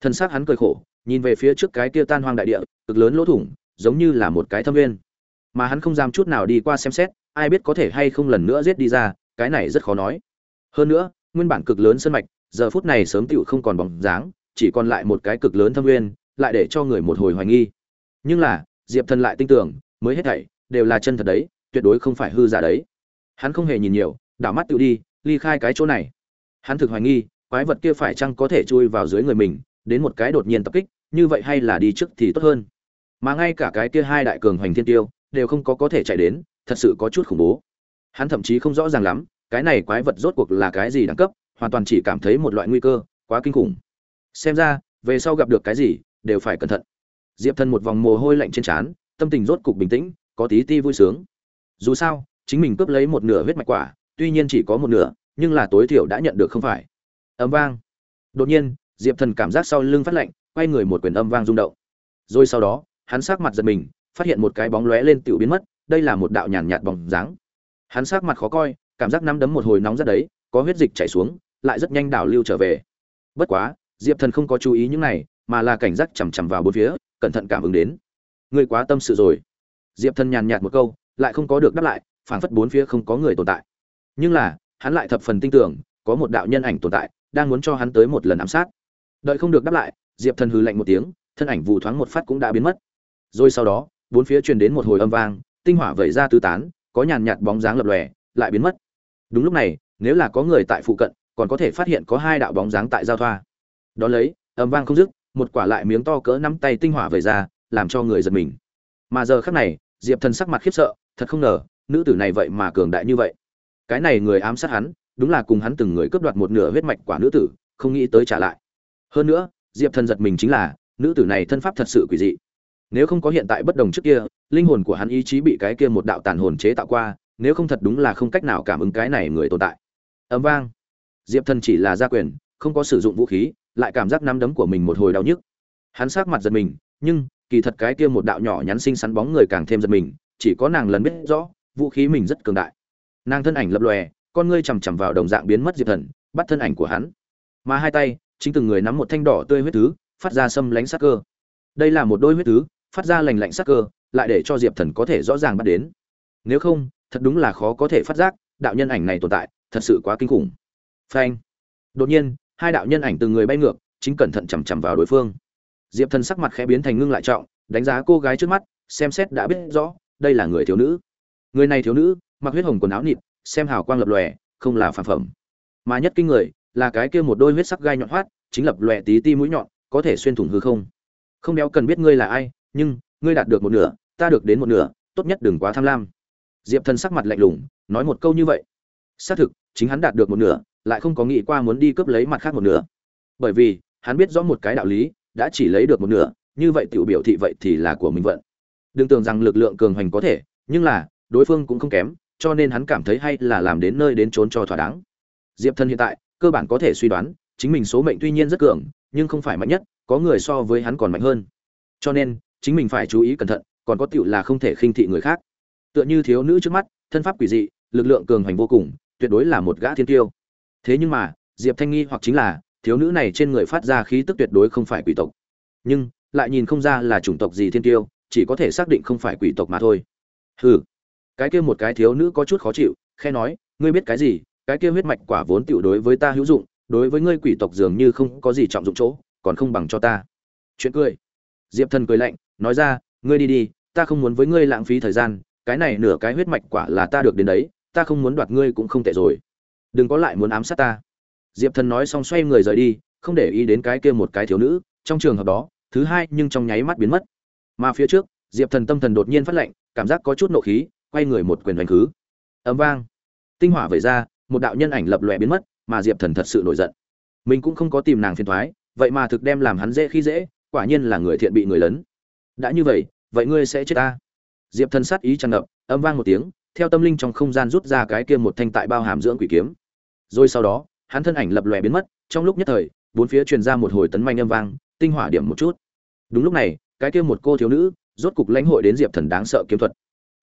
thân xác hắn cười khổ, nhìn về phía trước cái kia tan hoang đại địa, cực lớn lỗ thủng, giống như là một cái thâm viên mà hắn không dám chút nào đi qua xem xét, ai biết có thể hay không lần nữa giết đi ra, cái này rất khó nói. Hơn nữa, nguyên bản cực lớn sân mạch, giờ phút này sớm tựu không còn bóng dáng, chỉ còn lại một cái cực lớn thâm nguyên, lại để cho người một hồi hoài nghi. Nhưng là, diệp thần lại tin tưởng, mới hết thảy, đều là chân thật đấy, tuyệt đối không phải hư giả đấy. Hắn không hề nhìn nhiều, đảo mắt tự đi, ly khai cái chỗ này. Hắn thực hoài nghi, quái vật kia phải chăng có thể chui vào dưới người mình đến một cái đột nhiên tập kích, như vậy hay là đi trước thì tốt hơn. Mà ngay cả cái kia hai đại cường hoành thiên tiêu, đều không có có thể chạy đến, thật sự có chút khủng bố. Hắn thậm chí không rõ ràng lắm, cái này quái vật rốt cuộc là cái gì đẳng cấp, hoàn toàn chỉ cảm thấy một loại nguy cơ, quá kinh khủng. Xem ra, về sau gặp được cái gì, đều phải cẩn thận. Diệp thần một vòng mồ hôi lạnh trên trán, tâm tình rốt cục bình tĩnh, có tí ti vui sướng. Dù sao, chính mình cướp lấy một nửa huyết mạch quả, tuy nhiên chỉ có một nửa, nhưng là tối thiểu đã nhận được không phải. Ầm vang. Đột nhiên diệp thần cảm giác sau lưng phát lạnh, quay người một quyền âm vang rung động. Rồi sau đó, hắn sát mặt giật mình, phát hiện một cái bóng lóe lên tiểu biến mất, đây là một đạo nhàn nhạt bóng dáng. Hắn sát mặt khó coi, cảm giác nắm đấm một hồi nóng rất đấy, có huyết dịch chảy xuống, lại rất nhanh đảo lưu trở về. Bất quá, diệp thần không có chú ý những này, mà là cảnh giác chằm chằm vào bốn phía, cẩn thận cảm ứng đến. Người quá tâm sự rồi. Diệp thần nhàn nhạt một câu, lại không có được đáp lại, phảng phất bốn phía không có người tồn tại. Nhưng là, hắn lại thập phần tin tưởng, có một đạo nhân ảnh tồn tại, đang muốn cho hắn tới một lần ám sát đợi không được đáp lại, diệp thần hừ lạnh một tiếng, thân ảnh vụ thoáng một phát cũng đã biến mất. Rồi sau đó, bốn phía truyền đến một hồi âm vang, tinh hỏa vẩy ra tứ tán, có nhàn nhạt bóng dáng lập lòe, lại biến mất. Đúng lúc này, nếu là có người tại phụ cận, còn có thể phát hiện có hai đạo bóng dáng tại giao thoa. Đó lấy, âm vang không dứt, một quả lại miếng to cỡ nắm tay tinh hỏa vẩy ra, làm cho người giật mình. Mà giờ khắc này, diệp thần sắc mặt khiếp sợ, thật không ngờ, nữ tử này vậy mà cường đại như vậy. Cái này người ám sát hắn, đúng là cùng hắn từng người cướp đoạt một nửa huyết mạch quả nữ tử, không nghĩ tới trả lại hơn nữa, diệp thần giật mình chính là, nữ tử này thân pháp thật sự quỷ dị. Nếu không có hiện tại bất đồng trước kia, linh hồn của hắn ý chí bị cái kia một đạo tàn hồn chế tạo qua, nếu không thật đúng là không cách nào cảm ứng cái này người tồn tại. Ấm vang. Diệp thần chỉ là gia quyền, không có sử dụng vũ khí, lại cảm giác nắm đấm của mình một hồi đau nhức. Hắn sát mặt giật mình, nhưng, kỳ thật cái kia một đạo nhỏ nhắn xinh xắn bóng người càng thêm giật mình, chỉ có nàng lần biết rõ, vũ khí mình rất cường đại. Nàng thân ảnh lập lòe, con ngươi chằm chằm vào đồng dạng biến mất diệp thần, bắt thân ảnh của hắn. Mà hai tay chính từng người nắm một thanh đỏ tươi huyết thứ, phát ra xâm lánh sắc cơ. Đây là một đôi huyết thứ, phát ra lành lạnh sắc cơ, lại để cho diệp thần có thể rõ ràng bắt đến. Nếu không, thật đúng là khó có thể phát giác, đạo nhân ảnh này tồn tại, thật sự quá kinh khủng. Phanh. Đột nhiên, hai đạo nhân ảnh từng người bay ngược, chính cẩn thận chằm chằm vào đối phương. Diệp thần sắc mặt khẽ biến thành ngưng lại trọng, đánh giá cô gái trước mắt, xem xét đã biết rõ, đây là người thiếu nữ. Người này thiếu nữ, mặc huyết hồng quần áo nịt, xem hào quang lập lòe, không là phản phẩm. Mà nhất kinh người là cái kia một đôi huyết sắc gai nhọn hoắt, chính lập loè tí ti mũi nhọn, có thể xuyên thủng hư không. Không đéo cần biết ngươi là ai, nhưng, ngươi đạt được một nửa, ta được đến một nửa, tốt nhất đừng quá tham lam. Diệp thần sắc mặt lạnh lùng, nói một câu như vậy. Xác thực, chính hắn đạt được một nửa, lại không có nghĩ qua muốn đi cướp lấy mặt khác một nửa. Bởi vì, hắn biết rõ một cái đạo lý, đã chỉ lấy được một nửa, như vậy tiểu biểu thị vậy thì là của mình vận. Đừng tưởng rằng lực lượng cường hành có thể, nhưng là, đối phương cũng không kém, cho nên hắn cảm thấy hay là làm đến nơi đến trốn cho thỏa đáng. Diệp thần hiện tại cơ bản có thể suy đoán, chính mình số mệnh tuy nhiên rất cường, nhưng không phải mạnh nhất, có người so với hắn còn mạnh hơn. Cho nên, chính mình phải chú ý cẩn thận, còn có tựu là không thể khinh thị người khác. Tựa như thiếu nữ trước mắt, thân pháp quỷ dị, lực lượng cường hành vô cùng, tuyệt đối là một gã thiên tiêu. Thế nhưng mà, diệp thanh nghi hoặc chính là, thiếu nữ này trên người phát ra khí tức tuyệt đối không phải quỷ tộc. Nhưng, lại nhìn không ra là chủng tộc gì thiên tiêu, chỉ có thể xác định không phải quỷ tộc mà thôi. Hừ. Cái kia một cái thiếu nữ có chút khó chịu khe nói, ngươi biết cái gì? Cái kia huyết mạch quả vốn tiểu đối với ta hữu dụng, đối với ngươi quỷ tộc dường như không có gì trọng dụng chỗ, còn không bằng cho ta. Chuyện cười. Diệp thần cười lạnh, nói ra, ngươi đi đi, ta không muốn với ngươi lãng phí thời gian, cái này nửa cái huyết mạch quả là ta được đến đấy, ta không muốn đoạt ngươi cũng không tệ rồi. Đừng có lại muốn ám sát ta. Diệp thần nói xong xoay người rời đi, không để ý đến cái kia một cái thiếu nữ, trong trường hợp đó, thứ hai nhưng trong nháy mắt biến mất. Mà phía trước, diệp thần tâm thần đột nhiên phát lệnh cảm giác có chút nộ khí, quay người một quyền đánh khứ. Ầm vang. Tinh hỏa vẩy ra một đạo nhân ảnh lập lòe biến mất mà diệp thần thật sự nổi giận. Mình cũng không có tìm nàng phiền toái, vậy mà thực đem làm hắn dễ khi dễ quả nhiên là người thiện bị người lớn đã như vậy vậy ngươi sẽ chết ta? Diệp thần sát ý tràn ngập âm vang một tiếng theo tâm linh trong không gian rút ra cái kia một thanh tại bao hàm dưỡng quỷ kiếm. Rồi sau đó hắn thân ảnh lập lòe biến mất trong lúc nhất thời bốn phía truyền ra một hồi tấn manh âm vang tinh hỏa điểm một chút. Đúng lúc này cái kia một cô thiếu nữ rốt cục lãnh hội đến diệp thần đáng sợ kiếm thuật.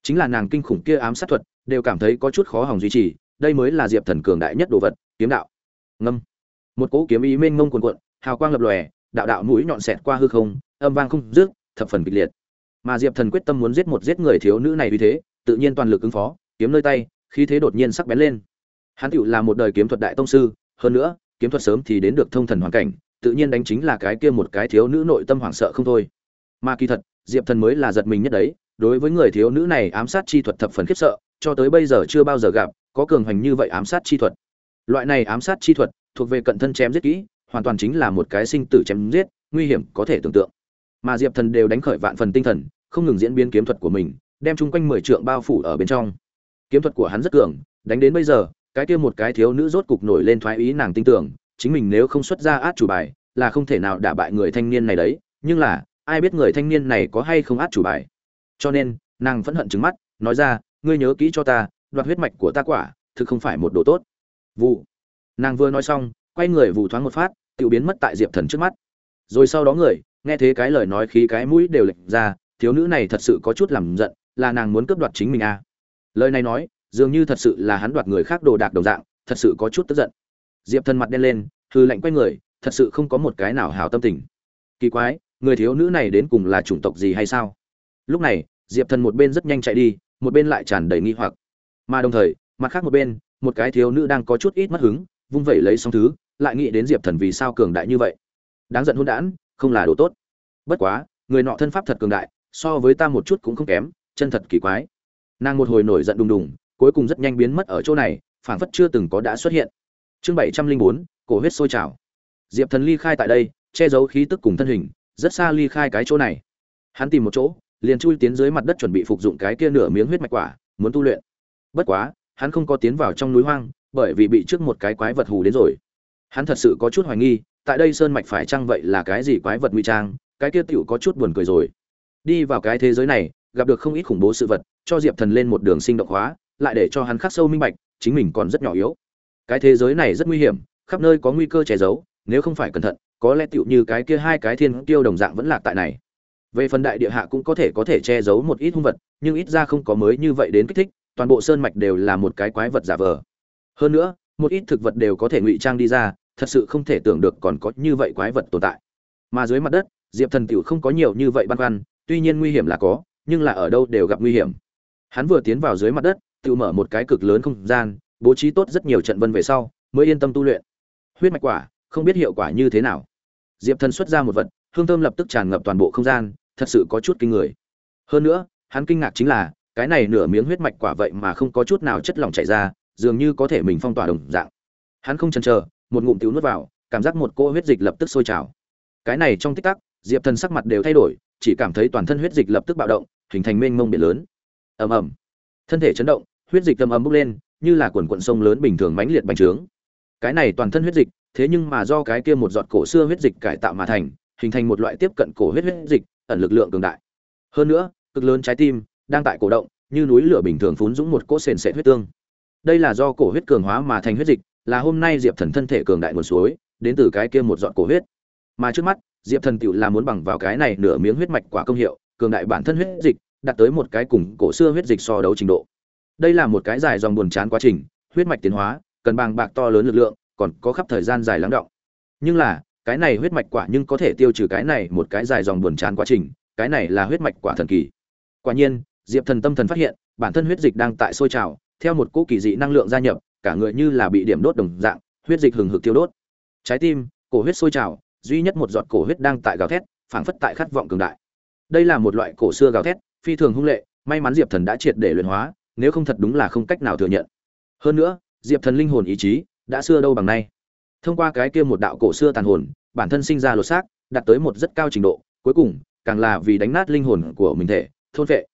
Chính là nàng kinh khủng kia ám sát thuật đều cảm thấy có chút khó hỏng duy trì đây mới là diệp thần cường đại nhất đồ vật, kiếm đạo. Ngâm. Một cỗ kiếm ý mênh mông cuồn cuộn, hào quang lập lòe, đạo đạo mũi nhọn xẹt qua hư không, âm vang không dứt, thập phần kịch liệt. Mà diệp thần quyết tâm muốn giết một giết người thiếu nữ này vì thế, tự nhiên toàn lực ứng phó, kiếm nơi tay, khí thế đột nhiên sắc bén lên. Hắn tựu là một đời kiếm thuật đại tông sư, hơn nữa, kiếm thuật sớm thì đến được thông thần hoàn cảnh, tự nhiên đánh chính là cái kia một cái thiếu nữ nội tâm hoảng sợ không thôi. Mà kỳ thật, diệp thần mới là giật mình nhất đấy, đối với người thiếu nữ này ám sát chi thuật thập phần khiếp sợ, cho tới bây giờ chưa bao giờ gặp có cường hành như vậy ám sát chi thuật. Loại này ám sát chi thuật thuộc về cận thân chém giết kỹ, hoàn toàn chính là một cái sinh tử chém giết, nguy hiểm có thể tưởng tượng. Mà diệp thần đều đánh khởi vạn phần tinh thần, không ngừng diễn biến kiếm thuật của mình, đem chung quanh mười trượng bao phủ ở bên trong. Kiếm thuật của hắn rất cường, đánh đến bây giờ, cái kia một cái thiếu nữ rốt cục nổi lên thoái ý nàng tin tưởng, chính mình nếu không xuất ra át chủ bài, là không thể nào đả bại người thanh niên này đấy, nhưng là, ai biết người thanh niên này có hay không át chủ bài. Cho nên, nàng phẫn hận trứng mắt, nói ra, ngươi nhớ kỹ cho ta đoạt huyết mạch của ta quả, thực không phải một đồ tốt. Vụ. Nàng vừa nói xong, quay người vụ thoáng một phát tự biến mất tại diệp thần trước mắt. Rồi sau đó người, nghe thế cái lời nói khí cái mũi đều lệch ra, thiếu nữ này thật sự có chút làm giận, là nàng muốn cướp đoạt chính mình à. lời này nói, dường như thật sự là hắn đoạt người khác đồ đạc đồng dạng, thật sự có chút tức giận. Diệp thần mặt đen lên hư lạnh quay người, thật sự không có một cái nào hào tâm tình. Kỳ quái, người thiếu nữ này đến cùng là chủng tộc gì hay sao? Lúc này, diệp thần một bên rất nhanh chạy đi, một bên lại tràn đầy nghi hoặc mà đồng thời, mặt khác một bên, một cái thiếu nữ đang có chút ít mất hứng, vung vẩy lấy xong thứ, lại nghĩ đến diệp thần vì sao cường đại như vậy. Đáng giận hôn đản, không là đồ tốt. Bất quá, người nọ thân pháp thật cường đại, so với ta một chút cũng không kém, chân thật kỳ quái. Nàng một hồi nổi giận đùng đùng, cuối cùng rất nhanh biến mất ở chỗ này, phảng phất chưa từng có đã xuất hiện. Chương bảy trăm linh bốn, cổ huyết sôi trào. Diệp thần ly khai tại đây, che giấu khí tức cùng thân hình, rất xa ly khai cái chỗ này. Hắn tìm một chỗ, liền chui tiến dưới mặt đất chuẩn bị phục dụng cái kia nửa miếng huyết mạch quả, muốn tu luyện bất quá, hắn không có tiến vào trong núi hoang, bởi vì bị trước một cái quái vật hù đến rồi. Hắn thật sự có chút hoài nghi, tại đây sơn mạch phải chăng vậy là cái gì quái vật nguy trang, cái kia tiểu có chút buồn cười rồi. Đi vào cái thế giới này, gặp được không ít khủng bố sự vật, cho diệp thần lên một đường sinh động hóa, lại để cho hắn khắc sâu minh bạch, chính mình còn rất nhỏ yếu. Cái thế giới này rất nguy hiểm, khắp nơi có nguy cơ che giấu, nếu không phải cẩn thận, có lẽ tựu như cái kia hai cái thiên tiêu đồng dạng vẫn lạc tại này. Về phần đại địa hạ cũng có thể có thể che giấu một ít hung vật, nhưng ít ra không có mới như vậy đến kích thích toàn bộ sơn mạch đều là một cái quái vật giả vờ. Hơn nữa, một ít thực vật đều có thể ngụy trang đi ra, thật sự không thể tưởng được còn có như vậy quái vật tồn tại. Mà dưới mặt đất, diệp thần tiểu không có nhiều như vậy băn khoăn, tuy nhiên nguy hiểm là có, nhưng là ở đâu đều gặp nguy hiểm. Hắn vừa tiến vào dưới mặt đất, tự mở một cái cực lớn không gian, bố trí tốt rất nhiều trận vân về sau, mới yên tâm tu luyện. Huyết mạch quả, không biết hiệu quả như thế nào. Diệp thần xuất ra một vật, hương thơm lập tức tràn ngập toàn bộ không gian, thật sự có chút kinh người. Hơn nữa, hắn kinh ngạc chính là cái này nửa miếng huyết mạch quả vậy mà không có chút nào chất lỏng chảy ra, dường như có thể mình phong tỏa đồng dạng. Hắn không chần chờ, một ngụm tiểu nuốt vào, cảm giác một cỗ huyết dịch lập tức sôi trào. Cái này trong tích tắc, diệp thần sắc mặt đều thay đổi, chỉ cảm thấy toàn thân huyết dịch lập tức bạo động, hình thành mênh mông biển lớn. Ầm ầm. Thân thể chấn động, huyết dịch tầm ầm bốc lên, như là quần quận sông lớn bình thường mãnh liệt bành trướng. Cái này toàn thân huyết dịch, thế nhưng mà do cái kia một giọt cổ xưa huyết dịch cải tạo mà thành, hình thành một loại tiếp cận cổ huyết huyết dịch, ẩn lực lượng cường đại. Hơn nữa, cực lớn trái tim đang tại cổ động, như núi lửa bình thường phún dũng một cỗ sền sệt huyết tương. Đây là do cổ huyết cường hóa mà thành huyết dịch, là hôm nay diệp thần thân thể cường đại nguồn suối, đến từ cái kia một giọt cổ huyết. Mà trước mắt, diệp thần tiểu là muốn bằng vào cái này nửa miếng huyết mạch quả công hiệu, cường đại bản thân huyết dịch, đạt tới một cái cùng cổ xưa huyết dịch so đấu trình độ. Đây là một cái dài dòng buồn chán quá trình, huyết mạch tiến hóa, cần bằng bạc to lớn lực lượng, còn có khắp thời gian dài lắng động. Nhưng là, cái này huyết mạch quả nhưng có thể tiêu trừ cái này một cái dài dòng buồn chán quá trình, cái này là huyết mạch quả thần kỳ. Quả nhiên diệp thần tâm thần phát hiện, bản thân huyết dịch đang tại sôi trào, theo một cỗ kỳ dị năng lượng gia nhập, cả người như là bị điểm đốt đồng dạng, huyết dịch hừng hực tiêu đốt. Trái tim, cổ huyết sôi trào, duy nhất một giọt cổ huyết đang tại gào thét, phảng phất tại khát vọng cường đại. Đây là một loại cổ xưa gào thét, phi thường hung lệ, may mắn diệp thần đã triệt để luyện hóa, nếu không thật đúng là không cách nào thừa nhận. Hơn nữa, diệp thần linh hồn ý chí đã xưa đâu bằng nay. Thông qua cái kia một đạo cổ xưa tàn hồn, bản thân sinh ra lột xác, đạt tới một rất cao trình độ, cuối cùng càng là vì đánh nát linh hồn của mình thể, thôn vệ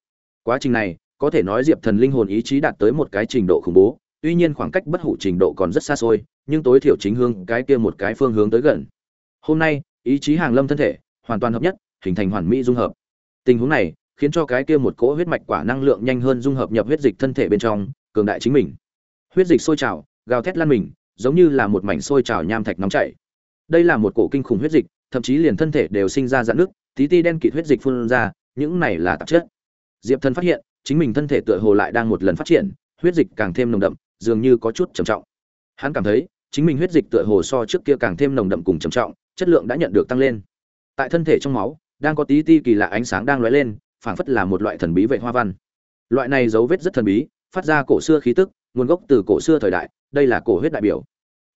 quá trình này, có thể nói diệp thần linh hồn ý chí đạt tới một cái trình độ khủng bố, tuy nhiên khoảng cách bất hủ trình độ còn rất xa xôi, nhưng tối thiểu chính hướng cái kia một cái phương hướng tới gần. Hôm nay, ý chí hàng lâm thân thể, hoàn toàn hợp nhất, hình thành hoàn mỹ dung hợp. Tình huống này, khiến cho cái kia một cỗ huyết mạch quả năng lượng nhanh hơn dung hợp nhập huyết dịch thân thể bên trong, cường đại chính mình. Huyết dịch sôi trào, gào thét lan mình, giống như là một mảnh sôi trào nham thạch nóng chảy. Đây là một cổ kinh khủng huyết dịch, thậm chí liền thân thể đều sinh ra dạn nước tí ti đen kịt huyết dịch phun ra, những này là tạp chất diệp thần phát hiện, chính mình thân thể tựa hồ lại đang một lần phát triển, huyết dịch càng thêm nồng đậm, dường như có chút trầm trọng. Hắn cảm thấy, chính mình huyết dịch tựa hồ so trước kia càng thêm nồng đậm cùng trầm trọng, chất lượng đã nhận được tăng lên. Tại thân thể trong máu, đang có tí ti kỳ lạ ánh sáng đang lóe lên, phảng phất là một loại thần bí vệ hoa văn. Loại này dấu vết rất thần bí, phát ra cổ xưa khí tức, nguồn gốc từ cổ xưa thời đại, đây là cổ huyết đại biểu.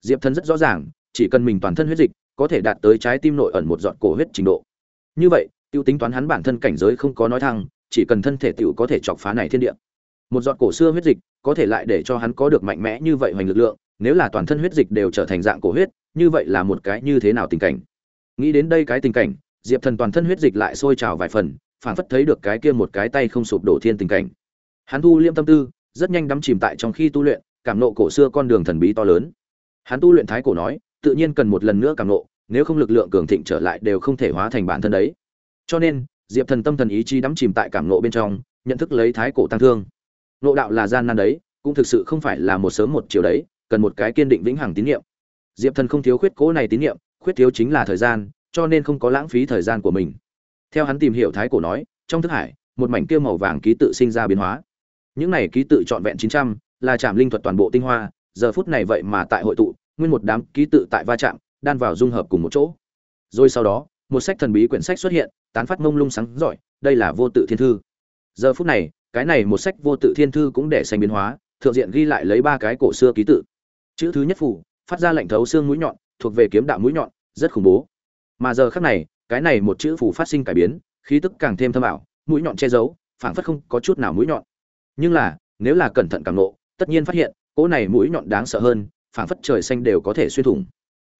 Diệp thần rất rõ ràng, chỉ cần mình toàn thân huyết dịch, có thể đạt tới trái tim nội ẩn một giọt cổ huyết trình độ. Như vậy, tiêu tính toán hắn bản thân cảnh giới không có nói thăng chỉ cần thân thể tiểu có thể chọc phá này thiên địa. Một giọt cổ xưa huyết dịch có thể lại để cho hắn có được mạnh mẽ như vậy hoành lực lượng, nếu là toàn thân huyết dịch đều trở thành dạng cổ huyết, như vậy là một cái như thế nào tình cảnh? Nghĩ đến đây cái tình cảnh, diệp thần toàn thân huyết dịch lại sôi trào vài phần phản phất thấy được cái kia một cái tay không sụp đổ thiên tình cảnh. Hắn thu liêm tâm tư, rất nhanh đắm chìm tại trong khi tu luyện, cảm nộ cổ xưa con đường thần bí to lớn. Hắn tu luyện thái cổ nói, tự nhiên cần một lần nữa cảm nộ, nếu không lực lượng cường thịnh trở lại đều không thể hóa thành bản thân đấy. Cho nên diệp thần tâm thần ý chí đắm chìm tại cảm nộ bên trong, nhận thức lấy thái cổ tăng thương. Nộ đạo là gian nan đấy, cũng thực sự không phải là một sớm một chiều đấy, cần một cái kiên định vĩnh hằng tín nhiệm diệp thần không thiếu khuyết cố này tín nhiệm khuyết thiếu chính là thời gian, cho nên không có lãng phí thời gian của mình. Theo hắn tìm hiểu thái cổ nói, trong thức hải, một mảnh kia màu vàng ký tự sinh ra biến hóa. Những này ký tự trọn vẹn chín trăm, là chạm linh thuật toàn bộ tinh hoa, giờ phút này vậy mà tại hội tụ, nguyên một đám ký tự tại va chạm, đan vào dung hợp cùng một chỗ. Rồi sau đó một sách thần bí quyển sách xuất hiện, tán phát mông lung sáng giỏi, đây là vô tự thiên thư. Giờ phút này, cái này một sách vô tự thiên thư cũng để xanh biến hóa, thượng diện ghi lại lấy ba cái cổ xưa ký tự. Chữ thứ nhất phủ, phát ra lệnh thấu xương mũi nhọn, thuộc về kiếm đạo mũi nhọn, rất khủng bố. Mà giờ khác này, cái này một chữ phủ phát sinh cải biến, khí tức càng thêm thâm ảo, mũi nhọn che giấu, phảng phất không có chút nào mũi nhọn. Nhưng là, nếu là cẩn thận càng nộ tất nhiên phát hiện, cỗ này mũi nhọn đáng sợ hơn, phảng phất trời xanh đều có thể xuyên thủng.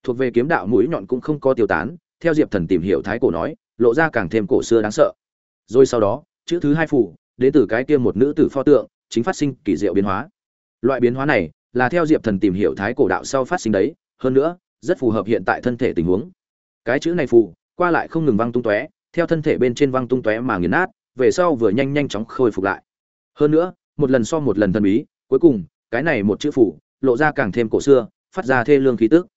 Thuộc về kiếm đạo mũi nhọn cũng không có tiêu tán theo diệp thần tìm hiểu thái cổ nói, lộ ra càng thêm cổ xưa đáng sợ. Rồi sau đó, chữ thứ hai phủ, đến từ cái kia một nữ tử pho tượng, chính phát sinh kỳ diệu biến hóa. Loại biến hóa này là theo diệp thần tìm hiểu thái cổ đạo sau phát sinh đấy, hơn nữa, rất phù hợp hiện tại thân thể tình huống. Cái chữ này phù qua lại không ngừng văng tung tóe, theo thân thể bên trên văng tung tóe mà nghiền nát, về sau vừa nhanh nhanh chóng khôi phục lại. Hơn nữa, một lần so một lần thần bí, cuối cùng, cái này một chữ phủ, lộ ra càng thêm cổ xưa, phát ra thê lương khí tức.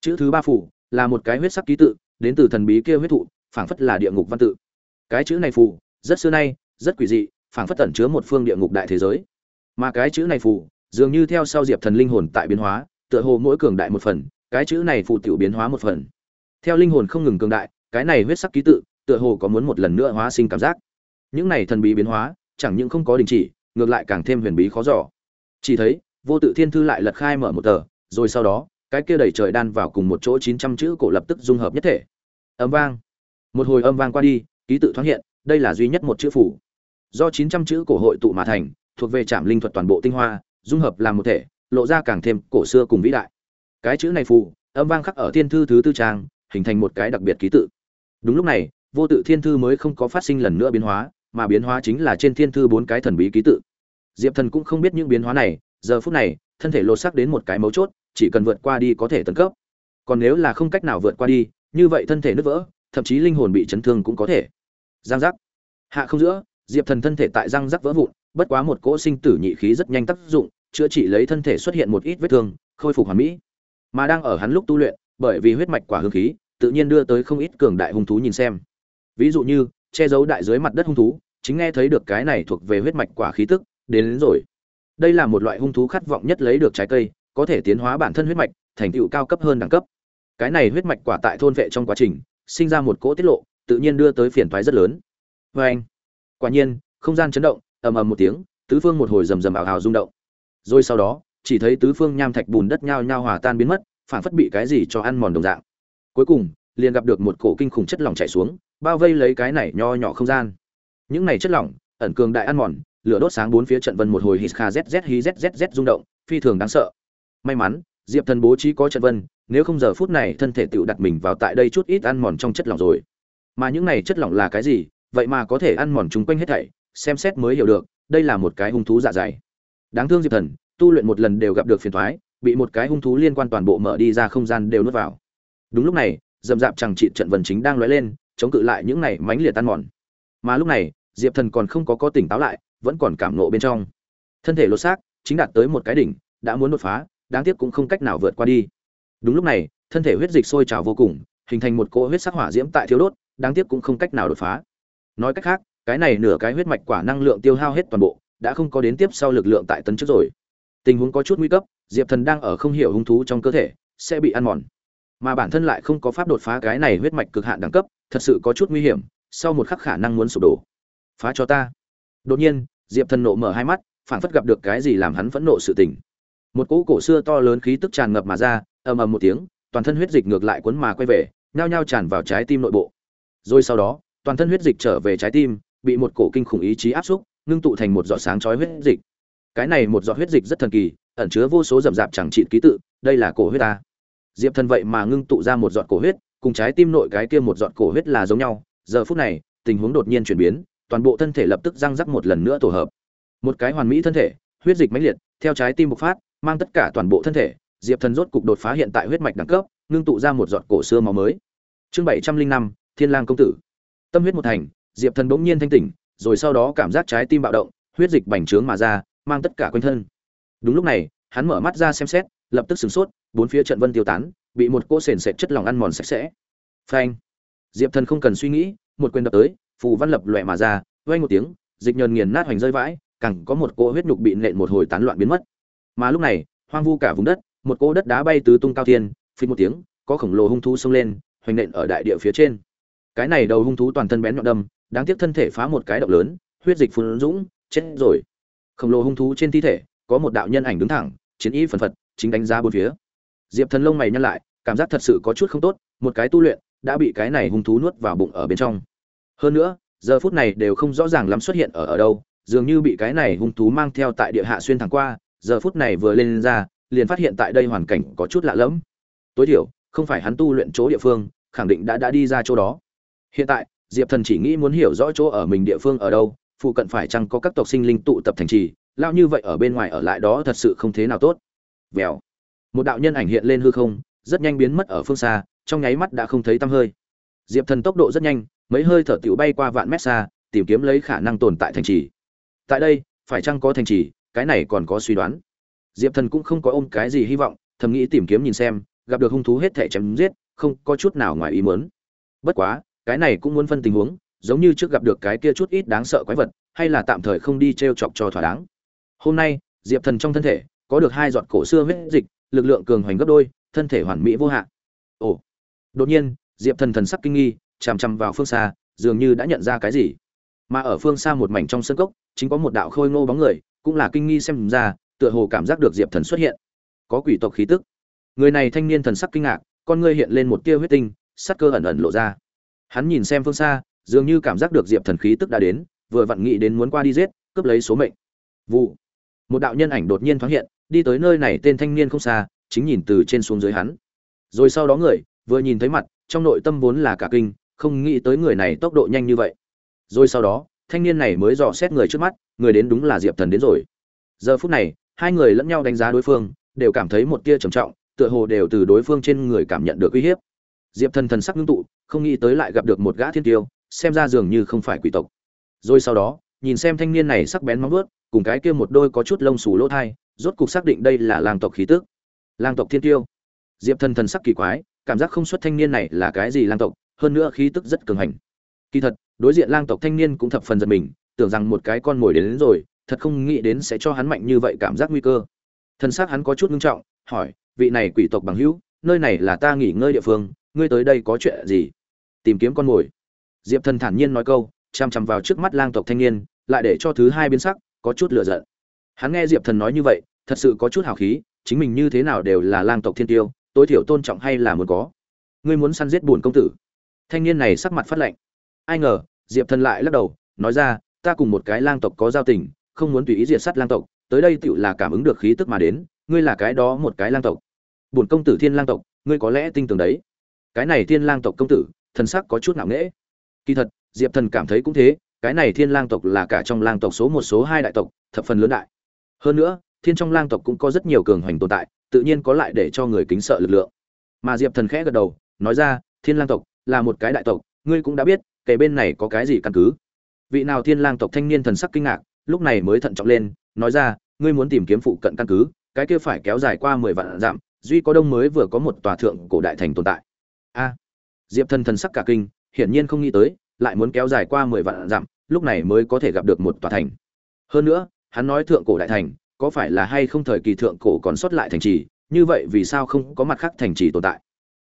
Chữ thứ ba phủ, là một cái huyết sắc ký tự đến từ thần bí kia huyết thụ, phảng phất là địa ngục văn tự. Cái chữ này phù, rất xưa nay, rất quỷ dị, phảng phất tẩn chứa một phương địa ngục đại thế giới. Mà cái chữ này phù, dường như theo sau diệp thần linh hồn tại biến hóa, tựa hồ mỗi cường đại một phần, cái chữ này phù tiểu biến hóa một phần. Theo linh hồn không ngừng cường đại, cái này huyết sắc ký tự, tựa hồ có muốn một lần nữa hóa sinh cảm giác. Những này thần bí biến hóa, chẳng những không có đình chỉ, ngược lại càng thêm huyền bí khó giỏ chỉ thấy, vô tự thiên thư lại lật khai mở một tờ, rồi sau đó cái kia đầy trời đan vào cùng một chỗ chín trăm chữ cổ lập tức dung hợp nhất thể. Âm vang. Một hồi âm vang qua đi, ký tự thoáng hiện, đây là duy nhất một chữ phủ. Do chín trăm chữ cổ hội tụ mà thành, thuộc về trạm linh thuật toàn bộ tinh hoa, dung hợp làm một thể, lộ ra càng thêm cổ xưa cùng vĩ đại. Cái chữ này phù, âm vang khắc ở thiên thư thứ tư trang, hình thành một cái đặc biệt ký tự. Đúng lúc này, vô tự thiên thư mới không có phát sinh lần nữa biến hóa, mà biến hóa chính là trên thiên thư bốn cái thần bí ký tự. Diệp thần cũng không biết những biến hóa này, giờ phút này, thân thể lột xác đến một cái mấu chốt chỉ cần vượt qua đi có thể tấn cấp. Còn nếu là không cách nào vượt qua đi như vậy thân thể nứt vỡ thậm chí linh hồn bị chấn thương cũng có thể. Giang giác. Hạ không giữa diệp thần thân thể tại răng rắc vỡ vụn bất quá một cỗ sinh tử nhị khí rất nhanh tác dụng chữa trị lấy thân thể xuất hiện một ít vết thương khôi phục hoàn mỹ. Mà đang ở hắn lúc tu luyện bởi vì huyết mạch quả hương khí tự nhiên đưa tới không ít cường đại hung thú nhìn xem. Ví dụ như che giấu đại dưới mặt đất hung thú chính nghe thấy được cái này thuộc về huyết mạch quả khí tức đến, đến rồi. Đây là một loại hung thú khát vọng nhất lấy được trái cây có thể tiến hóa bản thân huyết mạch, thành tựu cao cấp hơn đẳng cấp. Cái này huyết mạch quả tại thôn vệ trong quá trình, sinh ra một cỗ tiết lộ, tự nhiên đưa tới phiền toái rất lớn. Vê anh, quả nhiên, không gian chấn động, ầm ầm một tiếng, tứ phương một hồi rầm rầm ảo hào rung động. Rồi sau đó, chỉ thấy tứ phương nham thạch bùn đất nhao nhao hòa tan biến mất, phản phất bị cái gì cho ăn mòn đồng dạng. Cuối cùng, liền gặp được một cổ kinh khủng chất lỏng chảy xuống, bao vây lấy cái này nho nhỏ không gian. Những này chất lỏng, ẩn cường đại ăn mòn, lửa đốt sáng bốn phía trận vân một hồi hít kha zz hí zzz rung động, phi thường đáng sợ may mắn, diệp thần bố trí có trận vân, nếu không giờ phút này thân thể tự đặt mình vào tại đây chút ít ăn mòn trong chất lỏng rồi. Mà những này chất lỏng là cái gì? Vậy mà có thể ăn mòn chúng quanh hết thảy, xem xét mới hiểu được, đây là một cái hung thú dạ dày. Đáng thương diệp thần, tu luyện một lần đều gặp được phiền thoái bị một cái hung thú liên quan toàn bộ mở đi ra không gian đều nuốt vào. Đúng lúc này dầm dạp chẳng trị trận vần chính đang lóe lên, chống cự lại những này mánh liệt tan mòn. Mà lúc này, diệp thần còn không có có tỉnh táo lại, vẫn còn cảm nộ bên trong. Thân thể lột xác, chính đạt tới một cái đỉnh, đã muốn đột phá đáng tiếc cũng không cách nào vượt qua đi. Đúng lúc này, thân thể huyết dịch sôi trào vô cùng, hình thành một cỗ huyết sắc hỏa diễm tại thiếu đốt, đáng tiếc cũng không cách nào đột phá. Nói cách khác, cái này nửa cái huyết mạch quả năng lượng tiêu hao hết toàn bộ, đã không có đến tiếp sau lực lượng tại tấn trước rồi. Tình huống có chút nguy cấp, diệp thần đang ở không hiểu hung thú trong cơ thể, sẽ bị ăn mòn. Mà bản thân lại không có pháp đột phá cái này huyết mạch cực hạn đẳng cấp, thật sự có chút nguy hiểm, sau một khắc khả năng muốn sụp đổ. Phá cho ta. Đột nhiên, diệp thần nộ mở hai mắt, phản phất gặp được cái gì làm hắn phẫn nộ sự tình một cỗ cổ xưa to lớn khí tức tràn ngập mà ra, ầm ầm một tiếng, toàn thân huyết dịch ngược lại cuốn mà quay về, nhao nhao tràn vào trái tim nội bộ. Rồi sau đó, toàn thân huyết dịch trở về trái tim, bị một cổ kinh khủng ý chí áp xúc, ngưng tụ thành một giọt sáng chói huyết dịch. Cái này một giọt huyết dịch rất thần kỳ, ẩn chứa vô số rậm rạp chẳng trị ký tự, đây là cổ huyết ta. Diệp thần vậy mà ngưng tụ ra một giọt cổ huyết, cùng trái tim nội cái kia một giọt cổ huyết là giống nhau. Giờ phút này, tình huống đột nhiên chuyển biến, toàn bộ thân thể lập tức răng rắc một lần nữa tổ hợp. Một cái hoàn mỹ thân thể, huyết dịch mãnh liệt, theo trái tim bộc phát mang tất cả toàn bộ thân thể, diệp thần rốt cục đột phá hiện tại huyết mạch đẳng cấp, ngưng tụ ra một giọt cổ xưa máu mới. Chương bảy trăm linh năm, thiên lang công tử. Tâm huyết một thành, diệp thần bỗng nhiên thanh tỉnh, rồi sau đó cảm giác trái tim bạo động, huyết dịch bành trướng mà ra, mang tất cả quanh thân. Đúng lúc này, hắn mở mắt ra xem xét, lập tức sửng sốt, bốn phía trận vân tiêu tán, bị một cỗ sền sệt chất lỏng ăn mòn sạch sẽ. Phanh! Diệp thần không cần suy nghĩ, một quyền đập tới, phù văn lập loẹ mà ra vang một tiếng, dịch nhờn nghiền nát hoành rơi vãi cẳng có một cỗ huyết nhục bị nện một hồi tán loạn biến mất mà lúc này, hoang vu cả vùng đất, một cỗ đất đá bay tứ tung cao thiên phình một tiếng, có khổng lồ hung thú xông lên, hoành nện ở đại địa phía trên. Cái này đầu hung thú toàn thân bén nhọn đâm, đáng tiếc thân thể phá một cái động lớn, huyết dịch phun dũng, chết rồi. Khổng lồ hung thú trên thi thể, có một đạo nhân ảnh đứng thẳng, chiến ý phần phật, chính đánh ra bốn phía. Diệp thần lông mày nhăn lại, cảm giác thật sự có chút không tốt, một cái tu luyện đã bị cái này hung thú nuốt vào bụng ở bên trong. Hơn nữa, giờ phút này đều không rõ ràng lắm xuất hiện ở ở đâu, dường như bị cái này hung thú mang theo tại địa hạ xuyên thẳng qua giờ phút này vừa lên ra, liền phát hiện tại đây hoàn cảnh có chút lạ lẫm. Tối thiểu, không phải hắn tu luyện chỗ địa phương, khẳng định đã đã đi ra chỗ đó. Hiện tại, diệp thần chỉ nghĩ muốn hiểu rõ chỗ ở mình địa phương ở đâu, phụ cận phải chăng có các tộc sinh linh tụ tập thành trì lao như vậy ở bên ngoài ở lại đó thật sự không thế nào tốt. Vèo. Một đạo nhân ảnh hiện lên hư không, rất nhanh biến mất ở phương xa, trong nháy mắt đã không thấy tăm hơi. Diệp thần tốc độ rất nhanh, mấy hơi thở tiểu bay qua vạn mét xa, tìm kiếm lấy khả năng tồn tại thành trì. Tại đây, phải chăng có thành trì? Cái này còn có suy đoán. Diệp thần cũng không có ôm cái gì hy vọng, thầm nghĩ tìm kiếm nhìn xem, gặp được hung thú hết thể chém giết, không có chút nào ngoài ý muốn. Bất quá, cái này cũng muốn phân tình huống, giống như trước gặp được cái kia chút ít đáng sợ quái vật, hay là tạm thời không đi t r e o chọc cho thỏa đáng. Hôm nay, diệp thần trong thân thể, có được hai giọt cổ xưa huyết dịch, lực lượng cường hoành gấp đôi, thân thể hoàn mỹ vô hạn. Ồ. Đột nhiên, diệp thần thần sắc kinh nghi, chằm chằm vào phương xa, dường như đã nhận ra cái gì. Mà ở phương xa một mảnh trong sân cốc, chính có một đạo khôi ngô bóng người cũng là kinh nghi xem ra, tựa hồ cảm giác được diệp thần xuất hiện. Có quỷ tộc khí tức. Người này thanh niên thần sắc kinh ngạc, con ngươi hiện lên một tia huyết tinh, sắc cơ ẩn ẩn lộ ra. Hắn nhìn xem phương xa, dường như cảm giác được diệp thần khí tức đã đến, vừa vặn nghĩ đến muốn qua đi giết, cướp lấy số mệnh. Vụ. Một đạo nhân ảnh đột nhiên thoáng hiện, đi tới nơi này tên thanh niên không xa, chính nhìn từ trên xuống dưới hắn. Rồi sau đó người, vừa nhìn thấy mặt, trong nội tâm vốn là cả kinh, không nghĩ tới người này tốc độ nhanh như vậy. Rồi sau đó, thanh niên này mới dò xét người trước mắt người đến đúng là diệp thần đến rồi. Giờ phút này, hai người lẫn nhau đánh giá đối phương, đều cảm thấy một tia trầm trọng, tựa hồ đều từ đối phương trên người cảm nhận được uy hiếp. Diệp thần thần sắc ngưng tụ, không nghĩ tới lại gặp được một gã thiên tiêu, xem ra dường như không phải quỷ tộc. Rồi sau đó, nhìn xem thanh niên này sắc bén móng vớt cùng cái kia một đôi có chút lông xù lỗ thai, rốt cục xác định đây là lang tộc khí tức. Lang tộc thiên tiêu. Diệp thần thần sắc kỳ quái, cảm giác không xuất thanh niên này là cái gì lang tộc, hơn nữa khí tức rất cường hành. Kỳ thật, đối diện lang tộc thanh niên cũng thập phần giật mình tưởng rằng một cái con mồi đến, đến rồi thật không nghĩ đến sẽ cho hắn mạnh như vậy cảm giác nguy cơ. Thân xác hắn có chút ngưng trọng hỏi vị này quỷ tộc bằng hữu nơi này là ta nghỉ ngơi địa phương ngươi tới đây có chuyện gì? Tìm kiếm con mồi. Diệp thần thản nhiên nói câu chằm chằm vào trước mắt lang tộc thanh niên lại để cho thứ hai biến sắc có chút lựa giận. Hắn nghe diệp thần nói như vậy thật sự có chút hào khí chính mình như thế nào đều là lang tộc thiên tiêu tối thiểu tôn trọng hay là muốn có. Ngươi muốn săn giết bổn công tử. Thanh niên này sắc mặt phát lạnh. Ai ngờ diệp thần lại lắc đầu nói ra ta cùng một cái lang tộc có giao tình, không muốn tùy ý diệt sát lang tộc, tới đây tựu là cảm ứng được khí tức mà đến, ngươi là cái đó một cái lang tộc. Bổn công tử thiên lang tộc, ngươi có lẽ tin tưởng đấy. Cái này thiên lang tộc công tử, thần sắc có chút ngạo nghễ. Kỳ thật, diệp thần cảm thấy cũng thế, cái này thiên lang tộc là cả trong lang tộc số một số hai đại tộc, thập phần lớn đại. Hơn nữa, thiên trong lang tộc cũng có rất nhiều cường hoành tồn tại, tự nhiên có lại để cho người kính sợ lực lượng. Mà diệp thần khẽ gật đầu, nói ra, thiên lang tộc là một cái đại tộc, ngươi cũng đã biết kể bên này có cái gì căn cứ vị nào thiên lang tộc thanh niên thần sắc kinh ngạc, lúc này mới thận trọng lên, nói ra, ngươi muốn tìm kiếm phụ cận căn cứ, cái kia phải kéo dài qua mười vạn dặm, duy có đông mới vừa có một tòa thượng cổ đại thành tồn tại. A. Diệp thần thần sắc cả kinh, hiển nhiên không nghĩ tới, lại muốn kéo dài qua mười vạn dặm, lúc này mới có thể gặp được một tòa thành. Hơn nữa, hắn nói thượng cổ đại thành, có phải là hay không thời kỳ thượng cổ còn sót lại thành trì, như vậy vì sao không có mặt khác thành trì tồn tại?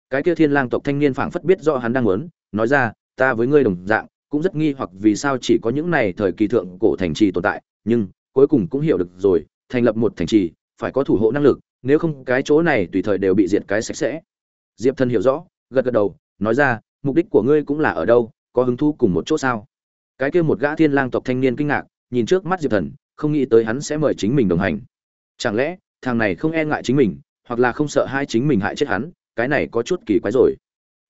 Cái kia thiên lang tộc thanh niên phảng phất biết rõ hắn đang muốn, nói ra, ta với ngươi đồng dạng cũng rất nghi hoặc vì sao chỉ có những này thời kỳ thượng cổ thành trì tồn tại, nhưng cuối cùng cũng hiểu được rồi, thành lập một thành trì, phải có thủ hộ năng lực, nếu không cái chỗ này tùy thời đều bị diệt cái sạch sẽ. Diệp thần hiểu rõ, gật gật đầu, nói ra, mục đích của ngươi cũng là ở đâu, có hứng thú cùng một chỗ sao? Cái kia một gã thiên lang tộc thanh niên kinh ngạc, nhìn trước mắt diệp thần, không nghĩ tới hắn sẽ mời chính mình đồng hành. Chẳng lẽ, thằng này không e ngại chính mình, hoặc là không sợ hai chính mình hại chết hắn, cái này có chút kỳ quái rồi.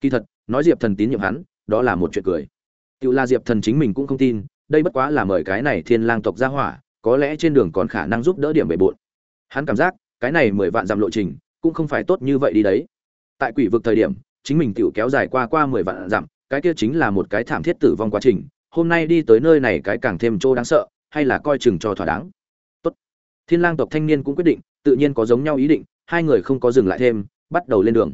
Kỳ thật, nói diệp thần tín nhiệm hắn, đó là một chuyện cười. Tiểu La diệp thần chính mình cũng không tin, đây bất quá là mời cái này thiên lang tộc ra hỏa, có lẽ trên đường còn khả năng giúp đỡ điểm bề bộn. Hắn cảm giác, cái này mười vạn dặm lộ trình, cũng không phải tốt như vậy đi đấy. Tại quỷ vực thời điểm, chính mình tiểu kéo dài qua qua mười vạn dặm, cái kia chính là một cái thảm thiết tử vong quá trình, hôm nay đi tới nơi này cái càng thêm trô đáng sợ, hay là coi chừng cho thỏa đáng. Tốt. Thiên lang tộc thanh niên cũng quyết định, tự nhiên có giống nhau ý định, hai người không có dừng lại thêm, bắt đầu lên đường.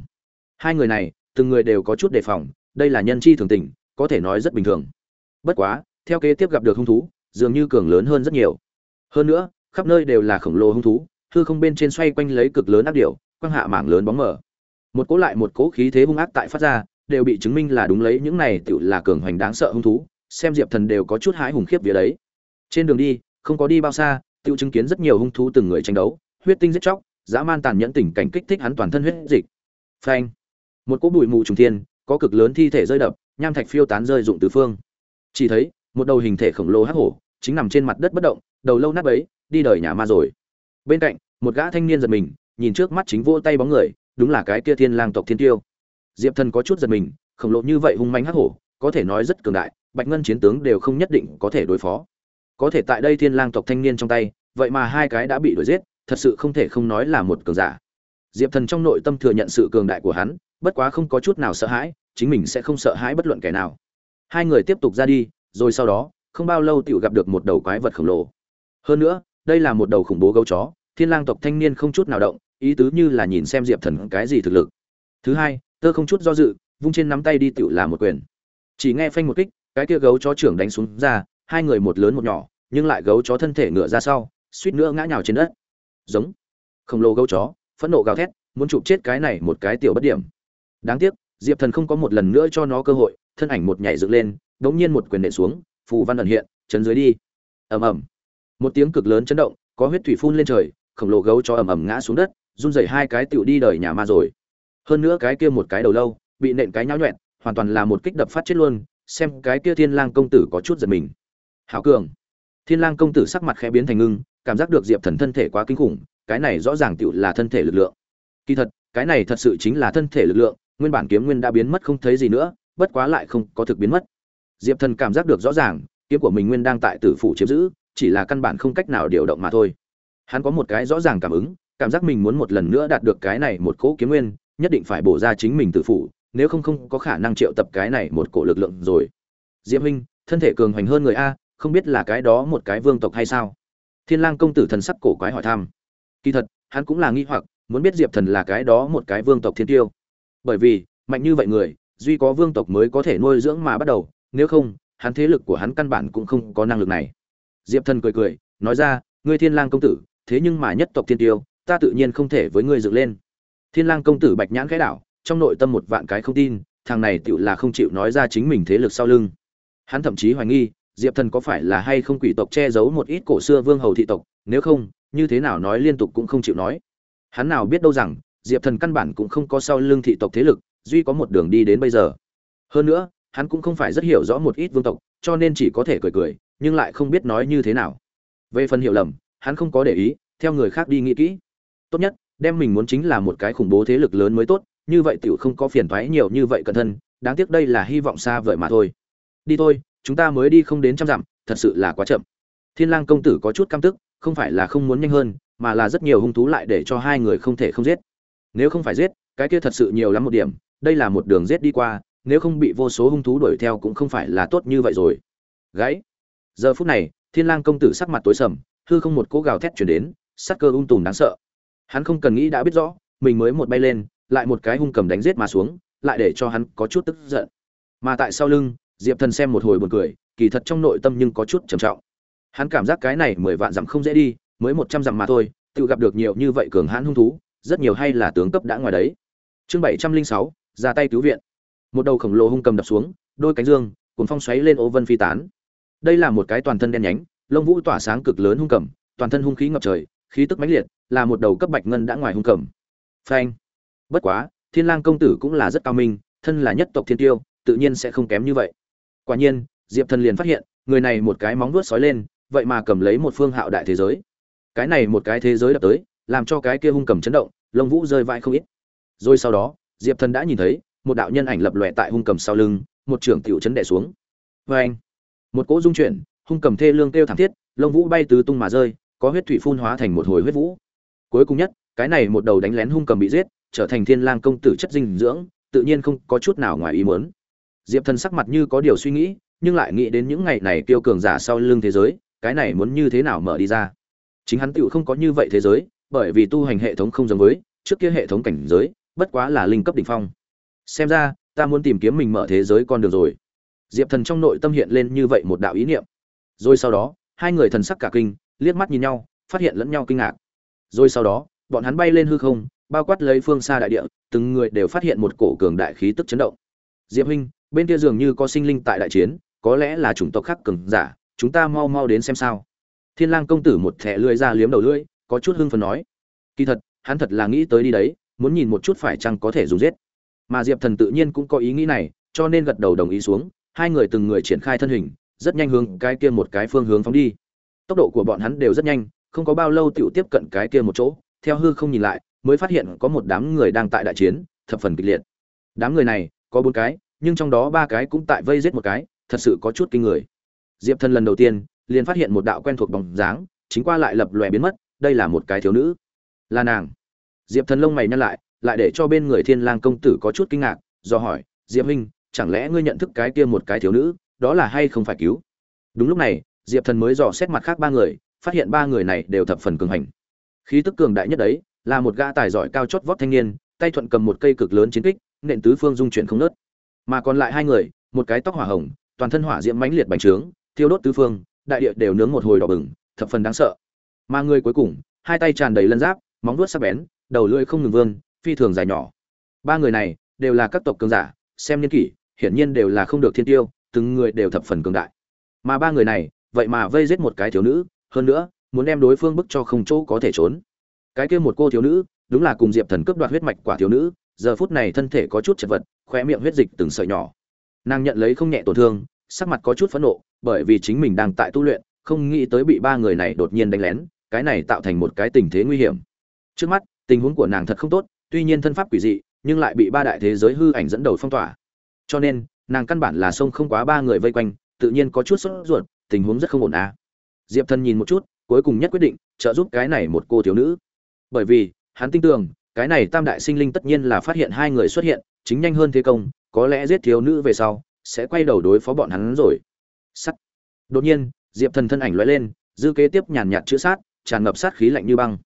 Hai người này, từng người đều có chút đề phòng, đây là nhân chi thường tình có thể nói rất bình thường. Bất quá theo kế tiếp gặp được hung thú dường như cường lớn hơn rất nhiều. Hơn nữa khắp nơi đều là khổng lồ hung thú hư không bên trên xoay quanh lấy cực lớn ác điệu, quang hạ mảng lớn bóng mở một cỗ lại một cỗ khí thế hung ác tại phát ra đều bị chứng minh là đúng lấy những này tự là cường hoành đáng sợ hung thú xem diệp thần đều có chút hái hùng khiếp vía đấy. Trên đường đi không có đi bao xa tự chứng kiến rất nhiều hung thú từng người tranh đấu huyết tinh giết chóc dã man tàn nhẫn tình cảnh kích thích hắn toàn thân huyết dịch. Phanh! Một cỗ bụi mù trùng thiên có cực lớn thi thể rơi đập nham thạch phiêu tán rơi dụng tứ phương. Chỉ thấy, một đầu hình thể khổng lồ hắc hổ chính nằm trên mặt đất bất động, đầu lâu nát bấy, đi đời nhà ma rồi. Bên cạnh, một gã thanh niên giật mình, nhìn trước mắt chính vô tay bóng người, đúng là cái kia thiên lang tộc thiên tiêu. Diệp thần có chút giật mình, khổng lồ như vậy hung manh hắc hổ, có thể nói rất cường đại, bạch ngân chiến tướng đều không nhất định có thể đối phó. Có thể tại đây thiên lang tộc thanh niên trong tay, vậy mà hai cái đã bị đuổi giết, thật sự không thể không nói là một cường giả. Diệp thần trong nội tâm thừa nhận sự cường đại của hắn, bất quá không có chút nào sợ hãi chính mình sẽ không sợ hãi bất luận kẻ nào. Hai người tiếp tục ra đi, rồi sau đó, không bao lâu tiểu gặp được một đầu quái vật khổng lồ. Hơn nữa, đây là một đầu khủng bố gấu chó, thiên lang tộc thanh niên không chút nào động, ý tứ như là nhìn xem diệp thần cái gì thực lực. Thứ hai, tơ không chút do dự, vung trên nắm tay đi tiểu là một quyền. Chỉ nghe phanh một kích, cái kia gấu chó trưởng đánh xuống ra, hai người một lớn một nhỏ, nhưng lại gấu chó thân thể ngựa ra sau, suýt nữa ngã nhào trên đất. Giống. Khổng lồ gấu chó, phẫn nộ gào thét, muốn chụp chết cái này một cái tiểu bất điểm. Đáng tiếc diệp thần không có một lần nữa cho nó cơ hội, thân ảnh một nhảy dựng lên đ ỗ n g nhiên một quyền nện xuống, phù văn ẩn hiện, chấn dưới đi. Ầm ầm. Một tiếng cực lớn chấn động, có huyết thủy phun lên trời, khổng lồ gấu cho ầm ầm ngã xuống đất, run rẩy hai cái tựu đi đời nhà ma rồi. Hơn nữa cái kia một cái đầu lâu, bị nện cái nhão nhuẹn hoàn toàn là một kích đập phát chết luôn, xem cái kia thiên lang công tử có chút giật mình. Hảo cường. Thiên lang công tử sắc mặt khẽ biến thành ngưng, cảm giác được diệp thần thân thể quá kinh khủng, cái này rõ ràng tựu là thân thể lực lượng. Kỳ thật, cái này thật sự chính là thân thể lực lượng nguyên bản kiếm nguyên đã biến mất không thấy gì nữa, bất quá lại không có thực biến mất. Diệp thần cảm giác được rõ ràng, kiếm của mình nguyên đang tại tử phủ chiếm giữ, chỉ là căn bản không cách nào điều động mà thôi. Hắn có một cái rõ ràng cảm ứng, cảm giác mình muốn một lần nữa đạt được cái này một cỗ kiếm nguyên, nhất định phải bổ ra chính mình tử phủ, nếu không không có khả năng triệu tập cái này một cổ lực lượng rồi. Diệp huynh, thân thể cường hoành hơn người a, không biết là cái đó một cái vương tộc hay sao? Thiên lang công tử thần sắc cổ quái hỏi thăm. Kỳ thật, hắn cũng là nghi hoặc, muốn biết diệp thần là cái đó một cái vương tộc thiên tiêu bởi vì, mạnh như vậy người, duy có vương tộc mới có thể nuôi dưỡng mà bắt đầu, nếu không, hắn thế lực của hắn căn bản cũng không có năng lực này. Diệp thần cười cười, nói ra, ngươi thiên lang công tử, thế nhưng mà nhất tộc thiên tiêu, ta tự nhiên không thể với ngươi dựng lên. Thiên lang công tử bạch nhãn khẽ đảo, trong nội tâm một vạn cái không tin, thằng này tựu là không chịu nói ra chính mình thế lực sau lưng. Hắn thậm chí hoài nghi, diệp thần có phải là hay không quỷ tộc che giấu một ít cổ xưa vương hầu thị tộc, nếu không, như thế nào nói liên tục cũng không chịu nói. Hắn nào biết đâu rằng diệp thần căn bản cũng không có sau lưng thị tộc thế lực, duy có một đường đi đến bây giờ. Hơn nữa, hắn cũng không phải rất hiểu rõ một ít vương tộc, cho nên chỉ có thể cười cười, nhưng lại không biết nói như thế nào. Về phần hiểu lầm, hắn không có để ý, theo người khác đi nghĩ kỹ. Tốt nhất, đem mình muốn chính là một cái khủng bố thế lực lớn mới tốt, như vậy tiểu không có phiền toái nhiều như vậy cẩn thân đáng tiếc đây là hy vọng xa vời mà thôi. Đi thôi, chúng ta mới đi không đến trăm dặm, thật sự là quá chậm. Thiên lang công tử có chút căm tức, không phải là không muốn nhanh hơn, mà là rất nhiều hung thú lại để cho hai người không thể không giết nếu không phải giết, cái kia thật sự nhiều lắm một điểm, đây là một đường giết đi qua, nếu không bị vô số hung thú đuổi theo cũng không phải là tốt như vậy rồi. Gãy. Giờ phút này, thiên lang công tử sắc mặt tối sầm, hư không một cỗ gào thét truyền đến sắc cơ ung tùm đáng sợ. Hắn không cần nghĩ đã biết rõ, mình mới một bay lên, lại một cái hung cầm đánh giết mà xuống, lại để cho hắn có chút tức giận. Mà tại sau lưng, diệp thần xem một hồi buồn cười, kỳ thật trong nội tâm nhưng có chút trầm trọng. Hắn cảm giác cái này mười vạn dặm không dễ đi, mới một trăm dặm mà thôi, tự gặp được nhiều như vậy cường hãn hung thú rất nhiều hay là tướng cấp đã ngoài đấy. Chương bảy trăm linh sáu, ra tay cứu viện. Một đầu khổng lồ hung cầm đập xuống, đôi cánh dương cuốn phong xoáy lên ô vân phi tán. Đây là một cái toàn thân đen nhánh, lông vũ tỏa sáng cực lớn hung cầm, toàn thân hung khí ngập trời, khí tức mãnh liệt, là một đầu cấp bạch ngân đã ngoài hung cầm. Phanh. Bất quá, thiên lang công tử cũng là rất cao minh, thân là nhất tộc thiên tiêu, tự nhiên sẽ không kém như vậy. Quả nhiên, diệp thần liền phát hiện, người này một cái móng vuốt sói lên, vậy mà cầm lấy một phương hạo đại thế giới. Cái này một cái thế giới đập tới làm cho cái kia hung cầm chấn động, lông vũ rơi vãi không ít. Rồi sau đó, diệp thần đã nhìn thấy, một đạo nhân ảnh lập lòe tại hung cầm sau lưng, một trưởng tiểu chấn đè xuống. Vê anh, một cỗ dung chuyển, hung cầm thê lương kêu thảm thiết, lông vũ bay tứ tung mà rơi, có huyết thủy phun hóa thành một hồi huyết vũ. Cuối cùng nhất, cái này một đầu đánh lén hung cầm bị giết, trở thành thiên lang công tử chất dinh dưỡng, tự nhiên không có chút nào ngoài ý muốn. Diệp thần sắc mặt như có điều suy nghĩ, nhưng lại nghĩ đến những ngày này tiêu cường giả sau lưng thế giới, cái này muốn như thế nào mở đi ra. Chính hắn tựu không có như vậy thế giới bởi vì tu hành hệ thống không giống với trước kia hệ thống cảnh giới, bất quá là linh cấp đỉnh phong. Xem ra, ta muốn tìm kiếm mình mở thế giới con đường rồi. Diệp thần trong nội tâm hiện lên như vậy một đạo ý niệm. Rồi sau đó, hai người thần sắc cả kinh, liếc mắt nhìn nhau, phát hiện lẫn nhau kinh ngạc. Rồi sau đó, bọn hắn bay lên hư không, bao quát lấy phương xa đại địa, từng người đều phát hiện một cổ cường đại khí tức chấn động. Diệp huynh, bên kia dường như có sinh linh tại đại chiến, có lẽ là chủng tộc khác cường giả, chúng ta mau mau đến xem sao. Thiên lang công tử một thẻ lưỡi ra liếm đầu lưỡi có chút hưng phấn nói, kỳ thật, hắn thật là nghĩ tới đi đấy, muốn nhìn một chút phải chăng có thể dùng giết. Mà diệp thần tự nhiên cũng có ý nghĩ này, cho nên gật đầu đồng ý xuống, hai người từng người triển khai thân hình, rất nhanh hướng cái kia một cái phương hướng phóng đi. Tốc độ của bọn hắn đều rất nhanh, không có bao lâu tựu tiếp cận cái kia một chỗ, theo hư không nhìn lại, mới phát hiện có một đám người đang tại đại chiến, thập phần kịch liệt. Đám người này, có bốn cái, nhưng trong đó ba cái cũng tại vây giết một cái, thật sự có chút kinh người. Diệp thần lần đầu tiên, liền phát hiện một đạo quen thuộc bóng dáng, chính qua lại lập lòe biến mất đây là một cái thiếu nữ. Là nàng. Diệp thần lông mày nhăn lại lại để cho bên người thiên lang công tử có chút kinh ngạc, do hỏi, diệp huynh, chẳng lẽ ngươi nhận thức cái kia một cái thiếu nữ, đó là hay không phải cứu? Đúng lúc này, diệp thần mới dò xét mặt khác ba người, phát hiện ba người này đều thập phần cường hành. Khí tức cường đại nhất đấy, là một gã tài giỏi cao chót vót thanh niên, tay thuận cầm một cây cực lớn chiến kích, nện tứ phương dung chuyển không nớt mà còn lại hai người, một cái tóc hỏa hồng, toàn thân hỏa diễm mãnh liệt bành trướng, thiêu đốt tứ phương, đại địa đều nướng một hồi đỏ bừng, thập phần đáng sợ mà người cuối cùng, hai tay tràn đầy lân giáp, móng vuốt sắc bén, đầu lưỡi không ngừng vươn, phi thường dài nhỏ. Ba người này đều là các tộc cường giả, xem niên kỷ, hiển nhiên đều là không được thiên tiêu, từng người đều thập phần cường đại. Mà ba người này, vậy mà vây giết một cái thiếu nữ, hơn nữa, muốn đem đối phương bức cho không chỗ có thể trốn. Cái kia một cô thiếu nữ, đúng là cùng diệp thần cướp đoạt huyết mạch quả thiếu nữ, giờ phút này thân thể có chút chật vật khoe miệng huyết dịch từng sợi nhỏ. Nàng nhận lấy không nhẹ tổn thương, sắc mặt có chút phẫn nộ, bởi vì chính mình đang tại tu luyện, không nghĩ tới bị ba người này đột nhiên đánh lén cái này tạo thành một cái tình thế nguy hiểm. Trước mắt, tình huống của nàng thật không tốt, tuy nhiên thân pháp quỷ dị, nhưng lại bị ba đại thế giới hư ảnh dẫn đầu phong tỏa. Cho nên, nàng căn bản là sông không quá ba người vây quanh, tự nhiên có chút sốt ruột, tình huống rất không ổn à. diệp thần nhìn một chút, cuối cùng nhất quyết định, trợ giúp cái này một cô thiếu nữ. Bởi vì, hắn tin tưởng, cái này tam đại sinh linh tất nhiên là phát hiện hai người xuất hiện, chính nhanh hơn thế công, có lẽ giết thiếu nữ về sau, sẽ quay đầu đối phó bọn hắn rồi. Sắt. Đột nhiên, diệp thần thân ảnh lóe lên, dư kế tiếp nhàn nhạt chữ sát tràn ngập sát khí lạnh như băng.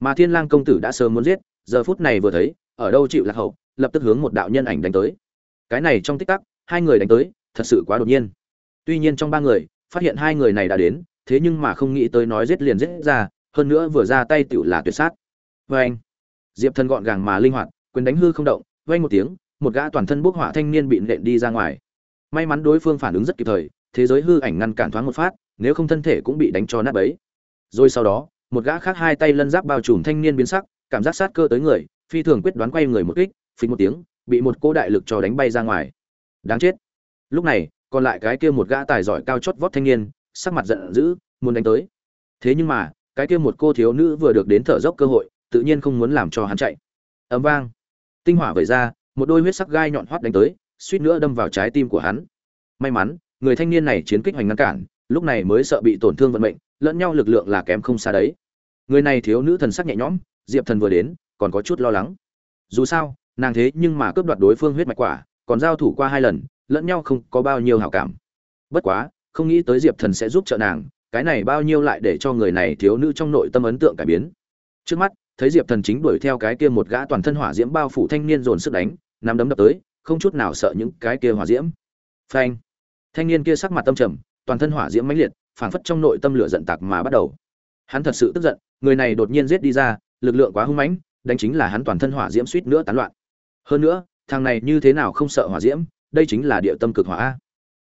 Mà thiên lang công tử đã sớm muốn giết, giờ phút này vừa thấy, ở đâu chịu lạc hậu, lập tức hướng một đạo nhân ảnh đánh tới. Cái này trong tích tắc, hai người đánh tới, thật sự quá đột nhiên. Tuy nhiên trong ba người, phát hiện hai người này đã đến, thế nhưng mà không nghĩ tới nói giết liền giết ra, hơn nữa vừa ra tay tựu là tuyệt sát. Vê anh, diệp thần gọn gàng mà linh hoạt, quyền đánh hư không động, vang một tiếng, một gã toàn thân bốc hỏa thanh niên bị nện đi ra ngoài. May mắn đối phương phản ứng rất kịp thời, thế giới hư ảnh ngăn cản thoáng một phát, nếu không thân thể cũng bị đánh cho nát bấy rồi sau đó, một gã khác hai tay lân giáp bao trùm thanh niên biến sắc, cảm giác sát cơ tới người, phi thường quyết đoán quay người một kích, phình một tiếng, bị một cô đại lực cho đánh bay ra ngoài. Đáng chết. Lúc này, còn lại cái kia một gã tài giỏi cao chót vót thanh niên, sắc mặt giận dữ, muốn đánh tới. Thế nhưng mà, cái kia một cô thiếu nữ vừa được đến thở dốc cơ hội, tự nhiên không muốn làm cho hắn chạy. Ấm vang. Tinh hỏa vẩy ra, một đôi huyết sắc gai nhọn hoắt đánh tới, suýt nữa đâm vào trái tim của hắn. May mắn, người thanh niên này chiến kích hoành ngăn cản, lúc này mới sợ bị tổn thương vận mệnh lẫn nhau lực lượng là kém không xa đấy. Người này thiếu nữ thần sắc nhẹ nhõm, diệp thần vừa đến, còn có chút lo lắng. Dù sao, nàng thế nhưng mà cướp đoạt đối phương huyết mạch quả, còn giao thủ qua hai lần, lẫn nhau không có bao nhiêu hảo cảm. Bất quá, không nghĩ tới diệp thần sẽ giúp trợ nàng, cái này bao nhiêu lại để cho người này thiếu nữ trong nội tâm ấn tượng cải biến. Trước mắt, thấy diệp thần chính đuổi theo cái kia một gã toàn thân hỏa diễm bao phủ thanh niên dồn sức đánh, nắm đấm đập tới, không chút nào sợ những cái kia hỏa diễm. Phanh! Thanh niên kia sắc mặt tâm trầm, toàn thân hỏa diễm mãnh liệt phảng phất trong nội tâm lửa giận tạc mà bắt đầu. Hắn thật sự tức giận, người này đột nhiên giết đi ra, lực lượng quá hung mãnh, đánh chính là hắn toàn thân hỏa diễm suýt nữa tán loạn. Hơn nữa, thằng này như thế nào không sợ hỏa diễm, đây chính là địa tâm cực hỏa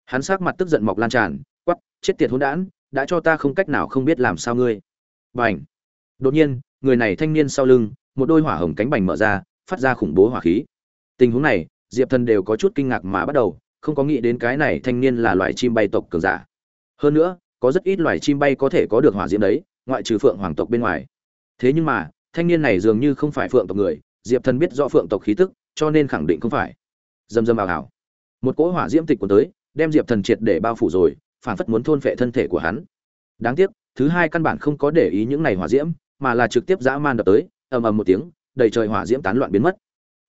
hắn sắc mặt tức giận mọc lan tràn quắp chết tiệt hỗn đản, đã cho ta không cách nào không biết làm sao ngươi. Bành! Đột nhiên, người này thanh niên sau lưng, một đôi hỏa hồng cánh bành mở ra, phát ra khủng bố hỏa khí. Tình huống này, diệp thần đều có chút kinh ngạc mà bắt đầu, không có nghĩ đến cái này thanh niên là loại chim bay tộc cường giả. Hơn nữa có rất ít loài chim bay có thể có được hỏa diễm đấy, ngoại trừ phượng hoàng tộc bên ngoài. Thế nhưng mà, thanh niên này dường như không phải phượng tộc người, diệp thần biết rõ phượng tộc khí tức, cho nên khẳng định không phải. Dầm dầm ảo ảo một cỗ hỏa diễm tịch của tới, đem diệp thần triệt để bao phủ rồi, phản phất muốn thôn phệ thân thể của hắn. Đáng tiếc, thứ hai căn bản không có để ý những này hỏa diễm, mà là trực tiếp dã man đập tới, ầm ầm một tiếng, đầy trời hỏa diễm tán loạn biến mất.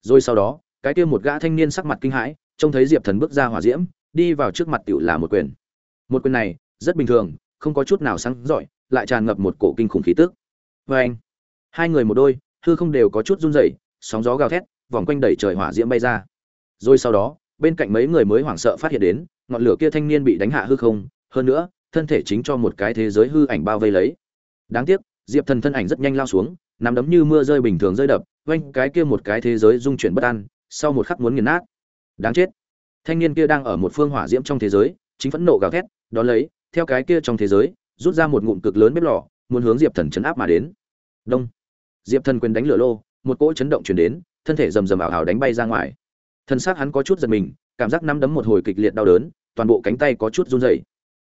Rồi sau đó, cái kia một gã thanh niên sắc mặt kinh hãi, trông thấy diệp thần bước ra hỏa diễm, đi vào trước mặt tiểu là một quyền. Một quyền này rất bình thường, không có chút nào sáng giỏi, lại tràn ngập một cổ kinh khủng khí tức. Vê anh, hai người một đôi, hư không đều có chút run rẩy, sóng gió gào thét, vòng quanh đẩy trời hỏa diễm bay ra. Rồi sau đó, bên cạnh mấy người mới hoảng sợ phát hiện đến, ngọn lửa kia thanh niên bị đánh hạ hư không, hơn nữa, thân thể chính cho một cái thế giới hư ảnh bao vây lấy. Đáng tiếc, diệp thần thân ảnh rất nhanh lao xuống nắm đấm như mưa rơi bình thường rơi đập, oanh, cái kia một cái thế giới dung chuyển bất an, sau một khắc muốn nghiền nát. Đáng chết. Thanh niên kia đang ở một phương hỏa diễm trong thế giới, chính phẫn nộ gào thét đó lấy theo cái kia trong thế giới, rút ra một ngụm cực lớn bếp lò, muốn hướng diệp thần chấn áp mà đến. Đông. Diệp thần quyền đánh lửa lô, một cỗ chấn động chuyển đến, thân thể rầm rầm ảo hào đánh bay ra ngoài. Thân xác hắn có chút giật mình, cảm giác nắm đấm một hồi kịch liệt đau đớn, toàn bộ cánh tay có chút run rẩy.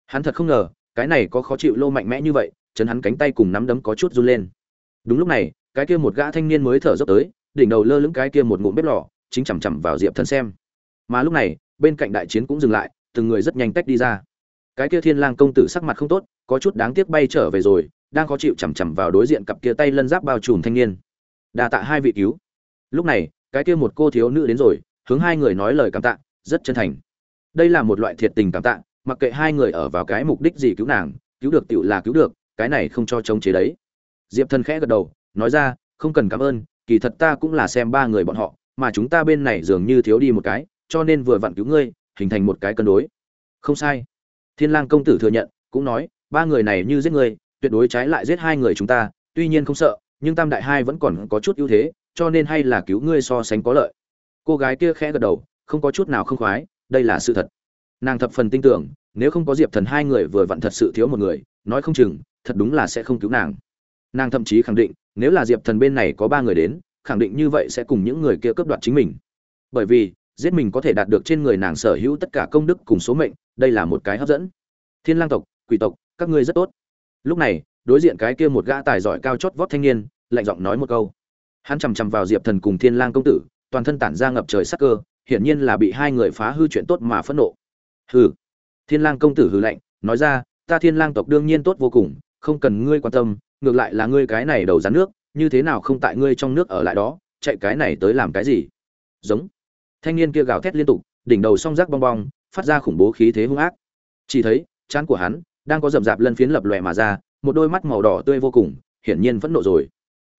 Hắn thật không ngờ, cái này có khó chịu lô mạnh mẽ như vậy, chấn hắn cánh tay cùng nắm đấm có chút run lên. Đúng lúc này, cái kia một gã thanh niên mới thở dốc tới, đỉnh đầu lơ lửng cái kia một ngụm bếp lò, chính chằm chằm vào diệp thần xem. Mà lúc này, bên cạnh đại chiến cũng dừng lại, từng người rất nhanh tách đi ra cái kia thiên lang công tử sắc mặt không tốt, có chút đáng tiếc bay trở về rồi, đang khó chịu chằm chằm vào đối diện cặp kia tay lân giáp bao trùm thanh niên. Đa tạ hai vị cứu. Lúc này, cái kia một cô thiếu nữ đến rồi, hướng hai người nói lời cảm tạ, rất chân thành. Đây là một loại thiệt tình cảm tạ, mặc kệ hai người ở vào cái mục đích gì cứu nàng, cứu được tựu là cứu được, cái này không cho chống chế đấy. Diệp thần khẽ gật đầu, nói ra, không cần cảm ơn, kỳ thật ta cũng là xem ba người bọn họ, mà chúng ta bên này dường như thiếu đi một cái, cho nên vừa vặn cứu ngươi, hình thành một cái cân đối. Không sai thiên lang công tử thừa nhận, cũng nói, ba người này như giết ngươi tuyệt đối trái lại giết hai người chúng ta, tuy nhiên không sợ, nhưng tam đại hai vẫn còn có chút ưu thế, cho nên hay là cứu ngươi so sánh có lợi. Cô gái kia khẽ gật đầu, không có chút nào không khoái, đây là sự thật. Nàng thập phần tin tưởng, nếu không có diệp thần hai người vừa vặn thật sự thiếu một người, nói không chừng, thật đúng là sẽ không cứu nàng. Nàng thậm chí khẳng định, nếu là diệp thần bên này có ba người đến, khẳng định như vậy sẽ cùng những người kia cướp đoạt chính mình. Bởi vì, giết mình có thể đạt được trên người nàng sở hữu tất cả công đức cùng số mệnh đây là một cái hấp dẫn. Thiên lang tộc, quỷ tộc, các ngươi rất tốt. Lúc này, đối diện cái kia một gã tài giỏi cao chót vót thanh niên, lạnh giọng nói một câu. Hắn chằm chằm vào diệp thần cùng thiên lang công tử, toàn thân tản ra ngập trời sắc cơ, hiển nhiên là bị hai người phá hư chuyện tốt mà phẫn nộ. Hừ. Thiên lang công tử hừ lạnh, nói ra, ta thiên lang tộc đương nhiên tốt vô cùng, không cần ngươi quan tâm, ngược lại là ngươi cái này đầu rắn nước, như thế nào không tại ngươi trong nước ở lại đó, chạy cái này tới làm cái gì? Giống. Thanh niên kia gào thét liên tục, đỉnh đầu song rác bong bong phát ra khủng bố khí thế hung ác. Chỉ thấy, trán của hắn đang có rậm rạp lân phiến lập lòe mà ra, một đôi mắt màu đỏ tươi vô cùng, hiển nhiên phẫn nộ rồi.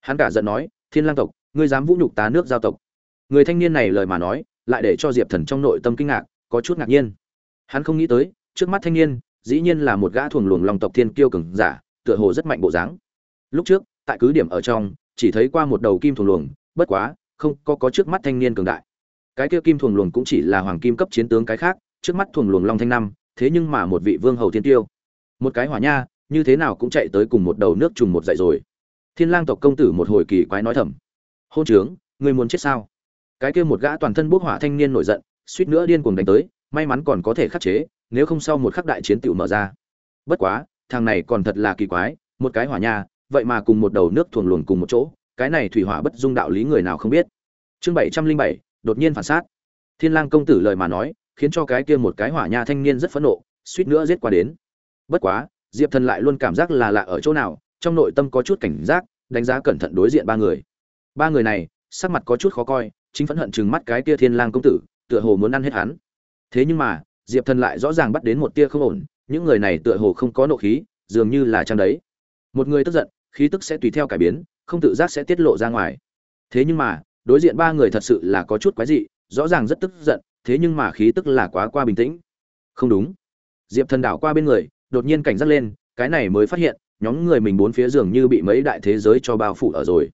Hắn cả giận nói, thiên lang tộc, ngươi dám vũ nhục tá nước giao tộc. Người thanh niên này lời mà nói, lại để cho diệp thần trong nội tâm kinh ngạc, có chút ngạc nhiên. Hắn không nghĩ tới, trước mắt thanh niên, dĩ nhiên là một gã thuồng luồng lòng tộc thiên kiêu cường giả, tựa hồ rất mạnh bộ dáng. Lúc trước, tại cứ điểm ở trong, chỉ thấy qua một đầu kim thuồng luồng, bất quá, không có có trước mắt thanh niên cường đại. Cái kia kim thuồng luồng cũng chỉ là hoàng kim cấp chiến tướng cái khác trước mắt thuồng luồng long thanh năm, thế nhưng mà một vị vương hầu thiên tiêu. Một cái hỏa nha, như thế nào cũng chạy tới cùng một đầu nước trùng một dậy rồi. Thiên lang tộc công tử một hồi kỳ quái nói thầm. Hôn trướng, ngươi muốn chết sao? Cái kia một gã toàn thân bốc hỏa thanh niên nổi giận, suýt nữa điên cuồng đánh tới, may mắn còn có thể khắc chế, nếu không sau một khắc đại chiến tiểu mở ra. Bất quá, thằng này còn thật là kỳ quái, một cái hỏa nha, vậy mà cùng một đầu nước thuồng luồng cùng một chỗ, cái này thủy hỏa bất dung đạo lý người nào không biết. Chương bảy trăm linh bảy, đột nhiên phản sát. Thiên lang công tử lời mà nói khiến cho cái kia một cái hỏa nha thanh niên rất phẫn nộ, suýt nữa giết qua đến. Bất quá, diệp thần lại luôn cảm giác là lạ ở chỗ nào, trong nội tâm có chút cảnh giác, đánh giá cẩn thận đối diện ba người. Ba người này, sắc mặt có chút khó coi, chính phẫn hận chừng mắt cái kia thiên lang công tử, tựa hồ muốn ăn hết hắn. Thế nhưng mà, diệp thần lại rõ ràng bắt đến một tia không ổn, những người này tựa hồ không có nộ khí, dường như là trang đấy. Một người tức giận, khí tức sẽ tùy theo cải biến, không tự giác sẽ tiết lộ ra ngoài. Thế nhưng mà, đối diện ba người thật sự là có chút quái dị, rõ ràng rất tức giận thế nhưng mà khí tức là quá qua bình tĩnh. Không đúng. Diệp thần đảo qua bên người, đột nhiên cảnh giác lên, cái này mới phát hiện, nhóm người mình bốn phía dường như bị mấy đại thế giới cho bao phủ ở rồi.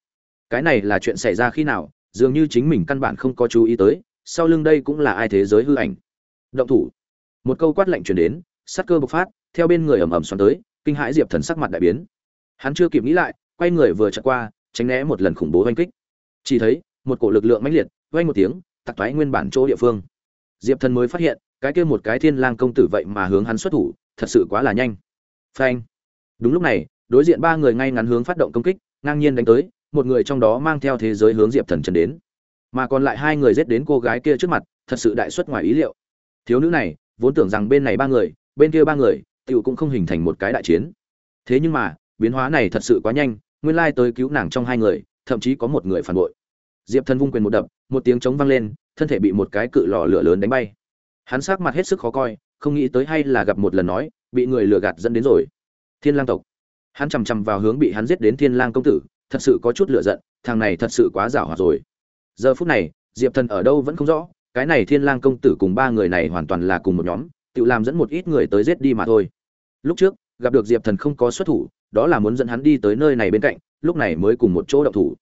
Cái này là chuyện xảy ra khi nào, dường như chính mình căn bản không có chú ý tới, sau lưng đây cũng là ai thế giới hư ảnh. Động thủ. Một câu quát lạnh truyền đến, sát cơ bộc phát, theo bên người ầm ầm xoắn tới, kinh hãi diệp thần sắc mặt đại biến. Hắn chưa kịp nghĩ lại, quay người vừa chặt qua, tránh né một lần khủng bố oanh kích. Chỉ thấy, một cổ lực lượng mãnh liệt, vang một tiếng, tạc toái nguyên bản chỗ địa phương diệp thần mới phát hiện, cái kia một cái thiên lang công tử vậy mà hướng hắn xuất thủ, thật sự quá là nhanh. Phanh. Đúng lúc này, đối diện ba người ngay ngắn hướng phát động công kích, ngang nhiên đánh tới, một người trong đó mang theo thế giới hướng diệp thần trần đến. Mà còn lại hai người giết đến cô gái kia trước mặt, thật sự đại xuất ngoài ý liệu. Thiếu nữ này, vốn tưởng rằng bên này ba người, bên kia ba người tiểu cũng không hình thành một cái đại chiến. Thế nhưng mà, biến hóa này thật sự quá nhanh, nguyên lai tới cứu nàng trong hai người, thậm chí có một người phản bội diệp thần vung quyền một đập, một tiếng trống vang lên, thân thể bị một cái cự lò lửa lớn đánh bay. Hắn sắc mặt hết sức khó coi, không nghĩ tới hay là gặp một lần nói, bị người lừa gạt dẫn đến rồi. Thiên lang tộc. Hắn chằm chằm vào hướng bị hắn giết đến thiên lang công tử, thật sự có chút lửa giận, thằng này thật sự quá giảo hoạt rồi. Giờ phút này, diệp thần ở đâu vẫn không rõ, cái này thiên lang công tử cùng ba người này hoàn toàn là cùng một nhóm, tự làm dẫn một ít người tới giết đi mà thôi. Lúc trước, gặp được diệp thần không có xuất thủ, đó là muốn dẫn hắn đi tới nơi này bên cạnh, lúc này mới cùng một chỗ động thủ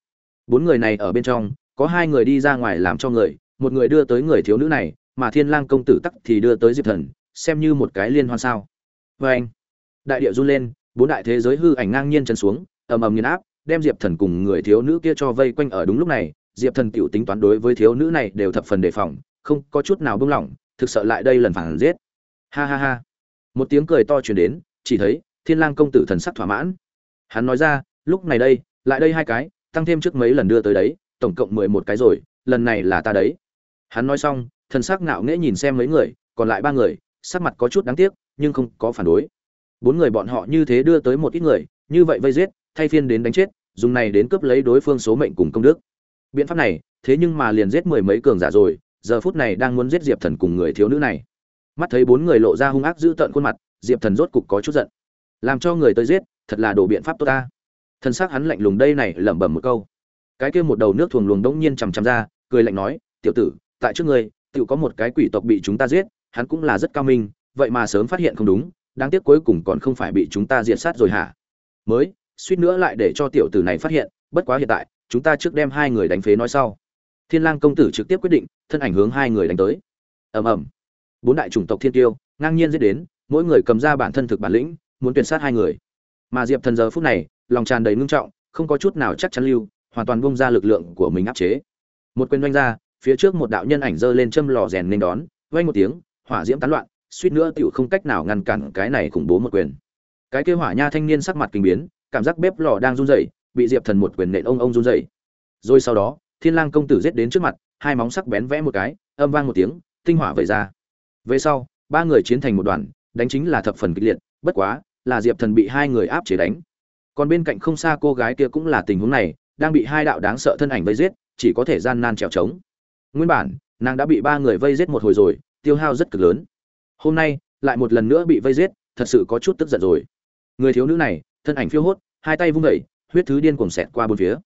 bốn người này ở bên trong, có hai người đi ra ngoài làm cho người, một người đưa tới người thiếu nữ này, mà thiên lang công tử tắc thì đưa tới diệp thần, xem như một cái liên hoan sao. Với anh, đại địa run lên, bốn đại thế giới hư ảnh ngang nhiên chân xuống, ầm ầm nghiền áp, đem diệp thần cùng người thiếu nữ kia cho vây quanh ở đúng lúc này, diệp thần tiểu tính toán đối với thiếu nữ này đều thập phần đề phòng, không có chút nào buông lỏng, thực sợ lại đây lần phản giết. Ha ha ha. Một tiếng cười to truyền đến, chỉ thấy thiên lang công tử thần sắc thỏa mãn. Hắn nói ra, lúc này đây, lại đây hai cái tăng thêm trước mấy lần đưa tới đấy, tổng cộng mười một cái rồi, lần này là ta đấy. Hắn nói xong, thần sắc ngạo nghễ nhìn xem mấy người, còn lại ba người, sắc mặt có chút đáng tiếc, nhưng không có phản đối. Bốn người bọn họ như thế đưa tới một ít người, như vậy vây giết, thay phiên đến đánh chết, dùng này đến cướp lấy đối phương số mệnh cùng công đức. Biện pháp này, thế nhưng mà liền giết mười mấy cường giả rồi, giờ phút này đang muốn giết diệp thần cùng người thiếu nữ này. Mắt thấy bốn người lộ ra hung ác dữ tợn khuôn mặt, diệp thần rốt cục có chút giận. Làm cho người tới giết, thật là đồ biện pháp tốt ta thân xác hắn lạnh lùng đây này lẩm bẩm một câu. Cái kia một đầu nước thuồng luồng đống nhiên chằm chằm ra, cười lạnh nói, tiểu tử, tại trước ngươi tự có một cái quỷ tộc bị chúng ta giết, hắn cũng là rất cao minh, vậy mà sớm phát hiện không đúng, đáng tiếc cuối cùng còn không phải bị chúng ta diệt sát rồi hả? Mới, suýt nữa lại để cho tiểu tử này phát hiện, bất quá hiện tại, chúng ta trước đem hai người đánh phế nói sau. Thiên lang công tử trực tiếp quyết định, thân ảnh hướng hai người đánh tới. Ầm ầm. Bốn đại chủng tộc thiên tiêu, ngang nhiên giết đến, mỗi người cầm ra bản thân thực bản lĩnh, muốn tuyển sát hai người. Mà diệp thần giờ phút này lòng tràn đầy ngưng trọng, không có chút nào chắc chắn lưu, hoàn toàn bung ra lực lượng của mình áp chế. Một quyền doanh ra, phía trước một đạo nhân ảnh giơ lên châm lò rèn nên đón, vang một tiếng, hỏa diễm tán loạn, suýt nữa tiểu không cách nào ngăn cản cái này khủng bố một quyền. Cái kia hỏa nha thanh niên sắc mặt kinh biến, cảm giác bếp lò đang run rẩy, bị diệp thần một quyền nện ông ông run rẩy. Rồi sau đó, thiên lang công tử giết đến trước mặt, hai móng sắc bén vẽ một cái, âm vang một tiếng, tinh hỏa vẩy ra. Về sau, ba người chiến thành một đoàn, đánh chính là thập phần kịch liệt, bất quá là diệp thần bị hai người áp chế đánh còn bên cạnh không xa cô gái kia cũng là tình huống này, đang bị hai đạo đáng sợ thân ảnh vây giết, chỉ có thể gian nan trèo trống. Nguyên bản, nàng đã bị ba người vây giết một hồi rồi, tiêu hao rất cực lớn. Hôm nay, lại một lần nữa bị vây giết, thật sự có chút tức giận rồi. Người thiếu nữ này, thân ảnh phiêu hốt, hai tay vung vẩy huyết thứ điên cuồng xẹt qua bốn phía.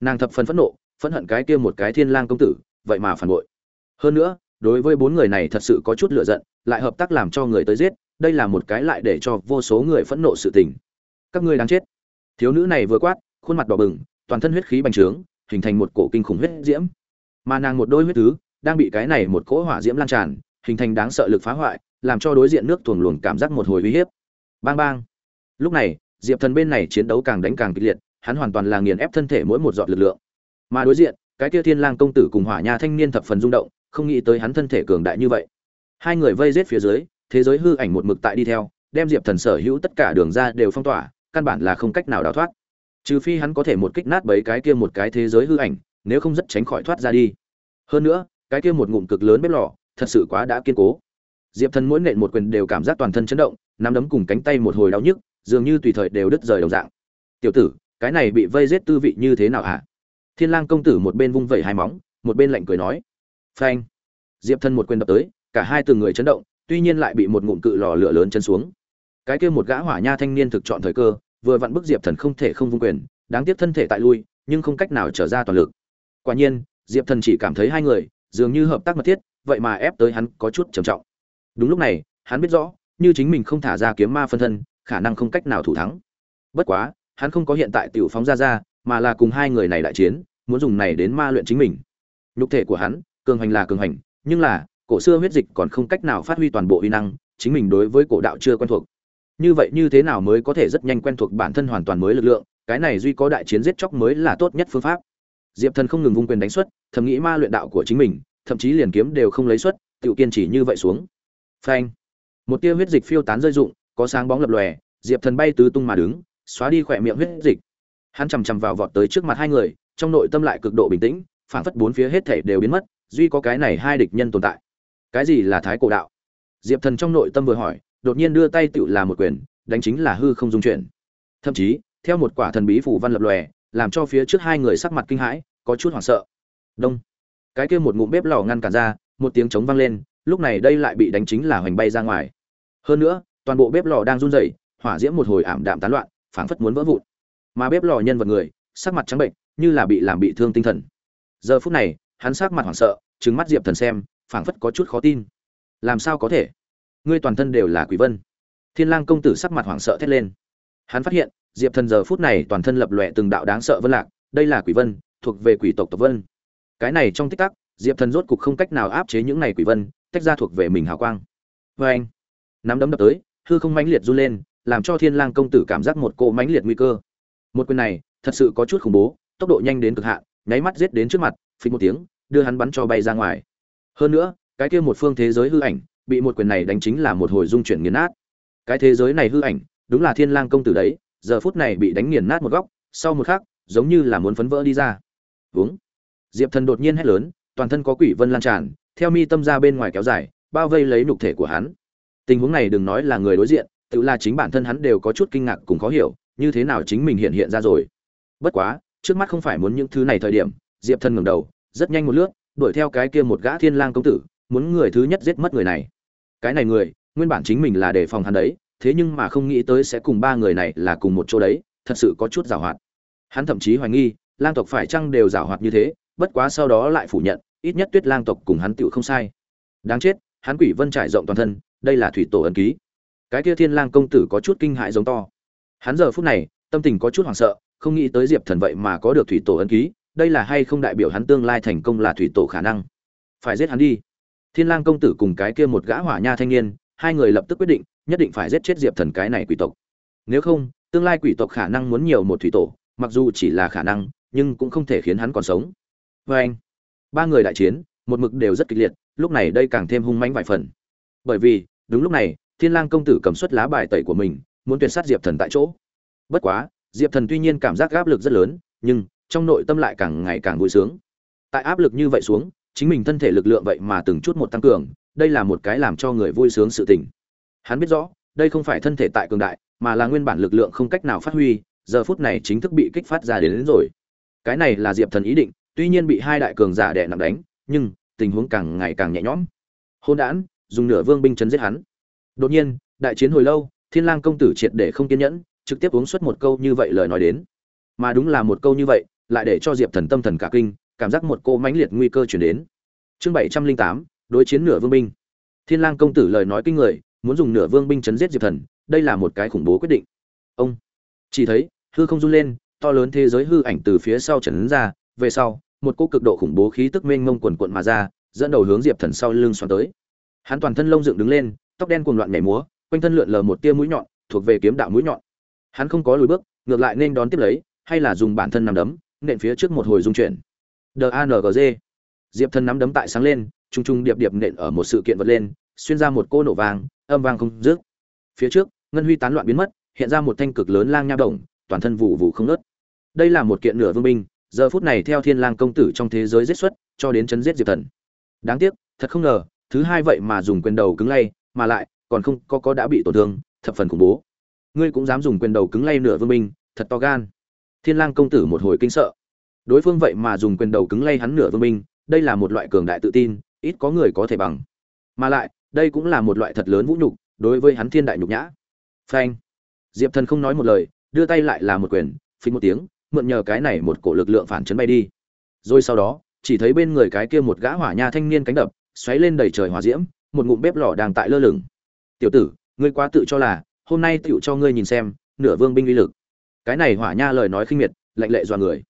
Nàng thập phần phẫn nộ, phẫn hận cái kia một cái thiên lang công tử, vậy mà phản bội. Hơn nữa, đối với bốn người này thật sự có chút lựa giận, lại hợp tác làm cho người tới giết, đây là một cái lại để cho vô số người phẫn nộ sự tình. Các ngươi đáng chết thiếu nữ này vừa quát, khuôn mặt đỏ bừng, toàn thân huyết khí bành trướng, hình thành một cổ kinh khủng huyết diễm. Mà nàng một đôi huyết tứ đang bị cái này một cỗ hỏa diễm lan tràn, hình thành đáng sợ lực phá hoại, làm cho đối diện nước thuồng luồng cảm giác một hồi uy hiếp. Bang bang. Lúc này, diệp thần bên này chiến đấu càng đánh càng kịch liệt, hắn hoàn toàn là nghiền ép thân thể mỗi một giọt lực lượng. Mà đối diện, cái kia thiên lang công tử cùng hỏa nha thanh niên thập phần rung động, không nghĩ tới hắn thân thể cường đại như vậy. Hai người vây giết phía dưới, thế giới hư ảnh một mực tại đi theo, đem diệp thần sở hữu tất cả đường ra đều phong tỏa căn bản là không cách nào đào thoát. Trừ phi hắn có thể một kích nát bấy cái kia một cái thế giới hư ảnh, nếu không rất tránh khỏi thoát ra đi. Hơn nữa, cái kia một ngụm cực lớn bếp lò, thật sự quá đã kiên cố. Diệp thần mỗi nện một quyền đều cảm giác toàn thân chấn động, nắm đấm cùng cánh tay một hồi đau nhức, dường như tùy thời đều đứt rời đồng dạng. Tiểu tử, cái này bị vây giết tư vị như thế nào hả? Thiên lang công tử một bên vung vẩy hai móng, một bên lạnh cười nói. Phanh. Diệp thần một quyền đập tới, cả hai từng người chấn động, tuy nhiên lại bị một ngụm cự lò lửa lớn chân xuống. Cái kia một gã hỏa nha thanh niên thực chọn thời cơ vừa vặn bức diệp thần không thể không vung quyền, đáng tiếc thân thể tại lui, nhưng không cách nào trở ra toàn lực. Quả nhiên, diệp thần chỉ cảm thấy hai người, dường như hợp tác mật thiết, vậy mà ép tới hắn có chút trầm trọng. Đúng lúc này, hắn biết rõ, như chính mình không thả ra kiếm ma phân thân, khả năng không cách nào thủ thắng. Bất quá, hắn không có hiện tại tiểu phóng ra ra, mà là cùng hai người này đại chiến, muốn dùng này đến ma luyện chính mình. Nhục thể của hắn, cường hành là cường hành, nhưng là, cổ xưa huyết dịch còn không cách nào phát huy toàn bộ uy năng, chính mình đối với cổ đạo chưa quen thuộc như vậy như thế nào mới có thể rất nhanh quen thuộc bản thân hoàn toàn mới lực lượng, cái này duy có đại chiến giết chóc mới là tốt nhất phương pháp. Diệp thần không ngừng vung quyền đánh xuất, thầm nghĩ ma luyện đạo của chính mình, thậm chí liền kiếm đều không lấy xuất, tự kiên trì như vậy xuống. Phanh! Một tia huyết dịch phiêu tán rơi rụng, có sáng bóng lập lòe, diệp thần bay tứ tung mà đứng, xóa đi khỏe miệng huyết dịch. Hắn chằm chằm vào vọt tới trước mặt hai người, trong nội tâm lại cực độ bình tĩnh, phảng phất bốn phía hết thể đều biến mất, duy có cái này hai địch nhân tồn tại. Cái gì là thái cổ đạo? Diệp thần trong nội tâm vừa hỏi đột nhiên đưa tay tựu là một quyền, đánh chính là hư không dung chuyển. Thậm chí, theo một quả thần bí phủ văn lập lòe, làm cho phía trước hai người sắc mặt kinh hãi, có chút hoảng sợ. Đông. Cái kia một ngụm bếp lò ngăn cản ra, một tiếng trống vang lên, lúc này đây lại bị đánh chính là hoành bay ra ngoài. Hơn nữa, toàn bộ bếp lò đang run rẩy, hỏa diễm một hồi ảm đạm tán loạn, phảng phất muốn vỡ vụn. Mà bếp lò nhân vật người, sắc mặt trắng bệnh, như là bị làm bị thương tinh thần. Giờ phút này, hắn sắc mặt hoảng sợ, trừng mắt diệp thần xem, phảng phất có chút khó tin. Làm sao có thể? Ngươi toàn thân đều là quỷ vân. Thiên lang công tử sắc mặt hoảng sợ thét lên. Hắn phát hiện, diệp thần giờ phút này toàn thân lập lòe từng đạo đáng sợ vân lạc, đây là quỷ vân, thuộc về quỷ tộc tộc vân. Cái này trong tích tắc, diệp thần rốt cục không cách nào áp chế những này quỷ vân, tách ra thuộc về mình hào quang. Vê anh, nắm đấm đập tới, hư không mãnh liệt run lên, làm cho thiên lang công tử cảm giác một cỗ mãnh liệt nguy cơ. Một quyền này, thật sự có chút khủng bố, tốc độ nhanh đến cực hạn, nháy mắt giết đến trước mặt phình một tiếng, đưa hắn bắn cho bay ra ngoài. Hơn nữa, cái kia một phương thế giới hư ảnh bị một quyền này đánh chính là một hồi dung chuyển nghiền nát. Cái thế giới này hư ảnh, đúng là thiên lang công tử đấy, giờ phút này bị đánh nghiền nát một góc, sau một khắc, giống như là muốn phấn vỡ đi ra. Uống diệp thần đột nhiên hét lớn, toàn thân có quỷ vân lan tràn, theo mi tâm ra bên ngoài kéo dài, bao vây lấy nhục thể của hắn. Tình huống này đừng nói là người đối diện, tự là chính bản thân hắn đều có chút kinh ngạc cùng khó hiểu, như thế nào chính mình hiện hiện ra rồi. Bất quá, trước mắt không phải muốn những thứ này thời điểm, diệp thần ngẩng đầu, rất nhanh một lướt, đuổi theo cái kia một gã thiên lang công tử, muốn người thứ nhất giết mất người này cái này người, nguyên bản chính mình là đề phòng hắn đấy, thế nhưng mà không nghĩ tới sẽ cùng ba người này là cùng một chỗ đấy, thật sự có chút giảo hoạt. Hắn thậm chí hoài nghi, lang tộc phải chăng đều giảo hoạt như thế, bất quá sau đó lại phủ nhận, ít nhất tuyết lang tộc cùng hắn tựu không sai. Đáng chết, hắn quỷ vân trải rộng toàn thân, đây là thủy tổ ấn ký. Cái kia thiên lang công tử có chút kinh hại giống to. Hắn giờ phút này, tâm tình có chút hoảng sợ, không nghĩ tới diệp thần vậy mà có được thủy tổ ấn ký, đây là hay không đại biểu hắn tương lai thành công là thủy tổ khả năng. Phải giết hắn đi thiên lang công tử cùng cái kia một gã hỏa nha thanh niên, hai người lập tức quyết định, nhất định phải giết chết diệp thần cái này quỷ tộc. Nếu không, tương lai quỷ tộc khả năng muốn nhiều một thủy tổ, mặc dù chỉ là khả năng, nhưng cũng không thể khiến hắn còn sống. Với anh, ba người đại chiến, một mực đều rất kịch liệt, lúc này đây càng thêm hung mãnh vài phần. Bởi vì, đúng lúc này, thiên lang công tử cầm suất lá bài tẩy của mình, muốn tuyệt sát diệp thần tại chỗ. Bất quá, diệp thần tuy nhiên cảm giác áp lực rất lớn, nhưng trong nội tâm lại càng ngày càng vui sướng. Tại áp lực như vậy xuống chính mình thân thể lực lượng vậy mà từng chút một tăng cường đây là một cái làm cho người vui sướng sự tình. Hắn biết rõ đây không phải thân thể tại cường đại mà là nguyên bản lực lượng không cách nào phát huy giờ phút này chính thức bị kích phát ra đến, đến rồi. Cái này là diệp thần ý định tuy nhiên bị hai đại cường giả đè nặng đánh nhưng tình huống càng ngày càng nhẹ nhõm. Hôn đản dùng nửa vương binh chấn giết hắn. Đột nhiên đại chiến hồi lâu thiên lang công tử triệt để không kiên nhẫn trực tiếp uống xuất một câu như vậy lời nói đến. Mà đúng là một câu như vậy lại để cho diệp thần tâm thần cả kinh cảm giác một cô mãnh liệt nguy cơ chuyển đến. Chương bảy trăm linh tám, đối chiến nửa vương binh. Thiên lang công tử lời nói kinh người, muốn dùng nửa vương binh chấn giết diệp thần, đây là một cái khủng bố quyết định. Ông, chỉ thấy, hư không run lên, to lớn thế giới hư ảnh từ phía sau trần ra, về sau, một cô cực độ khủng bố khí tức mênh mông quần quận mà ra, dẫn đầu hướng diệp thần sau lưng xoắn tới. Hắn toàn thân lông dựng đứng lên, tóc đen cuồng loạn nhảy múa, quanh thân lượn lờ một tia mũi nhọn, thuộc về kiếm đạo mũi nhọn. Hắn không có lùi bước, ngược lại nên đón tiếp lấy, hay là dùng bản thân nằm đấm, nện phía trước một hồi dung chuyển dangg diệp thần nắm đấm tại sáng lên trung trung điệp điệp nện ở một sự kiện vật lên, xuyên ra một cô nổ vàng âm vang không dứt. Phía trước, ngân huy tán loạn biến mất, hiện ra một thanh cực lớn lang nha đồng, toàn thân vụ vụ không ngớt. đây là một kiện nửa vương binh, giờ phút này theo thiên lang công tử trong thế giới giết xuất, cho đến chấn giết diệp thần. Đáng tiếc, thật không ngờ, thứ hai vậy mà dùng quyền đầu cứng lay, mà lại, còn không có có đã bị tổn thương, thập phần khủng bố. Ngươi cũng dám dùng quyền đầu cứng lay nửa vương binh, thật to gan. Thiên lang công tử một hồi kinh sợ đối phương vậy mà dùng quyền đầu cứng lay hắn nửa vương binh, đây là một loại cường đại tự tin, ít có người có thể bằng. Mà lại, đây cũng là một loại thật lớn vũ nhục, đối với hắn thiên đại nhục nhã. Phanh. Diệp thần không nói một lời, đưa tay lại là một quyền phình một tiếng, mượn nhờ cái này một cổ lực lượng phản chấn bay đi. Rồi sau đó, chỉ thấy bên người cái kia một gã hỏa nha thanh niên cánh đập, xoáy lên đầy trời hỏa diễm, một ngụm bếp lò đang tại lơ lửng. Tiểu tử, ngươi quá tự cho là, hôm nay tựu cho ngươi nhìn xem, nửa vương binh uy lực. Cái này hỏa nha lời nói khinh miệt, lạnh lệ dọa người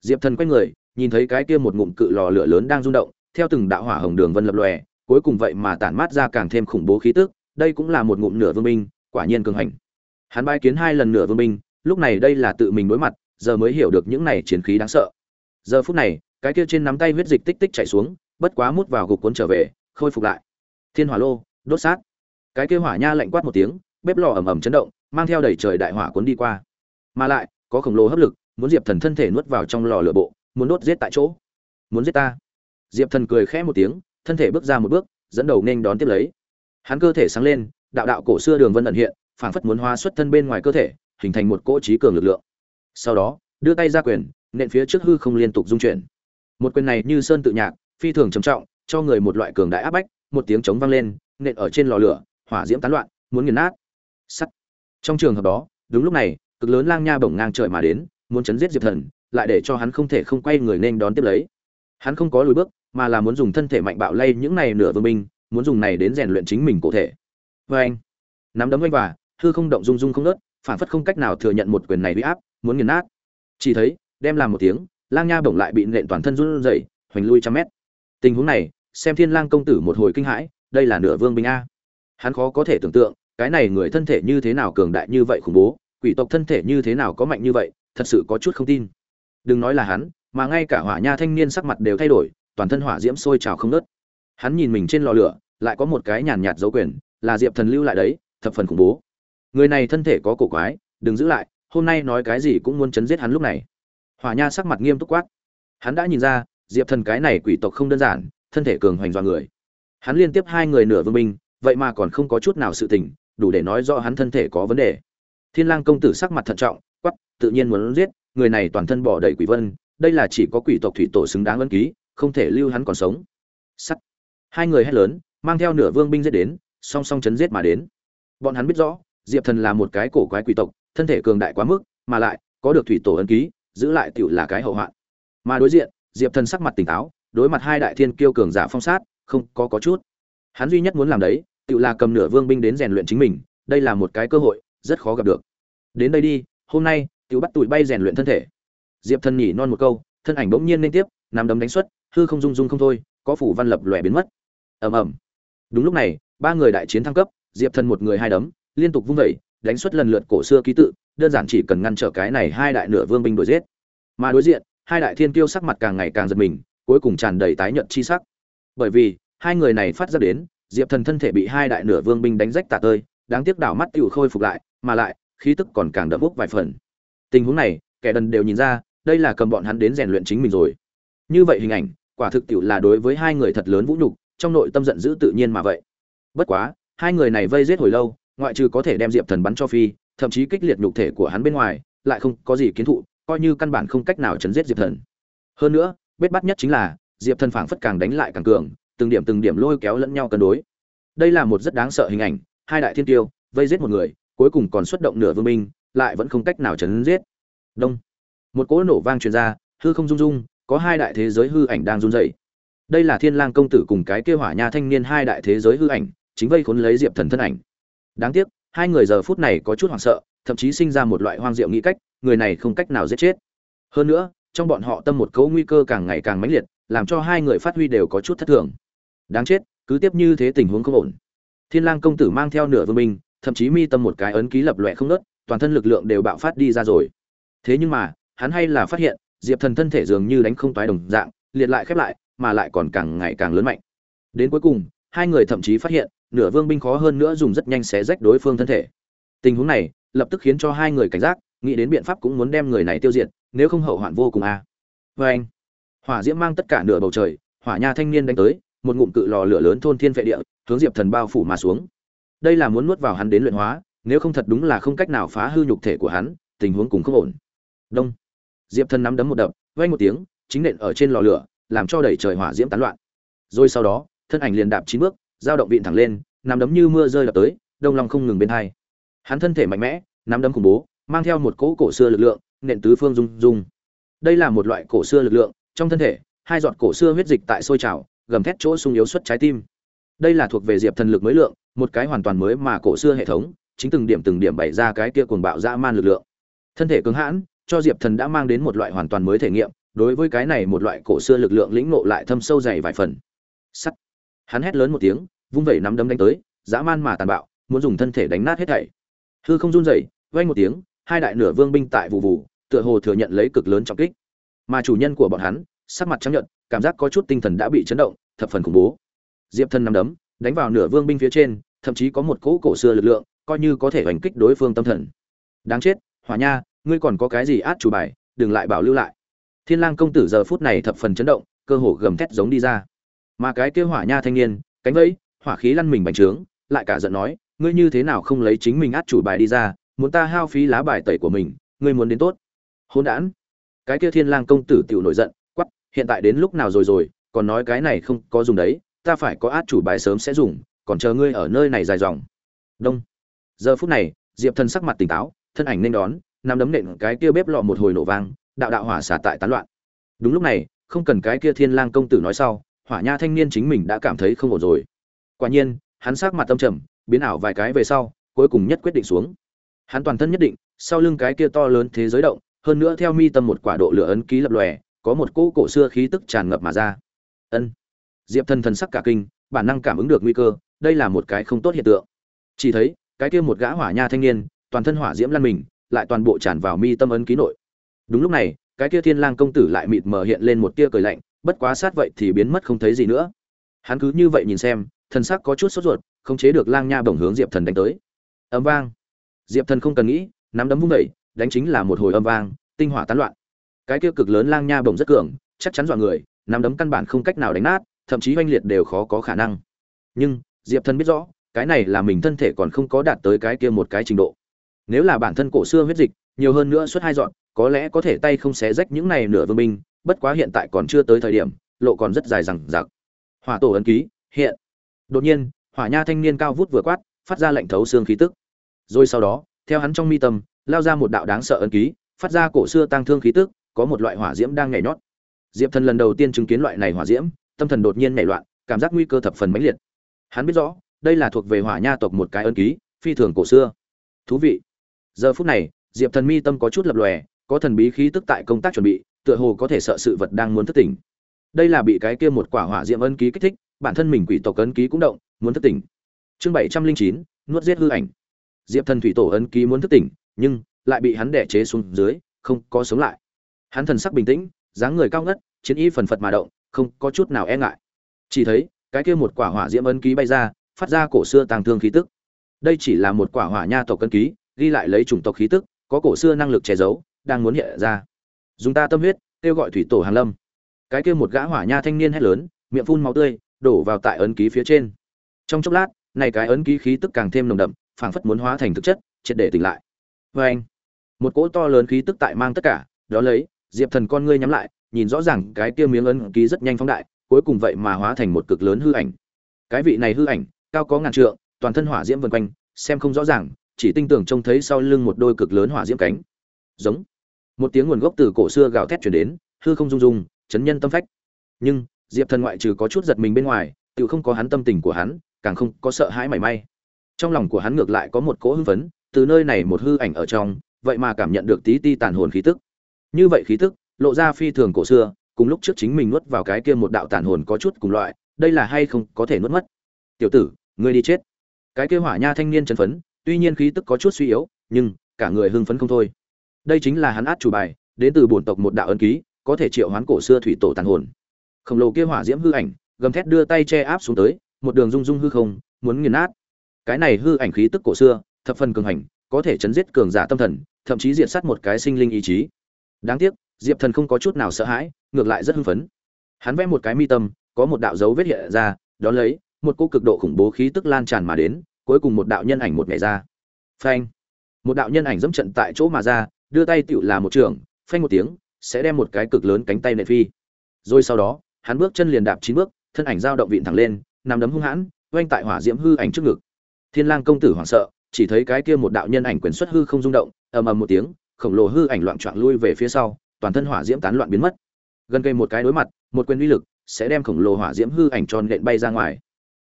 diệp thần quay người, nhìn thấy cái kia một ngụm cự lò lửa lớn đang rung động, theo từng đạo hỏa hồng đường vân lập lòe, cuối cùng vậy mà tản mát ra càng thêm khủng bố khí tức, đây cũng là một ngụm nửa vương binh, quả nhiên cường hành. Hắn bái kiến hai lần nửa vương binh, lúc này đây là tự mình đối mặt, giờ mới hiểu được những này chiến khí đáng sợ. Giờ phút này, cái kia trên nắm tay huyết dịch tích tích chảy xuống, bất quá mút vào gục cuốn trở về, khôi phục lại. Thiên hỏa lô, đốt sát. Cái kia hỏa nha lạnh quát một tiếng, bếp lò ầm ầm chấn động, mang theo đầy trời đại hỏa cuốn đi qua. Mà lại, có khổng lồ hấp lực muốn diệp thần thân thể nuốt vào trong lò lửa bộ, muốn đốt giết tại chỗ. Muốn giết ta. Diệp thần cười khẽ một tiếng, thân thể bước ra một bước, dẫn đầu nên đón tiếp lấy. Hắn cơ thể sáng lên, đạo đạo cổ xưa đường vân ẩn hiện, phảng phất muốn hóa xuất thân bên ngoài cơ thể, hình thành một cỗ trí cường lực lượng. Sau đó, đưa tay ra quyền, nện phía trước hư không liên tục dung chuyển. Một quyền này như sơn tự nhạc, phi thường trầm trọng, cho người một loại cường đại áp bách, một tiếng trống vang lên, nện ở trên lò lửa, hỏa diễm tán loạn, muốn nghiền nát. Sắt. Trong trường hợp đó, đúng lúc này, cực lớn lang nha bổng ngang trời mà đến muốn chấn giết diệp thần, lại để cho hắn không thể không quay người nên đón tiếp lấy. Hắn không có lùi bước, mà là muốn dùng thân thể mạnh bạo lay những này nửa vương binh, muốn dùng này đến rèn luyện chính mình cụ thể. Vê anh, nắm đấm oanh và, hư không động rung rung không nớt phản phất không cách nào thừa nhận một quyền này huy áp, muốn nghiền nát. Chỉ thấy, đem làm một tiếng, lang nha bổng lại bị nện toàn thân run rẩy, hoành lui trăm mét. Tình huống này, xem thiên lang công tử một hồi kinh hãi, đây là nửa vương binh a. Hắn khó có thể tưởng tượng, cái này người thân thể như thế nào cường đại như vậy khủng bố, quỷ tộc thân thể như thế nào có mạnh như vậy thật sự có chút không tin. Đừng nói là hắn, mà ngay cả hỏa nha thanh niên sắc mặt đều thay đổi, toàn thân hỏa diễm sôi trào không nớt hắn nhìn mình trên lò lửa, lại có một cái nhàn nhạt dấu quyền, là diệp thần lưu lại đấy, thập phần khủng bố. Người này thân thể có cổ quái, đừng giữ lại, hôm nay nói cái gì cũng muốn chấn giết hắn lúc này. Hỏa nha sắc mặt nghiêm túc quát. Hắn đã nhìn ra, diệp thần cái này quỷ tộc không đơn giản, thân thể cường hoành dọa người. Hắn liên tiếp hai người nửa vương binh, vậy mà còn không có chút nào sự tình, đủ để nói rõ hắn thân thể có vấn đề. Thiên lang công tử sắc mặt thận trọng tự nhiên muốn giết, người này toàn thân bỏ đầy quỷ vân, đây là chỉ có quỷ tộc thủy tổ xứng đáng ấn ký, không thể lưu hắn còn sống. Sắt. Hai người hét lớn, mang theo nửa vương binh giết đến, song song chấn giết mà đến. Bọn hắn biết rõ, diệp thần là một cái cổ quái quỷ tộc, thân thể cường đại quá mức, mà lại, có được thủy tổ ấn ký, giữ lại tiểu là cái hậu hoạn. Mà đối diện, diệp thần sắc mặt tỉnh táo, đối mặt hai đại thiên kiêu cường giả phong sát, không có có chút. Hắn duy nhất muốn làm đấy, tiểu là cầm nửa vương binh đến rèn luyện chính mình, đây là một cái cơ hội, rất khó gặp được. Đến đây đi, hôm nay tiểu bắt tụi bay rèn luyện thân thể. Diệp thần nhỉ non một câu, thân ảnh bỗng nhiên liên tiếp nằm đấm đánh xuất, hư không dung dung không thôi, có phủ văn lập lòe biến mất. Ầm ầm. Đúng lúc này, ba người đại chiến thăng cấp, diệp thần một người hai đấm, liên tục vung vẩy, đánh xuất lần lượt cổ xưa ký tự, đơn giản chỉ cần ngăn trở cái này hai đại nửa vương binh đuổi giết. Mà đối diện, hai đại thiên tiêu sắc mặt càng ngày càng giật mình, cuối cùng tràn đầy tái nhợt chi sắc. Bởi vì, hai người này phát ra đến, diệp thần thân thể bị hai đại nửa vương binh đánh rách tả tơi, đáng tiếc đảo mắt tựu khôi phục lại, mà lại, khí tức còn càng đậm úp vài phần tình huống này, kẻ đần đều nhìn ra, đây là cầm bọn hắn đến rèn luyện chính mình rồi. Như vậy hình ảnh, quả thực tiệu là đối với hai người thật lớn vũ nhục, trong nội tâm giận dữ tự nhiên mà vậy. Bất quá, hai người này vây giết hồi lâu, ngoại trừ có thể đem diệp thần bắn cho phi, thậm chí kích liệt nhục thể của hắn bên ngoài, lại không có gì kiến thụ, coi như căn bản không cách nào chấn giết diệp thần. Hơn nữa bết bắt nhất chính là, diệp thần phảng phất càng đánh lại càng cường, từng điểm từng điểm lôi kéo lẫn nhau cân đối. Đây là một rất đáng sợ hình ảnh, hai đại thiên tiêu, vây giết một người, cuối cùng còn xuất động nửa vương minh lại vẫn không cách nào chấn giết. Đông. Một cỗ nổ vang truyền ra hư không rung rung có hai đại thế giới hư ảnh đang run rẩy. Đây là thiên lang công tử cùng cái kia hỏa nha thanh niên hai đại thế giới hư ảnh chính vây khốn lấy diệp thần thân ảnh. Đáng tiếc hai người giờ phút này có chút hoảng sợ thậm chí sinh ra một loại hoang diệu nghĩ cách người này không cách nào giết chết. Hơn nữa trong bọn họ tâm một cấu nguy cơ càng ngày càng mãnh liệt làm cho hai người phát huy đều có chút thất thường. Đáng chết cứ tiếp như thế tình huống không ổn. Thiên lang công tử mang theo nửa vương minh thậm chí mi tâm một cái ấn ký lập loè không ngớt, toàn thân lực lượng đều bạo phát đi ra rồi. Thế nhưng mà, hắn hay là phát hiện, diệp thần thân thể dường như đánh không toái đồng dạng, liệt lại khép lại, mà lại còn càng ngày càng lớn mạnh. Đến cuối cùng, hai người thậm chí phát hiện, nửa vương binh khó hơn nữa dùng rất nhanh xé rách đối phương thân thể. Tình huống này, lập tức khiến cho hai người cảnh giác, nghĩ đến biện pháp cũng muốn đem người này tiêu diệt, nếu không hậu hoạn vô cùng a. À. vê anh, hỏa diễm mang tất cả nửa bầu trời, hỏa nha thanh niên đánh tới, một ngụm cự lò lửa lớn thôn thiên vệ địa, hướng diệp thần bao phủ mà xuống. Đây là muốn nuốt vào hắn đến luyện hóa nếu không thật đúng là không cách nào phá hư nhục thể của hắn, tình huống cũng không ổn. Đông. Diệp thần nắm đấm một đập vay một tiếng, chính nện ở trên lò lửa, làm cho đẩy trời hỏa diễm tán loạn. Rồi sau đó, thân ảnh liền đạp chín bước, dao động vịn thẳng lên, nắm đấm như mưa rơi đập tới, đông lòng không ngừng bên hai. Hắn thân thể mạnh mẽ, nắm đấm khủng bố, mang theo một cỗ cổ xưa lực lượng, nện tứ phương rung rung. Đây là một loại cổ xưa lực lượng, trong thân thể, hai giọt cổ xưa huyết dịch tại sôi trào, gầm thét chỗ sung yếu xuất trái tim. Đây là thuộc về diệp thần lực mới lượng, một cái hoàn toàn mới mà cổ xưa hệ thống chính từng điểm từng điểm bày ra cái kia cuồng bạo dã man lực lượng. Thân thể cứng hãn, cho diệp thần đã mang đến một loại hoàn toàn mới thể nghiệm, đối với cái này một loại cổ xưa lực lượng lĩnh ngộ lại thâm sâu dày vài phần. Sắt. Hắn hét lớn một tiếng, vung vẩy nắm đấm đánh tới, dã man mà tàn bạo, muốn dùng thân thể đánh nát hết thảy. Hư không run rẩy, vang một tiếng, hai đại nửa vương binh tại vụ vụ, tựa hồ thừa nhận lấy cực lớn trọng kích. Mà chủ nhân của bọn hắn, sắc mặt trắng nhợt, cảm giác có chút tinh thần đã bị chấn động, thập phần khủng bố. Diệp thần nắm đấm, đánh vào nửa vương binh phía trên, thậm chí có một cỗ cổ xưa lực lượng coi như có thể hành kích đối phương tâm thần. Đáng chết, hỏa nha, ngươi còn có cái gì át chủ bài, đừng lại bảo lưu lại. Thiên lang công tử giờ phút này thập phần chấn động, cơ hồ gầm thét giống đi ra. Mà cái kia hỏa nha thanh niên, cánh vẫy, hỏa khí lăn mình bành trướng, lại cả giận nói, ngươi như thế nào không lấy chính mình át chủ bài đi ra, muốn ta hao phí lá bài tẩy của mình, ngươi muốn đến tốt. Hôn đản. Cái kia thiên lang công tử tiểu nổi giận, quắc, hiện tại đến lúc nào rồi rồi, còn nói cái này không có dùng đấy, ta phải có át chủ bài sớm sẽ dùng, còn chờ ngươi ở nơi này dài dòng. Đông giờ phút này, diệp thần sắc mặt tỉnh táo, thân ảnh nên đón, nắm đấm nện cái kia bếp lò một hồi nổ vang, đạo đạo hỏa xả tại tán loạn. Đúng lúc này, không cần cái kia thiên lang công tử nói sau, hỏa nha thanh niên chính mình đã cảm thấy không ổn rồi. Quả nhiên, hắn sắc mặt tâm trầm, biến ảo vài cái về sau, cuối cùng nhất quyết định xuống. Hắn toàn thân nhất định, sau lưng cái kia to lớn thế giới động, hơn nữa theo mi tâm một quả độ lửa ấn ký lập lòe, có một cỗ cổ xưa khí tức tràn ngập mà ra. Ân. Diệp thần thần sắc cả kinh, bản năng cảm ứng được nguy cơ, đây là một cái không tốt hiện tượng. Chỉ thấy cái kia một gã hỏa nha thanh niên, toàn thân hỏa diễm lăn mình, lại toàn bộ tràn vào mi tâm ấn ký nội. Đúng lúc này, cái kia thiên lang công tử lại mịt mờ hiện lên một tia cười lạnh, bất quá sát vậy thì biến mất không thấy gì nữa. Hắn cứ như vậy nhìn xem, thần sắc có chút sốt ruột, không chế được lang nha bổng hướng diệp thần đánh tới. Âm vang. Diệp thần không cần nghĩ, nắm đấm vung đẩy đánh chính là một hồi âm vang, tinh hỏa tán loạn. Cái kia cực lớn lang nha bổng rất cường, chắc chắn dọa người, nắm đấm căn bản không cách nào đánh nát, thậm chí oanh liệt đều khó có khả năng. Nhưng, diệp thần biết rõ cái này là mình thân thể còn không có đạt tới cái kia một cái trình độ. Nếu là bản thân cổ xưa huyết dịch, nhiều hơn nữa suốt hai dọn, có lẽ có thể tay không xé rách những này nửa vương binh, bất quá hiện tại còn chưa tới thời điểm, lộ còn rất dài rằng giặc hỏa tổ ấn ký, hiện. Đột nhiên, hỏa nha thanh niên cao vút vừa quát, phát ra lệnh thấu xương khí tức. Rồi sau đó, theo hắn trong mi tâm, lao ra một đạo đáng sợ ấn ký, phát ra cổ xưa tăng thương khí tức, có một loại hỏa diễm đang nhảy nhót. Diệp thần lần đầu tiên chứng kiến loại này hỏa diễm, tâm thần đột nhiên nhảy loạn, cảm giác nguy cơ thập phần mãnh liệt. Hắn biết rõ đây là thuộc về hỏa nha tộc một cái ân ký, phi thường cổ xưa. Thú vị. Giờ phút này, diệp thần mi tâm có chút lập lòe, có thần bí khí tức tại công tác chuẩn bị, tựa hồ có thể sợ sự vật đang muốn thất tỉnh. Đây là bị cái kia một quả hỏa diệm ân ký kích thích, bản thân mình quỷ tộc ân ký cũng động, muốn thất tỉnh. Chương bảy trăm linh chín, nuốt giết hư ảnh. Diệp thần thủy tổ ân ký muốn thất tỉnh, nhưng lại bị hắn đẻ chế xuống dưới, không có sống lại. Hắn thần sắc bình tĩnh, dáng người cao ngất, chiến y phần phật mà động, không có chút nào e ngại. Chỉ thấy, cái kia một quả hỏa diễm ân ký bay ra phát ra cổ xưa tàng thương khí tức. Đây chỉ là một quả hỏa nha tộc cân ký, ghi lại lấy chủng tộc khí tức, có cổ xưa năng lực che giấu, đang muốn hiện ra. Dùng ta tâm huyết, kêu gọi thủy tổ hàn lâm. Cái kia một gã hỏa nha thanh niên hét lớn, miệng phun máu tươi, đổ vào tại ấn ký phía trên. Trong chốc lát, này cái ấn ký khí tức càng thêm nồng đậm, phảng phất muốn hóa thành thực chất, triệt để tỉnh lại. Vê anh, một cỗ to lớn khí tức tại mang tất cả, đó lấy, diệp thần con ngươi nhắm lại, nhìn rõ ràng cái kia miếng ấn ký rất nhanh phóng đại, cuối cùng vậy mà hóa thành một cực lớn hư ảnh. Cái vị này hư ảnh cao có ngàn trượng, toàn thân hỏa diễm vần quanh, xem không rõ ràng, chỉ tinh tưởng trông thấy sau lưng một đôi cực lớn hỏa diễm cánh. Giống. Một tiếng nguồn gốc từ cổ xưa gào thét truyền đến, hư không rung rung, chấn nhân tâm phách. Nhưng, diệp thần ngoại trừ có chút giật mình bên ngoài, tự không có hắn tâm tình của hắn, càng không có sợ hãi mảy may. Trong lòng của hắn ngược lại có một cỗ hưng phấn, từ nơi này một hư ảnh ở trong, vậy mà cảm nhận được tí ti tàn hồn khí tức. Như vậy khí tức, lộ ra phi thường cổ xưa, cùng lúc trước chính mình nuốt vào cái kia một đạo tàn hồn có chút cùng loại, đây là hay không có thể nuốt mất. Tiểu tử ngươi đi chết. Cái kia hỏa nha thanh niên chân phấn, tuy nhiên khí tức có chút suy yếu, nhưng cả người hưng phấn không thôi. Đây chính là hắn át chủ bài, đến từ bổn tộc một đạo ấn ký, có thể triệu hoán cổ xưa thủy tổ tàn hồn. Khổng lồ kia hỏa diễm hư ảnh, gầm thét đưa tay che áp xuống tới, một đường rung rung hư không, muốn nghiền nát. Cái này hư ảnh khí tức cổ xưa, thập phần cường hành, có thể chấn giết cường giả tâm thần, thậm chí diện sát một cái sinh linh ý chí. Đáng tiếc, diệp thần không có chút nào sợ hãi, ngược lại rất hưng phấn. Hắn vẽ một cái mi tâm, có một đạo dấu vết hiện ra, đón lấy một cô cực độ khủng bố khí tức lan tràn mà đến, cuối cùng một đạo nhân ảnh một ngày ra. Phanh! Một đạo nhân ảnh dẫm trận tại chỗ mà ra, đưa tay tiểu là một trường, phanh một tiếng, sẽ đem một cái cực lớn cánh tay nệ phi. Rồi sau đó, hắn bước chân liền đạp chín bước, thân ảnh dao động vịn thẳng lên, nằm đấm hung hãn, oanh tại hỏa diễm hư ảnh trước ngực. Thiên lang công tử hoảng sợ, chỉ thấy cái kia một đạo nhân ảnh quyền xuất hư không rung động, ầm ầm một tiếng, khổng lồ hư ảnh loạn trọn lui về phía sau, toàn thân hỏa diễm tán loạn biến mất. Gần cây một cái đối mặt, một quyền uy lực, sẽ đem khổng lồ hỏa diễm hư ảnh tròn nện bay ra ngoài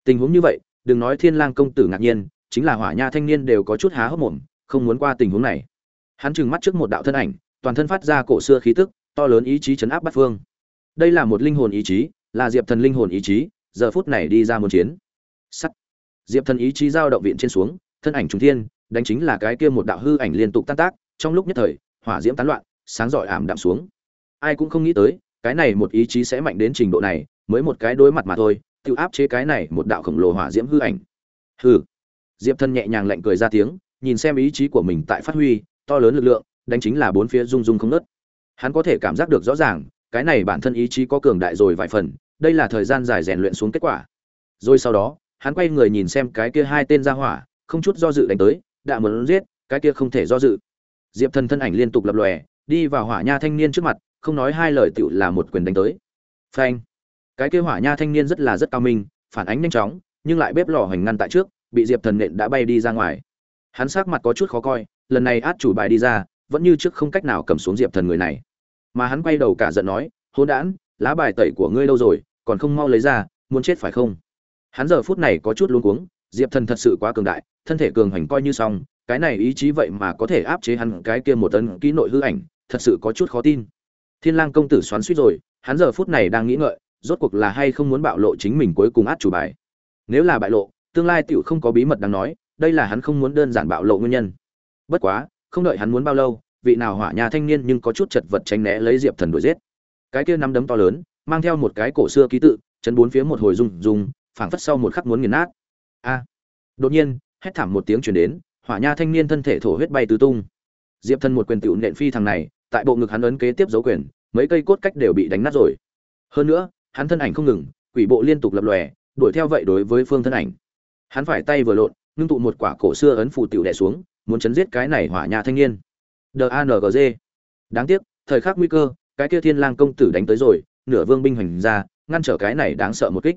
tình huống như vậy, đừng nói thiên lang công tử ngạc nhiên, chính là hỏa nha thanh niên đều có chút há hốc mồm, không muốn qua tình huống này. Hắn trừng mắt trước một đạo thân ảnh, toàn thân phát ra cổ xưa khí tức, to lớn ý chí chấn áp bát phương. Đây là một linh hồn ý chí, là diệp thần linh hồn ý chí, giờ phút này đi ra một chiến. Sắt. Diệp thần ý chí giao động viện trên xuống, thân ảnh trung thiên, đánh chính là cái kia một đạo hư ảnh liên tục tan tác, trong lúc nhất thời, hỏa diễm tán loạn, sáng rọi ảm đạm xuống. Ai cũng không nghĩ tới, cái này một ý chí sẽ mạnh đến trình độ này, mới một cái đối mặt mà thôi tự áp chế cái này một đạo khổng lồ hỏa diễm hư ảnh. Hư diệp thần nhẹ nhàng lạnh cười ra tiếng, nhìn xem ý chí của mình tại phát huy, to lớn lực lượng, đánh chính là bốn phía rung rung không nớt hắn có thể cảm giác được rõ ràng, cái này bản thân ý chí có cường đại rồi vài phần, đây là thời gian dài rèn luyện xuống kết quả. Rồi sau đó, hắn quay người nhìn xem cái kia hai tên ra hỏa, không chút do dự đánh tới, đã muốn giết, cái kia không thể do dự. Diệp thần thân ảnh liên tục lập lòe, đi vào hỏa nha thanh niên trước mặt, không nói hai lời tựu là một quyền đánh tới. Phanh cái kêu hỏa nha thanh niên rất là rất cao minh, phản ánh nhanh chóng, nhưng lại bếp lò hành ngăn tại trước, bị diệp thần nện đã bay đi ra ngoài. Hắn sắc mặt có chút khó coi, lần này át chủ bài đi ra, vẫn như trước không cách nào cầm xuống diệp thần người này. Mà hắn quay đầu cả giận nói hôn đản, lá bài tẩy của ngươi đâu rồi, còn không mau lấy ra, muốn chết phải không? Hắn giờ phút này có chút luống cuống, diệp thần thật sự quá cường đại, thân thể cường hành coi như xong, cái này ý chí vậy mà có thể áp chế hắn, cái kia một tấn kỹ nội hư ảnh, thật sự có chút khó tin. Thiên lang công tử xoắn suýt rồi, hắn giờ phút này đang nghĩ ngợi rốt cuộc là hay không muốn bạo lộ chính mình cuối cùng át chủ bài. Nếu là bại lộ, tương lai tiểu không có bí mật đáng nói, đây là hắn không muốn đơn giản bạo lộ nguyên nhân. Bất quá, không đợi hắn muốn bao lâu, vị nào hỏa nhà thanh niên nhưng có chút chật vật tránh né lấy diệp thần đuổi giết. Cái kia nắm đấm to lớn, mang theo một cái cổ xưa ký tự, chấn bốn phía một hồi rung rung, phảng phất sau một khắc muốn nghiền nát. A! Đột nhiên, hét thảm một tiếng truyền đến, hỏa nha thanh niên thân thể thổ huyết bay tứ tung. Diệp thần một quyền tiểu nện phi thằng này, tại bộ ngực hắn ấn kế tiếp dấu quyền, mấy cây cốt cách đều bị đánh nát rồi. Hơn nữa hắn thân ảnh không ngừng quỷ bộ liên tục lập lòe đuổi theo vậy đối với phương thân ảnh hắn phải tay vừa lộn ngưng tụ một quả cổ xưa ấn phù tiểu đè xuống muốn chấn giết cái này hỏa nhà thanh niên DANGG. Đáng tiếc, thời khắc nguy cơ, cái kia Thiên Lang công tử đánh tới rồi, nửa vương binh hành ra, ngăn trở cái này đáng sợ một kích.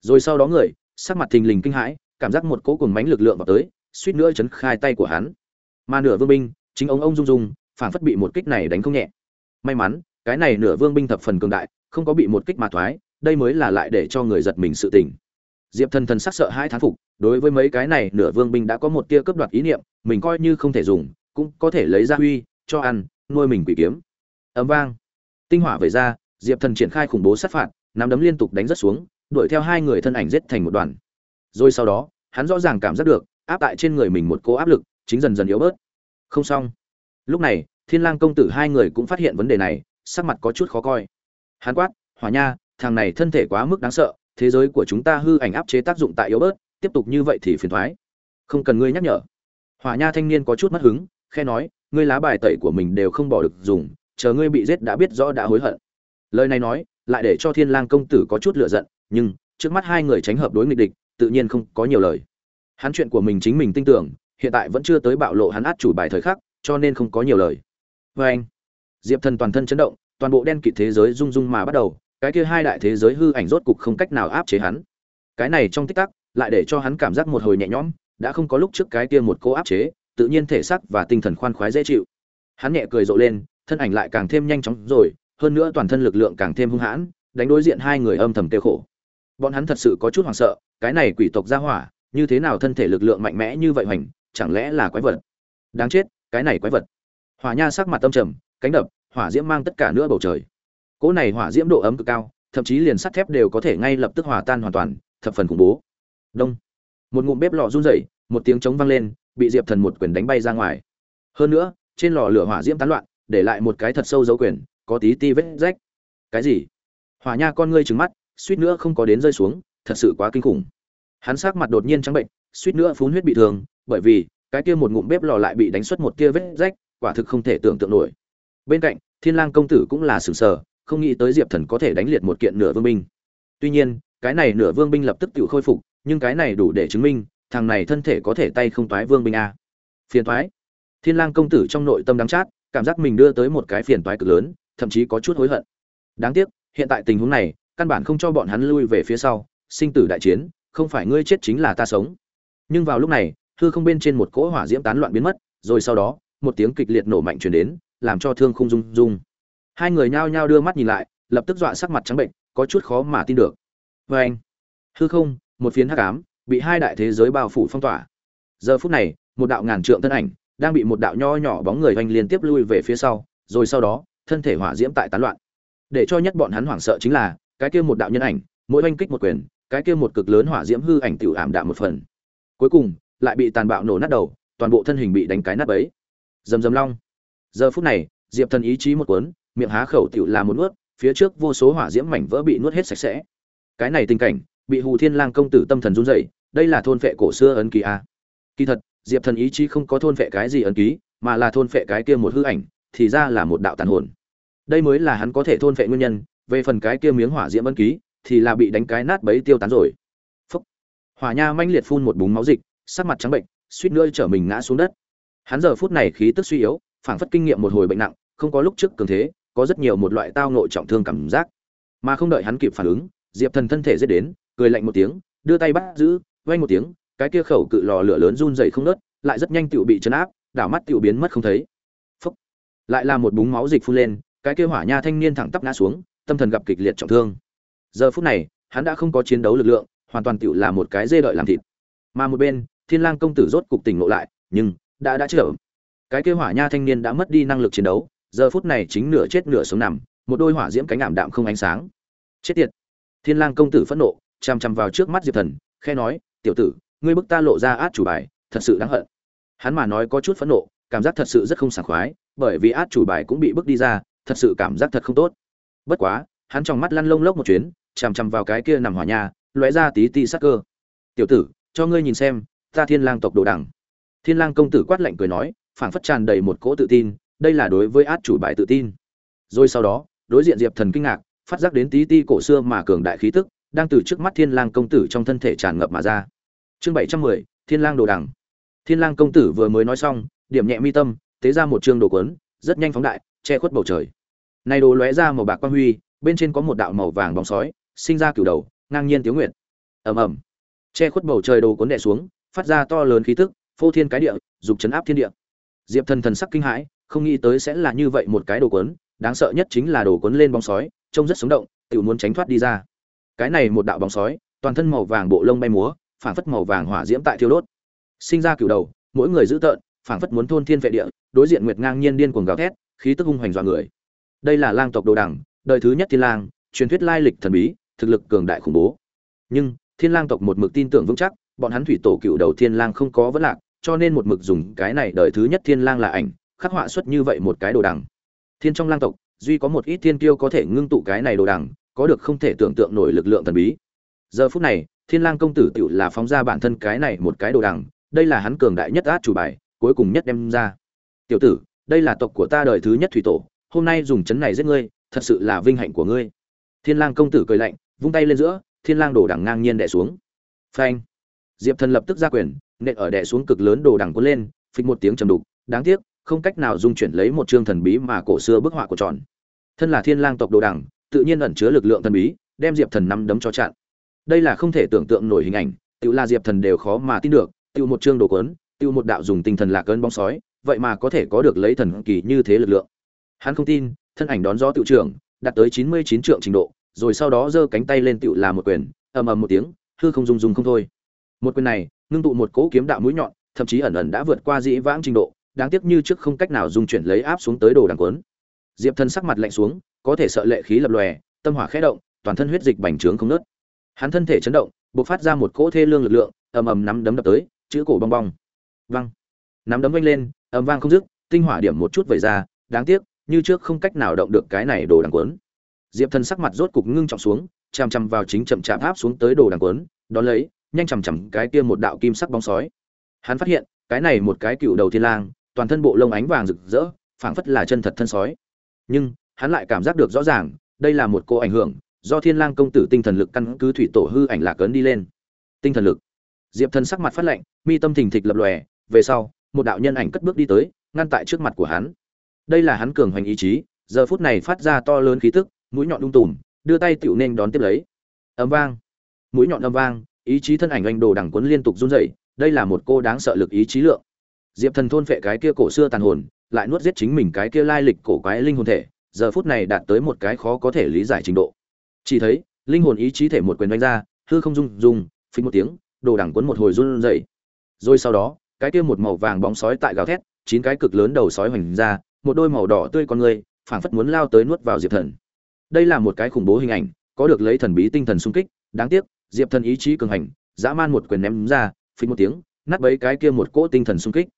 Rồi sau đó người, sắc mặt thình lình kinh hãi, cảm giác một cỗ cuồng mãnh lực lượng vào tới, suýt nữa chấn khai tay của hắn. Mà nửa vương binh, chính ông ông rung rung, phản phất bị một kích này đánh không nhẹ. May mắn, cái này nửa vương binh thập phần cường đại, không có bị một kích mà thoái, đây mới là lại để cho người giật mình sự tình. Diệp Thần thần sắc sợ hãi thán phục, đối với mấy cái này nửa vương binh đã có một tia cấp đoạt ý niệm, mình coi như không thể dùng, cũng có thể lấy ra huy cho ăn nuôi mình quỷ kiếm. Ấm vang. Tinh hỏa về ra diệp thần triển khai khủng bố sát phạt nắm đấm liên tục đánh rất xuống đuổi theo hai người thân ảnh giết thành một đoàn. Rồi sau đó hắn rõ ràng cảm giác được áp tại trên người mình một cô áp lực chính dần dần yếu bớt. Không xong. Lúc này thiên lang công tử hai người cũng phát hiện vấn đề này sắc mặt có chút khó coi hắn quát, hỏa nha, thằng này thân thể quá mức đáng sợ, thế giới của chúng ta hư ảnh áp chế tác dụng tại yếu bớt, tiếp tục như vậy thì phiền thoái. Không cần ngươi nhắc nhở. Hỏa nha thanh niên có chút mất hứng khe nói, ngươi lá bài tẩy của mình đều không bỏ được dùng, chờ ngươi bị giết đã biết rõ đã hối hận. Lời này nói, lại để cho thiên lang công tử có chút lửa giận, nhưng trước mắt hai người tránh hợp đối nghịch địch, tự nhiên không có nhiều lời. Hắn chuyện của mình chính mình tin tưởng, hiện tại vẫn chưa tới bạo lộ hắn át chủ bài thời khắc, cho nên không có nhiều lời. Với anh diệp thần toàn thân chấn động toàn bộ đen kịt thế giới rung rung mà bắt đầu, cái kia hai đại thế giới hư ảnh rốt cục không cách nào áp chế hắn. Cái này trong tích tắc, lại để cho hắn cảm giác một hồi nhẹ nhõm, đã không có lúc trước cái kia một cô áp chế, tự nhiên thể xác và tinh thần khoan khoái dễ chịu. Hắn nhẹ cười rộ lên, thân ảnh lại càng thêm nhanh chóng rồi, hơn nữa toàn thân lực lượng càng thêm hung hãn, đánh đối diện hai người âm thầm tiêu khổ. Bọn hắn thật sự có chút hoảng sợ, cái này quỷ tộc ra hỏa, như thế nào thân thể lực lượng mạnh mẽ như vậy hoành, chẳng lẽ là quái vật? Đáng chết, cái này quái vật. Hỏa nha sắc mặt tâm trầm, cánh đập hỏa diễm mang tất cả nữa bầu trời. Cỗ này hỏa diễm độ ấm cực cao, thậm chí liền sắt thép đều có thể ngay lập tức hòa tan hoàn toàn, thập phần khủng bố. Đông. Một ngụm bếp lò run rẩy, một tiếng trống vang lên, bị diệp thần một quyền đánh bay ra ngoài. Hơn nữa, trên lò lửa hỏa diễm tán loạn, để lại một cái thật sâu dấu quyền, có tí ti vết rách. Cái gì? Hỏa nha con ngươi trừng mắt, suýt nữa không có đến rơi xuống, thật sự quá kinh khủng. Hắn sắc mặt đột nhiên trắng bệnh, suýt nữa phun huyết bị thương, bởi vì cái kia một ngụm bếp lò lại bị đánh xuất một kia vết rách, quả thực không thể tưởng tượng nổi bên cạnh, thiên lang công tử cũng là sửng sở không nghĩ tới diệp thần có thể đánh liệt một kiện nửa vương binh. Tuy nhiên, cái này nửa vương binh lập tức tự khôi phục, nhưng cái này đủ để chứng minh, thằng này thân thể có thể tay không toái vương binh a. Phiền toái. Thiên lang công tử trong nội tâm đắng chát, cảm giác mình đưa tới một cái phiền toái cực lớn, thậm chí có chút hối hận. Đáng tiếc, hiện tại tình huống này, căn bản không cho bọn hắn lui về phía sau, sinh tử đại chiến, không phải ngươi chết chính là ta sống. Nhưng vào lúc này, hư không bên trên một cỗ hỏa diễm tán loạn biến mất, rồi sau đó, một tiếng kịch liệt nổ mạnh truyền đến làm cho thương không rung rung. Hai người nhao nhao đưa mắt nhìn lại, lập tức dọa sắc mặt trắng bệnh, có chút khó mà tin được. Vê anh, hư không, một phiến hắc ám, bị hai đại thế giới bao phủ phong tỏa. Giờ phút này, một đạo ngàn trượng thân ảnh đang bị một đạo nho nhỏ bóng người oanh liên tiếp lui về phía sau, rồi sau đó, thân thể hỏa diễm tại tán loạn. Để cho nhất bọn hắn hoảng sợ chính là, cái kia một đạo nhân ảnh, mỗi oanh kích một quyền, cái kia một cực lớn hỏa diễm hư ảnh tiểu ảm đạm một phần. Cuối cùng, lại bị tàn bạo nổ nát đầu, toàn bộ thân hình bị đánh cái nát bấy. Dầm dầm long giờ phút này, diệp thần ý chí một cuốn, miệng há khẩu tiểu là một nuốt, phía trước vô số hỏa diễm mảnh vỡ bị nuốt hết sạch sẽ. Cái này tình cảnh, bị hù thiên lang công tử tâm thần run rẩy, đây là thôn phệ cổ xưa ấn ký a. Kỳ thật, diệp thần ý chí không có thôn phệ cái gì ấn ký, mà là thôn phệ cái kia một hư ảnh, thì ra là một đạo tàn hồn. Đây mới là hắn có thể thôn phệ nguyên nhân, về phần cái kia miếng hỏa diễm ấn ký, thì là bị đánh cái nát bấy tiêu tán rồi. Phúc. Hỏa nha manh liệt phun một búng máu dịch, sắc mặt trắng bệnh, suýt nữa trở mình ngã xuống đất. Hắn giờ phút này khí tức suy yếu phảng phất kinh nghiệm một hồi bệnh nặng, không có lúc trước cường thế, có rất nhiều một loại tao nội trọng thương cảm giác. Mà không đợi hắn kịp phản ứng, diệp thần thân thể dết đến, cười lạnh một tiếng, đưa tay bắt giữ vay một tiếng, cái kia khẩu cự lò lửa lớn run dày không nớt lại rất nhanh tựu bị chấn áp, đảo mắt tựu biến mất không thấy. Phúc! Lại là một búng máu dịch phun lên, cái kia hỏa nha thanh niên thẳng tắp ngã xuống, tâm thần gặp kịch liệt trọng thương. Giờ phút này, hắn đã không có chiến đấu lực lượng, hoàn toàn tựu là một cái dê đợi làm thịt. Mà một bên, thiên lang công tử rốt cục tỉnh ngộ lại, nhưng đã đã chữa cái kia hỏa nha thanh niên đã mất đi năng lực chiến đấu, giờ phút này chính nửa chết nửa sống nằm, một đôi hỏa diễm cánh ảm đạm không ánh sáng. Chết tiệt. Thiên lang công tử phẫn nộ, chằm chằm vào trước mắt diệp thần khe nói, tiểu tử, ngươi bức ta lộ ra át chủ bài, thật sự đáng hận. Hắn mà nói có chút phẫn nộ, cảm giác thật sự rất không sảng khoái, bởi vì át chủ bài cũng bị bức đi ra, thật sự cảm giác thật không tốt. Bất quá, hắn trong mắt lăn lông lốc một chuyến, chằm chằm vào cái kia nằm hỏa nha, lóe ra tí tí sắc cơ. Tiểu tử, cho ngươi nhìn xem, ta thiên lang tộc đồ đẳng thiên lang công tử quát lạnh cười nói phảng phất tràn đầy một cỗ tự tin, đây là đối với át chủ bài tự tin. Rồi sau đó, đối diện diệp thần kinh ngạc, phát giác đến tí ti cổ xưa mà cường đại khí tức, đang từ trước mắt thiên lang công tử trong thân thể tràn ngập mà ra. Chương bảy trăm mười, thiên lang đồ đằng. Thiên lang công tử vừa mới nói xong, điểm nhẹ mi tâm, tế ra một chương đồ cuốn rất nhanh phóng đại, che khuất bầu trời. Này đồ lóe ra màu bạc quang huy, bên trên có một đạo màu vàng bóng sói, sinh ra cửu đầu, ngang nhiên tiếu nguyệt. Ầm ầm. Che khuất bầu trời đồ cuốn đè xuống, phát ra to lớn khí tức, phô thiên cái địa, dục chấn áp thiên địa diệp thần thần sắc kinh hãi, không nghĩ tới sẽ là như vậy một cái đồ cuốn, đáng sợ nhất chính là đồ cuốn lên bóng sói, trông rất sống động tự muốn tránh thoát đi ra. Cái này một đạo bóng sói, toàn thân màu vàng bộ lông bay múa, phảng phất màu vàng hỏa diễm tại thiêu đốt. Sinh ra cửu đầu, mỗi người giữ tợn, phảng phất muốn thôn thiên vệ địa, đối diện nguyệt ngang nhiên điên cuồng gào thét, khí tức hung hoành dọa người. Đây là lang tộc đồ đẳng, đời thứ nhất thiên lang, truyền thuyết lai lịch thần bí, thực lực cường đại khủng bố. Nhưng, thiên lang tộc một mực tin tưởng vững chắc, bọn hắn thủy tổ cựu đầu thiên lang không có vấn lạc cho nên một mực dùng cái này đời thứ nhất thiên lang là ảnh, khắc họa xuất như vậy một cái đồ đằng. Thiên trong lang tộc, duy có một ít thiên kiêu có thể ngưng tụ cái này đồ đằng, có được không thể tưởng tượng nổi lực lượng thần bí. Giờ phút này, thiên lang công tử tựu là phóng ra bản thân cái này một cái đồ đằng, đây là hắn cường đại nhất át chủ bài, cuối cùng nhất đem ra. Tiểu tử, đây là tộc của ta đời thứ nhất thủy tổ, hôm nay dùng chấn này giết ngươi, thật sự là vinh hạnh của ngươi. Thiên lang công tử cười lạnh, vung tay lên giữa, thiên lang đồ đằng ngang nhiên đè xuống. Phanh. Diệp thần lập tức ra quyền nện ở đè xuống cực lớn đồ đằng cuốn lên, phịch một tiếng trầm đục, đáng tiếc, không cách nào dung chuyển lấy một chương thần bí mà cổ xưa bức họa của tròn. Thân là thiên lang tộc đồ đằng, tự nhiên ẩn chứa lực lượng thần bí, đem diệp thần năm đấm cho chặn. Đây là không thể tưởng tượng nổi hình ảnh tự là diệp thần đều khó mà tin được tự một chương đồ cuốn tiêu một đạo dùng tinh thần lạc cơn bóng sói, vậy mà có thể có được lấy thần kỳ như thế lực lượng. Hắn không tin, thân ảnh đón gió tiểu trưởng, đạt tới chín mươi chín trượng trình độ, rồi sau đó giơ cánh tay lên tự là một quyền, ầm ầm một tiếng, hư không rung rung không thôi. Một quyền này ngưng tụ một cỗ kiếm đạo mũi nhọn, thậm chí ẩn ẩn đã vượt qua dĩ vãng trình độ, đáng tiếc như trước không cách nào dung chuyển lấy áp xuống tới đồ đằng cuốn. Diệp thần sắc mặt lạnh xuống, có thể sợ lệ khí lập lòe, tâm hỏa khẽ động, toàn thân huyết dịch bành trướng không nớt hắn thân thể chấn động, bộc phát ra một cỗ thê lương lực lượng, ầm ầm nắm đấm đập tới, chữ cổ bong bong. Văng nắm đấm vang lên ầm vang không dứt, tinh hỏa điểm một chút vẩy ra, đáng tiếc, như trước không cách nào động được cái này đồ đằng cuốn. Diệp thần sắc mặt rốt cục ngưng trọng xuống, chằm chằm vào chính chậm chạp áp xuống tới đồ đằng cuốn, đón lấy nhanh chằm chằm cái kia một đạo kim sắc bóng sói. Hắn phát hiện, cái này một cái cựu đầu thiên lang, toàn thân bộ lông ánh vàng rực rỡ, phảng phất là chân thật thân sói. Nhưng, hắn lại cảm giác được rõ ràng, đây là một cô ảnh hưởng, do thiên lang công tử tinh thần lực căn cứ thủy tổ hư ảnh lạc cấn đi lên. Tinh thần lực. Diệp thần sắc mặt phát lạnh, mi tâm thình thịch lập lòe, về sau, một đạo nhân ảnh cất bước đi tới, ngăn tại trước mặt của hắn. Đây là hắn cường hoành ý chí, giờ phút này phát ra to lớn khí tức, mũi nhọn lung tùm, đưa tay tiểu nên đón tiếp lấy. Ầm vang. Mũi nhọn âm vang ý chí thân ảnh anh đồ đằng quấn liên tục run rẩy, đây là một cô đáng sợ lực ý chí lượng. Diệp thần thôn phệ cái kia cổ xưa tàn hồn, lại nuốt giết chính mình cái kia lai lịch cổ quái linh hồn thể, giờ phút này đạt tới một cái khó có thể lý giải trình độ. Chỉ thấy, linh hồn ý chí thể một quyền đánh ra, hư không rung rung, phình một tiếng, đồ đằng quấn một hồi run rẩy. Rồi sau đó, cái kia một màu vàng bóng sói tại gào thét, chín cái cực lớn đầu sói hoành ra, một đôi màu đỏ tươi con người, phảng phất muốn lao tới nuốt vào diệp thần. Đây là một cái khủng bố hình ảnh, có được lấy thần bí tinh thần sung kích, đáng tiếc diệp thần ý chí cường hành, dã man một quyền ném ra phình một tiếng, nát bấy cái kia một cỗ tinh thần sung kích.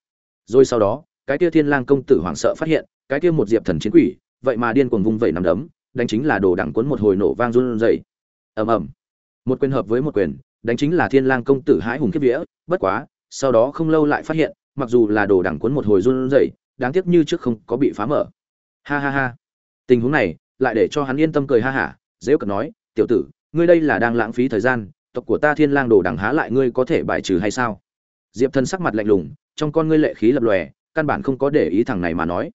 Rồi sau đó, cái kia thiên lang công tử hoảng sợ phát hiện, cái kia một diệp thần chiến quỷ, vậy mà điên cuồng vung vẩy nằm đấm, đánh chính là đồ đẳng cuốn một hồi nổ vang run rẩy. Ầm ầm. Một quyền hợp với một quyền, đánh chính là thiên lang công tử hãi hùng kiếp vía, bất quá, sau đó không lâu lại phát hiện, mặc dù là đồ đẳng cuốn một hồi run rẩy, đáng tiếc như trước không có bị phá mở. Ha ha ha. Tình huống này, lại để cho hắn yên tâm cười ha hả, dễ cận nói, tiểu tử ngươi đây là đang lãng phí thời gian, tộc của ta thiên lang đồ đẳng há lại ngươi có thể bài trừ hay sao? Diệp thần sắc mặt lạnh lùng, trong con ngươi lệ khí lập lòe, căn bản không có để ý thằng này mà nói.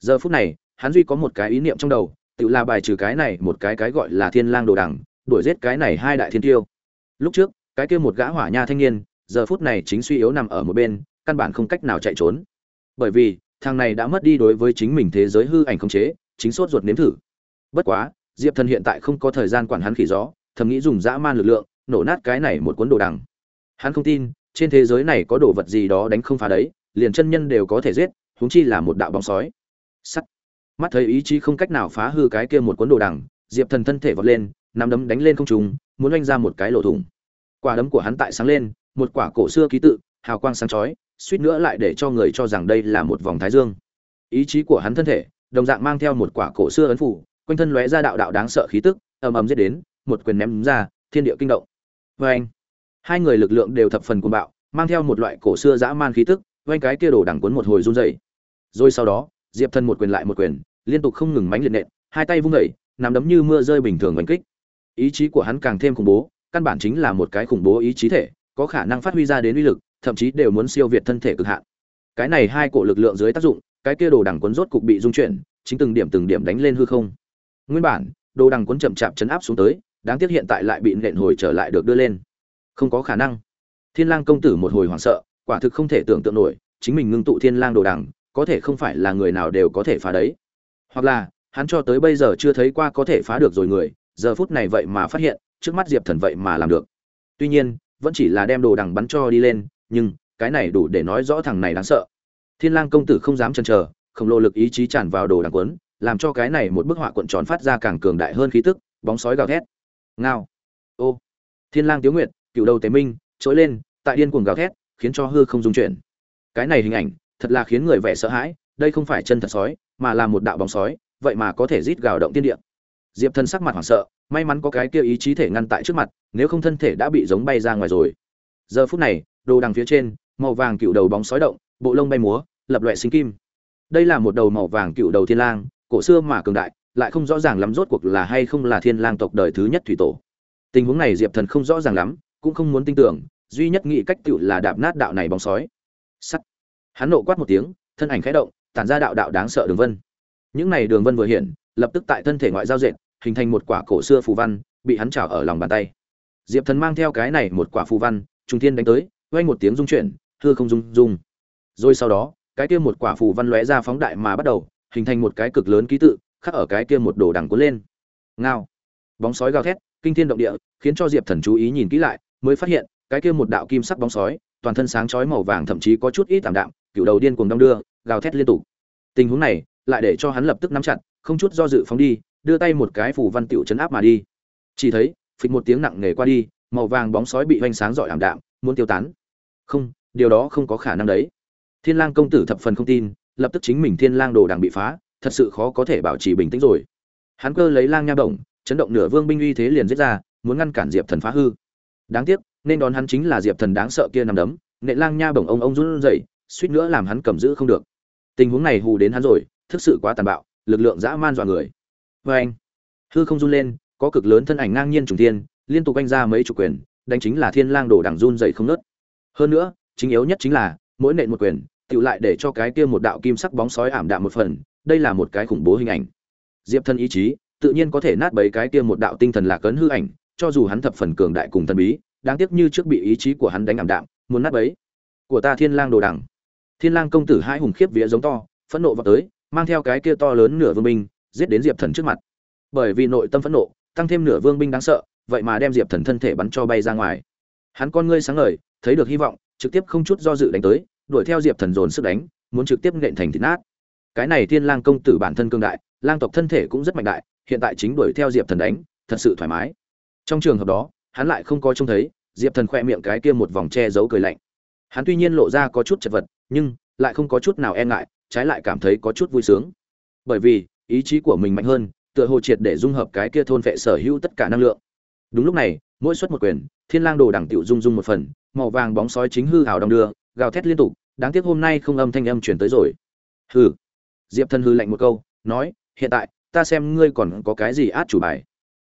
Giờ phút này, hắn duy có một cái ý niệm trong đầu, tự là bài trừ cái này một cái cái gọi là thiên lang đồ đẳng đuổi giết cái này hai đại thiên tiêu. Lúc trước, cái kia một gã hỏa nha thanh niên, giờ phút này chính suy yếu nằm ở một bên, căn bản không cách nào chạy trốn. Bởi vì, thằng này đã mất đi đối với chính mình thế giới hư ảnh không chế, chính sốt ruột nếm thử. Bất quá, diệp thần hiện tại không có thời gian quản hắn khỉ gió thầm nghĩ dùng dã man lực lượng, nổ nát cái này một cuốn đồ đằng. Hắn không tin, trên thế giới này có đồ vật gì đó đánh không phá đấy, liền chân nhân đều có thể giết, huống chi là một đạo bóng sói. Sắt. Mắt thấy ý chí không cách nào phá hư cái kia một cuốn đồ đằng, diệp thần thân thể vọt lên, nắm đấm đánh lên không trùng muốn oanh ra một cái lỗ thủng. Quả đấm của hắn tại sáng lên, một quả cổ xưa ký tự, hào quang sáng chói, suýt nữa lại để cho người cho rằng đây là một vòng thái dương. Ý chí của hắn thân thể, đồng dạng mang theo một quả cổ xưa ấn phủ, quanh thân lóe ra đạo đạo đáng sợ khí tức, ầm ầm giết đến một quyền ném ra thiên địa kinh động. Vê anh. Hai người lực lượng đều thập phần cuồng bạo mang theo một loại cổ xưa dã man khí tức vâng vanh cái kia đổ đẳng cuốn một hồi run rẩy, rồi sau đó diệp thân một quyền lại một quyền liên tục không ngừng mánh liệt nện hai tay vung dậy, nằm đấm như mưa rơi bình thường đánh kích. Ý chí của hắn càng thêm khủng bố căn bản chính là một cái khủng bố ý chí thể có khả năng phát huy ra đến uy lực thậm chí đều muốn siêu việt thân thể cực hạn. Cái này hai cổ lực lượng dưới tác dụng cái kia đồ đằng cuốn rốt cục bị dung chuyển chính từng điểm từng điểm đánh lên hư không. Nguyên bản đồ đằng cuốn chậm chạp chấn áp xuống tới đáng tiếc hiện tại lại bị nện hồi trở lại được đưa lên. Không có khả năng. Thiên lang công tử một hồi hoảng sợ, quả thực không thể tưởng tượng nổi, chính mình ngưng tụ thiên lang đồ đằng, có thể không phải là người nào đều có thể phá đấy. Hoặc là, hắn cho tới bây giờ chưa thấy qua có thể phá được rồi người, giờ phút này vậy mà phát hiện, trước mắt diệp thần vậy mà làm được. Tuy nhiên, vẫn chỉ là đem đồ đằng bắn cho đi lên, nhưng, cái này đủ để nói rõ thằng này đáng sợ. Thiên lang công tử không dám chần chờ, khổng lồ lực ý chí tràn vào đồ đằng quấn làm cho cái này một bức họa cuộn tròn phát ra càng cường đại hơn khí tức, bóng sói gào thét ngao. Ô, thiên lang tiếu nguyệt, cựu đầu tế minh, trỗi lên, tại điên cuồng gào thét, khiến cho hư không dung chuyển. Cái này hình ảnh, thật là khiến người vẻ sợ hãi, đây không phải chân thật sói, mà là một đạo bóng sói, vậy mà có thể rít gào động tiên địa. Diệp thân sắc mặt hoảng sợ, may mắn có cái kia ý chí thể ngăn tại trước mặt, nếu không thân thể đã bị giống bay ra ngoài rồi. Giờ phút này, đồ đằng phía trên, màu vàng cựu đầu bóng sói động, bộ lông bay múa, lập loại sinh kim. Đây là một đầu màu vàng cựu đầu thiên lang, cổ xưa mà cường đại lại không rõ ràng lắm rốt cuộc là hay không là thiên lang tộc đời thứ nhất thủy tổ. Tình huống này diệp thần không rõ ràng lắm, cũng không muốn tin tưởng, duy nhất nghĩ cách tựu là đạp nát đạo này bóng sói. Sắt. Hắn nộ quát một tiếng, thân ảnh khẽ động, tản ra đạo đạo đáng sợ đường vân. Những này đường vân vừa hiện, lập tức tại thân thể ngoại giao dệt, hình thành một quả cổ xưa phù văn, bị hắn trào ở lòng bàn tay. Diệp thần mang theo cái này một quả phù văn trung thiên đánh tới vang một tiếng rung chuyển thưa không rung rung. Rồi sau đó, cái kia một quả phù văn lóe ra phóng đại mà bắt đầu, hình thành một cái cực lớn ký tự khắc ở cái kia một đồ đằng cuốn lên. Ngao. Bóng sói gào thét, kinh thiên động địa, khiến cho diệp thần chú ý nhìn kỹ lại, mới phát hiện, cái kia một đạo kim sắc bóng sói, toàn thân sáng chói màu vàng thậm chí có chút ít tạm đạm, cựu đầu điên cuồng đong đưa, gào thét liên tục. Tình huống này, lại để cho hắn lập tức nắm chặt, không chút do dự phóng đi, đưa tay một cái phủ văn tiểu chấn áp mà đi. Chỉ thấy, phịch một tiếng nặng nề qua đi, màu vàng bóng sói bị hoành sáng giỏi ảm đạm, muốn tiêu tán. Không, điều đó không có khả năng đấy. Thiên lang công tử thập phần không tin, lập tức chính mình thiên lang đồ đằng bị phá thật sự khó có thể bảo trì bình tĩnh rồi. Hắn cơ lấy lang nha bổng, chấn động nửa vương binh uy thế liền giết ra, muốn ngăn cản diệp thần phá hư. Đáng tiếc, nên đón hắn chính là diệp thần đáng sợ kia nằm đấm nệ lang nha bổng ông ông run rẩy, suýt nữa làm hắn cầm giữ không được. Tình huống này hù đến hắn rồi, thực sự quá tàn bạo, lực lượng dã man dọa người. Vê anh, hư không run lên, có cực lớn thân ảnh ngang nhiên trùng thiên, liên tục anh ra mấy chủ quyền, đánh chính là thiên lang đổ đằng run dày không nớt hơn nữa, chính yếu nhất chính là, mỗi nện một quyền tự lại để cho cái kia một đạo kim sắc bóng sói ảm đạm một phần đây là một cái khủng bố hình ảnh. Diệp thân ý chí, tự nhiên có thể nát bấy cái kia một đạo tinh thần lạc cấn hư ảnh, cho dù hắn thập phần cường đại cùng thần bí, đáng tiếc như trước bị ý chí của hắn đánh ảm đạm, muốn nát bấy. Của ta thiên lang đồ đằng. Thiên lang công tử hai hùng khiếp vía giống to, phẫn nộ vào tới, mang theo cái kia to lớn nửa vương binh, giết đến diệp thần trước mặt. Bởi vì nội tâm phẫn nộ, tăng thêm nửa vương binh đáng sợ, vậy mà đem diệp thần thân thể bắn cho bay ra ngoài. Hắn con ngươi sáng ngời, thấy được hy vọng, trực tiếp không chút do dự đánh tới, đuổi theo diệp thần dồn sức đánh, muốn trực tiếp nện thành thịt nát cái này thiên lang công tử bản thân cương đại, lang tộc thân thể cũng rất mạnh đại, hiện tại chính đuổi theo diệp thần đánh, thật sự thoải mái. Trong trường hợp đó, hắn lại không có trông thấy, diệp thần khoe miệng cái kia một vòng che giấu cười lạnh. Hắn tuy nhiên lộ ra có chút chật vật, nhưng lại không có chút nào e ngại, trái lại cảm thấy có chút vui sướng. Bởi vì, ý chí của mình mạnh hơn, tựa hồ triệt để dung hợp cái kia thôn vệ sở hữu tất cả năng lượng. Đúng lúc này, mỗi suất một quyền, thiên lang đồ đẳng tiểu dung dung một phần, màu vàng bóng sói chính hư hào đong đưa, gào thét liên tục, đáng tiếc hôm nay không âm thanh âm chuyển tới rồi. Hừ diệp thần hư lạnh một câu, nói, hiện tại, ta xem ngươi còn có cái gì át chủ bài.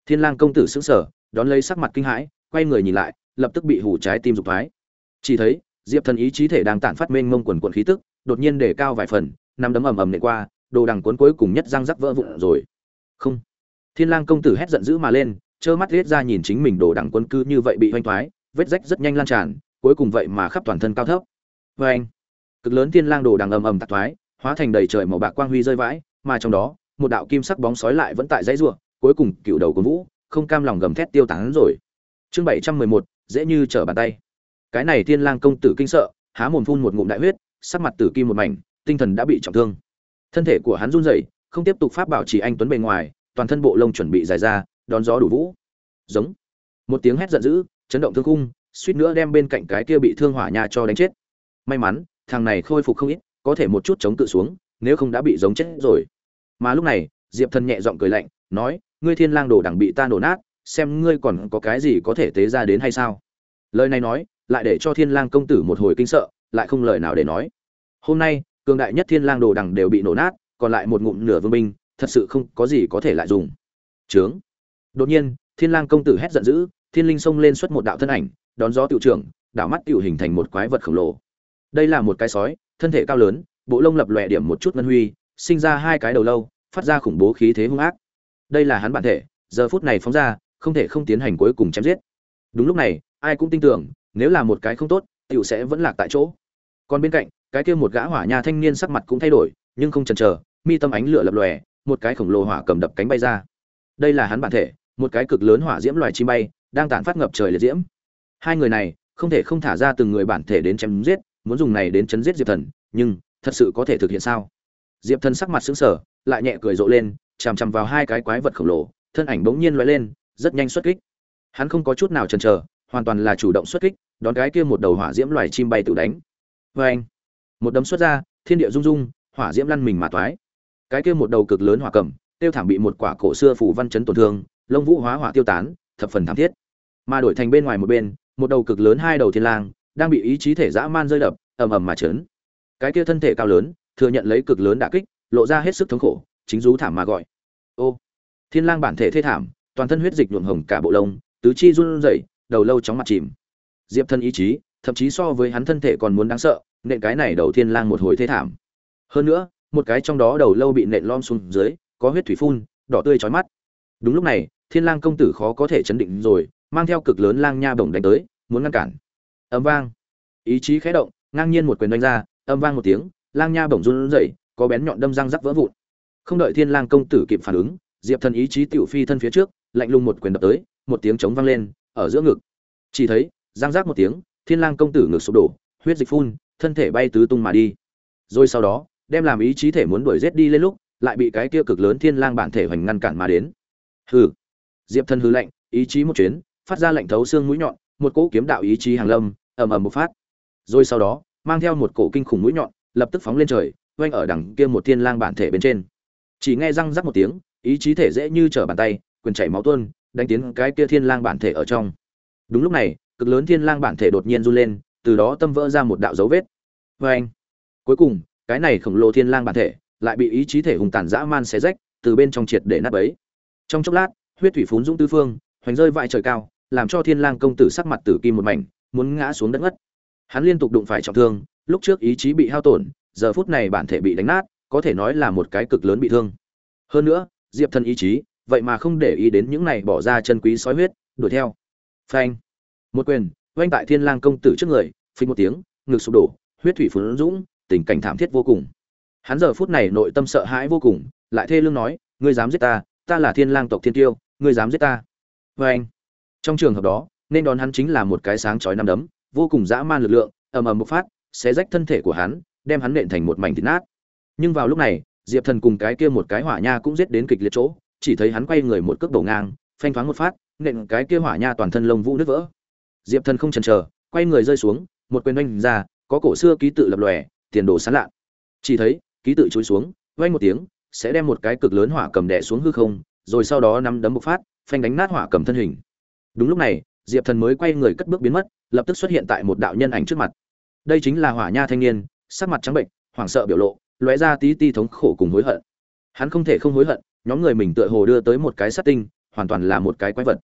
Thiên lang công tử sững sờ, đón lấy sắc mặt kinh hãi, quay người nhìn lại, lập tức bị hủ trái tim dục thoái. Chỉ thấy, diệp thần ý chí thể đang tản phát mênh mông quần quần khí tức, đột nhiên để cao vài phần, năm đấm ầm ầm nện qua, đồ đằng cuốn cuối cùng nhất răng rắc vỡ vụn rồi. Không. Thiên lang công tử hét giận dữ mà lên, trơ mắt liếc ra nhìn chính mình đồ đằng quân cư như vậy bị hoanh thoái, vết rách rất nhanh lan tràn, cuối cùng vậy mà khắp toàn thân cao thấp. Vê anh cực lớn thiên lang đồ đằng ầm ầm tạc thoái hóa thành đầy trời màu bạc quang huy rơi vãi, mà trong đó, một đạo kim sắc bóng sói lại vẫn tại dãy rủa, cuối cùng cựu đầu của vũ, không cam lòng gầm thét tiêu tán rồi. Chương bảy trăm mười một, dễ như trở bàn tay. Cái này thiên lang công tử kinh sợ, há mồm phun một ngụm đại huyết, sắc mặt tử kim một mảnh, tinh thần đã bị trọng thương. Thân thể của hắn run rẩy, không tiếp tục pháp bảo chỉ anh tuấn bề ngoài, toàn thân bộ lông chuẩn bị dài ra, đón gió đủ vũ. Giống. Một tiếng hét giận dữ, chấn động thương khung, suýt nữa đem bên cạnh cái kia bị thương hỏa nhà cho đánh chết. May mắn, thằng này khôi phục không ít có thể một chút chống cự xuống, nếu không đã bị giống chết rồi. Mà lúc này, diệp thần nhẹ giọng cười lạnh, nói, ngươi thiên lang đồ đẳng bị ta nổ nát, xem ngươi còn có cái gì có thể tế ra đến hay sao? Lời này nói, lại để cho thiên lang công tử một hồi kinh sợ, lại không lời nào để nói. Hôm nay, cường đại nhất thiên lang đồ đằng đều bị nổ nát, còn lại một ngụm nửa vương binh, thật sự không có gì có thể lại dùng. Trướng đột nhiên, thiên lang công tử hét giận dữ, thiên linh xông lên xuất một đạo thân ảnh, đón gió tiểu trưởng, đảo mắt tiểu hình thành một quái vật khổng lồ. Đây là một cái sói thân thể cao lớn, bộ lông lập lòe điểm một chút ngân huy, sinh ra hai cái đầu lâu, phát ra khủng bố khí thế hung ác. Đây là hắn bản thể, giờ phút này phóng ra, không thể không tiến hành cuối cùng chém giết. Đúng lúc này, ai cũng tin tưởng, nếu là một cái không tốt, tiểu sẽ vẫn lạc tại chỗ. Còn bên cạnh, cái kia một gã hỏa nha thanh niên sắc mặt cũng thay đổi, nhưng không chần chờ, mi tâm ánh lửa lập lòe, một cái khổng lồ hỏa cầm đập cánh bay ra. Đây là hắn bản thể, một cái cực lớn hỏa diễm loài chim bay, đang tản phát ngập trời liệt diễm. Hai người này, không thể không thả ra từng người bản thể đến chém giết muốn dùng này đến chấn giết diệp thần, nhưng thật sự có thể thực hiện sao? Diệp thần sắc mặt sững sờ, lại nhẹ cười rộ lên, chằm chằm vào hai cái quái vật khổng lồ, thân ảnh bỗng nhiên loại lên, rất nhanh xuất kích. Hắn không có chút nào chần chờ, hoàn toàn là chủ động xuất kích, đón cái kia một đầu hỏa diễm loài chim bay tự đánh. Vê anh, một đấm xuất ra, thiên địa rung rung, hỏa diễm lăn mình mà toái cái kia một đầu cực lớn hỏa cầm, tiêu thảm bị một quả cổ xưa phủ văn chấn tổn thương, lông vũ hóa hỏa tiêu tán, thập phần thảm thiết. Mà đổi thành bên ngoài một bên, một đầu cực lớn hai đầu thiên lang đang bị ý chí thể dã man rơi đập, ầm ầm mà chấn cái kia thân thể cao lớn, thừa nhận lấy cực lớn đả kích, lộ ra hết sức thống khổ, chính rú thảm mà gọi. Ô, thiên lang bản thể thê thảm, toàn thân huyết dịch nhuộm hồng cả bộ lông, tứ chi run rẩy, đầu lâu chóng mặt chìm. Diệp thân ý chí, thậm chí so với hắn thân thể còn muốn đáng sợ, nện cái này đầu thiên lang một hồi thê thảm. Hơn nữa, một cái trong đó đầu lâu bị nện lom xuống dưới, có huyết thủy phun, đỏ tươi chói mắt. Đúng lúc này, thiên lang công tử khó có thể chấn định rồi, mang theo cực lớn lang nha bổng đánh tới, muốn ngăn cản âm vang. Ý chí khẽ động, ngang nhiên một quyền đánh ra, âm vang một tiếng, lang nha bổng run rẩy, có bén nhọn đâm răng rắc vỡ vụn. Không đợi thiên lang công tử kịp phản ứng, diệp thần ý chí tiểu phi thân phía trước, lạnh lùng một quyền đập tới, một tiếng chống vang lên, ở giữa ngực. Chỉ thấy, răng rắc một tiếng, thiên lang công tử ngực sụp đổ, huyết dịch phun, thân thể bay tứ tung mà đi. Rồi sau đó, đem làm ý chí thể muốn đuổi giết đi lên lúc, lại bị cái kia cực lớn thiên lang bản thể hoành ngăn cản mà đến. Hừ. Diệp thần hừ lạnh, ý chí một chuyến, phát ra lệnh thấu xương mũi nhọn, một cỗ kiếm đạo ý chí hàng lâm ầm ầm một phát. Rồi sau đó, mang theo một cổ kinh khủng mũi nhọn, lập tức phóng lên trời quanh ở đằng kia một thiên lang bản thể bên trên. Chỉ nghe răng rắc một tiếng, ý chí thể dễ như trở bàn tay, quyền chảy máu tuôn, đánh tiến cái kia thiên lang bản thể ở trong. Đúng lúc này, cực lớn thiên lang bản thể đột nhiên run lên, từ đó tâm vỡ ra một đạo dấu vết. Với cuối cùng, cái này khổng lồ thiên lang bản thể lại bị ý chí thể hùng tàn dã man xé rách, từ bên trong triệt để nát bấy. Trong chốc lát, huyết thủy phún dũng tứ phương, hoành rơi vãi trời cao, làm cho thiên lang công tử sắc mặt tử kim một mảnh muốn ngã xuống đất ngất. Hắn liên tục đụng phải trọng thương, lúc trước ý chí bị hao tổn, giờ phút này bản thể bị đánh nát, có thể nói là một cái cực lớn bị thương. Hơn nữa, diệp thần ý chí, vậy mà không để ý đến những này bỏ ra chân quý sói huyết, đuổi theo. Phanh. Một quyền oanh tại thiên lang công tử trước người, phình một tiếng, ngực sụp đổ, huyết thủy phun dũng, tình cảnh thảm thiết vô cùng. Hắn giờ phút này nội tâm sợ hãi vô cùng, lại thê lương nói, ngươi dám giết ta ta là thiên lang tộc thiên tiêu, ngươi dám giết ta. Phanh. Trong trường hợp đó nên đón hắn chính là một cái sáng chói năm đấm, vô cùng dã man lực lượng, ầm ầm một phát, xé rách thân thể của hắn, đem hắn nện thành một mảnh thịt nát. Nhưng vào lúc này, diệp thần cùng cái kia một cái hỏa nha cũng giết đến kịch liệt chỗ, chỉ thấy hắn quay người một cước đổ ngang, phanh thoáng một phát, nện cái kia hỏa nha toàn thân lông vũ nứt vỡ. Diệp thần không chần chờ, quay người rơi xuống, một quyền oanh ra, có cổ xưa ký tự lập lòe, tiền đồ sáng lạ. Chỉ thấy, ký tự chối xuống, oanh một tiếng, sẽ đem một cái cực lớn hỏa cầm đè xuống hư không, rồi sau đó nắm đấm bộc phát, phanh đánh nát hỏa cầm thân hình. Đúng lúc này diệp thần mới quay người cất bước biến mất, lập tức xuất hiện tại một đạo nhân ảnh trước mặt. Đây chính là hỏa nha thanh niên, sắc mặt trắng bệnh, hoảng sợ biểu lộ, lóe ra tí ti thống khổ cùng hối hận. Hắn không thể không hối hận, nhóm người mình tựa hồ đưa tới một cái sát tinh, hoàn toàn là một cái quái vật.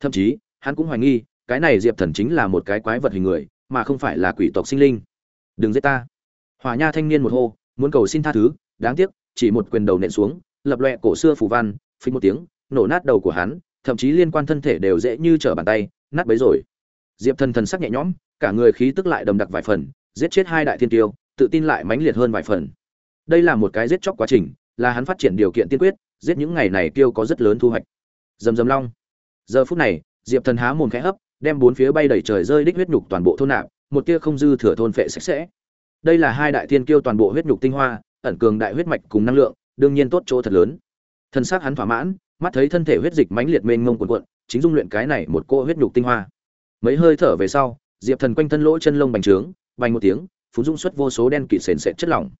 Thậm chí, hắn cũng hoài nghi, cái này diệp thần chính là một cái quái vật hình người, mà không phải là quỷ tộc sinh linh. Đừng giết ta. Hỏa nha thanh niên một hô, muốn cầu xin tha thứ, đáng tiếc, chỉ một quyền đầu nện xuống, lập loẹ cổ xưa phù văn, phình một tiếng, nổ nát đầu của hắn, thậm chí liên quan thân thể đều dễ như trở bàn tay nát bấy rồi. Diệp thần thần sắc nhẹ nhõm, cả người khí tức lại đầm đặc vài phần, giết chết hai đại thiên tiêu, tự tin lại mãnh liệt hơn vài phần. Đây là một cái giết chóc quá trình, là hắn phát triển điều kiện tiên quyết, giết những ngày này tiêu có rất lớn thu hoạch. Dầm dầm long. Giờ phút này, diệp thần há mồm khẽ hấp, đem bốn phía bay đầy trời rơi đích huyết nhục toàn bộ thôn nạp, một tia không dư thừa thôn phệ sạch sẽ. Đây là hai đại thiên kiêu toàn bộ huyết nhục tinh hoa, ẩn cường đại huyết mạch cùng năng lượng, đương nhiên tốt chỗ thật lớn. Thân xác hắn thỏa mãn mắt thấy thân thể huyết dịch mãnh liệt mênh mông cuộn cuộn, chính dung luyện cái này một cô huyết nhục tinh hoa. Mấy hơi thở về sau, diệp thần quanh thân lỗ chân lông bành trướng, bành một tiếng, phú dung xuất vô số đen kịt sền sệt chất lỏng.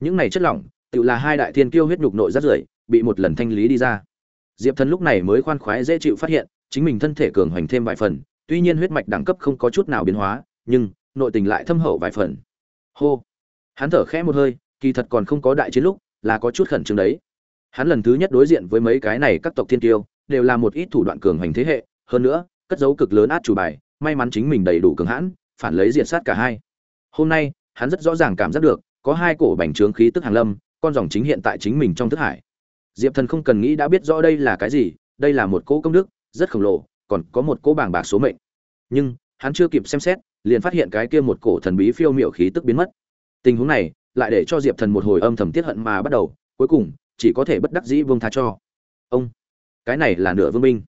Những này chất lỏng, tự là hai đại thiên kiêu huyết nhục nội rất rưởi, bị một lần thanh lý đi ra. Diệp thần lúc này mới khoan khoái dễ chịu phát hiện, chính mình thân thể cường hoành thêm vài phần, tuy nhiên huyết mạch đẳng cấp không có chút nào biến hóa, nhưng nội tình lại thâm hậu vài phần. Hô. Hắn thở khẽ một hơi, kỳ thật còn không có đại chiến lúc, là có chút khẩn trương đấy hắn lần thứ nhất đối diện với mấy cái này các tộc thiên tiêu đều là một ít thủ đoạn cường hành thế hệ, hơn nữa, cất dấu cực lớn át chủ bài, may mắn chính mình đầy đủ cường hãn, phản lấy diện sát cả hai. Hôm nay, hắn rất rõ ràng cảm giác được, có hai cổ bành trướng khí tức hàng lâm, con dòng chính hiện tại chính mình trong thức hải. Diệp thần không cần nghĩ đã biết rõ đây là cái gì, đây là một cỗ công đức, rất khổng lồ, còn có một cỗ bảng bạc số mệnh. Nhưng, hắn chưa kịp xem xét, liền phát hiện cái kia một cổ thần bí phiêu miệu khí tức biến mất. Tình huống này, lại để cho diệp thần một hồi âm thầm tiết hận mà bắt đầu, cuối cùng chỉ có thể bất đắc dĩ vương tha cho. Ông, cái này là nửa vương minh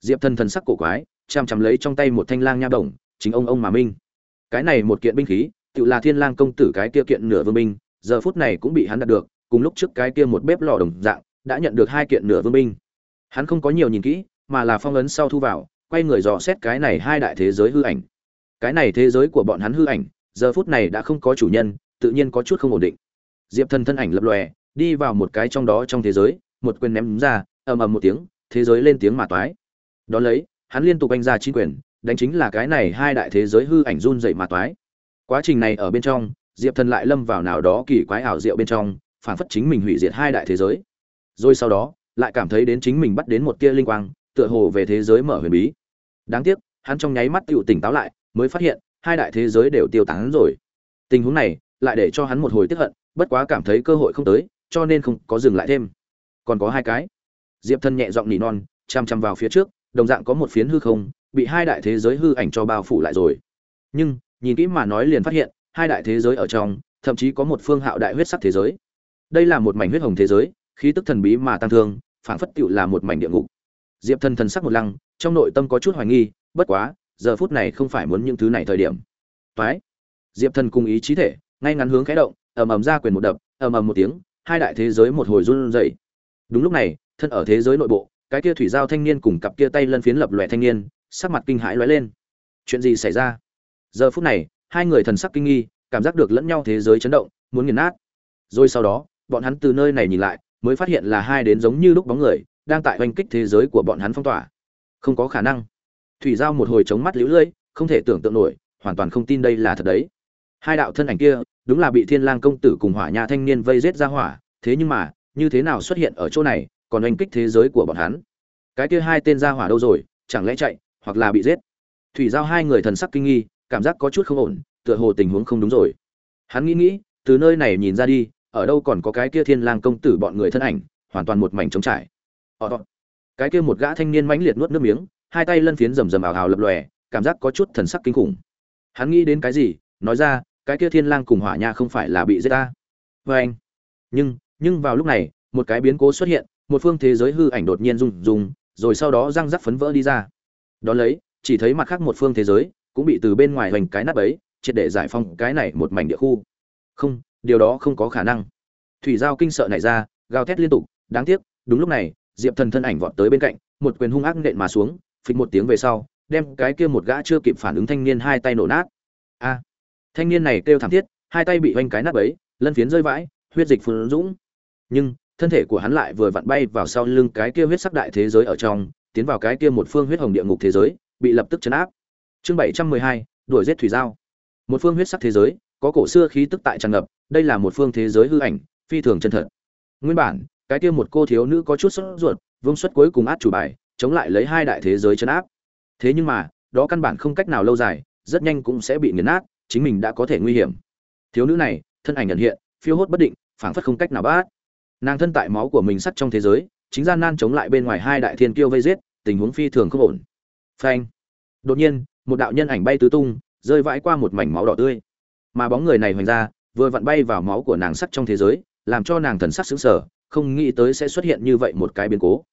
diệp thần thần sắc cổ quái chằm chằm lấy trong tay một thanh lang nha đồng, chính ông ông mà minh. Cái này một kiện binh khí, tự là thiên lang công tử cái kia kiện nửa vương binh, giờ phút này cũng bị hắn đạt được, cùng lúc trước cái kia một bếp lò đồng dạng, đã nhận được hai kiện nửa vương binh. Hắn không có nhiều nhìn kỹ, mà là phong ấn sau thu vào, quay người dò xét cái này hai đại thế giới hư ảnh. Cái này thế giới của bọn hắn hư ảnh, giờ phút này đã không có chủ nhân, tự nhiên có chút không ổn định. Diệp thần thân ảnh lập lòe đi vào một cái trong đó trong thế giới, một quyền ném ra, ầm ầm một tiếng, thế giới lên tiếng mà toái. Đ ó lấy, hắn liên tục anh ra chính quyền, đánh chính là cái này hai đại thế giới hư ảnh run dậy mà toái. Quá trình này ở bên trong, diệp thần lại lâm vào nào đó kỳ quái ảo diệu bên trong, phản phất chính mình hủy diệt hai đại thế giới. Rồi sau đó, lại cảm thấy đến chính mình bắt đến một tia linh quang, tựa hồ về thế giới mở huyền bí. Đáng tiếc, hắn trong nháy mắt tựu tỉnh táo lại, mới phát hiện, hai đại thế giới đều tiêu tán rồi. Tình huống này, lại để cho hắn một hồi tức hận, bất quá cảm thấy cơ hội không tới cho nên không có dừng lại thêm. Còn có hai cái. Diệp thân nhẹ giọng nỉ non, chăm chăm vào phía trước, đồng dạng có một phiến hư không, bị hai đại thế giới hư ảnh cho bao phủ lại rồi. Nhưng, nhìn kỹ mà nói liền phát hiện, hai đại thế giới ở trong, thậm chí có một phương hạo đại huyết sắc thế giới. Đây là một mảnh huyết hồng thế giới, khí tức thần bí mà tăng thương, phảng phất tựu là một mảnh địa ngục. Diệp thần thần sắc một lăng, trong nội tâm có chút hoài nghi, bất quá, giờ phút này không phải muốn những thứ này thời điểm. Phái diệp thần cùng ý chí thể, ngay ngắn hướng khẽ động, ầm ầm ra quyền một đập, ầm ầm một tiếng hai đại thế giới một hồi run rẩy. Đúng lúc này, thân ở thế giới nội bộ, cái kia thủy giao thanh niên cùng cặp kia tay lân phiến lập loè thanh niên, sắc mặt kinh hãi lóe lên. Chuyện gì xảy ra? Giờ phút này, hai người thần sắc kinh nghi, cảm giác được lẫn nhau thế giới chấn động, muốn nghiền nát. Rồi sau đó, bọn hắn từ nơi này nhìn lại, mới phát hiện là hai đến giống như lúc bóng người, đang tại hoành kích thế giới của bọn hắn phong tỏa. Không có khả năng. Thủy giao một hồi chống mắt liễu lưỡi không thể tưởng tượng nổi, hoàn toàn không tin đây là thật đấy. Hai đạo thân ảnh kia đúng là bị thiên lang công tử cùng hỏa nha thanh niên vây giết ra hỏa thế nhưng mà như thế nào xuất hiện ở chỗ này còn oanh kích thế giới của bọn hắn? Cái kia hai tên ra hỏa đâu rồi chẳng lẽ chạy hoặc là bị giết? Thủy giao hai người thần sắc kinh nghi cảm giác có chút không ổn tựa hồ tình huống không đúng rồi. Hắn nghĩ nghĩ từ nơi này nhìn ra đi ở đâu còn có cái kia thiên lang công tử bọn người thân ảnh hoàn toàn một mảnh trống trải. Ờ, ờ. cái kia một gã thanh niên mãnh liệt nuốt nước miếng hai tay lân phiến rầm rầm ảo hào lập lòe cảm giác có chút thần sắc kinh khủng. Hắn nghĩ đến cái gì nói ra cái kia thiên lang cùng hỏa nha không phải là bị giết ta. Với anh, nhưng nhưng vào lúc này, một cái biến cố xuất hiện, một phương thế giới hư ảnh đột nhiên rung rung, rồi sau đó răng rắc phấn vỡ đi ra. Đó lấy, chỉ thấy mặt khác một phương thế giới cũng bị từ bên ngoài hoành cái nắp ấy, triệt để giải phóng cái này một mảnh địa khu. Không, điều đó không có khả năng. Thủy giao kinh sợ nảy ra, gào thét liên tục, đáng tiếc, đúng lúc này, diệp thần thân ảnh vọt tới bên cạnh, một quyền hung ác nện mà xuống, phịch một tiếng về sau, đem cái kia một gã chưa kịp phản ứng thanh niên hai tay nổ nát. A! Thanh niên này kêu thảm thiết, hai tay bị oanh cái nát bấy lân phiến rơi vãi, huyết dịch phun dũng. Nhưng, thân thể của hắn lại vừa vặn bay vào sau lưng cái kia huyết sắc đại thế giới ở trong, tiến vào cái kia một phương huyết hồng địa ngục thế giới, bị lập tức chấn áp. Chương bảy trăm mười hai, đuổi giết thủy giao. Một phương huyết sắc thế giới, có cổ xưa khí tức tại tràn ngập, đây là một phương thế giới hư ảnh, phi thường chân thật. Nguyên bản, cái kia một cô thiếu nữ có chút sốt ruột vương xuất cuối cùng át chủ bài, chống lại lấy hai đại thế giới chấn áp. Thế nhưng mà, đó căn bản không cách nào lâu dài, rất nhanh cũng sẽ bị nghiền nát chính mình đã có thể nguy hiểm. Thiếu nữ này, thân ảnh nhận hiện, phiêu hốt bất định, phảng phất không cách nào bắt. Nàng thân tại máu của mình sắt trong thế giới, chính gian nan chống lại bên ngoài hai đại thiên kiêu vây giết, tình huống phi thường không ổn. Phanh. Đột nhiên, một đạo nhân ảnh bay tứ tung, rơi vãi qua một mảnh máu đỏ tươi. Mà bóng người này hoành ra, vừa vặn bay vào máu của nàng sắt trong thế giới, làm cho nàng thần sắc sững sờ, không nghĩ tới sẽ xuất hiện như vậy một cái biến cố.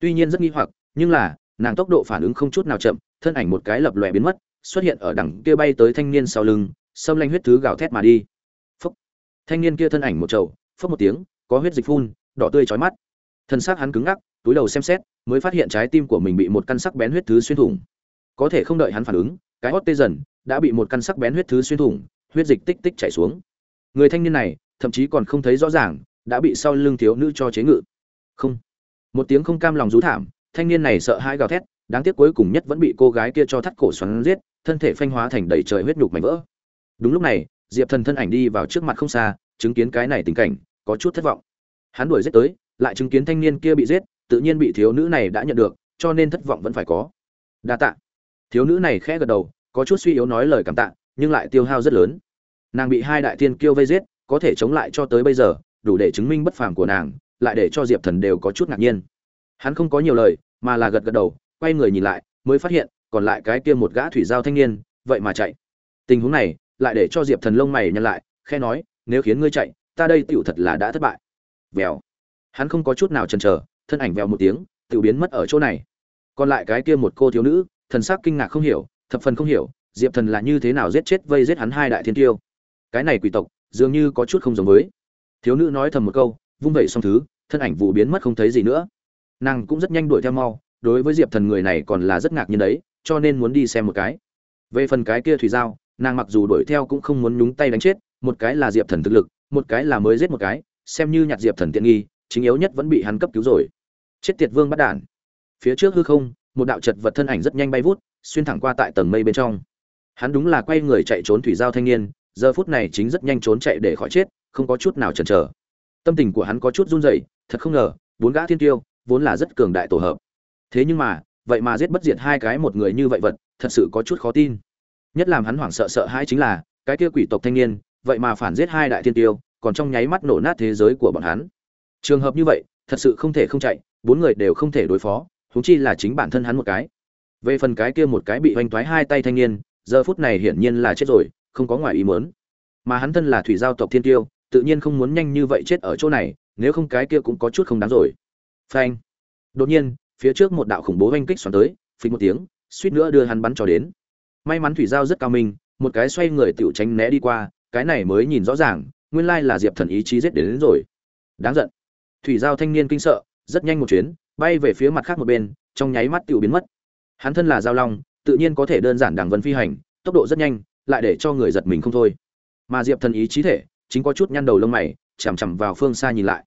Tuy nhiên rất nghi hoặc, nhưng là, nàng tốc độ phản ứng không chút nào chậm, thân ảnh một cái lập lòe biến mất xuất hiện ở đằng kia bay tới thanh niên sau lưng, xâm lanh huyết thứ gào thét mà đi. Phúc. Thanh niên kia thân ảnh một trầu, phốc một tiếng, có huyết dịch phun, đỏ tươi chói mắt. Thân xác hắn cứng ngắc, túi đầu xem xét, mới phát hiện trái tim của mình bị một căn sắc bén huyết thứ xuyên thủng. Có thể không đợi hắn phản ứng, cái hót tê dần, đã bị một căn sắc bén huyết thứ xuyên thủng, huyết dịch tích tích chảy xuống. Người thanh niên này, thậm chí còn không thấy rõ ràng, đã bị sau lưng thiếu nữ cho chế ngự. Không. Một tiếng không cam lòng rú thảm, thanh niên này sợ hãi gào thét, đáng tiếc cuối cùng nhất vẫn bị cô gái kia cho thắt cổ xoắn giết thân thể phanh hóa thành đầy trời huyết nhục mảnh vỡ. Đúng lúc này, diệp thần thân ảnh đi vào trước mặt không xa, chứng kiến cái này tình cảnh, có chút thất vọng. Hắn đuổi giết tới, lại chứng kiến thanh niên kia bị giết, tự nhiên bị thiếu nữ này đã nhận được, cho nên thất vọng vẫn phải có. Đa tạ. Thiếu nữ này khẽ gật đầu, có chút suy yếu nói lời cảm tạ, nhưng lại tiêu hao rất lớn. Nàng bị hai đại tiên kiêu vây giết, có thể chống lại cho tới bây giờ, đủ để chứng minh bất phàm của nàng, lại để cho diệp thần đều có chút ngạc nhiên. Hắn không có nhiều lời, mà là gật gật đầu, quay người nhìn lại, mới phát hiện còn lại cái kia một gã thủy giao thanh niên, vậy mà chạy. Tình huống này, lại để cho diệp thần lông mày nhăn lại, khẽ nói, nếu khiến ngươi chạy, ta đây tựu thật là đã thất bại. Vèo. Hắn không có chút nào chần chờ, thân ảnh vèo một tiếng, tiểu biến mất ở chỗ này. Còn lại cái kia một cô thiếu nữ, thần sắc kinh ngạc không hiểu, thập phần không hiểu, diệp thần là như thế nào giết chết vây giết hắn hai đại thiên tiêu. Cái này quỷ tộc, dường như có chút không giống với. Thiếu nữ nói thầm một câu, vung vẩy xong thứ, thân ảnh vụ biến mất không thấy gì nữa. Nàng cũng rất nhanh đuổi theo mau, đối với diệp thần người này còn là rất ngạc nhiên đấy cho nên muốn đi xem một cái. Về phần cái kia thủy giao, nàng mặc dù đuổi theo cũng không muốn nhúng tay đánh chết, một cái là diệp thần thực lực, một cái là mới giết một cái, xem như nhặt diệp thần tiện nghi, chính yếu nhất vẫn bị hắn cấp cứu rồi. Chết tiệt vương bắt đản phía trước hư không, một đạo chật vật thân ảnh rất nhanh bay vút, xuyên thẳng qua tại tầng mây bên trong. Hắn đúng là quay người chạy trốn thủy giao thanh niên, giờ phút này chính rất nhanh trốn chạy để khỏi chết, không có chút nào chần chờ. Tâm tình của hắn có chút run rẩy, thật không ngờ, bốn gã thiên tiêu vốn là rất cường đại tổ hợp. Thế nhưng mà vậy mà giết bất diệt hai cái một người như vậy vật, thật sự có chút khó tin. Nhất làm hắn hoảng sợ sợ hãi chính là, cái kia quỷ tộc thanh niên, vậy mà phản giết hai đại thiên tiêu, còn trong nháy mắt nổ nát thế giới của bọn hắn. Trường hợp như vậy, thật sự không thể không chạy, bốn người đều không thể đối phó, huống chi là chính bản thân hắn một cái. Về phần cái kia một cái bị hoành toái hai tay thanh niên, giờ phút này hiển nhiên là chết rồi, không có ngoài ý muốn. Mà hắn thân là thủy giao tộc thiên tiêu, tự nhiên không muốn nhanh như vậy chết ở chỗ này, nếu không cái kia cũng có chút không đáng rồi. Phanh. Đột nhiên phía trước một đạo khủng bố oanh kích xoắn tới phình một tiếng suýt nữa đưa hắn bắn cho đến. May mắn thủy giao rất cao minh một cái xoay người tiểu tránh né đi qua cái này mới nhìn rõ ràng nguyên lai là diệp thần ý chí giết đến, đến rồi. Đáng giận. Thủy giao thanh niên kinh sợ rất nhanh một chuyến bay về phía mặt khác một bên trong nháy mắt tiểu biến mất. Hắn thân là giao long tự nhiên có thể đơn giản đằng vân phi hành tốc độ rất nhanh lại để cho người giật mình không thôi. Mà diệp thần ý chí thể chính có chút nhăn đầu lông mày chằm chằm vào phương xa nhìn lại.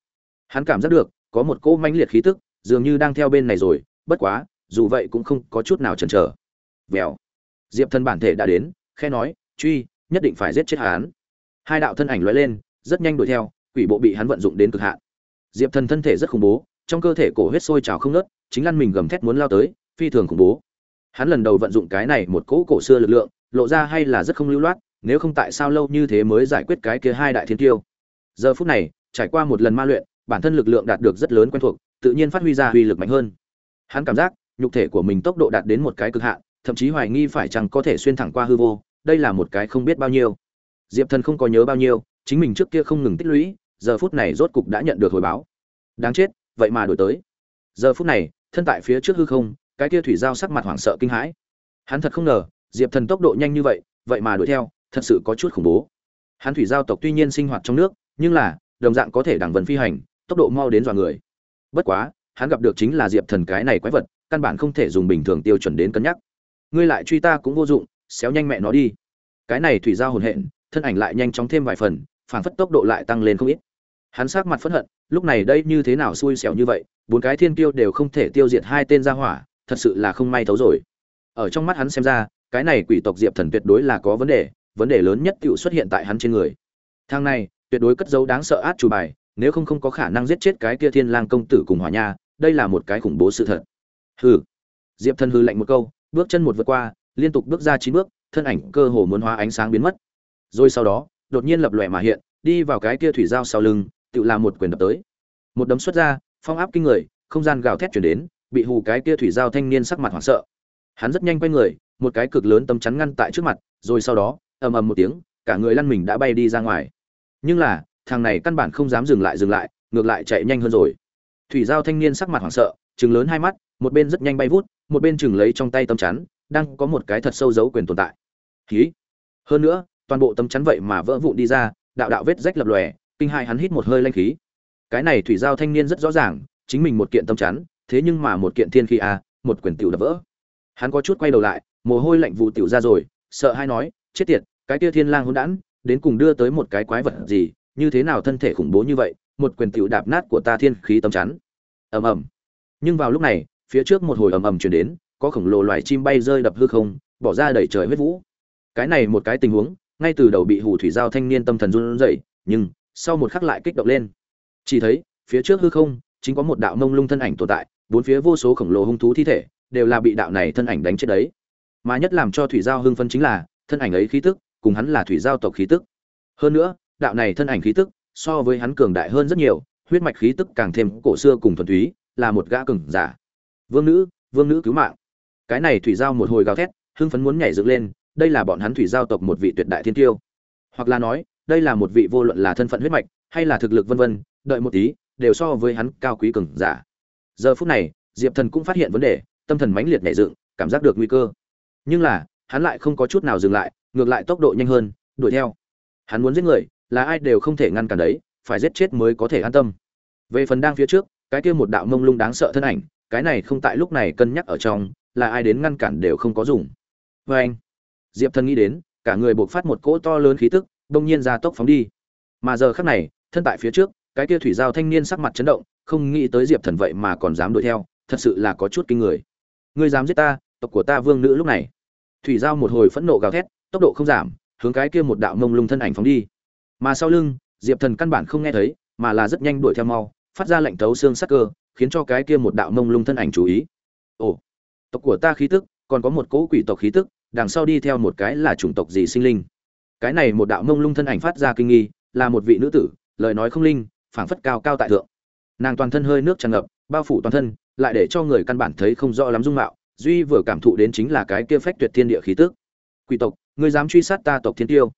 Hắn cảm giác được có một cỗ mãnh liệt khí tức dường như đang theo bên này rồi, bất quá, dù vậy cũng không có chút nào chần chờ. Vèo. Diệp thần bản thể đã đến khe nói, truy, nhất định phải giết chết hắn. Hai đạo thân ảnh lóe lên, rất nhanh đuổi theo, quỷ bộ bị hắn vận dụng đến cực hạn. Diệp thần thân thể rất khủng bố, trong cơ thể cổ huyết sôi trào không nớt chính lăn mình gầm thét muốn lao tới, phi thường khủng bố. Hắn lần đầu vận dụng cái này một cỗ cổ xưa lực lượng, lộ ra hay là rất không lưu loát, nếu không tại sao lâu như thế mới giải quyết cái kia hai đại thiên tiêu. Giờ phút này, trải qua một lần ma luyện, bản thân lực lượng đạt được rất lớn quen thuộc tự nhiên phát huy ra uy lực mạnh hơn. Hắn cảm giác, nhục thể của mình tốc độ đạt đến một cái cực hạn, thậm chí hoài nghi phải chăng có thể xuyên thẳng qua hư vô, đây là một cái không biết bao nhiêu. Diệp thần không có nhớ bao nhiêu, chính mình trước kia không ngừng tích lũy, giờ phút này rốt cục đã nhận được hồi báo. Đáng chết, vậy mà đổi tới. Giờ phút này, thân tại phía trước hư không, cái kia thủy giao sắc mặt hoảng sợ kinh hãi. Hắn thật không ngờ, diệp thần tốc độ nhanh như vậy vậy mà đuổi theo, thật sự có chút khủng bố. Hắn thủy giao tộc tuy nhiên sinh hoạt trong nước, nhưng là, đồng dạng có thể đằng vần phi hành, tốc độ mau đến dọa người bất quá, hắn gặp được chính là diệp thần cái này quái vật, căn bản không thể dùng bình thường tiêu chuẩn đến cân nhắc. Ngươi lại truy ta cũng vô dụng, xéo nhanh mẹ nó đi. Cái này thủy giao hồn hện, thân ảnh lại nhanh chóng thêm vài phần phảng phất tốc độ lại tăng lên không ít. Hắn sắc mặt phẫn hận, lúc này đây như thế nào xui xẻo như vậy, bốn cái thiên tiêu đều không thể tiêu diệt hai tên gia hỏa, thật sự là không may thấu rồi. Ở trong mắt hắn xem ra, cái này quỷ tộc diệp thần tuyệt đối là có vấn đề vấn đề lớn nhất tựu xuất hiện tại hắn trên người. Thang này, tuyệt đối cất dấu đáng sợ át chủ bài nếu không không có khả năng giết chết cái kia thiên lang công tử cùng hỏa nha, đây là một cái khủng bố sự thật. Hừ. Diệp thần hư lạnh một câu, bước chân một vượt qua, liên tục bước ra chín bước, thân ảnh cơ hồ muốn hóa ánh sáng biến mất. Rồi sau đó, đột nhiên lập lòe mà hiện, đi vào cái kia thủy giao sau lưng, tự làm một quyền đập tới. Một đấm xuất ra, phong áp kinh người, không gian gào thét chuyển đến, bị hù cái kia thủy giao thanh niên sắc mặt hoảng sợ. Hắn rất nhanh quay người, một cái cực lớn tấm chắn ngăn tại trước mặt, rồi sau đó, ầm ầm một tiếng, cả người lăn mình đã bay đi ra ngoài. Nhưng là thằng này căn bản không dám dừng lại dừng lại, ngược lại chạy nhanh hơn rồi. Thủy giao thanh niên sắc mặt hoảng sợ chừng lớn hai mắt, một bên rất nhanh bay vút, một bên chừng lấy trong tay tấm chắn, đang có một cái thật sâu dấu quyền tồn tại. Khí hơn nữa, toàn bộ tấm chắn vậy mà vỡ vụn đi ra, đạo đạo vết rách lập lòe, kinh hai hắn hít một hơi lanh khí. Cái này thủy giao thanh niên rất rõ ràng, chính mình một kiện tấm chắn, thế nhưng mà một kiện thiên khí a một quyền tiểu đập vỡ. Hắn có chút quay đầu lại, mồ hôi lạnh vụ tiểu ra rồi, sợ hai nói, chết tiệt, cái kia thiên lang hỗn đản, đến cùng đưa tới một cái quái vật gì như thế nào thân thể khủng bố như vậy, một quyền tựu đạp nát của ta thiên khí tấm chắn. Ầm ầm. Nhưng vào lúc này, phía trước một hồi ầm ầm truyền đến, có khổng lồ loài chim bay rơi đập hư không, bỏ ra đẩy trời huyết vũ. Cái này một cái tình huống, ngay từ đầu bị hủ thủy giao thanh niên tâm thần run rẩy, nhưng sau một khắc lại kích động lên. Chỉ thấy, phía trước hư không, chính có một đạo mông lung thân ảnh tồn tại, bốn phía vô số khổng lồ hung thú thi thể, đều là bị đạo này thân ảnh đánh chết đấy. Mà nhất làm cho thủy giao hưng phân chính là, thân ảnh ấy khí tức, cùng hắn là thủy giao tộc khí tức. Hơn nữa đạo này thân ảnh khí tức, so với hắn cường đại hơn rất nhiều, huyết mạch khí tức càng thêm cổ xưa cùng thuần túy, là một gã cường giả. Vương nữ vương nữ cứu mạng. Cái này thủy giao một hồi gào thét, hưng phấn muốn nhảy dựng lên, đây là bọn hắn thủy giao tộc một vị tuyệt đại thiên tiêu. Hoặc là nói, đây là một vị vô luận là thân phận huyết mạch, hay là thực lực vân vân, đợi một tí, đều so với hắn cao quý cường giả. Giờ phút này, diệp thần cũng phát hiện vấn đề, tâm thần mãnh liệt nhảy dựng, cảm giác được nguy cơ. Nhưng là, hắn lại không có chút nào dừng lại, ngược lại tốc độ nhanh hơn, đuổi theo. Hắn muốn giết người là ai đều không thể ngăn cản đấy, phải giết chết mới có thể an tâm. Về phần đang phía trước, cái kia một đạo mông lung đáng sợ thân ảnh, cái này không tại lúc này cân nhắc ở trong, là ai đến ngăn cản đều không có dùng. Vê anh. Diệp thần nghĩ đến, cả người buộc phát một cỗ to lớn khí tức đông nhiên ra tốc phóng đi. Mà giờ khắc này, thân tại phía trước, cái kia thủy giao thanh niên sắc mặt chấn động, không nghĩ tới diệp thần vậy mà còn dám đuổi theo, thật sự là có chút kinh người. Ngươi dám giết ta, tộc của ta vương nữ lúc này. Thủy giao một hồi phẫn nộ gào thét, tốc độ không giảm, hướng cái kia một đạo mông lung thân ảnh phóng đi mà sau lưng, diệp thần căn bản không nghe thấy, mà là rất nhanh đuổi theo mau, phát ra lệnh thấu xương sắc cơ, khiến cho cái kia một đạo mông lung thân ảnh chú ý. Ồ, tộc của ta khí tức, còn có một cỗ quỷ tộc khí tức, đằng sau đi theo một cái là chủng tộc gì sinh linh? Cái này một đạo mông lung thân ảnh phát ra kinh nghi, là một vị nữ tử, lời nói không linh, phảng phất cao cao tại thượng. Nàng toàn thân hơi nước tràn ngập, bao phủ toàn thân, lại để cho người căn bản thấy không rõ lắm dung mạo, duy vừa cảm thụ đến chính là cái kia phách tuyệt thiên địa khí tức. Quỷ tộc, ngươi dám truy sát ta tộc thiên tiêu?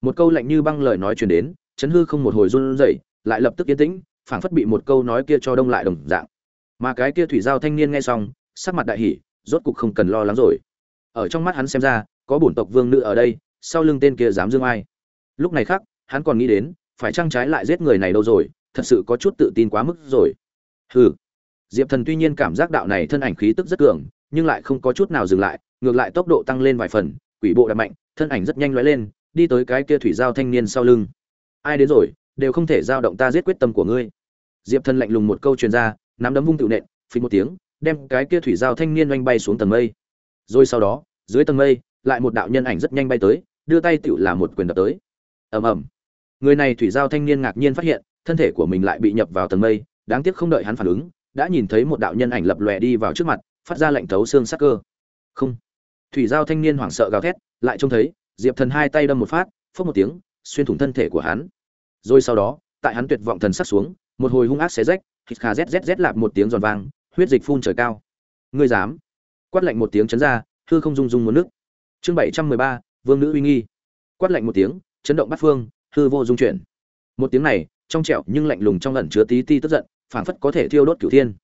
Một câu lạnh như băng lời nói truyền đến chấn hư không một hồi run rẩy, lại lập tức yên tĩnh, phảng phất bị một câu nói kia cho đông lại đồng dạng. Mà cái kia thủy giao thanh niên nghe xong, sắc mặt đại hỉ, rốt cục không cần lo lắng rồi. Ở trong mắt hắn xem ra, có bổn tộc vương nữ ở đây, sau lưng tên kia dám dương ai. Lúc này khác hắn còn nghĩ đến, phải trang trái lại giết người này đâu rồi, thật sự có chút tự tin quá mức rồi. Hừ. Diệp thần tuy nhiên cảm giác đạo này thân ảnh khí tức rất cường, nhưng lại không có chút nào dừng lại, ngược lại tốc độ tăng lên vài phần, quỷ bộ đập mạnh, thân ảnh rất nhanh lóe lên đi tới cái kia thủy giao thanh niên sau lưng. Ai đến rồi, đều không thể giao động ta giết quyết tâm của ngươi. Diệp thần lạnh lùng một câu truyền ra, nắm đấm vung tự nện phình một tiếng, đem cái kia thủy giao thanh niên oanh bay xuống tầng mây. Rồi sau đó, dưới tầng mây, lại một đạo nhân ảnh rất nhanh bay tới, đưa tay tựu là một quyền đập tới. Ầm ầm. Người này thủy giao thanh niên ngạc nhiên phát hiện, thân thể của mình lại bị nhập vào tầng mây, đáng tiếc không đợi hắn phản ứng, đã nhìn thấy một đạo nhân ảnh lập lòe đi vào trước mặt, phát ra lệnh thấu xương sắc cơ. Không. Thủy giao thanh niên hoảng sợ gào thét, lại trông thấy diệp thần hai tay đâm một phát, phốc một tiếng, xuyên thủng thân thể của hắn. Rồi sau đó, tại hắn tuyệt vọng thần sắc xuống, một hồi hung ác xé rách, hít kha zzz lạp một tiếng giòn vang, huyết dịch phun trời cao. Ngươi dám? Quát lạnh một tiếng chấn ra, hư không rung rung một nước chương bảy trăm mười ba, vương nữ uy nghi. Quát lạnh một tiếng, chấn động bát phương, hư vô dung chuyển. Một tiếng này, trong trẻo nhưng lạnh lùng trong lẩn chứa tí ti tức giận, phảng phất có thể thiêu đốt cửu thiên.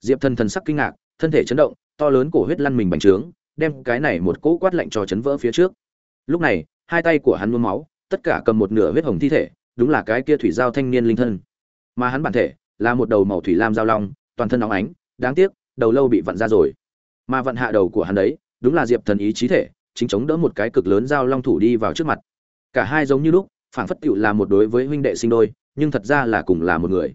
Diệp thần thần sắc kinh ngạc, thân thể chấn động, to lớn cổ huyết lăn mình bành trướng, đem cái này một cỗ quát lạnh cho chấn vỡ phía trước lúc này, hai tay của hắn nhuốm máu, tất cả cầm một nửa huyết hồng thi thể, đúng là cái kia thủy giao thanh niên linh thân. Mà hắn bản thể là một đầu màu thủy lam giao long, toàn thân óng ánh, đáng tiếc, đầu lâu bị vặn ra rồi. Mà vặn hạ đầu của hắn đấy, đúng là diệp thần ý chí thể, chính chống đỡ một cái cực lớn giao long thủ đi vào trước mặt. Cả hai giống như lúc, phảng phất tựu là một đối với huynh đệ sinh đôi, nhưng thật ra là cùng là một người.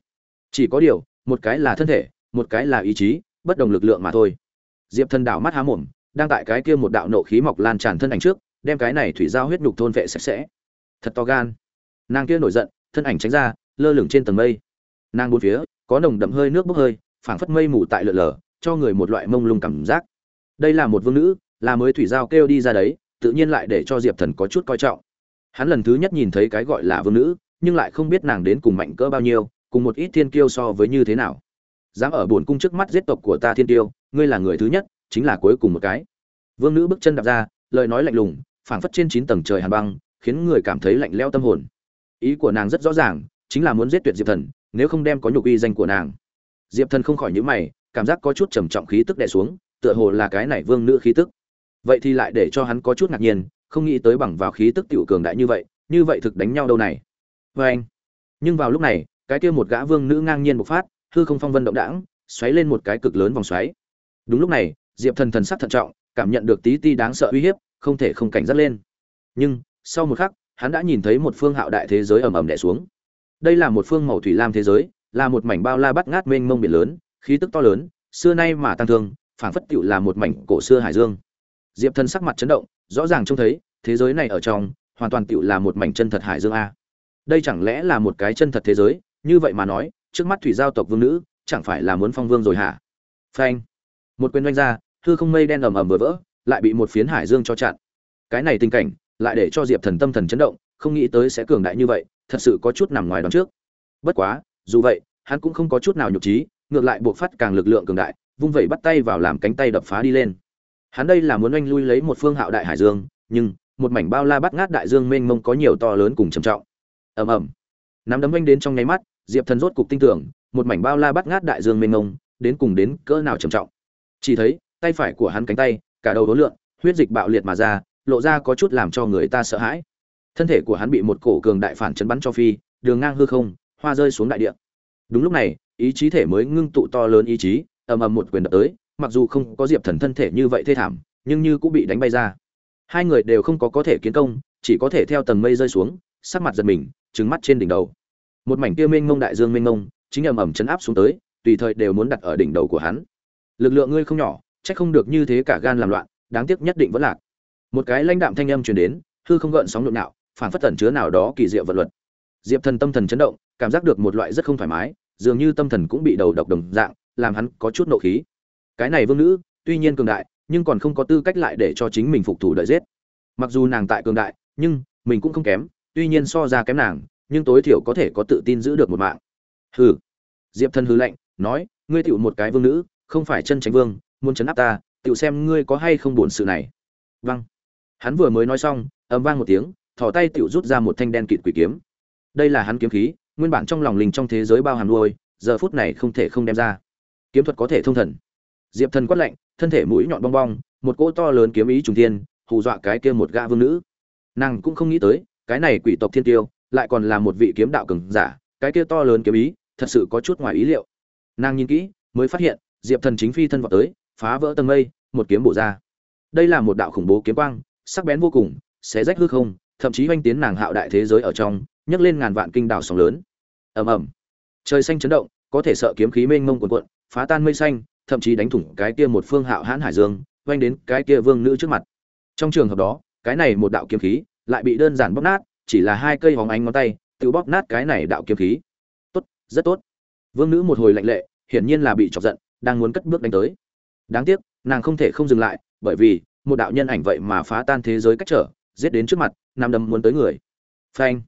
Chỉ có điều, một cái là thân thể, một cái là ý chí, bất đồng lực lượng mà thôi. Diệp thần đảo mắt há mồm, đang tại cái kia một đạo nộ khí mọc lan tràn thân ảnh trước đem cái này thủy giao huyết nhục thôn vệ sạch sẽ. Thật to gan. Nàng kia nổi giận, thân ảnh tránh ra, lơ lửng trên tầng mây. Nàng bốn phía, có nồng đậm hơi nước bốc hơi, phảng phất mây mù tại lượn lờ, cho người một loại mông lung cảm giác. Đây là một vương nữ, là mới thủy giao kêu đi ra đấy, tự nhiên lại để cho diệp thần có chút coi trọng. Hắn lần thứ nhất nhìn thấy cái gọi là vương nữ, nhưng lại không biết nàng đến cùng mạnh cỡ bao nhiêu, cùng một ít thiên kiêu so với như thế nào. Dám ở bổn cung trước mắt giết tộc của ta thiên kiêu, ngươi là người thứ nhất, chính là cuối cùng một cái. Vương nữ bước chân đạp ra, lời nói lạnh lùng phảng phất trên chín tầng trời hàn băng, khiến người cảm thấy lạnh lẽo tâm hồn. Ý của nàng rất rõ ràng, chính là muốn giết tuyệt diệp thần, nếu không đem có nhục uy danh của nàng. Diệp thần không khỏi nhữ mày, cảm giác có chút trầm trọng khí tức đè xuống, tựa hồ là cái này vương nữ khí tức. Vậy thì lại để cho hắn có chút ngạc nhiên, không nghĩ tới bằng vào khí tức tiểu cường đại như vậy như vậy thực đánh nhau đâu này. Vê anh, nhưng vào lúc này, cái kia một gã vương nữ ngang nhiên bộc phát, hư không phong vân động đãng, xoáy lên một cái cực lớn vòng xoáy. Đúng lúc này, diệp thần thần sắc thận trọng, cảm nhận được tí ti đáng sợ uy hiếp không thể không cảnh giác lên. Nhưng, sau một khắc, hắn đã nhìn thấy một phương hạo đại thế giới ầm ầm đè xuống. Đây là một phương màu thủy lam thế giới, là một mảnh bao la bắt ngát mênh mông biển lớn, khí tức to lớn, xưa nay mà tăng thương, phảng phất tựu là một mảnh cổ xưa hải dương. Diệp thân sắc mặt chấn động, rõ ràng trông thấy, thế giới này ở trong, hoàn toàn tựu là một mảnh chân thật hải dương a. Đây chẳng lẽ là một cái chân thật thế giới? Như vậy mà nói, trước mắt thủy giao tộc vương nữ, chẳng phải là muốn phong vương rồi hả? Phanh. Một quyền doanh ra, hư không mây đen ầm ầm vừa vỡ lại bị một phiến hải dương cho chặn. Cái này tình cảnh lại để cho diệp thần tâm thần chấn động, không nghĩ tới sẽ cường đại như vậy, thật sự có chút nằm ngoài đón trước. Bất quá, dù vậy, hắn cũng không có chút nào nhục trí, ngược lại buộc phát càng lực lượng cường đại, vung vẩy bắt tay vào làm cánh tay đập phá đi lên. Hắn đây là muốn oanh lui lấy một phương hạo đại hải dương, nhưng một mảnh bao la bắt ngát đại dương mênh mông có nhiều to lớn cùng trầm trọng. Ầm ầm. Nắm đấm oanh đến trong nháy mắt, diệp thần rốt cục tin tưởng, một mảnh bao la bắt ngát đại dương mênh mông, đến cùng đến cỡ nào trầm trọng. Chỉ thấy, tay phải của hắn cánh tay cả đầu đố lượn, huyết dịch bạo liệt mà ra, lộ ra có chút làm cho người ta sợ hãi. Thân thể của hắn bị một cổ cường đại phản chấn bắn cho phi, đường ngang hư không, hoa rơi xuống đại địa. Đúng lúc này, ý chí thể mới ngưng tụ to lớn ý chí, ầm ầm một quyền đập tới, mặc dù không có diệp thần thân thể như vậy thê thảm, nhưng như cũng bị đánh bay ra. Hai người đều không có có thể kiến công, chỉ có thể theo tầng mây rơi xuống, sắc mặt giật mình trứng mắt trên đỉnh đầu. Một mảnh kia mênh mông đại dương mênh mông, chính ầm ầm chấn áp xuống tới, tùy thời đều muốn đặt ở đỉnh đầu của hắn. Lực lượng ngươi không nhỏ trách không được như thế cả gan làm loạn, đáng tiếc nhất định vẫn lạc. Một cái lãnh đạm thanh âm truyền đến, hư không gợn sóng nhộn nhạo phản phất tẩn chứa nào đó kỳ diệu vật luật. Diệp thần tâm thần chấn động, cảm giác được một loại rất không thoải mái, dường như tâm thần cũng bị đầu độc đồng dạng, làm hắn có chút nộ khí. Cái này vương nữ, tuy nhiên cường đại, nhưng còn không có tư cách lại để cho chính mình phục thủ đợi giết. Mặc dù nàng tại cường đại, nhưng mình cũng không kém, tuy nhiên so ra kém nàng, nhưng tối thiểu có thể có tự tin giữ được một mạng. Hừ. Diệp thần hư lạnh, nói, ngươi tiểu một cái vương nữ, không phải chân chính vương muốn chấn áp ta tự xem ngươi có hay không buồn sự này. Vâng. Hắn vừa mới nói xong, ầm vang một tiếng, thò tay tự rút ra một thanh đen kịt quỷ kiếm. Đây là hắn kiếm khí, nguyên bản trong lòng linh trong thế giới bao hàm nuôi, giờ phút này không thể không đem ra. Kiếm thuật có thể thông thần. Diệp thần quát lạnh, thân thể mũi nhọn bong bong, một cỗ to lớn kiếm ý trùng thiên, hù dọa cái kia một gã vương nữ. Nàng cũng không nghĩ tới, cái này quỷ tộc thiên tiêu, lại còn là một vị kiếm đạo cường giả, cái kia to lớn kiếm ý, thật sự có chút ngoài ý liệu. Nàng nhìn kỹ, mới phát hiện, diệp thần chính phi thân vào tới phá vỡ tầng mây, một kiếm bổ ra. Đây là một đạo khủng bố kiếm quang, sắc bén vô cùng, xé rách hư không, thậm chí hoành tiến nàng hạo đại thế giới ở trong, nhấc lên ngàn vạn kinh đảo sóng lớn. Ầm ầm. Trời xanh chấn động, có thể sợ kiếm khí mênh mông cuồn cuộn, phá tan mây xanh, thậm chí đánh thủng cái kia một phương hạo hãn hải dương hoành đến cái kia vương nữ trước mặt. Trong trường hợp đó, cái này một đạo kiếm khí lại bị đơn giản bóp nát, chỉ là hai cây hóng ánh ngón tay, tự bóp nát cái này đạo kiếm khí. Tốt, rất tốt. Vương nữ một hồi lạnh lệ, hiển nhiên là bị chọc giận, đang muốn cất bước đánh tới đáng tiếc, nàng không thể không dừng lại, bởi vì, một đạo nhân ảnh vậy mà phá tan thế giới cách trở, giết đến trước mặt, nam đâm muốn tới người. Phanh.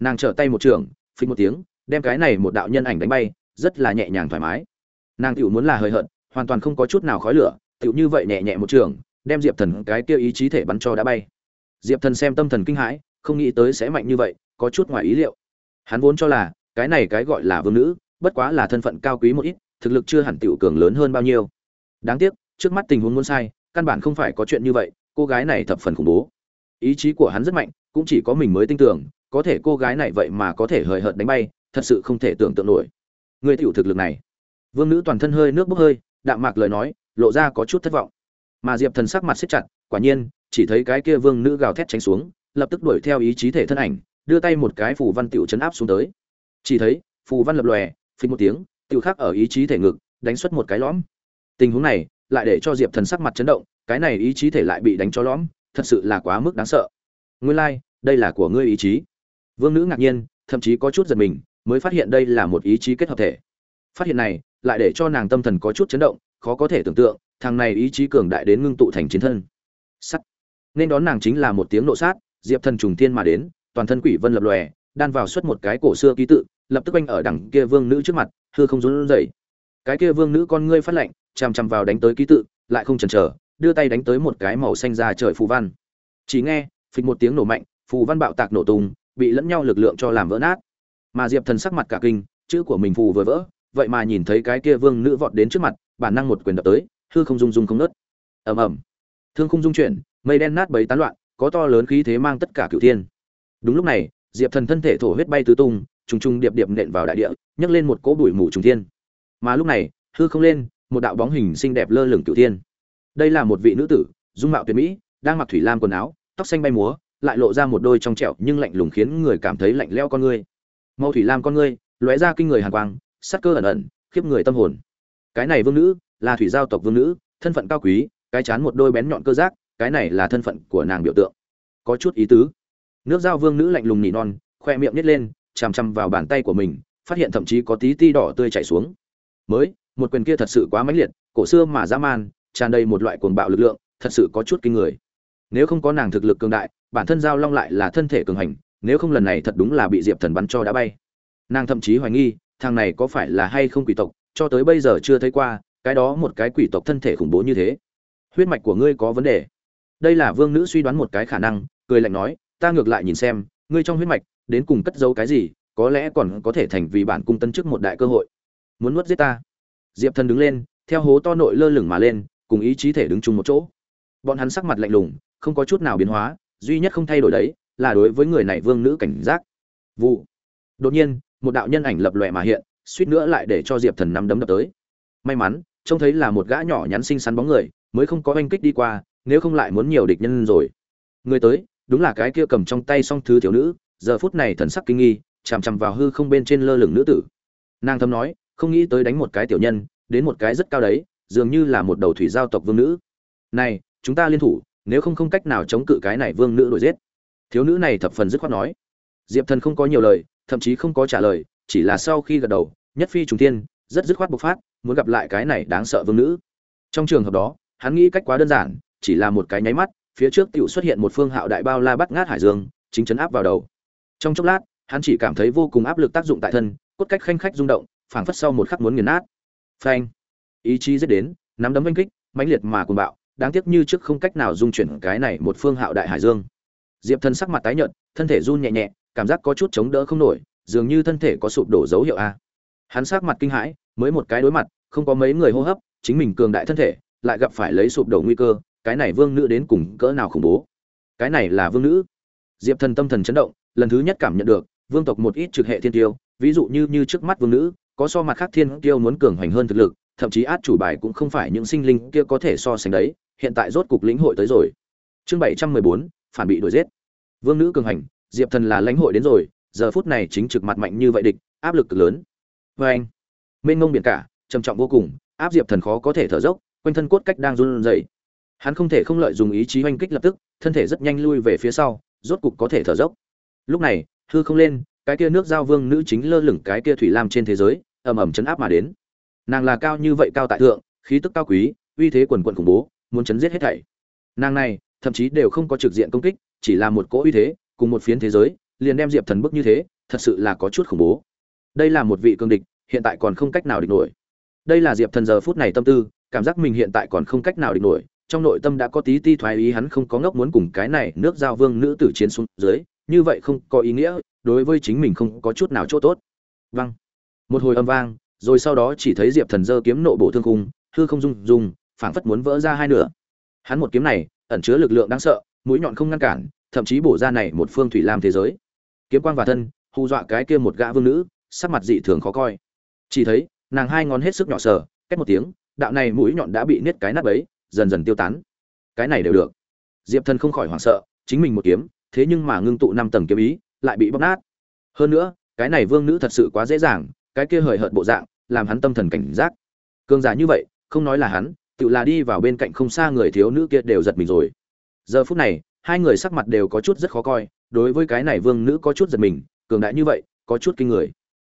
Nàng trở tay một trường phình một tiếng, đem cái này một đạo nhân ảnh đánh bay, rất là nhẹ nhàng thoải mái. Nàng tiểu muốn là hơi hận hoàn toàn không có chút nào khói lửa, tiểu như vậy nhẹ nhẹ một trường, đem diệp thần cái kia ý chí thể bắn cho đã bay. Diệp thần xem tâm thần kinh hãi, không nghĩ tới sẽ mạnh như vậy, có chút ngoài ý liệu. Hắn vốn cho là, cái này cái gọi là vương nữ, bất quá là thân phận cao quý một ít, thực lực chưa hẳn tiểu cường lớn hơn bao nhiêu đáng tiếc, trước mắt tình huống muốn sai, căn bản không phải có chuyện như vậy, cô gái này thập phần khủng bố. Ý chí của hắn rất mạnh, cũng chỉ có mình mới tin tưởng, có thể cô gái này vậy mà có thể hời hợt đánh bay, thật sự không thể tưởng tượng nổi. Người tiểu thực lực này. Vương nữ toàn thân hơi nước bốc hơi, đạm mạc lời nói, lộ ra có chút thất vọng. Mà diệp thần sắc mặt siết chặt, quả nhiên, chỉ thấy cái kia vương nữ gào thét tránh xuống, lập tức đuổi theo ý chí thể thân ảnh, đưa tay một cái phù văn tiểu chấn áp xuống tới. Chỉ thấy, phù văn lập lòe, phình một tiếng, tiểu khắc ở ý chí thể ngực, đánh xuất một cái lõm tình huống này lại để cho diệp thần sắc mặt chấn động cái này ý chí thể lại bị đánh cho lõm thật sự là quá mức đáng sợ. Nguyên lai、like, đây là của ngươi ý chí. Vương nữ ngạc nhiên thậm chí có chút giật mình mới phát hiện đây là một ý chí kết hợp thể. Phát hiện này lại để cho nàng tâm thần có chút chấn động khó có thể tưởng tượng thằng này ý chí cường đại đến ngưng tụ thành chiến thân. Sắt. Nên đón nàng chính là một tiếng nộ sát diệp thần trùng thiên mà đến toàn thân quỷ vân lập lòe đan vào suốt một cái cổ xưa ký tự lập tức anh ở đằng kia vương nữ trước mặt thưa không rốn rẩy. Cái kia vương nữ con ngươi phát lạnh chằm chằm vào đánh tới ký tự, lại không chần chờ, đưa tay đánh tới một cái màu xanh ra trời phù văn. Chỉ nghe, phịch một tiếng nổ mạnh, phù văn bạo tạc nổ tung, bị lẫn nhau lực lượng cho làm vỡ nát. Mà diệp thần sắc mặt cả kinh, chữ của mình phù vừa vỡ, vậy mà nhìn thấy cái kia vương nữ vọt đến trước mặt, bản năng một quyền đập tới, hư không rung rung không ngớt. ầm ầm. Thương không dung chuyển, mây đen nát bấy tán loạn, có to lớn khí thế mang tất cả cửu thiên. Đúng lúc này, diệp thần thân thể thổ huyết bay tứ tung, trùng trùng điệp điệp nện vào đại địa, nhấc lên một cỗ bụi mù trùng thiên. Mà lúc này, hư không lên một đạo bóng hình xinh đẹp lơ lửng cửu thiên. Đây là một vị nữ tử, dung mạo tuyệt mỹ, đang mặc thủy lam quần áo, tóc xanh bay múa, lại lộ ra một đôi trong trẻo nhưng lạnh lùng khiến người cảm thấy lạnh lẽo con ngươi. Màu thủy lam con ngươi, lóe ra kinh người hàn quang, sắc cơ ẩn ẩn, khiếp người tâm hồn. Cái này vương nữ, là thủy giao tộc vương nữ, thân phận cao quý, cái chán một đôi bén nhọn cơ giác, cái này là thân phận của nàng biểu tượng. Có chút ý tứ. Nước giao vương nữ lạnh lùng nỉ non, khoe miệng nít lên, chằm chằm vào bàn tay của mình, phát hiện thậm chí có tí ti đỏ tươi chảy xuống mới, một quyền kia thật sự quá mãnh liệt, cổ xưa mà dã man, tràn đầy một loại cuồng bạo lực lượng, thật sự có chút kinh người. Nếu không có nàng thực lực cường đại, bản thân giao long lại là thân thể cường hành, nếu không lần này thật đúng là bị diệp thần bắn cho đã bay. Nàng thậm chí hoài nghi, thằng này có phải là hay không quỷ tộc, cho tới bây giờ chưa thấy qua, cái đó một cái quỷ tộc thân thể khủng bố như thế. Huyết mạch của ngươi có vấn đề. Đây là vương nữ suy đoán một cái khả năng, cười lạnh nói, ta ngược lại nhìn xem, ngươi trong huyết mạch, đến cùng cất giấu cái gì, có lẽ còn có thể thành vì bản cung tân chức một đại cơ hội muốn nuốt giết ta. Diệp thần đứng lên, theo hố to nội lơ lửng mà lên, cùng ý chí thể đứng chung một chỗ. Bọn hắn sắc mặt lạnh lùng, không có chút nào biến hóa, duy nhất không thay đổi đấy, là đối với người này vương nữ cảnh giác. Vụ. Đột nhiên, một đạo nhân ảnh lập lòe mà hiện, suýt nữa lại để cho diệp thần nắm đấm đập tới. May mắn, trông thấy là một gã nhỏ nhắn xinh xắn bóng người, mới không có oanh kích đi qua, nếu không lại muốn nhiều địch nhân rồi. Người tới, đúng là cái kia cầm trong tay song thứ thiếu nữ, giờ phút này thần sắc kinh nghi, chằm chằm vào hư không bên trên lơ lửng nữ tử. Nàng thầm nói không nghĩ tới đánh một cái tiểu nhân, đến một cái rất cao đấy, dường như là một đầu thủy giao tộc vương nữ. Này, chúng ta liên thủ, nếu không không cách nào chống cự cái này vương nữ đuổi giết. Thiếu nữ này thập phần dứt khoát nói. Diệp thần không có nhiều lời, thậm chí không có trả lời, chỉ là sau khi gật đầu, nhất phi trùng thiên, rất dứt khoát bộc phát, muốn gặp lại cái này đáng sợ vương nữ. Trong trường hợp đó, hắn nghĩ cách quá đơn giản, chỉ là một cái nháy mắt, phía trước tiểu xuất hiện một phương hạo đại bao la bắt ngát hải dương, chính chấn áp vào đầu. Trong chốc lát, hắn chỉ cảm thấy vô cùng áp lực tác dụng tại thân, cốt cách khanh khách rung động phảng phất sau một khắc muốn nghiền nát. Phanh. Ý chí giết đến, nắm đấm vênh kích, mãnh liệt mà cuồng bạo, đáng tiếc như trước không cách nào dung chuyển cái này một phương hạo đại hải dương. Diệp thân sắc mặt tái nhợt, thân thể run nhẹ nhẹ, cảm giác có chút chống đỡ không nổi, dường như thân thể có sụp đổ dấu hiệu a. Hắn sắc mặt kinh hãi, mới một cái đối mặt, không có mấy người hô hấp, chính mình cường đại thân thể, lại gặp phải lấy sụp đổ nguy cơ, cái này vương nữ đến cùng cỡ nào khủng bố. Cái này là vương nữ. Diệp thần tâm thần chấn động, lần thứ nhất cảm nhận được, vương tộc một ít trực hệ thiên tiêu, ví dụ như như trước mắt vương nữ có so mặt khác thiên kiêu muốn cường hoành hơn thực lực, thậm chí át chủ bài cũng không phải những sinh linh kia có thể so sánh đấy, hiện tại rốt cục lĩnh hội tới rồi. Chương bảy trăm mười bốn, phản bị đuổi giết. Vương nữ cường hành, diệp thần là lãnh hội đến rồi, giờ phút này chính trực mặt mạnh như vậy địch, áp lực cực lớn. Vê anh, mênh ngông biển cả, trầm trọng vô cùng, áp diệp thần khó có thể thở dốc, quanh thân cốt cách đang run rẩy. Hắn không thể không lợi dùng ý chí oanh kích lập tức, thân thể rất nhanh lui về phía sau, rốt cục có thể thở dốc. Lúc này, hư không lên, cái kia nước giao vương nữ chính lơ lửng cái kia thủy lam trên thế giới ầm ầm chấn áp mà đến. Nàng là cao như vậy cao tại thượng, khí tức cao quý, uy thế quần quận khủng bố, muốn chấn giết hết thảy. Nàng này, thậm chí đều không có trực diện công kích, chỉ là một cỗ uy thế, cùng một phiến thế giới, liền đem diệp thần bức như thế, thật sự là có chút khủng bố. Đây là một vị cương địch, hiện tại còn không cách nào địch nổi. Đây là diệp thần giờ phút này tâm tư, cảm giác mình hiện tại còn không cách nào địch nổi, trong nội tâm đã có tí ti thoái ý hắn không có ngốc muốn cùng cái này nước giao vương nữ tử chiến xuống dưới, như vậy không có ý nghĩa, đối với chính mình không có chút nào chỗ tốt. Vâng một hồi âm vang, rồi sau đó chỉ thấy diệp thần dơ kiếm nộ bổ thương khung, hư không dung dung phảng phất muốn vỡ ra hai nửa. Hắn một kiếm này, ẩn chứa lực lượng đáng sợ, mũi nhọn không ngăn cản, thậm chí bổ ra này một phương thủy lam thế giới. Kiếm quang và thân, hù dọa cái kia một gã vương nữ, sắc mặt dị thường khó coi. Chỉ thấy, nàng hai ngón hết sức nhỏ sờ cách một tiếng, đạo này mũi nhọn đã bị niết cái nát ấy dần dần tiêu tán. Cái này đều được. Diệp thần không khỏi hoảng sợ, chính mình một kiếm, thế nhưng mà ngưng tụ năm tầng kiếm ý, lại bị bóc nát. Hơn nữa, cái này vương nữ thật sự quá dễ dàng cái kia hời hợt bộ dạng, làm hắn tâm thần cảnh giác. Cường giả như vậy, không nói là hắn, tự là đi vào bên cạnh không xa người thiếu nữ kia đều giật mình rồi. Giờ phút này, hai người sắc mặt đều có chút rất khó coi, đối với cái này vương nữ có chút giật mình, cường đại như vậy, có chút kinh người.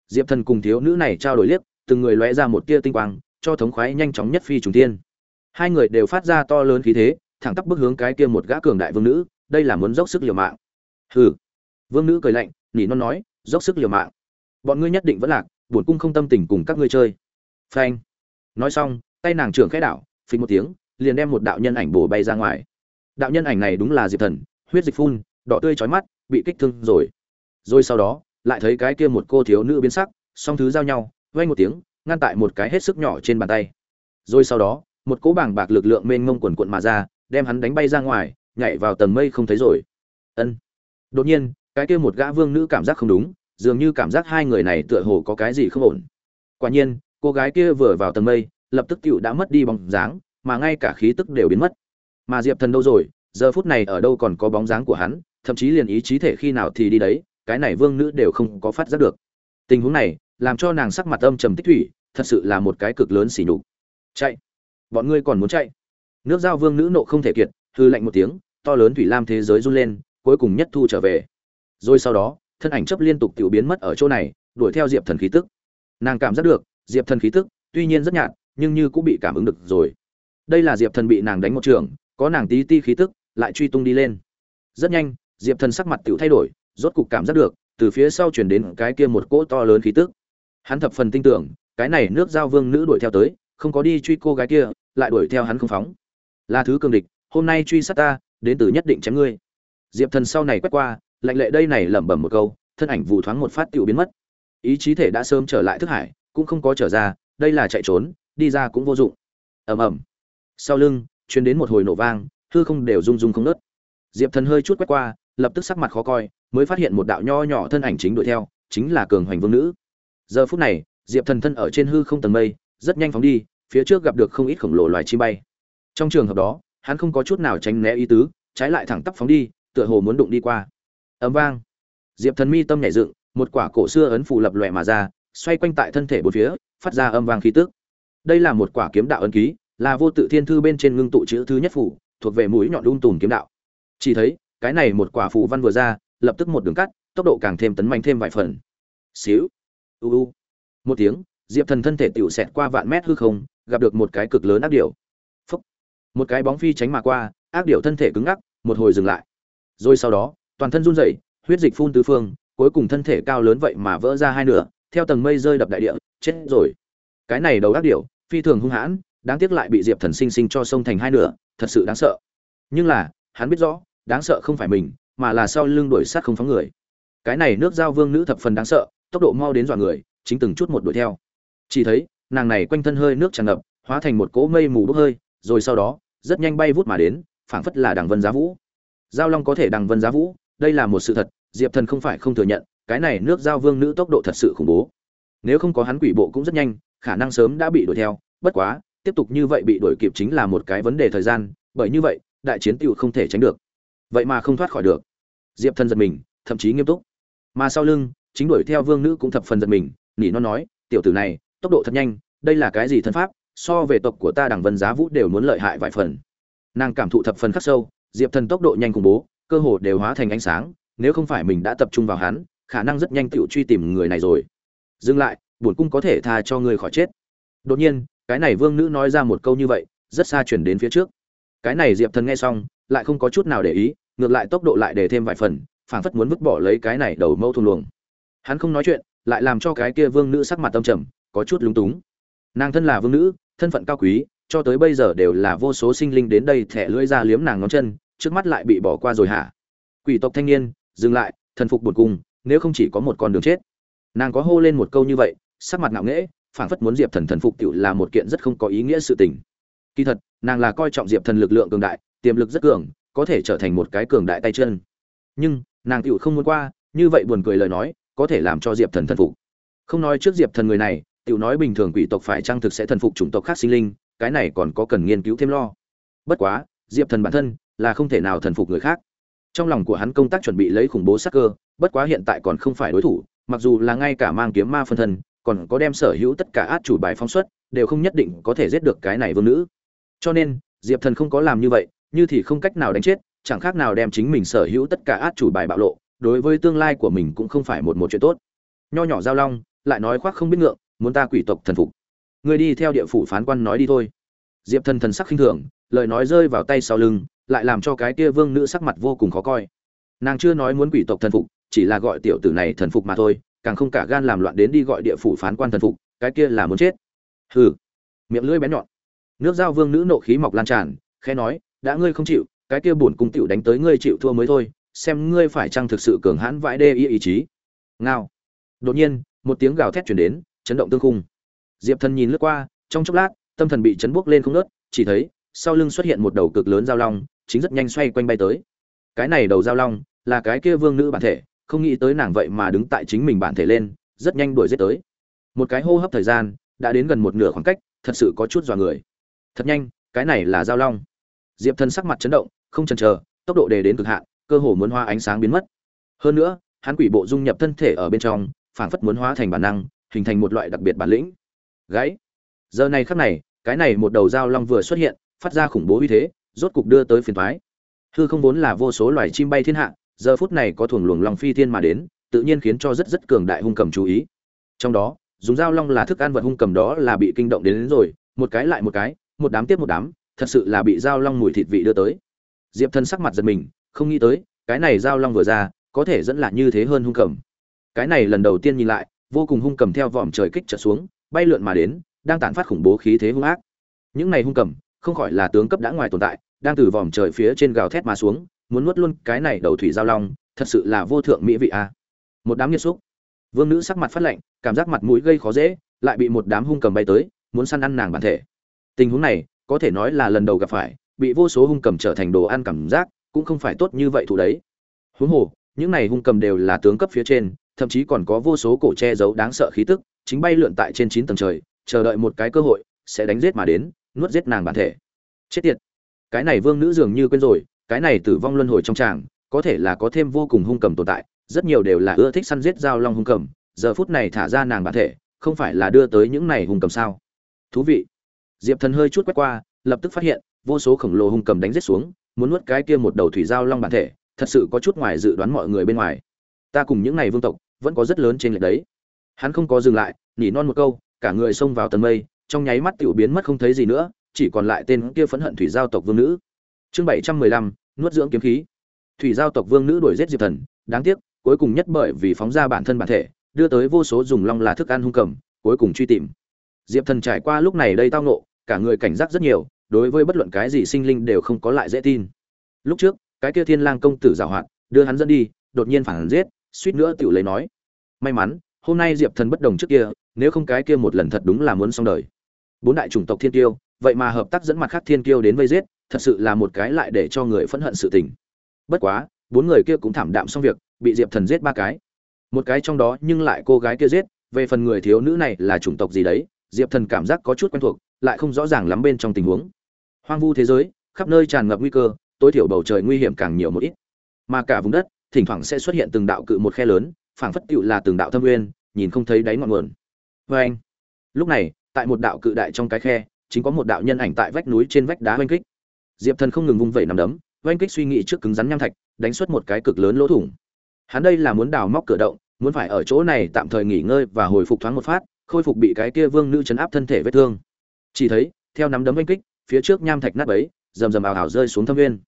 Diệp thần cùng thiếu nữ này trao đổi liếc, từng người lóe ra một tia tinh quang, cho thống khoái nhanh chóng nhất phi trùng tiên hai người đều phát ra to lớn khí thế, thẳng tắp bước hướng cái kia một gã cường đại vương nữ, đây là muốn dốc sức liều mạng. Hừ. Vương nữ cười lạnh, nỉ non nói, dốc sức liều mạng. Bọn ngươi nhất định vẫn lạc bổn cung không tâm tình cùng các ngươi chơi. Phanh. Nói xong, tay nàng trưởng khẽ đảo, phình một tiếng, liền đem một đạo nhân ảnh bổ bay ra ngoài. Đạo nhân ảnh này đúng là diệp thần, huyết dịch phun, đỏ tươi chói mắt, bị kích thương rồi. Rồi sau đó, lại thấy cái kia một cô thiếu nữ biến sắc, song thứ giao nhau, vang một tiếng, ngăn tại một cái hết sức nhỏ trên bàn tay. Rồi sau đó, một cỗ bảng bạc lực lượng mênh mông quần quận mà ra, đem hắn đánh bay ra ngoài, nhảy vào tầng mây không thấy rồi. Ân. Đột nhiên, cái kia một gã vương nữ cảm giác không đúng dường như cảm giác hai người này tựa hồ có cái gì không ổn. Quả nhiên, cô gái kia vừa vào tầng mây, lập tức tựu đã mất đi bóng dáng, mà ngay cả khí tức đều biến mất. Mà diệp thần đâu rồi? Giờ phút này ở đâu còn có bóng dáng của hắn? Thậm chí liền ý chí thể khi nào thì đi đấy, cái này vương nữ đều không có phát giác được. Tình huống này, làm cho nàng sắc mặt âm trầm tích thủy, thật sự là một cái cực lớn xỉ nhục. Chạy! Bọn ngươi còn muốn chạy? Nước giao vương nữ nộ không thể kiệt, hư lạnh một tiếng, to lớn thủy lam thế giới run lên, cuối cùng nhất thu trở về. Rồi sau đó thân ảnh chấp liên tục tiểu biến mất ở chỗ này, đuổi theo diệp thần khí tức. Nàng cảm giác được, diệp thần khí tức, tuy nhiên rất nhạt, nhưng như cũng bị cảm ứng được rồi. Đây là diệp thần bị nàng đánh một trường, có nàng tí ti khí tức, lại truy tung đi lên. Rất nhanh, diệp thần sắc mặt tiểu thay đổi, rốt cục cảm giác được, từ phía sau chuyển đến cái kia một cỗ to lớn khí tức. Hắn thập phần tin tưởng, cái này nước giao vương nữ đuổi theo tới, không có đi truy cô gái kia, lại đuổi theo hắn không phóng. Là thứ cường địch, hôm nay truy sát ta, đến từ nhất định chém ngươi. Diệp thần sau này quét qua lạnh lệ đây này lẩm bẩm một câu, thân ảnh vụ thoáng một phát tiểu biến mất. Ý chí thể đã sớm trở lại thức hải, cũng không có trở ra, đây là chạy trốn, đi ra cũng vô dụng. Ầm ầm. Sau lưng chuyến đến một hồi nổ vang, hư không đều rung rung không nớt diệp thần hơi chút quét qua, lập tức sắc mặt khó coi, mới phát hiện một đạo nho nhỏ thân ảnh chính đuổi theo, chính là cường hoành vương nữ. Giờ phút này, diệp thần thân ở trên hư không tầng mây, rất nhanh phóng đi, phía trước gặp được không ít khổng lồ loài chim bay. Trong trường hợp đó, hắn không có chút nào tránh né ý tứ, trái lại thẳng tắp phóng đi, tựa hồ muốn đụng đi qua ấm vang. Diệp thần mi tâm nhảy dựng, một quả cổ xưa ấn phù lập lòe mà ra, xoay quanh tại thân thể bốn phía, phát ra âm vang khí tức. Đây là một quả kiếm đạo ấn ký, là vô tự thiên thư bên trên ngưng tụ chữ thứ nhất phủ thuộc về mũi nhọn đun tùm kiếm đạo. Chỉ thấy, cái này một quả phù văn vừa ra, lập tức một đường cắt, tốc độ càng thêm tấn mạnh thêm vài phần. Xíu. U u. Một tiếng, diệp thần thân thể tiểu xẹt qua vạn mét hư không, gặp được một cái cực lớn ác điểu. Phúc. một cái bóng phi tránh mà qua, ác điểu thân thể cứng ngắc, một hồi dừng lại. Rồi sau đó toàn thân run rẩy, huyết dịch phun tứ phương, cuối cùng thân thể cao lớn vậy mà vỡ ra hai nửa, theo tầng mây rơi đập đại địa, chết rồi. Cái này đầu ác điểu, phi thường hung hãn, đáng tiếc lại bị diệp thần sinh sinh cho sông thành hai nửa, thật sự đáng sợ. Nhưng là, hắn biết rõ, đáng sợ không phải mình, mà là sau lưng đuổi sát không phóng người. Cái này nước giao vương nữ thập phần đáng sợ, tốc độ mau đến dọa người, chính từng chút một đuổi theo. Chỉ thấy, nàng này quanh thân hơi nước tràn ngập, hóa thành một cỗ mây mù bốc hơi, rồi sau đó, rất nhanh bay vút mà đến, phảng phất là đằng vân giá vũ. Giao long có thể đằng vân giá vũ đây là một sự thật, diệp thần không phải không thừa nhận, cái này nước giao vương nữ tốc độ thật sự khủng bố. Nếu không có hắn quỷ bộ cũng rất nhanh, khả năng sớm đã bị đuổi theo. Bất quá, tiếp tục như vậy bị đuổi kịp chính là một cái vấn đề thời gian, bởi như vậy, đại chiến tựu không thể tránh được. Vậy mà không thoát khỏi được. Diệp thần giật mình, thậm chí nghiêm túc. Mà sau lưng, chính đuổi theo vương nữ cũng thập phần giật mình, nỉ nó nói, tiểu tử này, tốc độ thật nhanh, đây là cái gì thân pháp? So về tộc của ta đằng vân giá vũ đều muốn lợi hại vài phần. Nàng cảm thụ thập phần khắc sâu, diệp thần tốc độ nhanh khủng bố cơ hồ đều hóa thành ánh sáng, nếu không phải mình đã tập trung vào hắn, khả năng rất nhanh tựu truy tìm người này rồi. Dừng lại, bổn cung có thể tha cho ngươi khỏi chết. Đột nhiên, cái này vương nữ nói ra một câu như vậy, rất xa chuyển đến phía trước. Cái này diệp thần nghe xong, lại không có chút nào để ý, ngược lại tốc độ lại để thêm vài phần, phảng phất muốn vứt bỏ lấy cái này đầu mâu thùng luồng. Hắn không nói chuyện, lại làm cho cái kia vương nữ sắc mặt tâm trầm, có chút lúng túng. Nàng thân là vương nữ, thân phận cao quý, cho tới bây giờ đều là vô số sinh linh đến đây thẻ lưỡi ra liếm nàng ngón chân trước mắt lại bị bỏ qua rồi hả? Quỷ tộc thanh niên, dừng lại, thần phục bột cùng nếu không chỉ có một con đường chết. Nàng có hô lên một câu như vậy, sắc mặt ngạo nghễ, phảng phất muốn diệp thần thần phục tiểu là một kiện rất không có ý nghĩa sự tình. Kỳ thật, nàng là coi trọng diệp thần lực lượng cường đại, tiềm lực rất cường, có thể trở thành một cái cường đại tay chân. Nhưng, nàng tiểu không muốn qua, như vậy buồn cười lời nói, có thể làm cho diệp thần thần phục. Không nói trước diệp thần người này, tiểu nói bình thường quỷ tộc phải trang thực sẽ thần phục chủng tộc khác sinh linh, cái này còn có cần nghiên cứu thêm lo. Bất quá, diệp thần bản thân là không thể nào thần phục người khác. Trong lòng của hắn công tác chuẩn bị lấy khủng bố sắc cơ, bất quá hiện tại còn không phải đối thủ, mặc dù là ngay cả mang kiếm ma phân thân, còn có đem sở hữu tất cả át chủ bài phong suất đều không nhất định có thể giết được cái này vương nữ. Cho nên, diệp thần không có làm như vậy, như thì không cách nào đánh chết, chẳng khác nào đem chính mình sở hữu tất cả át chủ bài bạo lộ, đối với tương lai của mình cũng không phải một một chuyện tốt. Nho nhỏ giao long, lại nói khoác không biết ngượng, muốn ta quỷ tộc thần phục. Người đi theo địa phủ phán quan nói đi thôi. Diệp thần thần sắc khinh thường, lời nói rơi vào tay sau lưng lại làm cho cái kia vương nữ sắc mặt vô cùng khó coi. Nàng chưa nói muốn quỷ tộc thần phục, chỉ là gọi tiểu tử này thần phục mà thôi, càng không cả gan làm loạn đến đi gọi địa phủ phán quan thần phục, cái kia là muốn chết. Hừ. Miệng lưỡi bén nhọn. Nước giao vương nữ nộ khí mọc lan tràn, khẽ nói, đã ngươi không chịu, cái kia bổn cung tiểu đánh tới ngươi chịu thua mới thôi, xem ngươi phải chăng thực sự cường hãn vãi đê ý ý chí. Ngao. Đột nhiên, một tiếng gào thét chuyển đến, chấn động tương khung. Diệp thần nhìn lướt qua, trong chốc lát, tâm thần bị chấn buốc lên không nớt chỉ thấy, sau lưng xuất hiện một đầu cực lớn giao long chính rất nhanh xoay quanh bay tới. Cái này đầu giao long, là cái kia vương nữ bản thể, không nghĩ tới nàng vậy mà đứng tại chính mình bản thể lên, rất nhanh đuổi giết tới. Một cái hô hấp thời gian, đã đến gần một nửa khoảng cách, thật sự có chút dọa người. Thật nhanh, cái này là giao long. Diệp thần sắc mặt chấn động, không chần chờ, tốc độ đề đến cực hạn, cơ hồ muốn hoa ánh sáng biến mất. Hơn nữa, hắn quỷ bộ dung nhập thân thể ở bên trong, phảng phất muốn hóa thành bản năng, hình thành một loại đặc biệt bản lĩnh. Gãy. Giờ này khắc này, cái này một đầu dao long vừa xuất hiện, phát ra khủng bố uy thế rốt cục đưa tới phiền toái hư không vốn là vô số loài chim bay thiên hạ giờ phút này có thuần luồng long phi thiên mà đến tự nhiên khiến cho rất rất cường đại hung cầm chú ý. Trong đó dùng dao long là thức ăn vật hung cầm đó là bị kinh động đến, đến rồi một cái lại một cái một đám tiếp một đám thật sự là bị dao long mùi thịt vị đưa tới. Diệp thân sắc mặt giật mình không nghĩ tới cái này dao long vừa ra có thể dẫn là như thế hơn hung cầm. Cái này lần đầu tiên nhìn lại vô cùng hung cầm theo vòm trời kích trở xuống bay lượn mà đến đang tản phát khủng bố khí thế hung ác. Những này hung cầm không khỏi là tướng cấp đã ngoài tồn tại đang từ vòm trời phía trên gào thét mà xuống, muốn nuốt luôn cái này đầu thủy giao long, thật sự là vô thượng mỹ vị a. Một đám nghiệt xúc. Vương nữ sắc mặt phát lạnh, cảm giác mặt mũi gây khó dễ, lại bị một đám hung cầm bay tới, muốn săn ăn nàng bản thể. Tình huống này, có thể nói là lần đầu gặp phải, bị vô số hung cầm trở thành đồ ăn cảm giác, cũng không phải tốt như vậy thủ đấy. Huống hồ, những này hung cầm đều là tướng cấp phía trên, thậm chí còn có vô số cổ che giấu đáng sợ khí tức, chính bay lượn tại trên chín tầng trời, chờ đợi một cái cơ hội, sẽ đánh giết mà đến, nuốt giết nàng bản thể. Chết tiệt cái này vương nữ dường như quên rồi, cái này tử vong luân hồi trong tràng, có thể là có thêm vô cùng hung cầm tồn tại, rất nhiều đều là ưa thích săn giết giao long hung cầm, giờ phút này thả ra nàng bản thể, không phải là đưa tới những này hung cầm sao? Thú vị. Diệp thần hơi chút quét qua, lập tức phát hiện, vô số khổng lồ hung cầm đánh giết xuống, muốn nuốt cái kia một đầu thủy giao long bản thể, thật sự có chút ngoài dự đoán mọi người bên ngoài. Ta cùng những này vương tộc, vẫn có rất lớn trên lệch đấy. Hắn không có dừng lại nhỉ non một câu, cả người xông vào tầng mây, trong nháy mắt tiểu biến mất không thấy gì nữa chỉ còn lại tên kia phẫn hận thủy giao tộc vương nữ. Chương bảy trăm mười lăm, nuốt dưỡng kiếm khí. Thủy giao tộc vương nữ đuổi giết diệp thần, đáng tiếc, cuối cùng nhất bởi vì phóng ra bản thân bản thể, đưa tới vô số dùng long là thức ăn hung cầm, cuối cùng truy tìm. Diệp thần trải qua lúc này đây tao nộ cả người cảnh giác rất nhiều, đối với bất luận cái gì sinh linh đều không có lại dễ tin. Lúc trước, cái kia thiên lang công tử giảo hoạt, đưa hắn dẫn đi, đột nhiên phản giết, suýt nữa tiểu lấy nói. May mắn, hôm nay diệp thần bất đồng trước kia, nếu không cái kia một lần thật đúng là muốn xong đời. Bốn đại chủng tộc thiên tiêu vậy mà hợp tác dẫn mặt khác thiên kiêu đến vây giết, thật sự là một cái lại để cho người phẫn hận sự tình. Bất quá, bốn người kia cũng thảm đạm xong việc, bị diệp thần giết ba cái. Một cái trong đó nhưng lại cô gái kia giết, về phần người thiếu nữ này là chủng tộc gì đấy, diệp thần cảm giác có chút quen thuộc, lại không rõ ràng lắm bên trong tình huống. Hoang vu thế giới, khắp nơi tràn ngập nguy cơ, tối thiểu bầu trời nguy hiểm càng nhiều một ít. Mà cả vùng đất, thỉnh thoảng sẽ xuất hiện từng đạo cự một khe lớn, phảng phất tựu là từng đạo thâm nguyên, nhìn không thấy đáy ngọn nguồn. Và anh lúc này, tại một đạo cự đại trong cái khe chính có một đạo nhân ảnh tại vách núi trên vách đá oanh kích. Diệp thần không ngừng vung vẩy nằm đấm, oanh kích suy nghĩ trước cứng rắn nham thạch, đánh xuất một cái cực lớn lỗ thủng. Hắn đây là muốn đào móc cửa động, muốn phải ở chỗ này tạm thời nghỉ ngơi và hồi phục thoáng một phát, khôi phục bị cái kia vương nữ chấn áp thân thể vết thương. Chỉ thấy, theo nắm đấm oanh kích, phía trước nham thạch nát ấy rầm rầm ào ào rơi xuống thâm viên.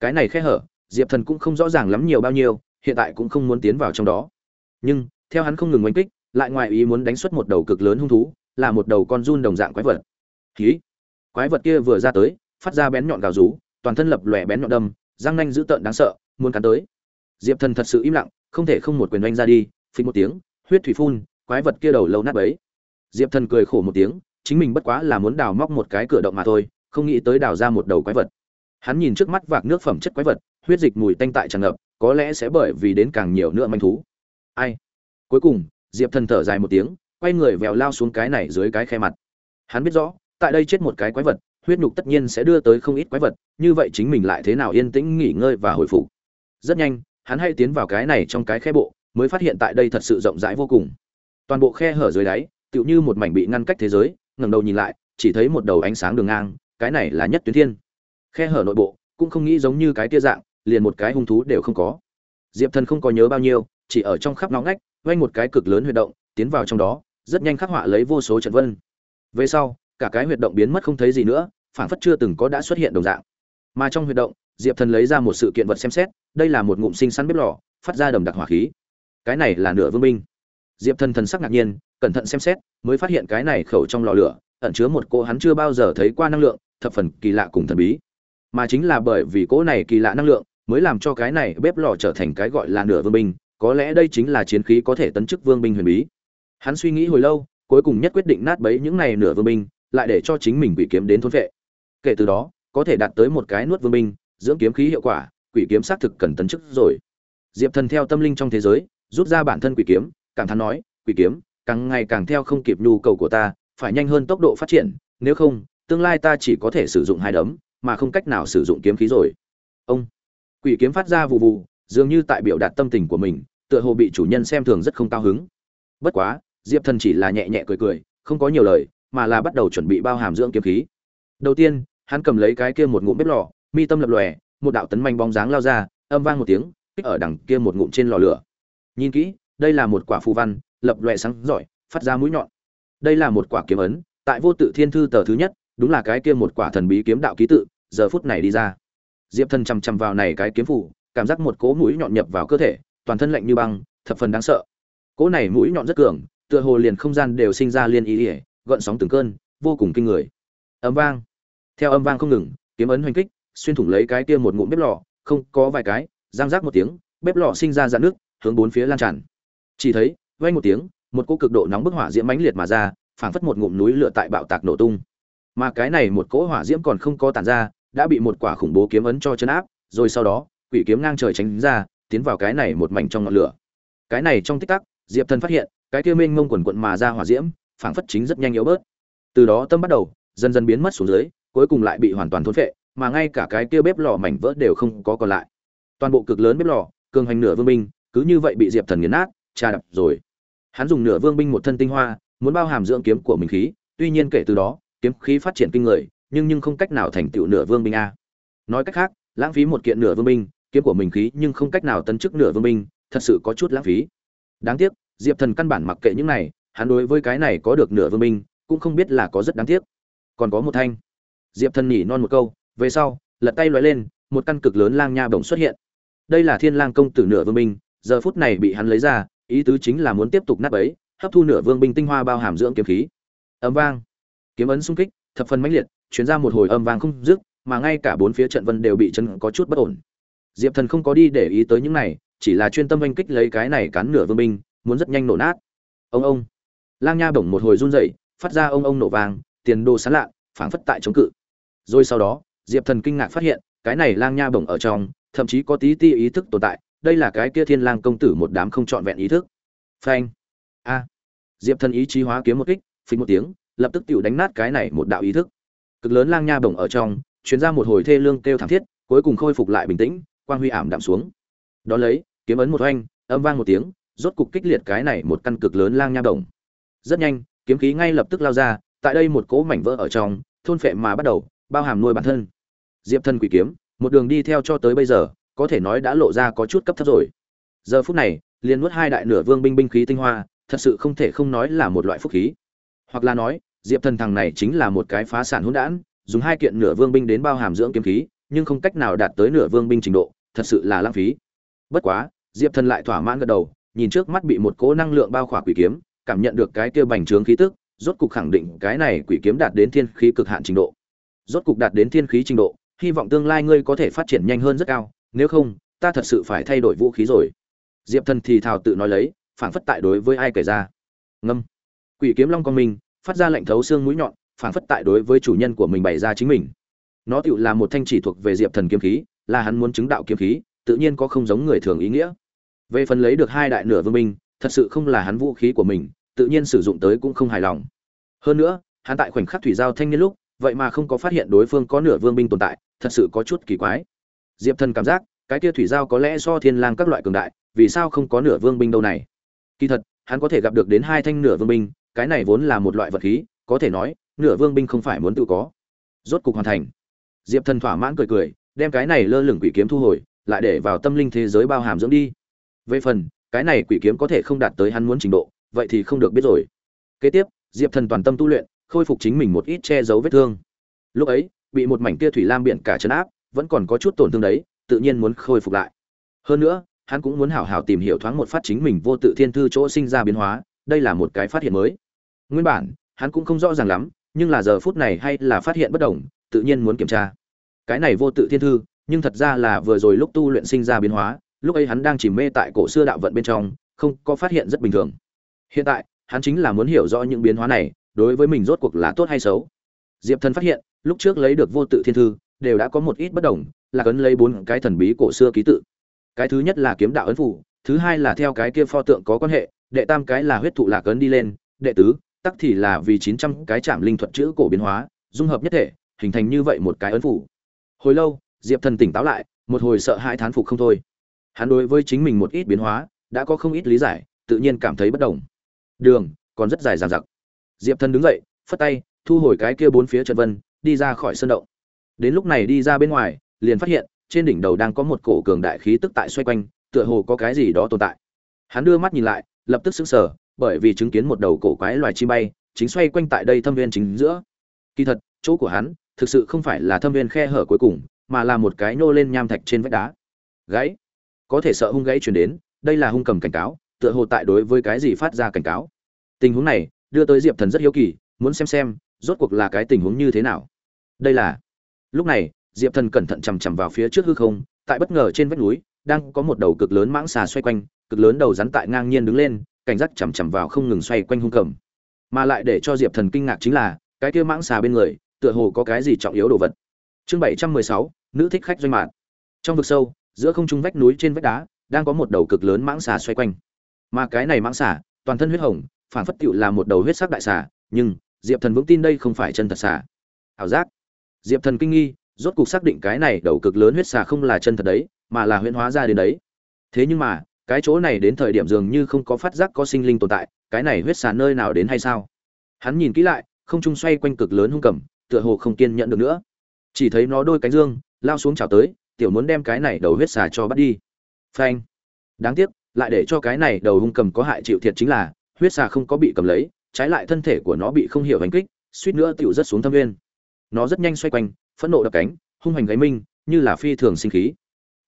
Cái này khe hở, diệp thần cũng không rõ ràng lắm nhiều bao nhiêu, hiện tại cũng không muốn tiến vào trong đó. Nhưng, theo hắn không ngừng oanh kích, lại ngoài ý muốn đánh xuất một đầu cực lớn hung thú, là một đầu con run đồng dạng quái vật hí quái vật kia vừa ra tới, phát ra bén nhọn gào rú, toàn thân lập lòe bén nhọn đâm, răng nanh dữ tợn đáng sợ, muốn cắn tới. Diệp thần thật sự im lặng, không thể không một quyền oanh ra đi phình một tiếng, huyết thủy phun, quái vật kia đầu lâu nát bấy. Diệp thần cười khổ một tiếng, chính mình bất quá là muốn đào móc một cái cửa động mà thôi, không nghĩ tới đào ra một đầu quái vật. Hắn nhìn trước mắt vạc nước phẩm chất quái vật, huyết dịch mùi tanh tại tràn ngập, có lẽ sẽ bởi vì đến càng nhiều nữa manh thú. Ai? Cuối cùng, diệp thần thở dài một tiếng, quay người vèo lao xuống cái này dưới cái khe mặt. Hắn biết rõ tại đây chết một cái quái vật, huyết nhục tất nhiên sẽ đưa tới không ít quái vật, như vậy chính mình lại thế nào yên tĩnh nghỉ ngơi và hồi phục? Rất nhanh, hắn hay tiến vào cái này trong cái khe bộ, mới phát hiện tại đây thật sự rộng rãi vô cùng. Toàn bộ khe hở dưới đáy, tựu như một mảnh bị ngăn cách thế giới, ngẩng đầu nhìn lại, chỉ thấy một đầu ánh sáng đường ngang, cái này là nhất tuyến thiên. Khe hở nội bộ, cũng không nghĩ giống như cái tia dạng, liền một cái hung thú đều không có. Diệp thần không có nhớ bao nhiêu, chỉ ở trong khắp nóng ngách quanh một cái cực lớn huy động, tiến vào trong đó, rất nhanh khắc họa lấy vô số trận vân. Về sau cả cái huyệt động biến mất không thấy gì nữa, phảng phất chưa từng có đã xuất hiện đồng dạng. Mà trong huyệt động, diệp thần lấy ra một sự kiện vật xem xét, đây là một ngụm sinh sắn bếp lò, phát ra đầm đặc hỏa khí. Cái này là nửa vương binh. Diệp thần thần sắc ngạc nhiên, cẩn thận xem xét, mới phát hiện cái này khẩu trong lò lửa, ẩn chứa một cô hắn chưa bao giờ thấy qua năng lượng, thập phần kỳ lạ cùng thần bí. Mà chính là bởi vì cỗ này kỳ lạ năng lượng, mới làm cho cái này bếp lò trở thành cái gọi là nửa vương binh, có lẽ đây chính là chiến khí có thể tấn chức vương binh huyền bí. Hắn suy nghĩ hồi lâu, cuối cùng nhất quyết định nát bấy những này nửa vương binh lại để cho chính mình quỷ kiếm đến thôn vệ. Kể từ đó, có thể đạt tới một cái nuốt vương minh dưỡng kiếm khí hiệu quả, quỷ kiếm xác thực cần tấn chức rồi. Diệp thần theo tâm linh trong thế giới, rút ra bản thân quỷ kiếm, cảm thán nói, quỷ kiếm, càng ngày càng theo không kịp nhu cầu của ta, phải nhanh hơn tốc độ phát triển, nếu không, tương lai ta chỉ có thể sử dụng hai đấm, mà không cách nào sử dụng kiếm khí rồi. Ông, quỷ kiếm phát ra vụ vụ dường như tại biểu đạt tâm tình của mình, tựa hồ bị chủ nhân xem thường rất không cao hứng. Bất quá, diệp thần chỉ là nhẹ nhẹ cười cười, không có nhiều lời mà là bắt đầu chuẩn bị bao hàm dưỡng kiếm khí. Đầu tiên, hắn cầm lấy cái kia một ngụm bếp lò, mi tâm lập lòe, một đạo tấn manh bóng dáng lao ra, âm vang một tiếng, kích ở đằng kia một ngụm trên lò lửa. Nhìn kỹ, đây là một quả phù văn, lập lòe sáng giỏi, phát ra mũi nhọn. Đây là một quả kiếm ấn, tại vô tự thiên thư tờ thứ nhất, đúng là cái kia một quả thần bí kiếm đạo ký tự, giờ phút này đi ra. Diệp thần chằm chằm vào này cái kiếm phủ cảm giác một cỗ mũi nhọn nhập vào cơ thể, toàn thân lạnh như băng, thập phần đáng sợ. Cỗ này mũi nhọn rất cường, tựa hồ liền không gian đều sinh ra liên ý ý gợn sóng từng cơn, vô cùng kinh người. Âm vang. Theo âm vang không ngừng, kiếm ấn hoành kích, xuyên thủng lấy cái kia một ngụm bếp lò, không có vài cái giang rác một tiếng, bếp lò sinh ra dạn nước, hướng bốn phía lan tràn. Chỉ thấy, vang một tiếng, một cỗ cực độ nóng bức hỏa diễm mãnh liệt mà ra, phảng phất một ngụm núi lửa tại bạo tạc nổ tung. Mà cái này một cỗ hỏa diễm còn không có tản ra, đã bị một quả khủng bố kiếm ấn cho chấn áp, rồi sau đó, quỷ kiếm ngang trời tránh ra, tiến vào cái này một mảnh trong ngọn lửa. Cái này trong tích tắc, diệp thần phát hiện, cái kia mênh mông quần quần mà ra hỏa diễm phảng phất chính rất nhanh yếu bớt. Từ đó tâm bắt đầu, dần dần biến mất xuống dưới, cuối cùng lại bị hoàn toàn thôn phệ, mà ngay cả cái kia bếp lò mảnh vỡ đều không có còn lại. Toàn bộ cực lớn bếp lò, cường hành nửa vương binh, cứ như vậy bị diệp thần nghiền nát, trà đập rồi. Hắn dùng nửa vương binh một thân tinh hoa, muốn bao hàm dưỡng kiếm của mình khí, tuy nhiên kể từ đó, kiếm khí phát triển kinh người, nhưng nhưng không cách nào thành tựu nửa vương binh a. Nói cách khác, lãng phí một kiện nửa vương binh, kiếm của mình khí nhưng không cách nào tấn chức nửa vương binh, thật sự có chút lãng phí. Đáng tiếc, diệp thần căn bản mặc kệ những này hắn đối với cái này có được nửa vương binh, cũng không biết là có rất đáng tiếc. Còn có một thanh. Diệp thần nhỉ non một câu, về sau, lật tay lóe lên, một căn cực lớn lang nha bổng xuất hiện. Đây là thiên lang công tử nửa vương binh, giờ phút này bị hắn lấy ra, ý tứ chính là muốn tiếp tục nát bấy hấp thu nửa vương binh tinh hoa bao hàm dưỡng kiếm khí. Âm vang. Kiếm ấn xung kích, thập phần mãnh liệt, chuyển ra một hồi âm vang không dứt, mà ngay cả bốn phía trận vân đều bị chân có chút bất ổn. Diệp thần không có đi để ý tới những này, chỉ là chuyên tâm oanh kích lấy cái này cắn nửa vương binh, muốn rất nhanh nổ nát. Ông ông lang nha bổng một hồi run rẩy, phát ra ông ông nổ vang, tiền đồ sán lạ, phảng phất tại chống cự. Rồi sau đó, diệp thần kinh ngạc phát hiện, cái này lang nha bổng ở trong, thậm chí có tí ti ý thức tồn tại, đây là cái kia thiên lang công tử một đám không trọn vẹn ý thức. Phanh. A. Diệp thần ý chí hóa kiếm một kích, phình một tiếng, lập tức tiểu đánh nát cái này một đạo ý thức. Cực lớn lang nha bổng ở trong chuyến ra một hồi thê lương kêu thảm thiết, cuối cùng khôi phục lại bình tĩnh, quang huy ảm đạm xuống. Đó lấy, kiếm ấn một oanh âm vang một tiếng, rốt cục kích liệt cái này một căn cực lớn lang nha bổng rất nhanh, kiếm khí ngay lập tức lao ra, tại đây một cỗ mảnh vỡ ở trong, thôn phệ mà bắt đầu, bao hàm nuôi bản thân. Diệp thân quỷ kiếm, một đường đi theo cho tới bây giờ, có thể nói đã lộ ra có chút cấp thấp rồi. Giờ phút này, liền nuốt hai đại nửa vương binh binh khí tinh hoa, thật sự không thể không nói là một loại phúc khí. Hoặc là nói, diệp thần thằng này chính là một cái phá sản hỗn đản, dùng hai kiện nửa vương binh đến bao hàm dưỡng kiếm khí, nhưng không cách nào đạt tới nửa vương binh trình độ, thật sự là lãng phí. Bất quá, diệp thần lại thỏa mãn gật đầu, nhìn trước mắt bị một cỗ năng lượng bao khỏa quỷ kiếm cảm nhận được cái kia bành trướng khí tức rốt cục khẳng định cái này quỷ kiếm đạt đến thiên khí cực hạn trình độ. Rốt cục đạt đến thiên khí trình độ hy vọng tương lai ngươi có thể phát triển nhanh hơn rất cao nếu không ta thật sự phải thay đổi vũ khí rồi. Diệp thần thì thào tự nói lấy phảng phất tại đối với ai kể ra. Ngâm. Quỷ kiếm long con mình phát ra lệnh thấu xương mũi nhọn phảng phất tại đối với chủ nhân của mình bày ra chính mình. Nó tựu là một thanh chỉ thuộc về diệp thần kiếm khí là hắn muốn chứng đạo kiếm khí tự nhiên có không giống người thường ý nghĩa. Về phần lấy được hai đại nửa vương minh, thật sự không là hắn vũ khí của mình tự nhiên sử dụng tới cũng không hài lòng. Hơn nữa, hắn tại khoảnh khắc thủy giao thanh niên lúc, vậy mà không có phát hiện đối phương có nửa vương binh tồn tại, thật sự có chút kỳ quái. Diệp thần cảm giác, cái kia thủy giao có lẽ do thiên lang các loại cường đại, vì sao không có nửa vương binh đâu này? Kỳ thật, hắn có thể gặp được đến hai thanh nửa vương binh, cái này vốn là một loại vật khí, có thể nói, nửa vương binh không phải muốn tự có. Rốt cục hoàn thành. Diệp thần thỏa mãn cười cười, đem cái này lơ lửng quỷ kiếm thu hồi, lại để vào tâm linh thế giới bao hàm dưỡng đi. Về phần, cái này quỷ kiếm có thể không đạt tới hắn muốn trình độ vậy thì không được biết rồi. Kế tiếp, diệp thần toàn tâm tu luyện, khôi phục chính mình một ít che giấu vết thương. Lúc ấy, bị một mảnh kia thủy lam biển cả chấn áp, vẫn còn có chút tổn thương đấy, tự nhiên muốn khôi phục lại. Hơn nữa, hắn cũng muốn hảo hảo tìm hiểu thoáng một phát chính mình vô tự thiên thư chỗ sinh ra biến hóa, đây là một cái phát hiện mới. Nguyên bản, hắn cũng không rõ ràng lắm, nhưng là giờ phút này hay là phát hiện bất đồng, tự nhiên muốn kiểm tra. Cái này vô tự thiên thư, nhưng thật ra là vừa rồi lúc tu luyện sinh ra biến hóa, lúc ấy hắn đang chìm mê tại cổ xưa đạo vận bên trong, không có phát hiện rất bình thường hiện tại, hắn chính là muốn hiểu rõ những biến hóa này, đối với mình rốt cuộc là tốt hay xấu. Diệp thần phát hiện, lúc trước lấy được vô tự thiên thư, đều đã có một ít bất đồng, là cấn lấy bốn cái thần bí cổ xưa ký tự. Cái thứ nhất là kiếm đạo ấn phủ, thứ hai là theo cái kia pho tượng có quan hệ, đệ tam cái là huyết thụ lạc ấn đi lên, đệ tứ, tắc thì là vì chín trăm cái chạm linh thuật chữ cổ biến hóa, dung hợp nhất thể, hình thành như vậy một cái ấn phủ. Hồi lâu, diệp thần tỉnh táo lại, một hồi sợ hai thán phục không thôi. Hắn đối với chính mình một ít biến hóa, đã có không ít lý giải, tự nhiên cảm thấy bất đồng đường, còn rất dài dằng dặc. Diệp thần đứng dậy, phất tay, thu hồi cái kia bốn phía trận vân, đi ra khỏi sân động. Đến lúc này đi ra bên ngoài, liền phát hiện, trên đỉnh đầu đang có một cổ cường đại khí tức tại xoay quanh, tựa hồ có cái gì đó tồn tại. Hắn đưa mắt nhìn lại, lập tức sững sờ, bởi vì chứng kiến một đầu cổ quái loài chim bay, chính xoay quanh tại đây thâm viên chính giữa. Kỳ thật, chỗ của hắn, thực sự không phải là thâm viên khe hở cuối cùng, mà là một cái nô lên nham thạch trên vách đá. Gãy. Có thể sợ hung gãy chuyển đến, đây là hung cầm cảnh cáo tựa hồ tại đối với cái gì phát ra cảnh cáo. Tình huống này, đưa tới diệp thần rất hiếu kỳ, muốn xem xem, rốt cuộc là cái tình huống như thế nào. Đây là, lúc này, diệp thần cẩn thận chằm chằm vào phía trước hư không, tại bất ngờ trên vách núi, đang có một đầu cực lớn mãng xà xoay quanh, cực lớn đầu rắn tại ngang nhiên đứng lên, cảnh giác chằm chằm vào không ngừng xoay quanh hung cầm. Mà lại để cho diệp thần kinh ngạc chính là, cái kia mãng xà bên người, tựa hồ có cái gì trọng yếu đồ vật. Chương bảy trăm mười sáu, nữ thích khách doanh mạn. Trong vực sâu, giữa không trung vách núi trên vách đá, đang có một đầu cực lớn mãng xà xoay quanh mà cái này mãng xà, toàn thân huyết hồng phản phất tựu là một đầu huyết sắc đại xà, nhưng diệp thần vững tin đây không phải chân thật xà. Ảo giác. Diệp thần kinh nghi, rốt cục xác định cái này đầu cực lớn huyết xà không là chân thật đấy, mà là huyễn hóa ra đến đấy. Thế nhưng mà, cái chỗ này đến thời điểm dường như không có phát giác có sinh linh tồn tại, cái này huyết xà nơi nào đến hay sao? Hắn nhìn kỹ lại, không trung xoay quanh cực lớn hung cầm, tựa hồ không kiên nhận được nữa. Chỉ thấy nó đôi cánh dương, lao xuống chào tới, tiểu muốn đem cái này đầu huyết xà cho bắt đi. Phanh. Đáng tiếc lại để cho cái này đầu hung cầm có hại chịu thiệt chính là, huyết xà không có bị cầm lấy, trái lại thân thể của nó bị không hiểu hành kích, suýt nữa tựu rất xuống thâm viên nó rất nhanh xoay quanh, phẫn nộ đập cánh, hung hành gáy minh, như là phi thường sinh khí.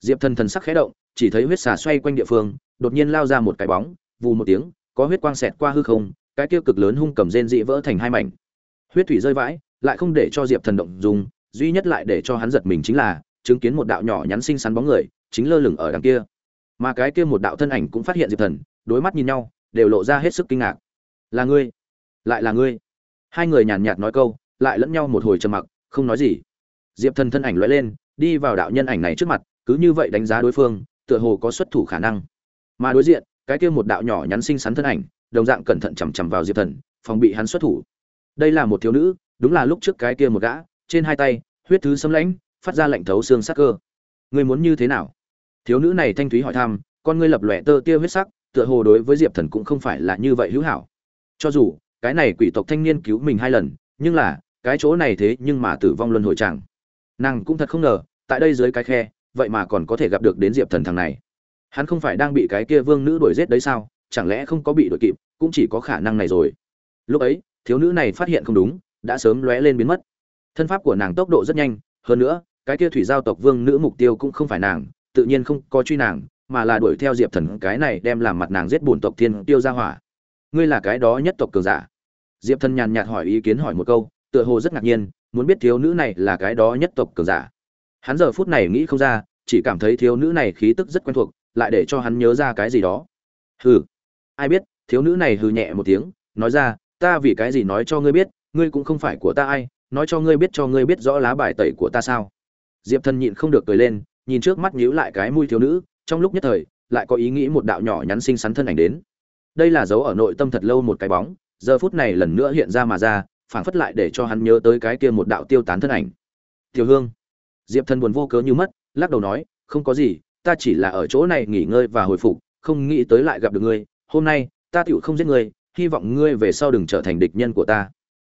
Diệp thần thần sắc khẽ động, chỉ thấy huyết xà xoay quanh địa phương, đột nhiên lao ra một cái bóng, vù một tiếng, có huyết quang xẹt qua hư không, cái kia cực lớn hung cầm rên dị vỡ thành hai mảnh. Huyết thủy rơi vãi, lại không để cho diệp thần động dùng duy nhất lại để cho hắn giật mình chính là, chứng kiến một đạo nhỏ nhắn xinh xắn bóng người, chính lơ lửng ở đằng kia mà cái kia một đạo thân ảnh cũng phát hiện diệp thần, đối mắt nhìn nhau, đều lộ ra hết sức kinh ngạc. Là ngươi? Lại là ngươi? Hai người nhàn nhạt nói câu, lại lẫn nhau một hồi trầm mặc, không nói gì. Diệp thần thân ảnh loại lên, đi vào đạo nhân ảnh này trước mặt, cứ như vậy đánh giá đối phương, tựa hồ có xuất thủ khả năng. Mà đối diện, cái kia một đạo nhỏ nhắn xinh xắn thân ảnh, đồng dạng cẩn thận chằm chằm vào diệp thần, phòng bị hắn xuất thủ. Đây là một thiếu nữ, đúng là lúc trước cái kia một gã, trên hai tay, huyết thứ xâm lãnh, phát ra lệnh thấu xương sắc cơ. Ngươi muốn như thế nào? Thiếu nữ này thanh thúy hỏi thăm, con ngươi lập lòe tơ tia huyết sắc, tựa hồ đối với diệp thần cũng không phải là như vậy hữu hảo. Cho dù, cái này quỷ tộc thanh niên cứu mình hai lần, nhưng là, cái chỗ này thế nhưng mà tử vong luân hồi chẳng. Nàng cũng thật không ngờ, tại đây dưới cái khe, vậy mà còn có thể gặp được đến diệp thần thằng này. Hắn không phải đang bị cái kia vương nữ đuổi giết đấy sao, chẳng lẽ không có bị đuổi kịp, cũng chỉ có khả năng này rồi. Lúc ấy, thiếu nữ này phát hiện không đúng, đã sớm lóe lên biến mất. Thân pháp của nàng tốc độ rất nhanh, hơn nữa, cái kia thủy giao tộc vương nữ mục tiêu cũng không phải nàng tự nhiên không có truy nàng, mà là đuổi theo diệp thần cái này đem làm mặt nàng giết bổn tộc thiên tiêu ra hỏa. Ngươi là cái đó nhất tộc cường giả. Diệp thần nhàn nhạt hỏi ý kiến hỏi một câu, tựa hồ rất ngạc nhiên, muốn biết thiếu nữ này là cái đó nhất tộc cường giả. Hắn giờ phút này nghĩ không ra, chỉ cảm thấy thiếu nữ này khí tức rất quen thuộc, lại để cho hắn nhớ ra cái gì đó. Hừ. Ai biết, thiếu nữ này hừ nhẹ một tiếng, nói ra, ta vì cái gì nói cho ngươi biết, ngươi cũng không phải của ta ai, nói cho ngươi biết cho ngươi biết rõ lá bài tẩy của ta sao? Diệp thần nhịn không được cười lên nhìn trước mắt nhíu lại cái mũi thiếu nữ, trong lúc nhất thời, lại có ý nghĩ một đạo nhỏ nhắn xinh xắn thân ảnh đến. Đây là dấu ở nội tâm thật lâu một cái bóng, giờ phút này lần nữa hiện ra mà ra, phảng phất lại để cho hắn nhớ tới cái kia một đạo tiêu tán thân ảnh. Tiểu hương. Diệp thần buồn vô cớ như mất, lắc đầu nói, không có gì, ta chỉ là ở chỗ này nghỉ ngơi và hồi phục, không nghĩ tới lại gặp được ngươi. Hôm nay, ta tiểu không giết ngươi, hy vọng ngươi về sau đừng trở thành địch nhân của ta.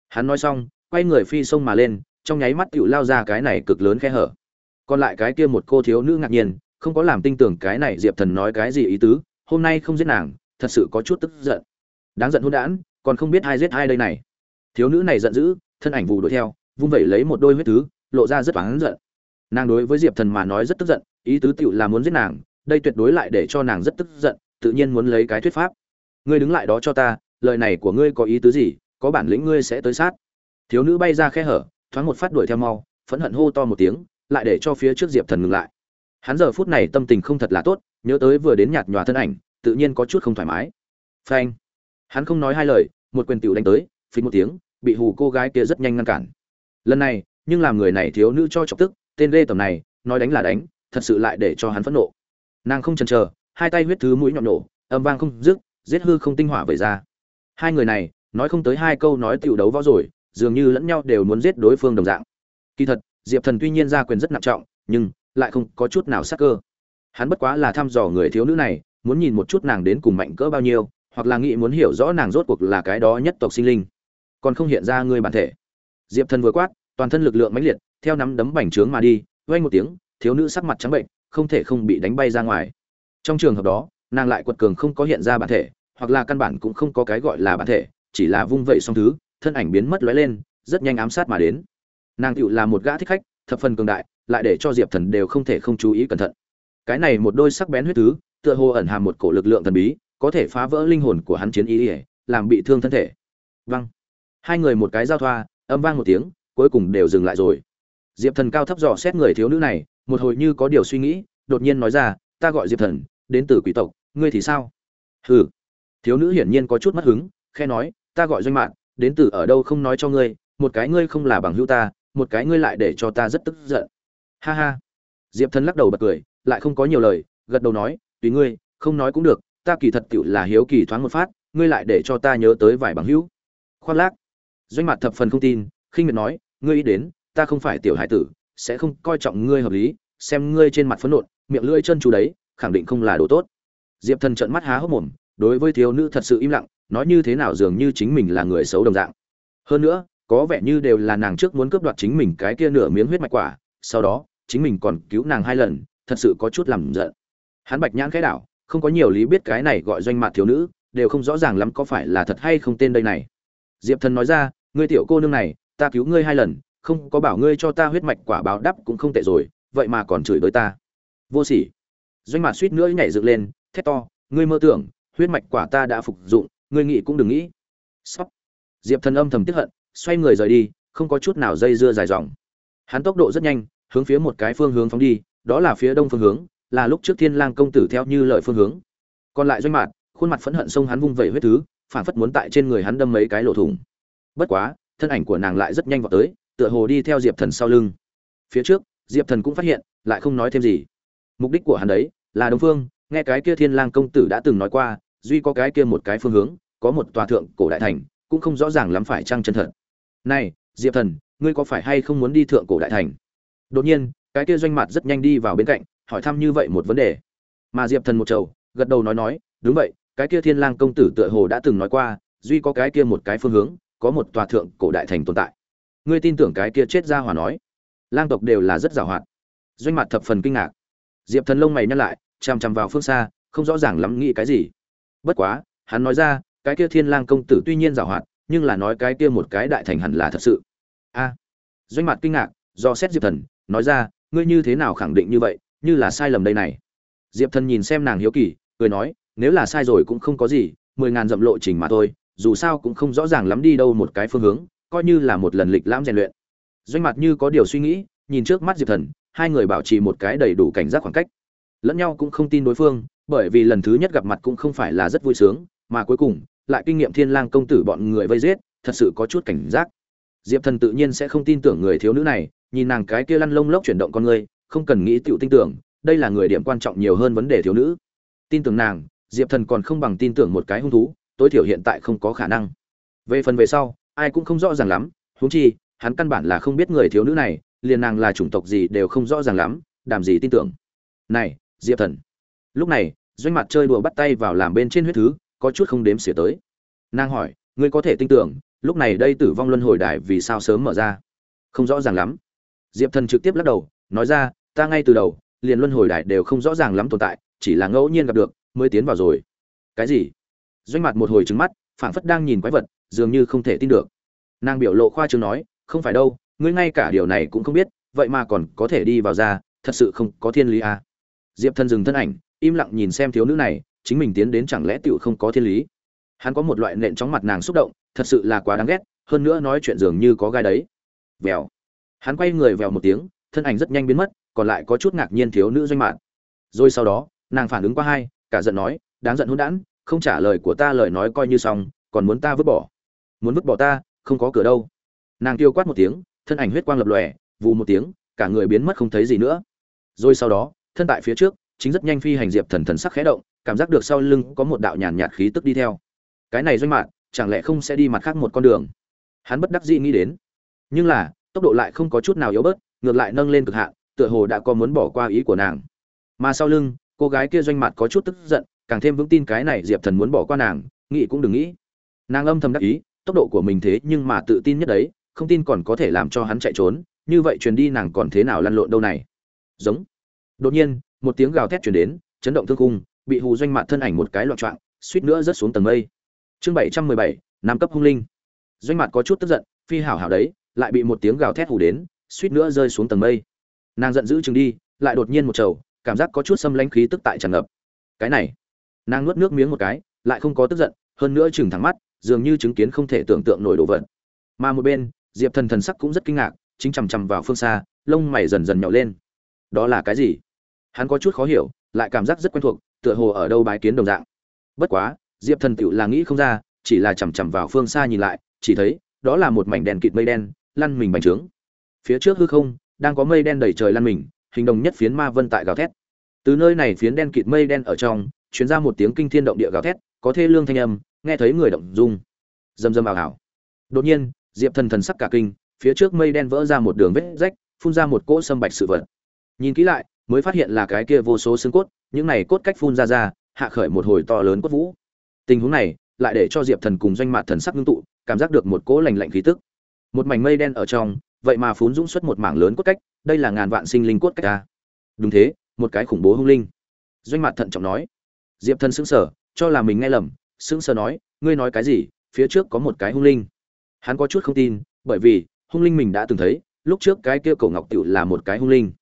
Hắn nói xong, quay người phi sông mà lên, trong nháy mắt tiểu lao ra cái này cực lớn khe hở còn lại cái kia một cô thiếu nữ ngạc nhiên, không có làm tin tưởng cái này diệp thần nói cái gì ý tứ, hôm nay không giết nàng, thật sự có chút tức giận. Đáng giận hôn đản, còn không biết ai giết ai đây này. Thiếu nữ này giận dữ, thân ảnh vù đuổi theo, vung vẩy lấy một đôi huyết thứ, lộ ra rất oán giận. Nàng đối với diệp thần mà nói rất tức giận, ý tứ tựu là muốn giết nàng, đây tuyệt đối lại để cho nàng rất tức giận, tự nhiên muốn lấy cái thuyết pháp. Ngươi đứng lại đó cho ta, lời này của ngươi có ý tứ gì, có bản lĩnh ngươi sẽ tới sát. Thiếu nữ bay ra khe hở, thoáng một phát đuổi theo mau, phẫn hận hô to một tiếng lại để cho phía trước diệp thần ngừng lại. Hắn giờ phút này tâm tình không thật là tốt, nhớ tới vừa đến nhạt nhòa thân ảnh, tự nhiên có chút không thoải mái. Phanh. Hắn không nói hai lời, một quyền tiểu đánh tới phí một tiếng, bị hù cô gái kia rất nhanh ngăn cản. Lần này, nhưng làm người này thiếu nữ cho chọc tức, tên lê tầm này, nói đánh là đánh, thật sự lại để cho hắn phẫn nộ. Nàng không chần chờ, hai tay huyết thứ mũi nhọn nổ, âm vang không dứt, giết hư không tinh hỏa về ra. Hai người này, nói không tới hai câu nói tiểu đấu võ rồi, dường như lẫn nhau đều muốn giết đối phương đồng dạng. Kỳ thật diệp thần tuy nhiên ra quyền rất nặng trọng, nhưng lại không có chút nào sắc cơ. Hắn bất quá là thăm dò người thiếu nữ này, muốn nhìn một chút nàng đến cùng mạnh cỡ bao nhiêu, hoặc là nghĩ muốn hiểu rõ nàng rốt cuộc là cái đó nhất tộc sinh linh. Còn không hiện ra người bản thể. Diệp thần vừa quát, toàn thân lực lượng mãnh liệt, theo nắm đấm bành trướng mà đi, vang một tiếng, thiếu nữ sắc mặt trắng bệnh, không thể không bị đánh bay ra ngoài. Trong trường hợp đó, nàng lại quật cường không có hiện ra bản thể, hoặc là căn bản cũng không có cái gọi là bản thể, chỉ là vung vẩy xong thứ, thân ảnh biến mất lóe lên, rất nhanh ám sát mà đến nàng tựu là một gã thích khách, thập phần cường đại, lại để cho diệp thần đều không thể không chú ý cẩn thận. Cái này một đôi sắc bén huyết thứ, tựa hồ ẩn hàm một cổ lực lượng thần bí, có thể phá vỡ linh hồn của hắn chiến ý ỉa làm bị thương thân thể. Văng hai người một cái giao thoa, âm vang một tiếng, cuối cùng đều dừng lại rồi. Diệp thần cao thấp dò xét người thiếu nữ này, một hồi như có điều suy nghĩ, đột nhiên nói ra, ta gọi diệp thần, đến từ quỷ tộc, ngươi thì sao? Hừ. Thiếu nữ hiển nhiên có chút mất hứng khe nói, ta gọi doanh mạng đến từ ở đâu không nói cho ngươi, một cái ngươi không là bằng hữu ta một cái ngươi lại để cho ta rất tức giận. Ha ha. Diệp thần lắc đầu bật cười, lại không có nhiều lời, gật đầu nói, tùy ngươi, không nói cũng được, ta kỳ thật tựu là hiếu kỳ thoáng một phát, ngươi lại để cho ta nhớ tới vài bằng hữu. Khoác lác. Doanh mặt thập phần không tin, khinh miệt nói, ngươi ý đến, ta không phải tiểu hải tử, sẽ không coi trọng ngươi hợp lý, xem ngươi trên mặt phấn nộn, miệng lưỡi chân chú đấy, khẳng định không là đồ tốt. Diệp thần trợn mắt há hốc mồm, đối với thiếu nữ thật sự im lặng, nói như thế nào dường như chính mình là người xấu đồng dạng. Hơn nữa có vẻ như đều là nàng trước muốn cướp đoạt chính mình cái kia nửa miếng huyết mạch quả, sau đó, chính mình còn cứu nàng hai lần, thật sự có chút làm giận. Hắn bạch nhãn khẽ đảo, không có nhiều lý biết cái này gọi doanh mặt thiếu nữ, đều không rõ ràng lắm có phải là thật hay không tên đây này. Diệp thần nói ra, ngươi tiểu cô nương này, ta cứu ngươi hai lần, không có bảo ngươi cho ta huyết mạch quả báo đắp cũng không tệ rồi, vậy mà còn chửi đối ta. Vô sỉ. Doanh mặt suýt nữa nhảy dựng lên, thét to, ngươi mơ tưởng, huyết mạch quả ta đã phục dụng, ngươi nghĩ cũng đừng nghĩ. Sóc diệp thần âm thầm tiếp hận xoay người rời đi, không có chút nào dây dưa dài dòng. Hắn tốc độ rất nhanh, hướng phía một cái phương hướng phóng đi, đó là phía đông phương hướng, là lúc trước thiên lang công tử theo như lời phương hướng. Còn lại doanh mạt, khuôn mặt phẫn hận xông hắn vung vẩy huyết thứ, phản phất muốn tại trên người hắn đâm mấy cái lỗ thủng. Bất quá, thân ảnh của nàng lại rất nhanh vào tới, tựa hồ đi theo diệp thần sau lưng. Phía trước, diệp thần cũng phát hiện, lại không nói thêm gì. Mục đích của hắn đấy, là đông phương, nghe cái kia thiên lang công tử đã từng nói qua, duy có cái kia một cái phương hướng, có một tòa thượng cổ đại thành, cũng không rõ ràng lắm phải chăng chân thật này, diệp thần, ngươi có phải hay không muốn đi thượng cổ đại thành? Đột nhiên, cái kia doanh mặt rất nhanh đi vào bên cạnh, hỏi thăm như vậy một vấn đề. Mà diệp thần một trầu, gật đầu nói nói, đúng vậy, cái kia thiên lang công tử tựa hồ đã từng nói qua, duy có cái kia một cái phương hướng, có một tòa thượng cổ đại thành tồn tại. Ngươi tin tưởng cái kia chết ra hòa nói? Lang tộc đều là rất giàu hoạt doanh mặt thập phần kinh ngạc. Diệp thần lông mày nhăn lại, chằm chằm vào phương xa, không rõ ràng lắm nghĩ cái gì. Bất quá, hắn nói ra, cái kia thiên lang công tử tuy nhiên giàu hoạt nhưng là nói cái kia một cái đại thành hẳn là thật sự. A, doanh mặt kinh ngạc, do xét diệp thần, nói ra, ngươi như thế nào khẳng định như vậy, như là sai lầm đây này? Diệp thần nhìn xem nàng hiếu kỳ, cười nói, nếu là sai rồi cũng không có gì, mười ngàn dặm lộ trình mà thôi, dù sao cũng không rõ ràng lắm đi đâu một cái phương hướng, coi như là một lần lịch lãm rèn luyện. Doanh mặt như có điều suy nghĩ, nhìn trước mắt diệp thần, hai người bảo trì một cái đầy đủ cảnh giác khoảng cách. Lẫn nhau cũng không tin đối phương, bởi vì lần thứ nhất gặp mặt cũng không phải là rất vui sướng, mà cuối cùng lại kinh nghiệm thiên lang công tử bọn người vây giết, thật sự có chút cảnh giác. Diệp thần tự nhiên sẽ không tin tưởng người thiếu nữ này, nhìn nàng cái kia lăn lông lốc chuyển động con người, không cần nghĩ tiểu tin tưởng, đây là người điểm quan trọng nhiều hơn vấn đề thiếu nữ. Tin tưởng nàng, diệp thần còn không bằng tin tưởng một cái hung thú, tối thiểu hiện tại không có khả năng. Về phần về sau, ai cũng không rõ ràng lắm, huống chi, hắn căn bản là không biết người thiếu nữ này, liền nàng là chủng tộc gì đều không rõ ràng lắm, đàm gì tin tưởng. Này, diệp thần. Lúc này, doanh mặt chơi đùa bắt tay vào làm bên trên huyết thứ có chút không đếm xỉa tới. Nàng hỏi, ngươi có thể tin tưởng, lúc này đây tử vong luân hồi đài vì sao sớm mở ra? Không rõ ràng lắm. Diệp thần trực tiếp lắc đầu, nói ra, ta ngay từ đầu, liền luân hồi đài đều không rõ ràng lắm tồn tại, chỉ là ngẫu nhiên gặp được, mới tiến vào rồi. Cái gì? Doanh mặt một hồi trứng mắt, phảng phất đang nhìn quái vật, dường như không thể tin được. Nàng biểu lộ khoa trương nói, không phải đâu, ngươi ngay cả điều này cũng không biết, vậy mà còn có thể đi vào ra, thật sự không có thiên lý à. diệp thần dừng thân ảnh, im lặng nhìn xem thiếu nữ này chính mình tiến đến chẳng lẽ tựu không có thiên lý? Hắn có một loại nện chóng mặt nàng xúc động, thật sự là quá đáng ghét, hơn nữa nói chuyện dường như có gai đấy. Vèo. Hắn quay người vèo một tiếng, thân ảnh rất nhanh biến mất, còn lại có chút ngạc nhiên thiếu nữ doanh mạn. Rồi sau đó, nàng phản ứng qua hai, cả giận nói, đáng giận hôn đản, không trả lời của ta lời nói coi như xong, còn muốn ta vứt bỏ. Muốn vứt bỏ ta, không có cửa đâu. Nàng kêu quát một tiếng, thân ảnh huyết quang lập lòe, vù một tiếng, cả người biến mất không thấy gì nữa. Rồi sau đó, thân tại phía trước, chính rất nhanh phi hành diệp thần thần sắc khẽ động cảm giác được sau lưng có một đạo nhàn nhạt khí tức đi theo. Cái này doanh mạn, chẳng lẽ không sẽ đi mặt khác một con đường? Hắn bất đắc dĩ nghĩ đến. Nhưng là, tốc độ lại không có chút nào yếu bớt, ngược lại nâng lên cực hạn, tựa hồ đã có muốn bỏ qua ý của nàng. Mà sau lưng, cô gái kia doanh mặt có chút tức giận, càng thêm vững tin cái này diệp thần muốn bỏ qua nàng, nghĩ cũng đừng nghĩ. Nàng âm thầm đắc ý, tốc độ của mình thế nhưng mà tự tin nhất đấy, không tin còn có thể làm cho hắn chạy trốn, như vậy truyền đi nàng còn thế nào lăn lộn đâu này? Giống. Đột nhiên, một tiếng gào thét truyền đến, chấn động thương cung bị hù doanh mặt thân ảnh một cái loạn trọng, suýt nữa rớt xuống tầng mây. Chương bảy trăm mười bảy năm cấp hung linh. Doanh mặt có chút tức giận, phi hảo hảo đấy, lại bị một tiếng gào thét hù đến, suýt nữa rơi xuống tầng mây. Nàng giận dữ chừng đi, lại đột nhiên một trầu, cảm giác có chút xâm lãnh khí tức tại tràn ngập. Cái này, nàng nuốt nước miếng một cái, lại không có tức giận, hơn nữa chừng thẳng mắt, dường như chứng kiến không thể tưởng tượng nổi đồ vật. Mà một bên, diệp thần thần sắc cũng rất kinh ngạc, chính chằm chằm vào phương xa, lông mày dần dần nhỏ lên. Đó là cái gì? Hắn có chút khó hiểu, lại cảm giác rất quen thuộc tựa hồ ở đâu bái kiến đồng dạng. Bất quá, diệp thần tựu là nghĩ không ra, chỉ là chằm chằm vào phương xa nhìn lại, chỉ thấy, đó là một mảnh đèn kịt mây đen, lăn mình bành trướng. Phía trước hư không, đang có mây đen đầy trời lăn mình, hình đồng nhất phiến ma vân tại gào thét. Từ nơi này phiến đen kịt mây đen ở trong chuyến ra một tiếng kinh thiên động địa gào thét, có thê lương thanh âm, nghe thấy người động dung. Dầm dầm ảo ảo đột nhiên, diệp thần thần sắc cả kinh, phía trước mây đen vỡ ra một đường vết rách, phun ra một cỗ sâm bạch sự vật. Nhìn kỹ lại mới phát hiện là cái kia vô số xương cốt, những này cốt cách phun ra ra, hạ khởi một hồi to lớn cốt vũ. Tình huống này, lại để cho diệp thần cùng doanh mạt thần sắc ngưng tụ, cảm giác được một cỗ lành lạnh khí tức. Một mảnh mây đen ở trong, vậy mà phún dũng xuất một mảng lớn cốt cách, đây là ngàn vạn sinh linh cốt cách ta đúng thế, một cái khủng bố hung linh. Doanh Mạt thận trọng nói. Diệp thần sững sờ, cho là mình nghe lầm, sững sờ nói, ngươi nói cái gì? Phía trước có một cái hung linh. Hắn có chút không tin, bởi vì, hung linh mình đã từng thấy, lúc trước cái kia cổ ngọc tiểu là một cái hung linh.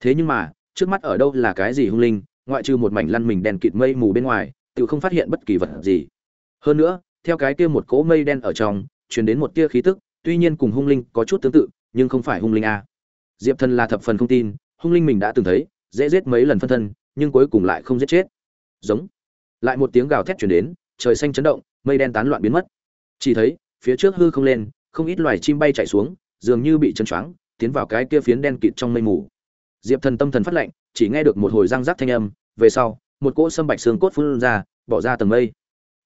Thế nhưng mà trước mắt ở đâu là cái gì hung linh, ngoại trừ một mảnh lăn mình đèn kịt mây mù bên ngoài, tiểu không phát hiện bất kỳ vật gì. Hơn nữa, theo cái kia một cỗ mây đen ở trong, truyền đến một tia khí tức, tuy nhiên cùng hung linh có chút tương tự, nhưng không phải hung linh a. Diệp thần là thập phần không tin, hung linh mình đã từng thấy, dễ giết mấy lần phân thân, nhưng cuối cùng lại không giết chết. Giống. Lại một tiếng gào thét chuyển đến, trời xanh chấn động, mây đen tán loạn biến mất. Chỉ thấy, phía trước hư không lên, không ít loài chim bay chạy xuống, dường như bị chân choáng, tiến vào cái kia phiến đen kịt trong mây mù diệp thần tâm thần phát lệnh chỉ nghe được một hồi răng rắc thanh âm, về sau, một cỗ sâm bạch xương cốt phun ra, bỏ ra tầng mây.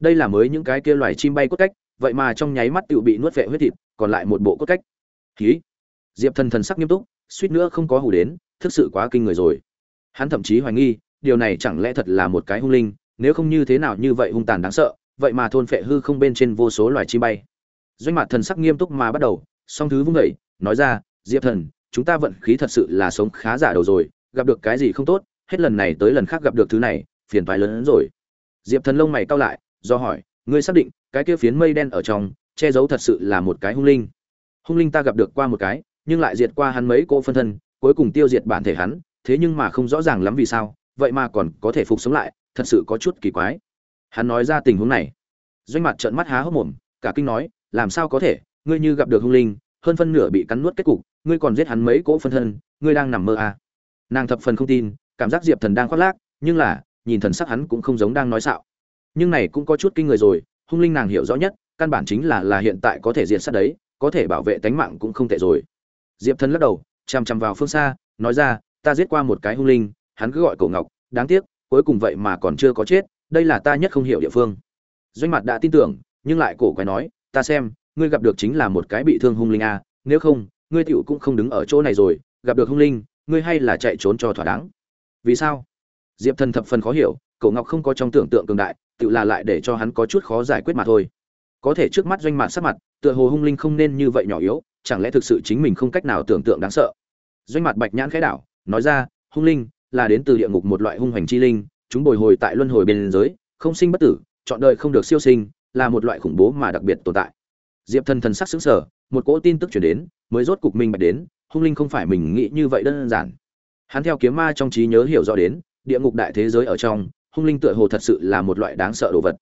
Đây là mới những cái kia loài chim bay cốt cách, vậy mà trong nháy mắt tự bị nuốt vệ huyết thịt, còn lại một bộ cốt cách. Khí diệp thần thần sắc nghiêm túc, suýt nữa không có hủ đến, thực sự quá kinh người rồi. Hắn thậm chí hoài nghi, điều này chẳng lẽ thật là một cái hung linh, nếu không như thế nào như vậy hung tàn đáng sợ, vậy mà thôn phệ hư không bên trên vô số loài chim bay. Doanh mặt thần sắc nghiêm túc mà bắt đầu, song thứ vung vẩy nói ra, diệp thần chúng ta vận khí thật sự là sống khá giả đầu rồi, gặp được cái gì không tốt, hết lần này tới lần khác gặp được thứ này, phiền toái lớn hơn rồi. Diệp thần lông mày cau lại, do hỏi, ngươi xác định, cái kia phiến mây đen ở trong, che giấu thật sự là một cái hung linh. Hung linh ta gặp được qua một cái, nhưng lại diệt qua hắn mấy cỗ phân thân, cuối cùng tiêu diệt bản thể hắn, thế nhưng mà không rõ ràng lắm vì sao, vậy mà còn có thể phục sống lại, thật sự có chút kỳ quái. Hắn nói ra tình huống này. Doanh mặt trợn mắt há hốc mồm, cả kinh nói, làm sao có thể, ngươi như gặp được hung linh, hơn phân nửa bị cắn nuốt kết cục ngươi còn giết hắn mấy cỗ phân thân, ngươi đang nằm mơ à. nàng thập phần không tin, cảm giác diệp thần đang khoác lác, nhưng là, nhìn thần sắc hắn cũng không giống đang nói xạo. Nhưng này cũng có chút kinh người rồi, hung linh nàng hiểu rõ nhất, căn bản chính là là hiện tại có thể diện sát đấy, có thể bảo vệ tánh mạng cũng không tệ rồi. Diệp thần lắc đầu chằm chằm vào phương xa, nói ra, ta giết qua một cái hung linh, hắn cứ gọi cổ ngọc, đáng tiếc, cuối cùng vậy mà còn chưa có chết, đây là ta nhất không hiểu địa phương. Doanh mặt đã tin tưởng, nhưng lại cổ quái nói, ta xem, ngươi gặp được chính là một cái bị thương hung linh a nếu không ngươi tựu cũng không đứng ở chỗ này rồi, gặp được hung linh, ngươi hay là chạy trốn cho thỏa đáng. Vì sao? Diệp thần thập phần khó hiểu Cổ ngọc không có trong tưởng tượng cường đại tự là lại để cho hắn có chút khó giải quyết mà thôi. Có thể trước mắt doanh mạn sắc mặt, tựa hồ hung linh không nên như vậy nhỏ yếu, chẳng lẽ thực sự chính mình không cách nào tưởng tượng đáng sợ? Doanh mặt bạch nhãn khẽ đảo, nói ra, hung linh là đến từ địa ngục một loại hung hoành chi linh, chúng bồi hồi tại luân hồi bên giới không sinh bất tử, chọn đời không được siêu sinh, là một loại khủng bố mà đặc biệt tồn tại. Diệp thần thần sắc sững sờ một cỗ tin tức chuyển đến, mới rốt cục minh bạch đến, hung linh không phải mình nghĩ như vậy đơn giản. Hắn theo kiếm ma trong trí nhớ hiểu rõ đến, địa ngục đại thế giới ở trong, hung linh tựa hồ thật sự là một loại đáng sợ đồ vật.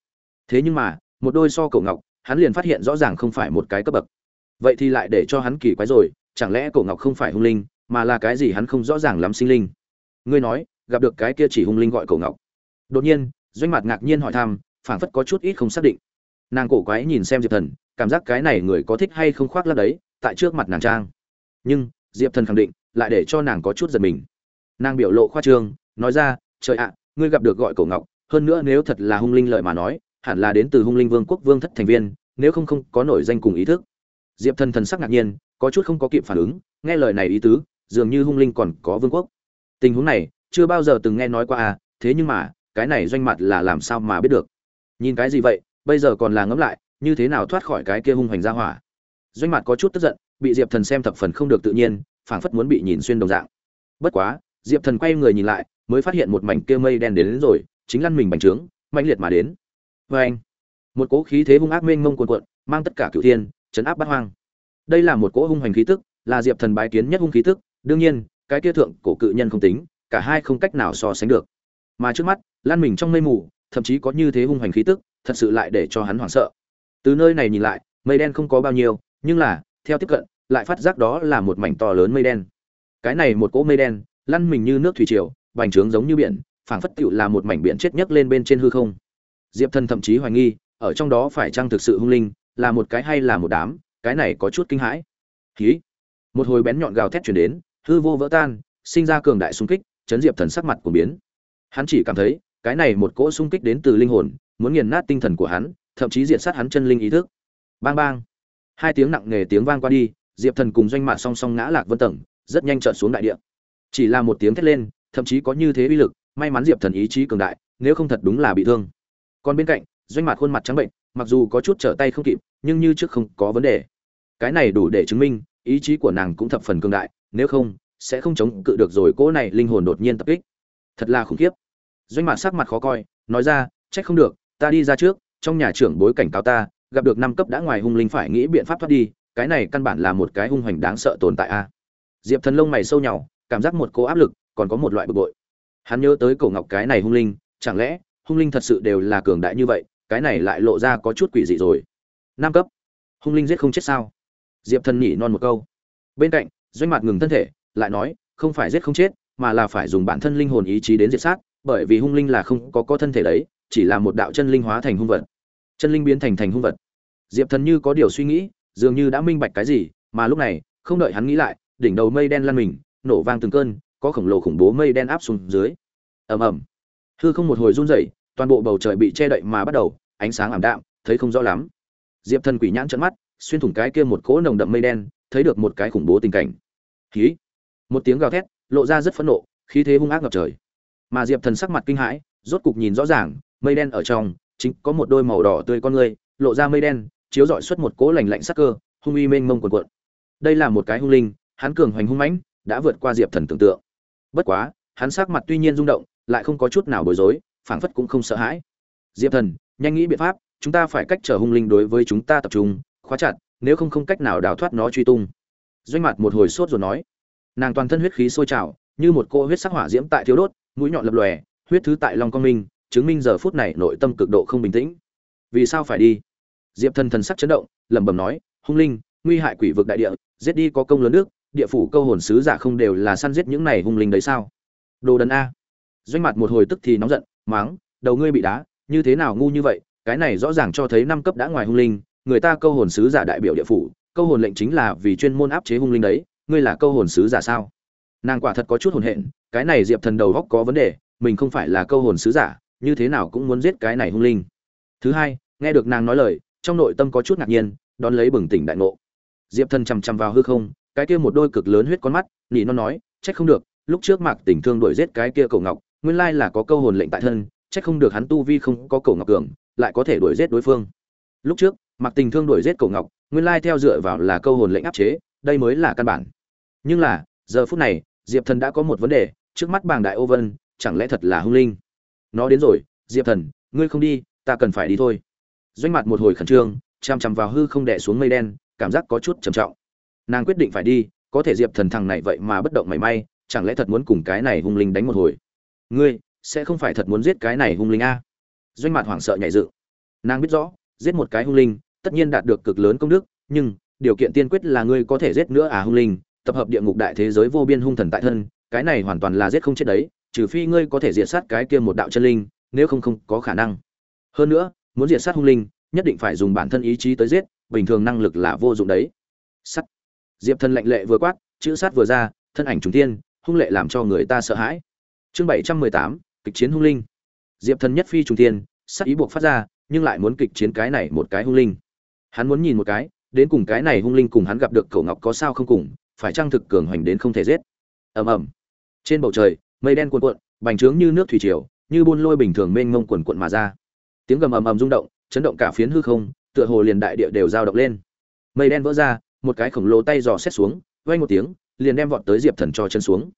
Thế nhưng mà, một đôi so cổ ngọc, hắn liền phát hiện rõ ràng không phải một cái cấp bậc. Vậy thì lại để cho hắn kỳ quái rồi, chẳng lẽ cổ ngọc không phải hung linh, mà là cái gì hắn không rõ ràng lắm sinh linh? Ngươi nói, gặp được cái kia chỉ hung linh gọi cổ ngọc. Đột nhiên, doanh mặt ngạc nhiên hỏi thăm, phảng phất có chút ít không xác định. Nàng cổ quái nhìn xem diệp thần cảm giác cái này người có thích hay không khoác lác đấy, tại trước mặt nàng trang. Nhưng, diệp thần khẳng định, lại để cho nàng có chút giật mình. Nàng biểu lộ khoa trương, nói ra, trời ạ, ngươi gặp được gọi cổ ngọc, hơn nữa nếu thật là hung linh lợi mà nói, hẳn là đến từ hung linh vương quốc vương thất thành viên, nếu không không có nổi danh cùng ý thức. Diệp thần thần sắc ngạc nhiên, có chút không có kịp phản ứng, nghe lời này ý tứ, dường như hung linh còn có vương quốc. Tình huống này, chưa bao giờ từng nghe nói qua à thế nhưng mà, cái này doanh mặt là làm sao mà biết được. Nhìn cái gì vậy, bây giờ còn là ngẫm lại như thế nào thoát khỏi cái kia hung hoành ra hỏa. Doanh mặt có chút tức giận bị diệp thần xem thập phần không được tự nhiên phảng phất muốn bị nhìn xuyên đồng dạng. Bất quá diệp thần quay người nhìn lại mới phát hiện một mảnh kia mây đen đến, đến rồi chính lăn mình bành trướng mạnh liệt mà đến. Vê anh một cỗ khí thế hung ác mênh mông cuồn cuộn mang tất cả cửu thiên chấn áp bát hoang. Đây là một cỗ hung hoành khí tức là diệp thần bái kiến nhất hung khí tức đương nhiên cái kia thượng cổ cự nhân không tính cả hai không cách nào so sánh được. Mà trước mắt lan mình trong mây mù thậm chí có như thế hung hoành khí tức thật sự lại để cho hắn hoảng sợ từ nơi này nhìn lại, mây đen không có bao nhiêu, nhưng là, theo tiếp cận, lại phát giác đó là một mảnh to lớn mây đen. Cái này một cỗ mây đen, lăn mình như nước thủy triều, bành trướng giống như biển, phảng phất tựu là một mảnh biển chết nhấc lên bên trên hư không. Diệp thần thậm chí hoài nghi, ở trong đó phải chăng thực sự hung linh, là một cái hay là một đám, cái này có chút kinh hãi. Khí một hồi bén nhọn gào thét chuyển đến, hư vô vỡ tan, sinh ra cường đại xung kích, chấn diệp thần sắc mặt của biến. Hắn chỉ cảm thấy, cái này một cỗ xung kích đến từ linh hồn, muốn nghiền nát tinh thần của hắn thậm chí diệt sát hắn chân linh ý thức. Bang bang. Hai tiếng nặng nề tiếng vang qua đi, diệp thần cùng doanh mạ song song ngã lạc vân tầng, rất nhanh trợn xuống đại địa. Chỉ là một tiếng thét lên, thậm chí có như thế uy lực, may mắn diệp thần ý chí cường đại, nếu không thật đúng là bị thương. Còn bên cạnh, doanh mạc khuôn mặt trắng bệnh, mặc dù có chút trở tay không kịp, nhưng như trước không có vấn đề. Cái này đủ để chứng minh, ý chí của nàng cũng thập phần cường đại, nếu không, sẽ không chống cự được rồi cỗ này linh hồn đột nhiên tập kích. Thật là khủng khiếp. Doanh mạc sắc mặt khó coi, nói ra, trách không được, ta đi ra trước trong nhà trưởng bối cảnh cáo ta, gặp được năm cấp đã ngoài hung linh phải nghĩ biện pháp thoát đi, cái này căn bản là một cái hung hoành đáng sợ tồn tại a. Diệp thần lông mày sâu nhỏ cảm giác một cô áp lực, còn có một loại bực bội. Hắn nhớ tới cổ ngọc cái này hung linh, chẳng lẽ, hung linh thật sự đều là cường đại như vậy, cái này lại lộ ra có chút quỷ dị rồi. Năm cấp? Hung linh giết không chết sao? Diệp thần nhỉ non một câu. Bên cạnh, doanh mặt ngừng thân thể, lại nói, không phải giết không chết, mà là phải dùng bản thân linh hồn ý chí đến diệt sát, bởi vì hung linh là không có có thân thể đấy, chỉ là một đạo chân linh hóa thành hung vật chân linh biến thành thành hung vật. Diệp thần như có điều suy nghĩ, dường như đã minh bạch cái gì, mà lúc này, không đợi hắn nghĩ lại, đỉnh đầu mây đen lăn mình, nổ vang từng cơn, có khổng lồ khủng bố mây đen áp xuống dưới. Ầm ầm. Hư không một hồi run rẩy, toàn bộ bầu trời bị che đậy mà bắt đầu, ánh sáng ảm đạm, thấy không rõ lắm. Diệp thần quỷ nhãn trận mắt, xuyên thủng cái kia một cỗ nồng đậm mây đen, thấy được một cái khủng bố tình cảnh. Khí một tiếng gào thét, lộ ra rất phẫn nộ, khí thế hung ác ngập trời. Mà diệp thần sắc mặt kinh hãi, rốt cục nhìn rõ ràng, mây đen ở trong chính có một đôi màu đỏ tươi con người lộ ra mây đen, chiếu rọi xuất một cỗ lạnh lạnh sắc cơ, hung uy mênh mông cuồn cuộn. Đây là một cái hung linh, hắn cường hoành hung mãnh, đã vượt qua diệp thần tưởng tượng. Bất quá, hắn sắc mặt tuy nhiên rung động, lại không có chút nào bối rối, phảng phất cũng không sợ hãi. Diệp thần, nhanh nghĩ biện pháp, chúng ta phải cách trở hung linh đối với chúng ta tập trung, khóa chặt, nếu không không cách nào đào thoát nó truy tung. Doanh mặt một hồi sốt rồi nói. Nàng toàn thân huyết khí sôi trào, như một cô huyết sắc hỏa diễm tại thiếu đốt, mũi nhọn lập lòe, huyết thứ tại lòng con minh chứng minh giờ phút này nội tâm cực độ không bình tĩnh. Vì sao phải đi? Diệp thần thần sắc chấn động, lẩm bẩm nói, hung linh, nguy hại quỷ vực đại địa, giết đi có công lớn nước, địa phủ câu hồn sứ giả không đều là săn giết những này hung linh đấy sao? Đồ đần a. Doanh mặt một hồi tức thì nóng giận, máng, đầu ngươi bị đá, như thế nào ngu như vậy? Cái này rõ ràng cho thấy năm cấp đã ngoài hung linh, người ta câu hồn sứ giả đại biểu địa phủ, câu hồn lệnh chính là vì chuyên môn áp chế hung linh đấy, ngươi là câu hồn sứ giả sao? Nàng quả thật có chút hồn hện, cái này diệp thần đầu góc có vấn đề, mình không phải là câu hồn sứ giả như thế nào cũng muốn giết cái này hung linh. Thứ hai, nghe được nàng nói lời, trong nội tâm có chút ngạc nhiên, đón lấy bừng tỉnh đại ngộ. Diệp thần chằm chằm vào hư không, cái kia một đôi cực lớn huyết con mắt, nỉ nó nói, trách không được, lúc trước mạc tình thương đuổi giết cái kia cầu ngọc, nguyên lai là có câu hồn lệnh tại thân, trách không được hắn tu vi không có cầu ngọc cường, lại có thể đuổi giết đối phương. Lúc trước, mạc tình thương đuổi giết cầu ngọc, nguyên lai theo dựa vào là câu hồn lệnh áp chế, đây mới là căn bản. Nhưng là, giờ phút này, diệp thần đã có một vấn đề, trước mắt bàng đại ô vân, chẳng lẽ thật là hung linh? Nó đến rồi, diệp thần, ngươi không đi, ta cần phải đi thôi. Doanh mặt một hồi khẩn trương chằm chằm vào hư không đè xuống mây đen, cảm giác có chút trầm trọng. Nàng quyết định phải đi, có thể diệp thần thằng này vậy mà bất động mảy may, chẳng lẽ thật muốn cùng cái này hung linh đánh một hồi? Ngươi, sẽ không phải thật muốn giết cái này hung linh a? Doanh mặt hoảng sợ nhảy dựng. Nàng biết rõ, giết một cái hung linh, tất nhiên đạt được cực lớn công đức, nhưng điều kiện tiên quyết là ngươi có thể giết nữa à hung linh, tập hợp địa ngục đại thế giới vô biên hung thần tại thân, cái này hoàn toàn là giết không chết đấy trừ phi ngươi có thể diệt sát cái kia một đạo chân linh, nếu không không có khả năng. Hơn nữa, muốn diệt sát hung linh, nhất định phải dùng bản thân ý chí tới giết, bình thường năng lực là vô dụng đấy. Sắt. Diệp thần lạnh lệ vừa quát, chữ sát vừa ra, thân ảnh trùng tiên hung lệ làm cho người ta sợ hãi. Chương bảy trăm mười tám, kịch chiến hung linh. Diệp thần nhất phi trùng tiên sát ý buộc phát ra, nhưng lại muốn kịch chiến cái này một cái hung linh. Hắn muốn nhìn một cái, đến cùng cái này hung linh cùng hắn gặp được cậu ngọc có sao không cùng, phải trang thực cường hoành đến không thể giết? Ầm ầm. Trên bầu trời mây đen cuồn cuộn bành trướng như nước thủy triều như buôn lôi bình thường mênh mông cuồn cuộn mà ra. Tiếng gầm ầm ầm rung động chấn động cả phiến hư không tựa hồ liền đại địa đều dao động lên. Mây đen vỡ ra một cái khổng lồ tay giò xét xuống vang một tiếng liền đem vọt tới diệp thần cho chân xuống.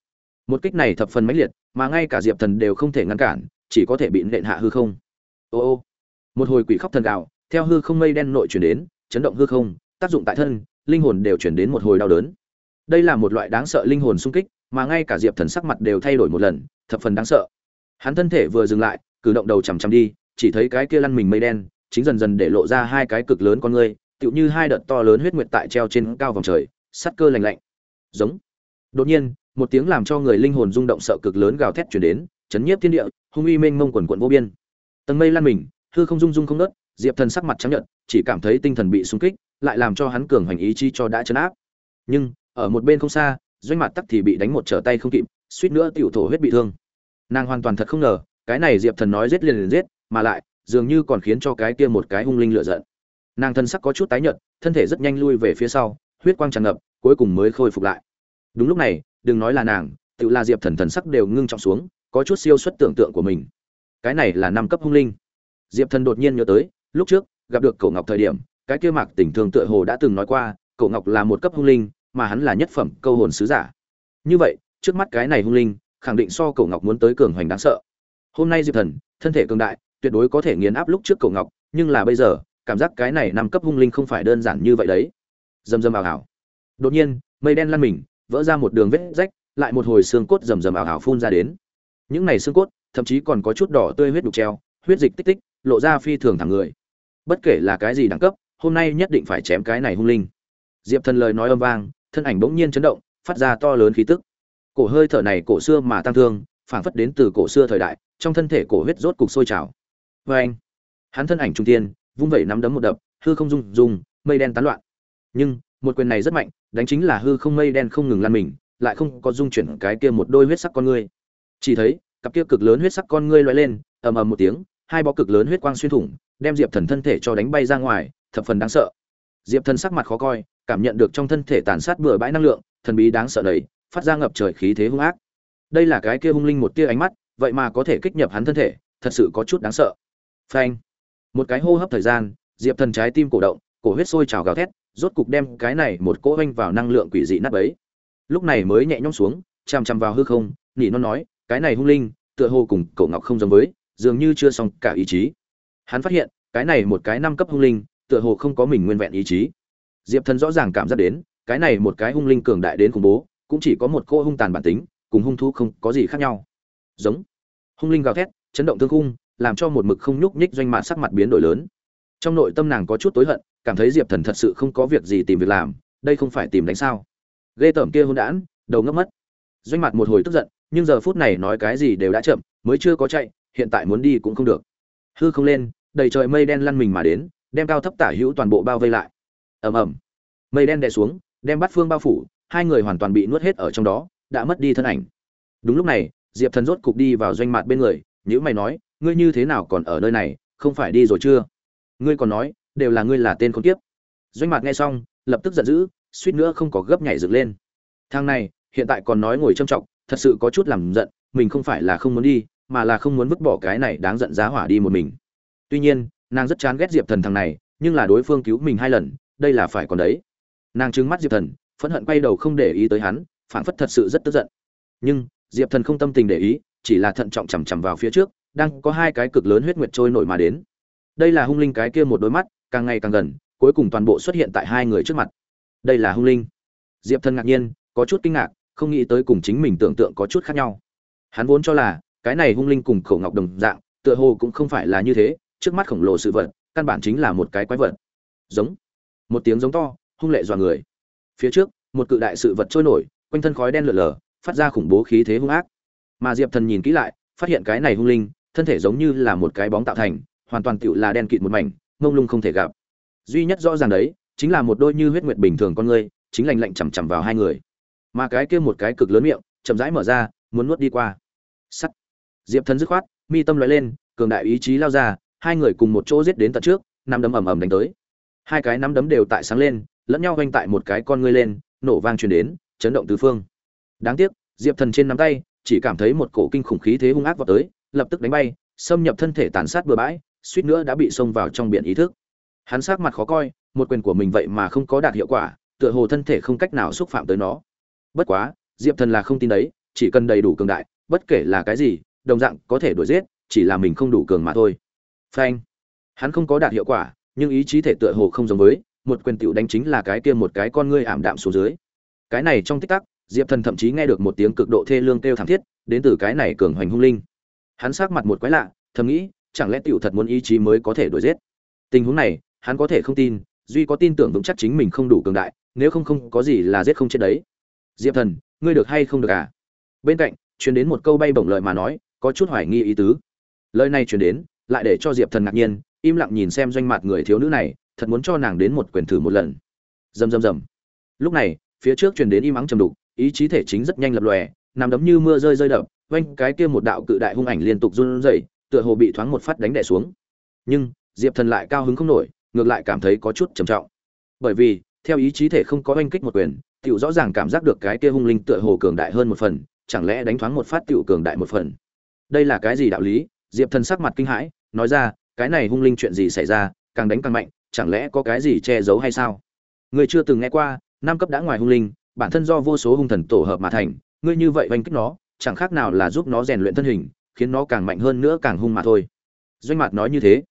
Một kích này thập phần mãnh liệt mà ngay cả diệp thần đều không thể ngăn cản chỉ có thể bị nện hạ hư không. Ô ô. Một hồi quỷ khóc thần gào, theo hư không mây đen nội chuyển đến chấn động hư không tác dụng tại thân linh hồn đều chuyển đến một hồi đau đớn. Đây là một loại đáng sợ linh hồn xung kích mà ngay cả diệp thần sắc mặt đều thay đổi một lần, thập phần đáng sợ. Hắn thân thể vừa dừng lại, cử động đầu chằm chằm đi, chỉ thấy cái kia lăn mình mây đen, chính dần dần để lộ ra hai cái cực lớn con ngươi, tựu như hai đợt to lớn huyết nguyệt tại treo trên cao vòng trời, sắt cơ lạnh lạnh. Giống. Đột nhiên, một tiếng làm cho người linh hồn rung động sợ cực lớn gào thét chuyển đến, chấn nhiếp thiên địa, hung uy mênh mông quần quận vô biên. Tầng mây lan mình, hư không rung rung không nớt diệp thần sắc mặt trắng nhợt, chỉ cảm thấy tinh thần bị sung kích, lại làm cho hắn cường hành ý chí cho đã chấn áp. Nhưng, ở một bên không xa doanh mặt tắc thì bị đánh một trở tay không kịp, suýt nữa tiểu thổ huyết bị thương. Nàng hoàn toàn thật không ngờ, cái này diệp thần nói giết liền liền giết, mà lại, dường như còn khiến cho cái kia một cái hung linh lựa giận. Nàng thân sắc có chút tái nhợt, thân thể rất nhanh lui về phía sau, huyết quang tràn ngập, cuối cùng mới khôi phục lại. Đúng lúc này, đừng nói là nàng, tự là diệp thần thần sắc đều ngưng trọng xuống, có chút siêu xuất tưởng tượng của mình. Cái này là năm cấp hung linh. Diệp thần đột nhiên nhớ tới, lúc trước, gặp được cậu ngọc thời điểm, cái kia mạc tình thương tựa hồ đã từng nói qua cậu ngọc là một cấp hung linh mà hắn là nhất phẩm câu hồn sứ giả. Như vậy, trước mắt cái này hung linh, khẳng định so cổ ngọc muốn tới cường hoành đáng sợ. Hôm nay diệp thần, thân thể cường đại, tuyệt đối có thể nghiền áp lúc trước cổ ngọc, nhưng là bây giờ, cảm giác cái này năm cấp hung linh không phải đơn giản như vậy đấy. Rầm rầm ảo ảo đột nhiên, mây đen lăn mình, vỡ ra một đường vết rách, lại một hồi xương cốt rầm rầm ảo ảo phun ra đến. Những này xương cốt, thậm chí còn có chút đỏ tươi huyết đục treo, huyết dịch tích tích, lộ ra phi thường thẳng người. Bất kể là cái gì đẳng cấp, hôm nay nhất định phải chém cái này hung linh. Diệp thần lời nói âm vang thân ảnh bỗng nhiên chấn động, phát ra to lớn khí tức. Cổ hơi thở này cổ xưa mà tăng thương, phảng phất đến từ cổ xưa thời đại, trong thân thể cổ huyết rốt cục sôi trào. Vê anh, hắn thân ảnh trung tiên, vung vẩy nắm đấm một đập, hư không rung rung, mây đen tán loạn. Nhưng, một quyền này rất mạnh, đánh chính là hư không mây đen không ngừng lan mình, lại không có dung chuyển cái kia một đôi huyết sắc con ngươi. Chỉ thấy, cặp kia cực lớn huyết sắc con ngươi lóe lên, ầm ầm một tiếng, hai bó cực lớn huyết quang xuyên thủng, đem diệp thần thân thể cho đánh bay ra ngoài, thập phần đáng sợ. Diệp thần sắc mặt khó coi cảm nhận được trong thân thể tàn sát bừa bãi năng lượng, thần bí đáng sợ đấy phát ra ngập trời khí thế hung ác. Đây là cái kia hung linh một tia ánh mắt, vậy mà có thể kích nhập hắn thân thể, thật sự có chút đáng sợ. Phanh. Một cái hô hấp thời gian, diệp thần trái tim cổ động, cổ huyết sôi trào gào thét, rốt cục đem cái này một cỗ oanh vào năng lượng quỷ dị nát bấy. Lúc này mới nhẹ nhõm xuống, chằm chằm vào hư không, nỉ non nói, cái này hung linh, tựa hồ cùng cậu ngọc không giống với, dường như chưa xong cả ý chí. Hắn phát hiện, cái này một cái năm cấp hung linh, tựa hồ không có mình nguyên vẹn ý chí diệp thần rõ ràng cảm giác đến, cái này một cái hung linh cường đại đến khủng bố, cũng chỉ có một cô hung tàn bản tính, cùng hung thú không có gì khác nhau. Giống. Hung linh gào thét, chấn động thương khung, làm cho một mực không nhúc nhích doanh mạn sắc mặt biến đổi lớn. Trong nội tâm nàng có chút tối hận, cảm thấy diệp thần thật sự không có việc gì tìm việc làm, đây không phải tìm đánh sao. Ghê tởm kia hôn đản đầu ngấp mất. Doanh mặt một hồi tức giận, nhưng giờ phút này nói cái gì đều đã chậm, mới chưa có chạy, hiện tại muốn đi cũng không được. Hư không lên, đầy trời mây đen lăn mình mà đến, đem cao thấp tả hữu toàn bộ bao vây lại ầm ầm. Mây đen đè xuống, đem bắt phương bao phủ, hai người hoàn toàn bị nuốt hết ở trong đó, đã mất đi thân ảnh. Đúng lúc này, diệp thần rốt cục đi vào doanh mặt bên người nhữ mày nói, ngươi như thế nào còn ở nơi này, không phải đi rồi chưa? Ngươi còn nói, đều là ngươi là tên con kiếp. Doanh mặt nghe xong, lập tức giận dữ, suýt nữa không có gấp nhảy dựng lên. Thang này, hiện tại còn nói ngồi trâm trọng thật sự có chút làm giận, mình không phải là không muốn đi, mà là không muốn vứt bỏ cái này đáng giận giá hỏa đi một mình. Tuy nhiên, nàng rất chán ghét diệp thần thằng này, nhưng là đối phương cứu mình hai lần đây là phải còn đấy. Nàng trứng mắt diệp thần, phẫn hận quay đầu không để ý tới hắn, phảng phất thật sự rất tức giận. Nhưng, diệp thần không tâm tình để ý, chỉ là thận trọng chằm chằm vào phía trước, đang có hai cái cực lớn huyết nguyệt trôi nổi mà đến. Đây là hung linh cái kia một đôi mắt, càng ngày càng gần, cuối cùng toàn bộ xuất hiện tại hai người trước mặt. Đây là hung linh. Diệp thần ngạc nhiên, có chút kinh ngạc, không nghĩ tới cùng chính mình tưởng tượng có chút khác nhau. Hắn vốn cho là, cái này hung linh cùng khẩu ngọc đồng dạng, tựa hồ cũng không phải là như thế, trước mắt khổng lồ sự vật, căn bản chính là một cái quái vật. Giống một tiếng giống to, hung lệ dọa người. Phía trước, một cự đại sự vật trôi nổi, quanh thân khói đen lượn lờ phát ra khủng bố khí thế hung ác. Mà diệp thần nhìn kỹ lại, phát hiện cái này hung linh, thân thể giống như là một cái bóng tạo thành, hoàn toàn tựu là đen kịt một mảnh, mông lung không thể gặp. Duy nhất rõ ràng đấy, chính là một đôi như huyết nguyệt bình thường con người, chính lành lạnh chằm chằm vào hai người. Mà cái kia một cái cực lớn miệng, chậm rãi mở ra, muốn nuốt đi qua. Sắt. Diệp thần dứt khoát, mi tâm loại lên, cường đại ý chí lao ra, hai người cùng một chỗ giết đến tận trước, năm đấm ầm ầm đánh tới hai cái nắm đấm đều tại sáng lên, lẫn nhau quanh tại một cái con ngươi lên, nổ vang truyền đến, chấn động tứ phương. Đáng tiếc, diệp thần trên nắm tay, chỉ cảm thấy một cổ kinh khủng khí thế hung ác vào tới, lập tức đánh bay, xâm nhập thân thể tàn sát bừa bãi, suýt nữa đã bị xông vào trong biển ý thức. Hắn sát mặt khó coi, một quyền của mình vậy mà không có đạt hiệu quả, tựa hồ thân thể không cách nào xúc phạm tới nó. Bất quá, diệp thần là không tin đấy, chỉ cần đầy đủ cường đại, bất kể là cái gì, đồng dạng có thể đuổi giết, chỉ là mình không đủ cường mà thôi. Phanh. Hắn không có đạt hiệu quả nhưng ý chí thể tựa hồ không giống với, một quyền tiểu đánh chính là cái kia một cái con ngươi ảm đạm xuống dưới. Cái này trong tích tắc, diệp thần thậm chí nghe được một tiếng cực độ thê lương kêu thảm thiết, đến từ cái này cường hoành hung linh. Hắn sát mặt một quái lạ, thầm nghĩ, chẳng lẽ tiểu thật muốn ý chí mới có thể đuổi giết? Tình huống này, hắn có thể không tin, duy có tin tưởng vững chắc chính mình không đủ cường đại, nếu không không có gì là giết không chết đấy. Diệp thần, ngươi được hay không được à? Bên cạnh, truyền đến một câu bay bổng lợi mà nói, có chút hoài nghi ý tứ. Lời này truyền đến, lại để cho diệp thần ngạc nhiên im lặng nhìn xem doanh mặt người thiếu nữ này, thật muốn cho nàng đến một quyền thử một lần. Rầm rầm rầm. Lúc này, phía trước truyền đến im ắng trầm đục, ý chí thể chính rất nhanh lập lòe, nằm đấm như mưa rơi rơi đập oanh cái kia một đạo cự đại hung ảnh liên tục run rẩy, tựa hồ bị thoáng một phát đánh đè xuống. Nhưng, diệp thần lại cao hứng không nổi, ngược lại cảm thấy có chút trầm trọng. Bởi vì, theo ý chí thể không có oanh kích một quyền, tiểu rõ ràng cảm giác được cái kia hung linh tựa hồ cường đại hơn một phần, chẳng lẽ đánh thoáng một phát tiểu cường đại một phần? Đây là cái gì đạo lý? Diệp thần sắc mặt kinh hãi, nói ra cái này hung linh chuyện gì xảy ra, càng đánh càng mạnh, chẳng lẽ có cái gì che giấu hay sao? Người chưa từng nghe qua, năm cấp đã ngoài hung linh, bản thân do vô số hung thần tổ hợp mà thành, ngươi như vậy oanh kích nó, chẳng khác nào là giúp nó rèn luyện thân hình, khiến nó càng mạnh hơn nữa càng hung mà thôi. Doanh mặt nói như thế.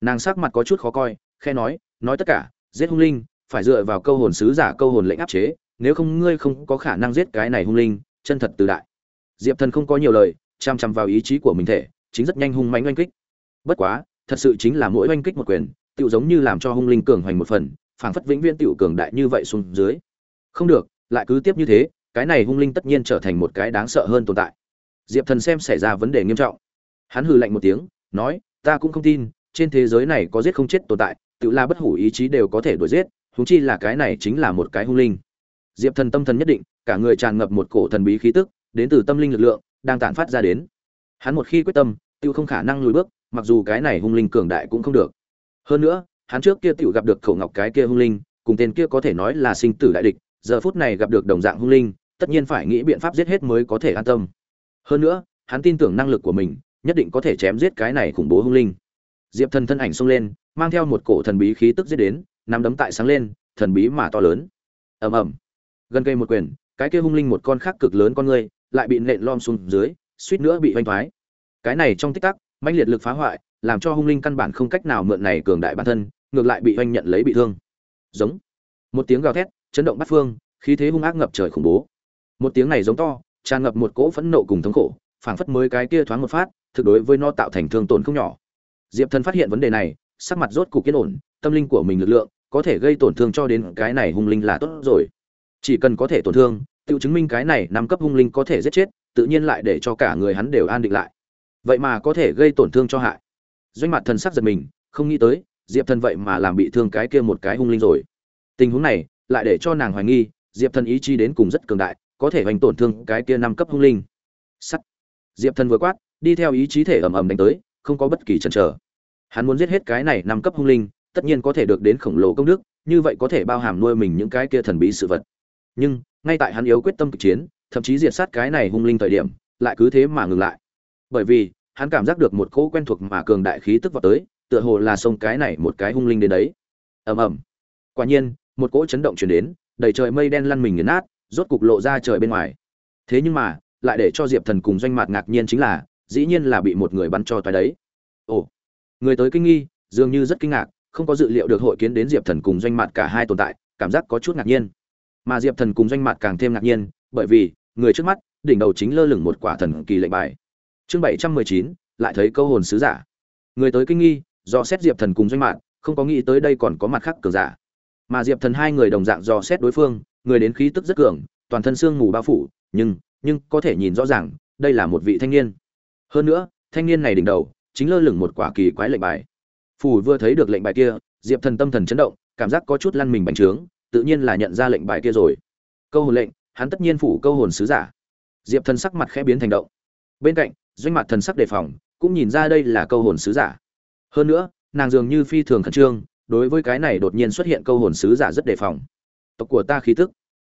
Nàng sắc mặt có chút khó coi khe nói nói tất cả, giết hung linh, phải dựa vào câu hồn sứ giả câu hồn lệnh áp chế, nếu không ngươi không có khả năng giết cái này hung linh, chân thật từ đại. Diệp thần không có nhiều lời, chăm chăm vào ý chí của mình thể, chính rất nhanh hung mạnh oanh kích. Bất quá thật sự chính là mỗi oanh kích một quyền, tựu giống như làm cho hung linh cường hoành một phần, phảng phất vĩnh viễn tựu cường đại như vậy xuống dưới. Không được, lại cứ tiếp như thế, cái này hung linh tất nhiên trở thành một cái đáng sợ hơn tồn tại. Diệp thần xem xảy ra vấn đề nghiêm trọng. Hắn hừ lạnh một tiếng, nói, ta cũng không tin, trên thế giới này có giết không chết tồn tại tự la bất hủ ý chí đều có thể đuổi giết húng chi là cái này chính là một cái hung linh. Diệp thần tâm thần nhất định, cả người tràn ngập một cổ thần bí khí tức, đến từ tâm linh lực lượng, đang tản phát ra đến. Hắn một khi quyết tâm tự không khả năng lùi bước mặc dù cái này hung linh cường đại cũng không được. Hơn nữa, hắn trước kia tiểu gặp được khẩu ngọc cái kia hung linh, cùng tên kia có thể nói là sinh tử đại địch, giờ phút này gặp được đồng dạng hung linh, tất nhiên phải nghĩ biện pháp giết hết mới có thể an tâm. Hơn nữa, hắn tin tưởng năng lực của mình, nhất định có thể chém giết cái này khủng bố hung linh. Diệp thần thân ảnh xông lên, mang theo một cổ thần bí khí tức giết đến, nắm đấm tại sáng lên, thần bí mà to lớn. Ầm ầm. Gần cây một quyền, cái kia hung linh một con khác cực lớn con người, lại bị nện lom xuống dưới, suýt nữa bị vanh thoái. Cái này trong tích tắc mãnh liệt lực phá hoại, làm cho hung linh căn bản không cách nào mượn này cường đại bản thân, ngược lại bị oanh nhận lấy bị thương. Giống. Một tiếng gào thét, chấn động bắt phương, khí thế hung ác ngập trời khủng bố. Một tiếng này giống to, tràn ngập một cỗ phẫn nộ cùng thống khổ, phảng phất mới cái kia thoáng một phát, thực đối với nó tạo thành thương tổn không nhỏ. Diệp thần phát hiện vấn đề này, sắc mặt rốt cục yên ổn, tâm linh của mình lực lượng, có thể gây tổn thương cho đến cái này hung linh là tốt rồi. Chỉ cần có thể tổn thương, tự chứng minh cái này năm cấp hung linh có thể giết chết, tự nhiên lại để cho cả người hắn đều an định lại vậy mà có thể gây tổn thương cho hại. Doanh mặt thần sắc giật mình, không nghĩ tới, diệp thần vậy mà làm bị thương cái kia một cái hung linh rồi. Tình huống này, lại để cho nàng hoài nghi, diệp thần ý chí đến cùng rất cường đại, có thể hoành tổn thương cái kia năm cấp hung linh. Sắt. Diệp thần vừa quát, đi theo ý chí thể ầm ầm đánh tới, không có bất kỳ chần chờ. Hắn muốn giết hết cái này năm cấp hung linh, tất nhiên có thể được đến khổng lồ công đức, như vậy có thể bao hàm nuôi mình những cái kia thần bí sự vật. Nhưng, ngay tại hắn yếu quyết tâm cực chiến, thậm chí diệt sát cái này hung linh thời điểm, lại cứ thế mà ngừng lại. Bởi vì hắn cảm giác được một cỗ quen thuộc mà cường đại khí tức vào tới, tựa hồ là sông cái này một cái hung linh đến đấy. Ầm ầm. Quả nhiên, một cỗ chấn động truyền đến, đầy trời mây đen lăn mình nghiền nát, rốt cục lộ ra trời bên ngoài. Thế nhưng mà, lại để cho diệp thần cùng doanh mạt ngạc nhiên chính là, dĩ nhiên là bị một người bắn cho toái đấy. Ồ. Người tới kinh nghi, dường như rất kinh ngạc, không có dự liệu được hội kiến đến diệp thần cùng doanh mạt cả hai tồn tại, cảm giác có chút ngạc nhiên. Mà diệp thần cùng doanh mạt càng thêm ngạc nhiên, bởi vì, người trước mắt, đỉnh đầu chính lơ lửng một quả thần kỳ lệnh bài chương bảy trăm mười chín, lại thấy câu hồn sứ giả. Người tới kinh nghi, do xét diệp thần cùng doanh mạng không có nghĩ tới đây còn có mặt khác cường giả. Mà diệp thần hai người đồng dạng do xét đối phương, người đến khí tức rất cường, toàn thân xương mù bao phủ, nhưng nhưng có thể nhìn rõ ràng, đây là một vị thanh niên. Hơn nữa, thanh niên này đỉnh đầu, chính lơ lửng một quả kỳ quái lệnh bài. Phủ vừa thấy được lệnh bài kia, diệp thần tâm thần chấn động, cảm giác có chút lăn mình bành trướng, tự nhiên là nhận ra lệnh bài kia rồi. Câu hồn lệnh, hắn tất nhiên phủ câu hồn sứ giả. Diệp thần sắc mặt khẽ biến thành động. Bên cạnh doanh mặt thần sắc đề phòng, cũng nhìn ra đây là câu hồn sứ giả. Hơn nữa, nàng dường như phi thường khẩn trương, đối với cái này đột nhiên xuất hiện câu hồn sứ giả rất đề phòng. Tộc của ta khí tức.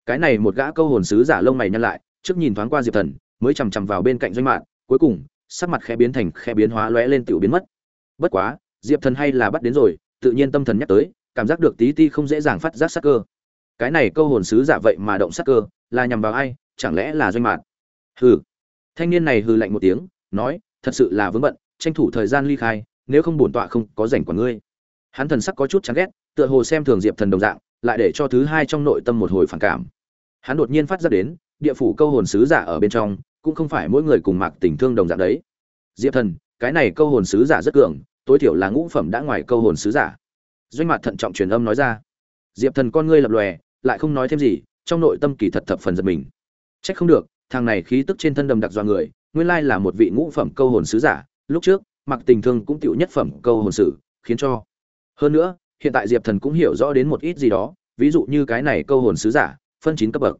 Cái này một gã câu hồn sứ giả lông mày nhăn lại, trước nhìn thoáng qua diệp thần, mới chằm chằm vào bên cạnh doanh mạng cuối cùng, sắc mặt khẽ biến thành khẽ biến hóa lóe lên tiểu biến mất. Bất quá, diệp thần hay là bắt đến rồi, tự nhiên tâm thần nhắc tới, cảm giác được tí ti không dễ dàng phát giác sắc cơ. Cái này câu hồn sứ giả vậy mà động sắc cơ, là nhằm vào ai, chẳng lẽ là doanh mạng hừ thanh niên này hừ lạnh một tiếng, nói, thật sự là vướng bận, tranh thủ thời gian ly khai, nếu không bổn tọa không có rảnh của ngươi. Hắn thần sắc có chút chán ghét, tựa hồ xem thường diệp thần đồng dạng, lại để cho thứ hai trong nội tâm một hồi phản cảm. Hắn đột nhiên phát ra đến, địa phủ câu hồn sứ giả ở bên trong, cũng không phải mỗi người cùng mặc tình thương đồng dạng đấy. Diệp thần, cái này câu hồn sứ giả rất cường, tối thiểu là ngũ phẩm đã ngoài câu hồn sứ giả. Doanh mặt thận trọng truyền âm nói ra. Diệp thần con ngươi lập lòe, lại không nói thêm gì, trong nội tâm kỳ thật thập phần giật mình. Trách không được thằng này khí tức trên thân đầm đặc do người, nguyên lai là một vị ngũ phẩm câu hồn sứ giả, lúc trước, mặc tình thương cũng tựu nhất phẩm câu hồn sử, khiến cho. Hơn nữa, hiện tại diệp thần cũng hiểu rõ đến một ít gì đó, ví dụ như cái này câu hồn sứ giả, phân chín cấp bậc.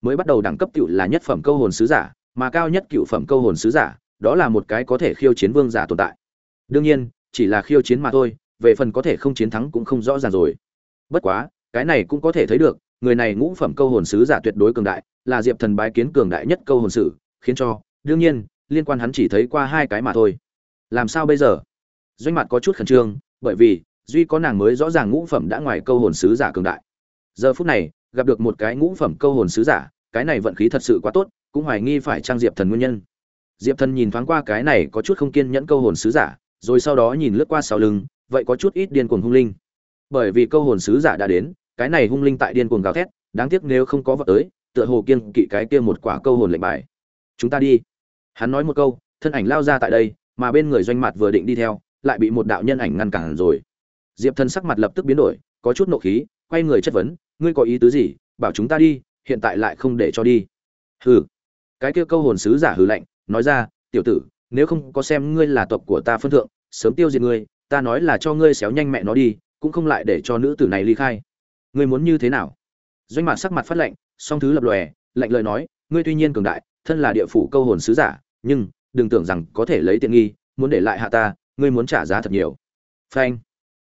Mới bắt đầu đẳng cấp tựu là nhất phẩm câu hồn sứ giả, mà cao nhất cựu phẩm câu hồn sứ giả, đó là một cái có thể khiêu chiến vương giả tồn tại. Đương nhiên, chỉ là khiêu chiến mà thôi, về phần có thể không chiến thắng cũng không rõ ràng rồi. Bất quá, cái này cũng có thể thấy được người này ngũ phẩm câu hồn sứ giả tuyệt đối cường đại, là diệp thần bái kiến cường đại nhất câu hồn sử khiến cho, đương nhiên, liên quan hắn chỉ thấy qua hai cái mà thôi. Làm sao bây giờ? Doanh mặt có chút khẩn trương, bởi vì, duy có nàng mới rõ ràng ngũ phẩm đã ngoài câu hồn sứ giả cường đại. Giờ phút này, gặp được một cái ngũ phẩm câu hồn sứ giả, cái này vận khí thật sự quá tốt, cũng hoài nghi phải trang diệp thần nguyên nhân. Diệp thần nhìn thoáng qua cái này có chút không kiên nhẫn câu hồn sứ giả, rồi sau đó nhìn lướt qua sau lưng, vậy có chút ít điên cuồng hung linh. Bởi vì câu hồn sứ giả đã đến cái này hung linh tại điên cuồng gào thét, đáng tiếc nếu không có vật tới, tựa hồ kiên kỵ cái kia một quả câu hồn lệnh bài. Chúng ta đi. Hắn nói một câu, thân ảnh lao ra tại đây, mà bên người doanh mặt vừa định đi theo, lại bị một đạo nhân ảnh ngăn cản rồi. Diệp thần sắc mặt lập tức biến đổi, có chút nộ khí, quay người chất vấn, ngươi có ý tứ gì? Bảo chúng ta đi, hiện tại lại không để cho đi. Hừ. Cái kia câu hồn sứ giả hừ lạnh, nói ra, tiểu tử, nếu không có xem ngươi là tộc của ta phân thượng, sớm tiêu diệt ngươi, ta nói là cho ngươi xéo nhanh mẹ nó đi, cũng không lại để cho nữ tử này ly khai ngươi muốn như thế nào? Doanh mạn sắc mặt phát lệnh, song thứ lập lòe lạnh lời nói ngươi tuy nhiên cường đại thân là địa phủ câu hồn sứ giả nhưng đừng tưởng rằng có thể lấy tiện nghi muốn để lại hạ ta ngươi muốn trả giá thật nhiều. Phanh.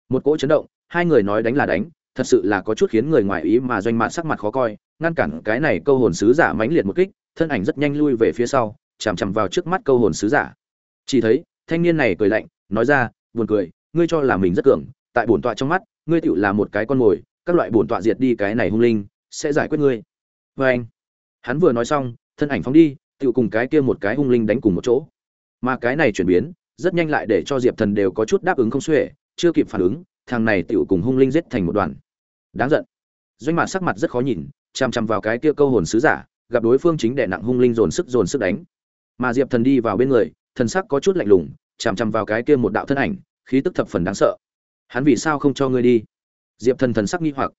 Một cỗ chấn động hai người nói đánh là đánh thật sự là có chút khiến người ngoài ý mà doanh mạn sắc mặt khó coi ngăn cản cái này câu hồn sứ giả mãnh liệt một kích thân ảnh rất nhanh lui về phía sau chằm chằm vào trước mắt câu hồn sứ giả. Chỉ thấy thanh niên này cười lạnh nói ra buồn cười ngươi cho là mình rất cường tại bổn tọa trong mắt ngươi tựu là một cái con mồi các loại bổn tọa diệt đi cái này hung linh, sẽ giải quyết ngươi. Và anh, hắn vừa nói xong, thân ảnh phóng đi tự cùng cái kia một cái hung linh đánh cùng một chỗ. Mà cái này chuyển biến, rất nhanh lại để cho diệp thần đều có chút đáp ứng không xuể, chưa kịp phản ứng, thằng này tiểu cùng hung linh giết thành một đoàn. Đáng giận. Doanh mạc sắc mặt rất khó nhìn chằm chằm vào cái kia câu hồn sứ giả, gặp đối phương chính đè nặng hung linh dồn sức dồn sức đánh. Mà diệp thần đi vào bên người, thần sắc có chút lạnh lùng chằm chằm vào cái kia một đạo thân ảnh, khí tức thập phần đáng sợ. Hắn vì sao không cho ngươi đi? Diệp thần thần sắc nghi hoặc.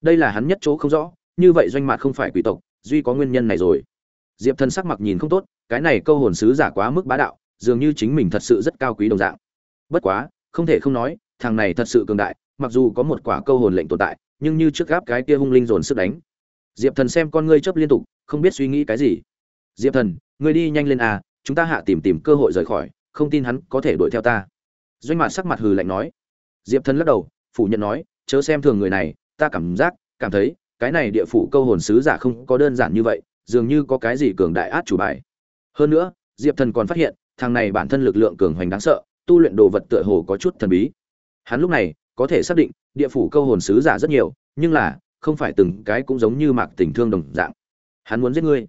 Đây là hắn nhất chỗ không rõ, như vậy doanh mạc không phải quỷ tộc, duy có nguyên nhân này rồi. Diệp thần sắc mặc nhìn không tốt, cái này câu hồn sứ giả quá mức bá đạo, dường như chính mình thật sự rất cao quý đồng dạng. Bất quá, không thể không nói, thằng này thật sự cường đại, mặc dù có một quả câu hồn lệnh tồn tại, nhưng như trước gáp cái kia hung linh dồn sức đánh. Diệp thần xem con ngươi chớp liên tục, không biết suy nghĩ cái gì. Diệp thần, ngươi đi nhanh lên à chúng ta hạ tìm tìm cơ hội rời khỏi, không tin hắn có thể đuổi theo ta. Doanh mạt sắc mặt hừ lạnh nói. Diệp thần lắc đầu, phủ nhận nói chớ xem thường người này, ta cảm giác, cảm thấy, cái này địa phủ câu hồn sứ giả không có đơn giản như vậy, dường như có cái gì cường đại át chủ bài. Hơn nữa, diệp thần còn phát hiện, thằng này bản thân lực lượng cường hoành đáng sợ, tu luyện đồ vật tựa hồ có chút thần bí. Hắn lúc này, có thể xác định, địa phủ câu hồn sứ giả rất nhiều, nhưng là, không phải từng cái cũng giống như mạc tình thương đồng dạng. Hắn muốn giết ngươi.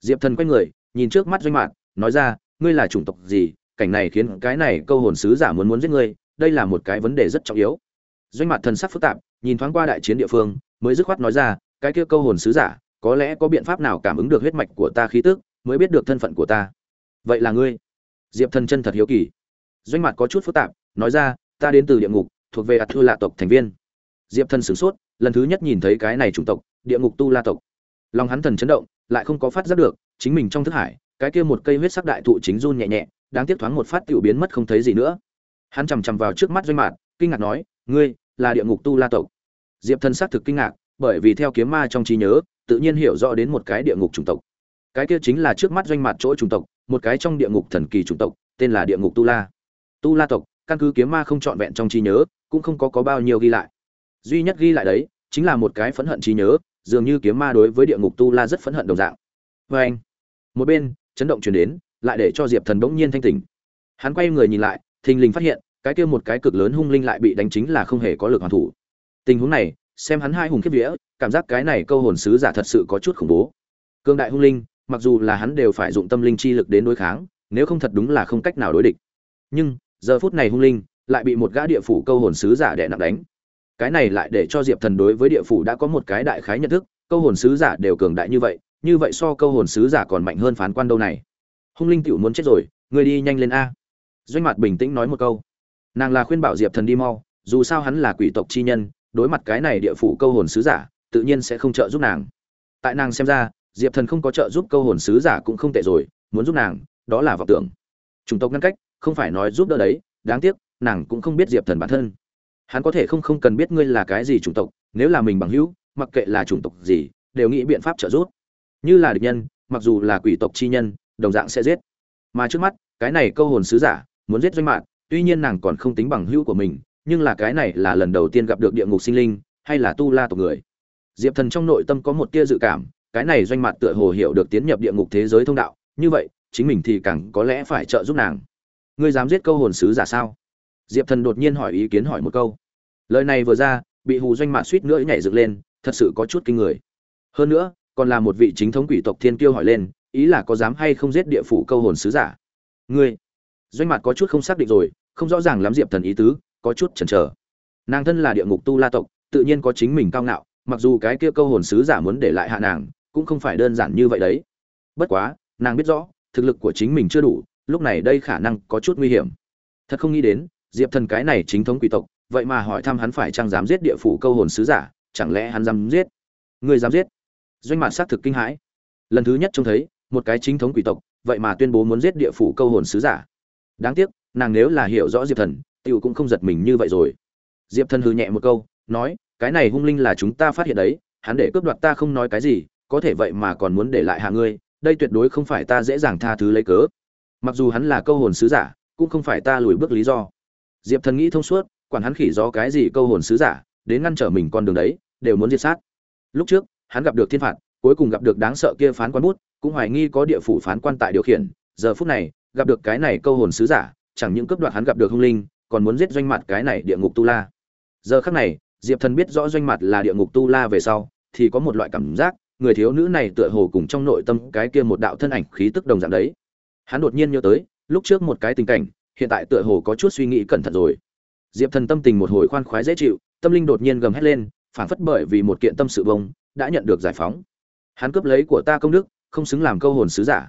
Diệp thần quay người, nhìn trước mắt doanh mạc nói ra, ngươi là chủng tộc gì, cảnh này khiến cái này câu hồn sứ giả muốn muốn giết ngươi, đây là một cái vấn đề rất trọng yếu doanh mặt thần sắc phức tạp, nhìn thoáng qua đại chiến địa phương, mới dứt khoát nói ra, cái kia câu hồn sứ giả, có lẽ có biện pháp nào cảm ứng được huyết mạch của ta khí tức, mới biết được thân phận của ta? Vậy là ngươi. Diệp thần chân thật hiếu kỳ. Doanh mặt có chút phức tạp, nói ra, ta đến từ địa ngục, thuộc về ạt thư lạ tộc thành viên. Diệp thần sửng sốt, lần thứ nhất nhìn thấy cái này chủng tộc, địa ngục tu la tộc. Lòng hắn thần chấn động, lại không có phát giác được, chính mình trong thức hải, cái kia một cây huyết sắc đại thụ chính run nhẹ nhẹ đang tiếp thoáng một phát tiểu biến mất không thấy gì nữa. Hắn chằm chằm vào trước mắt doanh mạt kinh ngạc nói, ngươi là địa ngục tu la tộc. Diệp thần xác thực kinh ngạc, bởi vì theo kiếm ma trong trí nhớ, tự nhiên hiểu rõ đến một cái địa ngục chủng tộc. Cái kia chính là trước mắt doanh mặt chỗ chủng tộc, một cái trong địa ngục thần kỳ chủng tộc, tên là địa ngục tu la. Tu la tộc, căn cứ kiếm ma không trọn vẹn trong trí nhớ, cũng không có có bao nhiêu ghi lại. Duy nhất ghi lại đấy, chính là một cái phẫn hận trí nhớ, dường như kiếm ma đối với địa ngục tu la rất phẫn hận đồng dạng. Vê anh, một bên, chấn động chuyển đến, lại để cho diệp thần bỗng nhiên thanh tỉnh. Hắn quay người nhìn lại, thình lình phát hiện cái kia một cái cực lớn hung linh lại bị đánh chính là không hề có lực hoàn thủ. Tình huống này, xem hắn hai hùng kiếp vía, cảm giác cái này câu hồn sứ giả thật sự có chút khủng bố. Cương đại hung linh, mặc dù là hắn đều phải dụng tâm linh chi lực đến đối kháng, nếu không thật đúng là không cách nào đối địch. Nhưng, giờ phút này hung linh lại bị một gã địa phủ câu hồn sứ giả đè nặng đánh. Cái này lại để cho diệp thần đối với địa phủ đã có một cái đại khái nhận thức, câu hồn sứ giả đều cường đại như vậy như vậy so câu hồn sứ giả còn mạnh hơn phán quan đâu này. Hung linh tiểu muốn chết rồi, người đi nhanh lên a. Doanh mặt bình tĩnh nói một câu nàng là khuyên bảo diệp thần đi mau, dù sao hắn là quỷ tộc chi nhân, đối mặt cái này địa phủ câu hồn sứ giả, tự nhiên sẽ không trợ giúp nàng. Tại nàng xem ra, diệp thần không có trợ giúp câu hồn sứ giả cũng không tệ rồi, muốn giúp nàng, đó là vọng tưởng. Chủng tộc ngăn cách, không phải nói giúp đỡ đấy, đáng tiếc, nàng cũng không biết diệp thần bản thân. Hắn có thể không không cần biết ngươi là cái gì chủng tộc, nếu là mình bằng hữu, mặc kệ là chủng tộc gì, đều nghĩ biện pháp trợ giúp. Như là địch nhân, mặc dù là quỷ tộc chi nhân, đồng dạng sẽ giết. Mà trước mắt, cái này câu hồn sứ giả, muốn giết doanh mạng tuy nhiên nàng còn không tính bằng hữu của mình, nhưng là cái này là lần đầu tiên gặp được địa ngục sinh linh, hay là tu la tộc người. Diệp thần trong nội tâm có một tia dự cảm, cái này doanh mặt tựa hồ hiểu được tiến nhập địa ngục thế giới thông đạo, như vậy, chính mình thì càng có lẽ phải trợ giúp nàng. Ngươi dám giết câu hồn sứ giả sao? Diệp thần đột nhiên hỏi ý kiến hỏi một câu. Lời này vừa ra, bị hù doanh mạ suýt nữa nhảy dựng lên, thật sự có chút kinh người. Hơn nữa, còn là một vị chính thống quỷ tộc thiên kiêu hỏi lên, ý là có dám hay không giết địa phủ câu hồn sứ giả? Ngươi. Doanh mặt có chút không xác định rồi không rõ ràng lắm diệp thần ý tứ, có chút chần chờ. Nàng thân là địa ngục tu la tộc, tự nhiên có chính mình cao ngạo, mặc dù cái kia câu hồn sứ giả muốn để lại hạ nàng, cũng không phải đơn giản như vậy đấy. Bất quá, nàng biết rõ, thực lực của chính mình chưa đủ, lúc này đây khả năng có chút nguy hiểm. Thật không nghĩ đến, diệp thần cái này chính thống quỷ tộc, vậy mà hỏi thăm hắn phải chăng dám giết địa phủ câu hồn sứ giả, chẳng lẽ hắn dám giết? Người dám giết? Doanh mạn xác thực kinh hãi. Lần thứ nhất trông thấy, một cái chính thống quỷ tộc, vậy mà tuyên bố muốn giết địa phủ câu hồn sứ giả. Đáng tiếc nàng nếu là hiểu rõ diệp thần, tiểu cũng không giật mình như vậy rồi. Diệp thần hừ nhẹ một câu, nói, cái này hung linh là chúng ta phát hiện đấy, hắn để cướp đoạt ta không nói cái gì, có thể vậy mà còn muốn để lại hạ ngươi, đây tuyệt đối không phải ta dễ dàng tha thứ lấy cớ. Mặc dù hắn là câu hồn sứ giả, cũng không phải ta lùi bước lý do. Diệp thần nghĩ thông suốt, quản hắn khỉ do cái gì câu hồn sứ giả, đến ngăn trở mình con đường đấy, đều muốn diệt sát. Lúc trước, hắn gặp được thiên phạt, cuối cùng gặp được đáng sợ kia phán quan bút, cũng hoài nghi có địa phủ phán quan tại điều khiển, giờ phút này, gặp được cái này câu hồn sứ giả chẳng những cướp đoạt hắn gặp được hung linh, còn muốn giết doanh mặt cái này địa ngục tu la. Giờ khắc này, diệp thần biết rõ doanh mặt là địa ngục tu la về sau, thì có một loại cảm giác, người thiếu nữ này tựa hồ cùng trong nội tâm cái kia một đạo thân ảnh khí tức đồng dạng đấy. Hắn đột nhiên nhớ tới, lúc trước một cái tình cảnh, hiện tại tựa hồ có chút suy nghĩ cẩn thận rồi. Diệp thần tâm tình một hồi khoan khoái dễ chịu, tâm linh đột nhiên gầm hét lên phản phất bởi vì một kiện tâm sự bông, đã nhận được giải phóng. Hắn cướp lấy của ta công đức, không xứng làm câu hồn sứ giả.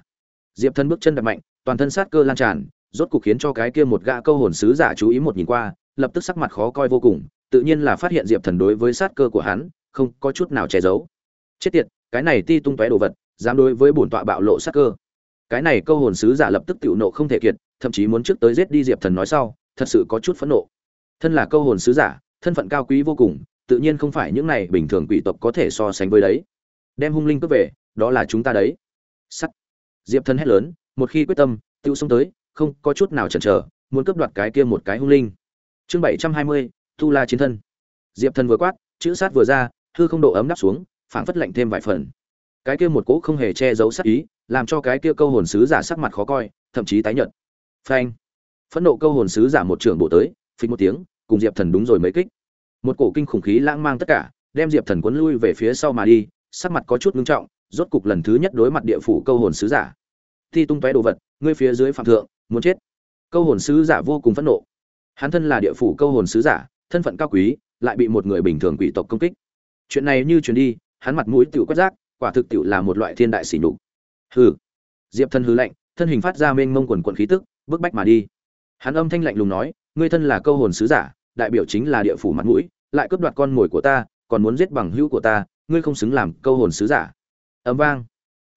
Diệp thần bước chân đập mạnh, toàn thân sát cơ lan tràn rốt cục khiến cho cái kia một gã câu hồn sứ giả chú ý một nhìn qua, lập tức sắc mặt khó coi vô cùng, tự nhiên là phát hiện diệp thần đối với sát cơ của hắn không có chút nào che giấu. Chết tiệt, cái này ti tung tóe đồ vật, dám đối với bổn tọa bạo lộ sát cơ. Cái này câu hồn sứ giả lập tức tiểu nộ không thể kiệt, thậm chí muốn trước tới giết đi diệp thần nói sau, thật sự có chút phẫn nộ. Thân là câu hồn sứ giả, thân phận cao quý vô cùng, tự nhiên không phải những này bình thường quỷ tộc có thể so sánh với đấy. Đem hung linh cướp về, đó là chúng ta đấy. Sắt. Diệp thần hét lớn, một khi quyết tâm tiêu xông tới không có chút nào chần chờ, muốn cướp đoạt cái kia một cái hung linh. Chương bảy trăm hai mươi tu la chiến thân. Diệp thần vừa quát, chữ sát vừa ra, hư không độ ấm đắp xuống, phảng phất lạnh thêm vài phần. Cái kia một cỗ không hề che giấu sát ý, làm cho cái kia câu hồn sứ giả sắc mặt khó coi, thậm chí tái nhợt. Phanh. Phẫn nộ câu hồn sứ giả một trưởng bộ tới phình một tiếng, cùng diệp thần đúng rồi mấy kích. Một cổ kinh khủng khí lãng mang tất cả, đem diệp thần cuốn lui về phía sau mà đi, sắc mặt có chút ngưng trọng, rốt cục lần thứ nhất đối mặt địa phủ câu hồn sứ giả. Thi tung tóe đồ vật, ngươi phía dưới phạm thượng muốn chết. Câu hồn sứ giả vô cùng phẫn nộ. Hắn thân là địa phủ câu hồn sứ giả, thân phận cao quý, lại bị một người bình thường quỷ tộc công kích. Chuyện này như truyền đi, hắn mặt mũi tựu quét rác, quả thực tựu là một loại thiên đại sỉ nhục. Hừ. Diệp thân hư lạnh, thân hình phát ra mênh mông quần quận khí tức bước bách mà đi. Hắn âm thanh lạnh lùng nói, ngươi thân là câu hồn sứ giả, đại biểu chính là địa phủ mặt mũi, lại cướp đoạt con mồi của ta, còn muốn giết bằng hữu của ta, ngươi không xứng làm câu hồn sứ giả. Ấm vang.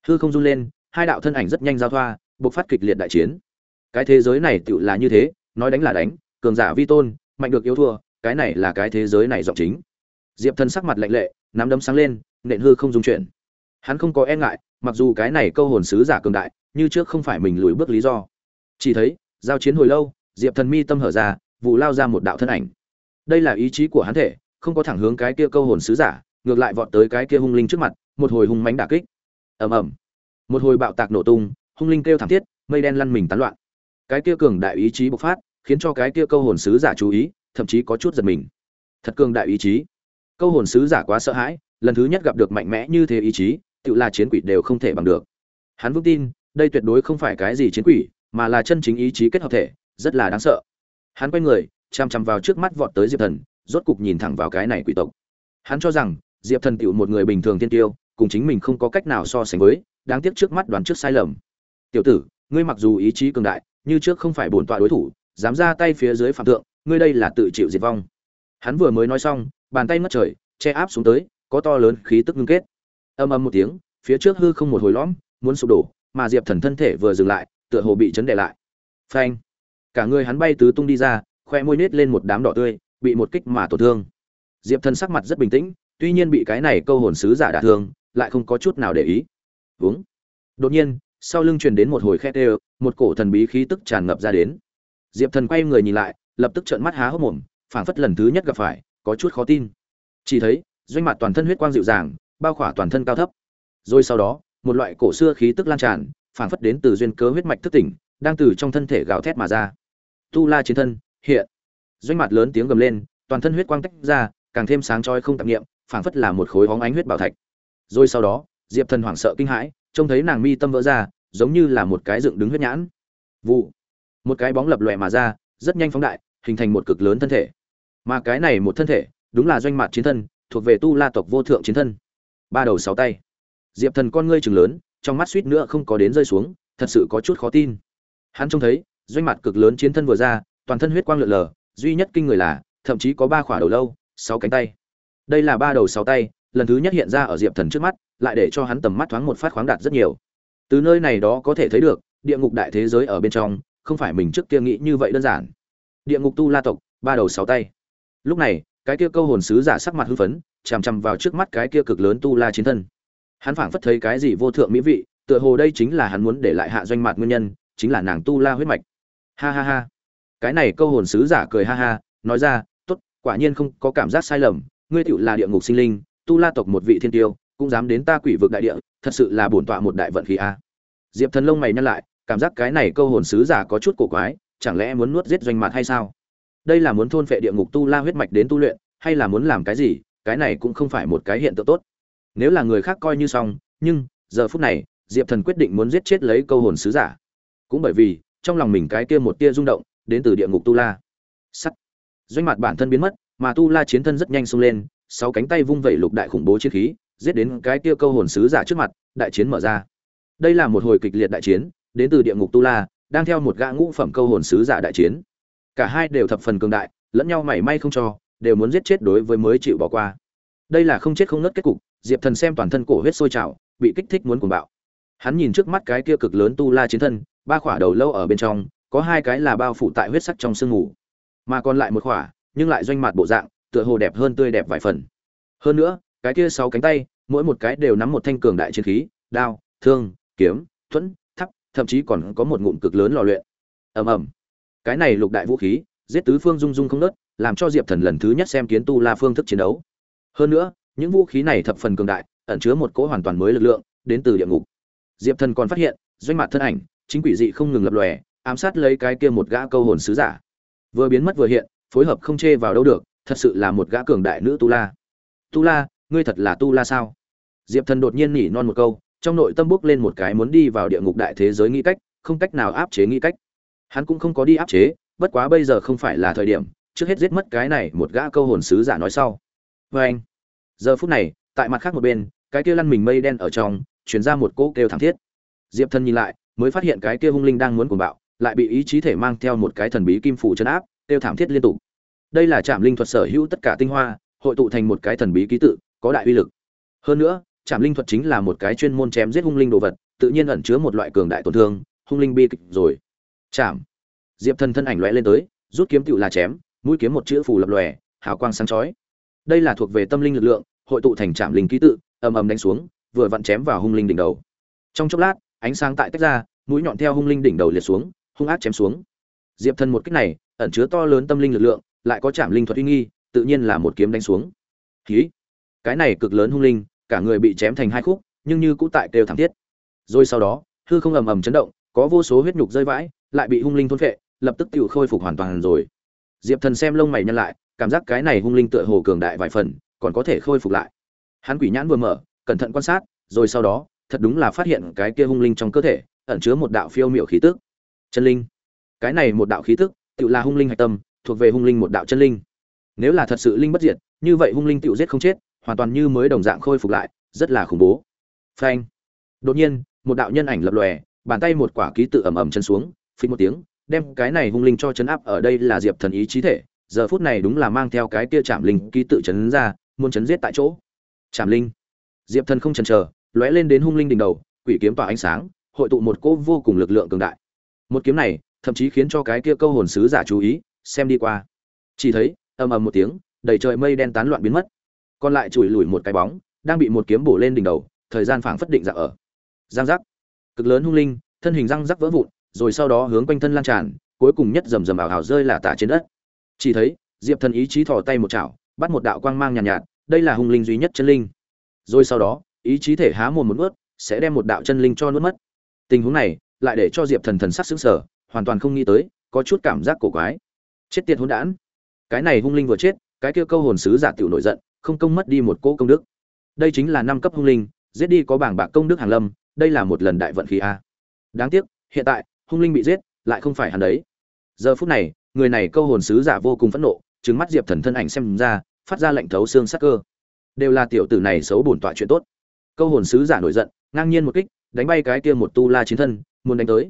Hư không run lên, hai đạo thân ảnh rất nhanh giao thoa buộc phát kịch liệt đại chiến cái thế giới này tựu là như thế, nói đánh là đánh, cường giả vi tôn, mạnh được yêu thua, cái này là cái thế giới này giọng chính. Diệp thần sắc mặt lạnh lệ, nắm đấm sáng lên, nện hư không dung chuyển. Hắn không có e ngại, mặc dù cái này câu hồn sứ giả cường đại, như trước không phải mình lùi bước lý do. Chỉ thấy, giao chiến hồi lâu, diệp thần mi tâm hở ra, vụ lao ra một đạo thân ảnh. Đây là ý chí của hắn thể, không có thẳng hướng cái kia câu hồn sứ giả, ngược lại vọt tới cái kia hung linh trước mặt, một hồi hung mánh đả kích. Ầm ầm. Một hồi bạo tạc nổ tung, hung linh kêu thảm thiết, mây đen lăn mình tán loạn cái kia cường đại ý chí bộc phát, khiến cho cái kia câu hồn sứ giả chú ý, thậm chí có chút giật mình. Thật cường đại ý chí. Câu hồn sứ giả quá sợ hãi, lần thứ nhất gặp được mạnh mẽ như thế ý chí tự là chiến quỷ đều không thể bằng được. Hắn vững tin, đây tuyệt đối không phải cái gì chiến quỷ, mà là chân chính ý chí kết hợp thể, rất là đáng sợ. Hắn quay người chằm chằm vào trước mắt vọt tới diệp thần, rốt cục nhìn thẳng vào cái này quỷ tộc. Hắn cho rằng, diệp thần tựu một người bình thường thiên tiêu, cùng chính mình không có cách nào so sánh với, đáng tiếc trước mắt đoán trước sai lầm. Tiểu tử, ngươi mặc dù ý chí cường đại như trước không phải bổn tọa đối thủ, dám ra tay phía dưới phạm thượng, ngươi đây là tự chịu diệt vong. Hắn vừa mới nói xong, bàn tay mất trời, che áp xuống tới, có to lớn khí tức ngưng kết. Âm âm một tiếng, phía trước hư không một hồi lõm, muốn sụp đổ, mà diệp thần thân thể vừa dừng lại, tựa hồ bị chấn đè lại. Phanh! Cả người hắn bay tứ tung đi ra, khoe môi nết lên một đám đỏ tươi, bị một kích mà tổn thương. Diệp thần sắc mặt rất bình tĩnh, tuy nhiên bị cái này câu hồn sứ giả đả thương, lại không có chút nào để ý. Uống đột nhiên sau lưng truyền đến một hồi khét đều, một cổ thần bí khí tức tràn ngập ra đến. Diệp thần quay người nhìn lại, lập tức trợn mắt há hốc mồm, phảng phất lần thứ nhất gặp phải, có chút khó tin. Chỉ thấy, doanh mặt toàn thân huyết quang dịu dàng, bao khỏa toàn thân cao thấp. Rồi sau đó, một loại cổ xưa khí tức lan tràn, phảng phất đến từ duyên cớ huyết mạch thức tỉnh, đang từ trong thân thể gào thét mà ra. Tu la chiến thân, hiện. Doanh mặt lớn tiếng gầm lên, toàn thân huyết quang tách ra, càng thêm sáng chói không tạp nghiệm phảng phất là một khối hóng ánh huyết bảo thạch. Rồi sau đó, diệp thần hoảng sợ kinh hãi trông thấy nàng mi tâm vỡ ra, giống như là một cái dựng đứng huyết nhãn. Vụ. Một cái bóng lập lòe mà ra, rất nhanh phóng đại, hình thành một cực lớn thân thể. Mà cái này một thân thể, đúng là doanh mặt chiến thân, thuộc về tu la tộc vô thượng chiến thân. Ba đầu sáu tay. Diệp thần con ngươi chừng lớn, trong mắt suýt nữa không có đến rơi xuống, thật sự có chút khó tin. Hắn trông thấy, doanh mặt cực lớn chiến thân vừa ra, toàn thân huyết quang lượn lờ, duy nhất kinh người là, thậm chí có ba khỏa đầu lâu, sáu cánh tay. Đây là ba đầu sáu tay, lần thứ nhất hiện ra ở diệp thần trước mắt lại để cho hắn tầm mắt thoáng một phát khoáng đạt rất nhiều. Từ nơi này đó có thể thấy được, địa ngục đại thế giới ở bên trong, không phải mình trước kia nghĩ như vậy đơn giản. Địa ngục tu la tộc, ba đầu sáu tay. Lúc này, cái kia câu hồn sứ giả sắc mặt hưng phấn, chằm chằm vào trước mắt cái kia cực lớn tu la chiến thân. Hắn phảng phất thấy cái gì vô thượng mỹ vị, tựa hồ đây chính là hắn muốn để lại hạ doanh mặt nguyên nhân, chính là nàng tu la huyết mạch. Ha ha ha. Cái này câu hồn sứ giả cười ha ha, nói ra, tốt, quả nhiên không có cảm giác sai lầm, ngươi tựu là địa ngục sinh linh, tu la tộc một vị thiên tiêu cũng dám đến ta quỷ vực đại địa, thật sự là bổn tọa một đại vận khí a. Diệp thần lông mày nhăn lại, cảm giác cái này câu hồn sứ giả có chút cổ quái, chẳng lẽ muốn nuốt giết doanh mặt hay sao? Đây là muốn thôn phệ địa ngục tu la huyết mạch đến tu luyện, hay là muốn làm cái gì, cái này cũng không phải một cái hiện tượng tốt. Nếu là người khác coi như xong, nhưng, giờ phút này, diệp thần quyết định muốn giết chết lấy câu hồn sứ giả. Cũng bởi vì, trong lòng mình cái kia một tia rung động, đến từ địa ngục tu la. Sắt. Doanh mặt bản thân biến mất, mà tu la chiến thân rất nhanh xông lên, sáu cánh tay vung vẩy lục đại khủng bố chiến khí giết đến cái kia câu hồn sứ giả trước mặt, đại chiến mở ra. Đây là một hồi kịch liệt đại chiến, đến từ địa ngục tu la, đang theo một gã ngũ phẩm câu hồn sứ giả đại chiến. Cả hai đều thập phần cường đại, lẫn nhau mảy may không cho, đều muốn giết chết đối với mới chịu bỏ qua. Đây là không chết không nứt kết cục, diệp thần xem toàn thân cổ huyết sôi trào, bị kích thích muốn cuồng bạo. Hắn nhìn trước mắt cái kia cực lớn tu la chiến thân, ba khỏa đầu lâu ở bên trong, có hai cái là bao phủ tại huyết sắc trong sương ngủ mà còn lại một khỏa, nhưng lại doanh mặt bộ dạng, tựa hồ đẹp hơn tươi đẹp vài phần. Hơn nữa, cái kia sáu cánh tay mỗi một cái đều nắm một thanh cường đại chiến khí, đao, thương, kiếm, thuẫn thắp thậm chí còn có một ngụm cực lớn lò luyện. Ầm ầm. Cái này lục đại vũ khí, giết tứ phương dung dung không nớt làm cho diệp thần lần thứ nhất xem kiến tu la phương thức chiến đấu. Hơn nữa, những vũ khí này thập phần cường đại, ẩn chứa một cỗ hoàn toàn mới lực lượng, đến từ địa ngục. Diệp thần còn phát hiện, doanh mặt thân ảnh, chính quỷ dị không ngừng lập lòe, ám sát lấy cái kia một gã câu hồn sứ giả. Vừa biến mất vừa hiện, phối hợp không chê vào đâu được, thật sự là một gã cường đại nữ tu la. Tu la ngươi thật là tu la sao? Diệp thần đột nhiên nhỉ non một câu, trong nội tâm bước lên một cái muốn đi vào địa ngục đại thế giới nghĩ cách, không cách nào áp chế nghĩ cách. Hắn cũng không có đi áp chế, bất quá bây giờ không phải là thời điểm, trước hết giết mất cái này một gã câu hồn sứ giả nói sau. Vê anh giờ phút này, tại mặt khác một bên, cái kia lăn mình mây đen ở trong chuyển ra một cỗ kêu thảm thiết. Diệp thần nhìn lại, mới phát hiện cái kia hung linh đang muốn cuồng bạo, lại bị ý chí thể mang theo một cái thần bí kim phủ chấn áp, kêu thảm thiết liên tục. Đây là trạm linh thuật sở hữu tất cả tinh hoa, hội tụ thành một cái thần bí ký tự có đại uy lực. Hơn nữa trạm linh thuật chính là một cái chuyên môn chém giết hung linh đồ vật, tự nhiên ẩn chứa một loại cường đại tổn thương, hung linh bi kịch rồi. Chạm diệp thần thân ảnh lóe lên tới, rút kiếm tựu là chém, mũi kiếm một chữ phù lập lòe, hào quang sáng chói. Đây là thuộc về tâm linh lực lượng, hội tụ thành trạm linh ký tự, ầm ầm đánh xuống, vừa vặn chém vào hung linh đỉnh đầu. Trong chốc lát, ánh sáng tại tách ra, mũi nhọn theo hung linh đỉnh đầu liệt xuống, hung ác chém xuống. Diệp thần một cách này, ẩn chứa to lớn tâm linh lực lượng, lại có trạm linh thuật uy nghi, tự nhiên là một kiếm đánh xuống. Khí cái này cực lớn hung linh, cả người bị chém thành hai khúc, nhưng như cũ tại kêu thảm thiết. Rồi sau đó, hư không ầm ầm chấn động, có vô số huyết nhục rơi vãi, lại bị hung linh thôn phệ, lập tức tự khôi phục hoàn toàn rồi. Diệp thần xem lông mày nhân lại, cảm giác cái này hung linh tựa hồ cường đại vài phần, còn có thể khôi phục lại. Hắn quỷ nhãn vừa mở, cẩn thận quan sát, rồi sau đó, thật đúng là phát hiện cái kia hung linh trong cơ thể, ẩn chứa một đạo phiêu miệu khí tức. Chân linh. Cái này một đạo khí tức tự là hung linh hạch tâm, thuộc về hung linh một đạo chân linh. Nếu là thật sự linh bất diệt, như vậy hung linh tự giết không chết hoàn toàn như mới đồng dạng khôi phục lại, rất là khủng bố. Phanh. Đột nhiên, một đạo nhân ảnh lập lòe, bàn tay một quả ký tự ầm ầm chân xuống phình một tiếng, đem cái này hung linh cho chấn áp ở đây là diệp thần ý chí thể, giờ phút này đúng là mang theo cái kia chạm linh ký tự chấn ra, muốn chấn giết tại chỗ. Chạm linh. Diệp thần không chần chờ, lóe lên đến hung linh đỉnh đầu, quỷ kiếm tỏa ánh sáng, hội tụ một cỗ vô cùng lực lượng cường đại. Một kiếm này, thậm chí khiến cho cái kia câu hồn sứ giả chú ý, xem đi qua. Chỉ thấy, ầm ầm một tiếng, đầy trời mây đen tán loạn biến mất còn lại chùi lùi một cái bóng đang bị một kiếm bổ lên đỉnh đầu thời gian phảng phất định dạng ở. Giang giác. Cực lớn hung linh thân hình răng rắc vỡ vụn rồi sau đó hướng quanh thân lan tràn cuối cùng nhất rầm rầm ảo ảo rơi là tả trên đất. Chỉ thấy diệp thần ý chí thò tay một chảo bắt một đạo quang mang nhàn nhạt, nhạt đây là hung linh duy nhất chân linh. Rồi sau đó ý chí thể há mồm một ướt sẽ đem một đạo chân linh cho nuốt mất. Tình huống này lại để cho diệp thần thần sắc sững sờ hoàn toàn không nghĩ tới có chút cảm giác cổ quái. Chết tiệt hỗn đản. Cái này hung linh vừa chết cái kia câu hồn sứ giả tiểu nổi giận không công mất đi một cỗ công đức. Đây chính là năm cấp hung linh, giết đi có bảng bạc công đức hàng lâm, đây là một lần đại vận khí a. Đáng tiếc, hiện tại, hung linh bị giết, lại không phải hắn đấy. Giờ phút này, người này câu hồn sứ giả vô cùng phẫn nộ, trừng mắt diệp thần thân ảnh xem ra, phát ra lệnh thấu xương sắc cơ. Đều là tiểu tử này xấu bổn tọa chuyện tốt. Câu hồn sứ giả nổi giận, ngang nhiên một kích, đánh bay cái kia một tu la chiến thân, muốn đánh tới.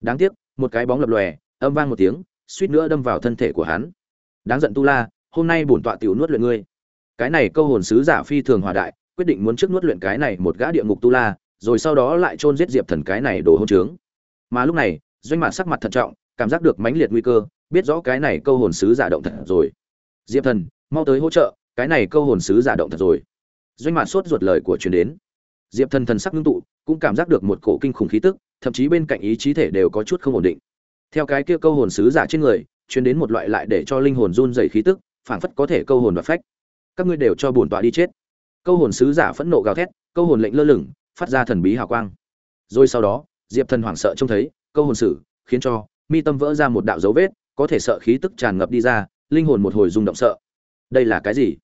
Đáng tiếc, một cái bóng lập lòe, âm vang một tiếng, suýt nữa đâm vào thân thể của hắn. Đáng giận tu la, hôm nay bổn tọa tiểu nuốt luyện ngươi cái này câu hồn sứ giả phi thường hòa đại, quyết định muốn trước nuốt luyện cái này một gã địa ngục tu la, rồi sau đó lại chôn giết diệp thần cái này đồ hôn trướng. Mà lúc này, doanh mạc sắc mặt thận trọng, cảm giác được mãnh liệt nguy cơ, biết rõ cái này câu hồn sứ giả động thật rồi. Diệp thần, mau tới hỗ trợ, cái này câu hồn sứ giả động thật rồi. Doanh mạc sốt ruột lời của truyền đến. Diệp thần thần sắc ngưng tụ, cũng cảm giác được một cổ kinh khủng khí tức, thậm chí bên cạnh ý chí thể đều có chút không ổn định. Theo cái kia câu hồn sứ giả trên người, truyền đến một loại lại để cho linh hồn run dày khí tức, phảng phất có thể câu hồn và phách các ngươi đều cho bổn tọa đi chết. Câu hồn sứ giả phẫn nộ gào thét, câu hồn lệnh lơ lửng, phát ra thần bí hào quang. Rồi sau đó, diệp thần hoảng sợ trông thấy, câu hồn sử khiến cho mi tâm vỡ ra một đạo dấu vết, có thể sợ khí tức tràn ngập đi ra, linh hồn một hồi rung động sợ. Đây là cái gì?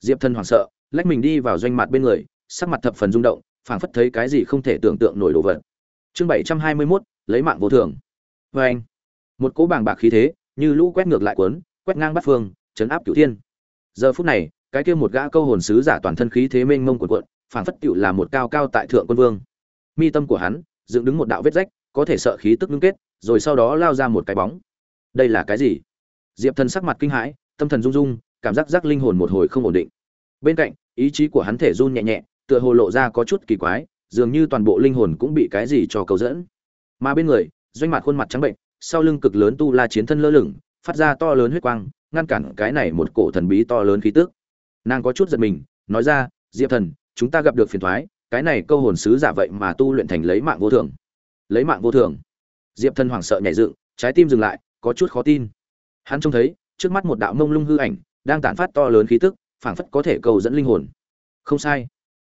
Diệp thần hoảng sợ, lách mình đi vào doanh mặt bên người, sắc mặt thập phần rung động, phảng phất thấy cái gì không thể tưởng tượng nổi đồ vật. Chương bảy trăm hai mươi mốt, lấy mạng vô thường. Vê anh, một cỗ bàng bạc khí thế, như lũ quét ngược lại cuốn, quét ngang bắt phương, chấn áp cửu thiên. Giờ phút này cái kia một gã câu hồn sứ giả toàn thân khí thế mênh mông cuộn cuộn, phảng phất tựu là một cao cao tại thượng quân vương. Mi tâm của hắn dựng đứng một đạo vết rách, có thể sợ khí tức ngưng kết, rồi sau đó lao ra một cái bóng. Đây là cái gì? Diệp thần sắc mặt kinh hãi, tâm thần rung rung, cảm giác giác linh hồn một hồi không ổn định. Bên cạnh, ý chí của hắn thể run nhẹ nhẹ, tựa hồ lộ ra có chút kỳ quái, dường như toàn bộ linh hồn cũng bị cái gì cho cầu dẫn. Mà bên người, doanh mặt khuôn mặt trắng bệnh, sau lưng cực lớn tu la chiến thân lơ lửng, phát ra to lớn huyết quang, ngăn cản cái này một cổ thần bí to lớn khí tức nàng có chút giật mình, nói ra, diệp thần, chúng ta gặp được phiền thoái, cái này câu hồn sứ giả vậy mà tu luyện thành lấy mạng vô thường. Lấy mạng vô thường? Diệp thần hoảng sợ nhảy dựng, trái tim dừng lại, có chút khó tin. Hắn trông thấy, trước mắt một đạo mông lung hư ảnh, đang tản phát to lớn khí tức, phảng phất có thể cầu dẫn linh hồn. Không sai.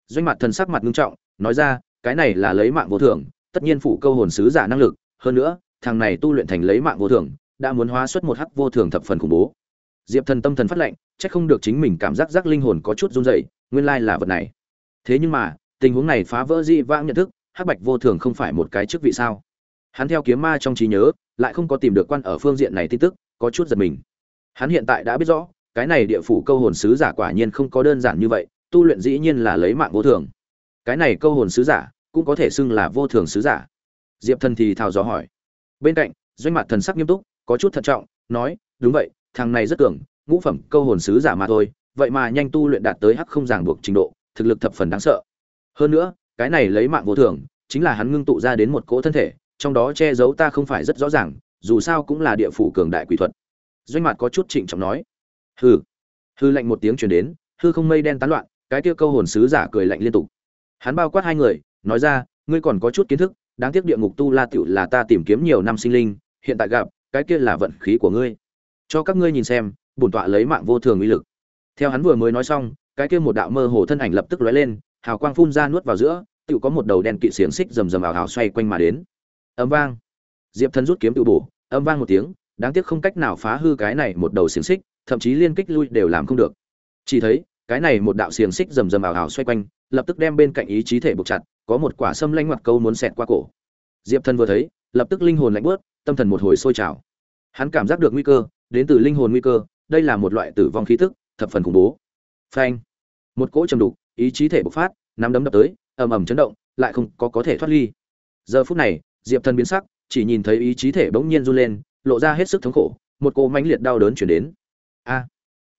Doanh mặt thần sắc mặt nghiêm trọng, nói ra, cái này là lấy mạng vô thường, tất nhiên phụ câu hồn sứ giả năng lực, hơn nữa, thằng này tu luyện thành lấy mạng vô thường, đã muốn hóa xuất một hắc vô thường thập phần khủng bố diệp thần tâm thần phát lệnh chắc không được chính mình cảm giác giác linh hồn có chút run rẩy, nguyên lai là vật này. Thế nhưng mà, tình huống này phá vỡ dị vãng nhận thức, hắc bạch vô thường không phải một cái chức vị sao? Hắn theo kiếm ma trong trí nhớ, lại không có tìm được quan ở phương diện này tin tức, có chút giật mình. Hắn hiện tại đã biết rõ, cái này địa phủ câu hồn sứ giả quả nhiên không có đơn giản như vậy, tu luyện dĩ nhiên là lấy mạng vô thường. Cái này câu hồn sứ giả, cũng có thể xưng là vô thường sứ giả. Diệp thần thì thào gió hỏi. Bên cạnh, doanh mặt thần sắc nghiêm túc, có chút thận trọng, nói, đúng vậy thằng này rất tưởng ngũ phẩm, câu hồn sứ giả mà thôi, vậy mà nhanh tu luyện đạt tới hắc không ràng buộc trình độ, thực lực thập phần đáng sợ. Hơn nữa, cái này lấy mạng vô thường, chính là hắn ngưng tụ ra đến một cỗ thân thể, trong đó che giấu ta không phải rất rõ ràng, dù sao cũng là địa phủ cường đại quỷ thuật. Doanh mặt có chút trịnh trọng nói. Hư hư lạnh một tiếng chuyển đến, hư không mây đen tán loạn, cái kia câu hồn sứ giả cười lạnh liên tục. Hắn bao quát hai người, nói ra, ngươi còn có chút kiến thức, đáng tiếc địa ngục tu la tiểu là ta tìm kiếm nhiều năm sinh linh, hiện tại gặp, cái kia là vận khí của ngươi cho các ngươi nhìn xem, bổn tọa lấy mạng vô thường uy lực. Theo hắn vừa mới nói xong, cái kia một đạo mơ hồ thân ảnh lập tức lóe lên, hào quang phun ra nuốt vào giữa tự có một đầu đen kỵ xiềng xích rầm rầm ảo ảo xoay quanh mà đến. Âm vang. Diệp thần rút kiếm tự bổ, âm vang một tiếng, đáng tiếc không cách nào phá hư cái này một đầu xiềng xích, thậm chí liên kích lui đều làm không được. Chỉ thấy, cái này một đạo xiềng xích rầm rầm ảo ảo xoay quanh, lập tức đem bên cạnh ý chí thể buộc chặt, có một quả sâm lanh mặt câu muốn xẹt qua cổ. Diệp thần vừa thấy, lập tức linh hồn lạnh bớt tâm thần một hồi sôi trào hắn cảm giác được nguy cơ, đến từ linh hồn nguy cơ, đây là một loại tử vong khí tức, thập phần khủng bố. Phanh. Một cỗ trầm đục, ý chí thể bộc phát, nắm đấm đập tới, ầm ầm chấn động, lại không có có thể thoát ly. Giờ phút này, diệp thần biến sắc, chỉ nhìn thấy ý chí thể bỗng nhiên run lên, lộ ra hết sức thống khổ, một cỗ mãnh liệt đau đớn chuyển đến. A. À.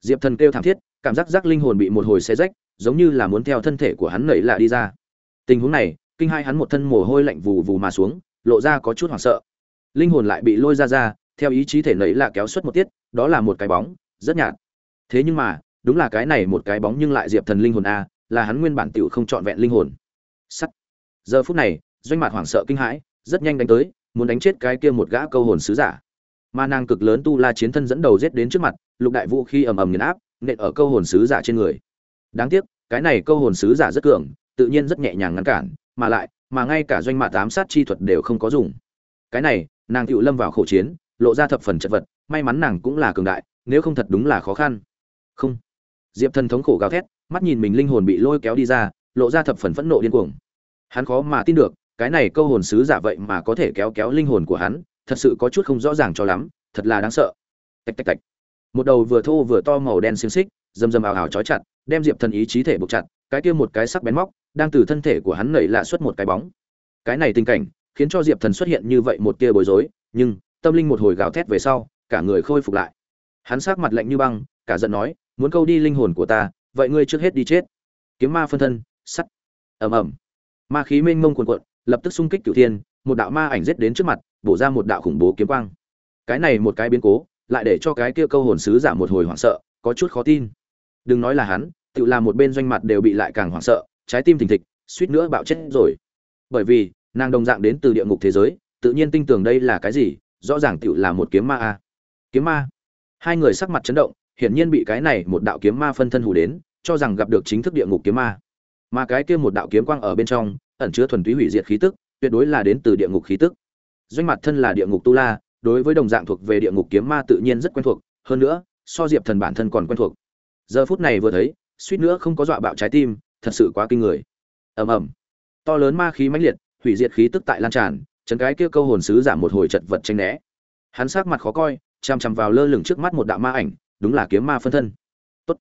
Diệp thần kêu thảm thiết, cảm giác giác linh hồn bị một hồi xé rách, giống như là muốn theo thân thể của hắn nảy lạ đi ra. Tình huống này, kinh hai hắn một thân mồ hôi lạnh vù vù mà xuống, lộ ra có chút hoảng sợ. Linh hồn lại bị lôi ra ra theo ý chí thể nảy là kéo xuất một tiết, đó là một cái bóng, rất nhạt. Thế nhưng mà, đúng là cái này một cái bóng nhưng lại diệp thần linh hồn a, là hắn nguyên bản tiểu không trọn vẹn linh hồn. Sắt. Giờ phút này, doanh mặt hoảng sợ kinh hãi, rất nhanh đánh tới, muốn đánh chết cái kia một gã câu hồn sứ giả. Ma năng cực lớn tu la chiến thân dẫn đầu giết đến trước mặt, lục đại vũ khi ầm ầm nghiền áp, nện ở câu hồn sứ giả trên người. Đáng tiếc, cái này câu hồn sứ giả rất cường, tự nhiên rất nhẹ nhàng ngăn cản, mà lại, mà ngay cả doanh mạt tám sát chi thuật đều không có dùng. Cái này, nàng tiểu lâm vào khổ chiến lộ ra thập phần chật vật, may mắn nàng cũng là cường đại, nếu không thật đúng là khó khăn. Không. Diệp thần thống khổ gào thét, mắt nhìn mình linh hồn bị lôi kéo đi ra, lộ ra thập phần phẫn nộ điên cuồng. Hắn khó mà tin được, cái này câu hồn sứ giả vậy mà có thể kéo kéo linh hồn của hắn, thật sự có chút không rõ ràng cho lắm, thật là đáng sợ. Tạch tạch tạch. Một đầu vừa thô vừa to màu đen xiềng xích, rầm rầm ảo ảo trói chặt, đem diệp thần ý chí thể buộc chặt, cái kia một cái sắc bén móc, đang từ thân thể của hắn nảy lạ xuất một cái bóng. Cái này tình cảnh, khiến cho diệp thần xuất hiện như vậy một tia bối rối, nhưng tâm linh một hồi gào thét về sau, cả người khôi phục lại. Hắn sắc mặt lạnh như băng, cả giận nói, muốn câu đi linh hồn của ta, vậy ngươi trước hết đi chết. Kiếm ma phân thân, sắt. Ầm ầm. Ma khí mênh mông cuồn cuộn, lập tức xung kích cửu thiên, một đạo ma ảnh giết đến trước mặt, bổ ra một đạo khủng bố kiếm quang. Cái này một cái biến cố, lại để cho cái kia câu hồn sứ giả một hồi hoảng sợ, có chút khó tin. Đừng nói là hắn, tự làm một bên doanh mặt đều bị lại càng hoảng sợ, trái tim thình thịch, suýt nữa bạo chết rồi. Bởi vì, nàng đồng dạng đến từ địa ngục thế giới, tự nhiên tin tưởng đây là cái gì rõ ràng tựu là một kiếm ma a. Kiếm ma? Hai người sắc mặt chấn động, hiển nhiên bị cái này một đạo kiếm ma phân thân hù đến, cho rằng gặp được chính thức địa ngục kiếm ma. Mà cái kia một đạo kiếm quang ở bên trong, ẩn chứa thuần túy hủy diệt khí tức, tuyệt đối là đến từ địa ngục khí tức. Doanh mặt thân là địa ngục tu la, đối với đồng dạng thuộc về địa ngục kiếm ma tự nhiên rất quen thuộc, hơn nữa, so diệp thần bản thân còn quen thuộc. Giờ phút này vừa thấy, suýt nữa không có dọa bạo trái tim, thật sự quá kinh người. Ầm ầm. To lớn ma khí mãnh liệt, hủy diệt khí tức tại lan tràn chấn cái kia câu hồn sứ giảm một hồi chật vật tranh né. Hắn sát mặt khó coi, chằm chằm vào lơ lửng trước mắt một đạo ma ảnh, đúng là kiếm ma phân thân. Tốt.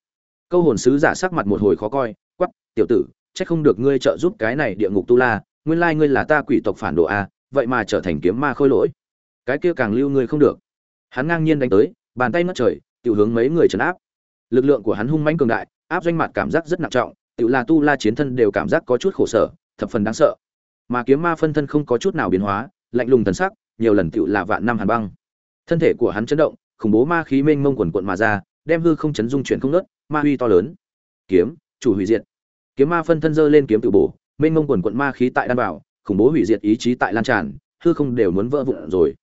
Câu hồn sứ giả sắc mặt một hồi khó coi quắp tiểu tử chắc không được ngươi trợ giúp cái này địa ngục tu la, nguyên lai ngươi là ta quỷ tộc phản đồ a, vậy mà trở thành kiếm ma khôi lỗi. Cái kia càng lưu ngươi không được. Hắn ngang nhiên đánh tới, bàn tay ngất trời, tiểu hướng mấy người trấn áp. Lực lượng của hắn hung mãnh cường đại, áp doanh mặt cảm giác rất nặng trọng, tiểu là tu la chiến thân đều cảm giác có chút khổ sở, thập phần đáng sợ mà kiếm ma phân thân không có chút nào biến hóa, lạnh lùng thần sắc, nhiều lần tựu là vạn năm hàn băng. Thân thể của hắn chấn động, khủng bố ma khí mênh mông quần quận mà ra, đem hư không chấn dung chuyển không nớt ma huy to lớn. Kiếm, chủ hủy diệt. Kiếm ma phân thân dơ lên kiếm tự bổ, mênh mông quần quận ma khí tại đan bảo khủng bố hủy diệt ý chí tại lan tràn, hư không đều muốn vỡ vụn rồi.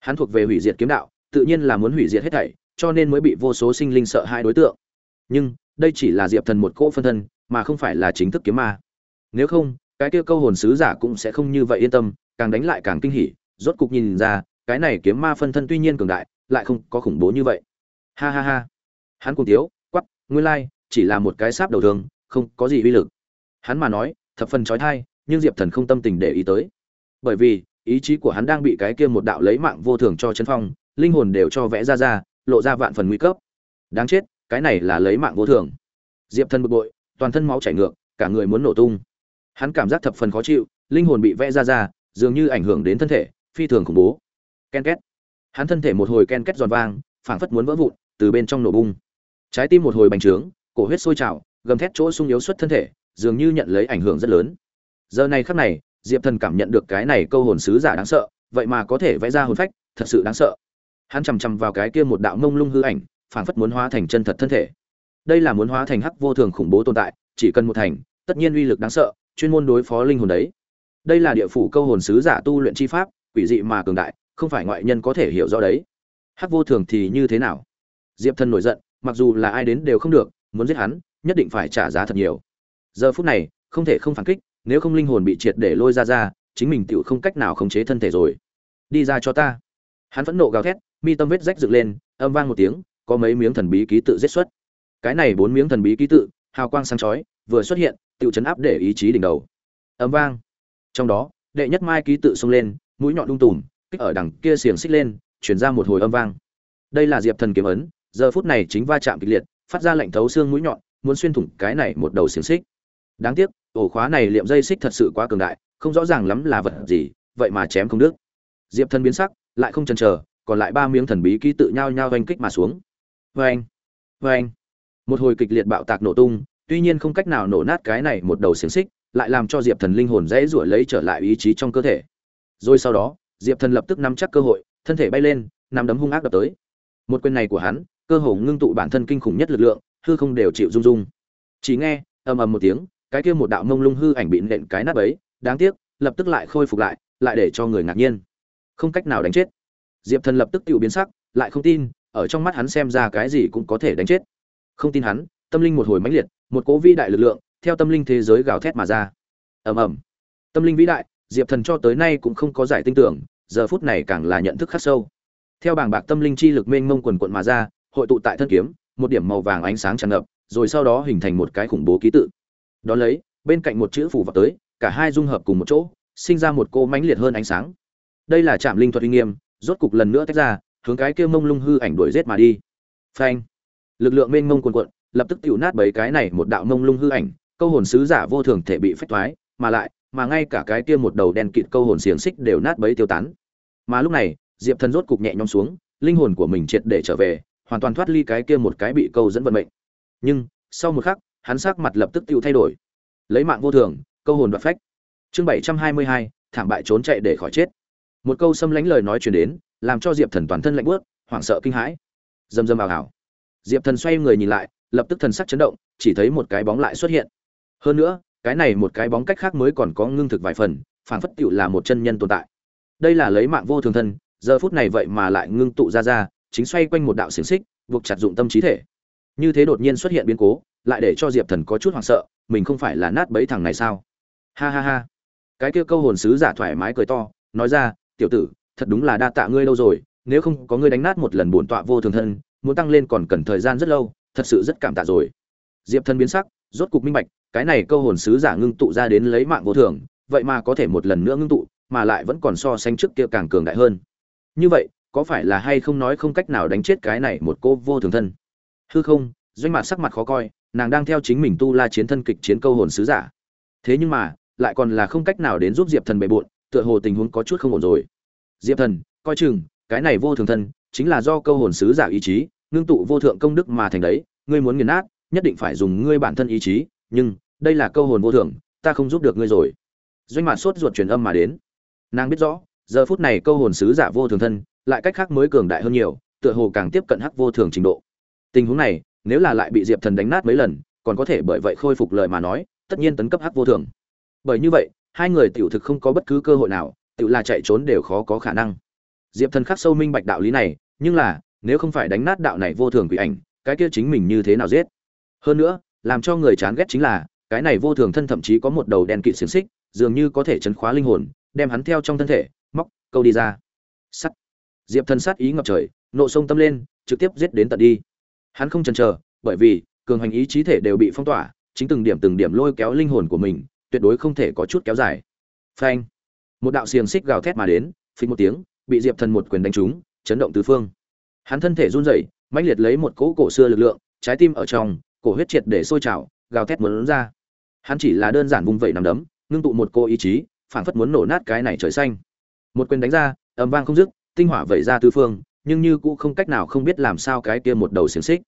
Hắn thuộc về hủy diệt kiếm đạo, tự nhiên là muốn hủy diệt hết thảy, cho nên mới bị vô số sinh linh sợ hai đối tượng. Nhưng, đây chỉ là diệp thần một cỗ phân thân, mà không phải là chính thức kiếm ma. Nếu không cái kia câu hồn sứ giả cũng sẽ không như vậy yên tâm càng đánh lại càng kinh hỉ rốt cục nhìn ra cái này kiếm ma phân thân tuy nhiên cường đại lại không có khủng bố như vậy. Ha ha ha. Hắn cùng thiếu, quắc, nguyên lai chỉ là một cái sáp đầu thường không có gì uy lực. Hắn mà nói thập phần chói tai, nhưng diệp thần không tâm tình để ý tới. Bởi vì ý chí của hắn đang bị cái kia một đạo lấy mạng vô thường cho chấn phong linh hồn đều cho vẽ ra ra lộ ra vạn phần nguy cấp. Đáng chết cái này là lấy mạng vô thường. Diệp thần bực bội toàn thân máu chảy ngược cả người muốn nổ tung hắn cảm giác thập phần khó chịu, linh hồn bị vẽ ra ra, dường như ảnh hưởng đến thân thể, phi thường khủng bố. Ken két. Hắn thân thể một hồi ken két giòn vang, phảng phất muốn vỡ vụn, từ bên trong nổ bung. Trái tim một hồi bành trướng, cổ huyết sôi trào, gầm thét chỗ sung yếu xuất thân thể, dường như nhận lấy ảnh hưởng rất lớn. Giờ này khắc này, diệp thần cảm nhận được cái này câu hồn sứ giả đáng sợ, vậy mà có thể vẽ ra hồn phách, thật sự đáng sợ. Hắn chằm chằm vào cái kia một đạo mông lung hư ảnh, phảng phất muốn hóa thành chân thật thân thể. Đây là muốn hóa thành hắc vô thường khủng bố tồn tại, chỉ cần một thành, tất nhiên uy lực đáng sợ chuyên môn đối phó linh hồn đấy. Đây là địa phủ câu hồn sứ giả tu luyện chi pháp, quỷ dị mà cường đại, không phải ngoại nhân có thể hiểu rõ đấy. Hắc vô thường thì như thế nào? Diệp thần nổi giận, mặc dù là ai đến đều không được, muốn giết hắn, nhất định phải trả giá thật nhiều. Giờ phút này, không thể không phản kích, nếu không linh hồn bị triệt để lôi ra ra, chính mình tựu không cách nào khống chế thân thể rồi. Đi ra cho ta. Hắn phẫn nộ gào thét, mi tâm vết rách dựng lên, âm vang một tiếng, có mấy miếng thần bí ký tự giết xuất. Cái này bốn miếng thần bí ký tự, hào quang sáng chói vừa xuất hiện tựu chấn áp để ý chí đỉnh đầu. Âm vang. Trong đó, đệ nhất mai ký tự xông lên, mũi nhọn lung tùm, kích ở đằng kia xiềng xích lên chuyển ra một hồi âm vang. Đây là diệp thần kiếm ấn, giờ phút này chính va chạm kịch liệt, phát ra lệnh thấu xương mũi nhọn, muốn xuyên thủng cái này một đầu xiềng xích. Đáng tiếc, ổ khóa này liệm dây xích thật sự quá cường đại, không rõ ràng lắm là vật gì, vậy mà chém không đứt. Diệp thần biến sắc, lại không chần chờ, còn lại ba miếng thần bí ký tự nhau nhau oanh kích mà xuống. Vê anh vê anh một hồi kịch liệt bạo tạc nổ tung tuy nhiên không cách nào nổ nát cái này một đầu xiềng xích, lại làm cho diệp thần linh hồn dễ ruổi lấy trở lại ý chí trong cơ thể. Rồi sau đó, diệp thần lập tức nắm chắc cơ hội, thân thể bay lên, nắm đấm hung ác đập tới. Một quyền này của hắn, cơ hồ ngưng tụ bản thân kinh khủng nhất lực lượng, hư không đều chịu rung rung. Chỉ nghe, ầm ầm một tiếng, cái kia một đạo mông lung hư ảnh bị nện cái nát ấy đáng tiếc, lập tức lại khôi phục lại lại để cho người ngạc nhiên. Không cách nào đánh chết. Diệp thần lập tức tự biến sắc, lại không tin, ở trong mắt hắn xem ra cái gì cũng có thể đánh chết. Không tin hắn, tâm linh một hồi mãnh liệt một cố vĩ đại lực lượng, theo tâm linh thế giới gào thét mà ra. Ầm ầm. Tâm linh vĩ đại, diệp thần cho tới nay cũng không có giải tinh tưởng, giờ phút này càng là nhận thức khắc sâu. Theo bảng bạc tâm linh chi lực mênh mông quần quận mà ra, hội tụ tại thân kiếm, một điểm màu vàng ánh sáng tràn ngập, rồi sau đó hình thành một cái khủng bố ký tự. Đó lấy, bên cạnh một chữ phủ vào tới, cả hai dung hợp cùng một chỗ, sinh ra một cô mãnh liệt hơn ánh sáng. Đây là trạm linh thuật uy nghiêm, rốt cục lần nữa tách ra, hướng cái kia mông lung hư ảnh đuổi giết mà đi. Phanh. Lực lượng mênh mông quần quận lập tức tiểu nát bấy cái này một đạo mông lung hư ảnh câu hồn sứ giả vô thường thể bị phách thoái mà lại mà ngay cả cái kia một đầu đen kịt câu hồn xiềng xích đều nát bấy tiêu tán. Mà lúc này diệp thần rốt cục nhẹ nhõm xuống linh hồn của mình triệt để trở về hoàn toàn thoát ly cái kia một cái bị câu dẫn vận mệnh. Nhưng sau một khắc hắn sắc mặt lập tức tiêu thay đổi. Lấy mạng vô thường câu hồn đoạt phách. Chương bảy trăm hai mươi hai thảm bại trốn chạy để khỏi chết. Một câu xâm lánh lời nói truyền đến làm cho diệp thần toàn thân lạnh buốt, hoảng sợ kinh hãi. Dầm dầm ào ào. diệp thần xoay người nhìn lại lập tức thần sắc chấn động, chỉ thấy một cái bóng lại xuất hiện. Hơn nữa, cái này một cái bóng cách khác mới còn có ngưng thực vài phần phản phất tựu là một chân nhân tồn tại. Đây là lấy mạng vô thường thân, giờ phút này vậy mà lại ngưng tụ ra ra, chính xoay quanh một đạo xiển xích, buộc chặt dụng tâm trí thể. Như thế đột nhiên xuất hiện biến cố, lại để cho diệp thần có chút hoảng sợ, mình không phải là nát bấy thằng này sao? Ha ha ha. Cái kia câu hồn sứ giả thoải mái cười to, nói ra, tiểu tử, thật đúng là đa tạ ngươi lâu rồi, nếu không có ngươi đánh nát một lần bổn tọa vô thường thân, muốn tăng lên còn cần thời gian rất lâu thật sự rất cảm tạ rồi. Diệp thần biến sắc, rốt cục minh bạch, cái này câu hồn sứ giả ngưng tụ ra đến lấy mạng vô thường, vậy mà có thể một lần nữa ngưng tụ, mà lại vẫn còn so sánh trước kia càng cường đại hơn. Như vậy, có phải là hay không nói không cách nào đánh chết cái này một cô vô thường thân? Hư không, doanh mặt sắc mặt khó coi, nàng đang theo chính mình tu la chiến thân kịch chiến câu hồn sứ giả. Thế nhưng mà, lại còn là không cách nào đến giúp diệp thần bề bộn, tựa hồ tình huống có chút không ổn rồi. Diệp thần, coi chừng, cái này vô thường thân, chính là do câu hồn sứ giả ý chí ngưng tụ vô thượng công đức mà thành đấy, ngươi muốn nghiền nát, nhất định phải dùng ngươi bản thân ý chí, nhưng, đây là câu hồn vô thường ta không giúp được ngươi rồi. Doanh mạn sốt ruột truyền âm mà đến. Nàng biết rõ, giờ phút này câu hồn sứ giả vô thường thân, lại cách khác mới cường đại hơn nhiều, tựa hồ càng tiếp cận hắc vô thường trình độ. Tình huống này, nếu là lại bị diệp thần đánh nát mấy lần, còn có thể bởi vậy khôi phục lời mà nói, tất nhiên tấn cấp hắc vô thường. Bởi như vậy, hai người tiểu thực không có bất cứ cơ hội nào tự là chạy trốn đều khó có khả năng. Diệp thần khắc sâu minh bạch đạo lý này, nhưng là nếu không phải đánh nát đạo này vô thường quỷ ảnh, cái kia chính mình như thế nào giết? Hơn nữa, làm cho người chán ghét chính là, cái này vô thường thân thậm chí có một đầu đen kịt xiềng xích, dường như có thể chấn khóa linh hồn, đem hắn theo trong thân thể, móc, câu đi ra. Sắt. Diệp thần sát ý ngập trời, nộ sông tâm lên, trực tiếp giết đến tận đi. Hắn không chần chờ, bởi vì, cường hành ý chí thể đều bị phong tỏa, chính từng điểm từng điểm lôi kéo linh hồn của mình, tuyệt đối không thể có chút kéo dài. Phanh. Một đạo xiềng xích gào thét mà đến, phình một tiếng, bị diệp thần một quyền đánh trúng, chấn động tứ phương hắn thân thể run rẩy, mãnh liệt lấy một cỗ cổ xưa lực lượng, trái tim ở trong, cổ huyết triệt để sôi trào, gào thét muốn ra. Hắn chỉ là đơn giản vung vẩy nằm đấm, ngưng tụ một cô ý chí, phảng phất muốn nổ nát cái này trời xanh. Một quyền đánh ra ầm vang không dứt, tinh hỏa vẩy ra tứ phương, nhưng như cũng không cách nào không biết làm sao cái kia một đầu xiềng xích.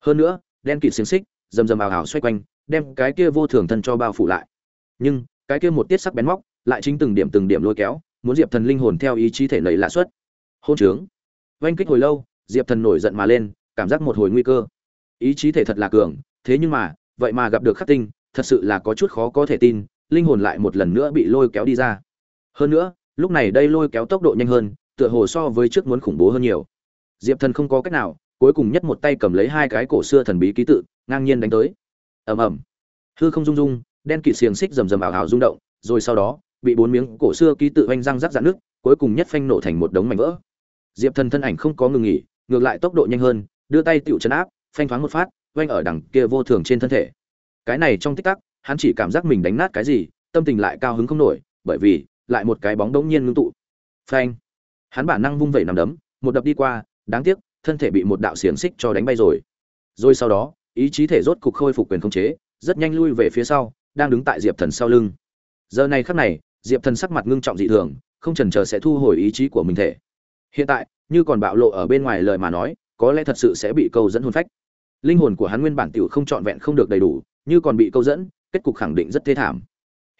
Hơn nữa, đen kịt xiềng xích, rầm rầm ào ào xoay quanh, đem cái kia vô thường thân cho bao phủ lại. Nhưng, cái kia một tiết sắc bén móc, lại chính từng điểm từng điểm lôi kéo, muốn diệp thần linh hồn theo ý chí thể lầy lạ xuất. Hôn trướng. Oanh kích hồi lâu diệp thần nổi giận mà lên, cảm giác một hồi nguy cơ. Ý chí thể thật là cường, thế nhưng mà, vậy mà gặp được khắc tinh, thật sự là có chút khó có thể tin, linh hồn lại một lần nữa bị lôi kéo đi ra. Hơn nữa, lúc này đây lôi kéo tốc độ nhanh hơn, tựa hồ so với trước muốn khủng bố hơn nhiều. Diệp thần không có cách nào, cuối cùng nhất một tay cầm lấy hai cái cổ xưa thần bí ký tự, ngang nhiên đánh tới. Ầm ầm. Hư không rung rung, đen kịt xiềng xích rầm rầm ảo ảo rung động, rồi sau đó, bị bốn miếng cổ xưa ký tự oanh răng rắc rạn nước cuối cùng nhất phanh nổ thành một đống mảnh vỡ. Diệp thần thân ảnh không có ngừng nghỉ ngược lại tốc độ nhanh hơn, đưa tay tựu chấn áp, phanh thoáng một phát oanh ở đằng kia vô thường trên thân thể. Cái này trong tích tắc, hắn chỉ cảm giác mình đánh nát cái gì, tâm tình lại cao hứng không nổi, bởi vì lại một cái bóng đống nhiên ngưng tụ. Phanh! Hắn bản năng vung vẩy nằm đấm, một đập đi qua, đáng tiếc, thân thể bị một đạo xiềng xích cho đánh bay rồi. Rồi sau đó, ý chí thể rốt cục khôi phục quyền khống chế, rất nhanh lui về phía sau, đang đứng tại diệp thần sau lưng. Giờ này khắc này, diệp thần sắc mặt ngưng trọng dị thường, không chần chờ sẽ thu hồi ý chí của mình thể. Hiện tại như còn bạo lộ ở bên ngoài lời mà nói, có lẽ thật sự sẽ bị câu dẫn hôn phách. Linh hồn của hắn nguyên bản tiểu không trọn vẹn không được đầy đủ, như còn bị câu dẫn, kết cục khẳng định rất thê thảm.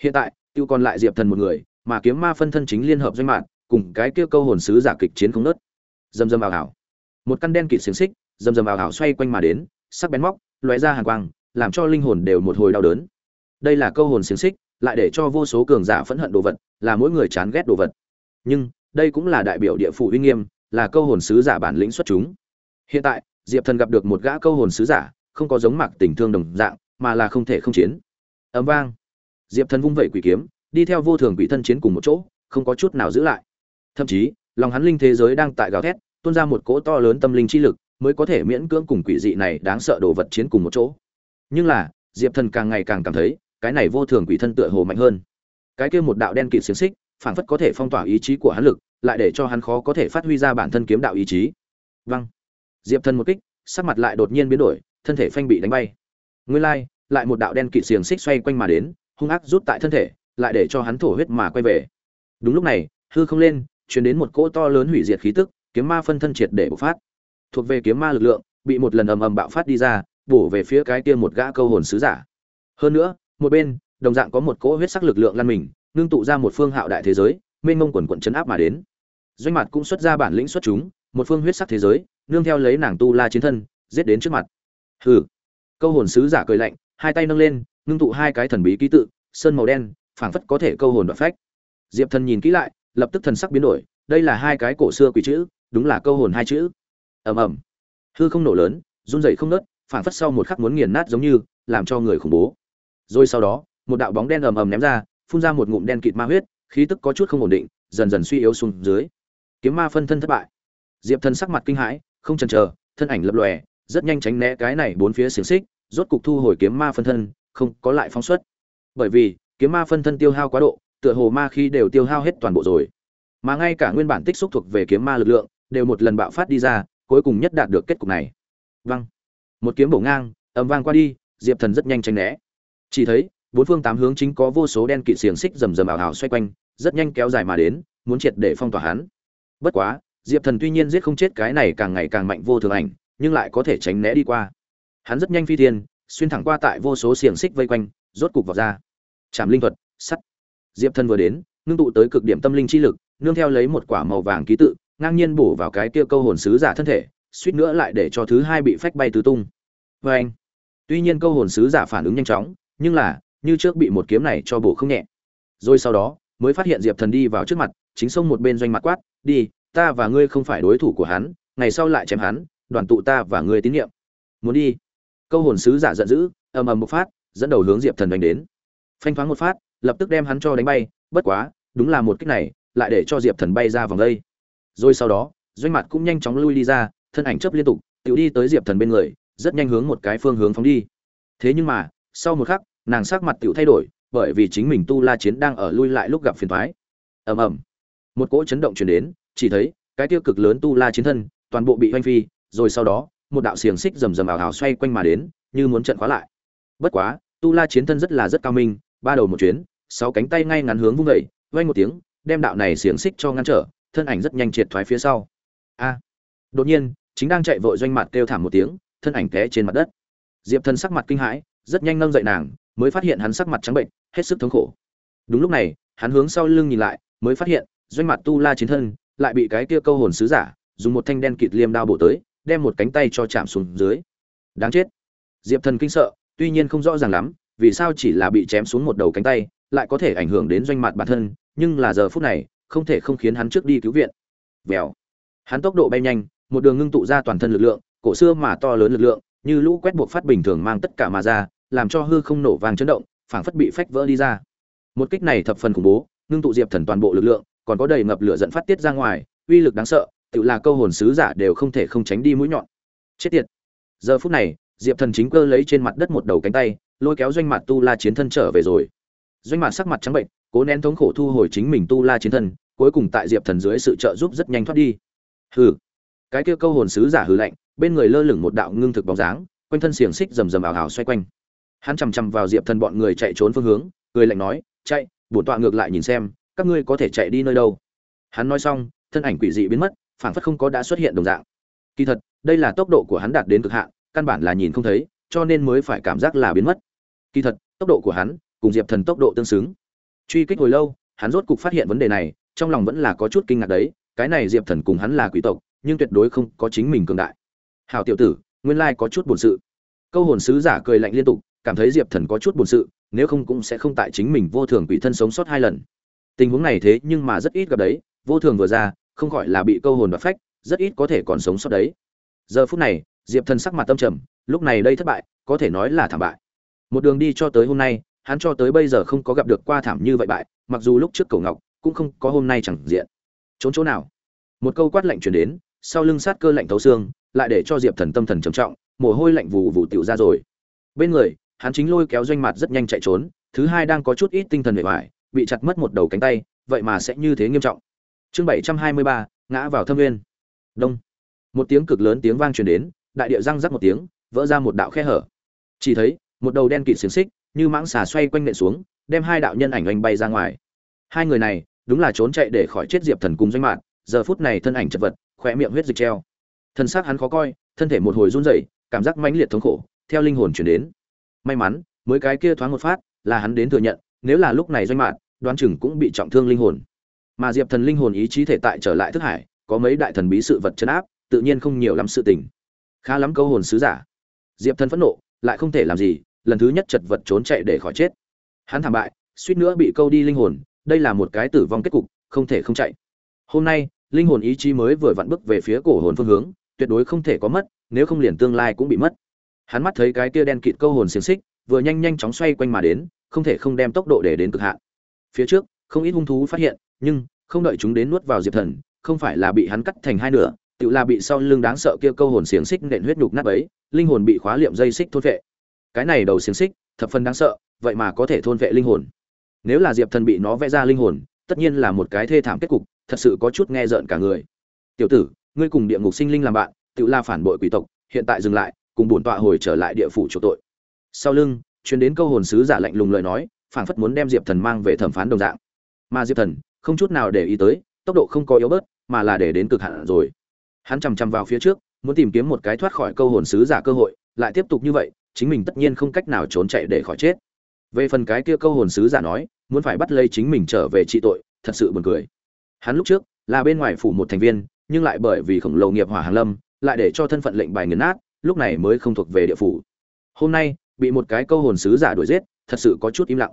Hiện tại tiêu còn lại diệp thần một người, mà kiếm ma phân thân chính liên hợp doanh mạng cùng cái kia câu hồn sứ giả kịch chiến không nớt dầm dầm ảo ảo một căn đen kịt xiềng xích dầm dầm ảo ảo xoay quanh mà đến, sắc bén móc loé ra hàng quang, làm cho linh hồn đều một hồi đau đớn. Đây là câu hồn xiềng xích, lại để cho vô số cường giả phẫn hận đồ vật, là mỗi người chán ghét đồ vật. Nhưng, đây cũng là đại biểu địa phủ uy nghiêm là câu hồn sứ giả bản lĩnh xuất chúng. Hiện tại, diệp thần gặp được một gã câu hồn sứ giả, không có giống mạc tình thương đồng dạng, mà là không thể không chiến. Ầm vang. Diệp thần vung vẩy quỷ kiếm, đi theo vô thường quỷ thân chiến cùng một chỗ, không có chút nào giữ lại. Thậm chí, lòng hắn linh thế giới đang tại gào thét, tuôn ra một cỗ to lớn tâm linh chi lực, mới có thể miễn cưỡng cùng quỷ dị này đáng sợ đồ vật chiến cùng một chỗ. Nhưng là, diệp thần càng ngày càng cảm thấy, cái này vô thường quỷ thân tựa hồ mạnh hơn. Cái kia một đạo đen kịt xiển xích phản phất có thể phong tỏa ý chí của hắn lực lại để cho hắn khó có thể phát huy ra bản thân kiếm đạo ý chí. Văng diệp thần một kích, sắc mặt lại đột nhiên biến đổi, thân thể phanh bị đánh bay. Nguyên lai, lại một đạo đen kịt xiềng xích xoay quanh mà đến, hung ác rút tại thân thể, lại để cho hắn thổ huyết mà quay về. Đúng lúc này, hư không lên, truyền đến một cỗ to lớn hủy diệt khí tức, kiếm ma phân thân triệt để bộc phát. Thuộc về kiếm ma lực lượng, bị một lần ầm ầm bạo phát đi ra, bổ về phía cái kia một gã câu hồn sứ giả. Hơn nữa, một bên, đồng dạng có một cỗ huyết sắc lực lượng lăn mình nương tụ ra một phương hạo đại thế giới, mênh mông quần quần chấn áp mà đến doanh mặt cũng xuất ra bản lĩnh xuất chúng, một phương huyết sắc thế giới, nương theo lấy nàng tu la chiến thân, giết đến trước mặt. Hừ. Câu hồn sứ giả cười lạnh, hai tay nâng lên, ngưng tụ hai cái thần bí ký tự, sơn màu đen, phảng phất có thể câu hồn đoạt phách. Diệp thần nhìn kỹ lại, lập tức thần sắc biến đổi, đây là hai cái cổ xưa quỷ chữ, đúng là câu hồn hai chữ. Ầm ầm. Hư không nổ lớn, run rẩy không nớt phảng phất sau một khắc muốn nghiền nát giống như, làm cho người khủng bố. Rồi sau đó, một đạo bóng đen ầm ầm ném ra, phun ra một ngụm đen kịt ma huyết, khí tức có chút không ổn định, dần dần suy yếu xuống dưới kiếm ma phân thân thất bại. Diệp thần sắc mặt kinh hãi, không chần chờ, thân ảnh lập lòe, rất nhanh tránh né cái này bốn phía xiềng xích, rốt cục thu hồi kiếm ma phân thân, không có lại phóng xuất. Bởi vì, kiếm ma phân thân tiêu hao quá độ, tựa hồ ma khi đều tiêu hao hết toàn bộ rồi. Mà ngay cả nguyên bản tích xúc thuộc về kiếm ma lực lượng, đều một lần bạo phát đi ra, cuối cùng nhất đạt được kết cục này. Văng một kiếm bổ ngang ầm vang qua đi, diệp thần rất nhanh tránh né. Chỉ thấy, bốn phương tám hướng chính có vô số đen kịt xiềng xích rầm rầm ảo ảo xoay quanh, rất nhanh kéo dài mà đến, muốn triệt để phong tỏa hắn bất quá, diệp thần tuy nhiên giết không chết cái này càng ngày càng mạnh vô thường ảnh, nhưng lại có thể tránh né đi qua. Hắn rất nhanh phi thiên, xuyên thẳng qua tại vô số xiềng xích vây quanh, rốt cục vào ra. Chạm linh thuật, sắt. Diệp thần vừa đến, ngưng tụ tới cực điểm tâm linh chi lực, nương theo lấy một quả màu vàng ký tự, ngang nhiên bổ vào cái kia câu hồn sứ giả thân thể, suýt nữa lại để cho thứ hai bị phách bay tứ tung. Vê anh tuy nhiên câu hồn sứ giả phản ứng nhanh chóng, nhưng là, như trước bị một kiếm này cho bổ không nhẹ. Rồi sau đó, mới phát hiện diệp thần đi vào trước mặt chính sông một bên doanh mặt quát, đi, ta và ngươi không phải đối thủ của hắn, ngày sau lại chém hắn, đoàn tụ ta và ngươi tín nhiệm. Muốn đi? Câu hồn sứ giả giận dữ, ầm ầm một phát, dẫn đầu hướng diệp thần đánh đến. Phanh thoáng một phát, lập tức đem hắn cho đánh bay, bất quá, đúng là một kích này, lại để cho diệp thần bay ra vòng đây. Rồi sau đó, doanh mặt cũng nhanh chóng lui đi ra, thân ảnh chấp liên tục tự đi tới diệp thần bên người, rất nhanh hướng một cái phương hướng phóng đi. Thế nhưng mà, sau một khắc, nàng sắc mặt tự thay đổi, bởi vì chính mình tu la chiến đang ở lui lại lúc gặp phiền thoái ầm ầm một cỗ chấn động chuyển đến, chỉ thấy, cái tiêu cực lớn tu la chiến thân, toàn bộ bị hoanh phi, rồi sau đó, một đạo xiềng xích rầm rầm ảo hào xoay quanh mà đến, như muốn trận khóa lại. Bất quá, tu la chiến thân rất là rất cao minh, ba đầu một chuyến, sáu cánh tay ngay ngắn hướng vung vẩy vang một tiếng, đem đạo này xiềng xích cho ngăn trở, thân ảnh rất nhanh triệt thoái phía sau. A! Đột nhiên, chính đang chạy vội doanh mặt kêu thảm một tiếng, thân ảnh té trên mặt đất. Diệp thân sắc mặt kinh hãi, rất nhanh nâng dậy nàng, mới phát hiện hắn sắc mặt trắng bệnh hết sức thống khổ. Đúng lúc này, hắn hướng sau lưng nhìn lại, mới phát hiện doanh mặt tu la chiến thân, lại bị cái kia câu hồn sứ giả, dùng một thanh đen kịt liêm đao bổ tới, đem một cánh tay cho chạm xuống dưới. Đáng chết. Diệp thần kinh sợ, tuy nhiên không rõ ràng lắm, vì sao chỉ là bị chém xuống một đầu cánh tay, lại có thể ảnh hưởng đến doanh mặt bản thân, nhưng là giờ phút này, không thể không khiến hắn trước đi cứu viện. Vèo. Hắn tốc độ bay nhanh, một đường ngưng tụ ra toàn thân lực lượng, cổ xưa mà to lớn lực lượng, như lũ quét buộc phát bình thường mang tất cả mà ra, làm cho hư không nổ vang chấn động, phảng phất bị phách vỡ đi ra. Một kích này thập phần khủng bố, ngưng tụ diệp thần toàn bộ lực lượng còn có đầy ngập lửa dẫn phát tiết ra ngoài, uy lực đáng sợ, tự là câu hồn sứ giả đều không thể không tránh đi mũi nhọn. Chết tiệt. Giờ phút này, diệp thần chính cơ lấy trên mặt đất một đầu cánh tay, lôi kéo doanh mặt tu la chiến thân trở về rồi. Doanh mặt sắc mặt trắng bệnh, cố nén thống khổ thu hồi chính mình tu la chiến thân, cuối cùng tại diệp thần dưới sự trợ giúp rất nhanh thoát đi. Hừ. Cái kia câu hồn sứ giả hừ lạnh, bên người lơ lửng một đạo ngưng thực bóng dáng, quanh thân xiềng xích rầm rầm ảo ảo xoay quanh. Hắn chằm chằm vào diệp thần bọn người chạy trốn phương hướng người lạnh nói, chạy, bổn tọa ngược lại nhìn xem các ngươi có thể chạy đi nơi đâu? Hắn nói xong, thân ảnh quỷ dị biến mất, phảng phất không có đã xuất hiện đồng dạng. Kỳ thật, đây là tốc độ của hắn đạt đến cực hạn, căn bản là nhìn không thấy, cho nên mới phải cảm giác là biến mất. Kỳ thật, tốc độ của hắn cùng diệp thần tốc độ tương xứng. Truy kích hồi lâu, hắn rốt cục phát hiện vấn đề này, trong lòng vẫn là có chút kinh ngạc đấy, cái này diệp thần cùng hắn là quỷ tộc, nhưng tuyệt đối không có chính mình cường đại. Hào tiểu tử, nguyên lai có chút buồn sự. Câu hồn sứ giả cười lạnh liên tục, cảm thấy diệp thần có chút buồn sự, nếu không cũng sẽ không tại chính mình vô thường quỷ thân sống sót hai lần tình huống này thế nhưng mà rất ít gặp đấy, vô thường vừa ra, không gọi là bị câu hồn và phách, rất ít có thể còn sống sót đấy. Giờ phút này, diệp thần sắc mặt tâm trầm, lúc này đây thất bại, có thể nói là thảm bại. Một đường đi cho tới hôm nay, hắn cho tới bây giờ không có gặp được qua thảm như vậy bại, mặc dù lúc trước cầu ngọc cũng không có hôm nay chẳng diện. Trốn chỗ nào? Một câu quát lạnh truyền đến, sau lưng sát cơ lạnh thấu xương, lại để cho diệp thần tâm thần trầm trọng, mồ hôi lạnh vù vù tiểu ra rồi. Bên người, hắn chính lôi kéo doanh mặt rất nhanh chạy trốn, thứ hai đang có chút ít tinh thần bề ngoài bị chặt mất một đầu cánh tay, vậy mà sẽ như thế nghiêm trọng. Chương bảy trăm hai mươi ba, ngã vào thâm nguyên. Đông. Một tiếng cực lớn tiếng vang truyền đến, đại địa răng rắc một tiếng, vỡ ra một đạo khe hở. Chỉ thấy, một đầu đen kịt xiềng xích, như mãng xà xoay quanh nện xuống, đem hai đạo nhân ảnh oanh bay ra ngoài. Hai người này, đúng là trốn chạy để khỏi chết diệp thần cùng doanh mạn, giờ phút này thân ảnh chật vật khỏe miệng huyết dịch treo. Thân xác hắn khó coi, thân thể một hồi run rẩy, cảm giác mãnh liệt thống khổ, theo linh hồn chuyển đến. May mắn, mới cái kia thoáng một phát, là hắn đến thừa nhận nếu là lúc này doanh mạn, đoán chừng cũng bị trọng thương linh hồn. Mà diệp thần linh hồn ý chí thể tại trở lại thức hải, có mấy đại thần bí sự vật chấn áp, tự nhiên không nhiều lắm sự tình. Khá lắm câu hồn sứ giả. Diệp thần phẫn nộ, lại không thể làm gì, lần thứ nhất chật vật trốn chạy để khỏi chết. Hắn thảm bại, suýt nữa bị câu đi linh hồn, đây là một cái tử vong kết cục, không thể không chạy. Hôm nay, linh hồn ý chí mới vừa vặn bước về phía cổ hồn phương hướng, tuyệt đối không thể có mất, nếu không liền tương lai cũng bị mất. Hắn mắt thấy cái kia đen kịt câu hồn xiềng xích, vừa nhanh nhanh chóng xoay quanh mà đến không thể không đem tốc độ để đến cực hạn. Phía trước, không ít hung thú phát hiện, nhưng không đợi chúng đến nuốt vào diệp thần, không phải là bị hắn cắt thành hai nửa, tự là bị sau lưng đáng sợ kia câu hồn xiềng xích nện huyết nhục nát ấy linh hồn bị khóa liệm dây xích thôn vệ. Cái này đầu xiềng xích, thập phần đáng sợ, vậy mà có thể thôn vệ linh hồn. Nếu là diệp thần bị nó vẽ ra linh hồn, tất nhiên là một cái thê thảm kết cục, thật sự có chút nghe rợn cả người. Tiểu tử, ngươi cùng địa ngục sinh linh làm bạn, tự la phản bội quỷ tộc, hiện tại dừng lại, cùng bổn tọa hồi trở lại địa phủ chỗ tội. Sau lưng truyền đến câu hồn sứ giả lạnh lùng lời nói, phảng phất muốn đem diệp thần mang về thẩm phán đồng dạng. Mà diệp thần, không chút nào để ý tới, tốc độ không có yếu bớt, mà là để đến cực hạn rồi. Hắn chằm chằm vào phía trước, muốn tìm kiếm một cái thoát khỏi câu hồn sứ giả cơ hội, lại tiếp tục như vậy, chính mình tất nhiên không cách nào trốn chạy để khỏi chết. Về phần cái kia câu hồn sứ giả nói, muốn phải bắt lấy chính mình trở về trị tội, thật sự buồn cười. Hắn lúc trước, là bên ngoài phủ một thành viên, nhưng lại bởi vì khổng lồ nghiệp hỏa hàng lâm, lại để cho thân phận lệnh bài nghiền nát, lúc này mới không thuộc về địa phủ. Hôm nay bị một cái câu hồn sứ giả đuổi giết, thật sự có chút im lặng.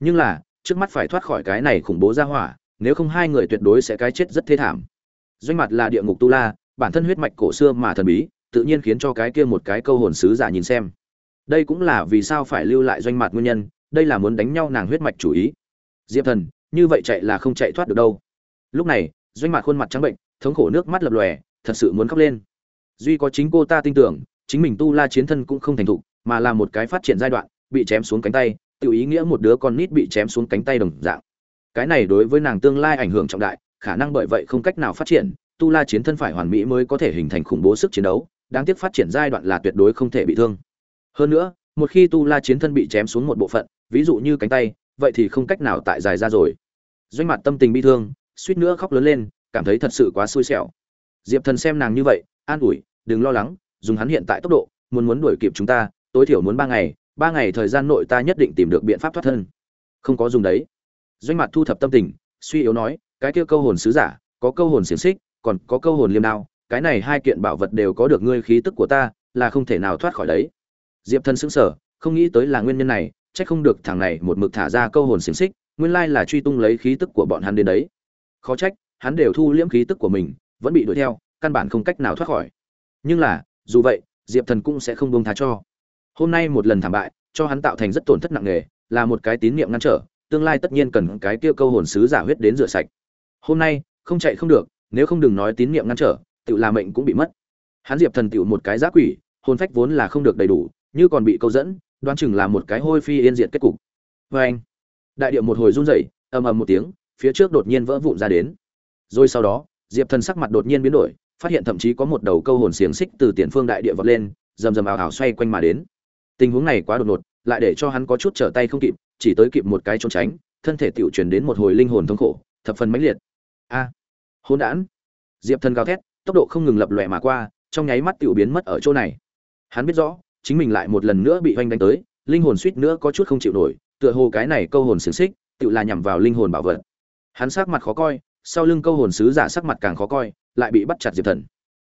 Nhưng là, trước mắt phải thoát khỏi cái này khủng bố ra hỏa, nếu không hai người tuyệt đối sẽ cái chết rất thê thảm. Doanh mặt là địa ngục tu la, bản thân huyết mạch cổ xưa mà thần bí, tự nhiên khiến cho cái kia một cái câu hồn sứ giả nhìn xem. Đây cũng là vì sao phải lưu lại doanh mặt nguyên nhân, đây là muốn đánh nhau nàng huyết mạch chủ ý. Diệp thần, như vậy chạy là không chạy thoát được đâu. Lúc này, doanh mặt khuôn mặt trắng bệnh, thống khổ nước mắt lập lòe, thật sự muốn khóc lên. Duy có chính cô ta tin tưởng, chính mình tu la chiến thân cũng không thành thục mà là một cái phát triển giai đoạn, bị chém xuống cánh tay, tự ý nghĩa một đứa con nít bị chém xuống cánh tay đồng dạng. Cái này đối với nàng tương lai ảnh hưởng trọng đại, khả năng bởi vậy không cách nào phát triển, tu la chiến thân phải hoàn mỹ mới có thể hình thành khủng bố sức chiến đấu, đáng tiếc phát triển giai đoạn là tuyệt đối không thể bị thương. Hơn nữa, một khi tu la chiến thân bị chém xuống một bộ phận, ví dụ như cánh tay, vậy thì không cách nào tại dài ra rồi. Doanh mặt tâm tình bi thương, suýt nữa khóc lớn lên, cảm thấy thật sự quá xui xẻo. Diệp thần xem nàng như vậy, an ủi, đừng lo lắng, dùng hắn hiện tại tốc độ, muốn muốn đuổi kịp chúng ta tối thiểu muốn ba ngày ba ngày thời gian nội ta nhất định tìm được biện pháp thoát thân. Không có dùng đấy. Doanh mặt thu thập tâm tình, suy yếu nói, cái kia câu hồn sứ giả, có câu hồn xiềng xích, còn có câu hồn liêm đao, cái này hai kiện bảo vật đều có được ngươi khí tức của ta, là không thể nào thoát khỏi đấy. Diệp thân sững sờ, không nghĩ tới là nguyên nhân này, chắc không được thằng này một mực thả ra câu hồn xiềng xích, nguyên lai là truy tung lấy khí tức của bọn hắn đến đấy. Khó trách, hắn đều thu liễm khí tức của mình, vẫn bị đuổi theo, căn bản không cách nào thoát khỏi. Nhưng là, dù vậy, diệp thần cũng sẽ không buông tha cho hôm nay một lần thảm bại, cho hắn tạo thành rất tổn thất nặng nề, là một cái tín niệm ngăn trở, tương lai tất nhiên cần cái kia câu hồn sứ giả huyết đến rửa sạch. Hôm nay, không chạy không được, nếu không đừng nói tín niệm ngăn trở tự là mệnh cũng bị mất. Hắn diệp thần tựu một cái giá quỷ, hồn phách vốn là không được đầy đủ, như còn bị câu dẫn, đoán chừng là một cái hôi phi yên diệt kết cục. Vê anh, đại điệu một hồi run rẩy, ầm ầm một tiếng, phía trước đột nhiên vỡ vụn ra đến. Rồi sau đó, diệp thần sắc mặt đột nhiên biến đổi, phát hiện thậm chí có một đầu câu hồn xiềng xích từ tiền phương đại địa vọt lên, rầm rầm ảo ảo xoay quanh mà đến tình huống này quá đột ngột, lại để cho hắn có chút trở tay không kịp, chỉ tới kịp một cái trốn tránh, thân thể tiểu truyền đến một hồi linh hồn thống khổ, thập phần mãnh liệt. A, hỗn đản. Diệp thần gào thét, tốc độ không ngừng lập lòe mà qua, trong nháy mắt tiểu biến mất ở chỗ này. Hắn biết rõ, chính mình lại một lần nữa bị oanh đánh tới, linh hồn suýt nữa có chút không chịu nổi, tựa hồ cái này câu hồn xiềng xích, tự là nhằm vào linh hồn bảo vật. Hắn sắc mặt khó coi, sau lưng câu hồn sứ giả sắc mặt càng khó coi, lại bị bắt chặt diệp thần.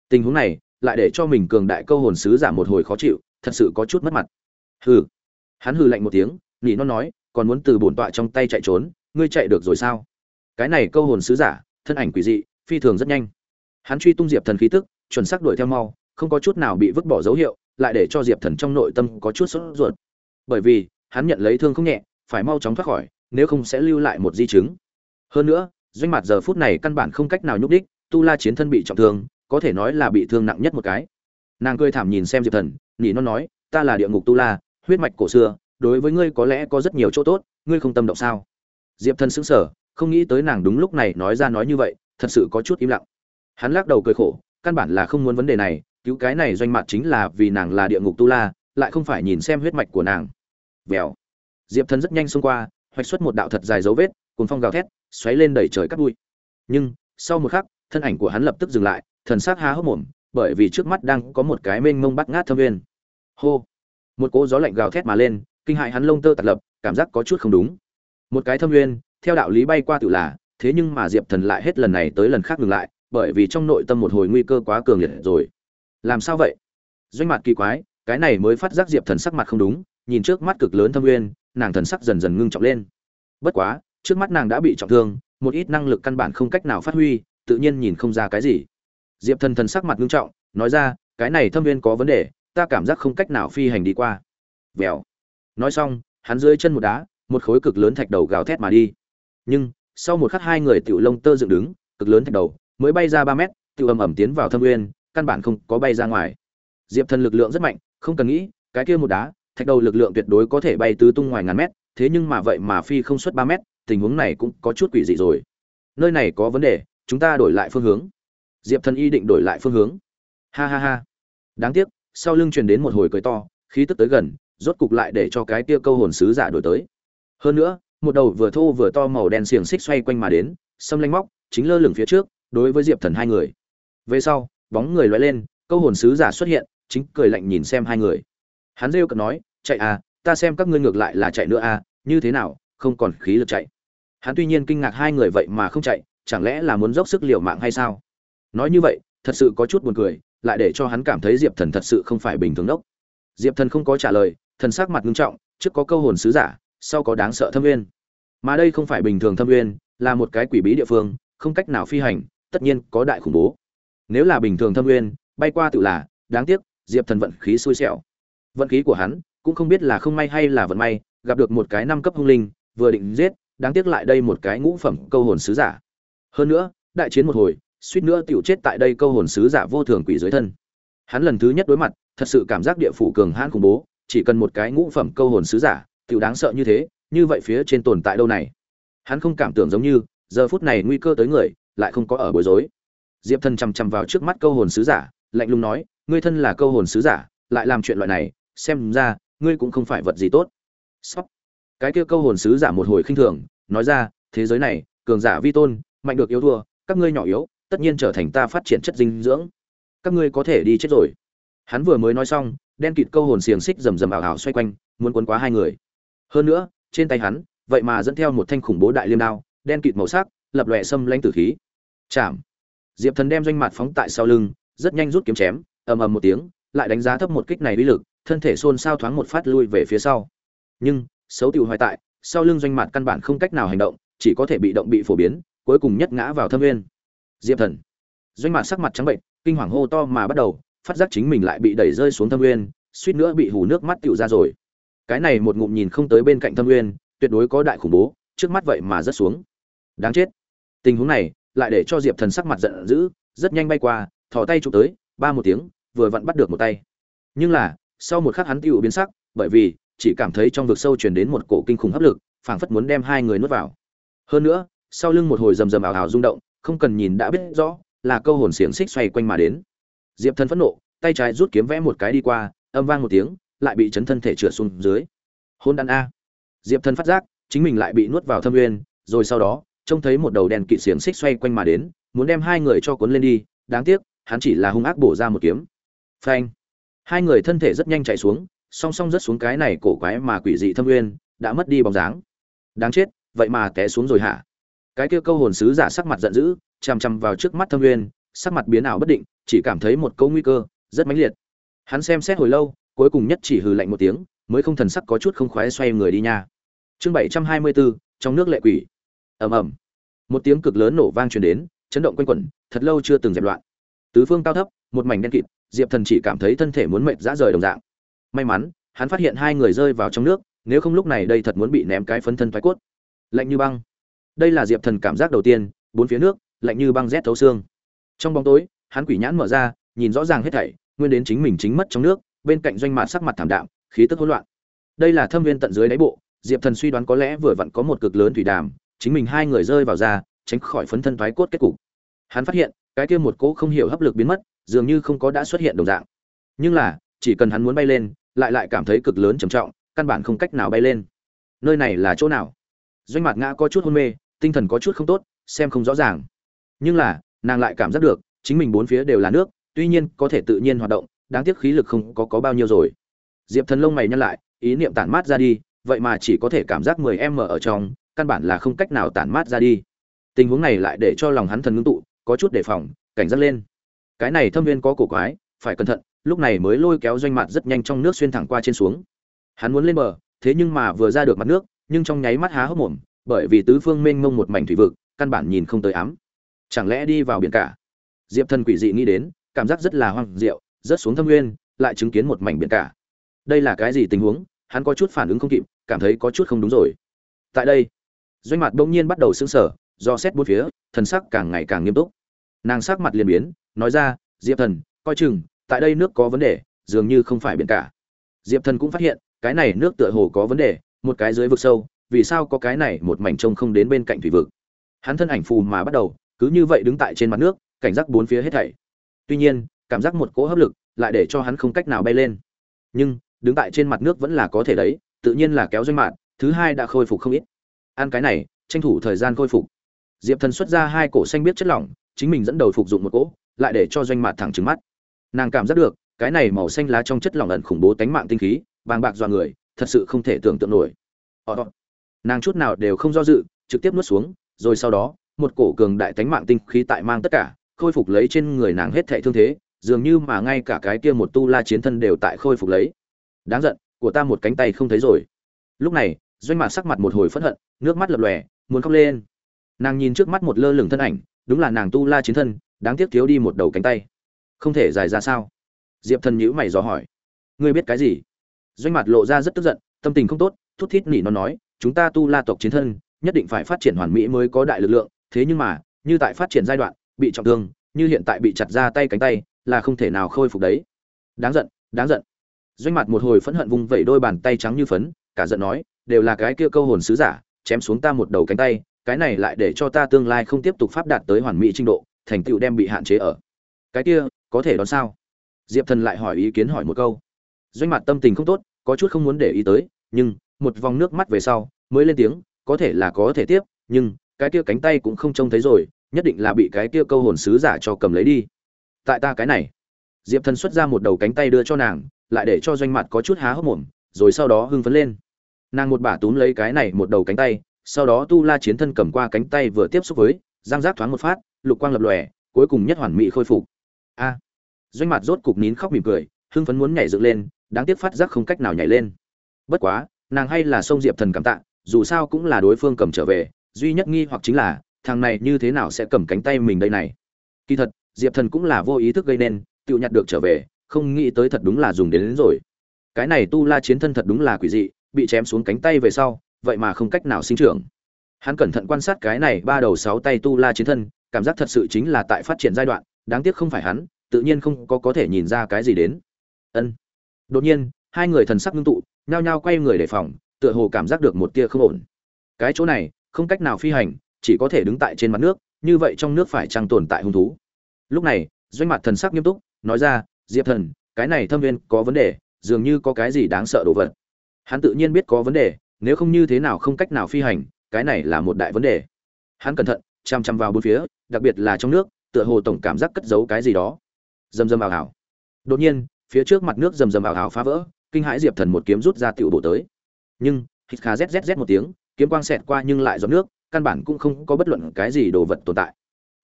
Tình huống này, lại để cho mình cường đại câu hồn sứ giả một hồi khó chịu thật sự có chút mất mặt. Hừ. Hắn hừ lạnh một tiếng, nỉ non nói, còn muốn từ bổn tọa trong tay chạy trốn, ngươi chạy được rồi sao? Cái này câu hồn sứ giả, thân ảnh quỷ dị, phi thường rất nhanh. Hắn truy tung diệp thần khí tức, chuẩn xác đuổi theo mau, không có chút nào bị vứt bỏ dấu hiệu, lại để cho diệp thần trong nội tâm có chút sốt ruột. Bởi vì, hắn nhận lấy thương không nhẹ, phải mau chóng thoát khỏi, nếu không sẽ lưu lại một di chứng. Hơn nữa, doanh mặt giờ phút này căn bản không cách nào nhúc đích, tu la chiến thân bị trọng thương, có thể nói là bị thương nặng nhất một cái. Nàng cười thảm nhìn xem diệp thần nhỉ nó nói, ta là địa ngục tu la, huyết mạch cổ xưa, đối với ngươi có lẽ có rất nhiều chỗ tốt, ngươi không tâm động sao? Diệp thần sững sờ, không nghĩ tới nàng đúng lúc này nói ra nói như vậy, thật sự có chút im lặng. Hắn lắc đầu cười khổ, căn bản là không muốn vấn đề này, cứu cái này doanh mặt chính là vì nàng là địa ngục tu la, lại không phải nhìn xem huyết mạch của nàng. Vèo. Diệp thần rất nhanh xông qua, hoạch xuất một đạo thật dài dấu vết cùng phong gào thét, xoáy lên đẩy trời cắt bụi. Nhưng, sau một khắc, thân ảnh của hắn lập tức dừng lại, thần sắc há hốc mồm bởi vì trước mắt đang có một cái mênh mông bắt ngát thâm viên. Hô! Một cỗ gió lạnh gào thét mà lên, kinh hại hắn lông tơ tạt lập, cảm giác có chút không đúng. Một cái thâm viên, theo đạo lý bay qua tự là, thế nhưng mà diệp thần lại hết lần này tới lần khác ngừng lại, bởi vì trong nội tâm một hồi nguy cơ quá cường liệt rồi. Làm sao vậy? Doanh mặt kỳ quái, cái này mới phát giác diệp thần sắc mặt không đúng, nhìn trước mắt cực lớn thâm nguyên nàng thần sắc dần dần ngưng trọng lên. Bất quá, trước mắt nàng đã bị trọng thương, một ít năng lực căn bản không cách nào phát huy, tự nhiên nhìn không ra cái gì diệp thần thần sắc mặt nghiêm trọng, nói ra, cái này thâm viên có vấn đề, ta cảm giác không cách nào phi hành đi qua. Vèo. Nói xong, hắn dưới chân một đá, một khối cực lớn thạch đầu gào thét mà đi. Nhưng, sau một khắc hai người tiểu lông tơ dựng đứng, cực lớn thạch đầu, mới bay ra ba mét, tiểu ầm ầm tiến vào thâm nguyên căn bản không có bay ra ngoài. Diệp thần lực lượng rất mạnh, không cần nghĩ, cái kia một đá, thạch đầu lực lượng tuyệt đối có thể bay tứ tung ngoài ngàn mét, thế nhưng mà vậy mà phi không xuất ba mét, tình huống này cũng có chút quỷ dị rồi. Nơi này có vấn đề, chúng ta đổi lại phương hướng diệp thần y định đổi lại phương hướng. Ha ha ha. Đáng tiếc, sau lưng truyền đến một hồi cười to, khí tức tới gần, rốt cục lại để cho cái kia câu hồn sứ giả đổi tới. Hơn nữa, một đầu vừa thô vừa to màu đen xiềng xích xoay quanh mà đến, xâm lanh móc, chính lơ lửng phía trước, đối với diệp thần hai người. Về sau, bóng người loay lên, câu hồn sứ giả xuất hiện, chính cười lạnh nhìn xem hai người. Hắn rêu cận nói, chạy à ta xem các ngươi ngược lại là chạy nữa à như thế nào, không còn khí lực chạy. Hắn tuy nhiên kinh ngạc hai người vậy mà không chạy, chẳng lẽ là muốn dốc sức liều mạng hay sao? Nói như vậy, thật sự có chút buồn cười, lại để cho hắn cảm thấy diệp thần thật sự không phải bình thường đốc. Diệp thần không có trả lời, thần sắc mặt nghiêm trọng, trước có câu hồn sứ giả, sau có đáng sợ thâm uyên. Mà đây không phải bình thường thâm uyên, là một cái quỷ bí địa phương, không cách nào phi hành, tất nhiên có đại khủng bố. Nếu là bình thường thâm uyên, bay qua tự là, đáng tiếc, diệp thần vận khí xui xẻo. Vận khí của hắn, cũng không biết là không may hay là vận may, gặp được một cái năm cấp hung linh, vừa định giết, đáng tiếc lại đây một cái ngũ phẩm câu hồn sứ giả. Hơn nữa, đại chiến một hồi suýt nữa tiểu chết tại đây câu hồn sứ giả vô thường quỷ dưới thân. Hắn lần thứ nhất đối mặt, thật sự cảm giác địa phủ cường hãn khủng bố, chỉ cần một cái ngũ phẩm câu hồn sứ giả, tiểu đáng sợ như thế, như vậy phía trên tồn tại đâu này? Hắn không cảm tưởng giống như, giờ phút này nguy cơ tới người, lại không có ở bối rối. Diệp thần chằm chằm vào trước mắt câu hồn sứ giả, lạnh lùng nói, ngươi thân là câu hồn sứ giả, lại làm chuyện loại này, xem ra, ngươi cũng không phải vật gì tốt. Sóc. cái kia câu hồn sứ giả một hồi khinh thường, nói ra, thế giới này, cường giả vi tôn, mạnh được yếu thua, các ngươi nhỏ yếu tất nhiên trở thành ta phát triển chất dinh dưỡng. Các ngươi có thể đi chết rồi. Hắn vừa mới nói xong, đen kịt câu hồn xiềng xích rầm rầm ảo ảo xoay quanh, muốn quấn quá hai người. Hơn nữa, trên tay hắn, vậy mà dẫn theo một thanh khủng bố đại liêm đao, đen kịt màu sắc, lập lòe xâm lanh tử khí. Chạm. Diệp thần đem doanh mặt phóng tại sau lưng, rất nhanh rút kiếm chém, ầm ầm một tiếng, lại đánh giá thấp một kích này uy lực, thân thể xôn xao thoáng một phát lui về phía sau. Nhưng, xấu tiểu hoài tại, sau lưng doanh mặt căn bản không cách nào hành động, chỉ có thể bị động bị phổ biến, cuối cùng nhất ngã vào thâm nguyên diệp thần. Doanh mặt sắc mặt trắng bệnh, kinh hoàng hô to mà bắt đầu, phát giác chính mình lại bị đẩy rơi xuống thâm nguyên, suýt nữa bị hù nước mắt tựu ra rồi. Cái này một ngụm nhìn không tới bên cạnh thâm nguyên, tuyệt đối có đại khủng bố, trước mắt vậy mà rất xuống. Đáng chết. Tình huống này, lại để cho diệp thần sắc mặt giận dữ, rất nhanh bay qua, thò tay chụp tới, ba một tiếng, vừa vặn bắt được một tay. Nhưng là, sau một khắc hắn tựu biến sắc, bởi vì, chỉ cảm thấy trong vực sâu truyền đến một cổ kinh khủng hấp lực, phảng phất muốn đem hai người nuốt vào. Hơn nữa, sau lưng một hồi rầm rầm ảo ảo rung động không cần nhìn đã biết rõ, là câu hồn xiềng xích xoay quanh mà đến. Diệp thần phẫn nộ, tay trái rút kiếm vẽ một cái đi qua, âm vang một tiếng, lại bị chấn thân thể trượt xuống dưới. Hôn đan a. Diệp thần phát giác, chính mình lại bị nuốt vào thâm nguyên rồi sau đó, trông thấy một đầu đèn kỵ xiềng xích xoay quanh mà đến, muốn đem hai người cho cuốn lên đi, đáng tiếc, hắn chỉ là hung ác bổ ra một kiếm. Phanh. Hai người thân thể rất nhanh chạy xuống, song song rất xuống cái này cổ quái mà quỷ dị thâm nguyên đã mất đi bóng dáng. Đáng chết, vậy mà té xuống rồi hả? Cái kia câu hồn sứ giả sắc mặt giận dữ, chằm chằm vào trước mắt thâm nguyên sắc mặt biến ảo bất định, chỉ cảm thấy một câu nguy cơ rất mãnh liệt. Hắn xem xét hồi lâu, cuối cùng nhất chỉ hừ lạnh một tiếng, mới không thần sắc có chút không khoái xoay người đi nha. Chương bảy trăm hai mươi bốn trong nước lệ quỷ. Ầm ầm. Một tiếng cực lớn nổ vang truyền đến, chấn động quanh quẩn, thật lâu chưa từng dẹp loạn. Tứ phương cao thấp, một mảnh đen kịt, diệp thần chỉ cảm thấy thân thể muốn mệt dã rời đồng dạng. May mắn, hắn phát hiện hai người rơi vào trong nước, nếu không lúc này đây thật muốn bị ném cái phấn thân thoái cốt. Lạnh như băng đây là diệp thần cảm giác đầu tiên, bốn phía nước lạnh như băng rét thấu xương. Trong bóng tối, hắn quỷ nhãn mở ra, nhìn rõ ràng hết thảy, nguyên đến chính mình chính mất trong nước, bên cạnh doanh mạn sắc mặt thảm đạm, khí tức hỗn loạn. Đây là thâm viên tận dưới đáy bộ, diệp thần suy đoán có lẽ vừa vặn có một cực lớn thủy đàm, chính mình hai người rơi vào ra, tránh khỏi phấn thân thoái cốt kết cục. Hắn phát hiện, cái kia một cỗ không hiểu hấp lực biến mất, dường như không có đã xuất hiện đồng dạng. Nhưng là, chỉ cần hắn muốn bay lên, lại lại cảm thấy cực lớn trầm trọng, căn bản không cách nào bay lên. Nơi này là chỗ nào? Doanh mặt ngã có chút hôn mê tinh thần có chút không tốt, xem không rõ ràng. Nhưng là, nàng lại cảm giác được, chính mình bốn phía đều là nước, tuy nhiên có thể tự nhiên hoạt động, đáng tiếc khí lực không có có bao nhiêu rồi. Diệp thần lông mày nhăn lại, ý niệm tản mát ra đi, vậy mà chỉ có thể cảm giác mười em ở trong, căn bản là không cách nào tản mát ra đi. Tình huống này lại để cho lòng hắn thần ngưng tụ, có chút đề phòng, cảnh giác lên. Cái này thâm viên có cổ quái, phải cẩn thận, lúc này mới lôi kéo doanh mặt rất nhanh trong nước xuyên thẳng qua trên xuống. Hắn muốn lên bờ, thế nhưng mà vừa ra được mặt nước, nhưng trong nháy mắt há hốc mồm bởi vì tứ phương mênh mông một mảnh thủy vực, căn bản nhìn không tới ám. Chẳng lẽ đi vào biển cả? Diệp thần quỷ dị nghĩ đến, cảm giác rất là hoang diệu rất xuống thâm nguyên, lại chứng kiến một mảnh biển cả. Đây là cái gì tình huống? Hắn có chút phản ứng không kịp, cảm thấy có chút không đúng rồi. Tại đây, doanh mặt bỗng nhiên bắt đầu xứng sở do xét bốn phía, thần sắc càng ngày càng nghiêm túc. Nàng sắc mặt liền biến, nói ra, diệp thần, coi chừng, tại đây nước có vấn đề, dường như không phải biển cả. Diệp thần cũng phát hiện, cái này nước tựa hồ có vấn đề, một cái dưới vực sâu vì sao có cái này một mảnh trông không đến bên cạnh thủy vực? Hắn thân ảnh phù mà bắt đầu, cứ như vậy đứng tại trên mặt nước, cảnh giác bốn phía hết thảy. Tuy nhiên, cảm giác một cỗ hấp lực lại để cho hắn không cách nào bay lên. Nhưng, đứng tại trên mặt nước vẫn là có thể đấy, tự nhiên là kéo doanh mạn, thứ hai đã khôi phục không ít. Ăn cái này, tranh thủ thời gian khôi phục. Diệp thần xuất ra hai cổ xanh biết chất lỏng, chính mình dẫn đầu phục dụng một cỗ, lại để cho doanh mạn thẳng trứng mắt. Nàng cảm giác được, cái này màu xanh lá trong chất lỏng ẩn khủng bố tánh mạng tinh khí vàng bạc dọa người, thật sự không thể tưởng tượng nổi nàng chút nào đều không do dự, trực tiếp nuốt xuống, rồi sau đó, một cổ cường đại tánh mạng tinh khí tại mang tất cả, khôi phục lấy trên người nàng hết thệ thương thế, dường như mà ngay cả cái kia một tu la chiến thân đều tại khôi phục lấy. Đáng giận, của ta một cánh tay không thấy rồi. Lúc này, doanh mạc sắc mặt một hồi phẫn hận, nước mắt lập lòe, muốn khóc lên. Nàng nhìn trước mắt một lơ lửng thân ảnh, đúng là nàng tu la chiến thân, đáng tiếc thiếu đi một đầu cánh tay. Không thể dài ra sao? Diệp thần nhữ mày dò hỏi. Ngươi biết cái gì? Doanh mặt lộ ra rất tức giận, tâm tình không tốt, thút thít nỉ nó nói chúng ta tu la tộc chiến thân, nhất định phải phát triển hoàn mỹ mới có đại lực lượng, thế nhưng mà, như tại phát triển giai đoạn, bị trọng thương, như hiện tại bị chặt ra tay cánh tay, là không thể nào khôi phục đấy. Đáng giận đáng giận. Doanh mặt một hồi phẫn hận vung vẩy đôi bàn tay trắng như phấn, cả giận nói, đều là cái kia câu hồn sứ giả, chém xuống ta một đầu cánh tay, cái này lại để cho ta tương lai không tiếp tục pháp đạt tới hoàn mỹ trình độ, thành tựu đem bị hạn chế ở. Cái kia, có thể đón sao? Diệp thần lại hỏi ý kiến hỏi một câu. Doanh mặt tâm tình không tốt, có chút không muốn để ý tới, nhưng một vòng nước mắt về sau, mới lên tiếng, có thể là có thể tiếp, nhưng cái kia cánh tay cũng không trông thấy rồi, nhất định là bị cái kia câu hồn sứ giả cho cầm lấy đi. Tại ta cái này. Diệp thần xuất ra một đầu cánh tay đưa cho nàng, lại để cho doanh mặt có chút há hốc mồm, rồi sau đó hưng phấn lên. Nàng một bả túm lấy cái này một đầu cánh tay, sau đó tu la chiến thân cầm qua cánh tay vừa tiếp xúc với giang giác thoáng một phát, lục quang lập lòe, cuối cùng nhất hoàn mỹ khôi phục. A! Doanh mặt rốt cục nín khóc mỉm cười, hưng phấn muốn nhảy dựng lên, đáng tiếc phát giác không cách nào nhảy lên. Bất quá nàng hay là sông diệp thần cảm tạ dù sao cũng là đối phương cầm trở về duy nhất nghi hoặc chính là thằng này như thế nào sẽ cầm cánh tay mình đây này. Kỳ thật diệp thần cũng là vô ý thức gây nên tự nhặt được trở về không nghĩ tới thật đúng là dùng đến, đến rồi. Cái này tu la chiến thân thật đúng là quỷ dị bị chém xuống cánh tay về sau vậy mà không cách nào sinh trưởng. Hắn cẩn thận quan sát cái này ba đầu sáu tay tu la chiến thân cảm giác thật sự chính là tại phát triển giai đoạn đáng tiếc không phải hắn tự nhiên không có có thể nhìn ra cái gì đến. Ân. Đột nhiên hai người thần sắc ngưng tụ nhao nhao quay người đề phòng, tựa hồ cảm giác được một tia không ổn. Cái chỗ này, không cách nào phi hành, chỉ có thể đứng tại trên mặt nước, như vậy trong nước phải chăng tồn tại hung thú? Lúc này, doanh mặt thần sắc nghiêm túc, nói ra, diệp thần, cái này thâm viên có vấn đề, dường như có cái gì đáng sợ đồ vật. Hắn tự nhiên biết có vấn đề, nếu không như thế nào không cách nào phi hành, cái này là một đại vấn đề. Hắn cẩn thận, chăm chăm vào bốn phía, đặc biệt là trong nước, tựa hồ tổng cảm giác cất giấu cái gì đó. Dầm dầm ảo ảo đột nhiên, phía trước mặt nước rầm rầm ảo ảo phá vỡ kinh hãi diệp thần một kiếm rút ra tiểu bộ tới. Nhưng, hít khá zzz một tiếng, kiếm quang xẹt qua nhưng lại giọt nước, căn bản cũng không có bất luận cái gì đồ vật tồn tại.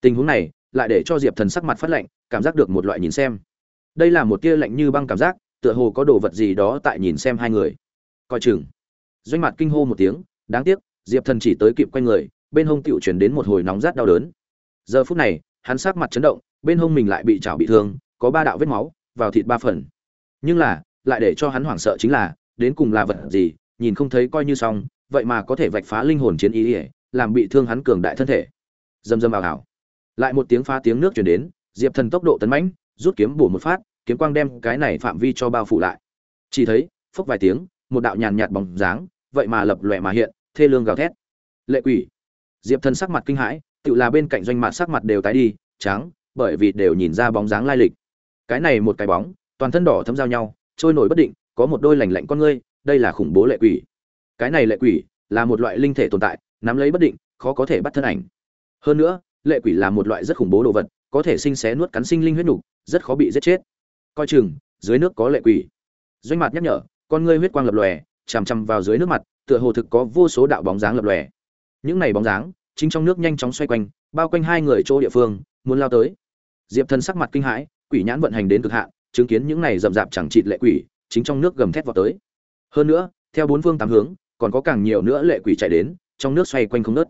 Tình huống này, lại để cho diệp thần sắc mặt phát lạnh, cảm giác được một loại nhìn xem. Đây là một tia lạnh như băng cảm giác, tựa hồ có đồ vật gì đó tại nhìn xem hai người. Coi chừng. Doanh mặt kinh hô một tiếng, đáng tiếc, diệp thần chỉ tới kịp quanh người, bên hông tựu chuyển đến một hồi nóng rát đau đớn. Giờ phút này, hắn sắc mặt chấn động, bên hông mình lại bị chảo bị thương, có ba đạo vết máu, vào thịt ba phần. Nhưng là lại để cho hắn hoảng sợ chính là, đến cùng là vật gì, nhìn không thấy coi như xong, vậy mà có thể vạch phá linh hồn chiến ý ỉa làm bị thương hắn cường đại thân thể. Dầm dầm vào ảo lại một tiếng phá tiếng nước chuyển đến, diệp thần tốc độ tấn mãnh, rút kiếm bổ một phát, kiếm quang đem cái này phạm vi cho bao phủ lại. Chỉ thấy, phốc vài tiếng, một đạo nhàn nhạt bóng dáng, vậy mà lập lòe mà hiện, thê lương gào thét. Lệ quỷ. Diệp thần sắc mặt kinh hãi, tự là bên cạnh doanh mặt sắc mặt đều tái đi, trắng, bởi vì đều nhìn ra bóng dáng lai lịch. Cái này một cái bóng, toàn thân đỏ thấm giao nhau trôi nổi bất định, có một đôi lành lạnh con ngươi, đây là khủng bố lệ quỷ. Cái này lệ quỷ là một loại linh thể tồn tại, nắm lấy bất định, khó có thể bắt thân ảnh. Hơn nữa, lệ quỷ là một loại rất khủng bố đồ vật, có thể sinh xé nuốt cắn sinh linh huyết nục, rất khó bị giết chết. Coi chừng, dưới nước có lệ quỷ. Doanh mặt nhắc nhở, con ngươi huyết quang lập lòe, chằm chằm vào dưới nước mặt, tựa hồ thực có vô số đạo bóng dáng lập lòe. Những này bóng dáng, chính trong nước nhanh chóng xoay quanh, bao quanh hai người chỗ địa phương, muốn lao tới. Diệp thần sắc mặt kinh hãi, quỷ nhãn vận hành đến cực hạn chứng kiến những này rậm rạp chẳng chịt lệ quỷ, chính trong nước gầm thét vào tới. Hơn nữa, theo bốn phương tám hướng, còn có càng nhiều nữa lệ quỷ chạy đến, trong nước xoay quanh không nớt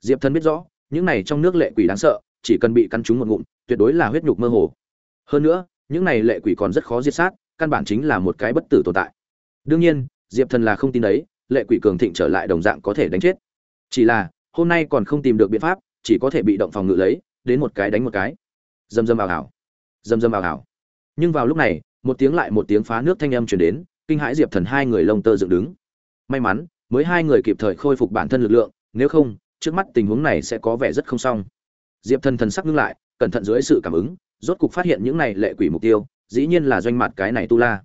diệp thần biết rõ, những này trong nước lệ quỷ đáng sợ, chỉ cần bị căn trúng một ngụm, tuyệt đối là huyết nhục mơ hồ. Hơn nữa, những này lệ quỷ còn rất khó diệt sát, căn bản chính là một cái bất tử tồn tại. Đương nhiên, diệp thần là không tin đấy, lệ quỷ cường thịnh trở lại đồng dạng có thể đánh chết. Chỉ là, hôm nay còn không tìm được biện pháp, chỉ có thể bị động phòng ngự lấy, đến một cái đánh một cái. Dầm dầm vào hảo dầm dầm vào hảo nhưng vào lúc này, một tiếng lại một tiếng phá nước thanh âm truyền đến, kinh hãi diệp thần hai người lông tơ dựng đứng. May mắn, mới hai người kịp thời khôi phục bản thân lực lượng, nếu không, trước mắt tình huống này sẽ có vẻ rất không xong. Diệp thần thần sắc ngưng lại, cẩn thận dưới sự cảm ứng, rốt cục phát hiện những này lệ quỷ mục tiêu, dĩ nhiên là doanh mặt cái này tu la.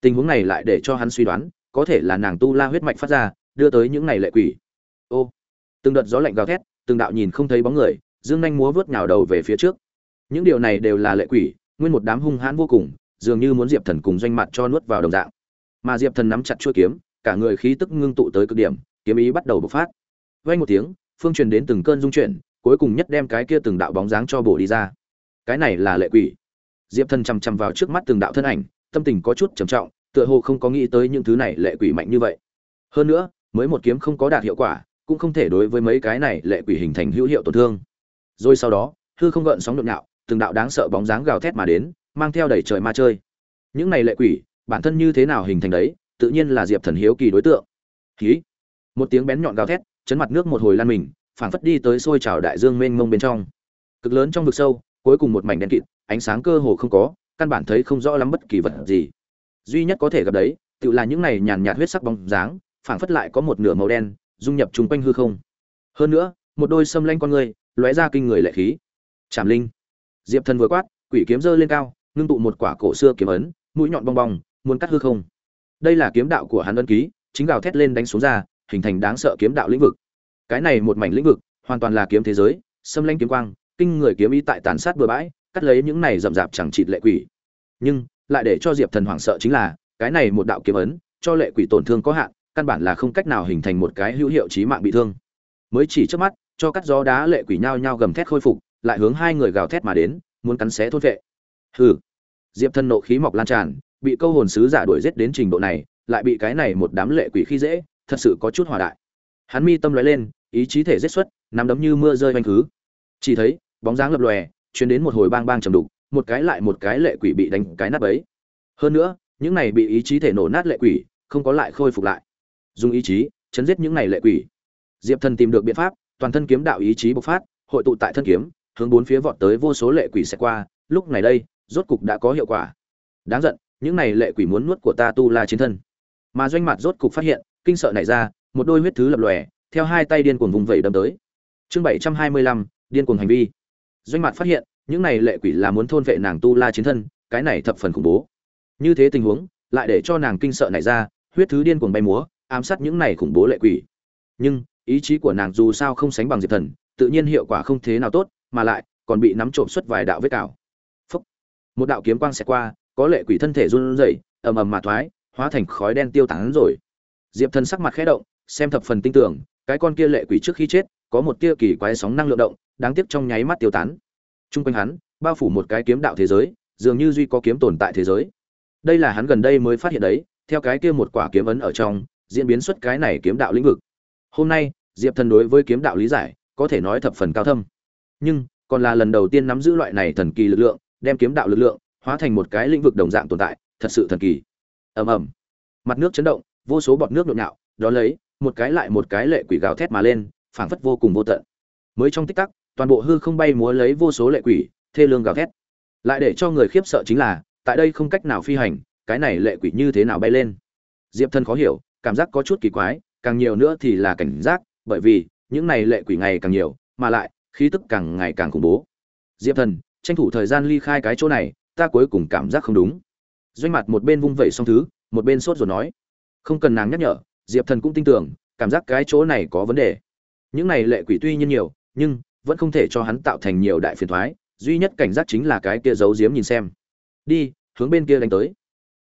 Tình huống này lại để cho hắn suy đoán, có thể là nàng tu la huyết mạch phát ra, đưa tới những này lệ quỷ. Ô, từng đợt gió lạnh gào thét, từng đạo nhìn không thấy bóng người, dương nhanh múa vớt nhào đầu về phía trước. Những điều này đều là lệ quỷ nguyên một đám hung hãn vô cùng, dường như muốn diệp thần cùng doanh mặt cho nuốt vào đồng dạng. Mà diệp thần nắm chặt chuôi kiếm, cả người khí tức ngưng tụ tới cực điểm, kiếm ý bắt đầu bộc phát. Vang một tiếng, phương truyền đến từng cơn dung chuyển, cuối cùng nhất đem cái kia từng đạo bóng dáng cho bổ đi ra. Cái này là lệ quỷ. Diệp thần chằm chằm vào trước mắt từng đạo thân ảnh, tâm tình có chút trầm trọng, tựa hồ không có nghĩ tới những thứ này lệ quỷ mạnh như vậy. Hơn nữa, mới một kiếm không có đạt hiệu quả, cũng không thể đối với mấy cái này lệ quỷ hình thành hữu hiệu tổn thương. Rồi sau đó, hư không gợn sóng nhộn nhạo từng đạo đáng sợ bóng dáng gào thét mà đến, mang theo đầy trời ma chơi. Những này lệ quỷ, bản thân như thế nào hình thành đấy, tự nhiên là diệp thần hiếu kỳ đối tượng. Khí một tiếng bén nhọn gào thét, chấn mặt nước một hồi lan mình, phảng phất đi tới sôi trào đại dương mênh mông bên trong. Cực lớn trong vực sâu, cuối cùng một mảnh đen kịt, ánh sáng cơ hồ không có, căn bản thấy không rõ lắm bất kỳ vật gì. Duy nhất có thể gặp đấy, tự là những này nhàn nhạt huyết sắc bóng dáng, phảng phất lại có một nửa màu đen, dung nhập chung quanh hư không. Hơn nữa, một đôi sâm lanh con người, lóe ra kinh người lệ khí. Trảm linh diệp thần vừa quát, quỷ kiếm giơ lên cao, ngưng tụ một quả cổ xưa kiếm ấn, mũi nhọn bong bong, muốn cắt hư không. Đây là kiếm đạo của hắn ân ký, chính gào thét lên đánh xuống ra, hình thành đáng sợ kiếm đạo lĩnh vực. Cái này một mảnh lĩnh vực, hoàn toàn là kiếm thế giới, xâm lanh kiếm quang, kinh người kiếm ý tại tàn sát bừa bãi, cắt lấy những này rậm rạp chẳng chịt lệ quỷ. Nhưng, lại để cho diệp thần hoảng sợ chính là, cái này một đạo kiếm ấn, cho lệ quỷ tổn thương có hạn, căn bản là không cách nào hình thành một cái hữu hiệu chí mạng bị thương. Mới chỉ trước mắt, cho cắt gió đá lệ quỷ nhao nhao gầm thét khôi phục lại hướng hai người gào thét mà đến, muốn cắn xé thôn vệ. Hừ. Diệp thần nộ khí mọc lan tràn, bị câu hồn sứ giả đuổi giết đến trình độ này, lại bị cái này một đám lệ quỷ khi dễ, thật sự có chút hòa đại. Hắn mi tâm lóe lên, ý chí thể giết xuất, nắm đấm như mưa rơi oanh khứ chỉ thấy, bóng dáng lập lòe chuyến đến một hồi bang bang trầm đục, một cái lại một cái lệ quỷ bị đánh cái nát ấy hơn nữa, những này bị ý chí thể nổ nát lệ quỷ, không có lại khôi phục lại. Dùng ý chí, chấn giết những này lệ quỷ. Diệp thần tìm được biện pháp, toàn thân kiếm đạo ý chí bộc phát, hội tụ tại thân kiếm hướng bốn phía vọt tới vô số lệ quỷ sẽ qua, lúc này đây, rốt cục đã có hiệu quả. Đáng giận, những này lệ quỷ muốn nuốt của ta tu la chiến thân. Mà doanh mặt rốt cục phát hiện, kinh sợ nảy ra, một đôi huyết thứ lập lòe, theo hai tay điên cuồng vùng vẩy đâm tới. Chương bảy trăm hai mươi lăm, điên cuồng hành vi. Doanh mặt phát hiện, những này lệ quỷ là muốn thôn vệ nàng tu la chiến thân, cái này thập phần khủng bố. Như thế tình huống, lại để cho nàng kinh sợ nảy ra, huyết thứ điên cuồng bay múa, ám sát những này khủng bố lệ quỷ. Nhưng, ý chí của nàng dù sao không sánh bằng diệp thần, tự nhiên hiệu quả không thế nào tốt mà lại còn bị nắm trộm xuất vài đạo vết cào Phúc. một đạo kiếm quang xẹt qua có lệ quỷ thân thể run rẩy ầm ầm mà thoái hóa thành khói đen tiêu tán rồi diệp thần sắc mặt khẽ động xem thập phần tinh tưởng cái con kia lệ quỷ trước khi chết có một tia kỳ quái sóng năng lượng động đáng tiếc trong nháy mắt tiêu tán Trung quanh hắn, bao phủ một cái kiếm đạo thế giới, dường như duy có kiếm tồn tại thế giới. Đây là hắn gần đây mới phát hiện đấy, theo cái kia một quả kiếm ấn ở trong, diễn biến xuất cái này kiếm đạo lĩnh vực. Hôm nay, Diệp Thần đối với kiếm đạo lý giải, có thể nói thập phần cao thâm. Nhưng, còn là lần đầu tiên nắm giữ loại này thần kỳ lực lượng, đem kiếm đạo lực lượng hóa thành một cái lĩnh vực đồng dạng tồn tại, thật sự thần kỳ. Ầm ầm. Mặt nước chấn động, vô số bọt nước nhộn nhạo, đó lấy, một cái lại một cái lệ quỷ gào thét mà lên, phảng phất vô cùng vô tận. Mới trong tích tắc, toàn bộ hư không bay múa lấy vô số lệ quỷ thê lương gào thét lại để cho người khiếp sợ chính là tại đây không cách nào phi hành cái này lệ quỷ như thế nào bay lên diệp thân khó hiểu cảm giác có chút kỳ quái càng nhiều nữa thì là cảnh giác bởi vì những này lệ quỷ ngày càng nhiều mà lại khí tức càng ngày càng khủng bố. Diệp thần, tranh thủ thời gian ly khai cái chỗ này, ta cuối cùng cảm giác không đúng. Doanh mặt một bên vung vẩy xong thứ, một bên sốt rồi nói. Không cần nàng nhắc nhở, diệp thần cũng tin tưởng, cảm giác cái chỗ này có vấn đề. Những này lệ quỷ tuy nhiên nhiều, nhưng vẫn không thể cho hắn tạo thành nhiều đại phiền thoái, duy nhất cảnh giác chính là cái kia giấu giếm nhìn xem. Đi, hướng bên kia đánh tới.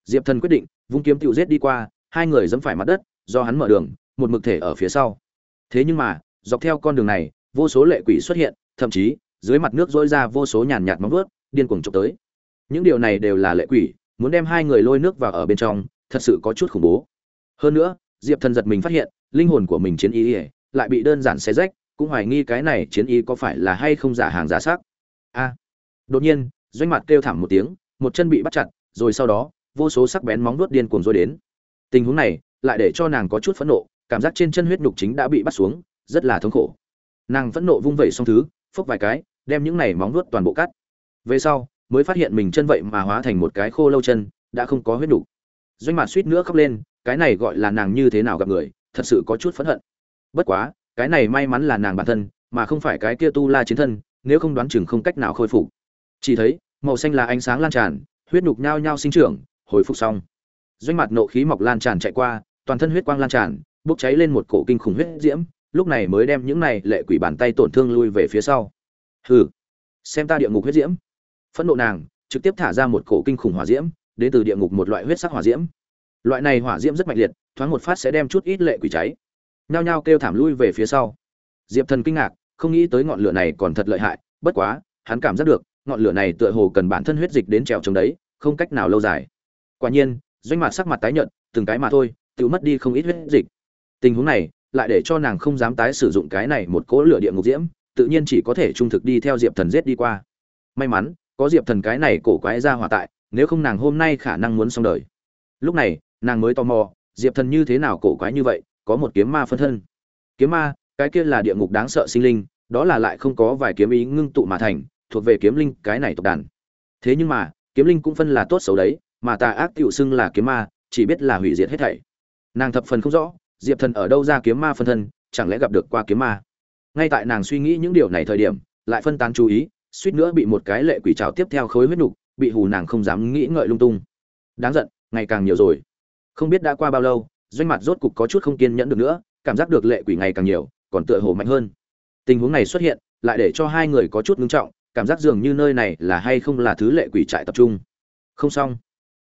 Diệp thần quyết định, vung kiếm tựu giết đi qua, hai người dẫm phải mặt đất, do hắn mở đường, một mực thể ở phía sau. Thế nhưng mà, dọc theo con đường này vô số lệ quỷ xuất hiện, thậm chí, dưới mặt nước dỗi ra vô số nhàn nhạt móng vớt điên cuồng trộm tới. Những điều này đều là lệ quỷ, muốn đem hai người lôi nước vào ở bên trong, thật sự có chút khủng bố. Hơn nữa, diệp thần giật mình phát hiện, linh hồn của mình chiến y lại bị đơn giản xé rách, cũng hoài nghi cái này chiến y có phải là hay không giả hàng giả sắc. A. Đột nhiên, doanh mặt kêu thảm một tiếng, một chân bị bắt chặt, rồi sau đó, vô số sắc bén móng vuốt điên cuồng rồi đến. Tình huống này, lại để cho nàng có chút phẫn nộ, cảm giác trên chân huyết nhục chính đã bị bắt xuống, rất là thống khổ nàng phẫn nộ vung vẩy xong thứ, phốc vài cái, đem những này móng nuốt toàn bộ cắt. Về sau, mới phát hiện mình chân vậy mà hóa thành một cái khô lâu chân, đã không có huyết đủ. doanh mặt suýt nữa khóc lên, cái này gọi là nàng như thế nào gặp người, thật sự có chút phẫn hận. Bất quá, cái này may mắn là nàng bản thân, mà không phải cái kia tu la chiến thân, nếu không đoán chừng không cách nào khôi phục. Chỉ thấy, màu xanh là ánh sáng lan tràn, huyết nhục nhao nhao sinh trưởng, hồi phục xong. Doanh mặt nộ khí mọc lan tràn chạy qua, toàn thân huyết quang lan tràn, bốc cháy lên một cổ kinh khủng huyết diễm lúc này mới đem những này lệ quỷ bàn tay tổn thương lui về phía sau. Hừ, xem ta địa ngục huyết diễm. Phẫn nộ nàng, trực tiếp thả ra một cổ kinh khủng hỏa diễm, đến từ địa ngục một loại huyết sắc hỏa diễm. Loại này hỏa diễm rất mạnh liệt, thoáng một phát sẽ đem chút ít lệ quỷ cháy. Nhao nhao kêu thảm lui về phía sau. Diệp thần kinh ngạc, không nghĩ tới ngọn lửa này còn thật lợi hại, bất quá, hắn cảm giác được, ngọn lửa này tựa hồ cần bản thân huyết dịch đến trèo trống đấy, không cách nào lâu dài. Quả nhiên, doanh mặt sắc mặt tái nhợt, từng cái mà thôi, tự mất đi không ít huyết dịch. Tình huống này lại để cho nàng không dám tái sử dụng cái này một cỗ lửa địa ngục diễm, tự nhiên chỉ có thể trung thực đi theo diệp thần giết đi qua. May mắn, có diệp thần cái này cổ quái ra hỏa tại, nếu không nàng hôm nay khả năng muốn xong đời. Lúc này, nàng mới tò mò, diệp thần như thế nào cổ quái như vậy, có một kiếm ma phân thân. Kiếm ma, cái kia là địa ngục đáng sợ sinh linh, đó là lại không có vài kiếm ý ngưng tụ mà thành, thuộc về kiếm linh cái này tộc đàn. Thế nhưng mà, kiếm linh cũng phân là tốt xấu đấy, mà tà ác tiểu xưng là kiếm ma, chỉ biết là hủy diệt hết thảy. Nàng thập phần không rõ diệp thần ở đâu ra kiếm ma phân thân, chẳng lẽ gặp được qua kiếm ma? Ngay tại nàng suy nghĩ những điều này thời điểm, lại phân tán chú ý, suýt nữa bị một cái lệ quỷ trào tiếp theo khối huyết nục, bị hù nàng không dám nghĩ ngợi lung tung. Đáng giận, ngày càng nhiều rồi. Không biết đã qua bao lâu, doanh mặt rốt cục có chút không kiên nhẫn được nữa, cảm giác được lệ quỷ ngày càng nhiều, còn tựa hồ mạnh hơn. Tình huống này xuất hiện, lại để cho hai người có chút ngưng trọng, cảm giác dường như nơi này là hay không là thứ lệ quỷ trại tập trung. Không xong.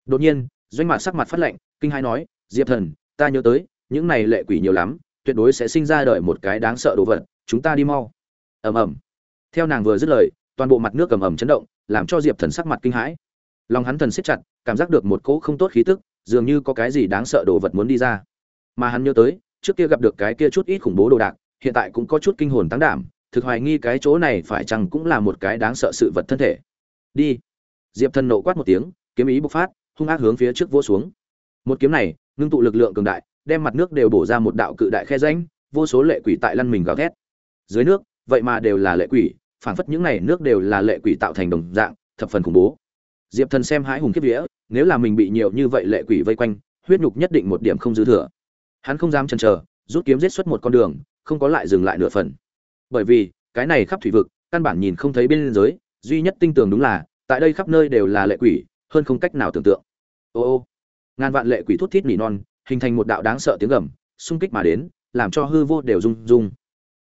Đột nhiên, doanh mặt sắc mặt phát lệnh kinh hai nói, diệp thần, ta nhớ tới những này lệ quỷ nhiều lắm, tuyệt đối sẽ sinh ra đợi một cái đáng sợ đồ vật, chúng ta đi mau. Ầm ầm. Theo nàng vừa dứt lời, toàn bộ mặt nước ầm ầm chấn động, làm cho diệp thần sắc mặt kinh hãi. Lòng hắn thần siết chặt, cảm giác được một cỗ không tốt khí tức, dường như có cái gì đáng sợ đồ vật muốn đi ra. Mà hắn nhớ tới, trước kia gặp được cái kia chút ít khủng bố đồ đạc, hiện tại cũng có chút kinh hồn tăng đảm, thực hoài nghi cái chỗ này phải chăng cũng là một cái đáng sợ sự vật thân thể. Đi. Diệp thần nộ quát một tiếng, kiếm ý bộc phát, hung ác hướng phía trước vỗ xuống. Một kiếm này, ngưng tụ lực lượng cường đại đem mặt nước đều bổ ra một đạo cự đại khe rãnh vô số lệ quỷ tại lăn mình gào thét. Dưới nước vậy mà đều là lệ quỷ phảng phất những này nước đều là lệ quỷ tạo thành đồng dạng thập phần khủng bố. Diệp thần xem hãi hùng kiếp vía nếu là mình bị nhiều như vậy lệ quỷ vây quanh huyết nhục nhất định một điểm không dư thừa. Hắn không dám chần chờ rút kiếm giết xuất một con đường không có lại dừng lại nửa phần. Bởi vì cái này khắp thủy vực căn bản nhìn không thấy bên dưới, duy nhất tinh tường đúng là tại đây khắp nơi đều là lệ quỷ hơn không cách nào tưởng tượng. Ô ô ngàn vạn lệ quỷ thút thít nỉ non hình thành một đạo đáng sợ tiếng gầm xung kích mà đến làm cho hư vô đều rung rung.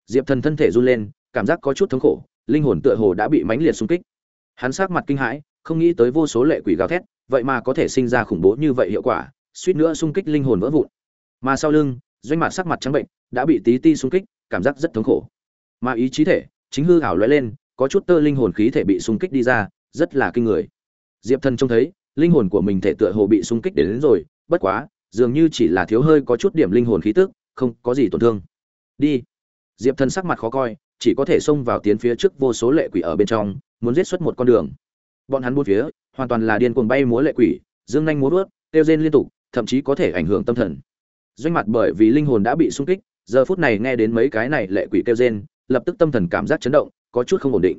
Diệp thần thân thể run lên cảm giác có chút thống khổ linh hồn tựa hồ đã bị mãnh liệt xung kích. Hắn sát mặt kinh hãi không nghĩ tới vô số lệ quỷ gào thét vậy mà có thể sinh ra khủng bố như vậy hiệu quả suýt nữa xung kích linh hồn vỡ vụn. Mà sau lưng doanh mặt sắc mặt trắng bệnh đã bị tí ti xung kích cảm giác rất thống khổ. Mà ý chí thể chính hư ảo lóe lên có chút tơ linh hồn khí thể bị xung kích đi ra rất là kinh người. Diệp thần trông thấy linh hồn của mình thể tựa hồ bị xung kích đến, đến rồi bất quá dường như chỉ là thiếu hơi có chút điểm linh hồn khí tức, không có gì tổn thương. Đi. Diệp thần sắc mặt khó coi, chỉ có thể xông vào tiến phía trước vô số lệ quỷ ở bên trong, muốn giết xuất một con đường. Bọn hắn bốn phía, hoàn toàn là điên cuồng bay múa lệ quỷ, dương nhanh múa vớt tiêu rên liên tục, thậm chí có thể ảnh hưởng tâm thần. Doanh mặt bởi vì linh hồn đã bị xung kích, giờ phút này nghe đến mấy cái này lệ quỷ kêu rên, lập tức tâm thần cảm giác chấn động, có chút không ổn định.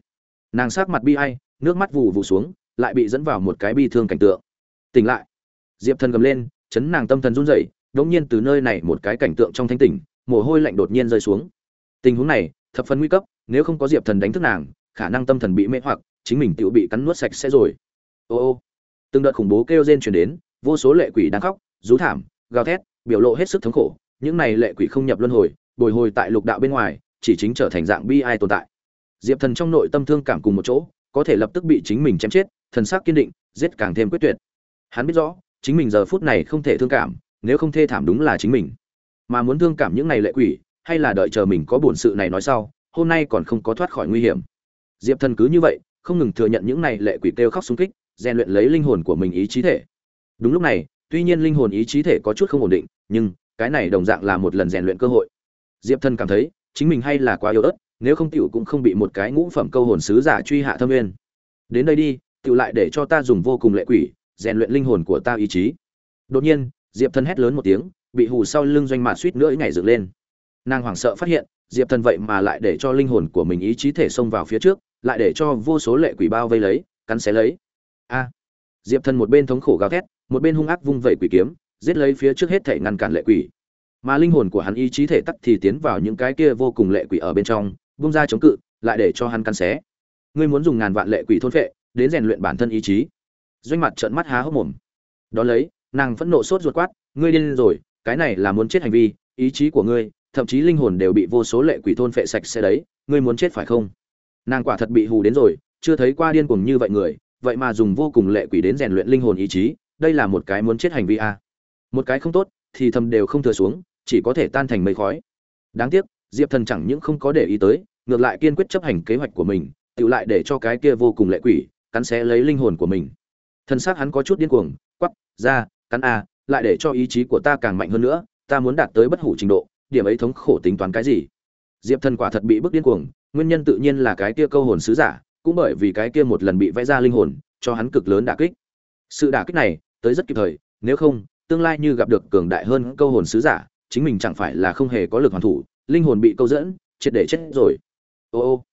Nàng sắc mặt bi ai, nước mắt vù vù xuống, lại bị dẫn vào một cái bi thương cảnh tượng. Tỉnh lại. Diệp thần gầm lên chấn nàng tâm thần run rẩy đột nhiên từ nơi này một cái cảnh tượng trong thanh tỉnh, mồ hôi lạnh đột nhiên rơi xuống. Tình huống này, thập phần nguy cấp, nếu không có diệp thần đánh thức nàng, khả năng tâm thần bị mê hoặc, chính mình tiểu bị cắn nuốt sạch sẽ rồi. Ô ô, từng đợt khủng bố kêu rên truyền đến, vô số lệ quỷ đang khóc, rú thảm, gào thét, biểu lộ hết sức thống khổ, những này lệ quỷ không nhập luân hồi, bồi hồi tại lục đạo bên ngoài, chỉ chính trở thành dạng bi ai tồn tại. Diệp thần trong nội tâm thương cảm cùng một chỗ, có thể lập tức bị chính mình chém chết, thần sắc kiên định, giết càng thêm quyết tuyệt. Hắn biết rõ chính mình giờ phút này không thể thương cảm, nếu không thê thảm đúng là chính mình. Mà muốn thương cảm những này lệ quỷ, hay là đợi chờ mình có bổn sự này nói sau, hôm nay còn không có thoát khỏi nguy hiểm. Diệp thần cứ như vậy, không ngừng thừa nhận những này lệ quỷ kêu khóc xung kích, rèn luyện lấy linh hồn của mình ý chí thể. Đúng lúc này, tuy nhiên linh hồn ý chí thể có chút không ổn định, nhưng cái này đồng dạng là một lần rèn luyện cơ hội. Diệp thần cảm thấy, chính mình hay là quá yếu ớt, nếu không tiểu cũng không bị một cái ngũ phẩm câu hồn sứ giả truy hạ thâm nguyên đến đây đi, tiểu lại để cho ta dùng vô cùng lệ quỷ rèn luyện linh hồn của ta ý chí. Đột nhiên, diệp thần hét lớn một tiếng, bị hù sau lưng doanh mạt suýt nữa nhảy dựng lên. Nàng hoảng sợ phát hiện, diệp thần vậy mà lại để cho linh hồn của mình ý chí thể xông vào phía trước, lại để cho vô số lệ quỷ bao vây lấy, cắn xé lấy. A! Diệp thần một bên thống khổ gào thét, một bên hung ác vung vẩy quỷ kiếm, giết lấy phía trước hết thể ngăn cản lệ quỷ. Mà linh hồn của hắn ý chí thể tắc thì tiến vào những cái kia vô cùng lệ quỷ ở bên trong bung ra chống cự, lại để cho hắn cắn xé. Ngươi muốn dùng ngàn vạn lệ quỷ thôn phệ, đến rèn luyện bản thân ý chí doanh mặt trợn mắt há hốc mồm. Đó lấy, nàng phẫn nộ sốt ruột quát, ngươi điên rồi, cái này là muốn chết hành vi, ý chí của ngươi, thậm chí linh hồn đều bị vô số lệ quỷ thôn phệ sạch sẽ đấy, ngươi muốn chết phải không? Nàng quả thật bị hù đến rồi, chưa thấy qua điên cuồng như vậy người, vậy mà dùng vô cùng lệ quỷ đến rèn luyện linh hồn ý chí, đây là một cái muốn chết hành vi a. À. một cái không tốt, thì thầm đều không thừa xuống, chỉ có thể tan thành mây khói. Đáng tiếc, diệp thần chẳng những không có để ý tới, ngược lại kiên quyết chấp hành kế hoạch của mình tự lại để cho cái kia vô cùng lệ quỷ, cắn xé lấy linh hồn của mình thân xác hắn có chút điên cuồng quắp ra, cắn a, lại để cho ý chí của ta càng mạnh hơn nữa, ta muốn đạt tới bất hủ trình độ, điểm ấy thống khổ tính toán cái gì? Diệp thần quả thật bị bức điên cuồng, nguyên nhân tự nhiên là cái kia câu hồn sứ giả, cũng bởi vì cái kia một lần bị vẽ ra linh hồn, cho hắn cực lớn đả kích. Sự đả kích này, tới rất kịp thời, nếu không, tương lai như gặp được cường đại hơn câu hồn sứ giả, chính mình chẳng phải là không hề có lực hoàn thủ, linh hồn bị câu dẫn, triệt để chết rồi. Ô ô,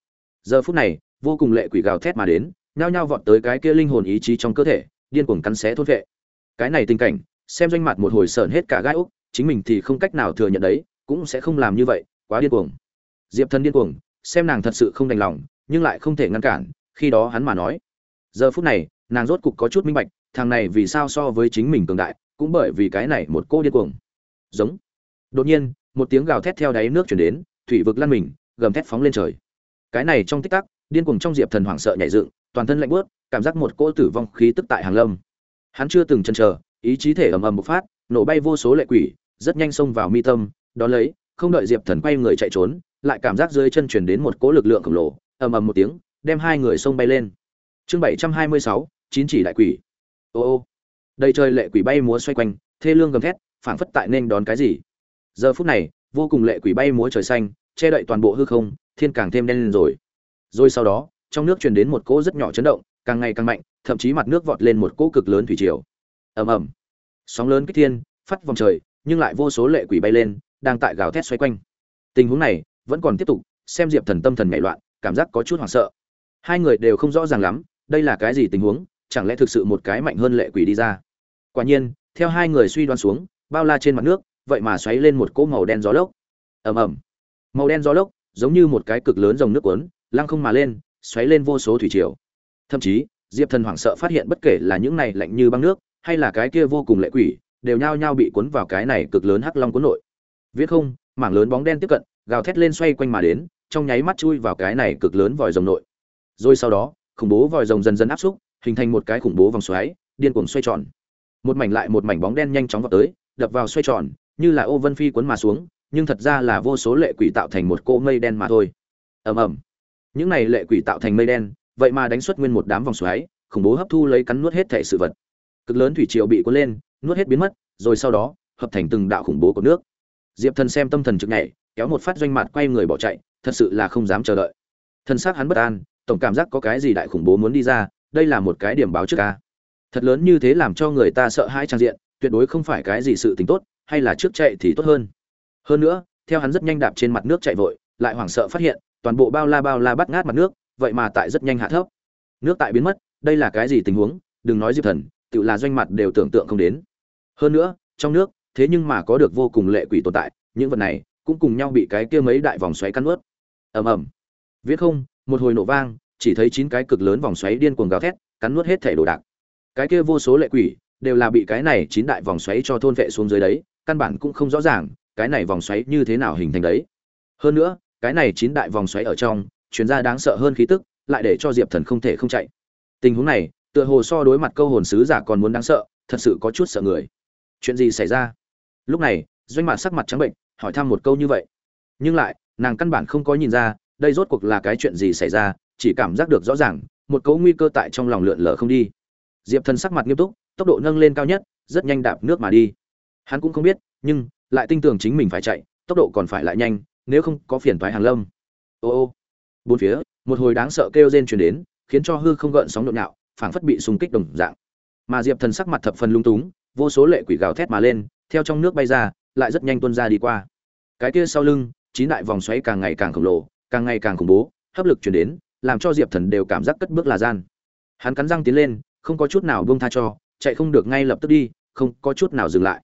giờ phút này, vô cùng lệ quỷ gào thét mà đến nhao nhao vọt tới cái kia linh hồn ý chí trong cơ thể, điên cuồng cắn xé thôn vệ. Cái này tình cảnh, xem doanh mặt một hồi sởn hết cả gai úc, chính mình thì không cách nào thừa nhận đấy, cũng sẽ không làm như vậy, quá điên cuồng. Diệp thần điên cuồng, xem nàng thật sự không đành lòng, nhưng lại không thể ngăn cản, khi đó hắn mà nói. Giờ phút này, nàng rốt cục có chút minh bạch, thằng này vì sao so với chính mình cường đại, cũng bởi vì cái này một cô điên cuồng. Giống. Đột nhiên, một tiếng gào thét theo đáy nước truyền đến, thủy vực lăn mình, gầm thét phóng lên trời. Cái này trong tích tắc, điên cuồng trong diệp thần hoảng sợ nhảy dựng toàn thân lạnh bớt cảm giác một cỗ tử vong khí tức tại hàng lâm. Hắn chưa từng chần chờ, ý chí thể ầm ầm một phát, nổ bay vô số lệ quỷ, rất nhanh xông vào mi tâm, đón lấy, không đợi diệp thần quay người chạy trốn, lại cảm giác dưới chân chuyển đến một cỗ lực lượng khổng lồ, ầm ầm một tiếng, đem hai người xông bay lên. Chương bảy trăm hai mươi sáu, chín chỉ đại quỷ. Ô ô. Đầy trời lệ quỷ bay múa xoay quanh, thê lương gầm thét, phảng phất tại nên đón cái gì. Giờ phút này, vô cùng lệ quỷ bay múa trời xanh, che đậy toàn bộ hư không, thiên càng thêm đen lên rồi. Rồi sau đó trong nước truyền đến một cỗ rất nhỏ chấn động, càng ngày càng mạnh, thậm chí mặt nước vọt lên một cỗ cực lớn thủy triều. Ầm ầm. Sóng lớn kích thiên, phát vòng trời, nhưng lại vô số lệ quỷ bay lên, đang tại gào thét xoay quanh. Tình huống này vẫn còn tiếp tục, xem diệp thần tâm thần nhảy loạn, cảm giác có chút hoảng sợ. Hai người đều không rõ ràng lắm, đây là cái gì tình huống, chẳng lẽ thực sự một cái mạnh hơn lệ quỷ đi ra? Quả nhiên, theo hai người suy đoán xuống, bao la trên mặt nước, vậy mà xoáy lên một cỗ màu đen gió lốc. Ầm ầm. Màu đen gió lốc, giống như một cái cực lớn dòng nước cuốn, lăng không mà lên xoáy lên vô số thủy triều. Thậm chí, diệp thần hoảng sợ phát hiện bất kể là những này lạnh như băng nước, hay là cái kia vô cùng lệ quỷ, đều nhao nhao bị cuốn vào cái này cực lớn hắc long cuốn nội. Viết không, mảng lớn bóng đen tiếp cận, gào thét lên xoay quanh mà đến, trong nháy mắt chui vào cái này cực lớn vòi rồng nội. Rồi sau đó, khủng bố vòi rồng dần dần áp xúc, hình thành một cái khủng bố vòng xoáy, điên cuồng xoay tròn. Một mảnh lại một mảnh bóng đen nhanh chóng vào tới, đập vào xoay tròn, như là ô vân phi cuốn mà xuống, nhưng thật ra là vô số lệ quỷ tạo thành một cỗ mây đen mà thôi. Ầm ầm những này lệ quỷ tạo thành mây đen, vậy mà đánh xuất nguyên một đám vòng xoáy, khủng bố hấp thu lấy cắn nuốt hết thể sự vật. Cực lớn thủy triều bị cuốn lên, nuốt hết biến mất, rồi sau đó, hợp thành từng đạo khủng bố của nước. Diệp thần xem tâm thần trực nhảy, kéo một phát doanh mặt quay người bỏ chạy, thật sự là không dám chờ đợi. Thân xác hắn bất an, tổng cảm giác có cái gì đại khủng bố muốn đi ra, đây là một cái điểm báo trước ca. Thật lớn như thế làm cho người ta sợ hãi trang diện, tuyệt đối không phải cái gì sự tình tốt, hay là trước chạy thì tốt hơn. Hơn nữa, theo hắn rất nhanh đạp trên mặt nước chạy vội, lại hoảng sợ phát hiện toàn bộ bao la bao la bắt ngát mặt nước, vậy mà tại rất nhanh hạ thấp. Nước tại biến mất, đây là cái gì tình huống? Đừng nói diệp thần, tự là doanh mặt đều tưởng tượng không đến. Hơn nữa, trong nước, thế nhưng mà có được vô cùng lệ quỷ tồn tại, những vật này cũng cùng nhau bị cái kia mấy đại vòng xoáy cắn ướt ầm ầm. Viết không, một hồi nổ vang, chỉ thấy chín cái cực lớn vòng xoáy điên cuồng gào thét, cắn nuốt hết thể đồ đạc. Cái kia vô số lệ quỷ đều là bị cái này chín đại vòng xoáy cho thôn vệ xuống dưới đấy, căn bản cũng không rõ ràng, cái này vòng xoáy như thế nào hình thành đấy. Hơn nữa cái này chín đại vòng xoáy ở trong chuyên ra đáng sợ hơn khí tức, lại để cho diệp thần không thể không chạy. Tình huống này, tựa hồ so đối mặt câu hồn sứ giả còn muốn đáng sợ, thật sự có chút sợ người. Chuyện gì xảy ra? Lúc này, doanh mạc sắc mặt trắng bệnh, hỏi thăm một câu như vậy. Nhưng lại, nàng căn bản không có nhìn ra, đây rốt cuộc là cái chuyện gì xảy ra, chỉ cảm giác được rõ ràng, một cấu nguy cơ tại trong lòng lượn lờ không đi. Diệp thần sắc mặt nghiêm túc, tốc độ nâng lên cao nhất, rất nhanh đạp nước mà đi. Hắn cũng không biết, nhưng, lại tin tưởng chính mình phải chạy, tốc độ còn phải lại nhanh nếu không có phiền toái hàng lâm. Ô ô. Bốn phía, một hồi đáng sợ kêu rên truyền đến, khiến cho hư không gợn sóng nhộn nhạo, phảng phất bị xung kích đồng dạng. Mà diệp thần sắc mặt thập phần lung túng, vô số lệ quỷ gào thét mà lên, theo trong nước bay ra, lại rất nhanh tuôn ra đi qua. Cái kia sau lưng, chín đại vòng xoáy càng ngày càng khổng lồ, càng ngày càng khủng bố, hấp lực truyền đến, làm cho diệp thần đều cảm giác cất bước là gian. Hắn cắn răng tiến lên, không có chút nào buông tha cho, chạy không được ngay lập tức đi, không có chút nào dừng lại.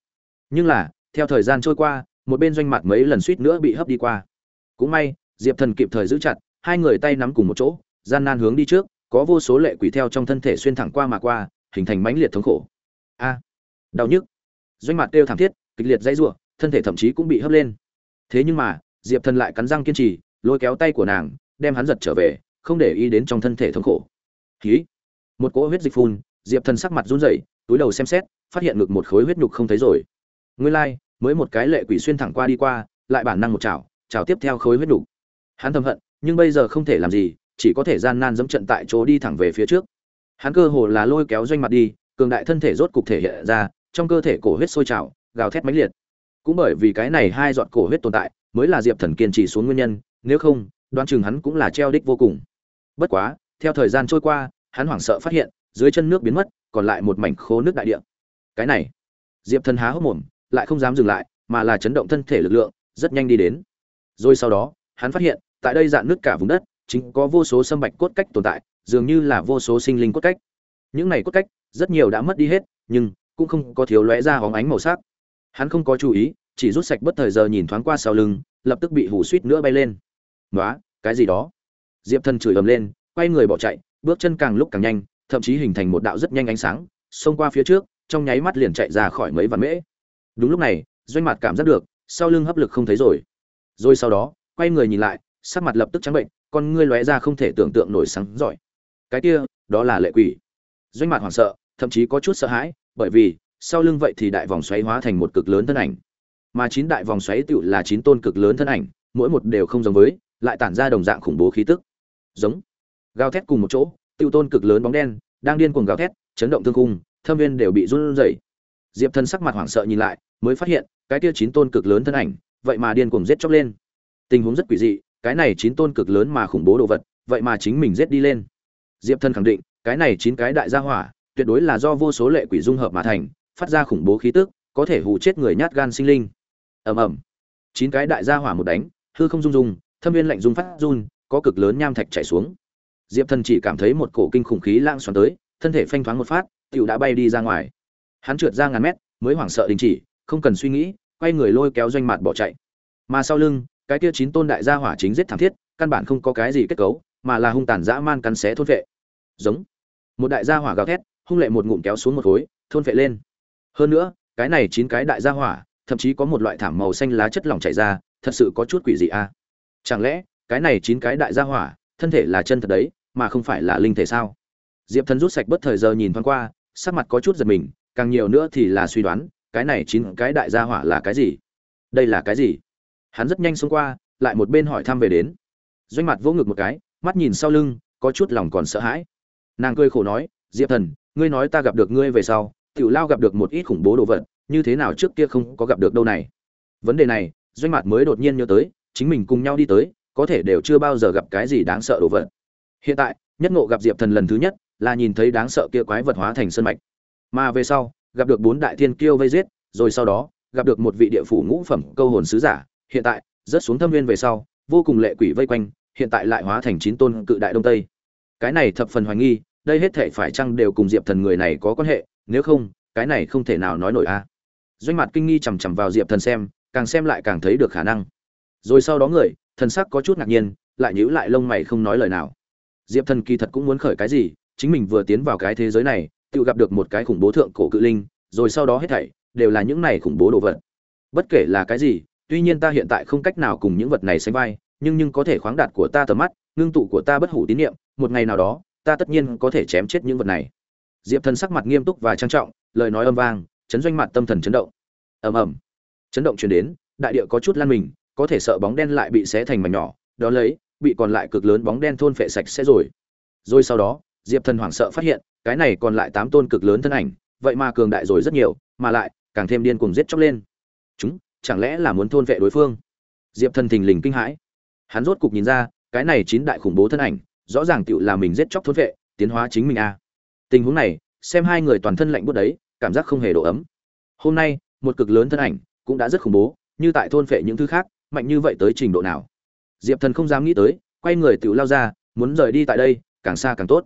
Nhưng là, theo thời gian trôi qua một bên doanh mặt mấy lần suýt nữa bị hấp đi qua. Cũng may, diệp thần kịp thời giữ chặt, hai người tay nắm cùng một chỗ, gian nan hướng đi trước, có vô số lệ quỷ theo trong thân thể xuyên thẳng qua mà qua, hình thành mãnh liệt thống khổ. A à, đau nhức. Doanh mặt đều thảm thiết, kịch liệt dãy rủa, thân thể thậm chí cũng bị hấp lên. Thế nhưng mà, diệp thần lại cắn răng kiên trì, lôi kéo tay của nàng, đem hắn giật trở về, không để ý đến trong thân thể thống khổ. Khí một cỗ huyết dịch phun, diệp thần sắc mặt run rẩy, túi đầu xem xét, phát hiện ngực một khối huyết nhục không thấy rồi. Nguyên lai mới một cái lệ quỷ xuyên thẳng qua đi qua, lại bản năng một chảo chảo tiếp theo khối huyết đủ. hắn thầm hận, nhưng bây giờ không thể làm gì, chỉ có thể gian nan dẫm trận tại chỗ đi thẳng về phía trước. Hắn cơ hồ là lôi kéo doanh mặt đi, cường đại thân thể rốt cục thể hiện ra, trong cơ thể cổ huyết sôi trào, gào thét mãnh liệt. Cũng bởi vì cái này hai giọt cổ huyết tồn tại, mới là diệp thần kiên trì xuống nguyên nhân, nếu không, đoán chừng hắn cũng là treo đích vô cùng. Bất quá, theo thời gian trôi qua, hắn hoảng sợ phát hiện, dưới chân nước biến mất, còn lại một mảnh khô nước đại địa. Cái này, diệp thần há hốc mồm lại không dám dừng lại, mà là chấn động thân thể lực lượng, rất nhanh đi đến. Rồi sau đó, hắn phát hiện, tại đây dạn nước cả vùng đất, chính có vô số sâm bạch cốt cách tồn tại, dường như là vô số sinh linh cốt cách. Những này cốt cách, rất nhiều đã mất đi hết, nhưng cũng không có thiếu lóe ra hóng ánh màu sắc. Hắn không có chú ý, chỉ rút sạch bất thời giờ nhìn thoáng qua sau lưng, lập tức bị hủ suýt nữa bay lên. Nói cái gì đó? Diệp thần chửi ầm lên, quay người bỏ chạy, bước chân càng lúc càng nhanh, thậm chí hình thành một đạo rất nhanh ánh sáng, xông qua phía trước, trong nháy mắt liền chạy ra khỏi mấy vạn mễ đúng lúc này, doanh mặt cảm giác được, sau lưng hấp lực không thấy rồi. Rồi sau đó, quay người nhìn lại, sắc mặt lập tức trắng bệnh, con ngươi lóe ra không thể tưởng tượng nổi sáng giỏi. Cái kia, đó là lệ quỷ. Doanh mặt hoảng sợ, thậm chí có chút sợ hãi, bởi vì, sau lưng vậy thì đại vòng xoáy hóa thành một cực lớn thân ảnh. Mà chín đại vòng xoáy tựu là chín tôn cực lớn thân ảnh, mỗi một đều không giống với, lại tản ra đồng dạng khủng bố khí tức. Giống. Gào thét cùng một chỗ tiêu tôn cực lớn bóng đen, đang điên cuồng gào thét, chấn động thương cung thâm viên đều bị run rẩy diệp thần sắc mặt hoảng sợ nhìn lại, mới phát hiện, cái kia chín tôn cực lớn thân ảnh, vậy mà điên cuồng giết chóc lên. Tình huống rất quỷ dị, cái này chín tôn cực lớn mà khủng bố đồ vật, vậy mà chính mình giết đi lên. Diệp thần khẳng định, cái này chín cái đại gia hỏa, tuyệt đối là do vô số lệ quỷ dung hợp mà thành, phát ra khủng bố khí tức, có thể hù chết người nhát gan sinh linh. Ầm ầm. Chín cái đại gia hỏa một đánh, hư không rung rung, thâm viên lạnh rung phát run, có cực lớn nham thạch chảy xuống. Diệp thần chỉ cảm thấy một cổ kinh khủng khí lang xoắn tới, thân thể phanh thoáng một phát tựu đã bay đi ra ngoài hắn trượt ra ngàn mét, mới hoảng sợ đình chỉ, không cần suy nghĩ, quay người lôi kéo doanh mặt bỏ chạy. Mà sau lưng, cái kia chín tôn đại gia hỏa chính giết thảm thiết, căn bản không có cái gì kết cấu, mà là hung tàn dã man cắn xé thôn vệ. Giống. Một đại gia hỏa gào thét, hung lệ một ngụm kéo xuống một khối, thôn vệ lên. Hơn nữa, cái này chín cái đại gia hỏa, thậm chí có một loại thảm màu xanh lá chất lỏng chảy ra, thật sự có chút quỷ dị a. À? chẳng lẽ, cái này chín cái đại gia hỏa, thân thể là chân thật đấy, mà không phải là linh thể sao? Diệp thần rút sạch bất thời giờ nhìn thoáng qua, sắc mặt có chút giật mình càng nhiều nữa thì là suy đoán, cái này chín cái đại gia hỏa là cái gì? Đây là cái gì? Hắn rất nhanh xông qua, lại một bên hỏi thăm về đến. Doanh mặt vỗ ngực một cái, mắt nhìn sau lưng, có chút lòng còn sợ hãi. Nàng cười khổ nói, diệp thần, ngươi nói ta gặp được ngươi về sau, tiểu lao gặp được một ít khủng bố đồ vật, như thế nào trước kia không có gặp được đâu này? Vấn đề này, doanh mặt mới đột nhiên nhớ tới, chính mình cùng nhau đi tới, có thể đều chưa bao giờ gặp cái gì đáng sợ đồ vật. Hiện tại, nhất ngộ gặp diệp thần lần thứ nhất, là nhìn thấy đáng sợ kia quái vật hóa thành sơn mạch mà về sau, gặp được bốn đại thiên kiêu vây giết, rồi sau đó, gặp được một vị địa phủ ngũ phẩm câu hồn sứ giả, hiện tại, rớt xuống thâm viên về sau, vô cùng lệ quỷ vây quanh, hiện tại lại hóa thành chín tôn cự đại đông tây. Cái này thập phần hoài nghi, đây hết thể phải chăng đều cùng diệp thần người này có quan hệ, nếu không, cái này không thể nào nói nổi a. Doanh mặt kinh nghi chằm chằm vào diệp thần xem, càng xem lại càng thấy được khả năng. Rồi sau đó người, thần sắc có chút ngạc nhiên, lại nhíu lại lông mày không nói lời nào. Diệp thần kỳ thật cũng muốn khởi cái gì, chính mình vừa tiến vào cái thế giới này tự gặp được một cái khủng bố thượng cổ cự linh, rồi sau đó hết thảy đều là những này khủng bố đồ vật. Bất kể là cái gì, tuy nhiên ta hiện tại không cách nào cùng những vật này sánh vai, nhưng nhưng có thể khoáng đạt của ta tầm mắt, ngưng tụ của ta bất hủ tín niệm, một ngày nào đó, ta tất nhiên có thể chém chết những vật này. Diệp thần sắc mặt nghiêm túc và trang trọng, lời nói âm vang, chấn doanh mặt tâm thần chấn động. Ầm ầm. Chấn động truyền đến, đại địa có chút lan mình, có thể sợ bóng đen lại bị xé thành mảnh nhỏ, đó lấy, bị còn lại cực lớn bóng đen thôn phệ sạch sẽ rồi. Rồi sau đó diệp thần hoảng sợ phát hiện, cái này còn lại tám tôn cực lớn thân ảnh, vậy mà cường đại rồi rất nhiều, mà lại, càng thêm điên cuồng giết chóc lên. Chúng, chẳng lẽ là muốn thôn vệ đối phương? Diệp thần thình lình kinh hãi. Hắn rốt cục nhìn ra, cái này chín đại khủng bố thân ảnh, rõ ràng tựu là mình giết chóc thôn vệ, tiến hóa chính mình a tình huống này, xem hai người toàn thân lạnh buốt đấy, cảm giác không hề độ ấm. Hôm nay, một cực lớn thân ảnh, cũng đã rất khủng bố, như tại thôn phệ những thứ khác, mạnh như vậy tới trình độ nào? Diệp thần không dám nghĩ tới, quay người tự lao ra, muốn rời đi tại đây, càng xa càng tốt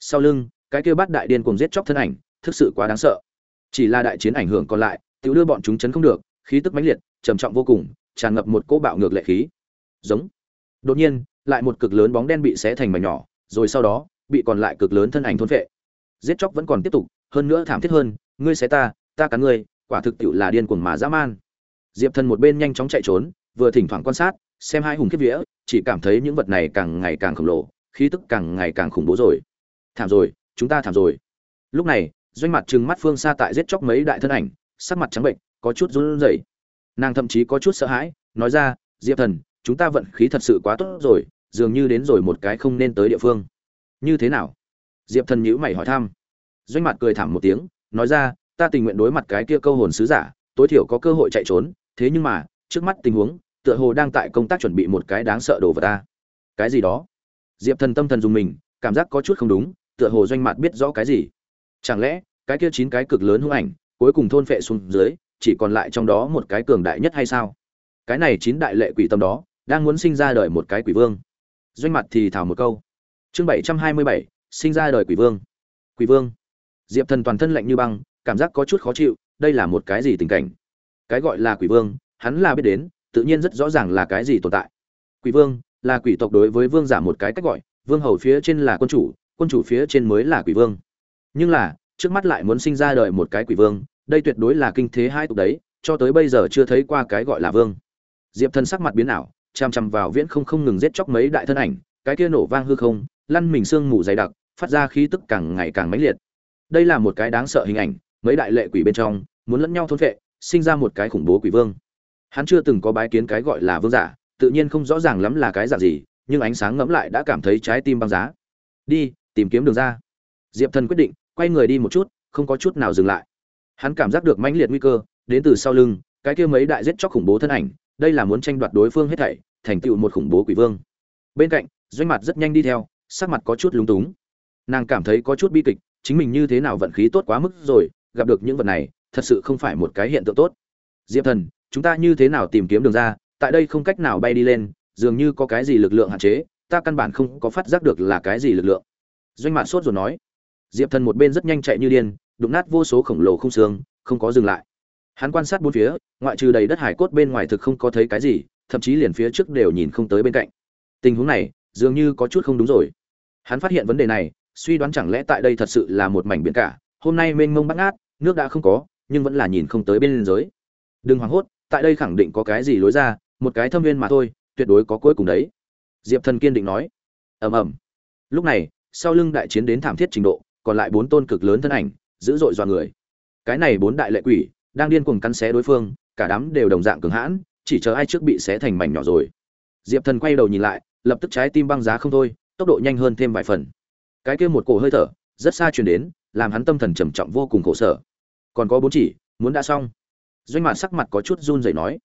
sau lưng, cái kêu bát đại điên cùng giết chóc thân ảnh, thực sự quá đáng sợ. Chỉ là đại chiến ảnh hưởng còn lại tự đưa bọn chúng chấn không được, khí tức mãnh liệt, trầm trọng vô cùng, tràn ngập một cỗ bạo ngược lệ khí. Giống. Đột nhiên, lại một cực lớn bóng đen bị xé thành mảnh nhỏ, rồi sau đó, bị còn lại cực lớn thân ảnh thôn phệ. Giết chóc vẫn còn tiếp tục, hơn nữa thảm thiết hơn, ngươi xé ta ta cắn ngươi, quả thực tiệu là điên cuồng mà dã man. Diệp thần một bên nhanh chóng chạy trốn, vừa thỉnh thoảng quan sát, xem hai hùng kiếp vía, chỉ cảm thấy những vật này càng ngày càng khổng lồ, khí tức càng ngày càng khủng bố rồi thảm rồi, chúng ta thảm rồi. Lúc này, doanh mặt trừng mắt phương xa tại giết chóc mấy đại thân ảnh, sắc mặt trắng bệnh, có chút run rẩy. Nàng thậm chí có chút sợ hãi, nói ra, diệp thần, chúng ta vận khí thật sự quá tốt rồi, dường như đến rồi một cái không nên tới địa phương. Như thế nào? Diệp thần nhíu mày hỏi thăm. Doanh mặt cười thảm một tiếng, nói ra, ta tình nguyện đối mặt cái kia câu hồn sứ giả, tối thiểu có cơ hội chạy trốn, thế nhưng mà, trước mắt tình huống, tựa hồ đang tại công tác chuẩn bị một cái đáng sợ đồ vật ta. Cái gì đó? Diệp thần tâm thần dùng mình cảm giác có chút không đúng, tựa hồ doanh mặt biết rõ cái gì. Chẳng lẽ, cái kia chín cái cực lớn hung ảnh, cuối cùng thôn phệ xuống dưới, chỉ còn lại trong đó một cái cường đại nhất hay sao? Cái này chín đại lệ quỷ tâm đó, đang muốn sinh ra đời một cái quỷ vương. Doanh mặt thì thảo một câu. Chương bảy trăm hai mươi bảy, sinh ra đời quỷ vương. Quỷ vương. Diệp thần toàn thân lạnh như băng, cảm giác có chút khó chịu, đây là một cái gì tình cảnh? Cái gọi là quỷ vương, hắn là biết đến, tự nhiên rất rõ ràng là cái gì tồn tại. Quỷ vương là quỷ tộc đối với vương giả một cái cách gọi vương hầu phía trên là quân chủ quân chủ phía trên mới là quỷ vương. Nhưng là, trước mắt lại muốn sinh ra đời một cái quỷ vương, đây tuyệt đối là kinh thế hai tục đấy, cho tới bây giờ chưa thấy qua cái gọi là vương. Diệp thần sắc mặt biến ảo chằm chằm vào viễn không không ngừng giết chóc mấy đại thân ảnh, cái kia nổ vang hư không, lăn mình sương mù dày đặc, phát ra khí tức càng ngày càng mãnh liệt. Đây là một cái đáng sợ hình ảnh, mấy đại lệ quỷ bên trong, muốn lẫn nhau thôn vệ sinh ra một cái khủng bố quỷ vương. Hắn chưa từng có bái kiến cái gọi là vương giả, tự nhiên không rõ ràng lắm là cái dạng gì nhưng ánh sáng ngẫm lại đã cảm thấy trái tim băng giá. Đi, tìm kiếm đường ra. Diệp thần quyết định, quay người đi một chút, không có chút nào dừng lại. Hắn cảm giác được mãnh liệt nguy cơ, đến từ sau lưng, cái kia mấy đại giết chóc khủng bố thân ảnh, đây là muốn tranh đoạt đối phương hết thảy, thành tựu một khủng bố quỷ vương. Bên cạnh, doanh mặt rất nhanh đi theo, sắc mặt có chút lúng túng. Nàng cảm thấy có chút bi kịch, chính mình như thế nào vận khí tốt quá mức rồi, gặp được những vật này, thật sự không phải một cái hiện tượng tốt. Diệp thần, chúng ta như thế nào tìm kiếm đường ra, tại đây không cách nào bay đi lên dường như có cái gì lực lượng hạn chế, ta căn bản không có phát giác được là cái gì lực lượng. Doanh mạn sốt rồi nói. Diệp thần một bên rất nhanh chạy như điên, đụng nát vô số khổng lồ không xương, không có dừng lại. Hắn quan sát bốn phía, ngoại trừ đầy đất hải cốt bên ngoài thực không có thấy cái gì, thậm chí liền phía trước đều nhìn không tới bên cạnh. Tình huống này, dường như có chút không đúng rồi. Hắn phát hiện vấn đề này, suy đoán chẳng lẽ tại đây thật sự là một mảnh biển cả, hôm nay mênh mông bắt ngát, nước đã không có, nhưng vẫn là nhìn không tới bên giới đừng hoảng hốt, tại đây khẳng định có cái gì lối ra, một cái thâm viên mà thôi tuyệt đối có cuối cùng đấy. Diệp thần kiên định nói. Ầm ầm. Lúc này, sau lưng đại chiến đến thảm thiết trình độ, còn lại bốn tôn cực lớn thân ảnh, dữ dội dọa người. Cái này bốn đại lệ quỷ, đang điên cuồng cắn xé đối phương, cả đám đều đồng dạng cường hãn, chỉ chờ ai trước bị xé thành mảnh nhỏ rồi. Diệp thần quay đầu nhìn lại, lập tức trái tim băng giá không thôi, tốc độ nhanh hơn thêm vài phần. Cái kia một cổ hơi thở, rất xa truyền đến, làm hắn tâm thần trầm trọng vô cùng khổ sở. Còn có bốn chỉ, muốn đã xong. Doanh mạn sắc mặt có chút run rẩy nói.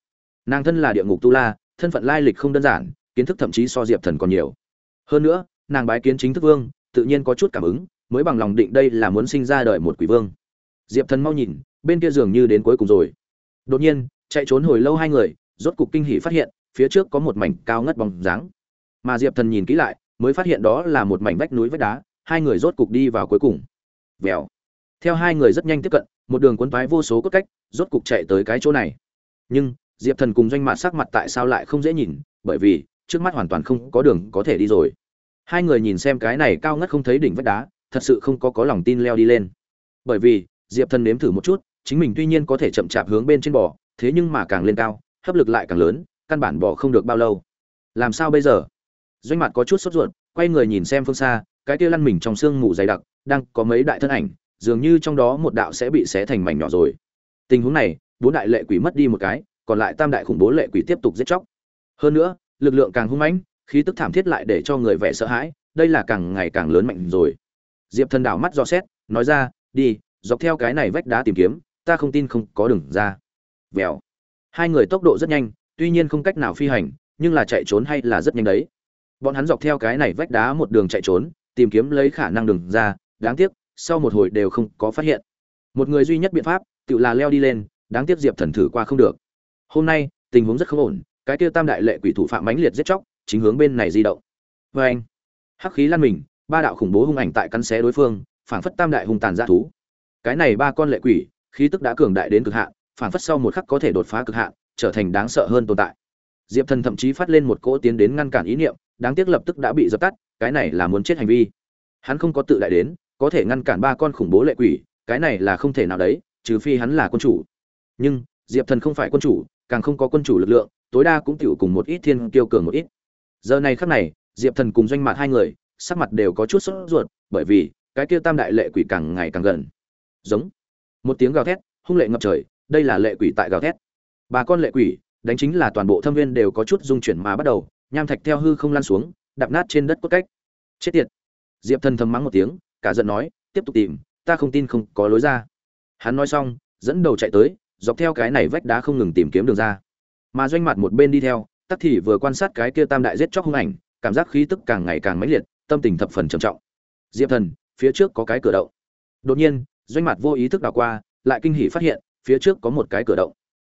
Nàng thân là địa ngục tu la thân phận lai lịch không đơn giản, kiến thức thậm chí so diệp thần còn nhiều. Hơn nữa, nàng bái kiến chính thức vương, tự nhiên có chút cảm ứng, mới bằng lòng định đây là muốn sinh ra đời một quỷ vương. Diệp thần mau nhìn, bên kia dường như đến cuối cùng rồi. Đột nhiên, chạy trốn hồi lâu hai người, rốt cục kinh hỉ phát hiện, phía trước có một mảnh cao ngất bóng dáng. Mà diệp thần nhìn kỹ lại, mới phát hiện đó là một mảnh vách núi vách đá, hai người rốt cục đi vào cuối cùng. Vèo. Theo hai người rất nhanh tiếp cận, một đường quấn toái vô số cốt cách, rốt cục chạy tới cái chỗ này. Nhưng diệp thần cùng doanh mạt sắc mặt tại sao lại không dễ nhìn, bởi vì, trước mắt hoàn toàn không có đường có thể đi rồi. Hai người nhìn xem cái này cao ngất không thấy đỉnh vách đá, thật sự không có có lòng tin leo đi lên. Bởi vì, diệp thần nếm thử một chút, chính mình tuy nhiên có thể chậm chạp hướng bên trên bò, thế nhưng mà càng lên cao, hấp lực lại càng lớn, căn bản bò không được bao lâu. Làm sao bây giờ? Doanh mặt có chút sốt ruột, quay người nhìn xem phương xa, cái kia lăn mình trong sương mù dày đặc, đang có mấy đại thân ảnh, dường như trong đó một đạo sẽ bị xé thành mảnh nhỏ rồi. Tình huống này, bốn đại lệ quỷ mất đi một cái còn lại tam đại khủng bố lệ quỷ tiếp tục giết chóc. Hơn nữa, lực lượng càng hung mãnh, khí tức thảm thiết lại để cho người vẻ sợ hãi, đây là càng ngày càng lớn mạnh rồi. Diệp thần đảo mắt do xét, nói ra, đi, dọc theo cái này vách đá tìm kiếm, ta không tin không có đường ra. Vèo. Hai người tốc độ rất nhanh, tuy nhiên không cách nào phi hành, nhưng là chạy trốn hay là rất nhanh đấy. Bọn hắn dọc theo cái này vách đá một đường chạy trốn, tìm kiếm lấy khả năng đường ra, đáng tiếc, sau một hồi đều không có phát hiện. Một người duy nhất biện pháp, tự là leo đi lên, đáng tiếc diệp thần thử qua không được hôm nay, tình huống rất không ổn, cái kia tam đại lệ quỷ thủ phạm mãnh liệt giết chóc, chính hướng bên này di động. Vê anh, hắc khí lan mình, ba đạo khủng bố hung ảnh tại cắn xé đối phương, phảng phất tam đại hung tàn dã thú. Cái này ba con lệ quỷ, khí tức đã cường đại đến cực hạn, phảng phất sau một khắc có thể đột phá cực hạn, trở thành đáng sợ hơn tồn tại. Diệp thần thậm chí phát lên một cỗ tiến đến ngăn cản ý niệm, đáng tiếc lập tức đã bị dập tắt, cái này là muốn chết hành vi. Hắn không có tự đại đến, có thể ngăn cản ba con khủng bố lệ quỷ, cái này là không thể nào đấy, trừ phi hắn là quân chủ. Nhưng, diệp thần không phải quân chủ càng không có quân chủ lực lượng, tối đa cũng tiểu cùng một ít thiên kiêu cường một ít. Giờ này khắc này, diệp thần cùng doanh mặt hai người, sắc mặt đều có chút sốt ruột, bởi vì, cái kia tam đại lệ quỷ càng ngày càng gần. Giống. Một tiếng gào thét, hung lệ ngập trời, đây là lệ quỷ tại gào thét. Ba con lệ quỷ, đánh chính là toàn bộ thâm viên đều có chút dung chuyển mà bắt đầu, nham thạch theo hư không lan xuống, đạp nát trên đất cốt cách. Chết tiệt. Diệp thần thầm mắng một tiếng, cả giận nói, tiếp tục tìm, ta không tin không có lối ra. Hắn nói xong, dẫn đầu chạy tới dọc theo cái này vách đá không ngừng tìm kiếm đường ra. Mà doanh mặt một bên đi theo, tắc thì vừa quan sát cái kia tam đại giết chóc hung ảnh, cảm giác khí tức càng ngày càng mãnh liệt, tâm tình thập phần trầm trọng. Diệp thần, phía trước có cái cửa động. Đột nhiên, doanh mặt vô ý thức đảo qua, lại kinh hỉ phát hiện, phía trước có một cái cửa động.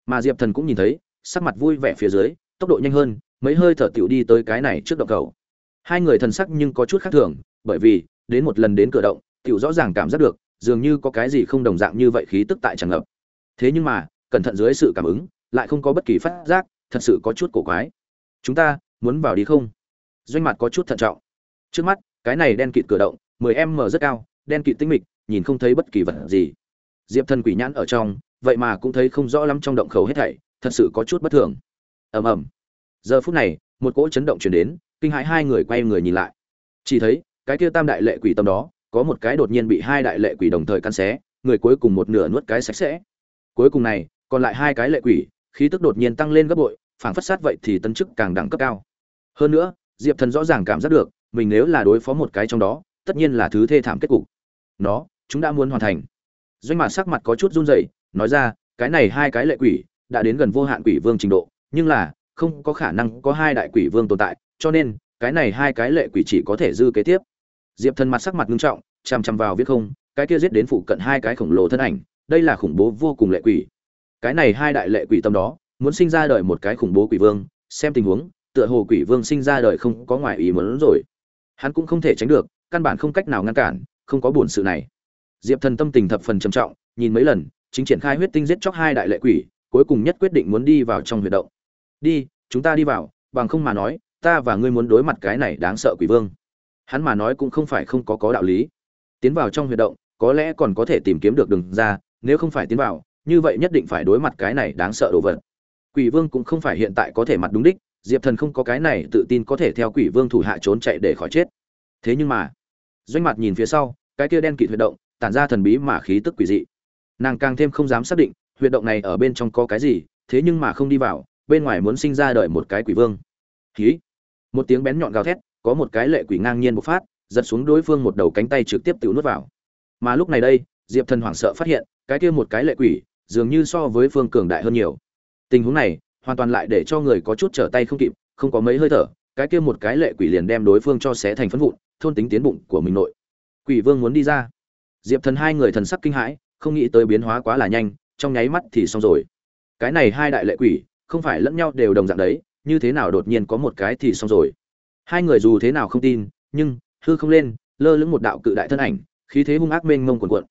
Mà diệp thần cũng nhìn thấy, sắc mặt vui vẻ phía dưới, tốc độ nhanh hơn, mấy hơi thở tiểu đi tới cái này trước động cầu. Hai người thần sắc nhưng có chút khác thường, bởi vì, đến một lần đến cửa động, tiểu rõ ràng cảm giác được, dường như có cái gì không đồng dạng như vậy khí tức tại tràn ngập thế nhưng mà, cẩn thận dưới sự cảm ứng, lại không có bất kỳ phát giác, thật sự có chút cổ quái. Chúng ta muốn vào đi không? Doanh mặt có chút thận trọng. Trước mắt, cái này đen kịt cửa động, mười em mở rất cao, đen kịt tinh mịch, nhìn không thấy bất kỳ vật gì. Diệp thần quỷ nhãn ở trong, vậy mà cũng thấy không rõ lắm trong động khẩu hết thảy, thật sự có chút bất thường. Ầm ầm. Giờ phút này, một cỗ chấn động truyền đến, kinh hãi hai người quay người nhìn lại. Chỉ thấy, cái kia tam đại lệ quỷ tâm đó, có một cái đột nhiên bị hai đại lệ quỷ đồng thời căn xé, người cuối cùng một nửa nuốt cái sạch sẽ cuối cùng này, còn lại hai cái lệ quỷ, khí tức đột nhiên tăng lên gấp bội, phảng phất sát vậy thì tân chức càng đẳng cấp cao. Hơn nữa, diệp thần rõ ràng cảm giác được, mình nếu là đối phó một cái trong đó, tất nhiên là thứ thê thảm kết cục. Nó, chúng đã muốn hoàn thành. Doanh mặt sắc mặt có chút run rẩy, nói ra, cái này hai cái lệ quỷ, đã đến gần vô hạn quỷ vương trình độ, nhưng là, không có khả năng có hai đại quỷ vương tồn tại, cho nên, cái này hai cái lệ quỷ chỉ có thể dư kế tiếp. Diệp thần mặt sắc mặt nghiêm trọng, chằm chằm vào viết không, cái kia giết đến phụ cận hai cái khổng lồ thân ảnh đây là khủng bố vô cùng lệ quỷ. Cái này hai đại lệ quỷ tâm đó, muốn sinh ra đời một cái khủng bố quỷ vương, xem tình huống, tựa hồ quỷ vương sinh ra đời không có ngoài ý muốn rồi. Hắn cũng không thể tránh được, căn bản không cách nào ngăn cản, không có buồn sự này. Diệp thần tâm tình thập phần trầm trọng, nhìn mấy lần, chính triển khai huyết tinh giết chóc hai đại lệ quỷ, cuối cùng nhất quyết định muốn đi vào trong huyệt động. Đi, chúng ta đi vào, bằng không mà nói, ta và ngươi muốn đối mặt cái này đáng sợ quỷ vương. Hắn mà nói cũng không phải không có có đạo lý. Tiến vào trong huyệt động, có lẽ còn có thể tìm kiếm được đường ra nếu không phải tiến vào, như vậy nhất định phải đối mặt cái này đáng sợ đồ vật. Quỷ vương cũng không phải hiện tại có thể mặt đúng đích, diệp thần không có cái này tự tin có thể theo quỷ vương thủ hạ trốn chạy để khỏi chết. Thế nhưng mà, doanh mặt nhìn phía sau, cái kia đen kịt huyệt động, tản ra thần bí mà khí tức quỷ dị. Nàng càng thêm không dám xác định, huyệt động này ở bên trong có cái gì, thế nhưng mà không đi vào, bên ngoài muốn sinh ra đợi một cái quỷ vương. Khí một tiếng bén nhọn gào thét, có một cái lệ quỷ ngang nhiên bộc phát, giật xuống đối phương một đầu cánh tay trực tiếp tự nuốt vào. Mà lúc này đây, diệp thần hoảng sợ phát hiện cái kia một cái lệ quỷ, dường như so với phương cường đại hơn nhiều. Tình huống này, hoàn toàn lại để cho người có chút trở tay không kịp, không có mấy hơi thở, cái kia một cái lệ quỷ liền đem đối phương cho xé thành phân vụn, thôn tính tiến bụng của mình nội. Quỷ vương muốn đi ra. Diệp thần hai người thần sắc kinh hãi, không nghĩ tới biến hóa quá là nhanh, trong nháy mắt thì xong rồi. Cái này hai đại lệ quỷ, không phải lẫn nhau đều đồng dạng đấy, như thế nào đột nhiên có một cái thì xong rồi. Hai người dù thế nào không tin, nhưng, hư không lên, lơ lửng một đạo cự đại thân ảnh, khí thế hung ác mênh mông cuồn cuộn.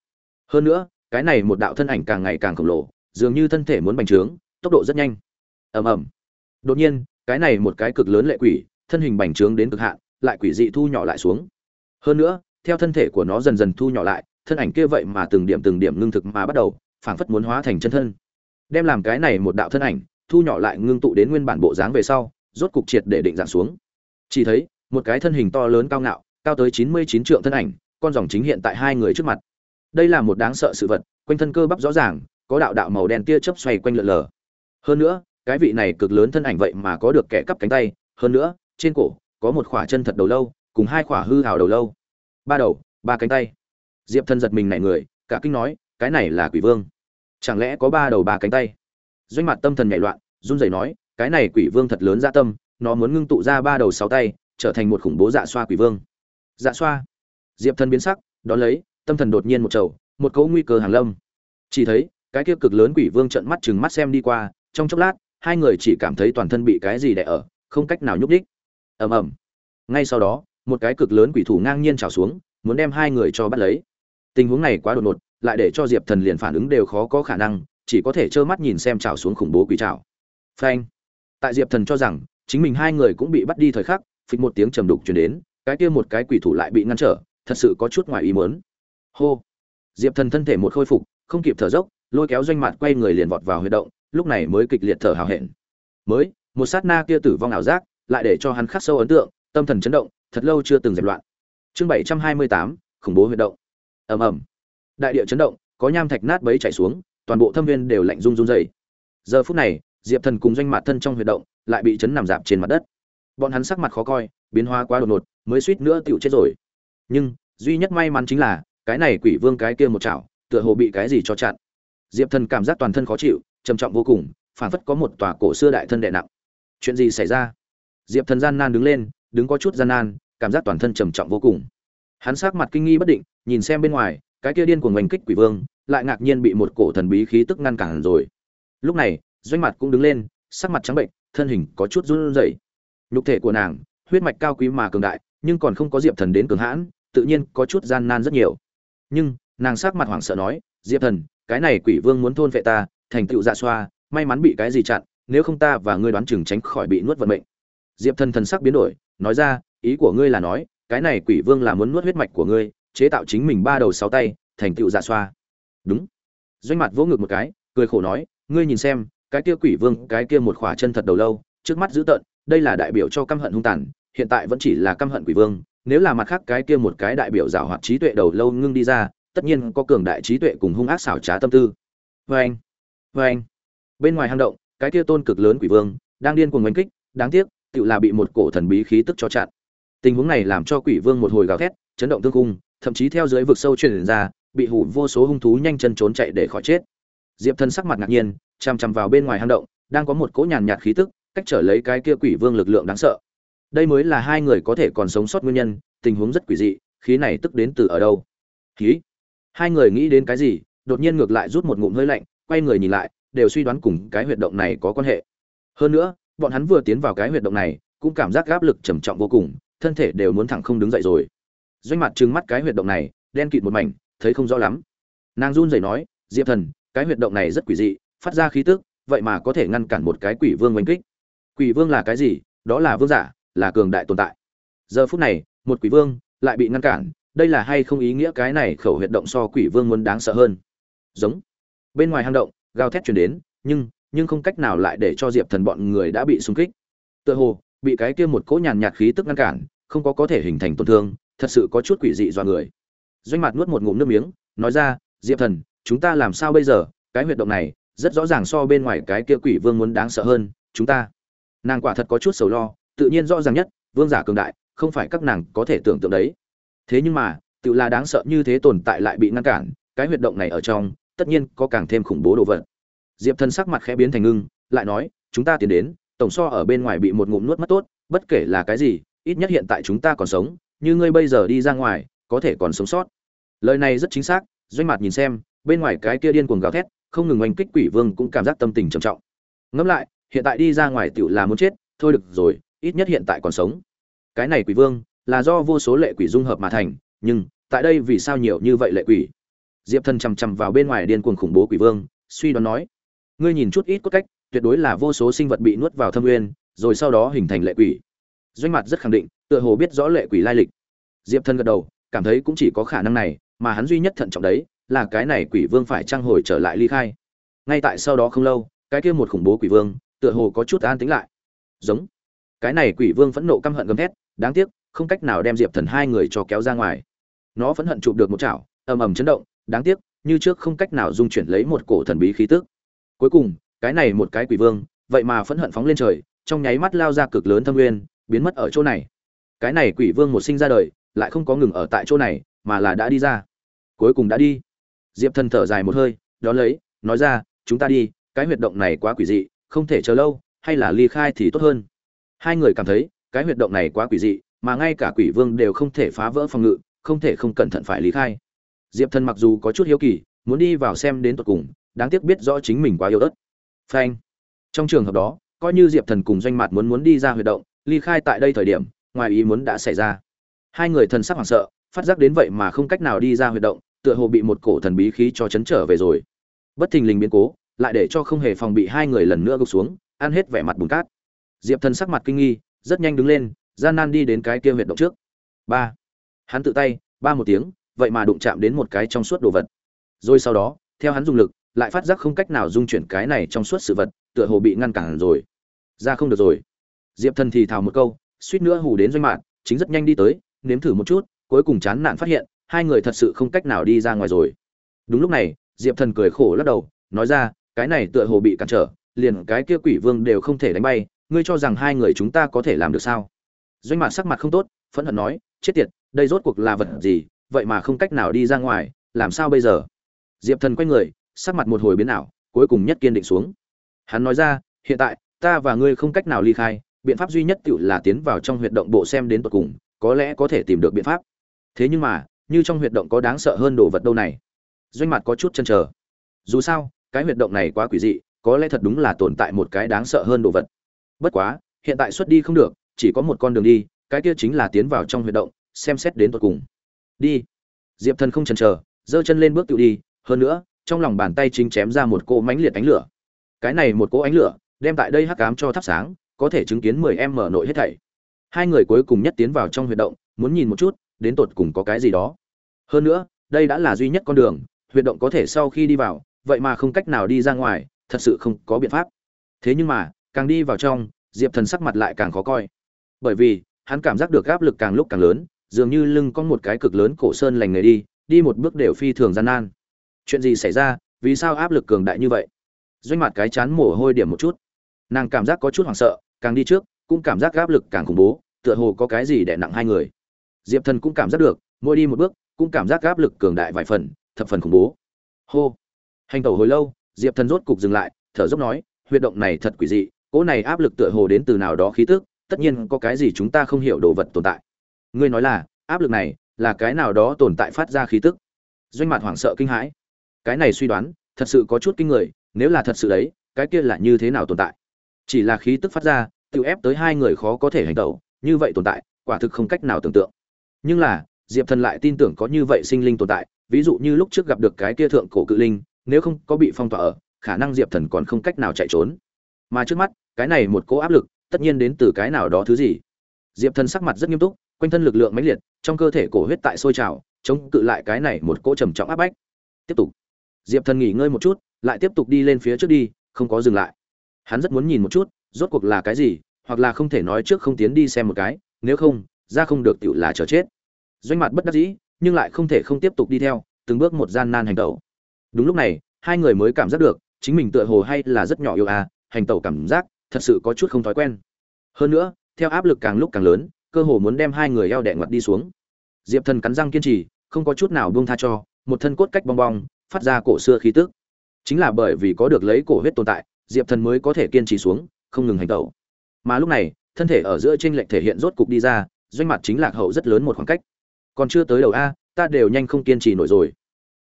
Hơn nữa cái này một đạo thân ảnh càng ngày càng khổng lồ, dường như thân thể muốn bành trướng, tốc độ rất nhanh. Ầm ầm. Đột nhiên, cái này một cái cực lớn lệ quỷ, thân hình bành trướng đến cực hạn, lại quỷ dị thu nhỏ lại xuống. Hơn nữa, theo thân thể của nó dần dần thu nhỏ lại, thân ảnh kia vậy mà từng điểm từng điểm ngưng thực mà bắt đầu, phảng phất muốn hóa thành chân thân. Đem làm cái này một đạo thân ảnh, thu nhỏ lại ngưng tụ đến nguyên bản bộ dáng về sau, rốt cục triệt để định dạng xuống. Chỉ thấy, một cái thân hình to lớn cao ngạo, cao tới chín mươi chín trượng thân ảnh, con dòng chính hiện tại hai người trước mặt đây là một đáng sợ sự vật, quanh thân cơ bắp rõ ràng, có đạo đạo màu đen tia chớp xoay quanh lượn lờ. Hơn nữa, cái vị này cực lớn thân ảnh vậy mà có được kẻ cắp cánh tay, hơn nữa, trên cổ, có một khỏa chân thật đầu lâu, cùng hai khỏa hư hào đầu lâu. Ba đầu, ba cánh tay. Diệp thân giật mình nảy người, cả kinh nói, cái này là quỷ vương. Chẳng lẽ có ba đầu ba cánh tay? Doanh mặt tâm thần nhảy loạn, run rẩy nói, cái này quỷ vương thật lớn dạ tâm, nó muốn ngưng tụ ra ba đầu sáu tay, trở thành một khủng bố dạ xoa quỷ vương. Dạ xoa. Diệp thân biến sắc, đón lấy tâm thần đột nhiên một trầu, một cấu nguy cơ hàng lâm. Chỉ thấy, cái kia cực lớn quỷ vương trợn mắt chừng mắt xem đi qua, trong chốc lát, hai người chỉ cảm thấy toàn thân bị cái gì đè ở, không cách nào nhúc nhích. Ầm ầm. Ngay sau đó, một cái cực lớn quỷ thủ ngang nhiên trào xuống, muốn đem hai người cho bắt lấy. Tình huống này quá đột ngột, lại để cho diệp thần liền phản ứng đều khó có khả năng, chỉ có thể trơ mắt nhìn xem trào xuống khủng bố quỷ trào. Phanh. Tại diệp thần cho rằng, chính mình hai người cũng bị bắt đi thời khắc, phịch một tiếng trầm đục truyền đến, cái kia một cái quỷ thủ lại bị ngăn trở, thật sự có chút ngoài ý muốn hô. Diệp thần thân thể một khôi phục, không kịp thở dốc, lôi kéo doanh mặt quay người liền vọt vào huy động, lúc này mới kịch liệt thở hào hẹn. Mới, một sát na kia tử vong ảo giác, lại để cho hắn khắc sâu ấn tượng, tâm thần chấn động, thật lâu chưa từng dẹp loạn. Chương bảy trăm hai mươi tám, khủng bố huy động. Ầm ầm. Đại địa chấn động, có nham thạch nát bấy chảy xuống, toàn bộ thâm viên đều lạnh run run dày giờ phút này, diệp thần cùng doanh mặt thân trong huy động lại bị chấn nằm dạp trên mặt đất. Bọn hắn sắc mặt khó coi, biến hóa quá đột ngột, mới suýt nữa tựu chết rồi. Nhưng, duy nhất may mắn chính là cái này quỷ vương cái kia một chảo, tựa hồ bị cái gì cho chặn. Diệp thần cảm giác toàn thân khó chịu, trầm trọng vô cùng phản phất có một tòa cổ xưa đại thân đệ nặng. Chuyện gì xảy ra? Diệp thần gian nan đứng lên, đứng có chút gian nan, cảm giác toàn thân trầm trọng vô cùng. Hắn sắc mặt kinh nghi bất định, nhìn xem bên ngoài, cái kia điên của ngành kích quỷ vương, lại ngạc nhiên bị một cổ thần bí khí tức ngăn cản rồi. Lúc này, doanh mặt cũng đứng lên, sắc mặt trắng bệnh, thân hình có chút run rẩy. Nhục thể của nàng, huyết mạch cao quý mà cường đại, nhưng còn không có diệp thần đến cường hãn, tự nhiên có chút gian nan rất nhiều nhưng nàng sắc mặt hoảng sợ nói, diệp thần, cái này quỷ vương muốn thôn vệ ta, thành tựu dạ xoa, may mắn bị cái gì chặn, nếu không ta và ngươi đoán chừng tránh khỏi bị nuốt vận mệnh. Diệp thần thần sắc biến đổi, nói ra, ý của ngươi là nói, cái này quỷ vương là muốn nuốt huyết mạch của ngươi, chế tạo chính mình ba đầu sáu tay, thành tựu dạ xoa. Đúng. Doanh mặt vỗ ngực một cái, cười khổ nói, ngươi nhìn xem, cái kia quỷ vương, cái kia một khỏa chân thật đầu lâu, trước mắt dữ tợn, đây là đại biểu cho căm hận hung tàn, hiện tại vẫn chỉ là căm hận quỷ vương nếu là mặt khác cái kia một cái đại biểu giảo hoạt trí tuệ đầu lâu ngưng đi ra, tất nhiên có cường đại trí tuệ cùng hung ác xảo trá tâm tư. Vê anh vê anh. Bên ngoài hang động, cái kia tôn cực lớn quỷ vương, đang điên cuồng đánh kích, đáng tiếc tự là bị một cổ thần bí khí tức cho chặn. Tình huống này làm cho quỷ vương một hồi gào thét, chấn động thương cung thậm chí theo dưới vực sâu truyền ra, bị hủ vô số hung thú nhanh chân trốn chạy để khỏi chết. Diệp thân sắc mặt ngạc nhiên, chằm chằm vào bên ngoài hang động, đang có một cỗ nhàn nhạt khí tức, cách trở lấy cái kia quỷ vương lực lượng đáng sợ đây mới là hai người có thể còn sống sót nguyên nhân, tình huống rất quỷ dị, khí này tức đến từ ở đâu? Khí? Hai người nghĩ đến cái gì, đột nhiên ngược lại rút một ngụm hơi lạnh, quay người nhìn lại, đều suy đoán cùng cái huyệt động này có quan hệ. Hơn nữa, bọn hắn vừa tiến vào cái huyệt động này, cũng cảm giác áp lực trầm trọng vô cùng, thân thể đều muốn thẳng không đứng dậy rồi. Doanh mặt trừng mắt cái huyệt động này, đen kịt một mảnh, thấy không rõ lắm. Nàng run rẩy nói, diệp thần, cái huyệt động này rất quỷ dị, phát ra khí tức, vậy mà có thể ngăn cản một cái quỷ vương oanh kích. Quỷ vương là cái gì? Đó là vương giả là cường đại tồn tại. Giờ phút này, một quỷ vương lại bị ngăn cản, đây là hay không ý nghĩa cái này khẩu huyệt động so quỷ vương muốn đáng sợ hơn? Giống. Bên ngoài hang động, gào thét truyền đến, nhưng nhưng không cách nào lại để cho diệp thần bọn người đã bị xung kích. Tựa hồ, bị cái kia một cỗ nhàn nhạt khí tức ngăn cản, không có có thể hình thành tổn thương, thật sự có chút quỷ dị do người. Doanh mặt nuốt một ngụm nước miếng, nói ra, diệp thần, chúng ta làm sao bây giờ? Cái huyệt động này, rất rõ ràng so bên ngoài cái kia quỷ vương muốn đáng sợ hơn, chúng ta. Nàng quả thật có chút sầu lo tự nhiên rõ ràng nhất, vương giả cường đại, không phải các nàng có thể tưởng tượng đấy. Thế nhưng mà, tự là đáng sợ như thế tồn tại lại bị ngăn cản, cái huyệt động này ở trong, tất nhiên có càng thêm khủng bố đồ vật. Diệp thần sắc mặt khẽ biến thành ngưng, lại nói, chúng ta tiến đến, tổng so ở bên ngoài bị một ngụm nuốt mất tốt, bất kể là cái gì, ít nhất hiện tại chúng ta còn sống, như ngươi bây giờ đi ra ngoài, có thể còn sống sót. Lời này rất chính xác, doanh mặt nhìn xem, bên ngoài cái kia điên cuồng gào thét, không ngừng oanh kích quỷ vương cũng cảm giác tâm tình trầm trọng. Ngẫm lại, hiện tại đi ra ngoài tựu là muốn chết, thôi được rồi ít nhất hiện tại còn sống. Cái này quỷ vương là do vô số lệ quỷ dung hợp mà thành, nhưng tại đây vì sao nhiều như vậy lệ quỷ? Diệp thần chằm chằm vào bên ngoài điên cuồng khủng bố quỷ vương, suy đoán nói, ngươi nhìn chút ít cốt cách, tuyệt đối là vô số sinh vật bị nuốt vào thâm nguyên, rồi sau đó hình thành lệ quỷ. Doanh mặt rất khẳng định, tựa hồ biết rõ lệ quỷ lai lịch. Diệp thần gật đầu, cảm thấy cũng chỉ có khả năng này, mà hắn duy nhất thận trọng đấy, là cái này quỷ vương phải trang hồi trở lại ly khai. Ngay tại sau đó không lâu, cái kia một khủng bố quỷ vương tựa hồ có chút an tính lại. Giống cái này quỷ vương phẫn nộ căm hận gầm thét, đáng tiếc, không cách nào đem diệp thần hai người cho kéo ra ngoài. Nó phẫn hận chụp được một chảo, ầm ầm chấn động, đáng tiếc, như trước không cách nào dung chuyển lấy một cổ thần bí khí tức. Cuối cùng, cái này một cái quỷ vương, vậy mà phẫn hận phóng lên trời, trong nháy mắt lao ra cực lớn thâm nguyên, biến mất ở chỗ này. Cái này quỷ vương một sinh ra đời, lại không có ngừng ở tại chỗ này, mà là đã đi ra. Cuối cùng đã đi. Diệp thần thở dài một hơi đ ó lấy, nói ra, chúng ta đi, cái huyệt động này quá quỷ dị, không thể chờ lâu, hay là ly khai thì tốt hơn hai người cảm thấy, cái huyệt động này quá quỷ dị, mà ngay cả quỷ vương đều không thể phá vỡ phòng ngự, không thể không cẩn thận phải ly khai. Diệp thần mặc dù có chút hiếu kỳ, muốn đi vào xem đến tột cùng, đáng tiếc biết rõ chính mình quá yếu ớt. Phanh. Trong trường hợp đó, coi như diệp thần cùng doanh mặt muốn muốn đi ra huyệt động, ly khai tại đây thời điểm, ngoài ý muốn đã xảy ra. Hai người thần sắc hoảng sợ, phát giác đến vậy mà không cách nào đi ra huyệt động, tựa hồ bị một cổ thần bí khí cho chấn trở về rồi. Bất thình lình biến cố, lại để cho không hề phòng bị hai người lần nữa gục xuống, ăn hết vẻ mặt bùn cát diệp thần sắc mặt kinh nghi, rất nhanh đứng lên, gian nan đi đến cái kia huyệt động trước. Ba. Hắn tự tay, ba một tiếng, vậy mà đụng chạm đến một cái trong suốt đồ vật. Rồi sau đó, theo hắn dùng lực, lại phát giác không cách nào dung chuyển cái này trong suốt sự vật, tựa hồ bị ngăn cản rồi. Ra không được rồi. Diệp thần thì thào một câu, suýt nữa hù đến doanh mạng chính rất nhanh đi tới, nếm thử một chút, cuối cùng chán nản phát hiện, hai người thật sự không cách nào đi ra ngoài rồi. Đúng lúc này, diệp thần cười khổ lắc đầu, nói ra, cái này tựa hồ bị cản trở, liền cái kia quỷ vương đều không thể đánh bay ngươi cho rằng hai người chúng ta có thể làm được sao? Doanh mạc sắc mặt không tốt, phẫn hận nói, chết tiệt, đây rốt cuộc là vật gì? Vậy mà không cách nào đi ra ngoài, làm sao bây giờ? Diệp thần quay người, sắc mặt một hồi biến ảo, cuối cùng nhất kiên định xuống. Hắn nói ra, hiện tại, ta và ngươi không cách nào ly khai, biện pháp duy nhất tự là tiến vào trong huyệt động bộ xem đến tận cùng, có lẽ có thể tìm được biện pháp. Thế nhưng mà, như trong huyệt động có đáng sợ hơn đồ vật đâu này? Doanh mặt có chút chân chờ. Dù sao, cái huyệt động này quá quỷ dị, có lẽ thật đúng là tồn tại một cái đáng sợ hơn đồ vật bất quá, hiện tại xuất đi không được, chỉ có một con đường đi, cái kia chính là tiến vào trong huyệt động, xem xét đến tận cùng. Đi. Diệp thần không chần chờ, giơ chân lên bước tự đi, hơn nữa, trong lòng bàn tay chính chém ra một cỗ mánh liệt ánh lửa. Cái này một cỗ ánh lửa, đem tại đây hắc ám cho thắp sáng, có thể chứng kiến mười em mở nội hết thảy. Hai người cuối cùng nhất tiến vào trong huyệt động, muốn nhìn một chút, đến tột cùng có cái gì đó. Hơn nữa, đây đã là duy nhất con đường, huyệt động có thể sau khi đi vào, vậy mà không cách nào đi ra ngoài, thật sự không có biện pháp. Thế nhưng mà càng đi vào trong, diệp thần sắc mặt lại càng khó coi. Bởi vì, hắn cảm giác được áp lực càng lúc càng lớn, dường như lưng có một cái cực lớn cổ sơn lành nghề đi đi một bước đều phi thường gian nan. Chuyện gì xảy ra? Vì sao áp lực cường đại như vậy? Doanh mặt cái chán mồ hôi điểm một chút. Nàng cảm giác có chút hoảng sợ, càng đi trước, cũng cảm giác áp lực càng khủng bố, tựa hồ có cái gì đè nặng hai người. Diệp thần cũng cảm giác được, mỗi đi một bước, cũng cảm giác áp lực cường đại vài phần, thập phần khủng bố. Hô. Hành tẩu hồi lâu, diệp thần rốt cục dừng lại, thở dốc nói, huyệt động này thật quỷ dị cỗ này áp lực tựa hồ đến từ nào đó khí tức, tất nhiên có cái gì chúng ta không hiểu đồ vật tồn tại. Ngươi nói là, áp lực này là cái nào đó tồn tại phát ra khí tức? Doanh mặt hoảng sợ kinh hãi. Cái này suy đoán, thật sự có chút kinh người, nếu là thật sự đấy, cái kia là như thế nào tồn tại? Chỉ là khí tức phát ra, tự ép tới hai người khó có thể hành động, như vậy tồn tại, quả thực không cách nào tưởng tượng. Nhưng là, diệp thần lại tin tưởng có như vậy sinh linh tồn tại, ví dụ như lúc trước gặp được cái kia thượng cổ cự linh, nếu không có bị phong tỏa ở, khả năng diệp thần còn không cách nào chạy trốn mà trước mắt, cái này một cỗ áp lực, tất nhiên đến từ cái nào đó thứ gì. Diệp thần sắc mặt rất nghiêm túc, quanh thân lực lượng mãnh liệt, trong cơ thể cổ huyết tại sôi trào, chống cự lại cái này một cỗ trầm trọng áp bách. Tiếp tục. Diệp thần nghỉ ngơi một chút, lại tiếp tục đi lên phía trước đi, không có dừng lại. Hắn rất muốn nhìn một chút, rốt cuộc là cái gì, hoặc là không thể nói trước không tiến đi xem một cái, nếu không, ra không được tựu là chờ chết. Doanh mặt bất đắc dĩ, nhưng lại không thể không tiếp tục đi theo, từng bước một gian nan hành tẩu. Đúng lúc này, hai người mới cảm giác được, chính mình tựa hồ hay là rất nhỏ yêu à hành tẩu cảm giác thật sự có chút không thói quen. Hơn nữa, theo áp lực càng lúc càng lớn, cơ hồ muốn đem hai người eo đẻ ngoặt đi xuống. Diệp thần cắn răng kiên trì, không có chút nào buông tha cho, một thân cốt cách bong bong, phát ra cổ xưa khí tức. Chính là bởi vì có được lấy cổ huyết tồn tại, diệp thần mới có thể kiên trì xuống, không ngừng hành tẩu. Mà lúc này, thân thể ở giữa tranh lệch thể hiện rốt cục đi ra, doanh mặt chính lạc hậu rất lớn một khoảng cách. Còn chưa tới đầu a, ta đều nhanh không kiên trì nổi rồi.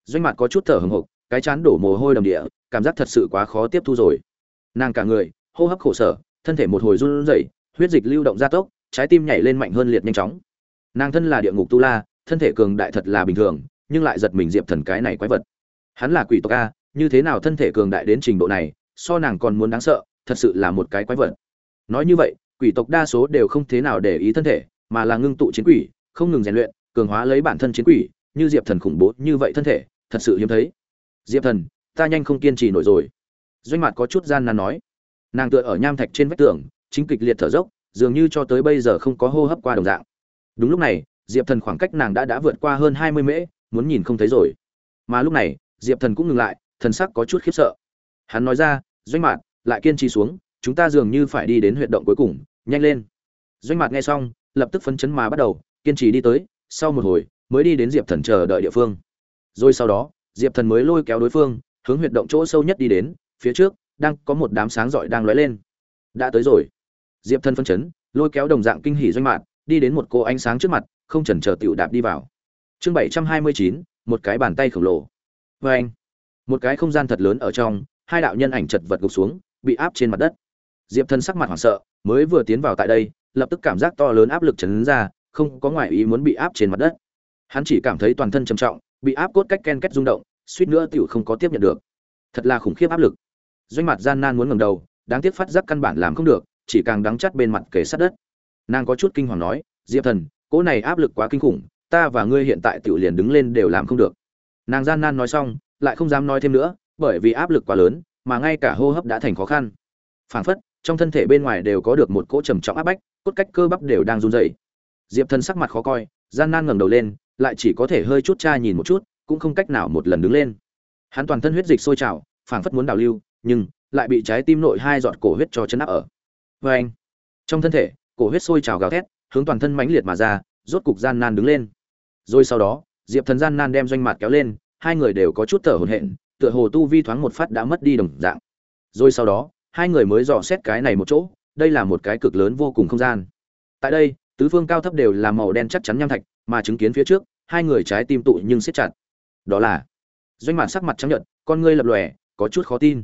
Doanh mặt có chút thở hừng hộp cái chán đổ mồ hôi đầm địa, cảm giác thật sự quá khó tiếp thu rồi nàng cả người, hô hấp khổ sở, thân thể một hồi run rẩy, huyết dịch lưu động gia tốc, trái tim nhảy lên mạnh hơn liệt nhanh chóng. Nàng thân là địa ngục tu la, thân thể cường đại thật là bình thường, nhưng lại giật mình diệp thần cái này quái vật. Hắn là quỷ tộc a, như thế nào thân thể cường đại đến trình độ này, so nàng còn muốn đáng sợ, thật sự là một cái quái vật. Nói như vậy, quỷ tộc đa số đều không thế nào để ý thân thể, mà là ngưng tụ chiến quỷ, không ngừng rèn luyện, cường hóa lấy bản thân chiến quỷ, như diệp thần khủng bố như vậy thân thể, thật sự hiếm thấy. Diệp thần, ta nhanh không kiên trì nổi rồi doanh mặt có chút gian nan nói. Nàng tựa ở nham thạch trên vách tường, chính kịch liệt thở dốc, dường như cho tới bây giờ không có hô hấp qua đồng dạng. Đúng lúc này, diệp thần khoảng cách nàng đã đã vượt qua hơn hai mươi mễ, muốn nhìn không thấy rồi. Mà lúc này, diệp thần cũng ngừng lại, thần sắc có chút khiếp sợ. Hắn nói ra, doanh mạt, lại kiên trì xuống, chúng ta dường như phải đi đến huyệt động cuối cùng, nhanh lên. Doanh mạt nghe xong, lập tức phấn chấn mà bắt đầu, kiên trì đi tới, sau một hồi, mới đi đến diệp thần chờ đợi địa phương. Rồi sau đó, diệp thần mới lôi kéo đối phương, hướng huyệt động chỗ sâu nhất đi đến phía trước, đang có một đám sáng rọi đang lóe lên. Đã tới rồi. Diệp Thân phân chấn, lôi kéo đồng dạng kinh hỉ doanh mạn, đi đến một cô ánh sáng trước mặt, không chần chờ tiểu đạp đi vào. Chương bảy trăm hai mươi chín, một cái bàn tay khổng lồ. Vê anh một cái không gian thật lớn ở trong, hai đạo nhân ảnh chật vật gục xuống, bị áp trên mặt đất. Diệp Thân sắc mặt hoảng sợ, mới vừa tiến vào tại đây, lập tức cảm giác to lớn áp lực chấn ra, không có ngoại ý muốn bị áp trên mặt đất. Hắn chỉ cảm thấy toàn thân trầm trọng, bị áp cốt cách ken kết rung động, suýt nữa tiểu không có tiếp nhận được. Thật là khủng khiếp áp lực doanh mặt gian nan muốn ngẩng đầu, đáng tiếc phát giác căn bản làm không được, chỉ càng đắng chắt bên mặt kề sát đất. Nàng có chút kinh hoàng nói, diệp thần, cỗ này áp lực quá kinh khủng, ta và ngươi hiện tại tiểu liền đứng lên đều làm không được. Nàng gian nan nói xong, lại không dám nói thêm nữa, bởi vì áp lực quá lớn, mà ngay cả hô hấp đã thành khó khăn. Phảng phất, trong thân thể bên ngoài đều có được một cỗ trầm trọng áp bách, cốt cách cơ bắp đều đang run rẩy. Diệp thần sắc mặt khó coi, gian nan ngẩng đầu lên, lại chỉ có thể hơi chút cha nhìn một chút, cũng không cách nào một lần đứng lên. Hắn toàn thân huyết dịch sôi trào, phảng phất muốn đào lưu nhưng lại bị trái tim nội hai giọt cổ huyết cho chấn áp ở. Vê anh, trong thân thể, cổ huyết sôi trào gào thét, hướng toàn thân mãnh liệt mà ra, rốt cục gian nan đứng lên. Rồi sau đó, diệp thần gian nan đem doanh mặt kéo lên, hai người đều có chút thở hổn hển, tựa hồ tu vi thoáng một phát đã mất đi đồng dạng. Rồi sau đó, hai người mới dò xét cái này một chỗ, đây là một cái cực lớn vô cùng không gian. Tại đây, tứ phương cao thấp đều là màu đen chắc chắn nham thạch, mà chứng kiến phía trước, hai người trái tim tụ nhưng siết chặt. Đó là, doanh mạn sắc mặt trắng nhợt, con ngươi lập lòe, có chút khó tin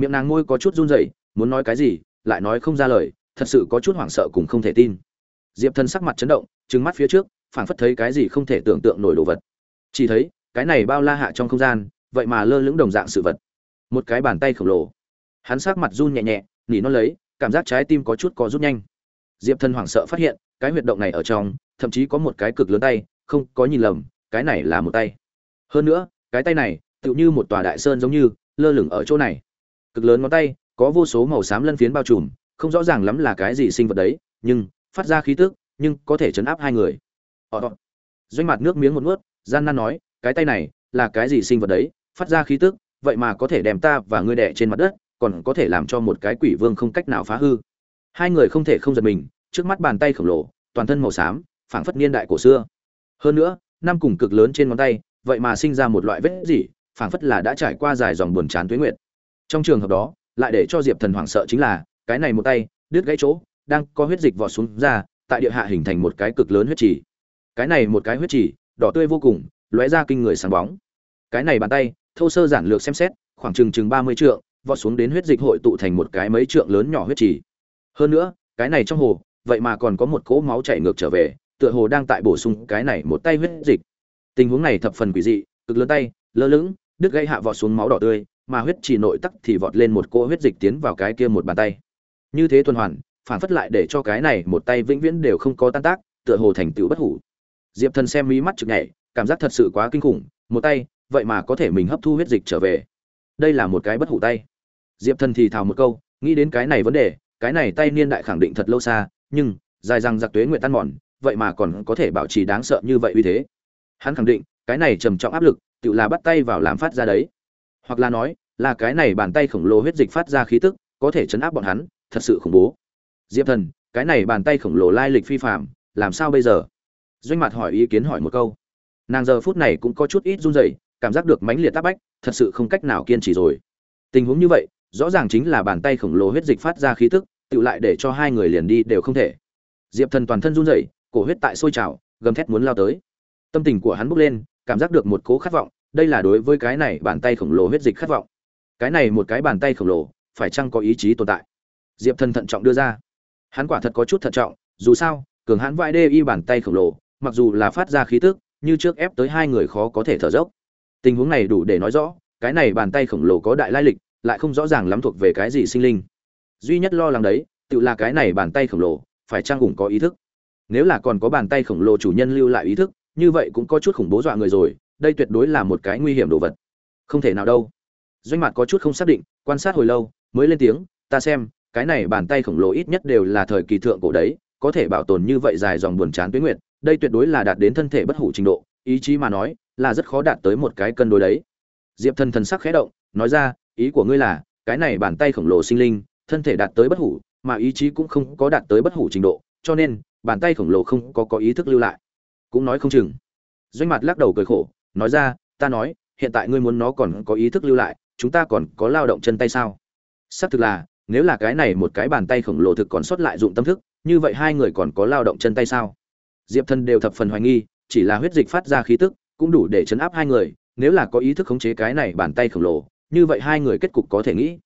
miệng nàng ngôi có chút run rẩy, muốn nói cái gì, lại nói không ra lời, thật sự có chút hoảng sợ cùng không thể tin. Diệp thần sắc mặt chấn động, trừng mắt phía trước, phảng phất thấy cái gì không thể tưởng tượng nổi đồ vật. Chỉ thấy, cái này bao la hạ trong không gian, vậy mà lơ lửng đồng dạng sự vật. Một cái bàn tay khổng lồ. Hắn sắc mặt run nhẹ nhẹ, nỉ nó lấy, cảm giác trái tim có chút có rút nhanh. Diệp thần hoảng sợ phát hiện, cái huyệt động này ở trong, thậm chí có một cái cực lớn tay, không có nhìn lầm, cái này là một tay. Hơn nữa, cái tay này, tựu như một tòa đại sơn giống như, lơ lửng ở chỗ này cực lớn ngón tay, có vô số màu xám lân phiến bao trùm, không rõ ràng lắm là cái gì sinh vật đấy, nhưng phát ra khí tức, nhưng có thể chấn áp hai người. Ờ doanh mặt nước miếng một nuốt, gian nan nói, cái tay này là cái gì sinh vật đấy? Phát ra khí tức, vậy mà có thể đem ta và ngươi đẻ trên mặt đất, còn có thể làm cho một cái quỷ vương không cách nào phá hư. Hai người không thể không giật mình, trước mắt bàn tay khổng lồ, toàn thân màu xám, phảng phất niên đại cổ xưa. Hơn nữa, năm cùng cực lớn trên ngón tay, vậy mà sinh ra một loại vết gì phảng phất là đã trải qua dài dòng buồn chán tuế nguyệt trong trường hợp đó, lại để cho diệp thần hoảng sợ chính là, cái này một tay, đứt gãy chỗ, đang có huyết dịch vọt xuống ra, tại địa hạ hình thành một cái cực lớn huyết trì. Cái này một cái huyết trì, đỏ tươi vô cùng, lóe ra kinh người sáng bóng. Cái này bàn tay, thô sơ giản lược xem xét, khoảng chừng chừng ba mươi trượng, vọt xuống đến huyết dịch hội tụ thành một cái mấy trượng lớn nhỏ huyết trì. Hơn nữa, cái này trong hồ, vậy mà còn có một cỗ máu chảy ngược trở về, tựa hồ đang tại bổ sung cái này một tay huyết dịch. Tình huống này thập phần quỷ dị, cực lớn tay, lơ lửng, đứt gây hạ vọt xuống máu đỏ tươi mà huyết chỉ nội tắc thì vọt lên một cỗ huyết dịch tiến vào cái kia một bàn tay. Như thế tuần hoàn, phản phất lại để cho cái này một tay vĩnh viễn đều không có tan tác, tựa hồ thành tựu bất hủ. Diệp thần xem mí mắt chực nhảy, cảm giác thật sự quá kinh khủng, một tay, vậy mà có thể mình hấp thu huyết dịch trở về. Đây là một cái bất hủ tay. Diệp thần thì thào một câu, nghĩ đến cái này vấn đề, cái này tay niên đại khẳng định thật lâu xa, nhưng, dài răng giặc tuế nguyện tan mòn, vậy mà còn có thể bảo trì đáng sợ như vậy uy thế. Hắn khẳng định, cái này trầm trọng áp lực, tự là bắt tay vào làm phát ra đấy hoặc là nói, là cái này bàn tay khổng lồ huyết dịch phát ra khí tức, có thể chấn áp bọn hắn, thật sự khủng bố. Diệp thần, cái này bàn tay khổng lồ lai lịch phi phạm làm sao bây giờ? Doanh mặt hỏi ý kiến hỏi một câu. Nàng giờ phút này cũng có chút ít run rẩy, cảm giác được mãnh liệt tác bách, thật sự không cách nào kiên trì rồi. Tình huống như vậy, rõ ràng chính là bàn tay khổng lồ huyết dịch phát ra khí tức tự lại để cho hai người liền đi đều không thể. Diệp thần toàn thân run rẩy, cổ huyết tại sôi trào, gầm thét muốn lao tới. Tâm tình của hắn bốc lên, cảm giác được một cố khát vọng đây là đối với cái này bàn tay khổng lồ huyết dịch khát vọng. Cái này một cái bàn tay khổng lồ, phải chăng có ý chí tồn tại? Diệp thần thận trọng đưa ra. Hắn quả thật có chút thận trọng, dù sao, cường hãn vai đê y bàn tay khổng lồ, mặc dù là phát ra khí tức, như trước ép tới hai người khó có thể thở dốc. Tình huống này đủ để nói rõ, cái này bàn tay khổng lồ có đại lai lịch, lại không rõ ràng lắm thuộc về cái gì sinh linh. Duy nhất lo lắng đấy, tự là cái này bàn tay khổng lồ, phải trang cũng có ý thức? Nếu là còn có bàn tay khổng lồ chủ nhân lưu lại ý thức, như vậy cũng có chút khủng bố dọa người rồi đây tuyệt đối là một cái nguy hiểm đồ vật. Không thể nào đâu. Doanh mặt có chút không xác định, quan sát hồi lâu, mới lên tiếng, ta xem, cái này bàn tay khổng lồ ít nhất đều là thời kỳ thượng cổ đấy, có thể bảo tồn như vậy dài dòng buồn chán tuyết nguyệt, đây tuyệt đối là đạt đến thân thể bất hủ trình độ, ý chí mà nói, là rất khó đạt tới một cái cân đối đấy. Diệp thần thần sắc khẽ động, nói ra, ý của ngươi là, cái này bàn tay khổng lồ sinh linh, thân thể đạt tới bất hủ, mà ý chí cũng không có đạt tới bất hủ trình độ, cho nên, bàn tay khổng lồ không có có ý thức lưu lại. Cũng nói không chừng. Doanh mặt lắc đầu cười khổ nói ra, ta nói, hiện tại ngươi muốn nó còn có ý thức lưu lại, chúng ta còn có lao động chân tay sao? Xác thực là, nếu là cái này một cái bàn tay khổng lồ thực còn sót lại dụng tâm thức, như vậy hai người còn có lao động chân tay sao? Diệp thân đều thập phần hoài nghi, chỉ là huyết dịch phát ra khí tức, cũng đủ để chấn áp hai người, nếu là có ý thức khống chế cái này bàn tay khổng lồ, như vậy hai người kết cục có thể nghĩ.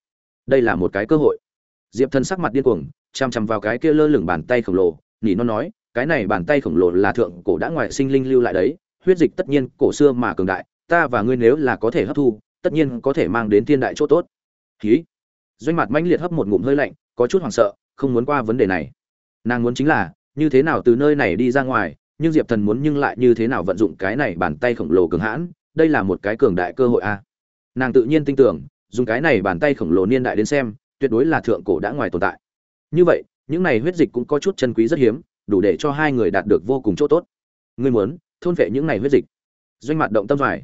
Đây là một cái cơ hội. Diệp thân sắc mặt điên cuồng chằm chằm vào cái kia lơ lửng bàn tay khổng lồ nhỉ nó nói, cái này bàn tay khổng lồ là thượng cổ đã ngoại sinh linh lưu lại đấy huyết dịch tất nhiên cổ xưa mà cường đại, ta và ngươi nếu là có thể hấp thu, tất nhiên có thể mang đến thiên đại chỗ tốt. Khí doanh mặt mãnh liệt hấp một ngụm hơi lạnh, có chút hoảng sợ, không muốn qua vấn đề này. Nàng muốn chính là, như thế nào từ nơi này đi ra ngoài, nhưng diệp thần muốn nhưng lại như thế nào vận dụng cái này bàn tay khổng lồ cường hãn, đây là một cái cường đại cơ hội a nàng tự nhiên tin tưởng, dùng cái này bàn tay khổng lồ niên đại đến xem, tuyệt đối là thượng cổ đã ngoài tồn tại. Như vậy, những này huyết dịch cũng có chút chân quý rất hiếm, đủ để cho hai người đạt được vô cùng chỗ tốt. Ngươi muốn thôn vệ những này huyết dịch. Doanh mặt động tâm phải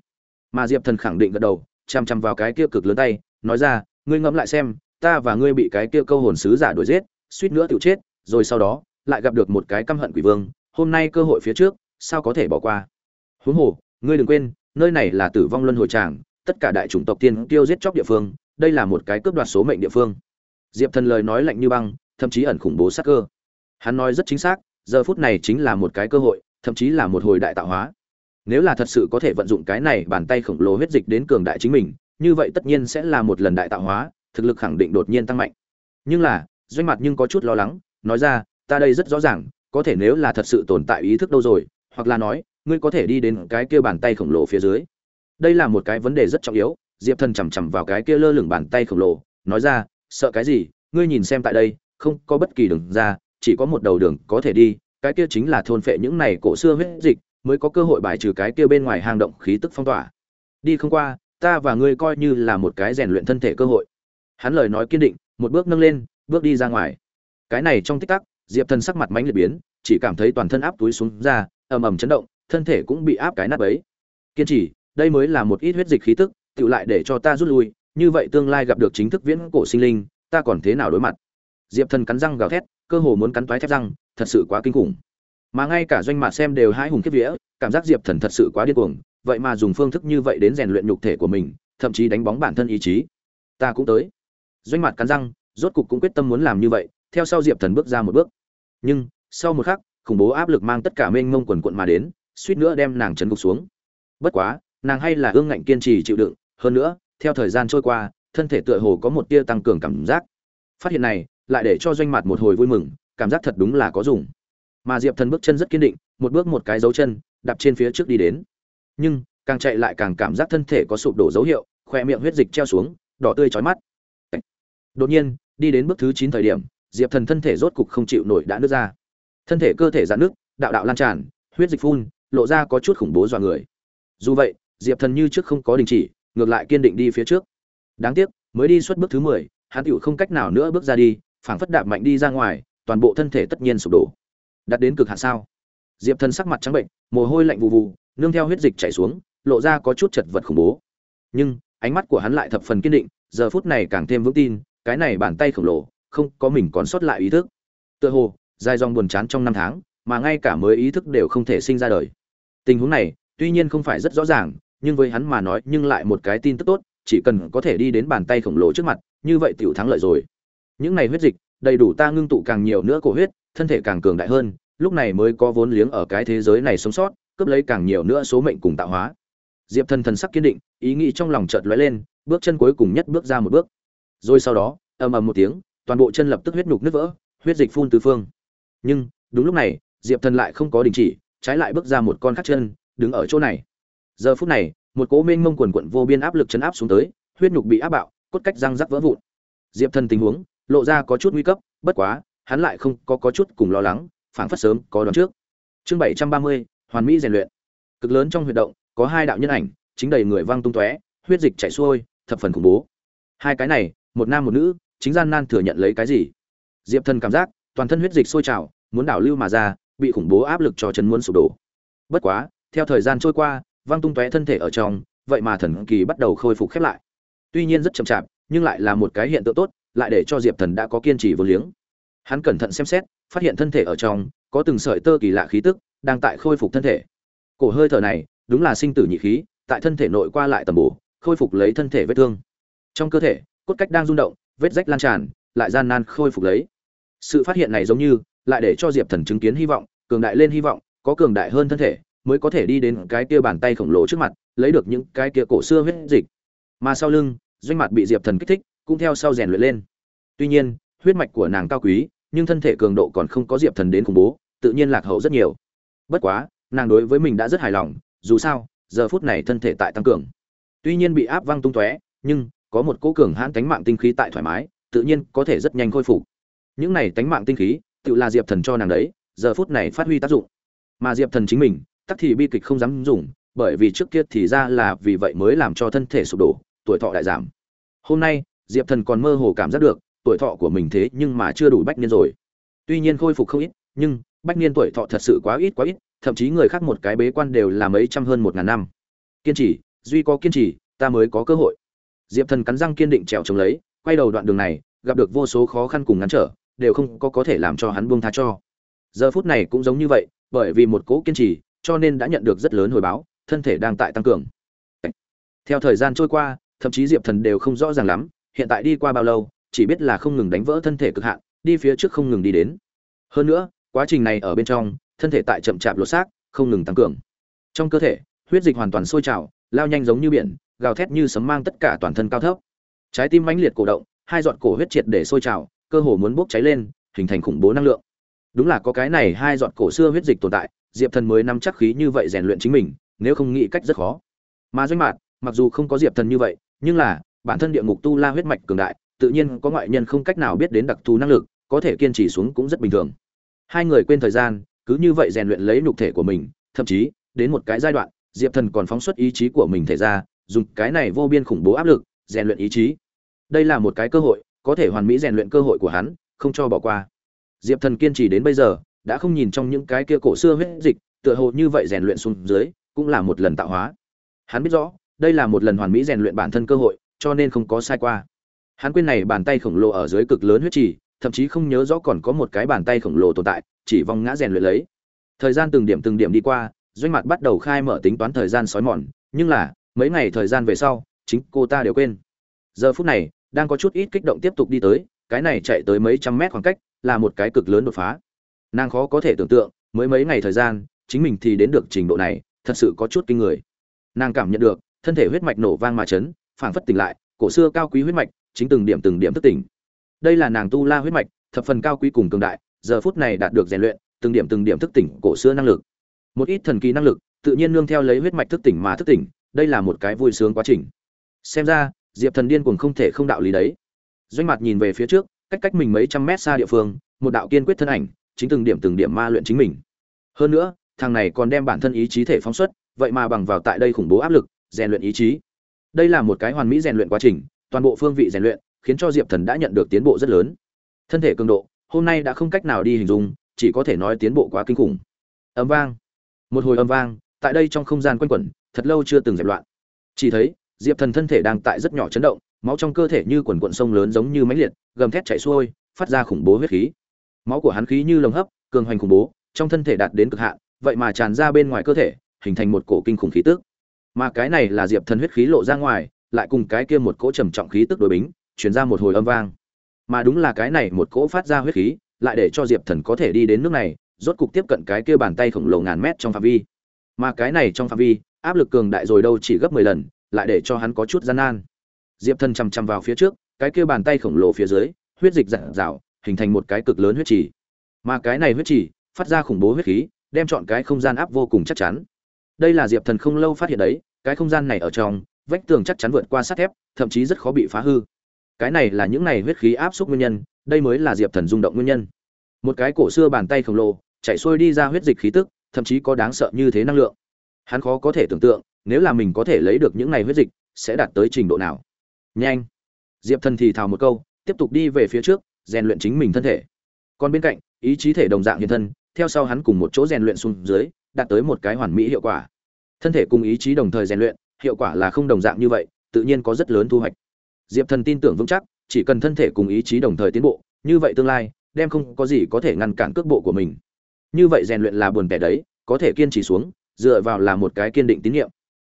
mà diệp thần khẳng định gật đầu chằm chằm vào cái kia cực lớn tay, nói ra, ngươi ngẫm lại xem, ta và ngươi bị cái kia câu hồn sứ giả đuổi giết, suýt nữa tự chết, rồi sau đó, lại gặp được một cái căm hận quỷ vương, hôm nay cơ hội phía trước, sao có thể bỏ qua? Huống hồ, ngươi đừng quên, nơi này là tử vong luân hồi tràng, tất cả đại chủng tộc tiên tiêu giết chóc địa phương, đây là một cái cướp đoạt số mệnh địa phương. Diệp thần lời nói lạnh như băng, thậm chí ẩn khủng bố sắc cơ. Hắn nói rất chính xác, giờ phút này chính là một cái cơ hội thậm chí là một hồi đại tạo hóa. Nếu là thật sự có thể vận dụng cái này bàn tay khổng lồ huyết dịch đến cường đại chính mình, như vậy tất nhiên sẽ là một lần đại tạo hóa, thực lực khẳng định đột nhiên tăng mạnh. Nhưng là, doanh mặt nhưng có chút lo lắng, nói ra, ta đây rất rõ ràng, có thể nếu là thật sự tồn tại ý thức đâu rồi, hoặc là nói, ngươi có thể đi đến cái kia bàn tay khổng lồ phía dưới. Đây là một cái vấn đề rất trọng yếu, diệp thần chằm chằm vào cái kia lơ lửng bàn tay khổng lồ, nói ra, sợ cái gì, ngươi nhìn xem tại đây, không có bất kỳ đường ra, chỉ có một đầu đường có thể đi cái kia chính là thôn phệ những này cổ xưa huyết dịch, mới có cơ hội bài trừ cái kia bên ngoài hang động khí tức phong tỏa. Đi không qua, ta và ngươi coi như là một cái rèn luyện thân thể cơ hội. Hắn lời nói kiên định, một bước nâng lên, bước đi ra ngoài. Cái này trong tích tắc, diệp thần sắc mặt mãnh liệt biến, chỉ cảm thấy toàn thân áp túi xuống ra, ầm ầm chấn động, thân thể cũng bị áp cái nát bấy. Kiên trì, đây mới là một ít huyết dịch khí tức tự lại để cho ta rút lui, như vậy tương lai gặp được chính thức viễn cổ sinh linh, ta còn thế nào đối mặt? Diệp thần cắn răng gào thét, cơ hồ muốn cắn toái thép răng thật sự quá kinh khủng. Mà ngay cả doanh mạc xem đều hai hùng kiếp vía, cảm giác diệp thần thật sự quá điên cuồng, vậy mà dùng phương thức như vậy đến rèn luyện nhục thể của mình, thậm chí đánh bóng bản thân ý chí. Ta cũng tới. Doanh mặt cắn răng, rốt cục cũng quyết tâm muốn làm như vậy, theo sau diệp thần bước ra một bước. Nhưng, sau một khắc, khủng bố áp lực mang tất cả mênh mông quần quận mà đến, suýt nữa đem nàng chấn gục xuống. Bất quá, nàng hay là ương ngạnh kiên trì chịu đựng, hơn nữa, theo thời gian trôi qua, thân thể tựa hồ có một tia tăng cường cảm giác. Phát hiện này, lại để cho doanh mặt một hồi vui mừng cảm giác thật đúng là có dùng. Mà diệp thần bước chân rất kiên định, một bước một cái dấu chân, đạp trên phía trước đi đến. Nhưng, càng chạy lại càng cảm giác thân thể có sụp đổ dấu hiệu, khoe miệng huyết dịch treo xuống, đỏ tươi chói mắt. Đột nhiên, đi đến bước thứ chín thời điểm, diệp thần thân thể rốt cục không chịu nổi đã nứt ra. Thân thể cơ thể giãn nước đạo đạo lan tràn, huyết dịch phun, lộ ra có chút khủng bố dọa người. Dù vậy, diệp thần như trước không có đình chỉ, ngược lại kiên định đi phía trước. Đáng tiếc, mới đi suốt bước thứ mười, hắn tựu không cách nào nữa bước ra đi, phảng phất đạp mạnh đi ra ngoài toàn bộ thân thể tất nhiên sụp đổ. Đặt đến cực hạn sao? Diệp thần sắc mặt trắng bệnh, mồ hôi lạnh vụ vụ nương theo huyết dịch chảy xuống, lộ ra có chút chật vật khủng bố. Nhưng, ánh mắt của hắn lại thập phần kiên định, giờ phút này càng thêm vững tin, cái này bàn tay khổng lồ, không có mình còn sót lại ý thức. Tựa hồ, dài dòng buồn chán trong năm tháng, mà ngay cả mới ý thức đều không thể sinh ra đời. Tình huống này, tuy nhiên không phải rất rõ ràng, nhưng với hắn mà nói, nhưng lại một cái tin tức tốt, chỉ cần có thể đi đến bàn tay khổng lồ trước mặt, như vậy tiểu thắng lợi rồi. Những này huyết dịch đầy đủ ta ngưng tụ càng nhiều nữa cổ huyết, thân thể càng cường đại hơn, lúc này mới có vốn liếng ở cái thế giới này sống sót, cướp lấy càng nhiều nữa số mệnh cùng tạo hóa. Diệp thần thần sắc kiên định, ý nghĩ trong lòng chợt lóe lên, bước chân cuối cùng nhất bước ra một bước. Rồi sau đó, ầm ầm một tiếng, toàn bộ chân lập tức huyết nhục nứt vỡ, huyết dịch phun tứ phương. Nhưng, đúng lúc này, diệp thần lại không có đình chỉ, trái lại bước ra một con khác chân, đứng ở chỗ này. Giờ phút này, một cỗ mênh mông quần quần vô biên áp lực chấn áp xuống tới, huyết nhục bị áp bạo, cốt cách răng rắc vỡ vụn. Diệp thần tình huống lộ ra có chút nguy cấp bất quá hắn lại không có, có chút cùng lo lắng phảng phất sớm có đoán trước. Chương bảy trăm ba mươi hoàn mỹ rèn luyện. Cực lớn trong huyệt động có hai đạo nhân ảnh chính đầy người văng tung tóe huyết dịch chảy xuôi thập phần khủng bố. Hai cái này một nam một nữ chính gian nan thừa nhận lấy cái gì? Diệp thần cảm giác toàn thân huyết dịch sôi trào muốn đảo lưu mà ra bị khủng bố áp lực cho chấn muốn sụp đổ. Bất quá theo thời gian trôi qua văng tung tóe thân thể ở trong vậy mà thần kỳ bắt đầu khôi phục khép lại. Tuy nhiên rất chậm chạp nhưng lại là một cái hiện tượng tốt lại để cho diệp thần đã có kiên trì vô liếng. Hắn cẩn thận xem xét, phát hiện thân thể ở trong có từng sợi tơ kỳ lạ khí tức đang tại khôi phục thân thể. Cổ hơi thở này, đúng là sinh tử nhị khí, tại thân thể nội qua lại tầm bổ, khôi phục lấy thân thể vết thương. Trong cơ thể, cốt cách đang rung động, vết rách lan tràn, lại gian nan khôi phục lấy. Sự phát hiện này giống như, lại để cho diệp thần chứng kiến hy vọng, cường đại lên hy vọng, có cường đại hơn thân thể, mới có thể đi đến cái kia bàn tay khổng lồ trước mặt, lấy được những cái kia cổ xưa huyết dịch. Mà sau lưng, doanh mặt bị diệp thần kích thích cũng theo sau rèn luyện lên. Tuy nhiên, huyết mạch của nàng cao quý, nhưng thân thể cường độ còn không có diệp thần đến khủng bố, tự nhiên lạc hậu rất nhiều. Bất quá, nàng đối với mình đã rất hài lòng, dù sao, giờ phút này thân thể tại tăng cường. Tuy nhiên bị áp văng tung tóe, nhưng có một cỗ cường hãn tánh mạng tinh khí tại thoải mái, tự nhiên có thể rất nhanh khôi phục. Những này tánh mạng tinh khí, tự là diệp thần cho nàng đấy, giờ phút này phát huy tác dụng. Mà diệp thần chính mình, tắc thì bi kịch không dám dùng, bởi vì trước kia thì ra là vì vậy mới làm cho thân thể sụp đổ, tuổi thọ đại giảm. Hôm nay diệp thần còn mơ hồ cảm giác được, tuổi thọ của mình thế nhưng mà chưa đủ bách niên rồi. Tuy nhiên khôi phục không ít, nhưng bách niên tuổi thọ thật sự quá ít quá ít, thậm chí người khác một cái bế quan đều là mấy trăm hơn một ngàn năm. Kiên trì, duy có kiên trì, ta mới có cơ hội. Diệp thần cắn răng kiên định trèo chống lấy, quay đầu đoạn đường này, gặp được vô số khó khăn cùng ngắn trở, đều không có có thể làm cho hắn buông tha cho. Giờ phút này cũng giống như vậy, bởi vì một cố kiên trì, cho nên đã nhận được rất lớn hồi báo, thân thể đang tại tăng cường. Theo thời gian trôi qua, thậm chí diệp thần đều không rõ ràng lắm hiện tại đi qua bao lâu, chỉ biết là không ngừng đánh vỡ thân thể cực hạn, đi phía trước không ngừng đi đến. Hơn nữa, quá trình này ở bên trong, thân thể tại chậm chạp lột xác, không ngừng tăng cường. Trong cơ thể, huyết dịch hoàn toàn sôi trào, lao nhanh giống như biển, gào thét như sấm mang tất cả toàn thân cao thấp. Trái tim mãnh liệt cổ động, hai giọt cổ huyết triệt để sôi trào, cơ hồ muốn bốc cháy lên, hình thành khủng bố năng lượng. Đúng là có cái này hai giọt cổ xưa huyết dịch tồn tại, diệp thần mới nắm chắc khí như vậy rèn luyện chính mình, nếu không nghĩ cách rất khó. Mà doanh mạt mặc dù không có diệp thần như vậy, nhưng là bản thân địa ngục tu la huyết mạch cường đại, tự nhiên có ngoại nhân không cách nào biết đến đặc thù năng lực, có thể kiên trì xuống cũng rất bình thường. Hai người quên thời gian, cứ như vậy rèn luyện lấy nhục thể của mình, thậm chí, đến một cái giai đoạn, diệp thần còn phóng xuất ý chí của mình thể ra, dùng cái này vô biên khủng bố áp lực, rèn luyện ý chí. Đây là một cái cơ hội, có thể hoàn mỹ rèn luyện cơ hội của hắn, không cho bỏ qua. Diệp thần kiên trì đến bây giờ, đã không nhìn trong những cái kia cổ xưa huyết dịch, tựa hồ như vậy rèn luyện xuống dưới, cũng là một lần tạo hóa. Hắn biết rõ, đây là một lần hoàn mỹ rèn luyện bản thân cơ hội cho nên không có sai qua. Hắn quên này bàn tay khổng lồ ở dưới cực lớn huyết trì, thậm chí không nhớ rõ còn có một cái bàn tay khổng lồ tồn tại, chỉ vong ngã rèn luyện lấy. Thời gian từng điểm từng điểm đi qua, doanh mặt bắt đầu khai mở tính toán thời gian sói mòn, nhưng là, mấy ngày thời gian về sau, chính cô ta đều quên. Giờ phút này, đang có chút ít kích động tiếp tục đi tới, cái này chạy tới mấy trăm mét khoảng cách, là một cái cực lớn đột phá. Nàng khó có thể tưởng tượng, mới mấy ngày thời gian, chính mình thì đến được trình độ này, thật sự có chút kinh người. Nàng cảm nhận được, thân thể huyết mạch nổ vang mà chấn phảng phất tỉnh lại, cổ xưa cao quý huyết mạch, chính từng điểm từng điểm thức tỉnh. Đây là nàng tu la huyết mạch, thập phần cao quý cùng cường đại, giờ phút này đạt được rèn luyện, từng điểm từng điểm thức tỉnh cổ xưa năng lực. Một ít thần kỳ năng lực, tự nhiên nương theo lấy huyết mạch thức tỉnh mà thức tỉnh, đây là một cái vui sướng quá trình. Xem ra, diệp thần điên cuồng không thể không đạo lý đấy. Doanh mặt nhìn về phía trước, cách cách mình mấy trăm mét xa địa phương, một đạo kiên quyết thân ảnh, chính từng điểm từng điểm ma luyện chính mình. Hơn nữa, thằng này còn đem bản thân ý chí thể phóng xuất, vậy mà bằng vào tại đây khủng bố áp lực, rèn luyện ý chí đây là một cái hoàn mỹ rèn luyện quá trình, toàn bộ phương vị rèn luyện khiến cho diệp thần đã nhận được tiến bộ rất lớn. Thân thể cường độ, hôm nay đã không cách nào đi hình dung, chỉ có thể nói tiến bộ quá kinh khủng. Âm vang. Một hồi âm vang, tại đây trong không gian quanh quẩn, thật lâu chưa từng dẹp loạn. Chỉ thấy, diệp thần thân thể đang tại rất nhỏ chấn động, máu trong cơ thể như quần quận sông lớn giống như máy liệt, gầm thét chạy xuôi, phát ra khủng bố huyết khí. Máu của hắn khí như lồng hấp, cường hoành khủng bố, trong thân thể đạt đến cực hạn, vậy mà tràn ra bên ngoài cơ thể, hình thành một cổ kinh khủng khí tức mà cái này là diệp thần huyết khí lộ ra ngoài, lại cùng cái kia một cỗ trầm trọng khí tức đối bính chuyển ra một hồi âm vang. Mà đúng là cái này một cỗ phát ra huyết khí, lại để cho diệp thần có thể đi đến nước này, rốt cục tiếp cận cái kia bàn tay khổng lồ ngàn mét trong phạm vi. Mà cái này trong phạm vi, áp lực cường đại rồi đâu chỉ gấp mười lần, lại để cho hắn có chút gian nan. Diệp thần chằm chằm vào phía trước, cái kia bàn tay khổng lồ phía dưới, huyết dịch dạn dạo hình thành một cái cực lớn huyết trì. Mà cái này huyết trì, phát ra khủng bố huyết khí, đem chọn cái không gian áp vô cùng chắc chắn đây là diệp thần không lâu phát hiện đấy, cái không gian này ở trong, vách tường chắc chắn vượt qua sắt thép, thậm chí rất khó bị phá hư. Cái này là những này huyết khí áp suất nguyên nhân, đây mới là diệp thần rung động nguyên nhân. Một cái cổ xưa bàn tay khổng lồ, chạy xuôi đi ra huyết dịch khí tức, thậm chí có đáng sợ như thế năng lượng. Hắn khó có thể tưởng tượng, nếu là mình có thể lấy được những này huyết dịch, sẽ đạt tới trình độ nào. Nhanh! Diệp thần thì thào một câu, tiếp tục đi về phía trước, rèn luyện chính mình thân thể. Còn bên cạnh, ý chí thể đồng dạng hiện thân, theo sau hắn cùng một chỗ rèn luyện xuống dưới, đạt tới một cái hoàn mỹ hiệu quả thân thể cùng ý chí đồng thời rèn luyện, hiệu quả là không đồng dạng như vậy, tự nhiên có rất lớn thu hoạch. Diệp thần tin tưởng vững chắc, chỉ cần thân thể cùng ý chí đồng thời tiến bộ, như vậy tương lai, đem không có gì có thể ngăn cản cước bộ của mình. Như vậy rèn luyện là buồn tẻ đấy, có thể kiên trì xuống, dựa vào là một cái kiên định tín nhiệm.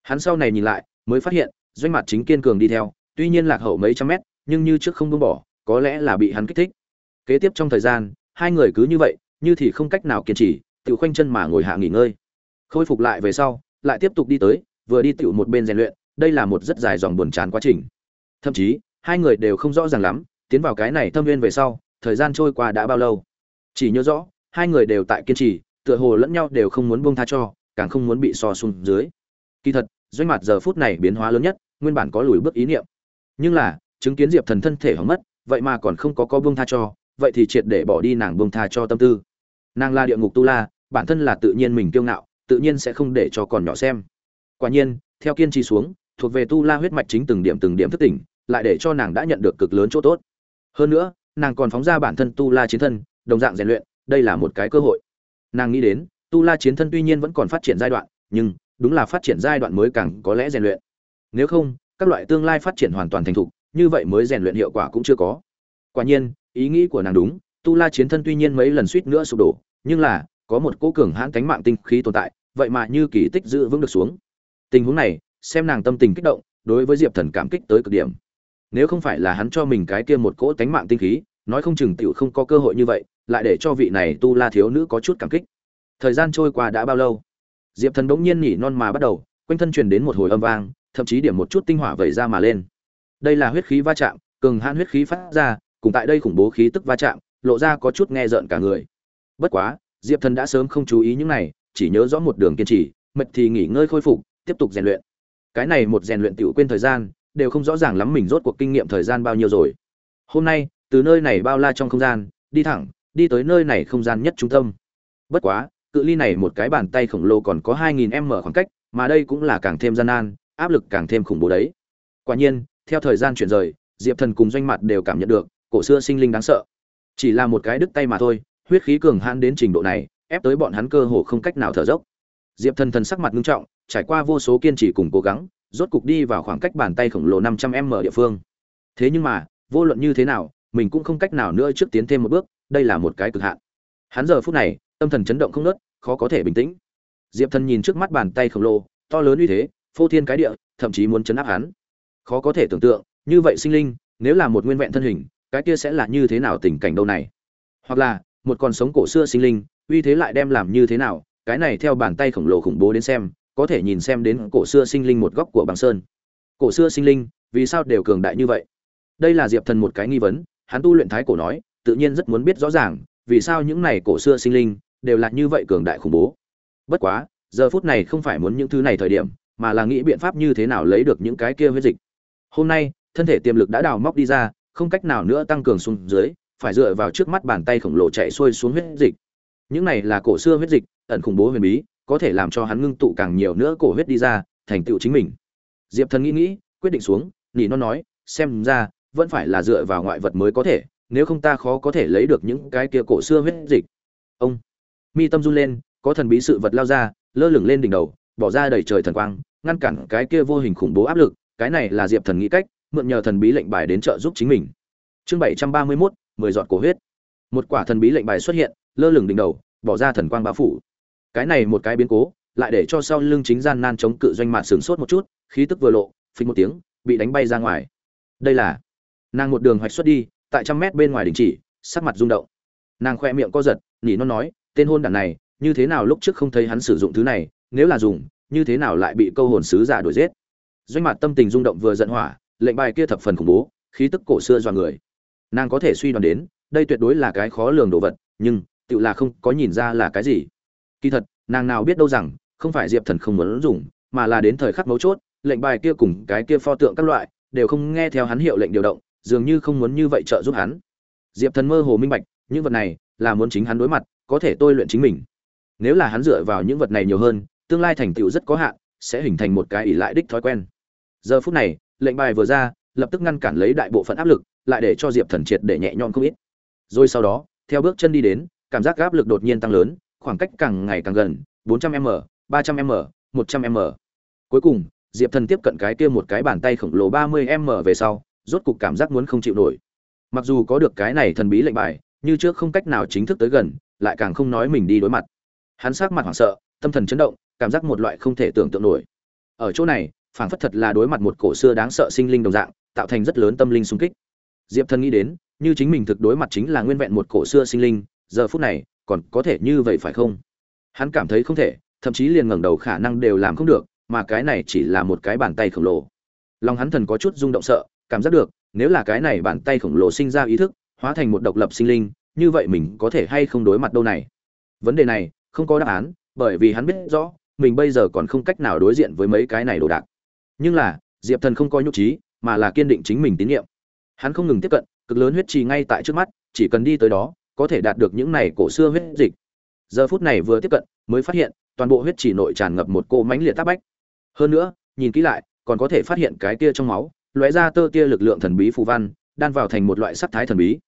Hắn sau này nhìn lại, mới phát hiện, doanh mặt chính kiên cường đi theo, tuy nhiên lạc hậu mấy trăm mét, nhưng như trước không buông bỏ, có lẽ là bị hắn kích thích. Kế tiếp trong thời gian, hai người cứ như vậy, như thì không cách nào kiên trì, tự khoanh chân mà ngồi hạ nghỉ ngơi. Khôi phục lại về sau lại tiếp tục đi tới, vừa đi tựu một bên rèn luyện, đây là một rất dài dòng buồn chán quá trình. Thậm chí, hai người đều không rõ ràng lắm, tiến vào cái này thâm viên về sau, thời gian trôi qua đã bao lâu. Chỉ nhớ rõ, hai người đều tại kiên trì, tựa hồ lẫn nhau đều không muốn buông tha cho, càng không muốn bị so sung dưới. Kỳ thật, doanh mặt giờ phút này biến hóa lớn nhất, nguyên bản có lùi bước ý niệm. Nhưng là, chứng kiến diệp thần thân thể hỏng mất, vậy mà còn không có có buông tha cho, vậy thì triệt để bỏ đi nàng buông tha cho tâm tư. Nàng là địa ngục tu la, bản thân là tự nhiên mình kiêu ngạo tự nhiên sẽ không để cho còn nhỏ xem. Quả nhiên, theo kiên trì xuống, thuộc về tu la huyết mạch chính từng điểm từng điểm thức tỉnh, lại để cho nàng đã nhận được cực lớn chỗ tốt. Hơn nữa, nàng còn phóng ra bản thân tu la chiến thân, đồng dạng rèn luyện, đây là một cái cơ hội. Nàng nghĩ đến, tu la chiến thân tuy nhiên vẫn còn phát triển giai đoạn, nhưng, đúng là phát triển giai đoạn mới càng có lẽ rèn luyện. Nếu không, các loại tương lai phát triển hoàn toàn thành thục, như vậy mới rèn luyện hiệu quả cũng chưa có. Quả nhiên, ý nghĩ của nàng đúng, tu la chiến thân tuy nhiên mấy lần suýt nữa sụp đổ, nhưng là, có một cố cường hãn cánh mạng tinh khí tồn tại vậy mà như kỳ tích giữ vững được xuống. Tình huống này, xem nàng tâm tình kích động, đối với diệp thần cảm kích tới cực điểm. Nếu không phải là hắn cho mình cái kia một cỗ tánh mạng tinh khí, nói không chừng tiểu không có cơ hội như vậy, lại để cho vị này tu la thiếu nữ có chút cảm kích. Thời gian trôi qua đã bao lâu? Diệp thần bỗng nhiên nhỉ non mà bắt đầu, quanh thân truyền đến một hồi âm vang, thậm chí điểm một chút tinh hỏa vẩy ra mà lên. Đây là huyết khí va chạm, cường hãn huyết khí phát ra, cùng tại đây khủng bố khí tức va chạm, lộ ra có chút nghe rợn cả người. Bất quá, diệp thần đã sớm không chú ý những này chỉ nhớ rõ một đường kiên trì, mệt thì nghỉ ngơi khôi phục, tiếp tục rèn luyện. Cái này một rèn luyện tiểu quên thời gian, đều không rõ ràng lắm mình rốt cuộc kinh nghiệm thời gian bao nhiêu rồi. Hôm nay, từ nơi này bao la trong không gian, đi thẳng, đi tới nơi này không gian nhất trung tâm. Bất quá, cự ly này một cái bàn tay khổng lồ còn có 2000 m khoảng cách, mà đây cũng là càng thêm gian nan, áp lực càng thêm khủng bố đấy. Quả nhiên, theo thời gian chuyển rời, diệp thần cùng doanh mặt đều cảm nhận được, cổ xưa sinh linh đáng sợ. Chỉ là một cái đứt tay mà thôi, huyết khí cường hãn đến trình độ này ép tới bọn hắn cơ hồ không cách nào thở dốc. Diệp thần thần sắc mặt nghiêm trọng, trải qua vô số kiên trì cùng cố gắng, rốt cục đi vào khoảng cách bàn tay khổng lồ 500 m địa phương. Thế nhưng mà, vô luận như thế nào, mình cũng không cách nào nữa trước tiến thêm một bước, đây là một cái cực hạn. Hắn giờ phút này, tâm thần chấn động không nớt khó có thể bình tĩnh. Diệp thần nhìn trước mắt bàn tay khổng lồ, to lớn như thế, phô thiên cái địa, thậm chí muốn chấn áp hắn. Khó có thể tưởng tượng, như vậy sinh linh, nếu là một nguyên vẹn thân hình, cái kia sẽ là như thế nào tình cảnh đâu này? Hoặc là, một con sống cổ xưa sinh linh uy thế lại đem làm như thế nào, cái này theo bàn tay khổng lồ khủng bố đến xem, có thể nhìn xem đến cổ xưa sinh linh một góc của bằng sơn. Cổ xưa sinh linh, vì sao đều cường đại như vậy? Đây là diệp thần một cái nghi vấn, hắn tu luyện thái cổ nói, tự nhiên rất muốn biết rõ ràng, vì sao những này cổ xưa sinh linh đều là như vậy cường đại khủng bố. Bất quá, giờ phút này không phải muốn những thứ này thời điểm, mà là nghĩ biện pháp như thế nào lấy được những cái kia huyết dịch. Hôm nay, thân thể tiềm lực đã đào móc đi ra, không cách nào nữa tăng cường xuống dưới, phải dựa vào trước mắt bàn tay khổng lồ chạy xuôi xuống huyết dịch những này là cổ xưa huyết dịch, ẩn khủng bố huyền bí, có thể làm cho hắn ngưng tụ càng nhiều nữa cổ huyết đi ra, thành tựu chính mình. Diệp thần nghĩ nghĩ, quyết định xuống, nỉ nó nói, xem ra, vẫn phải là dựa vào ngoại vật mới có thể, nếu không ta khó có thể lấy được những cái kia cổ xưa huyết dịch. Ông, mi tâm run lên, có thần bí sự vật lao ra, lơ lửng lên đỉnh đầu, bỏ ra đầy trời thần quang, ngăn cản cái kia vô hình khủng bố áp lực, cái này là diệp thần nghĩ cách, mượn nhờ thần bí lệnh bài đến trợ giúp chính mình. Chương bảy trăm ba mươi mốt, mười giọt cổ huyết. Một quả thần bí lệnh bài xuất hiện lơ lửng đỉnh đầu, bỏ ra thần quang bao phủ. Cái này một cái biến cố, lại để cho sau lưng chính gian nan chống cự doanh mạn sửng sốt một chút, khí tức vừa lộ, phình một tiếng, bị đánh bay ra ngoài. Đây là, nàng một đường hoạch xuất đi, tại trăm mét bên ngoài đình chỉ, sắc mặt rung động. Nàng khoe miệng co giật nhỉ nó nói, tên hôn đản này, như thế nào lúc trước không thấy hắn sử dụng thứ này, nếu là dùng, như thế nào lại bị câu hồn sứ giả đuổi giết. Doanh mặt tâm tình rung động vừa giận hỏa, lệnh bài kia thập phần khủng bố, khí tức cổ xưa do người. Nàng có thể suy đoán đến, đây tuyệt đối là cái khó lường đồ vật, nhưng tự là không có nhìn ra là cái gì. Kỳ thật, nàng nào biết đâu rằng, không phải diệp thần không muốn dùng, mà là đến thời khắc mấu chốt, lệnh bài kia cùng cái kia pho tượng các loại, đều không nghe theo hắn hiệu lệnh điều động, dường như không muốn như vậy trợ giúp hắn. Diệp thần mơ hồ minh bạch, những vật này là muốn chính hắn đối mặt, có thể tôi luyện chính mình. Nếu là hắn dựa vào những vật này nhiều hơn, tương lai thành tựu rất có hạn, sẽ hình thành một cái ỷ lại đích thói quen. Giờ phút này, lệnh bài vừa ra, lập tức ngăn cản lấy đại bộ phận áp lực, lại để cho diệp thần triệt để nhẹ nhõm không ít. Rồi sau đó, theo bước chân đi đến cảm giác áp lực đột nhiên tăng lớn, khoảng cách càng ngày càng gần 400 m 300 m 100 m. Cuối cùng, diệp thần tiếp cận cái kia một cái bàn tay khổng lồ 30 m về sau, rốt cục cảm giác muốn không chịu nổi. Mặc dù có được cái này thần bí lệnh bài, như trước không cách nào chính thức tới gần, lại càng không nói mình đi đối mặt. Hắn sắc mặt hoảng sợ, tâm thần chấn động, cảm giác một loại không thể tưởng tượng nổi. Ở chỗ này, phảng phất thật là đối mặt một cổ xưa đáng sợ sinh linh đồng dạng, tạo thành rất lớn tâm linh xung kích. Diệp thần nghĩ đến, như chính mình thực đối mặt chính là nguyên vẹn một cổ xưa sinh linh giờ phút này, còn có thể như vậy phải không? Hắn cảm thấy không thể, thậm chí liền ngẩng đầu khả năng đều làm không được, mà cái này chỉ là một cái bàn tay khổng lồ. Lòng hắn thần có chút rung động sợ, cảm giác được, nếu là cái này bàn tay khổng lồ sinh ra ý thức, hóa thành một độc lập sinh linh, như vậy mình có thể hay không đối mặt đâu này? Vấn đề này, không có đáp án, bởi vì hắn biết rõ, mình bây giờ còn không cách nào đối diện với mấy cái này đồ đạc. Nhưng là, diệp thần không có nhục trí, mà là kiên định chính mình tín nhiệm. Hắn không ngừng tiếp cận, cực lớn huyết trì ngay tại trước mắt, chỉ cần đi tới đó có thể đạt được những này cổ xưa huyết dịch. Giờ phút này vừa tiếp cận, mới phát hiện, toàn bộ huyết chỉ nội tràn ngập một cô mãnh liệt tác bách. Hơn nữa, nhìn kỹ lại, còn có thể phát hiện cái kia trong máu, lóe ra tơ tia lực lượng thần bí phù văn, đan vào thành một loại sắc thái thần bí.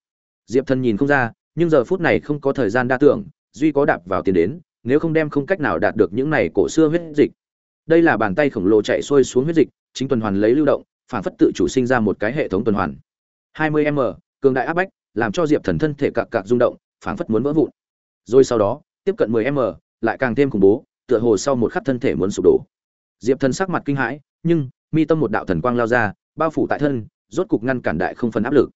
Diệp thần nhìn không ra, nhưng giờ phút này không có thời gian đa tưởng, duy có đạp vào tiền đến, nếu không đem không cách nào đạt được những này cổ xưa huyết dịch. Đây là bàn tay khổng lồ chạy xuôi xuống huyết dịch, chính tuần hoàn lấy lưu động, phản phất tự chủ sinh ra một cái hệ thống tuần hoàn. 20 m, cường đại áp bách làm cho diệp thần thân thể cạc cạc rung động, phảng phất muốn vỡ vụn. Rồi sau đó, tiếp cận 10 m, lại càng thêm khủng bố, tựa hồ sau một khắc thân thể muốn sụp đổ. Diệp thần sắc mặt kinh hãi, nhưng, mi tâm một đạo thần quang lao ra, bao phủ tại thân, rốt cục ngăn cản đại không phần áp lực.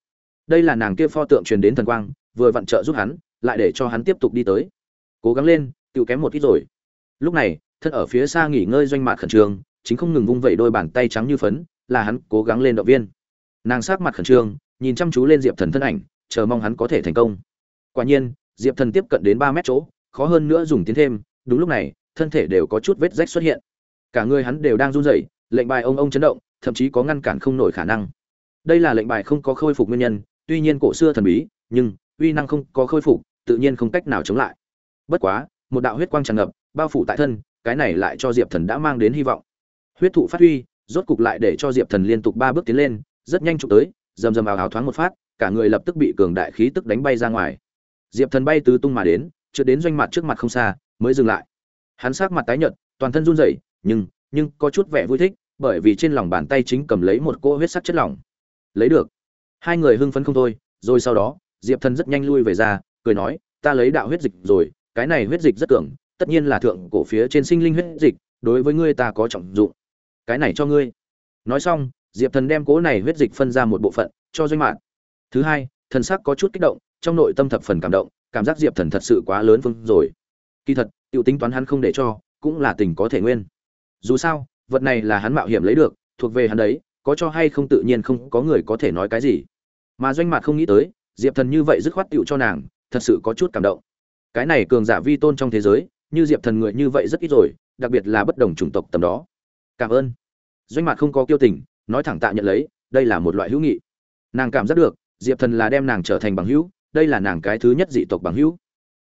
Đây là nàng kia pho tượng truyền đến thần quang, vừa vặn trợ giúp hắn, lại để cho hắn tiếp tục đi tới. Cố gắng lên tự kém một ít rồi. Lúc này, thân ở phía xa nghỉ ngơi doanh mạc khẩn trương, chính không ngừng vung vẩy đôi bàn tay trắng như phấn, là hắn cố gắng lên động viên. Nàng sát mặt khẩn trương, nhìn chăm chú lên diệp thần thân ảnh chờ mong hắn có thể thành công. Quả nhiên, diệp thần tiếp cận đến ba mét chỗ, khó hơn nữa dùng tiến thêm, đúng lúc này, thân thể đều có chút vết rách xuất hiện. Cả người hắn đều đang run rẩy, lệnh bài ông ông chấn động, thậm chí có ngăn cản không nổi khả năng. Đây là lệnh bài không có khôi phục nguyên nhân, tuy nhiên cổ xưa thần bí, nhưng uy năng không có khôi phục, tự nhiên không cách nào chống lại. Bất quá, một đạo huyết quang tràn ngập, bao phủ tại thân, cái này lại cho diệp thần đã mang đến hy vọng. Huyết thụ phát huy, rốt cục lại để cho diệp thần liên tục ba bước tiến lên, rất nhanh chụp tới, rầm rầm ào ào thoáng một phát cả người lập tức bị cường đại khí tức đánh bay ra ngoài. Diệp thần bay tứ tung mà đến chưa đến doanh mặt trước mặt không xa, mới dừng lại. Hắn sát mặt tái nhợt, toàn thân run rẩy, nhưng nhưng có chút vẻ vui thích, bởi vì trên lòng bàn tay chính cầm lấy một cỗ huyết sắc chất lỏng. Lấy được. Hai người hưng phấn không thôi, rồi sau đó, diệp thần rất nhanh lui về ra, cười nói, ta lấy đạo huyết dịch rồi, cái này huyết dịch rất cường, tất nhiên là thượng cổ phía trên sinh linh huyết dịch, đối với ngươi ta có trọng dụng. Cái này cho ngươi. Nói xong, diệp thần đem cố này huyết dịch phân ra một bộ phận, cho doanh mạn thứ hai, thần sắc có chút kích động, trong nội tâm thập phần cảm động, cảm giác diệp thần thật sự quá lớn phương rồi. Kỳ thật t i ể u tính toán hắn không để cho, cũng là tình có thể nguyên. Dù sao, vật này là hắn mạo hiểm lấy được, thuộc về hắn đấy, có cho hay không tự nhiên không có người có thể nói cái gì. Mà doanh mạc không nghĩ tới, diệp thần như vậy dứt khoát tựu cho nàng, thật sự có chút cảm động. Cái này cường giả vi tôn trong thế giới, như diệp thần người như vậy rất ít rồi, đặc biệt là bất đồng chủng tộc tầm đó. Cảm ơn. Doanh mạc không có kiêu tình, nói thẳng tạ nhận lấy, đây là một loại hữu nghị. Nàng cảm giác được diệp thần là đem nàng trở thành bằng hữu, đây là nàng cái thứ nhất dị tộc bằng hữu.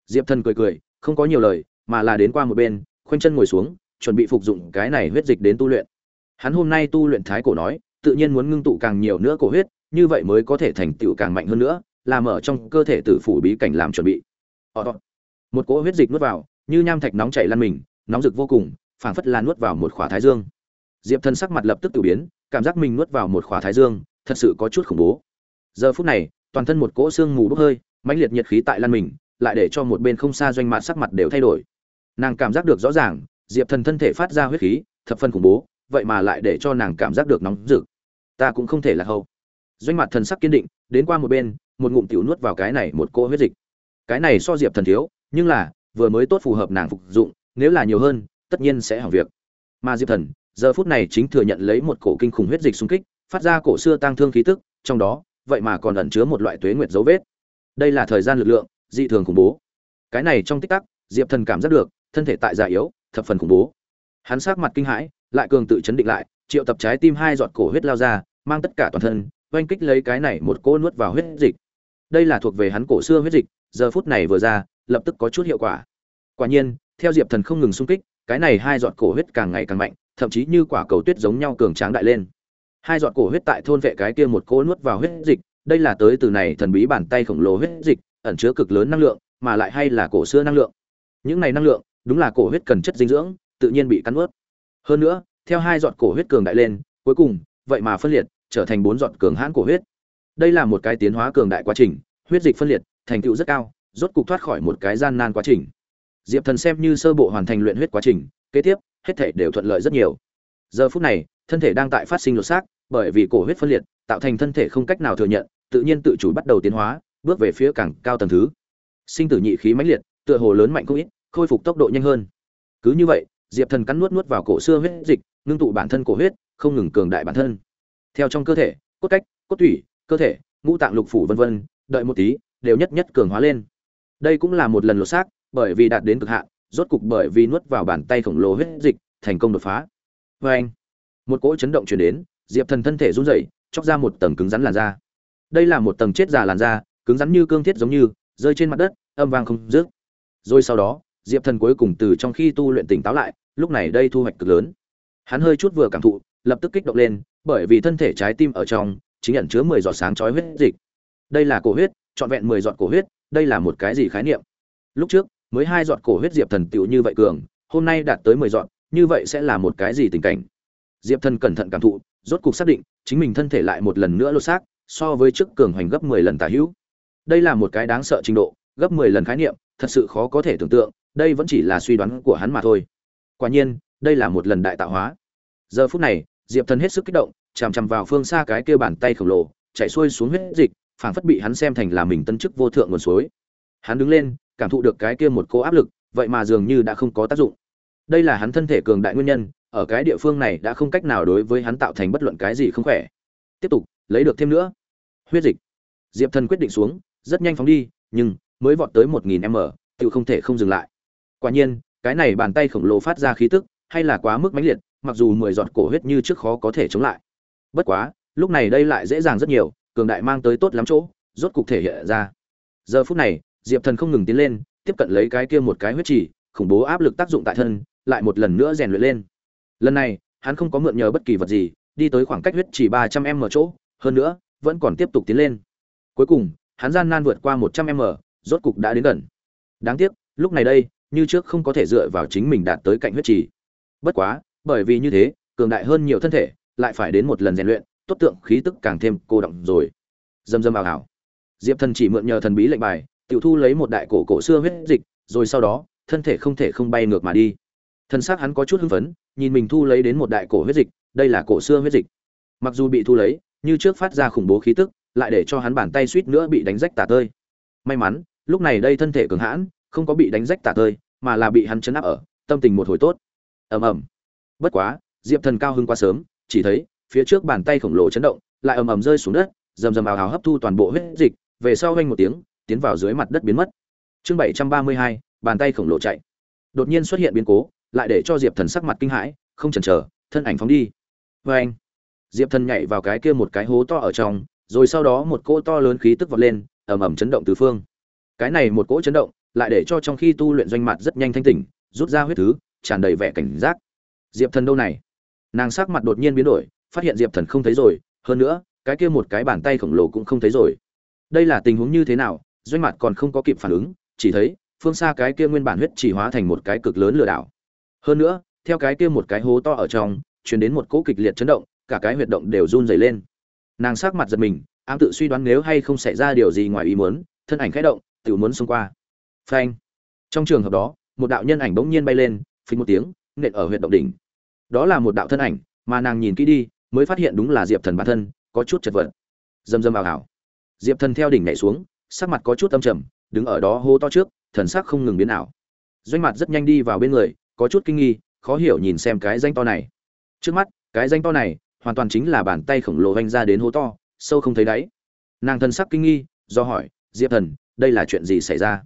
Diệp thần cười cười, không có nhiều lời, mà là đến qua một bên, khoanh chân ngồi xuống, chuẩn bị phục dụng cái này huyết dịch đến tu luyện. Hắn hôm nay tu luyện thái cổ nói, tự nhiên muốn ngưng tụ càng nhiều nữa cổ huyết, như vậy mới có thể thành tựu càng mạnh hơn nữa, làm ở trong cơ thể tử phủ bí cảnh làm chuẩn bị. Một cỗ huyết dịch nuốt vào, như nham thạch nóng chảy lăn mình, nóng rực vô cùng, phảng phất là nuốt vào một khỏa thái dương. Diệp thần sắc mặt lập tức tự biến, cảm giác mình nuốt vào một khỏa thái dương, thật sự có chút khủng bố giờ phút này, toàn thân một cỗ xương mù bốc hơi, mãnh liệt nhiệt khí tại lan mình, lại để cho một bên không xa doanh mạn sắc mặt đều thay đổi. Nàng cảm giác được rõ ràng, diệp thần thân thể phát ra huyết khí, thập phân khủng bố, vậy mà lại để cho nàng cảm giác được nóng rực. Ta cũng không thể là hậu. Doanh mặt thần sắc kiên định, đến qua một bên, một ngụm tiểu nuốt vào cái này một cỗ huyết dịch. Cái này so diệp thần thiếu, nhưng là, vừa mới tốt phù hợp nàng phục dụng, nếu là nhiều hơn, tất nhiên sẽ hỏng việc. Mà diệp thần, giờ phút này chính thừa nhận lấy một cổ kinh khủng huyết dịch xung kích, phát ra cổ xưa tăng thương khí tức, trong đó vậy mà còn ẩn chứa một loại tuế nguyệt dấu vết. Đây là thời gian lực lượng, dị thường khủng bố. Cái này trong tích tắc, diệp thần cảm giác được, thân thể tại già yếu, thập phần khủng bố. Hắn sát mặt kinh hãi, lại cường tự chấn định lại, triệu tập trái tim hai giọt cổ huyết lao ra, mang tất cả toàn thân, oanh kích lấy cái này một cỗ nuốt vào huyết dịch. Đây là thuộc về hắn cổ xưa huyết dịch, giờ phút này vừa ra, lập tức có chút hiệu quả. Quả nhiên, theo diệp thần không ngừng xung kích, cái này hai giọt cổ huyết càng ngày càng mạnh, thậm chí như quả cầu tuyết giống nhau cường tráng đại lên hai giọt cổ huyết tại thôn vệ cái kia một cô nuốt vào huyết dịch, đây là tới từ này thần bí bàn tay khổng lồ huyết dịch, ẩn chứa cực lớn năng lượng, mà lại hay là cổ xưa năng lượng. Những này năng lượng, đúng là cổ huyết cần chất dinh dưỡng, tự nhiên bị cắn ướt hơn nữa, theo hai giọt cổ huyết cường đại lên, cuối cùng, vậy mà phân liệt, trở thành bốn giọt cường hãn cổ huyết. Đây là một cái tiến hóa cường đại quá trình, huyết dịch phân liệt, thành tựu rất cao, rốt cục thoát khỏi một cái gian nan quá trình. Diệp thần xem như sơ bộ hoàn thành luyện huyết quá trình, kế tiếp, hết thể đều thuận lợi rất nhiều. Giờ phút này, thân thể đang tại phát sinh lột xác bởi vì cổ huyết phân liệt, tạo thành thân thể không cách nào thừa nhận, tự nhiên tự chủ bắt đầu tiến hóa, bước về phía càng cao tầng thứ. Sinh tử nhị khí mãnh liệt, tựa hồ lớn mạnh không ít, khôi phục tốc độ nhanh hơn. Cứ như vậy, diệp thần cắn nuốt nuốt vào cổ xưa huyết dịch, ngưng tụ bản thân cổ huyết, không ngừng cường đại bản thân. Theo trong cơ thể, cốt cách, cốt thủy cơ thể, ngũ tạng lục phủ vân vân, đợi một tí, đều nhất nhất cường hóa lên. Đây cũng là một lần lột xác, bởi vì đạt đến cực hạn, rốt cục bởi vì nuốt vào bàn tay khổng lồ huyết dịch, thành công đột phá. Và anh một cỗ chấn động truyền đến diệp thần thân thể run rẩy, chóc ra một tầng cứng rắn làn da. Đây là một tầng chết già làn da, cứng rắn như cương thiết giống như, rơi trên mặt đất, âm vang không dứt. Rồi sau đó, diệp thần cuối cùng từ trong khi tu luyện tỉnh táo lại, lúc này đây thu hoạch cực lớn. Hắn hơi chút vừa cảm thụ, lập tức kích động lên, bởi vì thân thể trái tim ở trong, chính ẩn chứa mười giọt sáng chói huyết dịch. Đây là cổ huyết, trọn vẹn mười giọt cổ huyết, đây là một cái gì khái niệm? Lúc trước, mới hai giọt cổ huyết diệp thần tựu như vậy cường, hôm nay đạt tới mười giọt, như vậy sẽ là một cái gì tình cảnh? Diệp thần cẩn thận cảm thụ rốt cục xác định, chính mình thân thể lại một lần nữa lột xác, so với trước cường hoành gấp mười lần tả hữu. Đây là một cái đáng sợ trình độ, gấp mười lần khái niệm, thật sự khó có thể tưởng tượng, đây vẫn chỉ là suy đoán của hắn mà thôi. Quả nhiên, đây là một lần đại tạo hóa. Giờ phút này, diệp thần hết sức kích động, chằm chằm vào phương xa cái kia bàn tay khổng lồ, chạy xuôi xuống huyết dịch, phảng phất bị hắn xem thành là mình tân chức vô thượng nguồn suối. Hắn đứng lên, cảm thụ được cái kia một cô áp lực, vậy mà dường như đã không có tác dụng. Đây là hắn thân thể cường đại nguyên nhân ở cái địa phương này đã không cách nào đối với hắn tạo thành bất luận cái gì không khỏe. Tiếp tục, lấy được thêm nữa. Huyết dịch. Diệp thần quyết định xuống, rất nhanh phóng đi, nhưng mới vọt tới một nghìn m, tự không thể không dừng lại. Quả nhiên, cái này bàn tay khổng lồ phát ra khí tức, hay là quá mức mãnh liệt, mặc dù mười giọt cổ huyết như trước khó có thể chống lại. Bất quá, lúc này đây lại dễ dàng rất nhiều, cường đại mang tới tốt lắm chỗ, rốt cục thể hiện ra. Giờ phút này, diệp thần không ngừng tiến lên, tiếp cận lấy cái kia một cái huyết chỉ khủng bố áp lực tác dụng tại thân, lại một lần nữa rèn luyện lên lần này, hắn không có mượn nhờ bất kỳ vật gì, đi tới khoảng cách huyết chỉ ba trăm m chỗ, hơn nữa, vẫn còn tiếp tục tiến lên. Cuối cùng, hắn gian nan vượt qua một trăm m, rốt cục đã đến gần. Đáng tiếc, lúc này đây, như trước không có thể dựa vào chính mình đạt tới cạnh huyết trì. Bất quá, bởi vì như thế, cường đại hơn nhiều thân thể, lại phải đến một lần rèn luyện, tốt tượng khí tức càng thêm cô động rồi. Dâm dâm ảo ảo. Diệp thần chỉ mượn nhờ thần bí lệnh bài, tiểu thu lấy một đại cổ cổ xưa huyết dịch, rồi sau đó, thân thể không thể không bay ngược mà đi. Thân xác hắn có chút hưng phấn nhìn mình thu lấy đến một đại cổ huyết dịch, đây là cổ xưa huyết dịch. Mặc dù bị thu lấy, như trước phát ra khủng bố khí tức, lại để cho hắn bàn tay suýt nữa bị đánh rách tả tơi. May mắn, lúc này đây thân thể cường hãn, không có bị đánh rách tả tơi, mà là bị hắn chấn áp ở, tâm tình một hồi tốt. Ầm ầm. Bất quá, diệp thần cao hưng quá sớm, chỉ thấy, phía trước bàn tay khổng lồ chấn động, lại ầm ầm rơi xuống đất, rầm rầm ào ào hấp thu toàn bộ huyết dịch, về sau vang một tiếng, tiến vào dưới mặt đất biến mất. Chương bảy trăm ba mươi hai, bàn tay khổng lồ chạy. Đột nhiên xuất hiện biến cố lại để cho diệp thần sắc mặt kinh hãi, không chần chờ, thân ảnh phóng đi. Vê anh, diệp thần nhảy vào cái kia một cái hố to ở trong, rồi sau đó một cỗ to lớn khí tức vọt lên, ầm ầm chấn động tứ phương. Cái này một cỗ chấn động, lại để cho trong khi tu luyện doanh mặt rất nhanh thanh tỉnh, rút ra huyết thứ, tràn đầy vẻ cảnh giác. Diệp thần đâu này? Nàng sắc mặt đột nhiên biến đổi, phát hiện diệp thần không thấy rồi, hơn nữa, cái kia một cái bàn tay khổng lồ cũng không thấy rồi. Đây là tình huống như thế nào? Doanh mặt còn không có kịp phản ứng, chỉ thấy, phương xa cái kia nguyên bản huyết chỉ hóa thành một cái cực lớn lừa đảo hơn nữa, theo cái kia một cái hố to ở trong chuyển đến một cỗ kịch liệt chấn động, cả cái huyệt động đều run dày lên. Nàng sắc mặt giật mình, ám tự suy đoán nếu hay không xảy ra điều gì ngoài ý muốn, thân ảnh khẽ động tự muốn xông qua. Phanh! Trong trường hợp đó, một đạo nhân ảnh bỗng nhiên bay lên, phình một tiếng, nện ở huyệt động đỉnh. Đó là một đạo thân ảnh, mà nàng nhìn kỹ đi, mới phát hiện đúng là diệp thần bản thân, có chút chật vật. Dầm dầm vào ảo diệp thần theo đỉnh nhảy xuống, sắc mặt có chút âm trầm, đứng ở đó hô to trước, thần sắc không ngừng biến ảo. Doanh mặt rất nhanh đi vào bên người có chút kinh nghi, khó hiểu nhìn xem cái danh to này. Trước mắt, cái danh to này hoàn toàn chính là bàn tay khổng lồ vanh ra đến hố to, sâu không thấy đáy. Nàng thân sắc kinh nghi, do hỏi, diệp thần, đây là chuyện gì xảy ra?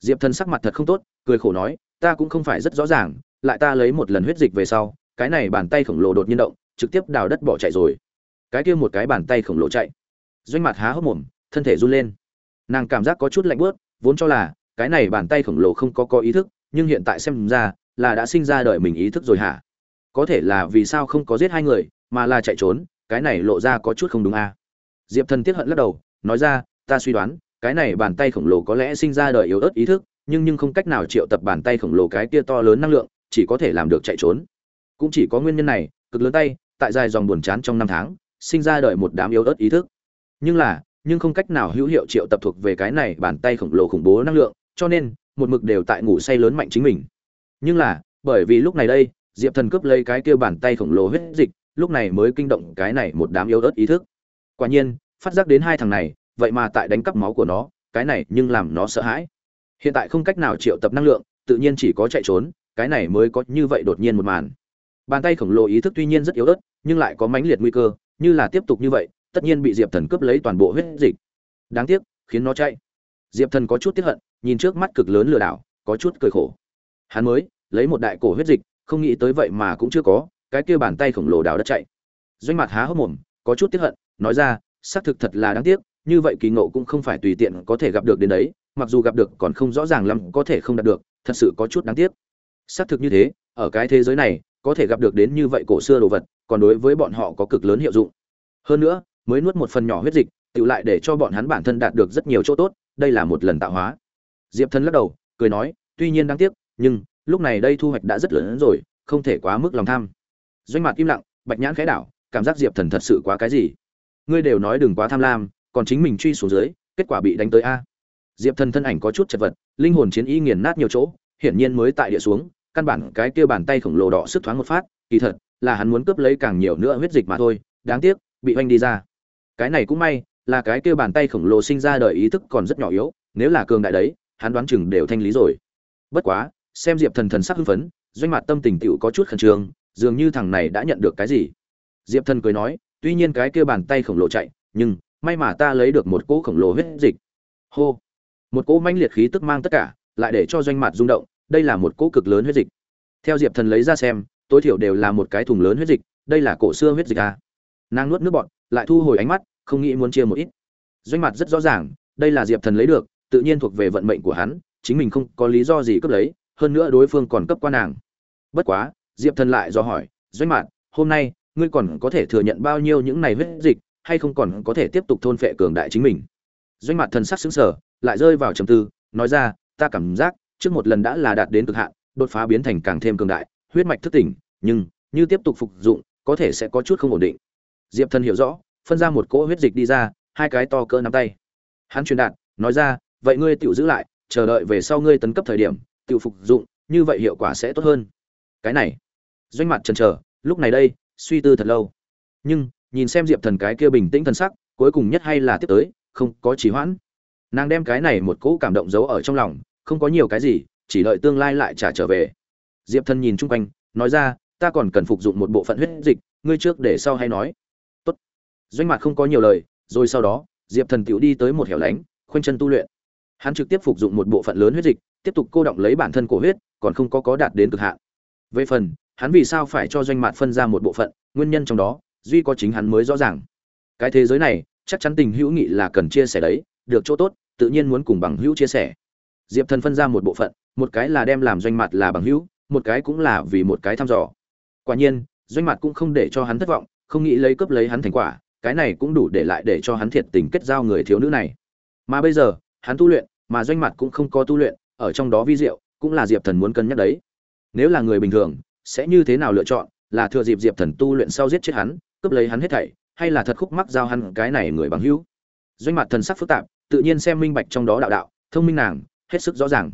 Diệp thần sắc mặt thật không tốt, cười khổ nói, ta cũng không phải rất rõ ràng, lại ta lấy một lần huyết dịch về sau, cái này bàn tay khổng lồ đột nhiên động, trực tiếp đào đất bỏ chạy rồi. Cái kia một cái bàn tay khổng lồ chạy. Doanh mặt há hốc mồm, thân thể run lên. Nàng cảm giác có chút lạnh bớt vốn cho là cái này bàn tay khổng lồ không có có ý thức, nhưng hiện tại xem ra là đã sinh ra đời mình ý thức rồi hả? Có thể là vì sao không có giết hai người, mà là chạy trốn, cái này lộ ra có chút không đúng à. diệp thần tiếc hận lắc đầu, nói ra, ta suy đoán, cái này bàn tay khổng lồ có lẽ sinh ra đời yếu ớt ý thức, nhưng nhưng không cách nào triệu tập bàn tay khổng lồ cái kia to lớn năng lượng, chỉ có thể làm được chạy trốn. Cũng chỉ có nguyên nhân này, cực lớn tay, tại dài dòng buồn chán trong năm tháng, sinh ra đời một đám yếu ớt ý thức. Nhưng là, nhưng không cách nào hữu hiệu triệu tập thuộc về cái này bàn tay khổng lồ khủng bố năng lượng, cho nên, một mực đều tại ngủ say lớn mạnh chính mình nhưng là, bởi vì lúc này đây, diệp thần cướp lấy cái kia bàn tay khổng lồ huyết dịch, lúc này mới kinh động cái này một đám yếu ớt ý thức. Quả nhiên, phát giác đến hai thằng này, vậy mà tại đánh cắp máu của nó, cái này nhưng làm nó sợ hãi. Hiện tại không cách nào triệu tập năng lượng, tự nhiên chỉ có chạy trốn, cái này mới có như vậy đột nhiên một màn. Bàn tay khổng lồ ý thức tuy nhiên rất yếu ớt, nhưng lại có mãnh liệt nguy cơ, như là tiếp tục như vậy, tất nhiên bị diệp thần cướp lấy toàn bộ huyết dịch. Đáng tiếc, khiến nó chạy. Diệp thần có chút tiếp hận, nhìn trước mắt cực lớn lừa đảo, có chút cười khổ hắn mới lấy một đại cổ huyết dịch, không nghĩ tới vậy mà cũng chưa có, cái kia bàn tay khổng lồ đào đất chạy. Doanh mặt há hốc mồm, có chút tiếp hận, nói ra, xác thực thật là đáng tiếc, như vậy kỳ ngộ cũng không phải tùy tiện có thể gặp được đến đấy, mặc dù gặp được còn không rõ ràng lắm có thể không đạt được, thật sự có chút đáng tiếc. Xác thực như thế, ở cái thế giới này, có thể gặp được đến như vậy cổ xưa đồ vật, còn đối với bọn họ có cực lớn hiệu dụng. Hơn nữa, mới nuốt một phần nhỏ huyết dịch tự lại để cho bọn hắn bản thân đạt được rất nhiều chỗ tốt, đây là một lần tạo hóa. Diệp thân lắc đầu, cười nói, tuy nhiên đáng tiếc nhưng lúc này đây thu hoạch đã rất lớn hơn rồi, không thể quá mức lòng tham. Doanh mặt im lặng, bạch nhãn khẽ đảo, cảm giác diệp thần thật sự quá cái gì? Ngươi đều nói đừng quá tham lam, còn chính mình truy xuống dưới, kết quả bị đánh tới a. Diệp thần thân ảnh có chút chật vật, linh hồn chiến y nghiền nát nhiều chỗ, hiển nhiên mới tại địa xuống, căn bản cái kia bàn tay khổng lồ đỏ sức thoáng một phát, kỳ thật, là hắn muốn cướp lấy càng nhiều nữa huyết dịch mà thôi, đáng tiếc, bị oanh đi ra. Cái này cũng may, là cái kia bàn tay khổng lồ sinh ra đời ý thức còn rất nhỏ yếu, nếu là cường đại đấy, hắn đoán chừng đều thanh lý rồi. Bất quá xem diệp thần thần sắc hưng phấn, doanh mặt tâm tình tựu có chút khẩn trương, dường như thằng này đã nhận được cái gì. Diệp thần cười nói, tuy nhiên cái kia bàn tay khổng lồ chạy, nhưng, may mà ta lấy được một cỗ khổng lồ huyết dịch. Hô! Một cỗ manh liệt khí tức mang tất cả, lại để cho doanh mặt rung động, đây là một cỗ cực lớn huyết dịch. Theo diệp thần lấy ra xem, tối thiểu đều là một cái thùng lớn huyết dịch, đây là cổ xưa huyết dịch à. nàng nuốt nước bọt, lại thu hồi ánh mắt, không nghĩ muốn chia một ít. Doanh mặt rất rõ ràng, đây là diệp thần lấy được, tự nhiên thuộc về vận mệnh của hắn, chính mình không có lý do gì cướp lấy hơn nữa đối phương còn cấp qua nàng. Bất quá, diệp thần lại do hỏi, doanh mạn, hôm nay, ngươi còn có thể thừa nhận bao nhiêu những này huyết dịch, hay không còn có thể tiếp tục thôn phệ cường đại chính mình? Doanh mạn thần sắc xứng sở lại rơi vào trầm tư, nói ra, ta cảm giác, trước một lần đã là đạt đến cực hạn, đột phá biến thành càng thêm cường đại, huyết mạch thức tỉnh, nhưng, như tiếp tục phục dụng, có thể sẽ có chút không ổn định. Diệp thần hiểu rõ, phân ra một cỗ huyết dịch đi ra, hai cái to cỡ nắm tay. Hắn truyền đạt, nói ra, vậy ngươi tự giữ lại, chờ đợi về sau ngươi tấn cấp thời điểm tự phục dụng, như vậy hiệu quả sẽ tốt hơn. Cái này, doanh mặt chần chờ lúc này đây, suy tư thật lâu. Nhưng, nhìn xem diệp thần cái kia bình tĩnh thần sắc, cuối cùng nhất hay là tiếp tới, không có trì hoãn. Nàng đem cái này một cỗ cảm động giấu ở trong lòng, không có nhiều cái gì, chỉ đợi tương lai lại trả trở về. Diệp thần nhìn chung quanh, nói ra, ta còn cần phục dụng một bộ phận huyết dịch, ngươi trước để sau hay nói. Tốt. Doanh mặt không có nhiều lời, rồi sau đó, diệp thần tiểu đi tới một hẻo lánh, khoanh chân tu luyện. Hắn trực tiếp phục dụng một bộ phận lớn huyết dịch tiếp tục cô động lấy bản thân cổ huyết, còn không có có đạt đến cực hạn. Về phần, hắn vì sao phải cho doanh mặt phân ra một bộ phận, nguyên nhân trong đó, duy có chính hắn mới rõ ràng. Cái thế giới này, chắc chắn tình hữu nghị là cần chia sẻ đấy, được chỗ tốt, tự nhiên muốn cùng bằng hữu chia sẻ. Diệp thần phân ra một bộ phận, một cái là đem làm doanh mặt là bằng hữu, một cái cũng là vì một cái thăm dò. Quả nhiên, doanh mặt cũng không để cho hắn thất vọng, không nghĩ lấy cướp lấy hắn thành quả, cái này cũng đủ để lại để cho hắn thiệt tình kết giao người thiếu nữ này. Mà bây giờ, hắn tu luyện, mà doanh mặt cũng không có tu luyện ở trong đó vi diệu, cũng là diệp thần muốn cân nhắc đấy. Nếu là người bình thường, sẽ như thế nào lựa chọn? Là thừa dịp diệp thần tu luyện sau giết chết hắn, cướp lấy hắn hết thảy, hay là thật khúc mắc giao hắn cái này người bằng hữu? Doanh mặt thần sắc phức tạp, tự nhiên xem minh bạch trong đó đạo đạo, thông minh nàng, hết sức rõ ràng.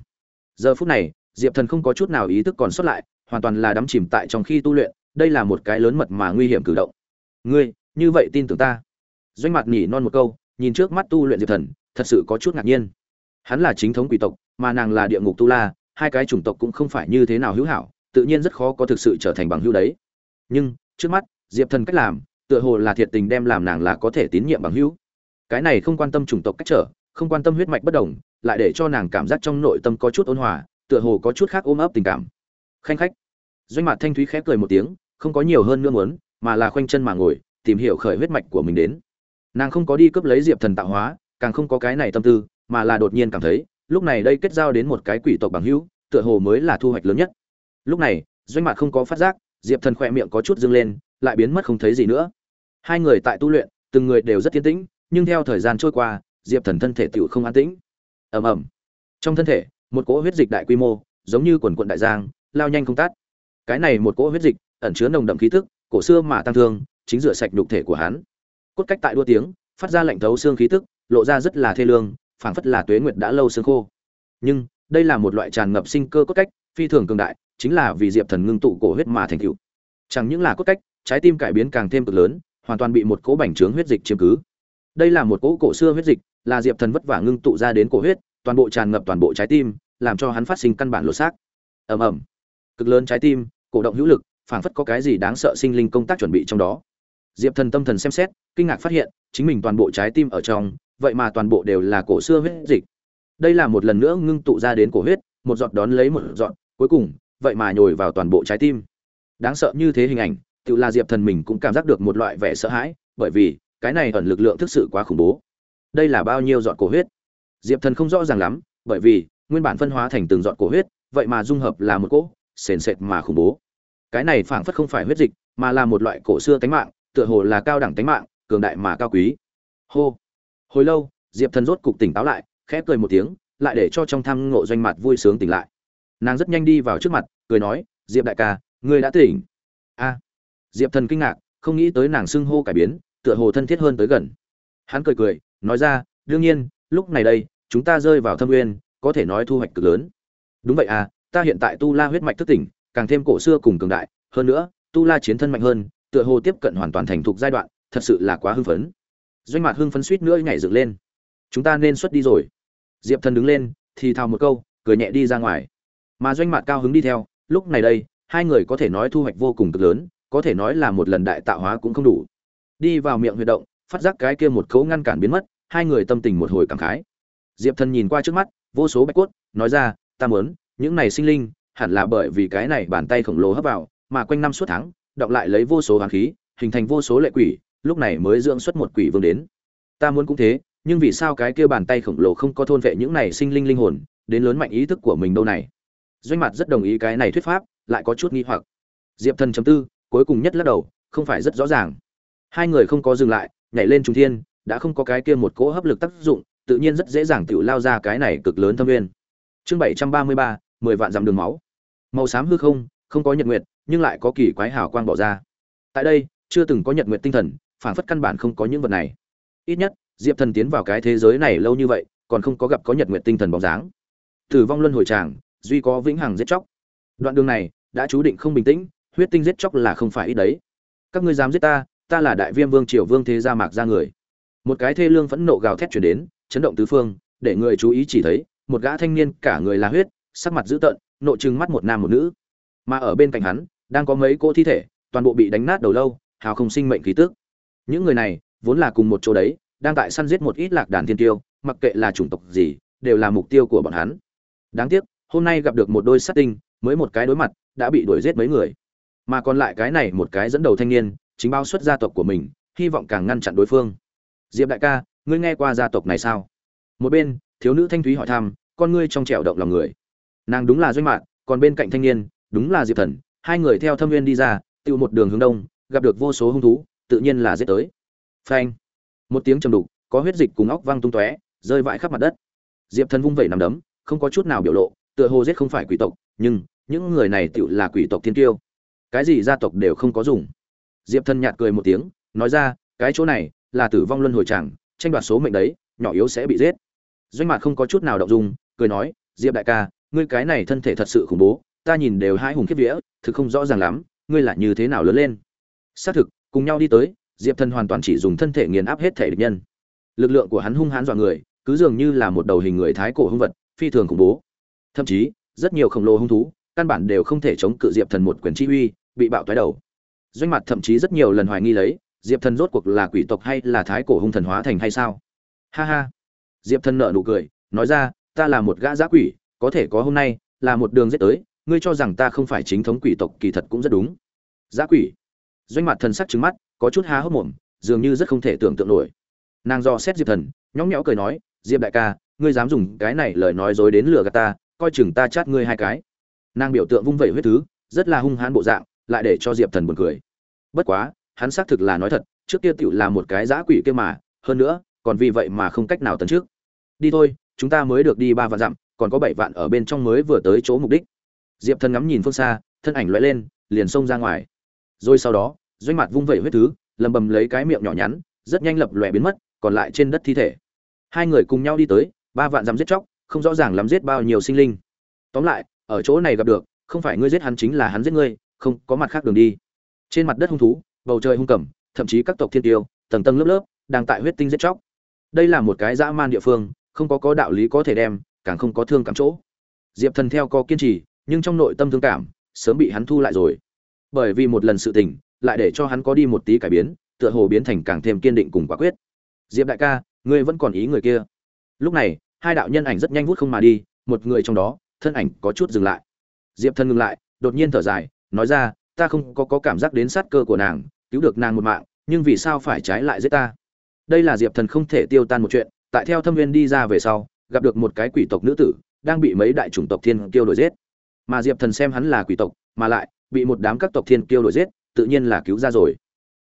Giờ phút này, diệp thần không có chút nào ý thức còn sót lại, hoàn toàn là đắm chìm tại trong khi tu luyện, đây là một cái lớn mật mà nguy hiểm cử động. Ngươi, như vậy tin tưởng ta? Doanh mặt nhỉ non một câu, nhìn trước mắt tu luyện diệp thần, thật sự có chút ngạc nhiên. Hắn là chính thống quỷ tộc mà nàng là địa ngục tu la, hai cái chủng tộc cũng không phải như thế nào hữu hảo, tự nhiên rất khó có thực sự trở thành bằng hữu đấy. Nhưng, trước mắt, diệp thần cách làm, tựa hồ là thiệt tình đem làm nàng là có thể tín nhiệm bằng hữu. Cái này không quan tâm chủng tộc cách trở, không quan tâm huyết mạch bất đồng, lại để cho nàng cảm giác trong nội tâm có chút ôn hòa, tựa hồ có chút khác ôm ấp tình cảm. Khanh khách. Doanh mặt thanh thúy khép cười một tiếng, không có nhiều hơn nữa muốn, mà là khoanh chân mà ngồi, tìm hiểu khởi huyết mạch của mình đến. Nàng không có đi cướp lấy diệp thần tạo hóa, càng không có cái này tâm tư, mà là đột nhiên cảm thấy lúc này đây kết giao đến một cái quỷ tộc bằng hữu, tựa hồ mới là thu hoạch lớn nhất. Lúc này, doanh mặt không có phát giác, diệp thần khỏe miệng có chút dâng lên, lại biến mất không thấy gì nữa. Hai người tại tu luyện, từng người đều rất tiến tĩnh, nhưng theo thời gian trôi qua, diệp thần thân thể tựu không an tĩnh. Ầm ầm. Trong thân thể, một cỗ huyết dịch đại quy mô, giống như quần quận đại giang, lao nhanh không tát. Cái này một cỗ huyết dịch, ẩn chứa nồng đậm khí tức, cổ xưa mà tăng thương, chính rửa sạch nhục thể của hắn. Cốt cách tại đua tiếng, phát ra lệnh thấu xương khí tức, lộ ra rất là thê lương phảng phất là tuế nguyệt đã lâu sương khô. Nhưng, đây là một loại tràn ngập sinh cơ cốt cách, phi thường cường đại, chính là vì diệp thần ngưng tụ cổ huyết mà thành cựu chẳng những là cốt cách, trái tim cải biến càng thêm cực lớn, hoàn toàn bị một cỗ bành trướng huyết dịch chiếm cứ. Đây là một cỗ cổ xưa huyết dịch, là diệp thần vất vả ngưng tụ ra đến cổ huyết, toàn bộ tràn ngập toàn bộ trái tim, làm cho hắn phát sinh căn bản lột xác. Ầm ầm. Cực lớn trái tim, cổ động hữu lực, phảng phất có cái gì đáng sợ sinh linh công tác chuẩn bị trong đó. Diệp thần tâm thần xem xét, kinh ngạc phát hiện, chính mình toàn bộ trái tim ở trong vậy mà toàn bộ đều là cổ xưa huyết dịch. Đây là một lần nữa ngưng tụ ra đến cổ huyết, một giọt đón lấy một giọt, cuối cùng, vậy mà nhồi vào toàn bộ trái tim. Đáng sợ như thế hình ảnh, tự là diệp thần mình cũng cảm giác được một loại vẻ sợ hãi, bởi vì, cái này ẩn lực lượng thực sự quá khủng bố. Đây là bao nhiêu giọt cổ huyết? Diệp thần không rõ ràng lắm, bởi vì, nguyên bản phân hóa thành từng giọt cổ huyết, vậy mà dung hợp là một cỗ, sền sệt mà khủng bố. Cái này phảng phất không phải huyết dịch, mà là một loại cổ xưa tánh mạng, tựa hồ là cao đẳng tánh mạng, cường đại mà cao quý. Hô hồi lâu, diệp thần rốt cục tỉnh táo lại, khẽ cười một tiếng, lại để cho trong thăm ngộ doanh mặt vui sướng tỉnh lại. Nàng rất nhanh đi vào trước mặt, cười nói, diệp đại ca, ngươi đã tỉnh. A. Diệp thần kinh ngạc, không nghĩ tới nàng xưng hô cải biến, tựa hồ thân thiết hơn tới gần. Hắn cười cười, nói ra, đương nhiên, lúc này đây, chúng ta rơi vào thâm uyên, có thể nói thu hoạch cực lớn. Đúng vậy à ta hiện tại tu la huyết mạch thức tỉnh, càng thêm cổ xưa cùng cường đại, hơn nữa, tu la chiến thân mạnh hơn, tựa hồ tiếp cận hoàn toàn thành thục giai đoạn, thật sự là quá hưng phấn doanh mặt hưng phấn suýt nữa nhảy dựng lên. Chúng ta nên xuất đi rồi. Diệp thần đứng lên, thì thào một câu, cười nhẹ đi ra ngoài. Mà doanh mặt cao hứng đi theo, lúc này đây, hai người có thể nói thu hoạch vô cùng cực lớn, có thể nói là một lần đại tạo hóa cũng không đủ. Đi vào miệng huy động, phát giác cái kia một cấu ngăn cản biến mất, hai người tâm tình một hồi cảm khái. Diệp thần nhìn qua trước mắt, vô số bạch cốt, nói ra, ta muốn, những này sinh linh, hẳn là bởi vì cái này bàn tay khổng lồ hấp vào, mà quanh năm suốt tháng đọng lại lấy vô số hoàng khí, hình thành vô số lệ quỷ lúc này mới dưỡng xuất một quỷ vương đến. Ta muốn cũng thế, nhưng vì sao cái kia bàn tay khổng lồ không có thôn vệ những này sinh linh linh hồn, đến lớn mạnh ý thức của mình đâu này? Doanh mặt rất đồng ý cái này thuyết pháp, lại có chút nghi hoặc. Diệp thần chấm tư, cuối cùng nhất lắc đầu, không phải rất rõ ràng. Hai người không có dừng lại, nhảy lên trung thiên, đã không có cái kia một cỗ hấp lực tác dụng, tự nhiên rất dễ dàng tự lao ra cái này cực lớn thâm nguyên. Chương bảy trăm ba mươi ba, mười vạn dặm đường máu. Màu xám hư không không có nhật nguyệt, nhưng lại có kỳ quái hào quang bỏ ra. Tại đây, chưa từng có nhật nguyệt tinh thần phản phất căn bản không có những vật này. Ít nhất, diệp thần tiến vào cái thế giới này lâu như vậy, còn không có gặp có nhật nguyệt tinh thần bóng dáng. Tử vong luân hồi tràng duy có vĩnh hằng giết chóc. Đoạn đường này, đã chú định không bình tĩnh, huyết tinh giết chóc là không phải ít đấy. Các ngươi dám giết ta ta là đại viêm vương triều vương thế gia mạc ra người. Một cái thê lương phẫn nộ gào thét chuyển đến, chấn động tứ phương, để người chú ý chỉ thấy, một gã thanh niên cả người là huyết, sắc mặt dữ tợn, nộ trừng mắt một nam một nữ. Mà ở bên cạnh hắn, đang có mấy cỗ thi thể, toàn bộ bị đánh nát đầu lâu, hào không sinh mệnh khí tức những người này vốn là cùng một chỗ đấy, đang tại săn giết một ít lạc đàn thiên tiêu, mặc kệ là chủng tộc gì, đều là mục tiêu của bọn hắn. Đáng tiếc, hôm nay gặp được một đôi sát tinh, mới một cái đối mặt, đã bị đuổi giết mấy người. Mà còn lại cái này một cái dẫn đầu thanh niên, chính bao xuất gia tộc của mình, hy vọng càng ngăn chặn đối phương. Diệp đại ca, ngươi nghe qua gia tộc này sao? Một bên, thiếu nữ thanh thúy hỏi thăm, con ngươi trong trẻo động lòng người. Nàng đúng là doanh mạng còn bên cạnh thanh niên, đúng là diệp thần. Hai người theo thâm viên đi ra tự một đường hướng đông, gặp được vô số hung thú tự nhiên là giết tới. Phanh. Một tiếng trầm đục, có huyết dịch cùng óc văng tung tóe, rơi vãi khắp mặt đất. Diệp thần vung vẩy nằm đấm, không có chút nào biểu lộ, tựa hồ giết không phải quỷ tộc, nhưng những người này tựu là quỷ tộc thiên tiêu cái gì gia tộc đều không có dùng. Diệp thần nhạt cười một tiếng, nói ra, cái chỗ này là tử vong luân hồi chẳng, tranh đoạt số mệnh đấy, nhỏ yếu sẽ bị giết. Doanh mặt không có chút nào động dung, cười nói, diệp đại ca, ngươi cái này thân thể thật sự khủng bố, ta nhìn đều hai hùng kiếp vía, thực không rõ ràng lắm, ngươi là như thế nào lớn lên. Xác thực cùng nhau đi tới, diệp thần hoàn toàn chỉ dùng thân thể nghiền áp hết thể địch nhân. Lực lượng của hắn hung hãn dọa người, cứ dường như là một đầu hình người thái cổ hung vật, phi thường khủng bố. Thậm chí, rất nhiều khổng lồ hung thú, căn bản đều không thể chống cự diệp thần một quyền chi uy, bị bạo toái đầu. Doanh mặt thậm chí rất nhiều lần hoài nghi lấy, diệp thần rốt cuộc là quỷ tộc hay là thái cổ hung thần hóa thành hay sao? Ha ha. Diệp thần nợ nụ cười, nói ra, ta là một gã giã quỷ, có thể có hôm nay là một đường dết tới, ngươi cho rằng ta không phải chính thống quỷ tộc kỳ thật cũng rất đúng. Giã quỷ? Doanh mặt thần sắc trứng mắt, có chút há hốc mồm, dường như rất không thể tưởng tượng nổi. Nàng do xét diệp thần, nhõng nhẽo cười nói, diệp đại ca, ngươi dám dùng cái này lời nói dối đến lừa gạt ta, coi chừng ta chát ngươi hai cái. Nàng biểu tượng vung vẩy huyết thứ, rất là hung hãn bộ dạng, lại để cho diệp thần buồn cười. Bất quá, hắn xác thực là nói thật, trước kia tựu là một cái giã quỷ kia mà, hơn nữa, còn vì vậy mà không cách nào tấn trước. Đi thôi, chúng ta mới được đi ba vạn dặm, còn có bảy vạn ở bên trong mới vừa tới chỗ mục đích. Diệp thần ngắm nhìn phương xa, thân ảnh loại lên, liền xông ra ngoài rồi sau đó, doanh mặt vung vẩy huyết thứ, lầm bầm lấy cái miệng nhỏ nhắn, rất nhanh lập lòe biến mất, còn lại trên đất thi thể. Hai người cùng nhau đi tới, ba vạn dám giết chóc, không rõ ràng lắm giết bao nhiêu sinh linh. Tóm lại, ở chỗ này gặp được, không phải ngươi giết hắn chính là hắn giết ngươi, không, có mặt khác đường đi. Trên mặt đất hung thú, bầu trời hung cẩm, thậm chí các tộc thiên tiêu, tầng tầng lớp lớp, đang tại huyết tinh giết chóc. Đây là một cái dã man địa phương, không có có đạo lý có thể đem, càng không có thương cảm chỗ. Diệp thần theo có kiên trì, nhưng trong nội tâm thương cảm, sớm bị hắn thu lại rồi bởi vì một lần sự tình lại để cho hắn có đi một tí cải biến tựa hồ biến thành càng thêm kiên định cùng quả quyết. Diệp đại ca ngươi vẫn còn ý người kia. Lúc này hai đạo nhân ảnh rất nhanh vút không mà đi một người trong đó thân ảnh có chút dừng lại. Diệp thần ngừng lại đột nhiên thở dài nói ra ta không có, có cảm giác đến sát cơ của nàng cứu được nàng một mạng nhưng vì sao phải trái lại giết ta? Đây là diệp thần không thể tiêu tan một chuyện tại theo thâm viên đi ra về sau gặp được một cái quỷ tộc nữ tử đang bị mấy đại chủng tộc thiên kiêu đuổi giết. Mà diệp thần xem hắn là quỷ tộc mà lại bị một đám các tộc thiên kiêu đuổi giết, tự nhiên là cứu ra rồi.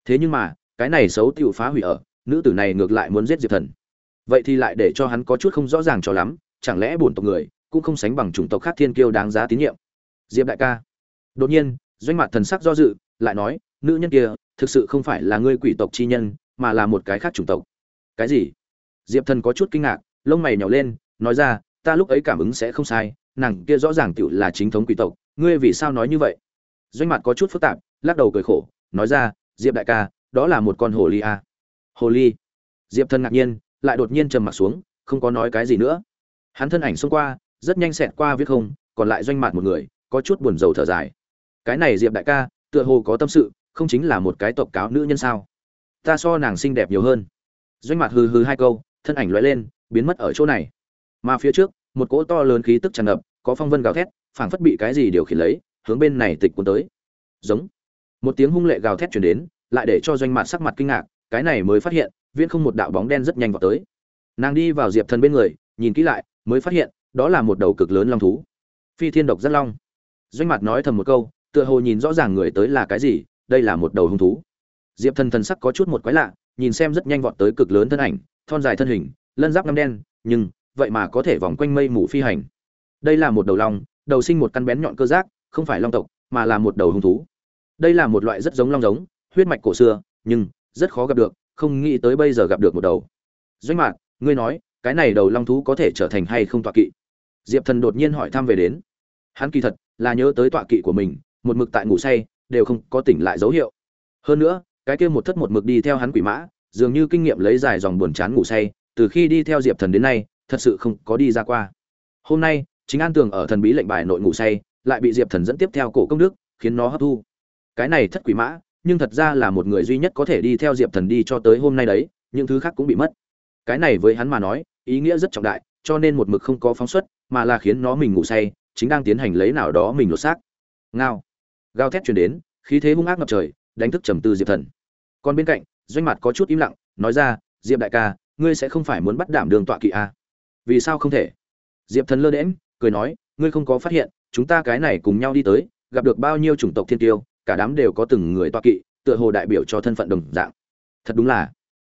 Thế nhưng mà, cái này xấu tiểu phá hủy ở, nữ tử này ngược lại muốn giết diệp thần. Vậy thì lại để cho hắn có chút không rõ ràng cho lắm, chẳng lẽ bổn tộc người cũng không sánh bằng chủng tộc khác thiên kiêu đáng giá tín nhiệm? Diệp đại ca. Đột nhiên, doanh mặt thần sắc do dự, lại nói, nữ nhân kia, thực sự không phải là ngươi quỷ tộc chi nhân, mà là một cái khác chủng tộc. Cái gì? Diệp thần có chút kinh ngạc, lông mày nhỏ lên, nói ra, ta lúc ấy cảm ứng sẽ không sai, nàng kia rõ ràng tiểu là chính thống quỷ tộc, ngươi vì sao nói như vậy? Doanh mặt có chút phức tạp, lắc đầu cười khổ, nói ra, diệp đại ca, đó là một con hồ ly à. hồ ly. Diệp Thân ngạc nhiên, lại đột nhiên trầm mặt xuống, không có nói cái gì nữa. Hắn thân ảnh xông qua, rất nhanh xẹt qua viết không, còn lại doanh mặt một người, có chút buồn rầu thở dài. Cái này diệp đại ca, tựa hồ có tâm sự, không chính là một cái tộc cáo nữ nhân sao? Ta so nàng xinh đẹp nhiều hơn. Doanh mặt hừ hừ hai câu, thân ảnh lóe lên, biến mất ở chỗ này. Mà phía trước, một cỗ to lớn khí tức tràn ngập, có phong vân gào thét, phảng phất bị cái gì điều khiển lấy hướng bên này tịch cuốn tới. Giống. Một tiếng hung lệ gào thét truyền đến, lại để cho doanh mặt sắc mặt kinh ngạc, cái này mới phát hiện, viễn không một đạo bóng đen rất nhanh vào tới. Nàng đi vào diệp thần bên người, nhìn kỹ lại, mới phát hiện, đó là một đầu cực lớn long thú. Phi thiên độc rất long. Doanh mặt nói thầm một câu, tựa hồ nhìn rõ ràng người tới là cái gì, đây là một đầu hung thú. Diệp thần thần sắc có chút một quái lạ, nhìn xem rất nhanh vọt tới cực lớn thân ảnh, thon dài thân hình, lân giáp ngăm đen, nhưng, vậy mà có thể vòng quanh mây mù phi hành. Đây là một đầu long, đầu sinh một căn bén nhọn cơ giác không phải long tộc, mà là một đầu hung thú. Đây là một loại rất giống long giống, huyết mạch cổ xưa, nhưng rất khó gặp được, không nghĩ tới bây giờ gặp được một đầu. Doanh mạc ngươi nói, cái này đầu long thú có thể trở thành hay không tọa kỵ? Diệp thần đột nhiên hỏi thăm về đến. Hắn kỳ thật là nhớ tới tọa kỵ của mình, một mực tại ngủ say, đều không có tỉnh lại dấu hiệu. Hơn nữa, cái kia một thất một mực đi theo hắn quỷ mã, dường như kinh nghiệm lấy dài dòng buồn chán ngủ say, từ khi đi theo diệp thần đến nay, thật sự không có đi ra qua. Hôm nay, chính an tường ở thần bí lệnh bài nội ngủ say lại bị diệp thần dẫn tiếp theo cổ công đức, khiến nó hấp thu. Cái này thất quỷ mã, nhưng thật ra là một người duy nhất có thể đi theo diệp thần đi cho tới hôm nay đấy, những thứ khác cũng bị mất. Cái này với hắn mà nói, ý nghĩa rất trọng đại, cho nên một mực không có phóng xuất, mà là khiến nó mình ngủ say, chính đang tiến hành lấy nào đó mình lột xác. Ngao. Gao thét chuyển đến, khí thế hung ác ngập trời, đánh thức trầm tư diệp thần. Còn bên cạnh, doanh mặt có chút im lặng, nói ra, diệp đại ca, ngươi sẽ không phải muốn bắt đảm đường tọa kỵ a à? vì sao không thể? Diệp thần lơ đễm cười nói, ngươi không có phát hiện chúng ta cái này cùng nhau đi tới, gặp được bao nhiêu chủng tộc thiên tiêu, cả đám đều có từng người tọa kỵ, tựa hồ đại biểu cho thân phận đồng dạng. Thật đúng là.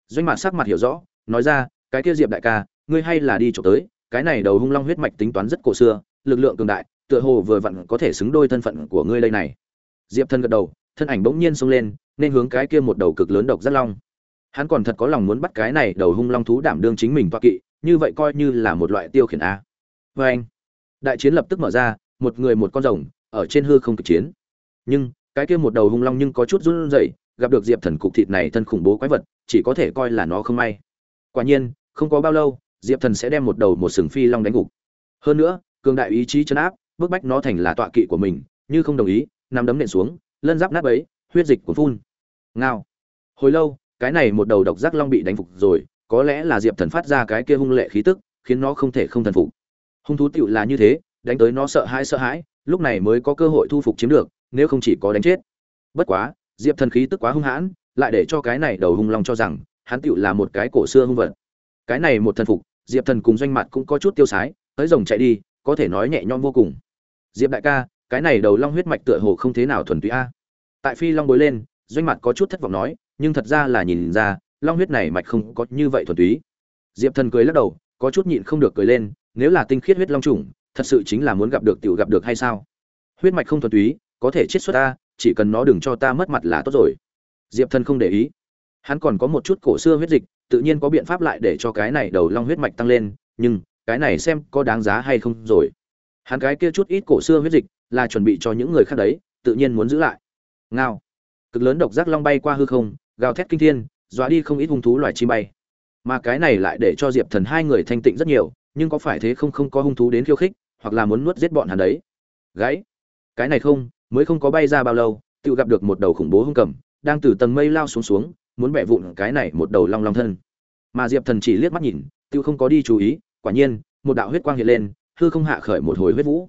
Doanh mặt sắc mặt hiểu rõ, nói ra, cái kia diệp đại ca, ngươi hay là đi chỗ tới, cái này đầu hung long huyết mạch tính toán rất cổ xưa, lực lượng cường đại, tựa hồ vừa vặn có thể xứng đôi thân phận của ngươi đây này. Diệp thân gật đầu, thân ảnh bỗng nhiên xông lên, nên hướng cái kia một đầu cực lớn độc rất long. Hắn còn thật có lòng muốn bắt cái này đầu hung long thú đảm đương chính mình toa kỵ, như vậy coi như là một loại tiêu khiển a. Vê anh đại chiến lập tức mở ra một người một con rồng, ở trên hư không kịch chiến. Nhưng, cái kia một đầu hung long nhưng có chút run rẩy, gặp được diệp thần cục thịt này thân khủng bố quái vật, chỉ có thể coi là nó không may. Quả nhiên, không có bao lâu, diệp thần sẽ đem một đầu một sừng phi long đánh gục. Hơn nữa, cường đại ý chí chấn áp, bức bách nó thành là tọa kỵ của mình, như không đồng ý nằm đấm nện xuống, lân giáp nát ấy huyết dịch của phun. Ngao. Hồi lâu, cái này một đầu độc giác long bị đánh phục rồi, có lẽ là diệp thần phát ra cái kia hung lệ khí tức, khiến nó không thể không thần phục. Hung thú tựu là như thế đánh tới nó sợ hãi sợ hãi, lúc này mới có cơ hội thu phục chiếm được, nếu không chỉ có đánh chết. Bất quá, diệp thần khí tức quá hung hãn, lại để cho cái này đầu hung long cho rằng, hắn tựu là một cái cổ xưa hung vật. Cái này một thần phục, diệp thần cùng doanh mặt cũng có chút tiêu sái, tới rồng chạy đi, có thể nói nhẹ nhõm vô cùng. Diệp đại ca, cái này đầu long huyết mạch tựa hồ không thế nào thuần túy a. Tại phi long bối lên, doanh mặt có chút thất vọng nói, nhưng thật ra là nhìn ra, long huyết này mạch không có như vậy thuần túy. Diệp thần cười lắc đầu, có chút nhịn không được cười lên, nếu là tinh khiết huyết long trùng thật sự chính là muốn gặp được tiểu gặp được hay sao? Huyết mạch không thuần túy, có thể chết xuất ta, chỉ cần nó đừng cho ta mất mặt là tốt rồi. Diệp thần không để ý. Hắn còn có một chút cổ xưa huyết dịch, tự nhiên có biện pháp lại để cho cái này đầu long huyết mạch tăng lên, nhưng cái này xem có đáng giá hay không rồi. Hắn cái kia chút ít cổ xưa huyết dịch là chuẩn bị cho những người khác đấy, tự nhiên muốn giữ lại. Ngao. Cực lớn độc giác long bay qua hư không, gào thét kinh thiên, dọa đi không ít hung thú loài chim bay. Mà cái này lại để cho diệp thần hai người thanh tịnh rất nhiều, nhưng có phải thế không không có hung thú đến khiêu khích hoặc là muốn nuốt giết bọn hắn đấy. Gãy. Cái này không, mới không có bay ra bao lâu, tự gặp được một đầu khủng bố hung cầm, đang từ tầng mây lao xuống xuống, muốn bẻ vụn cái này một đầu long long thân. Mà diệp thần chỉ liếc mắt nhìn, tự không có đi chú ý, quả nhiên, một đạo huyết quang hiện lên, hư không hạ khởi một hồi huyết vũ.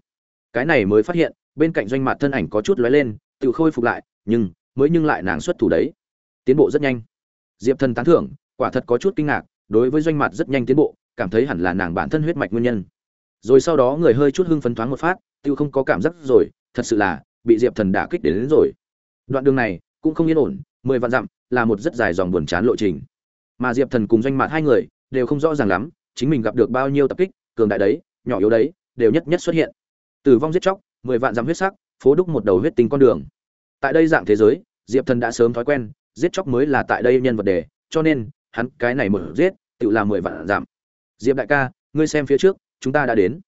Cái này mới phát hiện, bên cạnh doanh mặt thân ảnh có chút lóe lên, tự khôi phục lại, nhưng, mới nhưng lại nàng xuất thủ đấy. Tiến bộ rất nhanh. Diệp thần tán thưởng, quả thật có chút kinh ngạc, đối với doanh mặt rất nhanh tiến bộ, cảm thấy hẳn là nàng bản thân huyết mạch nguyên nhân rồi sau đó người hơi chút hưng phấn thoáng một phát tiêu không có cảm giác rồi thật sự là bị diệp thần đả kích đến, đến rồi. Đoạn đường này cũng không yên ổn mười vạn dặm là một rất dài dòng buồn chán lộ trình. Mà diệp thần cùng doanh mặt hai người đều không rõ ràng lắm chính mình gặp được bao nhiêu tập kích cường đại đấy nhỏ yếu đấy đều nhất nhất xuất hiện. Tử vong giết chóc mười vạn dặm huyết sắc phố đúc một đầu huyết tinh con đường. Tại đây dạng thế giới diệp thần đã sớm thói quen giết chóc mới là tại đây nhân vật đề cho nên hắn cái này mở giết tự là mười vạn giảm diệp đại ca ngươi xem phía trước chúng ta đã đến.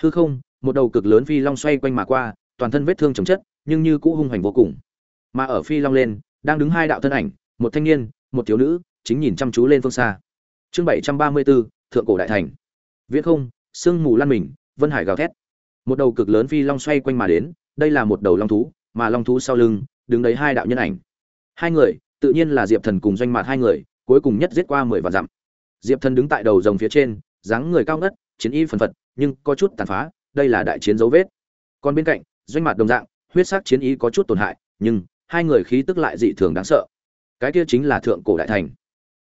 Hư không, một đầu cực lớn phi long xoay quanh mà qua, toàn thân vết thương chồng chất, nhưng như cũ hung hoành vô cùng. Mà ở phi long lên, đang đứng hai đạo thân ảnh, một thanh niên, một thiếu nữ, chính nhìn chăm chú lên phương xa. Chương bảy trăm ba mươi bốn thượng cổ đại thành. Viễn không, sương mù lan mình, vân hải gào thét. Một đầu cực lớn phi long xoay quanh mà đến, đây là một đầu long thú, mà long thú sau lưng, đứng đấy hai đạo nhân ảnh. Hai người, tự nhiên là diệp thần cùng doanh mạt hai người, cuối cùng nhất giết qua mười vạn dặm. Diệp thần đứng tại đầu rồng phía trên, dáng người cao ngất chiến y phần phật, nhưng có chút tàn phá, đây là đại chiến dấu vết. Còn bên cạnh, doanh mạt đồng dạng, huyết sắc chiến y có chút tổn hại, nhưng hai người khí tức lại dị thường đáng sợ. Cái kia chính là thượng cổ đại thành.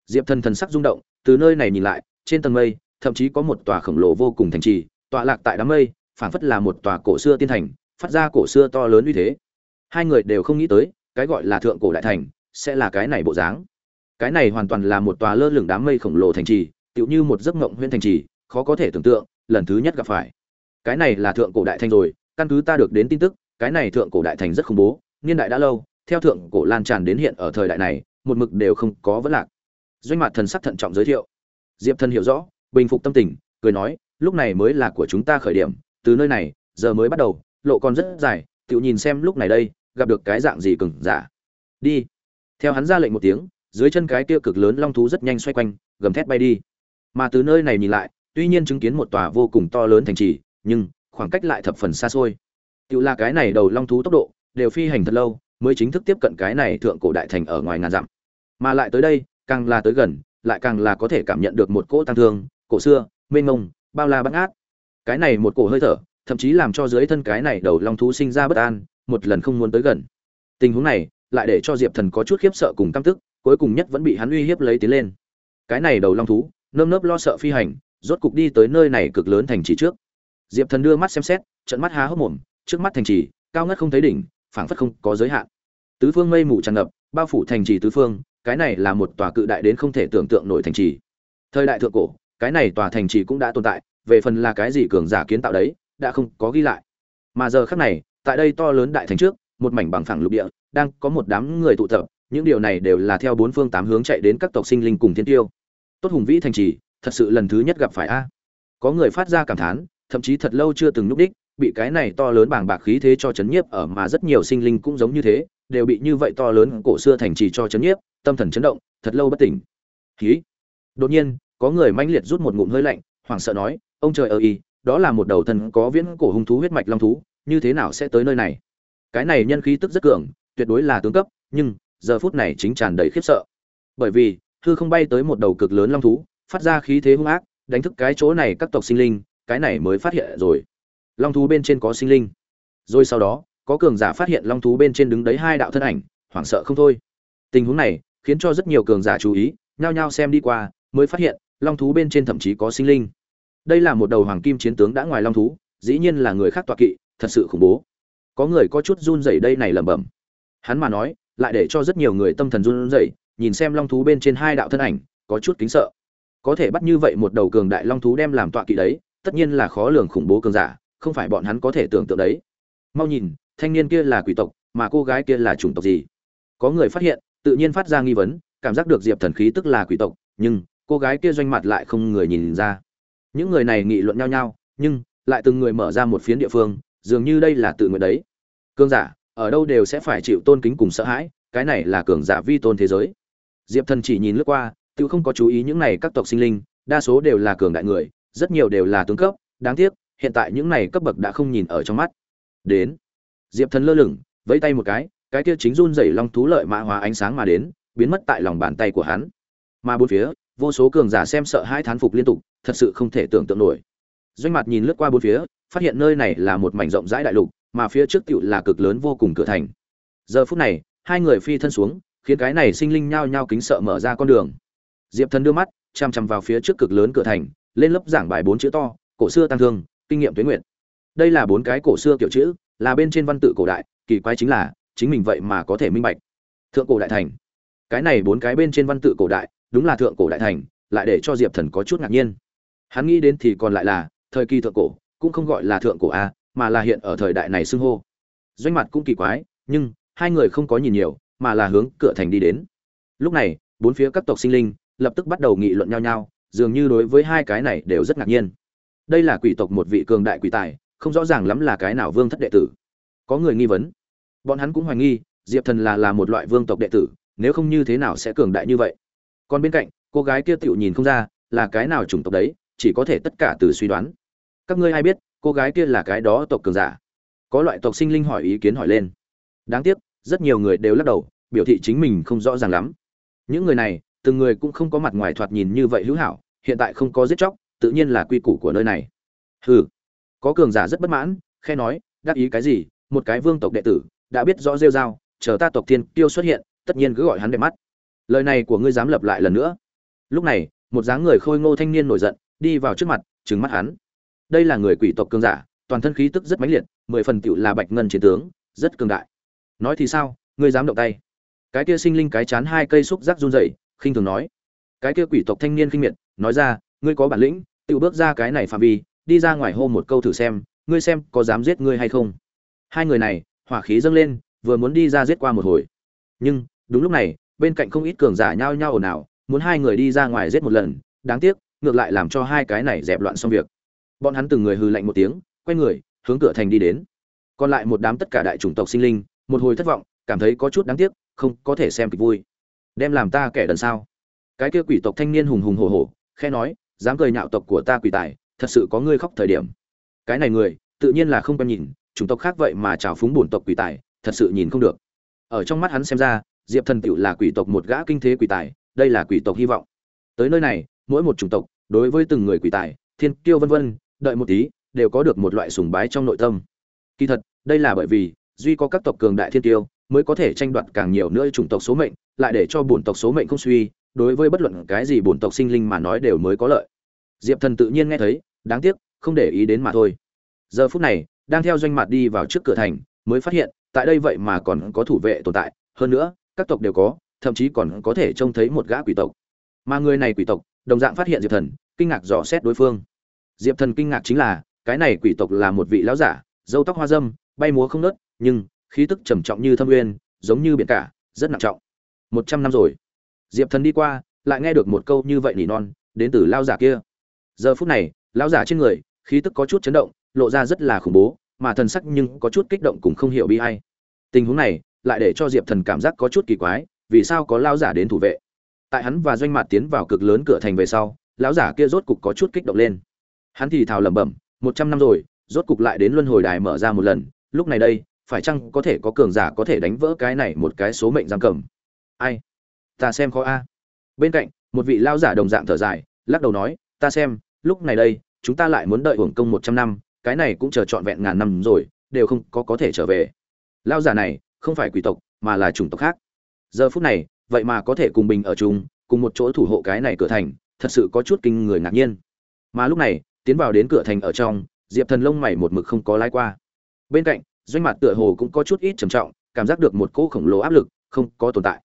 Diệp thần thần sắc rung động, từ nơi này nhìn lại, trên tầng mây, thậm chí có một tòa khổng lồ vô cùng thành trì, tọa lạc tại đám mây, phảng phất là một tòa cổ xưa tiên thành, phát ra cổ xưa to lớn uy thế. Hai người đều không nghĩ tới, cái gọi là thượng cổ đại thành sẽ là cái này bộ dáng. Cái này hoàn toàn là một tòa lơ lửng đám mây khổng lồ thành trì, tựu như một giấc mộng huyễn thành trì khó có thể tưởng tượng, lần thứ nhất gặp phải. Cái này là thượng cổ đại thành rồi, căn cứ ta được đến tin tức, cái này thượng cổ đại thành rất khủng bố, niên đại đã lâu, theo thượng cổ lan tràn đến hiện ở thời đại này, một mực đều không có vấn lạc. Doanh mặt thần sắc thận trọng giới thiệu. Diệp thần hiểu rõ, bình phục tâm tình, cười nói, lúc này mới là của chúng ta khởi điểm, từ nơi này, giờ mới bắt đầu, lộ còn rất dài, tự nhìn xem lúc này đây, gặp được cái dạng gì cừng giả. Đi. Theo hắn ra lệnh một tiếng, dưới chân cái kia cực lớn long thú rất nhanh xoay quanh, gầm thét bay đi. Mà từ nơi này nhìn lại tuy nhiên chứng kiến một tòa vô cùng to lớn thành trì, nhưng khoảng cách lại thập phần xa xôi. Tự là cái này đầu long thú tốc độ, đều phi hành thật lâu, mới chính thức tiếp cận cái này thượng cổ đại thành ở ngoài ngàn dặm. Mà lại tới đây, càng là tới gần, lại càng là có thể cảm nhận được một cỗ tăng thương, cổ xưa, mênh mông, bao la bắn át cái này một cổ hơi thở, thậm chí làm cho dưới thân cái này đầu long thú sinh ra bất an, một lần không muốn tới gần. Tình huống này, lại để cho diệp thần có chút khiếp sợ cùng căm tức, cuối cùng nhất vẫn bị hắn uy hiếp lấy tiến lên. Cái này đầu long thú, nơm nớp lo sợ phi hành rốt cục đi tới nơi này cực lớn thành trì trước. Diệp thần đưa mắt xem xét trận mắt há hốc mồm, trước mắt thành trì, cao ngất không thấy đỉnh, phảng phất không có giới hạn. Tứ phương mây mù tràn ngập, bao phủ thành trì tứ phương, cái này là một tòa cự đại đến không thể tưởng tượng nổi thành trì. Thời đại thượng cổ, cái này tòa thành trì cũng đã tồn tại, về phần là cái gì cường giả kiến tạo đấy, đã không có ghi lại. Mà giờ khắc này, tại đây to lớn đại thành trước, một mảnh bằng phẳng lục địa, đang có một đám người tụ tập, những điều này đều là theo bốn phương tám hướng chạy đến các tộc sinh linh cùng thiên tiêu. Tốt hùng vĩ thành trì thật sự lần thứ nhất gặp phải a. Có người phát ra cảm thán, thậm chí thật lâu chưa từng núp đích, bị cái này to lớn bàng bạc khí thế cho chấn nhiếp ở mà rất nhiều sinh linh cũng giống như thế, đều bị như vậy to lớn cổ xưa thành trì cho chấn nhiếp, tâm thần chấn động, thật lâu bất tỉnh. Khí đột nhiên, có người manh liệt rút một ngụm hơi lạnh, hoảng sợ nói, ông trời ơi, đó là một đầu thần có viễn cổ hung thú huyết mạch long thú, như thế nào sẽ tới nơi này? Cái này nhân khí tức rất cường, tuyệt đối là tướng cấp, nhưng giờ phút này chính tràn đầy khiếp sợ. Bởi vì, hư không bay tới một đầu cực lớn long thú phát ra khí thế hung ác, đánh thức cái chỗ này các tộc sinh linh, cái này mới phát hiện rồi. Long thú bên trên có sinh linh. Rồi sau đó, có cường giả phát hiện long thú bên trên đứng đấy hai đạo thân ảnh, hoảng sợ không thôi. Tình huống này, khiến cho rất nhiều cường giả chú ý, nhao nhao xem đi qua, mới phát hiện, long thú bên trên thậm chí có sinh linh. Đây là một đầu hoàng kim chiến tướng đã ngoài long thú, dĩ nhiên là người khác tọa kỵ, thật sự khủng bố. Có người có chút run rẩy đây này lẩm bẩm. Hắn mà nói, lại để cho rất nhiều người tâm thần run rẩy, nhìn xem long thú bên trên hai đạo thân ảnh, có chút kính sợ có thể bắt như vậy một đầu cường đại long thú đem làm tọa kỵ đấy, tất nhiên là khó lường khủng bố cường giả, không phải bọn hắn có thể tưởng tượng đấy. Mau nhìn, thanh niên kia là quỷ tộc, mà cô gái kia là chủng tộc gì? Có người phát hiện, tự nhiên phát ra nghi vấn, cảm giác được diệp thần khí tức là quỷ tộc, nhưng cô gái kia doanh mặt lại không người nhìn ra. Những người này nghị luận nhau nhau, nhưng lại từng người mở ra một phiến địa phương, dường như đây là tự nguyện đấy. Cường giả, ở đâu đều sẽ phải chịu tôn kính cùng sợ hãi, cái này là cường giả vi tôn thế giới. Diệp thần chỉ nhìn lướt qua tự không có chú ý những này các tộc sinh linh, đa số đều là cường đại người, rất nhiều đều là tướng cấp, đáng tiếc, hiện tại những này cấp bậc đã không nhìn ở trong mắt. Đến. Diệp thần lơ lửng, vẫy tay một cái cái kia chính run rẩy long thú lợi mã hóa ánh sáng mà đến, biến mất tại lòng bàn tay của hắn. Mà bốn phía, vô số cường giả xem sợ hai thán phục liên tục, thật sự không thể tưởng tượng nổi. Doanh mặt nhìn lướt qua bốn phía, phát hiện nơi này là một mảnh rộng rãi đại lục, mà phía trước tiểu là cực lớn vô cùng cửa thành. Giờ phút này, hai người phi thân xuống, khiến cái này sinh linh nhao nhao kính sợ mở ra con đường diệp thần đưa mắt chằm chằm vào phía trước cực lớn cửa thành, lên lớp giảng bài bốn chữ to, cổ xưa tăng thương, kinh nghiệm tuyến nguyện đây là bốn cái cổ xưa kiểu chữ, là bên trên văn tự cổ đại, kỳ quái chính là, chính mình vậy mà có thể minh bạch. Thượng cổ đại thành. Cái này bốn cái bên trên văn tự cổ đại, đúng là thượng cổ đại thành, lại để cho diệp thần có chút ngạc nhiên. Hắn nghĩ đến thì còn lại là, thời kỳ thượng cổ, cũng không gọi là thượng cổ a, mà là hiện ở thời đại này xưng hô. Doanh mặt cũng kỳ quái, nhưng, hai người không có nhìn nhiều, mà là hướng cửa thành đi đến. Lúc này, bốn phía các tộc sinh linh lập tức bắt đầu nghị luận nhau nhau, dường như đối với hai cái này đều rất ngạc nhiên. Đây là quỷ tộc một vị cường đại quỷ tài, không rõ ràng lắm là cái nào vương thất đệ tử. Có người nghi vấn. Bọn hắn cũng hoài nghi, diệp thần là là một loại vương tộc đệ tử, nếu không như thế nào sẽ cường đại như vậy? Còn bên cạnh, cô gái kia tựu nhìn không ra, là cái nào chủng tộc đấy, chỉ có thể tất cả từ suy đoán. Các ngươi ai biết, cô gái kia là cái đó tộc cường giả? Có loại tộc sinh linh hỏi ý kiến hỏi lên. Đáng tiếc, rất nhiều người đều lắc đầu, biểu thị chính mình không rõ ràng lắm. Những người này từng người cũng không có mặt ngoài thoạt nhìn như vậy hữu hảo, hiện tại không có giết chóc, tự nhiên là quy củ của nơi này. Hừ. Có cường giả rất bất mãn, khe nói đáp ý cái gì, một cái vương tộc đệ tử, đã biết rõ rêu dao chờ ta tộc thiên tiêu xuất hiện, tất nhiên cứ gọi hắn đẹp mắt. Lời này của ngươi dám lập lại lần nữa. Lúc này, một dáng người khôi ngô thanh niên nổi giận, đi vào trước mặt, trừng mắt hắn. Đây là người quỷ tộc cường giả, toàn thân khí tức rất mãnh liệt, mười phần tựu là bạch ngân chiến tướng, rất cường đại. Nói thì sao, ngươi dám động tay. Cái kia sinh linh cái chán hai cây xúc giác run rẩy khinh thường nói. Cái kia quỷ tộc thanh niên khinh miệt, nói ra, ngươi có bản lĩnh, tự bước ra cái này phạm vi, đi ra ngoài hô một câu thử xem, ngươi xem có dám giết ngươi hay không? Hai người này, hỏa khí dâng lên, vừa muốn đi ra giết qua một hồi. Nhưng, đúng lúc này, bên cạnh không ít cường giả nhao nhao ồn ào, muốn hai người đi ra ngoài giết một lần, đáng tiếc, ngược lại làm cho hai cái này dẹp loạn xong việc. Bọn hắn từng người hừ lạnh một tiếng, quay người, hướng cửa thành đi đến. Còn lại một đám tất cả đại chủng tộc sinh linh, một hồi thất vọng, cảm thấy có chút đáng tiếc, không có thể xem kịch vui đem làm ta kẻ đần sao? Cái kia quỷ tộc thanh niên hùng hùng hổ hổ khe nói, dám cười nhạo tộc của ta quỷ tài, thật sự có ngươi khóc thời điểm. Cái này người, tự nhiên là không quen nhìn, chủng tộc khác vậy mà trào phúng bổn tộc quỷ tài, thật sự nhìn không được. Ở trong mắt hắn xem ra, diệp thần tựu là quỷ tộc một gã kinh thế quỷ tài, đây là quỷ tộc hy vọng. Tới nơi này, mỗi một chủng tộc, đối với từng người quỷ tài, thiên kiêu vân vân, đợi một tí, đều có được một loại sùng bái trong nội tâm. Kỳ thật, đây là bởi vì, duy có các tộc cường đại thiên tiêu mới có thể tranh đoạt càng nhiều nữa chủng tộc số mệnh lại để cho bổn tộc số mệnh không suy đối với bất luận cái gì bổn tộc sinh linh mà nói đều mới có lợi. Diệp thần tự nhiên nghe thấy đáng tiếc không để ý đến mà thôi. Giờ phút này đang theo doanh mặt đi vào trước cửa thành mới phát hiện tại đây vậy mà còn có thủ vệ tồn tại hơn nữa các tộc đều có thậm chí còn có thể trông thấy một gã quỷ tộc. Mà người này quỷ tộc đồng dạng phát hiện diệp thần kinh ngạc dò xét đối phương. Diệp thần kinh ngạc chính là cái này quỷ tộc là một vị lão giả râu tóc hoa râm bay múa không ngớt, nhưng khí tức trầm trọng như thâm uyên giống như biển cả rất nặng trọng một trăm năm rồi. Diệp thần đi qua, lại nghe được một câu như vậy nỉ non, đến từ lao giả kia. Giờ phút này, lão giả trên người, khí tức có chút chấn động, lộ ra rất là khủng bố, mà thần sắc nhưng có chút kích động cũng không hiểu bi hay tình huống này, lại để cho diệp thần cảm giác có chút kỳ quái, vì sao có lao giả đến thủ vệ? Tại hắn và doanh mạt tiến vào cực lớn cửa thành về sau, lão giả kia rốt cục có chút kích động lên. Hắn thì thào lẩm bẩm, một trăm năm rồi, rốt cục lại đến luân hồi đài mở ra một lần, lúc này đây, phải chăng có thể có cường giả có thể đánh vỡ cái này một cái số mệnh giam cầm? Ai? Ta xem khó a. Bên cạnh, một vị lao giả đồng dạng thở dài, lắc đầu nói, ta xem, lúc này đây, chúng ta lại muốn đợi hưởng công một trăm năm, cái này cũng chờ trọn vẹn ngàn năm rồi, đều không có có thể trở về. Lao giả này, không phải quỷ tộc, mà là chủng tộc khác. Giờ phút này, vậy mà có thể cùng bình ở chung, cùng một chỗ thủ hộ cái này cửa thành, thật sự có chút kinh người ngạc nhiên. Mà lúc này, tiến vào đến cửa thành ở trong, diệp thần lông mày một mực không có lái qua. Bên cạnh, doanh mặt tựa hồ cũng có chút ít trầm trọng, cảm giác được một cỗ khổng lồ áp lực không có tồn tại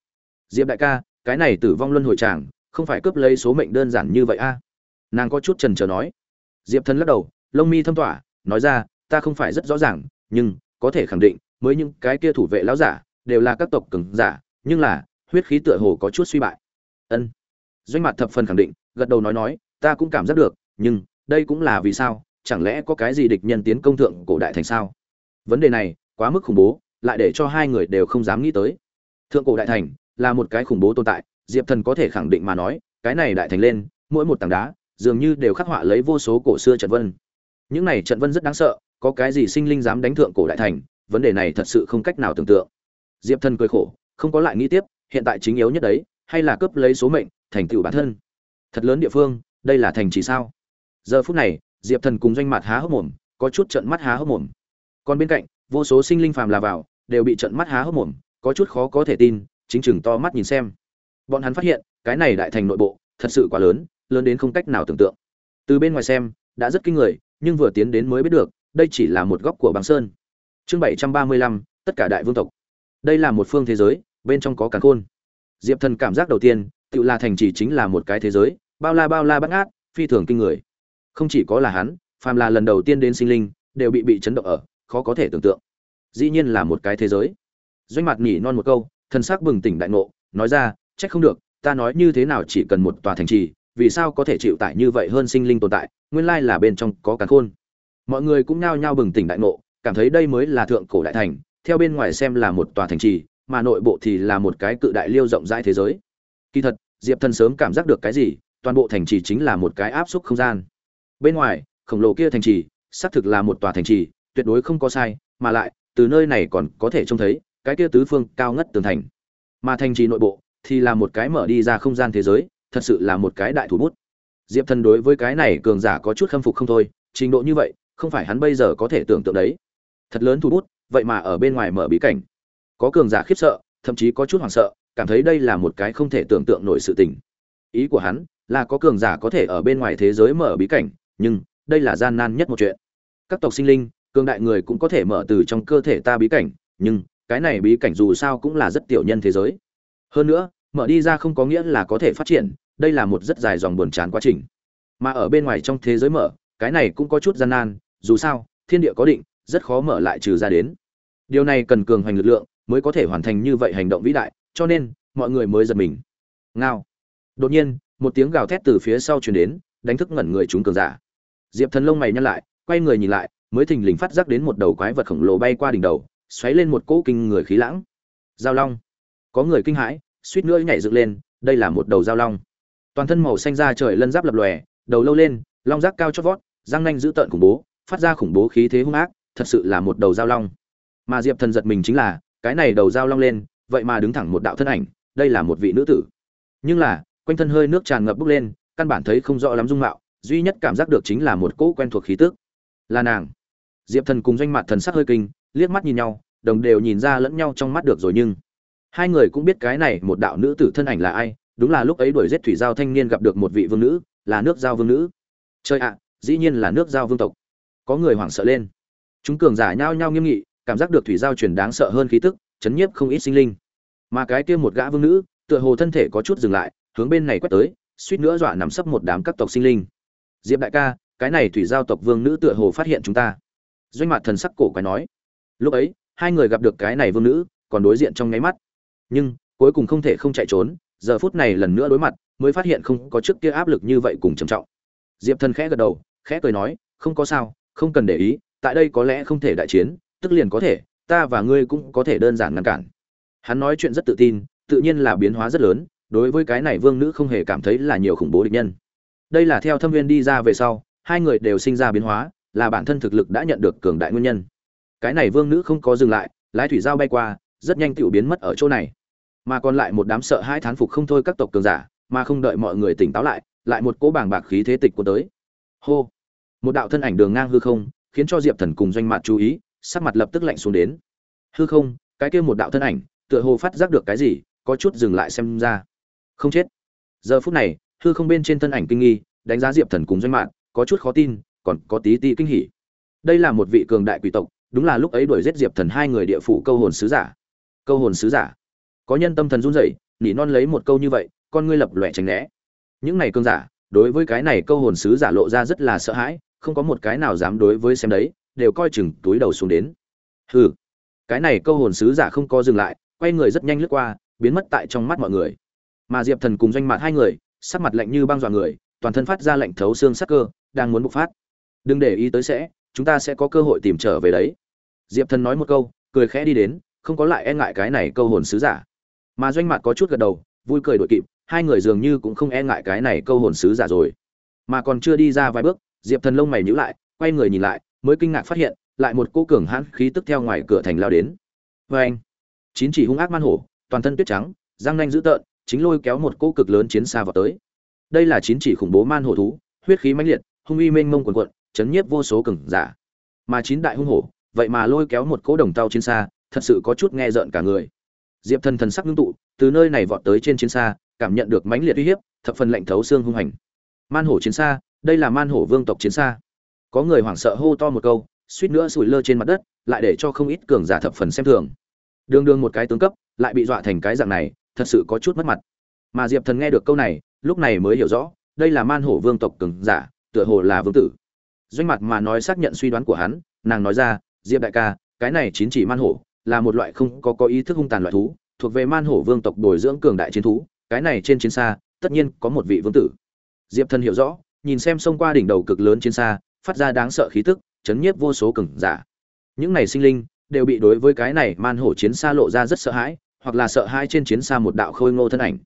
diệp đại ca, cái này tử vong luân hồi tràng không phải cướp lấy số mệnh đơn giản như vậy a? À? Nàng có chút trần trờ nói. Diệp thần lắc đầu, lông mi thâm tỏa, nói ra, ta không phải rất rõ ràng, nhưng có thể khẳng định, mới những cái kia thủ vệ lão giả đều là các tộc cường giả, nhưng là, huyết khí tựa hồ có chút suy bại. Ân. Doanh mặt thập phần khẳng định, gật đầu nói nói, ta cũng cảm giác được, nhưng đây cũng là vì sao, chẳng lẽ có cái gì địch nhân tiến công thượng cổ đại thành sao? Vấn đề này quá mức khủng bố, lại để cho hai người đều không dám nghĩ tới. Thượng cổ đại thành là một cái khủng bố tồn tại, diệp thần có thể khẳng định mà nói, cái này đại thành lên, mỗi một tảng đá, dường như đều khắc họa lấy vô số cổ xưa trận vân. Những này trận vân rất đáng sợ, có cái gì sinh linh dám đánh thượng cổ đại thành, vấn đề này thật sự không cách nào tưởng tượng. Diệp thần cười khổ, không có lại nghĩ tiếp, hiện tại chính yếu nhất đấy, hay là cướp lấy số mệnh, thành tựu bản thân. Thật lớn địa phương, đây là thành trì sao? Giờ phút này, diệp thần cùng doanh mặt há hốc mồm, có chút trận mắt há hốc mồm. Còn bên cạnh, vô số sinh linh phàm là vào, đều bị trận mắt há hốc mồm, có chút khó có thể tin chính chừng to mắt nhìn xem. Bọn hắn phát hiện, cái này đại thành nội bộ, thật sự quá lớn lớn đến không cách nào tưởng tượng. Từ bên ngoài xem, đã rất kinh người, nhưng vừa tiến đến mới biết được, đây chỉ là một góc của băng sơn. Chương bảy trăm ba mươi lăm, tất cả đại vương tộc. Đây là một phương thế giới, bên trong có càn khôn. Diệp thần cảm giác đầu tiên, tự là thành chỉ chính là một cái thế giới, bao la bao la bắt ngát, phi thường kinh người. Không chỉ có là hắn, phàm là lần đầu tiên đến sinh linh, đều bị bị chấn động ở, khó có thể tưởng tượng. Dĩ nhiên là một cái thế giới. Doanh mặt nhỉ non một câu thần sắc bừng tỉnh đại ngộ, nói ra, trách không được, ta nói như thế nào chỉ cần một tòa thành trì, vì sao có thể chịu tải như vậy hơn sinh linh tồn tại, nguyên lai là bên trong có càn khôn. Mọi người cũng nhao nhao bừng tỉnh đại ngộ, cảm thấy đây mới là thượng cổ đại thành, theo bên ngoài xem là một tòa thành trì, mà nội bộ thì là một cái cự đại liêu rộng rãi thế giới. Kỳ thật, diệp thần sớm cảm giác được cái gì, toàn bộ thành trì chính là một cái áp suất không gian. Bên ngoài, khổng lồ kia thành trì, xác thực là một tòa thành trì, tuyệt đối không có sai, mà lại, từ nơi này còn có thể trông thấy cái kia tứ phương cao ngất tường thành. Mà thành trì nội bộ thì là một cái mở đi ra không gian thế giới, thật sự là một cái đại thủ bút. Diệp thần đối với cái này cường giả có chút khâm phục không thôi, trình độ như vậy, không phải hắn bây giờ có thể tưởng tượng đấy. Thật lớn thủ bút, vậy mà ở bên ngoài mở bí cảnh. Có cường giả khiếp sợ, thậm chí có chút hoảng sợ, cảm thấy đây là một cái không thể tưởng tượng nổi sự tình. Ý của hắn là có cường giả có thể ở bên ngoài thế giới mở bí cảnh, nhưng đây là gian nan nhất một chuyện. Các tộc sinh linh, cường đại người cũng có thể mở từ trong cơ thể ta bí cảnh, nhưng cái này bí cảnh dù sao cũng là rất tiểu nhân thế giới. Hơn nữa, mở đi ra không có nghĩa là có thể phát triển, đây là một rất dài dòng buồn chán quá trình. Mà ở bên ngoài trong thế giới mở, cái này cũng có chút gian nan, dù sao, thiên địa có định, rất khó mở lại trừ ra đến. Điều này cần cường hoành lực lượng mới có thể hoàn thành như vậy hành động vĩ đại, cho nên, mọi người mới giật mình. Ngao. Đột nhiên, một tiếng gào thét từ phía sau truyền đến, đánh thức ngẩn người chúng cường giả. Diệp thần lông mày nhăn lại, quay người nhìn lại, mới thình lình phát giác đến một đầu quái vật khổng lồ bay qua đỉnh đầu xoáy lên một cỗ kinh người khí lãng. Giao long. Có người kinh hãi, suýt nữa nhảy dựng lên, đây là một đầu giao long. Toàn thân màu xanh da trời lân giáp lập lòe, đầu lâu lên, long rác cao chót vót, răng nanh dữ tợn khủng bố, phát ra khủng bố khí thế hung ác, thật sự là một đầu giao long. Mà diệp thần giật mình chính là, cái này đầu giao long lên, vậy mà đứng thẳng một đạo thân ảnh, đây là một vị nữ tử. Nhưng là, quanh thân hơi nước tràn ngập bốc lên, căn bản thấy không rõ lắm dung mạo, duy nhất cảm giác được chính là một cỗ quen thuộc khí tức. Là nàng. Diệp thần cùng doanh mặt thần sắc hơi kinh liếc mắt nhìn nhau, đồng đều nhìn ra lẫn nhau trong mắt được rồi nhưng hai người cũng biết cái này một đạo nữ tử thân ảnh là ai, đúng là lúc ấy đuổi giết thủy giao thanh niên gặp được một vị vương nữ, là nước giao vương nữ. Chơi ạ, dĩ nhiên là nước giao vương tộc. Có người hoảng sợ lên. Chúng cường giả nhao nhao nghiêm nghị, cảm giác được thủy giao truyền đáng sợ hơn khí tức, chấn nhiếp không ít sinh linh. Mà cái kia một gã vương nữ, tựa hồ thân thể có chút dừng lại, hướng bên này quét tới, suýt nữa dọa nằm sấp một đám các tộc sinh linh. Diệp đại ca, cái này thủy giao tộc vương nữ tựa hồ phát hiện chúng ta. Doanh mặt thần sắc cổ quái nói lúc ấy, hai người gặp được cái này vương nữ, còn đối diện trong nháy mắt. Nhưng, cuối cùng không thể không chạy trốn, giờ phút này lần nữa đối mặt, mới phát hiện không có trước kia áp lực như vậy cùng trầm trọng. Diệp thần khẽ gật đầu, khẽ cười nói, không có sao, không cần để ý, tại đây có lẽ không thể đại chiến, tức liền có thể, ta và ngươi cũng có thể đơn giản ngăn cản. Hắn nói chuyện rất tự tin, tự nhiên là biến hóa rất lớn, đối với cái này vương nữ không hề cảm thấy là nhiều khủng bố địch nhân. Đây là theo thâm viên đi ra về sau, hai người đều sinh ra biến hóa, là bản thân thực lực đã nhận được cường đại nguyên nhân cái này vương nữ không có dừng lại, lái thủy giao bay qua, rất nhanh tự biến mất ở chỗ này. Mà còn lại một đám sợ hai thán phục không thôi các tộc cường giả, mà không đợi mọi người tỉnh táo lại lại một cỗ bàng bạc khí thế tịch của tới. Hô! Một đạo thân ảnh đường ngang hư không, khiến cho diệp thần cùng doanh mặt chú ý, sắc mặt lập tức lạnh xuống đến. Hư không, cái kia một đạo thân ảnh, tựa hồ phát giác được cái gì, có chút dừng lại xem ra. Không chết. Giờ phút này, hư không bên trên thân ảnh kinh nghi, đánh giá diệp thần cùng doanh mạng có chút khó tin, còn có tí ti kinh hỉ. Đây là một vị cường đại quỷ tộc đúng là lúc ấy đuổi giết diệp thần hai người địa phủ câu hồn sứ giả. Câu hồn sứ giả. Có nhân tâm thần run rẩy, nỉ non lấy một câu như vậy, con ngươi lập lòe tránh né. Những này cương giả, đối với cái này câu hồn sứ giả lộ ra rất là sợ hãi, không có một cái nào dám đối với xem đấy, đều coi chừng túi đầu xuống đến. Hừ. Cái này câu hồn sứ giả không có dừng lại, quay người rất nhanh lướt qua, biến mất tại trong mắt mọi người. Mà diệp thần cùng doanh mặt hai người, sắc mặt lạnh như băng dọa người, toàn thân phát ra lạnh thấu xương sắc cơ, đang muốn bộc phát. Đừng để ý tới sẽ chúng ta sẽ có cơ hội tìm trở về đấy. Diệp thần nói một câu, cười khẽ đi đến, không có lại e ngại cái này câu hồn sứ giả. Mà doanh mặt có chút gật đầu, vui cười đội kịp, hai người dường như cũng không e ngại cái này câu hồn sứ giả rồi. Mà còn chưa đi ra vài bước, diệp thần lông mày nhíu lại, quay người nhìn lại, mới kinh ngạc phát hiện, lại một cô cường hãn khí tức theo ngoài cửa thành lao đến. Vê anh, chín chỉ hung ác man hổ, toàn thân tuyết trắng, răng nanh dữ tợn, chính lôi kéo một cô cực lớn chiến xa vào tới. Đây là chín chỉ khủng bố man hổ thú, huyết khí mãnh liệt, hung uy mênh mông quần quận chấn nhiếp vô số cường giả. Mà chín đại hung hổ, vậy mà lôi kéo một cỗ đồng tàu chiến xa, thật sự có chút nghe rợn cả người. Diệp thần thần sắc ngưng tụ, từ nơi này vọt tới trên chiến xa, cảm nhận được mãnh liệt uy hiếp, thập phần lạnh thấu xương hung hành. Man hổ chiến xa, đây là man hổ vương tộc chiến xa. Có người hoảng sợ hô to một câu, suýt nữa sủi lơ trên mặt đất, lại để cho không ít cường giả thập phần xem thường. Đương đương một cái tướng cấp, lại bị dọa thành cái dạng này, thật sự có chút mất mặt. Mà diệp thần nghe được câu này, lúc này mới hiểu rõ, đây là man hổ vương tộc cường giả, tựa hồ là vương tử doanh mặt mà nói xác nhận suy đoán của hắn, nàng nói ra, diệp đại ca, cái này chín chỉ man hổ là một loại không có có ý thức hung tàn loại thú, thuộc về man hổ vương tộc bồi dưỡng cường đại chiến thú, cái này trên chiến xa, tất nhiên có một vị vương tử. Diệp thần hiểu rõ, nhìn xem xông qua đỉnh đầu cực lớn chiến xa, phát ra đáng sợ khí tức, chấn nhiếp vô số cường giả. Những này sinh linh đều bị đối với cái này man hổ chiến xa lộ ra rất sợ hãi, hoặc là sợ hãi trên chiến xa một đạo khôi ngô thân ảnh.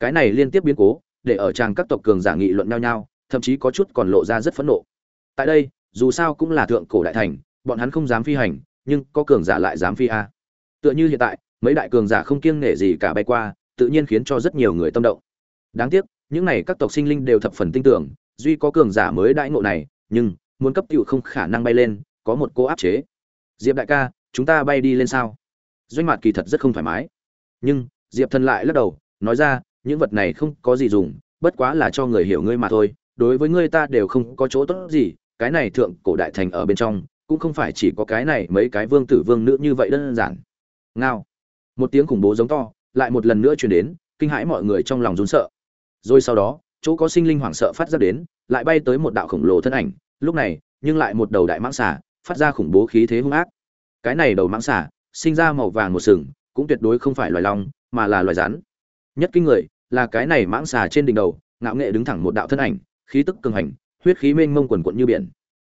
Cái này liên tiếp biến cố, để ở trang các tộc cường giả nghị luận nhau nhau, thậm chí có chút còn lộ ra rất phẫn nộ tại đây, dù sao cũng là thượng cổ đại thành, bọn hắn không dám phi hành, nhưng có cường giả lại dám phi a. Tựa như hiện tại, mấy đại cường giả không kiêng nể gì cả bay qua, tự nhiên khiến cho rất nhiều người tâm động. Đáng tiếc, những này các tộc sinh linh đều thập phần tin tưởng, duy có cường giả mới đại ngộ này, nhưng muốn cấp tiểu không khả năng bay lên, có một cô áp chế. Diệp đại ca, chúng ta bay đi lên sao? Doanh mặt kỳ thật rất không thoải mái. Nhưng, diệp thần lại lắc đầu, nói ra, những vật này không có gì dùng, bất quá là cho người hiểu ngươi mà thôi, đối với ngươi ta đều không có chỗ tốt gì cái này thượng cổ đại thành ở bên trong, cũng không phải chỉ có cái này mấy cái vương tử vương nữ như vậy đơn giản. Ngao. Một tiếng khủng bố giống to, lại một lần nữa truyền đến, kinh hãi mọi người trong lòng run sợ. Rồi sau đó, chỗ có sinh linh hoảng sợ phát ra đến, lại bay tới một đạo khổng lồ thân ảnh. Lúc này, nhưng lại một đầu đại mãng xà, phát ra khủng bố khí thế hung ác. Cái này đầu mãng xà, sinh ra màu vàng một sừng, cũng tuyệt đối không phải loài long, mà là loài rắn. Nhất kinh người, là cái này mãng xà trên đỉnh đầu, ngạo nghệ đứng thẳng một đạo thân ảnh, khí tức cường hành huyết khí mênh mông quần quận như biển.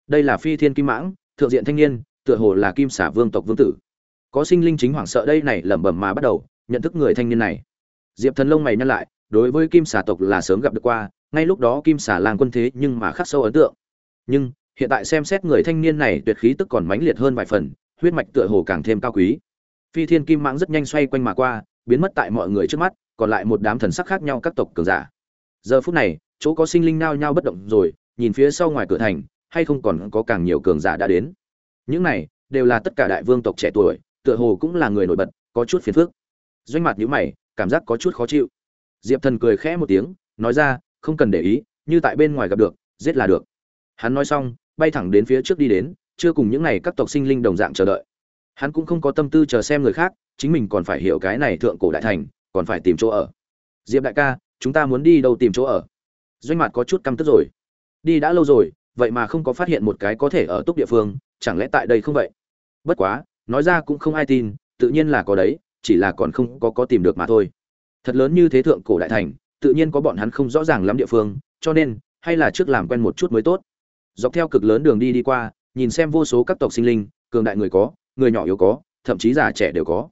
Đây là phi thiên kim mãng, thượng diện thanh niên, tựa hồ là kim Xả vương tộc vương tử. Có sinh linh chính hoảng sợ đây này lẩm bẩm mà bắt đầu, nhận thức người thanh niên này. Diệp thần lông mày nhăn lại, đối với kim xà tộc là sớm gặp được qua, ngay lúc đó kim xà làng quân thế nhưng mà khắc sâu ấn tượng. Nhưng, hiện tại xem xét người thanh niên này tuyệt khí tức còn mãnh liệt hơn vài phần, huyết mạch tựa hồ càng thêm cao quý. Phi thiên kim mãng rất nhanh xoay quanh mà qua, biến mất tại mọi người trước mắt, còn lại một đám thần sắc khác nhau các tộc cường giả. Giờ phút này, chỗ có sinh linh nao nhao bất động rồi nhìn phía sau ngoài cửa thành, hay không còn có càng nhiều cường giả đã đến. Những này, đều là tất cả đại vương tộc trẻ tuổi, tựa hồ cũng là người nổi bật, có chút phiền phức. Doanh mặt nhíu mày, cảm giác có chút khó chịu. Diệp thần cười khẽ một tiếng, nói ra, không cần để ý, như tại bên ngoài gặp được, giết là được. Hắn nói xong, bay thẳng đến phía trước đi đến, chưa cùng những này các tộc sinh linh đồng dạng chờ đợi. Hắn cũng không có tâm tư chờ xem người khác, chính mình còn phải hiểu cái này thượng cổ đại thành, còn phải tìm chỗ ở. Diệp đại ca, chúng ta muốn đi đâu tìm chỗ ở? Doanh mặt có chút căm tức rồi đi đã lâu rồi, vậy mà không có phát hiện một cái có thể ở túc địa phương, chẳng lẽ tại đây không vậy? Bất quá, nói ra cũng không ai tin, tự nhiên là có đấy, chỉ là còn không có có tìm được mà thôi. Thật lớn như thế thượng cổ đại thành, tự nhiên có bọn hắn không rõ ràng lắm địa phương, cho nên, hay là trước làm quen một chút mới tốt. Dọc theo cực lớn đường đi đi qua, nhìn xem vô số các tộc sinh linh, cường đại người có, người nhỏ yếu có, thậm chí già trẻ đều có.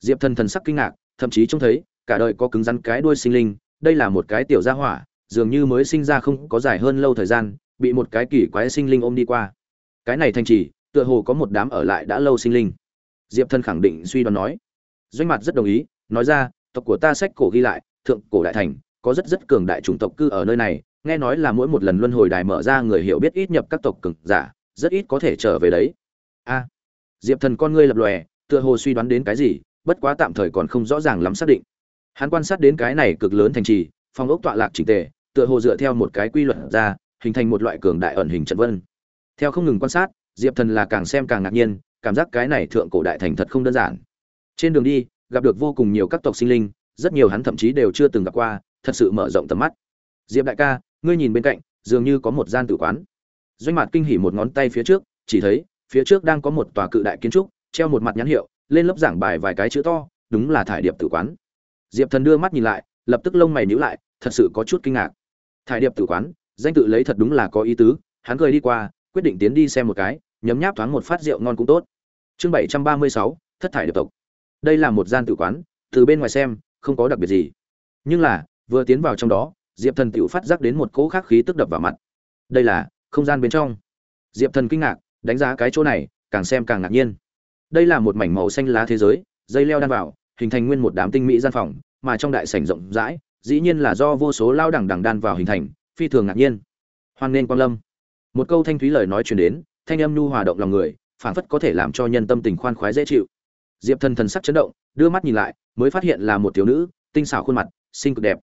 Diệp thần thần sắc kinh ngạc, thậm chí trông thấy, cả đời có cứng rắn cái đuôi sinh linh, đây là một cái tiểu gia hỏa dường như mới sinh ra không có dài hơn lâu thời gian, bị một cái kỳ quái sinh linh ôm đi qua. Cái này thành trì, tựa hồ có một đám ở lại đã lâu sinh linh. Diệp thân khẳng định suy đoán nói. Doanh mặt rất đồng ý, nói ra, tộc của ta sách cổ ghi lại, thượng cổ đại thành, có rất rất cường đại chủng tộc cư ở nơi này, nghe nói là mỗi một lần luân hồi đài mở ra người hiểu biết ít nhập các tộc cường giả, rất ít có thể trở về đấy. A. Diệp thần con ngươi lập lòe, tựa hồ suy đoán đến cái gì, bất quá tạm thời còn không rõ ràng lắm xác định. Hắn quan sát đến cái này cực lớn thành trì phong ốc tọa lạc chỉnh tề tựa hồ dựa theo một cái quy luật ra, hình thành một loại cường đại ẩn hình trận vân. Theo không ngừng quan sát, diệp thần là càng xem càng ngạc nhiên, cảm giác cái này thượng cổ đại thành thật không đơn giản. Trên đường đi, gặp được vô cùng nhiều các tộc sinh linh, rất nhiều hắn thậm chí đều chưa từng gặp qua, thật sự mở rộng tầm mắt. Diệp đại ca, ngươi nhìn bên cạnh, dường như có một gian tử quán. Doanh mặt kinh hỉ một ngón tay phía trước, chỉ thấy, phía trước đang có một tòa cự đại kiến trúc, treo một mặt nhãn hiệu, lên lớp giảng bài vài cái chữ to, đúng là thải điệp tử quán. Diệp thần đưa mắt nhìn lại, lập tức lông mày nhíu lại, thật sự có chút kinh ngạc thải điệp tử quán, danh tự lấy thật đúng là có ý tứ, hắn cười đi qua, quyết định tiến đi xem một cái, nhấm nháp thoáng một phát rượu ngon cũng tốt. Chương bảy trăm ba mươi sáu, thất thải điệp tộc. Đây là một gian tử quán, từ bên ngoài xem, không có đặc biệt gì. Nhưng là, vừa tiến vào trong đó, diệp thần tự phát giác đến một cỗ khác khí tức đập vào mặt. Đây là, không gian bên trong. Diệp thần kinh ngạc, đánh giá cái chỗ này, càng xem càng ngạc nhiên. Đây là một mảnh màu xanh lá thế giới, dây leo đan vào, hình thành nguyên một đám tinh mỹ gian phòng, mà trong đại sảnh rộng rãi dĩ nhiên là do vô số lao đẳng đẳng đan vào hình thành, phi thường ngạc nhiên. Hoan nên quang lâm. Một câu thanh thúy lời nói truyền đến, thanh âm nhu hòa động lòng người, phảng phất có thể làm cho nhân tâm tình khoan khoái dễ chịu. Diệp thần thần sắc chấn động, đưa mắt nhìn lại, mới phát hiện là một thiếu nữ, tinh xảo khuôn mặt, xinh cực đẹp.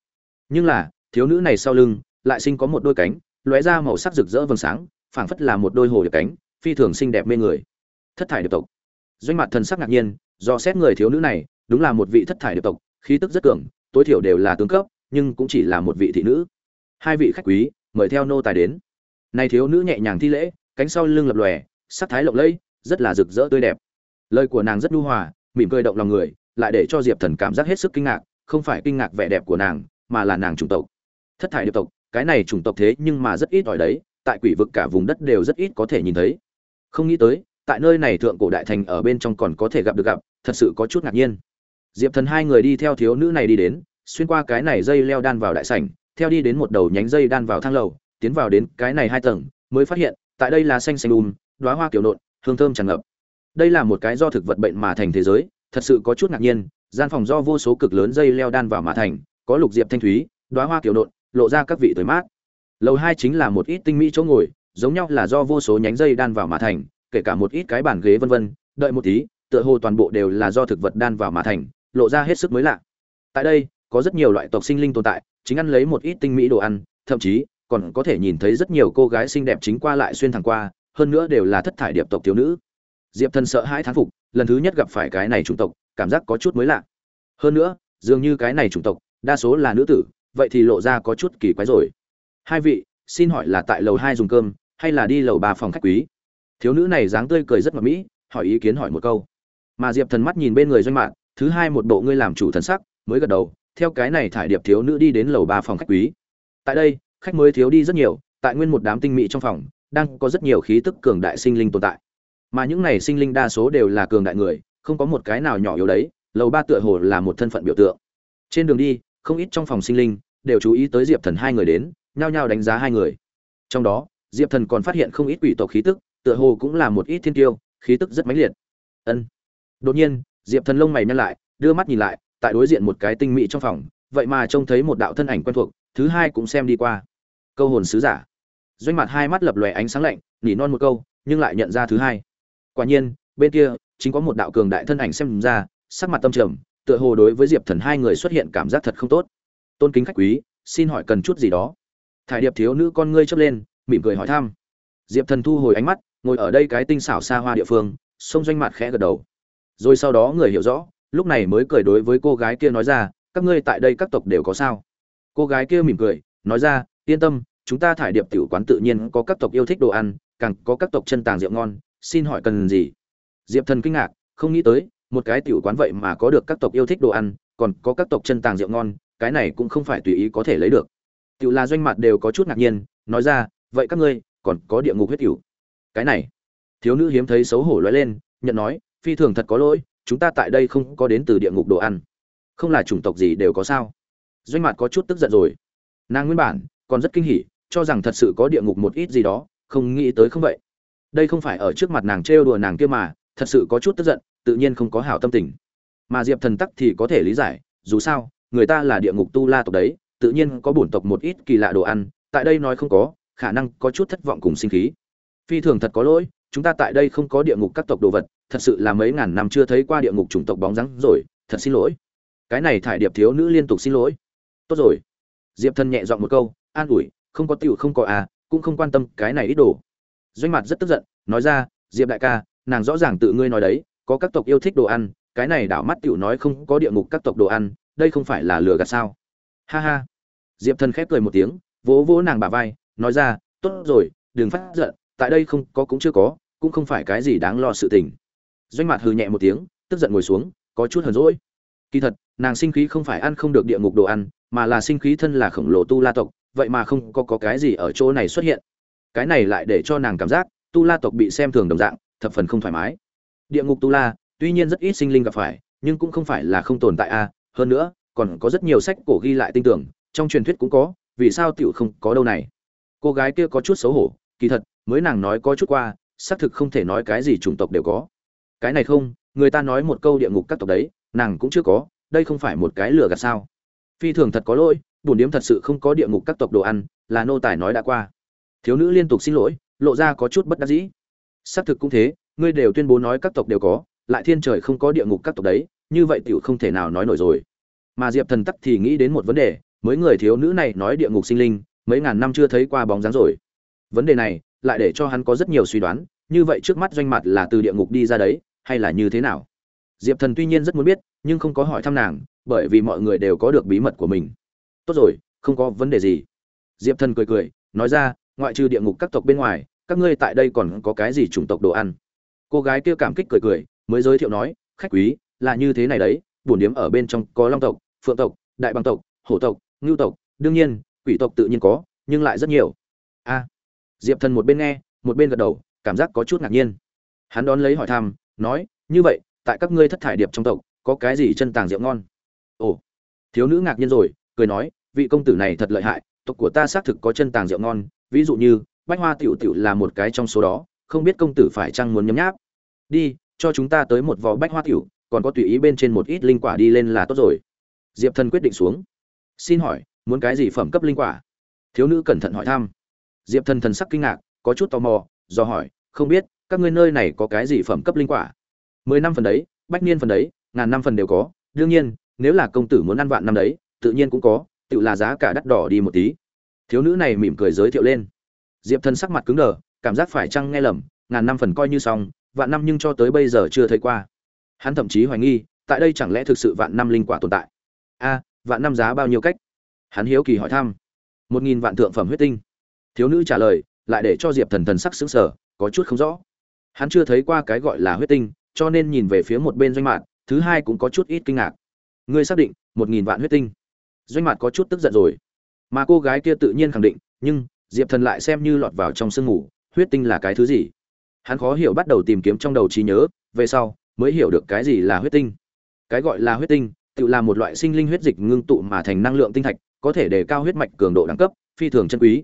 Nhưng là, thiếu nữ này sau lưng, lại sinh có một đôi cánh, lóe ra màu sắc rực rỡ vầng sáng, phảng phất là một đôi hồ điệp cánh, phi thường xinh đẹp mê người. Thất thải điệp tộc. Doanh mặt thần sắc ngạc nhiên, do xét người thiếu nữ này, đúng là một vị thất thải điệp tộc, khí tức rất cường tối thiểu đều là tướng cấp, nhưng cũng chỉ là một vị thị nữ. Hai vị khách quý, mời theo nô tài đến. Này thiếu nữ nhẹ nhàng thi lễ, cánh sau lưng lập lòe, sắc thái lộng lẫy, rất là rực rỡ tươi đẹp. Lời của nàng rất nhu hòa, mỉm cười động lòng người, lại để cho diệp thần cảm giác hết sức kinh ngạc, không phải kinh ngạc vẻ đẹp của nàng, mà là nàng chủng tộc. Thất thải điệp tộc, cái này chủng tộc thế nhưng mà rất ít ỏi đấy, tại quỷ vực cả vùng đất đều rất ít có thể nhìn thấy. Không nghĩ tới, tại nơi này thượng cổ đại thành ở bên trong còn có thể gặp được gặp, thật sự có chút ngạc nhiên diệp thần hai người đi theo thiếu nữ này đi đến, xuyên qua cái này dây leo đan vào đại sảnh, theo đi đến một đầu nhánh dây đan vào thang lầu, tiến vào đến cái này hai tầng, mới phát hiện, tại đây là xanh xanh um đoá hoa kiểu nộn, hương thơm tràn ngập. Đây là một cái do thực vật bệnh mà thành thế giới, thật sự có chút ngạc nhiên, gian phòng do vô số cực lớn dây leo đan vào mà thành, có lục diệp thanh thúy đoá hoa kiểu nộn, lộ ra các vị tới mát. Lầu hai chính là một ít tinh mỹ chỗ ngồi, giống nhau là do vô số nhánh dây đan vào mà thành, kể cả một ít cái bàn ghế vân vân, đợi một tí, tựa hồ toàn bộ đều là do thực vật đan vào mà thành lộ ra hết sức mới lạ. Tại đây, có rất nhiều loại tộc sinh linh tồn tại, chính ăn lấy một ít tinh mỹ đồ ăn, thậm chí, còn có thể nhìn thấy rất nhiều cô gái xinh đẹp chính qua lại xuyên thẳng qua, hơn nữa đều là thất thải điệp tộc thiếu nữ. Diệp thần sợ hãi thán phục, lần thứ nhất gặp phải cái này chủng tộc, cảm giác có chút mới lạ. Hơn nữa, dường như cái này chủng tộc, đa số là nữ tử, vậy thì lộ ra có chút kỳ quái rồi. Hai vị, xin hỏi là tại lầu hai dùng cơm, hay là đi lầu ba phòng khách quý? Thiếu nữ này dáng tươi cười rất mật mỹ, hỏi ý kiến hỏi một câu. Mà diệp thần mắt nhìn bên người doanh mạng thứ hai một bộ ngươi làm chủ thần sắc, mới gật đầu, theo cái này thải điệp thiếu nữ đi đến lầu ba phòng khách quý. Tại đây, khách mới thiếu đi rất nhiều, tại nguyên một đám tinh mỹ trong phòng, đang có rất nhiều khí tức cường đại sinh linh tồn tại. Mà những này sinh linh đa số đều là cường đại người, không có một cái nào nhỏ yếu đấy, lầu ba tựa hồ là một thân phận biểu tượng. Trên đường đi, không ít trong phòng sinh linh đều chú ý tới diệp thần hai người đến, nhao nhao đánh giá hai người. Trong đó, diệp thần còn phát hiện không ít quỷ tộc khí tức, tựa hồ cũng là một ít thiên tiêu, khí tức rất mãnh liệt. Ân. Đột nhiên diệp thần lông mày nhăn lại, đưa mắt nhìn lại, tại đối diện một cái tinh mỹ trong phòng, vậy mà trông thấy một đạo thân ảnh quen thuộc, thứ hai cũng xem đi qua. Câu hồn sứ giả. Doanh mặt hai mắt lập lòe ánh sáng lạnh, nỉ non một câu, nhưng lại nhận ra thứ hai. Quả nhiên, bên kia, chính có một đạo cường đại thân ảnh xem ra, sắc mặt tâm trầm, tựa hồ đối với diệp thần hai người xuất hiện cảm giác thật không tốt. Tôn kính khách quý, xin hỏi cần chút gì đó? Thải điệp thiếu nữ con ngươi chớp lên, mỉm cười hỏi thăm. Diệp thần thu hồi ánh mắt, ngồi ở đây cái tinh xảo xa hoa địa phương, sông doanh mặt khẽ gật đầu rồi sau đó người hiểu rõ, lúc này mới cười đối với cô gái kia nói ra, các ngươi tại đây các tộc đều có sao? Cô gái kia mỉm cười, nói ra, yên tâm, chúng ta thải điệp tiểu quán tự nhiên có các tộc yêu thích đồ ăn, càng có các tộc chân tàng rượu ngon, xin hỏi cần gì? Diệp thần kinh ngạc, không nghĩ tới, một cái tiểu quán vậy mà có được các tộc yêu thích đồ ăn, còn có các tộc chân tàng rượu ngon, cái này cũng không phải tùy ý có thể lấy được. Tiểu là doanh mặt đều có chút ngạc nhiên, nói ra, vậy các ngươi còn có địa ngục huyết tiểu cái này, thiếu nữ hiếm thấy xấu hổ lóe lên, nhận nói phi thường thật có lỗi, chúng ta tại đây không có đến từ địa ngục đồ ăn. Không là chủng tộc gì đều có sao? Doanh mặt có chút tức giận rồi. Nàng nguyên bản còn rất kinh hỉ, cho rằng thật sự có địa ngục một ít gì đó, không nghĩ tới không vậy. Đây không phải ở trước mặt nàng trêu đùa nàng kia mà, thật sự có chút tức giận, tự nhiên không có hảo tâm tình. Mà diệp thần tắc thì có thể lý giải, dù sao, người ta là địa ngục tu la tộc đấy, tự nhiên có bổn tộc một ít kỳ lạ đồ ăn, tại đây nói không có, khả năng có chút thất vọng cùng sinh khí. Phi thường thật có lỗi chúng ta tại đây không có địa ngục các tộc đồ vật thật sự là mấy ngàn năm chưa thấy qua địa ngục chủng tộc bóng rắn, rồi thật xin lỗi. Cái này thải điệp thiếu nữ liên tục xin lỗi. Tốt rồi. Diệp thần nhẹ dọn một câu an ủi không có tiểu không có à cũng không quan tâm cái này ít đồ. Doanh mặt rất tức giận nói ra diệp đại ca nàng rõ ràng tự ngươi nói đấy có các tộc yêu thích đồ ăn cái này đảo mắt tiểu nói không có địa ngục các tộc đồ ăn đây không phải là lừa gạt sao? Ha ha. Diệp thần khép cười một tiếng vỗ vỗ nàng bà vai nói ra tốt rồi đừng phát giận tại đây không có cũng chưa có cũng không phải cái gì đáng lo sự tình. Doanh mặt hừ nhẹ một tiếng tức giận ngồi xuống có chút hờn rỗi kỳ thật nàng sinh khí không phải ăn không được địa ngục đồ ăn mà là sinh khí thân là khổng lồ tu la tộc vậy mà không có, có cái gì ở chỗ này xuất hiện. Cái này lại để cho nàng cảm giác tu la tộc bị xem thường đồng dạng thập phần không thoải mái. Địa ngục tu la tuy nhiên rất ít sinh linh gặp phải nhưng cũng không phải là không tồn tại a. À, hơn nữa còn có rất nhiều sách cổ ghi lại tin tưởng trong truyền thuyết cũng có vì sao tiểu không có đâu này? Cô gái kia có chút xấu hổ kỳ thật, mới nàng nói có chút qua, xác thực không thể nói cái gì chủng tộc đều có. Cái này không, người ta nói một câu địa ngục các tộc đấy, nàng cũng chưa có, đây không phải một cái lừa gạt sao. Phi thường thật có lỗi, bổn điếm thật sự không có địa ngục các tộc đồ ăn, là nô tài nói đã qua. Thiếu nữ liên tục xin lỗi, lộ ra có chút bất đắc dĩ. Xác thực cũng thế, ngươi đều tuyên bố nói các tộc đều có, lại thiên trời không có địa ngục các tộc đấy, như vậy tiểu không thể nào nói nổi rồi. Mà diệp thần tắc thì nghĩ đến một vấn đề, mới người thiếu nữ này nói địa ngục sinh linh, mấy ngàn năm chưa thấy qua bóng dáng rồi vấn đề này lại để cho hắn có rất nhiều suy đoán, như vậy trước mắt doanh mặt là từ địa ngục đi ra đấy, hay là như thế nào? Diệp thần tuy nhiên rất muốn biết, nhưng không có hỏi thăm nàng, bởi vì mọi người đều có được bí mật của mình. Tốt rồi, không có vấn đề gì. Diệp thần cười cười, nói ra, ngoại trừ địa ngục các tộc bên ngoài, các ngươi tại đây còn có cái gì chủng tộc đồ ăn? Cô gái kia cảm kích cười cười, mới giới thiệu nói, khách quý, là như thế này đấy, bổn điếm ở bên trong có long tộc, phượng tộc, đại bằng tộc, hổ tộc, ngưu tộc, đương nhiên, quỷ tộc tự nhiên có, nhưng lại rất nhiều diệp thần một bên nghe, một bên gật đầu, cảm giác có chút ngạc nhiên. Hắn đón lấy hỏi thăm, nói, như vậy, tại các ngươi thất thải điệp trong tộc, có cái gì chân tàng rượu ngon? Ồ. Thiếu nữ ngạc nhiên rồi, cười nói, vị công tử này thật lợi hại, tộc của ta xác thực có chân tàng rượu ngon, ví dụ như, bách hoa tiểu tiểu là một cái trong số đó, không biết công tử phải chăng muốn nhấm nháp. Đi, cho chúng ta tới một vò bách hoa tiểu, còn có tùy ý bên trên một ít linh quả đi lên là tốt rồi. Diệp thần quyết định xuống. Xin hỏi, muốn cái gì phẩm cấp linh quả? Thiếu nữ cẩn thận hỏi thăm diệp thần thần sắc kinh ngạc, có chút tò mò, do hỏi, không biết, các ngươi nơi này có cái gì phẩm cấp linh quả? Mười năm phần đấy, bách niên phần đấy, ngàn năm phần đều có. Đương nhiên, nếu là công tử muốn ăn vạn năm đấy, tự nhiên cũng có tự là giá cả đắt đỏ đi một tí. Thiếu nữ này mỉm cười giới thiệu lên. Diệp thần sắc mặt cứng đờ, cảm giác phải chăng nghe lầm, ngàn năm phần coi như xong, vạn năm nhưng cho tới bây giờ chưa thấy qua. Hắn thậm chí hoài nghi, tại đây chẳng lẽ thực sự vạn năm linh quả tồn tại? A, vạn năm giá bao nhiêu cách? Hắn hiếu kỳ hỏi thăm. Một nghìn vạn thượng phẩm huyết tinh thiếu nữ trả lời, lại để cho diệp thần thần sắc xứng sở có chút không rõ. Hắn chưa thấy qua cái gọi là huyết tinh, cho nên nhìn về phía một bên doanh mạn, thứ hai cũng có chút ít kinh ngạc. Ngươi xác định, một nghìn vạn huyết tinh. Doanh mạn có chút tức giận rồi. Mà cô gái kia tự nhiên khẳng định, nhưng, diệp thần lại xem như lọt vào trong sương mù huyết tinh là cái thứ gì? Hắn khó hiểu bắt đầu tìm kiếm trong đầu trí nhớ, về sau, mới hiểu được cái gì là huyết tinh. Cái gọi là huyết tinh, tự là một loại sinh linh huyết dịch ngưng tụ mà thành năng lượng tinh thạch, có thể đề cao huyết mạch cường độ đẳng cấp, phi thường chân quý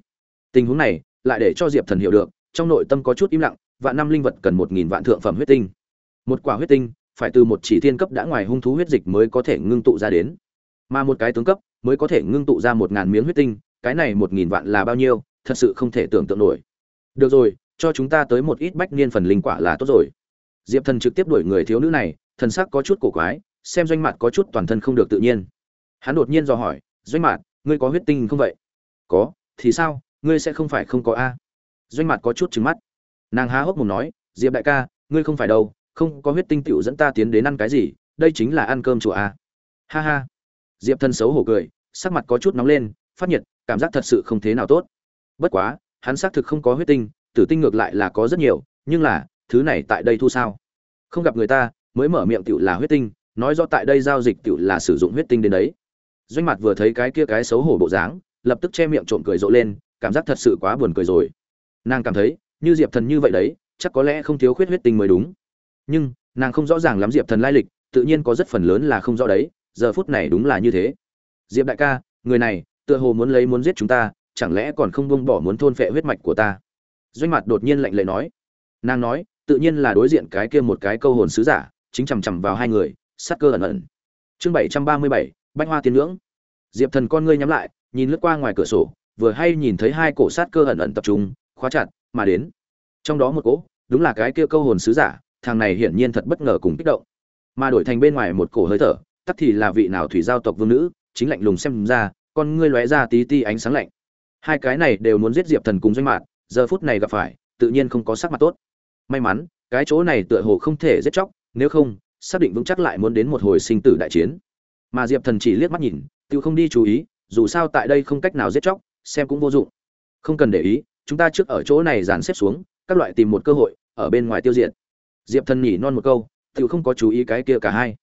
tình huống này lại để cho diệp thần hiểu được, trong nội tâm có chút im lặng, vạn năm linh vật cần một nghìn vạn thượng phẩm huyết tinh. Một quả huyết tinh phải từ một chỉ thiên cấp đã ngoài hung thú huyết dịch mới có thể ngưng tụ ra đến. Mà một cái tướng cấp mới có thể ngưng tụ ra một ngàn miếng huyết tinh, cái này một nghìn vạn là bao nhiêu, thật sự không thể tưởng tượng nổi. Được rồi, cho chúng ta tới một ít bách niên phần linh quả là tốt rồi. Diệp thần trực tiếp đuổi người thiếu nữ này, thần sắc có chút cổ quái, xem doanh mặt có chút toàn thân không được tự nhiên. Hắn đột nhiên dò hỏi, doanh mặt ngươi có huyết tinh không vậy? Có, thì sao? Ngươi sẽ không phải không có a. Doanh mặt có chút trừng mắt. Nàng há hốc mồm nói, diệp đại ca, ngươi không phải đâu, không có huyết tinh tiểu dẫn ta tiến đến ăn cái gì, đây chính là ăn cơm chùa a. Ha ha. Diệp thân xấu hổ cười, sắc mặt có chút nóng lên, phát nhiệt, cảm giác thật sự không thế nào tốt. Bất quá, hắn xác thực không có huyết tinh, tử tinh ngược lại là có rất nhiều, nhưng là, thứ này tại đây thu sao? Không gặp người ta, mới mở miệng tiểu là huyết tinh, nói rõ tại đây giao dịch tiểu là sử dụng huyết tinh đến đấy. Doanh mặt vừa thấy cái kia cái xấu hổ bộ dáng, lập tức che miệng trộm cười rộ lên cảm giác thật sự quá buồn cười rồi. Nàng cảm thấy, như diệp thần như vậy đấy, chắc có lẽ không thiếu khuyết huyết tinh mới đúng. Nhưng, nàng không rõ ràng lắm diệp thần lai lịch, tự nhiên có rất phần lớn là không rõ đấy, giờ phút này đúng là như thế. Diệp đại ca, người này, tựa hồ muốn lấy muốn giết chúng ta, chẳng lẽ còn không buông bỏ muốn thôn phệ huyết mạch của ta? Doanh mặt đột nhiên lạnh lệ nói. Nàng nói, tự nhiên là đối diện cái kia một cái câu hồn sứ giả, chính chằm chằm vào hai người sát cơ ẩn ẩn. Chương bảy trăm ba mươi bảy, bách hoa tiên ngưỡng. Diệp thần con ngươi nhắm lại, nhìn lướt qua ngoài cửa sổ vừa hay nhìn thấy hai cổ sát cơ ẩn ẩn tập trung, khóa chặt, mà đến. Trong đó một cỗ, đúng là cái kia câu hồn sứ giả, thằng này hiển nhiên thật bất ngờ cùng kích động. Mà đổi thành bên ngoài một cổ hơi thở, tắc thì là vị nào thủy giao tộc vương nữ, chính lạnh lùng xem ra, con ngươi lóe ra tí tí ánh sáng lạnh. Hai cái này đều muốn giết diệp thần cùng doanh mạn, giờ phút này gặp phải, tự nhiên không có sắc mặt tốt. May mắn, cái chỗ này tựa hồ không thể giết chóc, nếu không, xác định vững chắc lại muốn đến một hồi sinh tử đại chiến. Mà diệp thần chỉ liếc mắt nhìn, tiêu không đi chú ý, dù sao tại đây không cách nào giết chóc xem cũng vô dụng. Không cần để ý, chúng ta trước ở chỗ này dàn xếp xuống, các loại tìm một cơ hội, ở bên ngoài tiêu diệt. Diệp thần nhỉ non một câu tự không có chú ý cái kia cả hai.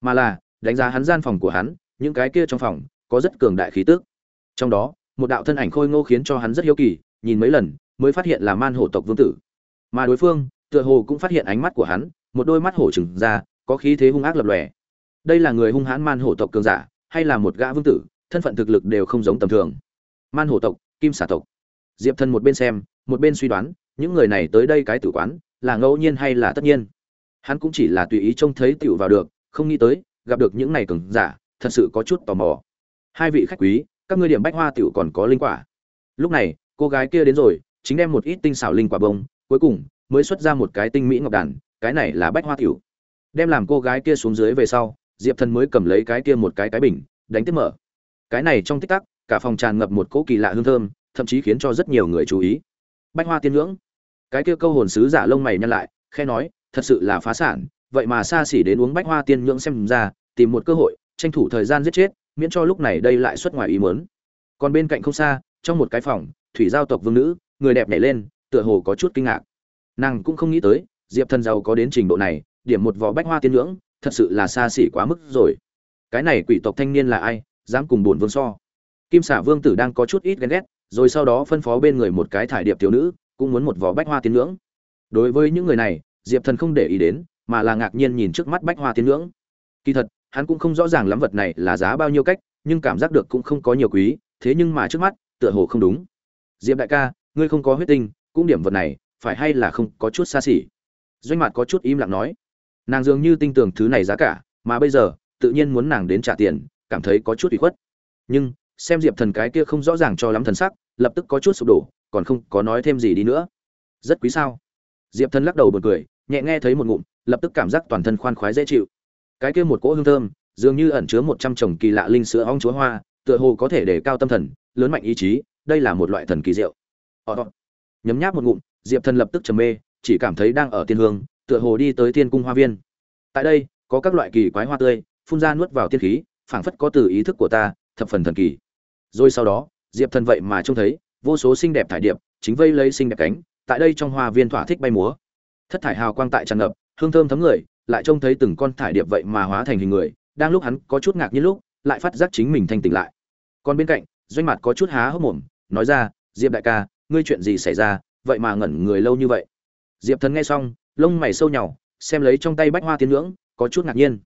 Mà là, đánh giá hắn gian phòng của hắn, những cái kia trong phòng, có rất cường đại khí tức. Trong đó, một đạo thân ảnh khôi ngô khiến cho hắn rất hiếu kỳ, nhìn mấy lần, mới phát hiện là man hổ tộc vương tử. Mà đối phương, tựa hồ cũng phát hiện ánh mắt của hắn, một đôi mắt hổ trừng ra, có khí thế hung ác lập lòe. Đây là người hung hãn man hổ tộc cường giả, hay là một gã vương tử, thân phận thực lực đều không giống tầm thường man hổ tộc, kim xà tộc. Diệp thần một bên xem, một bên suy đoán, những người này tới đây cái tử quán, là ngẫu nhiên hay là tất nhiên? Hắn cũng chỉ là tùy ý trông thấy tiểu vào được, không nghĩ tới, gặp được những này cường giả, thật sự có chút tò mò. Hai vị khách quý, các ngươi điểm bách hoa tiểu còn có linh quả. Lúc này, cô gái kia đến rồi, chính đem một ít tinh xảo linh quả bông, cuối cùng mới xuất ra một cái tinh mỹ ngọc đàn, cái này là bách hoa tiểu. Đem làm cô gái kia xuống dưới về sau, diệp thần mới cầm lấy cái kia một cái cái bình, đánh tiếp mở. Cái này trong tích tắc cả phòng tràn ngập một cỗ kỳ lạ hương thơm, thậm chí khiến cho rất nhiều người chú ý. Bách hoa tiên ngưỡng. Cái kia câu hồn sứ giả lông mày nhăn lại khe nói, thật sự là phá sản, vậy mà xa xỉ đến uống bách hoa tiên nhưỡng xem ra, tìm một cơ hội, tranh thủ thời gian giết chết, miễn cho lúc này đây lại xuất ngoài ý muốn. Còn bên cạnh không xa, trong một cái phòng, thủy giao tộc vương nữ, người đẹp nhảy lên, tựa hồ có chút kinh ngạc. Nàng cũng không nghĩ tới, diệp thần giàu có đến trình độ này, điểm một vỏ bách hoa tiên nhưỡng thật sự là xa xỉ quá mức rồi. Cái này quỷ tộc thanh niên là ai, dám cùng bổn vương so? Kim xả vương tử đang có chút ít ghen ghét, rồi sau đó phân phó bên người một cái thải điệp thiếu nữ, cũng muốn một vỏ bách hoa tiến ngưỡng. Đối với những người này, diệp thần không để ý đến, mà là ngạc nhiên nhìn trước mắt bách hoa tiến ngưỡng. Kỳ thật, hắn cũng không rõ ràng lắm vật này là giá bao nhiêu cách, nhưng cảm giác được cũng không có nhiều quý, thế nhưng mà trước mắt, tựa hồ không đúng. Diệp đại ca, ngươi không có huyết tinh, cũng điểm vật này, phải hay là không có chút xa xỉ? Doanh mặt có chút im lặng nói. Nàng dường như tin tưởng thứ này giá cả, mà bây giờ, tự nhiên muốn nàng đến trả tiền, cảm thấy có chút ủy khuất. Nhưng xem diệp thần cái kia không rõ ràng cho lắm thần sắc, lập tức có chút sụp đổ, còn không có nói thêm gì đi nữa. Rất quý sao? Diệp thần lắc đầu bật cười, nhẹ nghe thấy một ngụm, lập tức cảm giác toàn thân khoan khoái dễ chịu. Cái kia một cỗ hương thơm, dường như ẩn chứa một trăm chồng kỳ lạ linh sữa ong chúa hoa, tựa hồ có thể để cao tâm thần, lớn mạnh ý chí, đây là một loại thần kỳ diệu họ ờ, ờ. nhấm nháp một ngụm, diệp thần lập tức trầm mê, chỉ cảm thấy đang ở tiên hương, tựa hồ đi tới thiên cung hoa viên. Tại đây, có các loại kỳ quái hoa tươi, phun ra nuốt vào tiên khí, phảng phất có từ ý thức của ta, thập phần thần kỳ rồi sau đó, diệp thần vậy mà trông thấy, vô số xinh đẹp thải điệp, chính vây lấy xinh đẹp cánh, tại đây trong hoa viên thỏa thích bay múa. Thất thải hào quang tại tràn ngập, hương thơm thấm người, lại trông thấy từng con thải điệp vậy mà hóa thành hình người, đang lúc hắn có chút ngạc nhiên lúc, lại phát giác chính mình thanh tỉnh lại. Còn bên cạnh, doanh mặt có chút há hốc mồm, nói ra, diệp đại ca, ngươi chuyện gì xảy ra, vậy mà ngẩn người lâu như vậy? Diệp thần nghe xong, lông mày sâu nhàu xem lấy trong tay bách hoa tiến ngưỡng, có chút ngạc nhiên.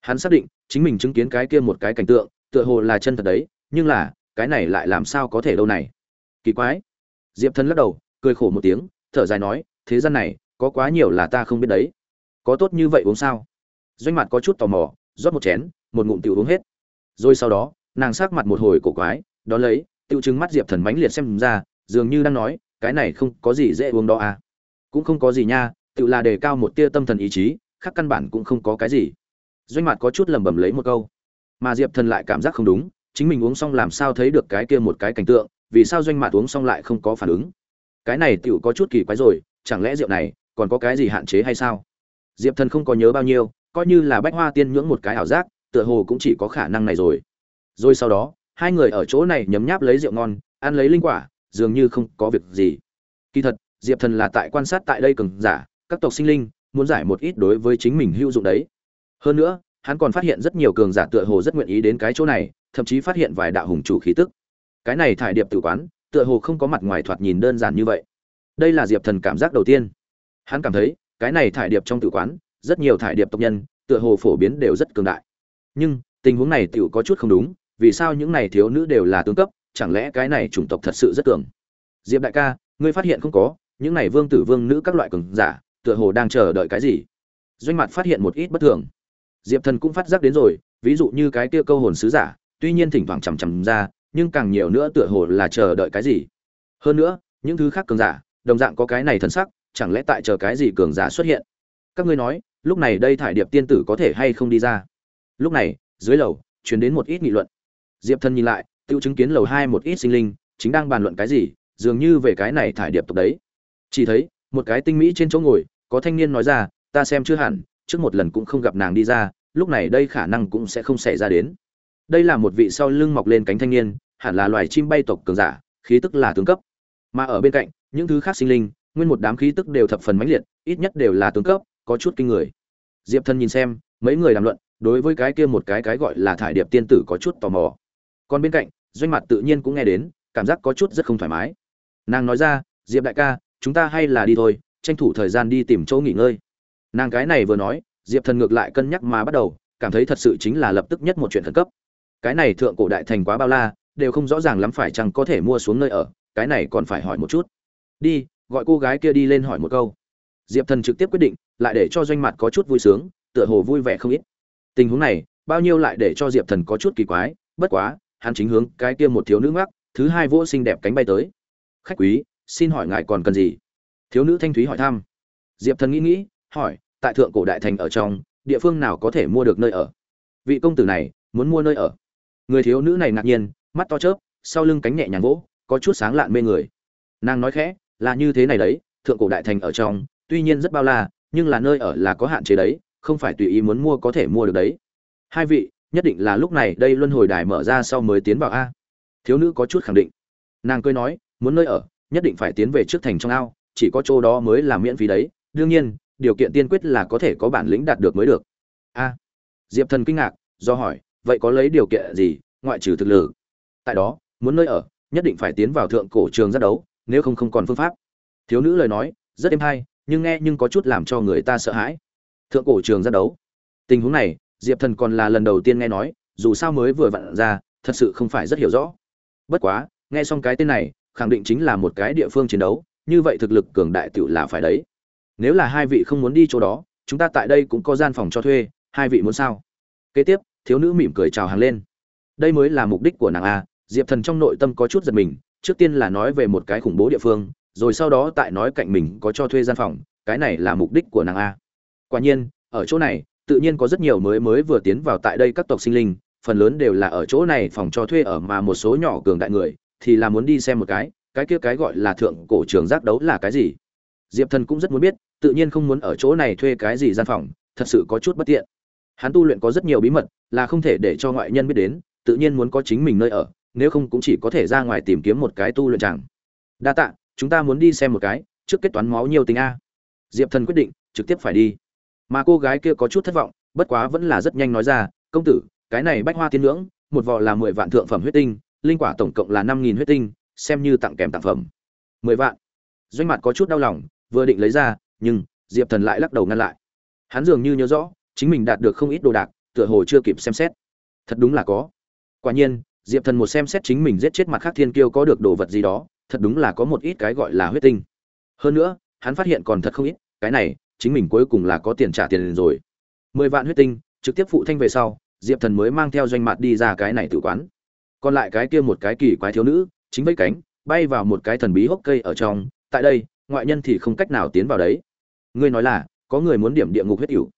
Hắn xác định, chính mình chứng kiến cái kia một cái cảnh tượng, tựa hồ là chân thật đấy, nhưng là cái này lại làm sao có thể đâu này? Kỳ quái. Diệp thần lắc đầu, cười khổ một tiếng, thở dài nói, thế gian này, có quá nhiều là ta không biết đấy. Có tốt như vậy uống sao? Doanh mặt có chút tò mò, rót một chén, một ngụm tiểu uống hết. Rồi sau đó, nàng sắc mặt một hồi cổ quái, đón lấy, tiêu chứng mắt diệp thần mãnh liệt xem ra, dường như đang nói, cái này không có gì dễ uống đó à. Cũng không có gì nha, tự là đề cao một tia tâm thần ý chí, khác căn bản cũng không có cái gì. Doanh mặt có chút lẩm bẩm lấy một câu. Mà diệp thần lại cảm giác không đúng chính mình uống xong làm sao thấy được cái kia một cái cảnh tượng, vì sao doanh mạt uống xong lại không có phản ứng? Cái này tựu có chút kỳ quái rồi, chẳng lẽ rượu này còn có cái gì hạn chế hay sao? Diệp thần không có nhớ bao nhiêu, coi như là bách hoa tiên nhưỡng một cái ảo giác, tựa hồ cũng chỉ có khả năng này rồi. Rồi sau đó, hai người ở chỗ này nhấm nháp lấy rượu ngon, ăn lấy linh quả, dường như không có việc gì. Kỳ thật, diệp thần là tại quan sát tại đây cường giả, các tộc sinh linh, muốn giải một ít đối với chính mình hữu dụng đấy. Hơn nữa, hắn còn phát hiện rất nhiều cường giả tựa hồ rất nguyện ý đến cái chỗ này thậm chí phát hiện vài đạo hùng chủ khí tức. Cái này thải điệp tử quán, tựa hồ không có mặt ngoài thoạt nhìn đơn giản như vậy. Đây là diệp thần cảm giác đầu tiên. Hắn cảm thấy, cái này thải điệp trong tử quán, rất nhiều thải điệp tộc nhân, tựa hồ phổ biến đều rất cường đại. Nhưng, tình huống này tựu có chút không đúng, vì sao những này thiếu nữ đều là tướng cấp, chẳng lẽ cái này chủng tộc thật sự rất cường? Diệp đại ca, ngươi phát hiện không có, những này vương tử vương nữ các loại cường giả, tựa hồ đang chờ đợi cái gì? Doanh mặt phát hiện một ít bất thường. Diệp thần cũng phát giác đến rồi, ví dụ như cái kia câu hồn sứ giả tuy nhiên thỉnh thoảng chằm chằm ra, nhưng càng nhiều nữa tựa hồ là chờ đợi cái gì. Hơn nữa, những thứ khác cường giả, đồng dạng có cái này thần sắc, chẳng lẽ tại chờ cái gì cường giả xuất hiện? Các ngươi nói, lúc này đây thải điệp tiên tử có thể hay không đi ra? Lúc này, dưới lầu chuyển đến một ít nghị luận. Diệp thân nhìn lại, tự chứng kiến lầu hai một ít sinh linh, chính đang bàn luận cái gì, dường như về cái này thải điệp tộc đấy. Chỉ thấy, một cái tinh mỹ trên chỗ ngồi, có thanh niên nói ra, ta xem chưa hẳn, trước một lần cũng không gặp nàng đi ra, lúc này đây khả năng cũng sẽ không xảy ra đến đây là một vị sau lưng mọc lên cánh thanh niên, hẳn là loài chim bay tộc cường giả, khí tức là tướng cấp. Mà ở bên cạnh, những thứ khác sinh linh, nguyên một đám khí tức đều thập phần mãnh liệt, ít nhất đều là tướng cấp, có chút kinh người. Diệp thân nhìn xem, mấy người làm luận, đối với cái kia một cái cái gọi là thải điệp tiên tử có chút tò mò. Còn bên cạnh, doanh mặt tự nhiên cũng nghe đến, cảm giác có chút rất không thoải mái. Nàng nói ra, diệp đại ca, chúng ta hay là đi thôi, tranh thủ thời gian đi tìm chỗ nghỉ ngơi. Nàng cái này vừa nói, diệp thần ngược lại cân nhắc mà bắt đầu, cảm thấy thật sự chính là lập tức nhất một chuyện khẩn cấp cái này thượng cổ đại thành quá bao la, đều không rõ ràng lắm phải chăng có thể mua xuống nơi ở, cái này còn phải hỏi một chút. Đi, gọi cô gái kia đi lên hỏi một câu. Diệp thần trực tiếp quyết định, lại để cho doanh mặt có chút vui sướng, tựa hồ vui vẻ không ít. Tình huống này, bao nhiêu lại để cho diệp thần có chút kỳ quái, bất quá, hắn chính hướng cái kia một thiếu nữ ngắc thứ hai vỗ xinh đẹp cánh bay tới. Khách quý, xin hỏi ngài còn cần gì? Thiếu nữ thanh thúy hỏi thăm. Diệp thần nghĩ nghĩ, hỏi, tại thượng cổ đại thành ở trong, địa phương nào có thể mua được nơi ở? Vị công tử này, muốn mua nơi ở? Người thiếu nữ này ngạc nhiên, mắt to chớp, sau lưng cánh nhẹ nhàng vỗ, có chút sáng lạn mê người. Nàng nói khẽ, là như thế này đấy, thượng cổ đại thành ở trong, tuy nhiên rất bao la, nhưng là nơi ở là có hạn chế đấy, không phải tùy ý muốn mua có thể mua được đấy. Hai vị, nhất định là lúc này đây luân hồi đài mở ra sau mới tiến vào a. Thiếu nữ có chút khẳng định. Nàng cười nói, muốn nơi ở, nhất định phải tiến về trước thành trong ao, chỉ có chỗ đó mới là miễn phí đấy. Đương nhiên, điều kiện tiên quyết là có thể có bản lĩnh đạt được mới được. A. Diệp thần kinh ngạc, do hỏi vậy có lấy điều kiện gì, ngoại trừ thực lực? Tại đó, muốn nơi ở, nhất định phải tiến vào thượng cổ trường giác đấu, nếu không không còn phương pháp. Thiếu nữ lời nói, rất êm hay, nhưng nghe nhưng có chút làm cho người ta sợ hãi. Thượng cổ trường giác đấu. Tình huống này, diệp thần còn là lần đầu tiên nghe nói, dù sao mới vừa vặn ra, thật sự không phải rất hiểu rõ. Bất quá, nghe xong cái tên này, khẳng định chính là một cái địa phương chiến đấu, như vậy thực lực cường đại tựu là phải đấy. Nếu là hai vị không muốn đi chỗ đó, chúng ta tại đây cũng có gian phòng cho thuê, hai vị muốn sao? Kế tiếp thiếu nữ mỉm cười chào hàng lên. Đây mới là mục đích của nàng a, diệp thần trong nội tâm có chút giật mình, trước tiên là nói về một cái khủng bố địa phương, rồi sau đó tại nói cạnh mình có cho thuê gian phòng, cái này là mục đích của nàng a. Quả nhiên, ở chỗ này, tự nhiên có rất nhiều mới mới vừa tiến vào tại đây các tộc sinh linh, phần lớn đều là ở chỗ này phòng cho thuê ở mà một số nhỏ cường đại người, thì là muốn đi xem một cái cái kia cái gọi là thượng cổ trường giác đấu là cái gì? Diệp thần cũng rất muốn biết, tự nhiên không muốn ở chỗ này thuê cái gì gian phòng, thật sự có chút bất tiện hắn tu luyện có rất nhiều bí mật, là không thể để cho ngoại nhân biết đến, tự nhiên muốn có chính mình nơi ở, nếu không cũng chỉ có thể ra ngoài tìm kiếm một cái tu luyện chẳng. Đa tạ, chúng ta muốn đi xem một cái, trước kết toán máu nhiều tính a. Diệp thần quyết định, trực tiếp phải đi. Mà cô gái kia có chút thất vọng, bất quá vẫn là rất nhanh nói ra, công tử, cái này bách hoa tiên ngưỡng một vò là mười vạn thượng phẩm huyết tinh, linh quả tổng cộng là năm nghìn huyết tinh, xem như tặng kèm tặng phẩm. Mười vạn. Doanh mặt có chút đau lòng, vừa định lấy ra, nhưng diệp thần lại lắc đầu ngăn lại. Hắn dường như nhớ rõ chính mình đạt được không ít đồ đạc, tựa hồ chưa kịp xem xét. Thật đúng là có. Quả nhiên, diệp thần một xem xét chính mình giết chết mặt khác thiên kiêu có được đồ vật gì đó, thật đúng là có một ít cái gọi là huyết tinh. Hơn nữa, hắn phát hiện còn thật không ít, cái này, chính mình cuối cùng là có tiền trả tiền rồi. Mười vạn huyết tinh, trực tiếp phụ thanh về sau, diệp thần mới mang theo doanh mặt đi ra cái này tự quán. Còn lại cái kia một cái kỳ quái thiếu nữ, chính với cánh, bay vào một cái thần bí hốc cây ở trong. Tại đây, ngoại nhân thì không cách nào tiến vào đấy. Ngươi nói là, có người muốn điểm địa ngục huyết tiểu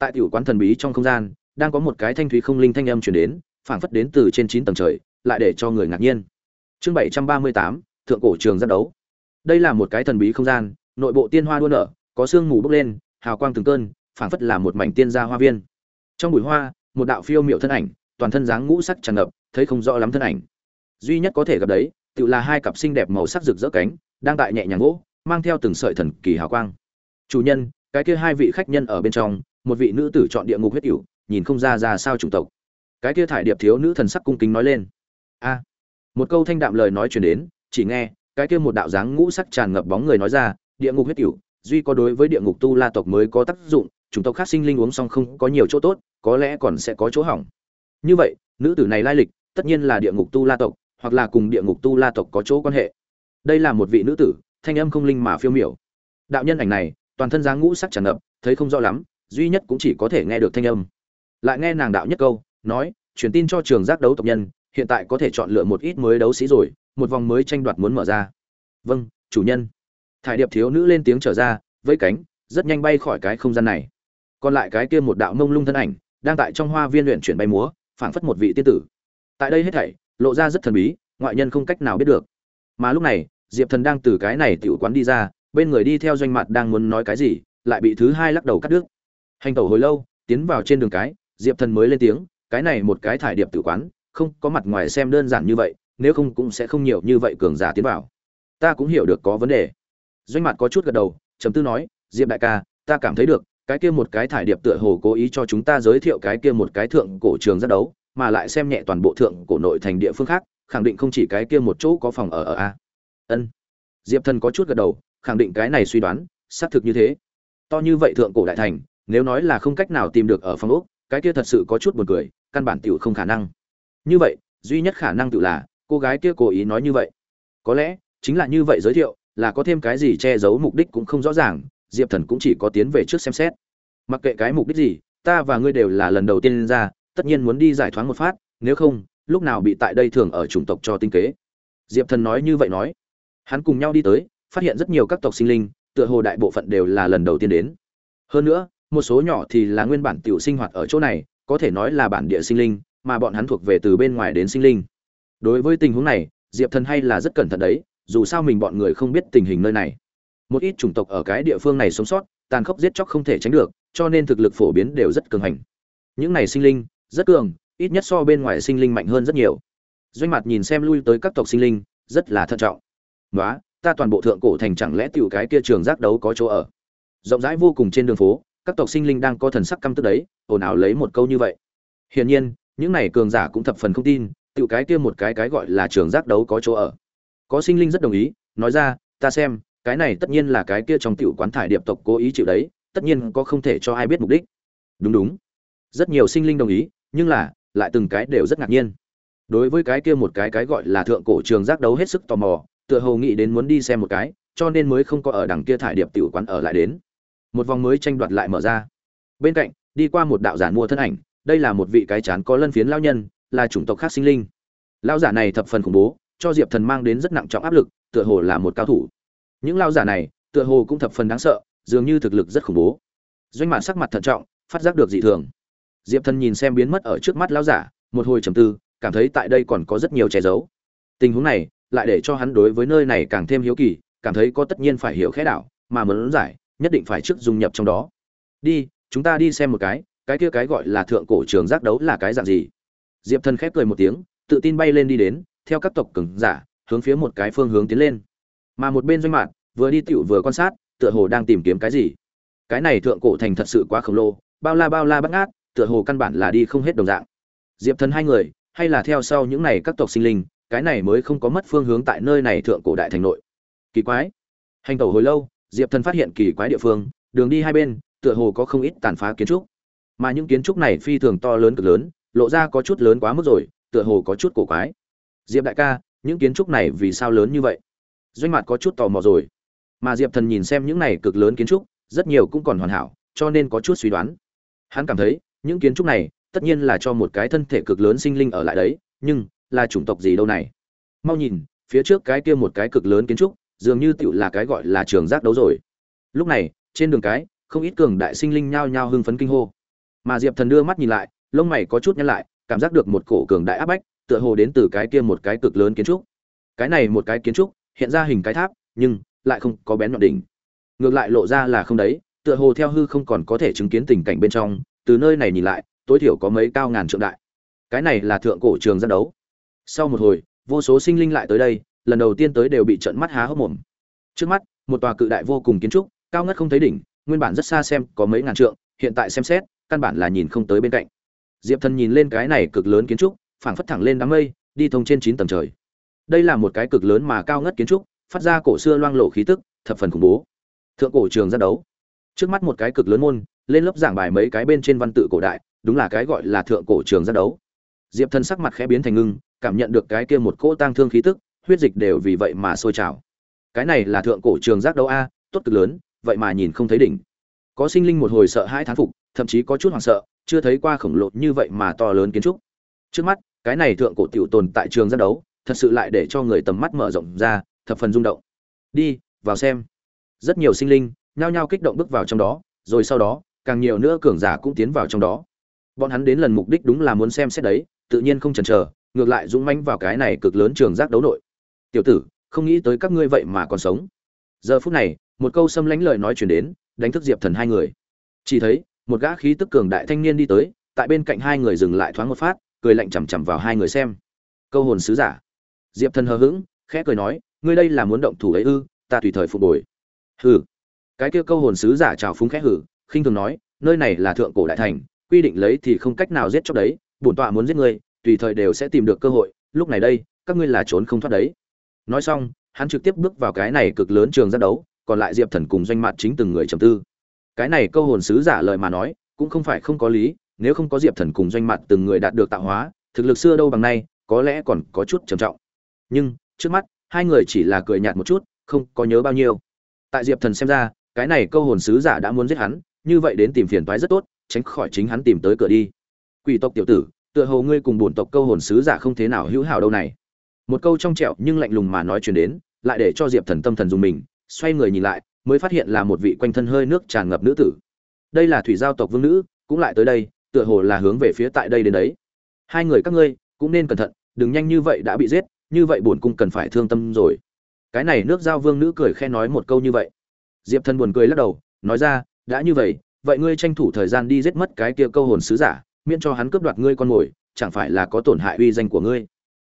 tại tiểu quán thần bí trong không gian, đang có một cái thanh thúy không linh thanh âm truyền đến, phảng phất đến từ trên chín tầng trời, lại để cho người ngạc nhiên. Chương bảy trăm ba mươi tám, thượng cổ trường giác đấu. Đây là một cái thần bí không gian, nội bộ tiên hoa đua nở, có sương mù bốc lên, hào quang từng cơn, phảng phất là một mảnh tiên gia hoa viên. Trong bụi hoa, một đạo phiêu miệu thân ảnh, toàn thân dáng ngũ sắc tràn ngập, thấy không rõ lắm thân ảnh. Duy nhất có thể gặp đấy tự là hai cặp xinh đẹp màu sắc rực rỡ cánh, đang tại nhẹ nhàng gỗ, mang theo từng sợi thần kỳ hào quang. Chủ nhân, cái kia hai vị khách nhân ở bên trong một vị nữ tử chọn địa ngục huyết cửu, nhìn không ra ra sao chủng tộc. Cái kia thải điệp thiếu nữ thần sắc cung kính nói lên. A. Một câu thanh đạm lời nói truyền đến, chỉ nghe, cái kia một đạo dáng ngũ sắc tràn ngập bóng người nói ra, địa ngục huyết cửu, duy có đối với địa ngục tu la tộc mới có tác dụng, chủng tộc khác sinh linh uống xong không có nhiều chỗ tốt, có lẽ còn sẽ có chỗ hỏng. Như vậy, nữ tử này lai lịch, tất nhiên là địa ngục tu la tộc, hoặc là cùng địa ngục tu la tộc có chỗ quan hệ. Đây là một vị nữ tử, thanh âm không linh mà phiêu miểu. Đạo nhân ảnh này, toàn thân dáng ngũ sắc tràn ngập, thấy không rõ lắm duy nhất cũng chỉ có thể nghe được thanh âm. Lại nghe nàng đạo nhất câu, nói, truyền tin cho trường giác đấu tộc nhân, hiện tại có thể chọn lựa một ít mới đấu sĩ rồi, một vòng mới tranh đoạt muốn mở ra. Vâng chủ nhân. Thải điệp thiếu nữ lên tiếng trở ra với cánh, rất nhanh bay khỏi cái không gian này. Còn lại cái kia một đạo mông lung thân ảnh, đang tại trong hoa viên luyện chuyển bay múa, phảng phất một vị tiên tử. Tại đây hết thảy, lộ ra rất thần bí, ngoại nhân không cách nào biết được. Mà lúc này, diệp thần đang từ cái này tiểu quán đi ra, bên người đi theo doanh mặt đang muốn nói cái gì, lại bị thứ hai lắc đầu cắt đứt hành tẩu hồi lâu, tiến vào trên đường cái, diệp thần mới lên tiếng, cái này một cái thải điệp tử quán, không có mặt ngoài xem đơn giản như vậy, nếu không cũng sẽ không nhiều như vậy cường giả tiến vào. Ta cũng hiểu được có vấn đề. Doanh mặt có chút gật đầu chấm tư nói, diệp đại ca, ta cảm thấy được, cái kia một cái thải điệp tựa hồ cố ý cho chúng ta giới thiệu cái kia một cái thượng cổ trường giác đấu, mà lại xem nhẹ toàn bộ thượng cổ nội thành địa phương khác, khẳng định không chỉ cái kia một chỗ có phòng ở ở a. Ân. Diệp thần có chút gật đầu, khẳng định cái này suy đoán, xác thực như thế. To như vậy thượng cổ đại thành nếu nói là không cách nào tìm được ở phòng ốc, cái kia thật sự có chút buồn cười, căn bản tiểu không khả năng. Như vậy, duy nhất khả năng tự là, cô gái kia cố ý nói như vậy. Có lẽ, chính là như vậy giới thiệu, là có thêm cái gì che giấu mục đích cũng không rõ ràng, diệp thần cũng chỉ có tiến về trước xem xét. Mặc kệ cái mục đích gì, ta và ngươi đều là lần đầu tiên ra, tất nhiên muốn đi giải thoáng một phát, nếu không, lúc nào bị tại đây thường ở chủng tộc cho tinh kế. Diệp thần nói như vậy nói. Hắn cùng nhau đi tới, phát hiện rất nhiều các tộc sinh linh, tựa hồ đại bộ phận đều là lần đầu tiên đến. Hơn nữa một số nhỏ thì là nguyên bản tiểu sinh hoạt ở chỗ này có thể nói là bản địa sinh linh mà bọn hắn thuộc về từ bên ngoài đến sinh linh. Đối với tình huống này diệp thần hay là rất cẩn thận đấy dù sao mình bọn người không biết tình hình nơi này. Một ít chủng tộc ở cái địa phương này sống sót tàn khốc giết chóc không thể tránh được cho nên thực lực phổ biến đều rất cường hành. Những này sinh linh rất cường ít nhất so bên ngoài sinh linh mạnh hơn rất nhiều. Doanh mặt nhìn xem lui tới các tộc sinh linh rất là thận trọng. "Nóa, ta toàn bộ thượng cổ thành chẳng lẽ tiểu cái kia trường giác đấu có chỗ ở? Rộng rãi vô cùng trên đường phố các tộc sinh linh đang có thần sắc căm tức đấy, ồn ào lấy một câu như vậy. Hiển nhiên, những này cường giả cũng thập phần không tin, tiểu cái kia một cái cái gọi là trường giác đấu có chỗ ở. Có sinh linh rất đồng ý, nói ra, ta xem, cái này tất nhiên là cái kia trong tiểu quán thải điệp tộc cố ý chịu đấy, tất nhiên có không thể cho ai biết mục đích. Đúng đúng. Rất nhiều sinh linh đồng ý, nhưng là, lại từng cái đều rất ngạc nhiên. Đối với cái kia một cái cái gọi là thượng cổ trường giác đấu hết sức tò mò, tựa hồ nghĩ đến muốn đi xem một cái, cho nên mới không có ở đằng kia thải điệp tiểu quán ở lại đến một vòng mới tranh đoạt lại mở ra. Bên cạnh, đi qua một đạo giản mua thân ảnh, đây là một vị cái chán có lân phiến lao nhân, là chủng tộc khác sinh linh. Lao giả này thập phần khủng bố, cho diệp thần mang đến rất nặng trọng áp lực, tựa hồ là một cao thủ. Những lao giả này, tựa hồ cũng thập phần đáng sợ, dường như thực lực rất khủng bố. Doanh mạn sắc mặt thận trọng, phát giác được dị thường. Diệp thần nhìn xem biến mất ở trước mắt lao giả, một hồi trầm tư, cảm thấy tại đây còn có rất nhiều che giấu. Tình huống này, lại để cho hắn đối với nơi này càng thêm hiếu kỳ, cảm thấy có tất nhiên phải hiểu khẽ đảo mà muốn giải nhất định phải trước dung nhập trong đó. Đi, chúng ta đi xem một cái cái kia cái gọi là thượng cổ trường giác đấu là cái dạng gì? Diệp thần khép cười một tiếng, tự tin bay lên đi đến, theo các tộc cường giả, hướng phía một cái phương hướng tiến lên. Mà một bên doanh mạn, vừa đi tựu vừa quan sát, tựa hồ đang tìm kiếm cái gì? Cái này thượng cổ thành thật sự quá khổng lồ, bao la bao la bắt ngát, tựa hồ căn bản là đi không hết đồng dạng. Diệp thần hai người, hay là theo sau những này các tộc sinh linh, cái này mới không có mất phương hướng tại nơi này thượng cổ đại thành nội. Kỳ quái. Hành tẩu hồi lâu diệp thần phát hiện kỳ quái địa phương, đường đi hai bên, tựa hồ có không ít tàn phá kiến trúc. Mà những kiến trúc này phi thường to lớn cực lớn, lộ ra có chút lớn quá mức rồi, tựa hồ có chút cổ quái. Diệp đại ca, những kiến trúc này vì sao lớn như vậy? Doanh mặt có chút tò mò rồi. Mà diệp thần nhìn xem những này cực lớn kiến trúc, rất nhiều cũng còn hoàn hảo, cho nên có chút suy đoán. Hắn cảm thấy, những kiến trúc này, tất nhiên là cho một cái thân thể cực lớn sinh linh ở lại đấy, nhưng là chủng tộc gì đâu này? Mau nhìn, phía trước cái kia một cái cực lớn kiến trúc dường như tựu là cái gọi là trường giác đấu rồi. Lúc này, trên đường cái, không ít cường đại sinh linh nhao nhao hưng phấn kinh hô. Mà diệp thần đưa mắt nhìn lại, lông mày có chút nhăn lại, cảm giác được một cổ cường đại áp bách, tựa hồ đến từ cái kia một cái cực lớn kiến trúc. Cái này một cái kiến trúc, hiện ra hình cái tháp, nhưng lại không có bén nhọn đỉnh. Ngược lại lộ ra là không đấy, tựa hồ theo hư không còn có thể chứng kiến tình cảnh bên trong, từ nơi này nhìn lại, tối thiểu có mấy cao ngàn trượng đại. Cái này là thượng cổ trường giác đấu. Sau một hồi, vô số sinh linh lại tới đây lần đầu tiên tới đều bị trận mắt há hốc mồm. Trước mắt, một tòa cự đại vô cùng kiến trúc, cao ngất không thấy đỉnh, nguyên bản rất xa xem, có mấy ngàn trượng, hiện tại xem xét, căn bản là nhìn không tới bên cạnh. Diệp thần nhìn lên cái này cực lớn kiến trúc, phảng phất thẳng lên đám mây, đi thông trên chín tầng trời. Đây là một cái cực lớn mà cao ngất kiến trúc, phát ra cổ xưa loang lộ khí tức, thập phần khủng bố. Thượng cổ trường giác đấu. Trước mắt một cái cực lớn môn, lên lớp giảng bài mấy cái bên trên văn tự cổ đại, đúng là cái gọi là thượng cổ trường giác đấu. Diệp thần sắc mặt khẽ biến thành ngưng, cảm nhận được cái kia một cỗ tang thương khí tức huyết dịch đều vì vậy mà sôi trào. Cái này là thượng cổ trường giác đấu a, tốt cực lớn, vậy mà nhìn không thấy đỉnh. Có sinh linh một hồi sợ hai thán phục, thậm chí có chút hoảng sợ, chưa thấy qua khổng lồ như vậy mà to lớn kiến trúc. Trước mắt, cái này thượng cổ tiểu tồn tại trường giác đấu, thật sự lại để cho người tầm mắt mở rộng ra, thập phần rung động. Đi, vào xem. Rất nhiều sinh linh, nhao nhao kích động bước vào trong đó, rồi sau đó, càng nhiều nữa cường giả cũng tiến vào trong đó. Bọn hắn đến lần mục đích đúng là muốn xem xét đấy, tự nhiên không chần chờ, ngược lại dũng mãnh vào cái này cực lớn trường giác đấu nội tiểu tử, không nghĩ tới các ngươi vậy mà còn sống. Giờ phút này, một câu xâm lánh lời nói chuyển đến, đánh thức diệp thần hai người. Chỉ thấy, một gã khí tức cường đại thanh niên đi tới, tại bên cạnh hai người dừng lại thoáng một phát, cười lạnh chằm chằm vào hai người xem. Câu hồn sứ giả. Diệp thần hờ hững, khẽ cười nói, ngươi đây là muốn động thủ ấy ư, ta tùy thời phục hồi hừ. Cái kia câu hồn sứ giả chào phúng khẽ hử, khinh thường nói, nơi này là thượng cổ đại thành, quy định lấy thì không cách nào giết chóc đấy, bổn tọa muốn giết ngươi, tùy thời đều sẽ tìm được cơ hội, lúc này đây, các ngươi là trốn không thoát đấy nói xong, hắn trực tiếp bước vào cái này cực lớn trường giác đấu, còn lại diệp thần cùng doanh mặt chính từng người trầm tư. Cái này câu hồn sứ giả lời mà nói, cũng không phải không có lý, nếu không có diệp thần cùng doanh mặt từng người đạt được tạo hóa, thực lực xưa đâu bằng nay, có lẽ còn có chút trầm trọng. Nhưng, trước mắt, hai người chỉ là cười nhạt một chút, không có nhớ bao nhiêu. Tại diệp thần xem ra, cái này câu hồn sứ giả đã muốn giết hắn, như vậy đến tìm phiền toái rất tốt, tránh khỏi chính hắn tìm tới cửa đi. Quỷ tộc tiểu tử, tựa hồ ngươi cùng bổn tộc câu hồn sứ giả không thế nào hữu hảo đâu này một câu trong trẹo nhưng lạnh lùng mà nói chuyển đến, lại để cho diệp thần tâm thần dùng mình, xoay người nhìn lại, mới phát hiện là một vị quanh thân hơi nước tràn ngập nữ tử. Đây là thủy giao tộc vương nữ, cũng lại tới đây, tựa hồ là hướng về phía tại đây đến đấy. Hai người các ngươi, cũng nên cẩn thận, đừng nhanh như vậy đã bị giết, như vậy bổn cung cần phải thương tâm rồi. Cái này nước giao vương nữ cười khen nói một câu như vậy. Diệp thần buồn cười lắc đầu, nói ra, đã như vậy vậy ngươi tranh thủ thời gian đi giết mất cái kia câu hồn sứ giả, miễn cho hắn cướp đoạt ngươi con mồi, chẳng phải là có tổn hại uy danh của ngươi.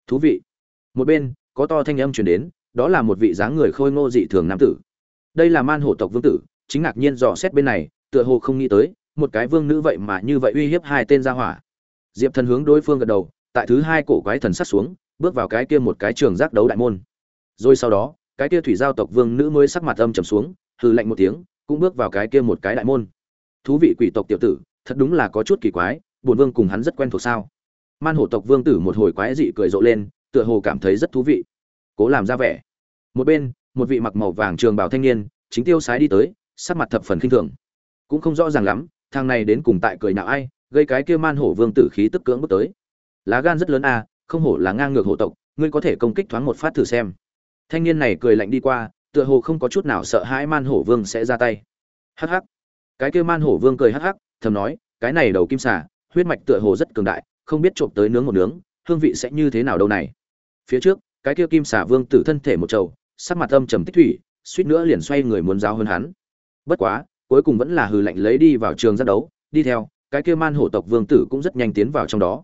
Thú vị một bên, có to thanh âm truyền đến, đó là một vị dáng người khôi ngô dị thường nam tử. Đây là man hổ tộc vương tử, chính ngạc nhiên dò xét bên này, tựa hồ không nghĩ tới, một cái vương nữ vậy mà như vậy uy hiếp hai tên gia hỏa. Diệp thần hướng đối phương gật đầu, tại thứ hai cổ quái thần sắt xuống, bước vào cái kia một cái trường giác đấu đại môn. Rồi sau đó, cái kia thủy giao tộc vương nữ mới sắc mặt âm trầm xuống, hừ lạnh một tiếng, cũng bước vào cái kia một cái đại môn. Thú vị quỷ tộc tiểu tử, thật đúng là có chút kỳ quái, bổn vương cùng hắn rất quen thuộc sao? Man hổ tộc vương tử một hồi quái dị cười rộ lên tựa hồ cảm thấy rất thú vị. Cố làm ra vẻ. Một bên, một vị mặc màu vàng trường bào thanh niên, chính tiêu sái đi tới, sắc mặt thập phần khinh thường. Cũng không rõ ràng lắm, thằng này đến cùng tại cười nào ai, gây cái kia man hổ vương tử khí tức cưỡng bước tới. Lá gan rất lớn a không hổ là ngang ngược hổ tộc, ngươi có thể công kích thoáng một phát thử xem. Thanh niên này cười lạnh đi qua, tựa hồ không có chút nào sợ hãi man hổ vương sẽ ra tay. Hắc hắc. Cái kia man hổ vương cười hắc hắc, thầm nói, cái này đầu kim xà, huyết mạch tựa hồ rất cường đại, không biết trộm tới nướng một nướng hương vị sẽ như thế nào đâu này? Phía trước, cái kia kim xà vương tử thân thể một trầu, sắc mặt âm trầm tích thủy, suýt nữa liền xoay người muốn giáo hơn hắn. Bất quá, cuối cùng vẫn là hừ lạnh lấy đi vào trường giác đấu, đi theo, cái kia man hổ tộc vương tử cũng rất nhanh tiến vào trong đó.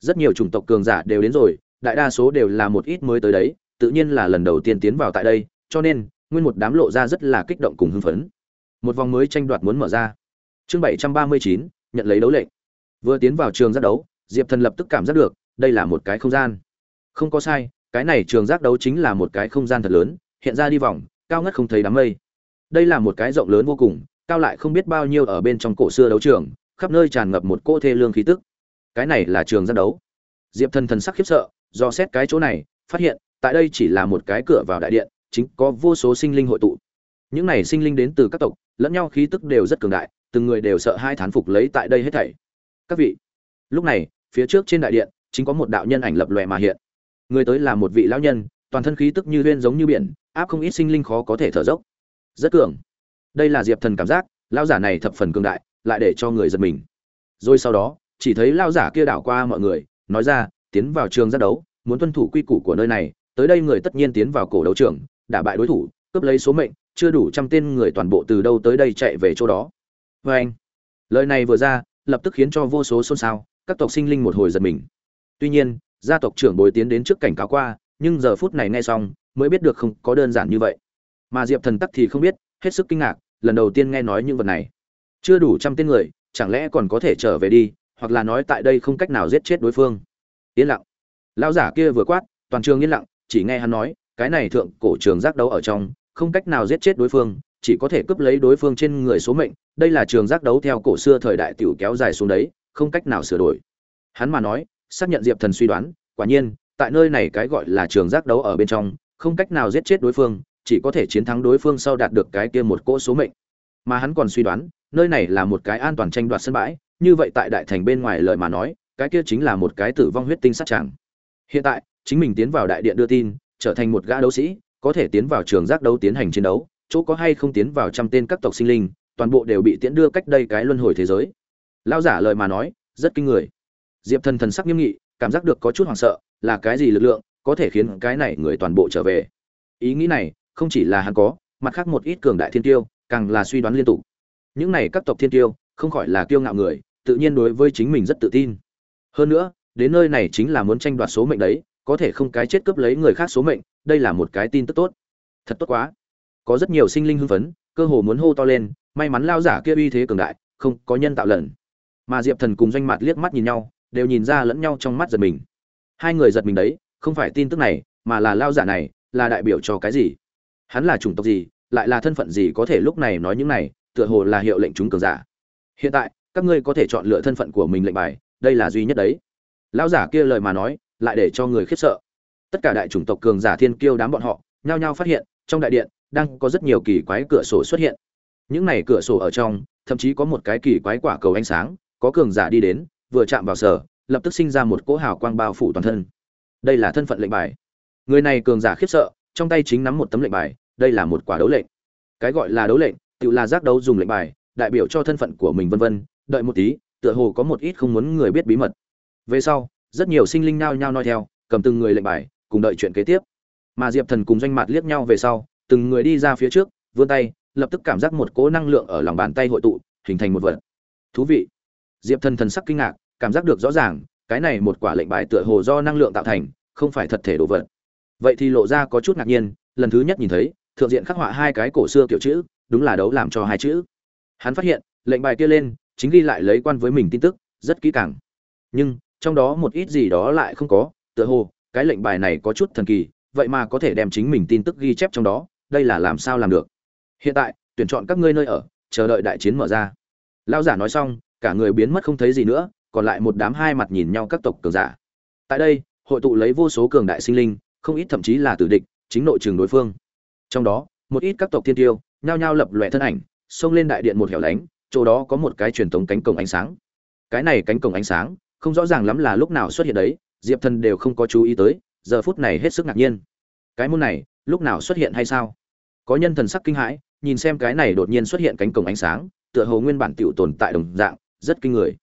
Rất nhiều chủng tộc cường giả đều đến rồi, đại đa số đều là một ít mới tới đấy, tự nhiên là lần đầu tiên tiến vào tại đây, cho nên, nguyên một đám lộ ra rất là kích động cùng hưng phấn. Một vòng mới tranh đoạt muốn mở ra. Chương bảy trăm ba mươi chín, nhận lấy đấu lệnh. Vừa tiến vào trường giác đấu, diệp thần lập tức cảm giác được đây là một cái không gian. Không có sai, cái này trường giác đấu chính là một cái không gian thật lớn, hiện ra đi vòng, cao ngất không thấy đám mây. Đây là một cái rộng lớn vô cùng, cao lại không biết bao nhiêu ở bên trong cổ xưa đấu trường, khắp nơi tràn ngập một cỗ thê lương khí tức. Cái này là trường giác đấu. Diệp thần thần sắc khiếp sợ, do xét cái chỗ này, phát hiện, tại đây chỉ là một cái cửa vào đại điện, chính có vô số sinh linh hội tụ. Những này sinh linh đến từ các tộc, lẫn nhau khí tức đều rất cường đại, từng người đều sợ hai thán phục lấy tại đây hết thảy. Các vị, lúc này, phía trước trên đại điện chính có một đạo nhân ảnh lập lòe mà hiện. Người tới là một vị lão nhân, toàn thân khí tức như huyên giống như biển, áp không ít sinh linh khó có thể thở dốc. Rất cường. Đây là diệp thần cảm giác, lão giả này thập phần cường đại, lại để cho người giật mình. Rồi sau đó, chỉ thấy lão giả kia đảo qua mọi người, nói ra, tiến vào trường giác đấu, muốn tuân thủ quy củ của nơi này, tới đây người tất nhiên tiến vào cổ đấu trường, đả bại đối thủ, cướp lấy số mệnh, chưa đủ trăm tên người toàn bộ từ đâu tới đây chạy về chỗ đó. Vê anh lời này vừa ra, lập tức khiến cho vô số xôn xao, các tộc sinh linh một hồi giật mình tuy nhiên, gia tộc trưởng bồi tiến đến trước cảnh cáo qua, nhưng giờ phút này nghe xong, mới biết được không có đơn giản như vậy. Mà diệp thần tắc thì không biết, hết sức kinh ngạc, lần đầu tiên nghe nói những vật này. Chưa đủ trăm tên người, chẳng lẽ còn có thể trở về đi, hoặc là nói tại đây không cách nào giết chết đối phương? Yên lặng. Lão giả kia vừa quát, toàn trường yên lặng, chỉ nghe hắn nói, cái này thượng cổ trường giác đấu ở trong, không cách nào giết chết đối phương, chỉ có thể cướp lấy đối phương trên người số mệnh, đây là trường giác đấu theo cổ xưa thời đại tiểu kéo dài xuống đấy, không cách nào sửa đổi. Hắn mà nói xác nhận diệp thần suy đoán, quả nhiên, tại nơi này cái gọi là trường giác đấu ở bên trong, không cách nào giết chết đối phương, chỉ có thể chiến thắng đối phương sau đạt được cái kia một cỗ số mệnh. Mà hắn còn suy đoán, nơi này là một cái an toàn tranh đoạt sân bãi, như vậy tại đại thành bên ngoài lời mà nói, cái kia chính là một cái tử vong huyết tinh sát tràng. Hiện tại, chính mình tiến vào đại điện đưa tin, trở thành một gã đấu sĩ, có thể tiến vào trường giác đấu tiến hành chiến đấu, chỗ có hay không tiến vào trăm tên các tộc sinh linh, toàn bộ đều bị tiễn đưa cách đây cái luân hồi thế giới. Lao giả lời mà nói, rất kinh người diệp thần thần sắc nghiêm nghị, cảm giác được có chút hoảng sợ, là cái gì lực lượng có thể khiến cái này người toàn bộ trở về? Ý nghĩ này không chỉ là hắn có, mặt khác một ít cường đại thiên tiêu càng là suy đoán liên tục. Những này các tộc thiên tiêu không khỏi là kiêu ngạo người, tự nhiên đối với chính mình rất tự tin. Hơn nữa, đến nơi này chính là muốn tranh đoạt số mệnh đấy, có thể không cái chết cướp lấy người khác số mệnh, đây là một cái tin tức tốt. Thật tốt quá. Có rất nhiều sinh linh hưng phấn, cơ hồ muốn hô to lên, may mắn lao giả kia uy thế cường đại, không có nhân tạo lần. Mà diệp thần cùng doanh mặt liếc mắt nhìn nhau đều nhìn ra lẫn nhau trong mắt giật mình. Hai người giật mình đấy, không phải tin tức này, mà là lao giả này, là đại biểu cho cái gì? Hắn là chủng tộc gì, lại là thân phận gì có thể lúc này nói những này, tựa hồ là hiệu lệnh chúng cường giả. Hiện tại, các ngươi có thể chọn lựa thân phận của mình lệnh bài, đây là duy nhất đấy. Lão giả kia lời mà nói, lại để cho người khiếp sợ. Tất cả đại chủng tộc cường giả thiên kiêu đám bọn họ, nhao nhao phát hiện, trong đại điện, đang có rất nhiều kỳ quái cửa sổ xuất hiện. Những này cửa sổ ở trong, thậm chí có một cái kỳ quái quả cầu ánh sáng, có cường giả đi đến vừa chạm vào sở, lập tức sinh ra một cỗ hào quang bao phủ toàn thân. Đây là thân phận lệnh bài. Người này cường giả khiếp sợ, trong tay chính nắm một tấm lệnh bài, đây là một quả đấu lệnh. Cái gọi là đấu lệnh tự là giác đấu dùng lệnh bài, đại biểu cho thân phận của mình vân vân, đợi một tí, tựa hồ có một ít không muốn người biết bí mật. Về sau, rất nhiều sinh linh nao nhao nói theo, cầm từng người lệnh bài, cùng đợi chuyện kế tiếp. Mà diệp thần cùng doanh mặt liếc nhau về sau, từng người đi ra phía trước, vươn tay, lập tức cảm giác một cỗ năng lượng ở lòng bàn tay hội tụ, hình thành một vật. Thú vị diệp thần thần sắc kinh ngạc, cảm giác được rõ ràng, cái này một quả lệnh bài tựa hồ do năng lượng tạo thành, không phải thật thể đồ vật. Vậy thì lộ ra có chút ngạc nhiên, lần thứ nhất nhìn thấy, thượng diện khắc họa hai cái cổ xưa kiểu chữ, đúng là đấu làm cho hai chữ. Hắn phát hiện, lệnh bài kia lên, chính ghi lại lấy quan với mình tin tức, rất kỹ càng. Nhưng, trong đó một ít gì đó lại không có, tựa hồ, cái lệnh bài này có chút thần kỳ, vậy mà có thể đem chính mình tin tức ghi chép trong đó, đây là làm sao làm được? Hiện tại, tuyển chọn các ngươi nơi ở, chờ đợi đại chiến mở ra. Lao giả nói xong cả người biến mất không thấy gì nữa, còn lại một đám hai mặt nhìn nhau các tộc cường giả. Tại đây, hội tụ lấy vô số cường đại sinh linh, không ít thậm chí là tử địch, chính nội trường đối phương. Trong đó, một ít các tộc thiên tiêu, nhao nhao lập lòe thân ảnh, xông lên đại điện một hẻo lánh, chỗ đó có một cái truyền thống cánh cổng ánh sáng. Cái này cánh cổng ánh sáng, không rõ ràng lắm là lúc nào xuất hiện đấy, diệp thần đều không có chú ý tới, giờ phút này hết sức ngạc nhiên. Cái môn này, lúc nào xuất hiện hay sao? Có nhân thần sắc kinh hãi, nhìn xem cái này đột nhiên xuất hiện cánh cổng ánh sáng, tựa hồ nguyên bản tiểu tồn tại đồng dạng rất kinh người.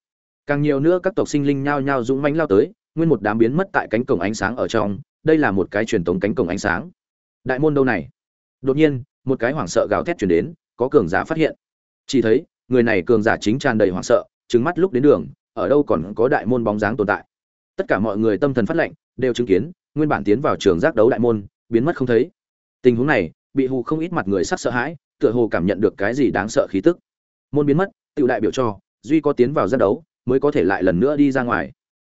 Càng nhiều nữa các tộc sinh linh nhao nhao dũng mãnh lao tới, nguyên một đám biến mất tại cánh cổng ánh sáng ở trong, đây là một cái truyền thống cánh cổng ánh sáng. Đại môn đâu này? Đột nhiên, một cái hoảng sợ gào thét chuyển đến, có cường giả phát hiện. Chỉ thấy, người này cường giả chính tràn đầy hoảng sợ trứng mắt lúc đến đường, ở đâu còn có đại môn bóng dáng tồn tại. Tất cả mọi người tâm thần phát lệnh đều chứng kiến, nguyên bản tiến vào trường giác đấu đại môn, biến mất không thấy. Tình huống này, bị hù không ít mặt người sắc sợ hãi, tựa hồ cảm nhận được cái gì đáng sợ khí tức. Môn biến mất tự đại biểu cho duy có tiến vào giác đấu, mới có thể lại lần nữa đi ra ngoài.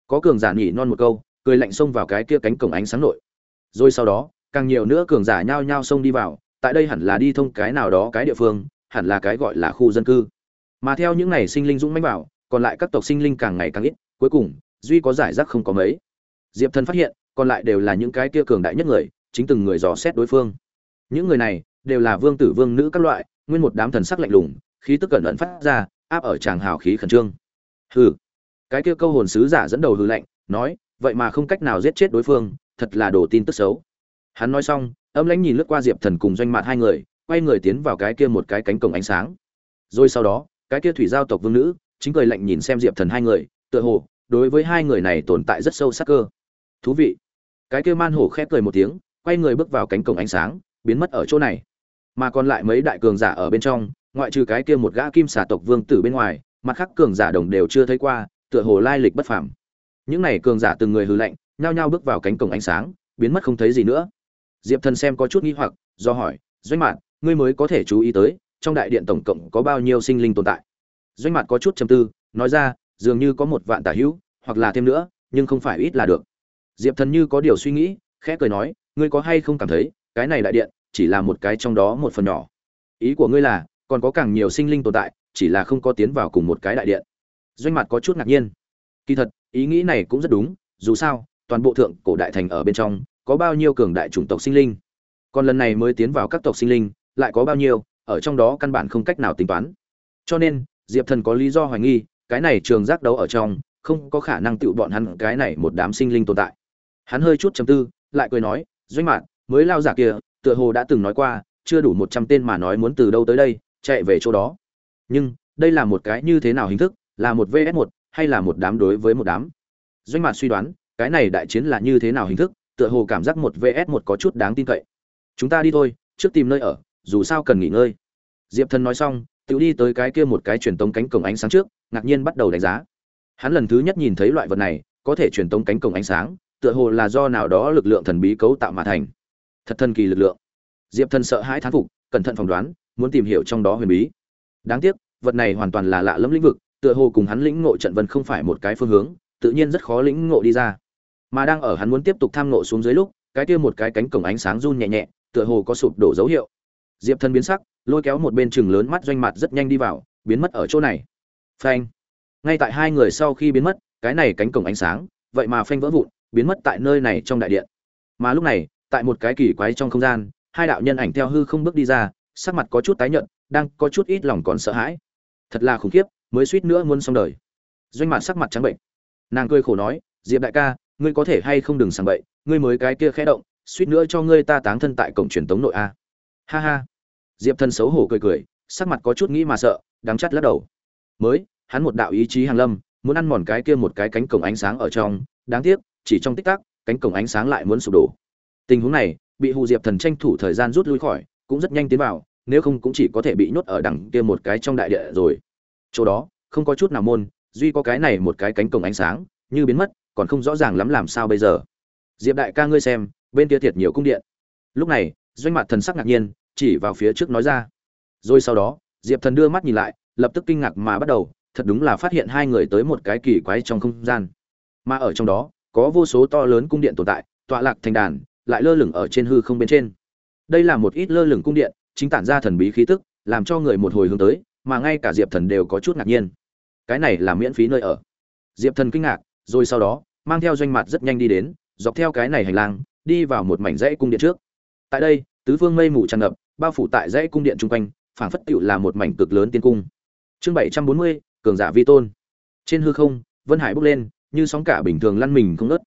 Có cường giả nhỉ non một câu, cười lạnh xông vào cái kia cánh cổng ánh sáng nội. Rồi sau đó, càng nhiều nữa cường giả nhao nhao xông đi vào, tại đây hẳn là đi thông cái nào đó cái địa phương, hẳn là cái gọi là khu dân cư. Mà theo những này sinh linh dũng mãnh vào, còn lại các tộc sinh linh càng ngày càng ít, cuối cùng, duy có giải rác không có mấy. Diệp thần phát hiện, còn lại đều là những cái kia cường đại nhất người, chính từng người dò xét đối phương. Những người này, đều là vương tử vương nữ các loại, nguyên một đám thần sắc lạnh lùng, khí tức cẩn ẩn phát ra áp ở tràng hào khí khẩn trương. Hừ. Cái kia câu hồn sứ giả dẫn đầu hư lạnh, nói, vậy mà không cách nào giết chết đối phương, thật là đồ tin tức xấu. Hắn nói xong, âm lãnh nhìn lướt qua diệp thần cùng doanh mạn hai người, quay người tiến vào cái kia một cái cánh cổng ánh sáng. Rồi sau đó, cái kia thủy giao tộc vương nữ, chính cười lạnh nhìn xem diệp thần hai người, tựa hồ, đối với hai người này tồn tại rất sâu sắc cơ. Thú vị. Cái kia man hổ khép cười một tiếng, quay người bước vào cánh cổng ánh sáng, biến mất ở chỗ này. Mà còn lại mấy đại cường giả ở bên trong ngoại trừ cái kia một gã kim xà tộc vương tử bên ngoài, mặt khác cường giả đồng đều chưa thấy qua, tựa hồ lai lịch bất phàm. Những này cường giả từng người hư lạnh, nhao nhao bước vào cánh cổng ánh sáng, biến mất không thấy gì nữa. Diệp thần xem có chút nghi hoặc, do hỏi, doanh mạn, ngươi mới có thể chú ý tới, trong đại điện tổng cộng có bao nhiêu sinh linh tồn tại? Doanh mạn có chút chầm tư, nói ra, dường như có một vạn tả hữu, hoặc là thêm nữa, nhưng không phải ít là được. Diệp thần như có điều suy nghĩ, khẽ cười nói, ngươi có hay không cảm thấy, cái này đại điện, chỉ là một cái trong đó một phần nhỏ? Ý của ngươi là còn có càng nhiều sinh linh tồn tại, chỉ là không có tiến vào cùng một cái đại điện. Doanh mặt có chút ngạc nhiên. Kỳ thật, ý nghĩ này cũng rất đúng, dù sao, toàn bộ thượng cổ đại thành ở bên trong, có bao nhiêu cường đại chủng tộc sinh linh? Còn lần này mới tiến vào các tộc sinh linh, lại có bao nhiêu, ở trong đó căn bản không cách nào tính toán. Cho nên, diệp thần có lý do hoài nghi, cái này trường giác đấu ở trong, không có khả năng tựu bọn hắn cái này một đám sinh linh tồn tại. Hắn hơi chút chầm tư, lại cười nói, doanh mạn mới lao giả kia, tựa hồ đã từng nói qua, chưa đủ một trăm tên mà nói muốn từ đâu tới đây chạy về chỗ đó. Nhưng, đây là một cái như thế nào hình thức? Là một vs một hay là một đám đối với một đám? Doanh mạn suy đoán, cái này đại chiến là như thế nào hình thức? Tựa hồ cảm giác một vs một có chút đáng tin cậy. Chúng ta đi thôi, trước tìm nơi ở, dù sao cần nghỉ ngơi. Diệp thần nói xong, tự đi tới cái kia một cái truyền tống cánh cổng ánh sáng trước, ngạc nhiên bắt đầu đánh giá. Hắn lần thứ nhất nhìn thấy loại vật này, có thể truyền tống cánh cổng ánh sáng, tựa hồ là do nào đó lực lượng thần bí cấu tạo mà thành. Thật thần kỳ lực lượng. Diệp thần sợ hãi thán phục, cẩn thận phỏng đoán muốn tìm hiểu trong đó huyền bí. Đáng tiếc, vật này hoàn toàn là lạ lẫm lĩnh vực, tựa hồ cùng hắn lĩnh ngộ trận vân không phải một cái phương hướng, tự nhiên rất khó lĩnh ngộ đi ra. Mà đang ở hắn muốn tiếp tục tham ngộ xuống dưới lúc, cái kia một cái cánh cổng ánh sáng run nhẹ nhẹ, tựa hồ có sụp đổ dấu hiệu. Diệp thần biến sắc, lôi kéo một bên chừng lớn mắt doanh mặt rất nhanh đi vào, biến mất ở chỗ này. Phanh. Ngay tại hai người sau khi biến mất, cái này cánh cổng ánh sáng, vậy mà phanh vỡ vụn, biến mất tại nơi này trong đại điện. Mà lúc này, tại một cái kỳ quái trong không gian, hai đạo nhân ảnh theo hư không bước đi ra sắc mặt có chút tái nhợt, đang có chút ít lòng còn sợ hãi. Thật là khủng khiếp, mới suýt nữa muốn xong đời. Doanh Mạn sắc mặt trắng bệnh. Nàng cười khổ nói, diệp đại ca, ngươi có thể hay không đừng sang bậy, ngươi mới cái kia khẽ động, suýt nữa cho ngươi ta táng thân tại cổng truyền tống nội a. Ha ha. Diệp thân xấu hổ cười cười, sắc mặt có chút nghĩ mà sợ, đắng chắt lắc đầu. Mới, hắn một đạo ý chí hàng lâm, muốn ăn mòn cái kia một cái cánh cổng ánh sáng ở trong, đáng tiếc, chỉ trong tích tắc, cánh cổng ánh sáng lại muốn sụp đổ. Tình huống này, bị hù diệp thần tranh thủ thời gian rút lui khỏi cũng rất nhanh tiến vào, nếu không cũng chỉ có thể bị nhốt ở đằng kia một cái trong đại địa rồi. Chỗ đó, không có chút nào môn, duy có cái này một cái cánh cổng ánh sáng, như biến mất, còn không rõ ràng lắm làm sao bây giờ. Diệp đại ca ngươi xem, bên kia thiệt nhiều cung điện. Lúc này, doanh mặt thần sắc ngạc nhiên, chỉ vào phía trước nói ra. Rồi sau đó, diệp thần đưa mắt nhìn lại, lập tức kinh ngạc mà bắt đầu, thật đúng là phát hiện hai người tới một cái kỳ quái trong không gian. Mà ở trong đó, có vô số to lớn cung điện tồn tại, tọa lạc thành đàn, lại lơ lửng ở trên hư không bên trên đây là một ít lơ lửng cung điện, chính tản ra thần bí khí tức, làm cho người một hồi hướng tới, mà ngay cả diệp thần đều có chút ngạc nhiên. Cái này là miễn phí nơi ở. Diệp thần kinh ngạc, rồi sau đó, mang theo doanh mặt rất nhanh đi đến, dọc theo cái này hành lang, đi vào một mảnh dãy cung điện trước. Tại đây, tứ phương mây mù tràn ngập, bao phủ tại dãy cung điện chung quanh, phảng phất tựu là một mảnh cực lớn tiên cung. Chương bảy trăm bốn mươi, cường giả vi tôn. Trên hư không, vân hải bốc lên, như sóng cả bình thường lăn mình không ngớt.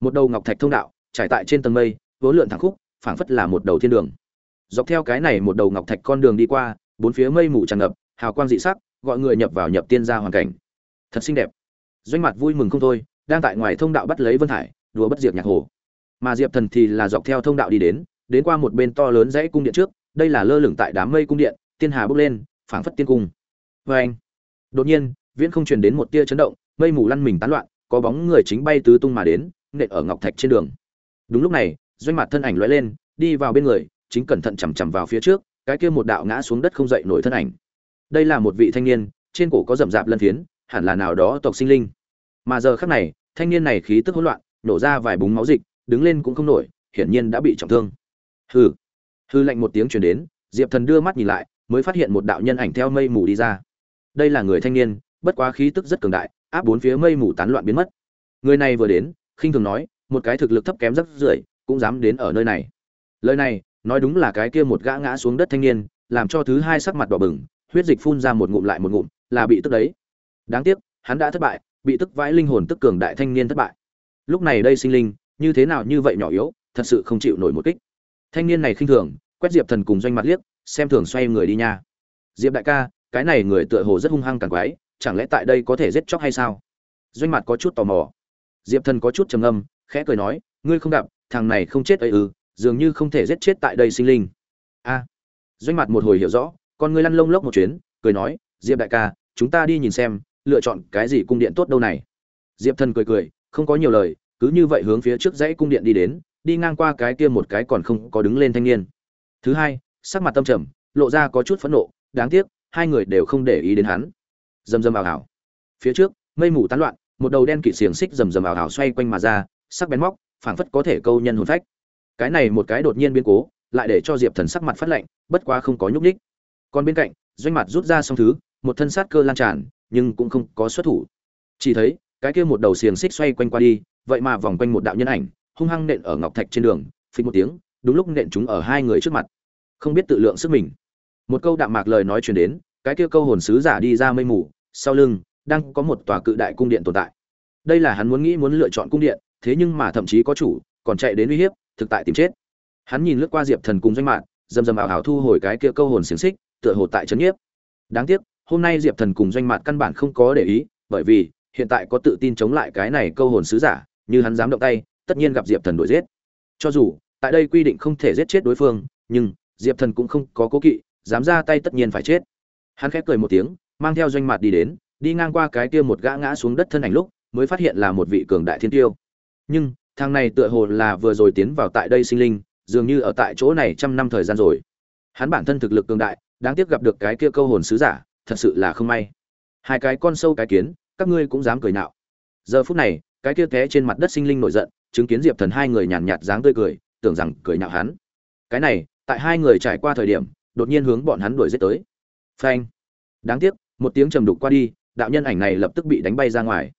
Một đầu ngọc thạch thông đạo, trải tại trên tầng mây, vốn lượn thẳng khúc phảng phất là một đầu thiên đường. Dọc theo cái này một đầu ngọc thạch con đường đi qua, bốn phía mây mù tràn ngập, hào quang dị sắc, gọi người nhập vào nhập tiên gia hoàn cảnh. Thật xinh đẹp. Doanh mặt vui mừng không thôi, đang tại ngoài thông đạo bắt lấy vân hải đùa bất diệt nhạc hồ. Mà diệp thần thì là dọc theo thông đạo đi đến đến qua một bên to lớn dãy cung điện trước, đây là lơ lửng tại đám mây cung điện, tiên hà bốc lên, phảng phất tiên cung. Vê anh. Đột nhiên, viễn không truyền đến một tia chấn động, mây mù lăn mình tán loạn, có bóng người chính bay tứ tung mà đến, nện ở ngọc thạch trên đường. Đúng lúc này doanh mặt thân ảnh lóe lên, đi vào bên người, chính cẩn thận chằm chằm vào phía trước, cái kia một đạo ngã xuống đất không dậy nổi thân ảnh. Đây là một vị thanh niên, trên cổ có rậm rạp lân phiến, hẳn là nào đó tộc sinh linh. Mà giờ khắc này, thanh niên này khí tức hỗn loạn, nổ ra vài búng máu dịch, đứng lên cũng không nổi, hiển nhiên đã bị trọng thương. Hừ. Hư lạnh một tiếng truyền đến, diệp thần đưa mắt nhìn lại, mới phát hiện một đạo nhân ảnh theo mây mù đi ra. Đây là người thanh niên, bất quá khí tức rất cường đại, áp bốn phía mây mù tán loạn biến mất. Người này vừa đến, khinh thường nói, một cái thực lực thấp kém rất rưởi cũng dám đến ở nơi này. Lời này, nói đúng là cái kia một gã ngã xuống đất thanh niên, làm cho thứ hai sắc mặt đỏ bừng, huyết dịch phun ra một ngụm lại một ngụm, là bị tức đấy. Đáng tiếc, hắn đã thất bại, bị tức vãi linh hồn tức cường đại thanh niên thất bại. Lúc này đây sinh linh, như thế nào như vậy nhỏ yếu, thật sự không chịu nổi một kích. Thanh niên này khinh thường, quét diệp thần cùng doanh mặt liếc, xem thường xoay người đi nha. Diệp đại ca, cái này người tựa hồ rất hung hăng càng quái, chẳng lẽ tại đây có thể giết chóc hay sao? Doanh mặt có chút tò mò. Diệp thần có chút trầm âm khẽ cười nói, ngươi không gặp thằng này không chết ấy ư, dường như không thể giết chết tại đây sinh linh. A. Doanh mặt một hồi hiểu rõ, con ngươi lăn lông lốc một chuyến, cười nói, diệp đại ca, chúng ta đi nhìn xem, lựa chọn cái gì cung điện tốt đâu này. Diệp thần cười cười, không có nhiều lời, cứ như vậy hướng phía trước dãy cung điện đi đến, đi ngang qua cái kia một cái còn không có đứng lên thanh niên. Thứ hai, sắc mặt tâm trầm, lộ ra có chút phẫn nộ, đáng tiếc, hai người đều không để ý đến hắn. Rầm rầm ảo ảo phía trước, mây mù tán loạn, một đầu đen kịt xiềng xích rầm rầm ảo ảo xoay quanh mà ra, sắc bén móc phảng phất có thể câu nhân hồn phách. Cái này một cái đột nhiên biến cố, lại để cho diệp thần sắc mặt phát lạnh, bất quá không có nhúc ních còn bên cạnh, doanh mặt rút ra xong thứ, một thân sát cơ lan tràn, nhưng cũng không có xuất thủ. Chỉ thấy, cái kia một đầu xiềng xích xoay quanh qua đi, vậy mà vòng quanh một đạo nhân ảnh, hung hăng nện ở ngọc thạch trên đường phình một tiếng, đúng lúc nện chúng ở hai người trước mặt. Không biết tự lượng sức mình. Một câu đạm mạc lời nói truyền đến, cái kia câu hồn sứ giả đi ra mây mù, sau lưng, đang có một tòa cự đại cung điện tồn tại. Đây là hắn muốn nghĩ muốn lựa chọn cung điện thế nhưng mà thậm chí có chủ, còn chạy đến uy hiếp, thực tại tìm chết. Hắn nhìn lướt qua diệp thần cùng doanh mạng dầm dầm ảo ảo thu hồi cái kia câu hồn xiềng xích, tựa hồ tại trấn nhiếp. Đáng tiếc, hôm nay diệp thần cùng doanh mạng căn bản không có để ý, bởi vì hiện tại có tự tin chống lại cái này câu hồn sứ giả, như hắn dám động tay, tất nhiên gặp diệp thần đuổi giết. Cho dù, tại đây quy định không thể giết chết đối phương, nhưng diệp thần cũng không có cố kỵ, dám ra tay tất nhiên phải chết. Hắn khép cười một tiếng, mang theo doanh mặt đi đến, đi ngang qua cái kia một gã ngã xuống đất thân ảnh lúc, mới phát hiện là một vị cường đại thiên tiêu nhưng thằng này tựa hồ là vừa rồi tiến vào tại đây sinh linh, dường như ở tại chỗ này trăm năm thời gian rồi. Hắn bản thân thực lực cường đại, đáng tiếc gặp được cái kia câu hồn sứ giả, thật sự là không may. Hai cái con sâu cái kiến, các ngươi cũng dám cười nạo giờ phút này, cái kia té trên mặt đất sinh linh nổi giận, chứng kiến diệp thần hai người nhàn nhạt dáng tươi cười, tưởng rằng cười nhạo hắn. Cái này, tại hai người trải qua thời điểm, đột nhiên hướng bọn hắn đuổi giết tới. Phanh. Đáng tiếc, một tiếng trầm đục qua đi, đạo nhân ảnh này lập tức bị đánh bay ra ngoài.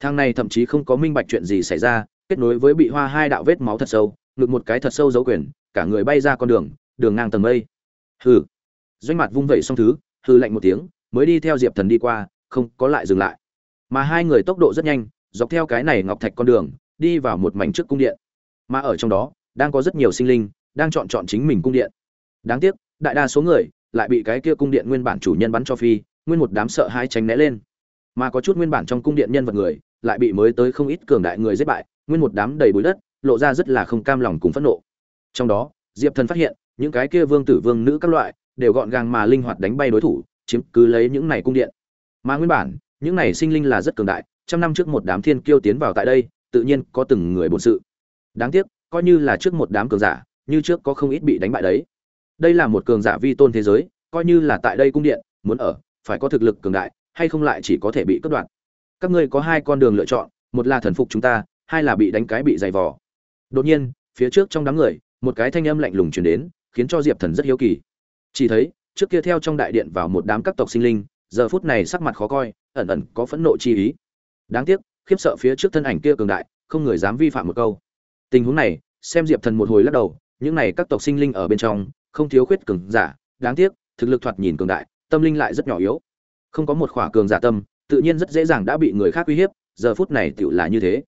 Thang này thậm chí không có minh bạch chuyện gì xảy ra kết nối với bị hoa hai đạo vết máu thật sâu, ngực một cái thật sâu dấu quyền, cả người bay ra con đường đường ngang tầng mây. Hừ. Doanh mặt vung vẩy xong thứ, hừ lạnh một tiếng, mới đi theo diệp thần đi qua, không có lại dừng lại. Mà hai người tốc độ rất nhanh, dọc theo cái này ngọc thạch con đường, đi vào một mảnh trước cung điện. Mà ở trong đó, đang có rất nhiều sinh linh, đang chọn chọn chính mình cung điện. Đáng tiếc, đại đa số người lại bị cái kia cung điện nguyên bản chủ nhân bắn cho phi, nguyên một đám sợ hai tránh né lên. Mà có chút nguyên bản trong cung điện nhân vật người lại bị mới tới không ít cường đại người giết bại, nguyên một đám đầy bụi đất, lộ ra rất là không cam lòng cùng phẫn nộ. Trong đó, diệp thần phát hiện, những cái kia vương tử vương nữ các loại, đều gọn gàng mà linh hoạt đánh bay đối thủ, chiếm cứ lấy những này cung điện. Mà nguyên bản, những này sinh linh là rất cường đại, trăm năm trước một đám thiên kiêu tiến vào tại đây, tự nhiên có từng người bổn sự. Đáng tiếc, coi như là trước một đám cường giả, như trước có không ít bị đánh bại đấy. Đây là một cường giả vi tôn thế giới, coi như là tại đây cung điện, muốn ở, phải có thực lực cường đại, hay không lại chỉ có thể bị cắt đoạn các ngươi có hai con đường lựa chọn, một là thần phục chúng ta, hai là bị đánh cái bị dày vò. Đột nhiên, phía trước trong đám người, một cái thanh âm lạnh lùng truyền đến, khiến cho diệp thần rất hiếu kỳ. Chỉ thấy, trước kia theo trong đại điện vào một đám các tộc sinh linh, giờ phút này sắc mặt khó coi, ẩn ẩn có phẫn nộ chi ý. Đáng tiếc, khiếp sợ phía trước thân ảnh kia cường đại, không người dám vi phạm một câu. Tình huống này, xem diệp thần một hồi lắc đầu, những này các tộc sinh linh ở bên trong, không thiếu khuyết cường giả. Đáng tiếc, thực lực thoạt nhìn cường đại, tâm linh lại rất nhỏ yếu. Không có một khỏa cường giả tâm tự nhiên rất dễ dàng đã bị người khác uy hiếp, giờ phút này tựu là như thế.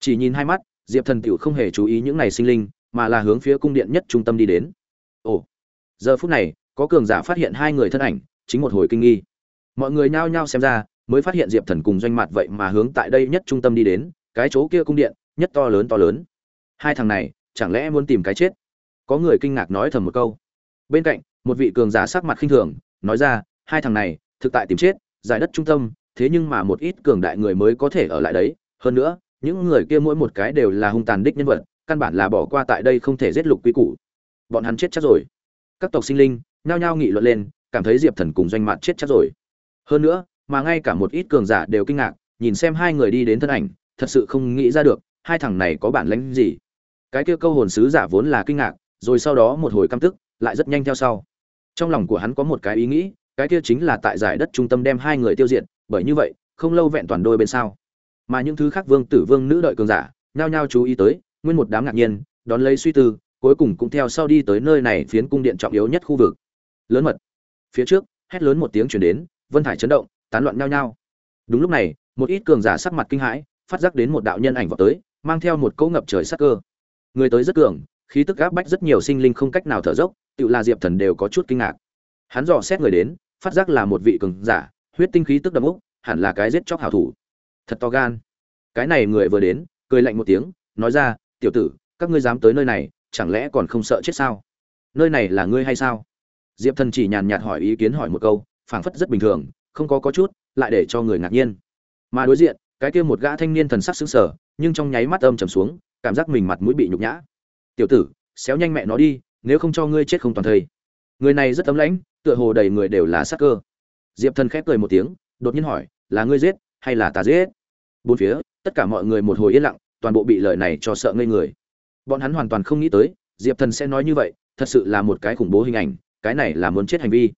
Chỉ nhìn hai mắt, diệp thần tựu không hề chú ý những này sinh linh, mà là hướng phía cung điện nhất trung tâm đi đến. Ồ, giờ phút này, có cường giả phát hiện hai người thân ảnh, chính một hồi kinh nghi. Mọi người nhao nhao xem ra, mới phát hiện diệp thần cùng doanh mặt vậy mà hướng tại đây nhất trung tâm đi đến, cái chỗ kia cung điện, nhất to lớn to lớn. Hai thằng này, chẳng lẽ muốn tìm cái chết? Có người kinh ngạc nói thầm một câu. Bên cạnh, một vị cường giả sắc mặt khinh thường, nói ra, hai thằng này, thực tại tìm chết, giải đất trung tâm thế nhưng mà một ít cường đại người mới có thể ở lại đấy. Hơn nữa, những người kia mỗi một cái đều là hung tàn đích nhân vật, căn bản là bỏ qua tại đây không thể giết lục quy củ. Bọn hắn chết chắc rồi. Các tộc sinh linh, nhao nhao nghị luận lên, cảm thấy diệp thần cùng doanh Mạn chết chắc rồi. Hơn nữa, mà ngay cả một ít cường giả đều kinh ngạc, nhìn xem hai người đi đến thân ảnh, thật sự không nghĩ ra được, hai thằng này có bản lĩnh gì. Cái kia câu hồn sứ giả vốn là kinh ngạc, rồi sau đó một hồi căm tức, lại rất nhanh theo sau. Trong lòng của hắn có một cái ý nghĩ, cái kia chính là tại giải đất trung tâm đem hai người tiêu diệt bởi như vậy, không lâu vẹn toàn đôi bên sao. Mà những thứ khác vương tử vương nữ đợi cường giả, nhao nhao chú ý tới, nguyên một đám ngạc nhiên, đón lấy suy tư, cuối cùng cũng theo sau đi tới nơi này phiến cung điện trọng yếu nhất khu vực. Lớn mật. Phía trước, hét lớn một tiếng chuyển đến, vân thải chấn động, tán loạn nhao nhao. Đúng lúc này, một ít cường giả sắc mặt kinh hãi, phát giác đến một đạo nhân ảnh vào tới, mang theo một cỗ ngập trời sắc cơ. Người tới rất cường, khí tức áp bách rất nhiều sinh linh không cách nào thở dốc, tự là diệp thần đều có chút kinh ngạc. Hắn dò xét người đến, phát giác là một vị cường giả huyết tinh khí tức đậm úc, hẳn là cái giết chóc hảo thủ. Thật to gan. Cái này người vừa đến, cười lạnh một tiếng, nói ra, tiểu tử, các ngươi dám tới nơi này, chẳng lẽ còn không sợ chết sao? Nơi này là ngươi hay sao? Diệp thần chỉ nhàn nhạt hỏi ý kiến hỏi một câu, phảng phất rất bình thường, không có có chút, lại để cho người ngạc nhiên. Mà đối diện, cái kia một gã thanh niên thần sắc sững sờ, nhưng trong nháy mắt âm trầm xuống, cảm giác mình mặt mũi bị nhục nhã. Tiểu tử, xéo nhanh mẹ nó đi, nếu không cho ngươi chết không toàn thây người này rất tấm lãnh, tựa hồ đầy người đều là sát cơ diệp thần khép cười một tiếng, đột nhiên hỏi, là ngươi giết hay là ta giết? Bốn phía, tất cả mọi người một hồi yên lặng, toàn bộ bị lời này cho sợ ngây người. Bọn hắn hoàn toàn không nghĩ tới, diệp thần sẽ nói như vậy, thật sự là một cái khủng bố hình ảnh, cái này là muốn chết hành vi.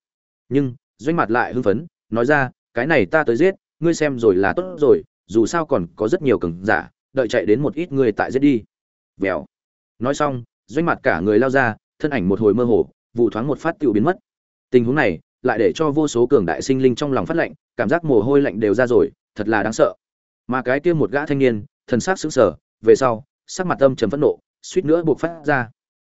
Nhưng, doanh mặt lại hưng phấn, nói ra, cái này ta tới giết, ngươi xem rồi là tốt rồi, dù sao còn có rất nhiều cường giả, đợi chạy đến một ít người tại giết đi. Vèo. Nói xong, doanh mặt cả người lao ra, thân ảnh một hồi mơ hồ, vụ thoáng một phát tiêu biến mất. Tình huống này lại để cho vô số cường đại sinh linh trong lòng phát lạnh, cảm giác mồ hôi lạnh đều ra rồi, thật là đáng sợ. Mà cái kia một gã thanh niên, thần sắc sững sờ, về sau, sắc mặt âm trầm phẫn nộ, suýt nữa buộc phát ra.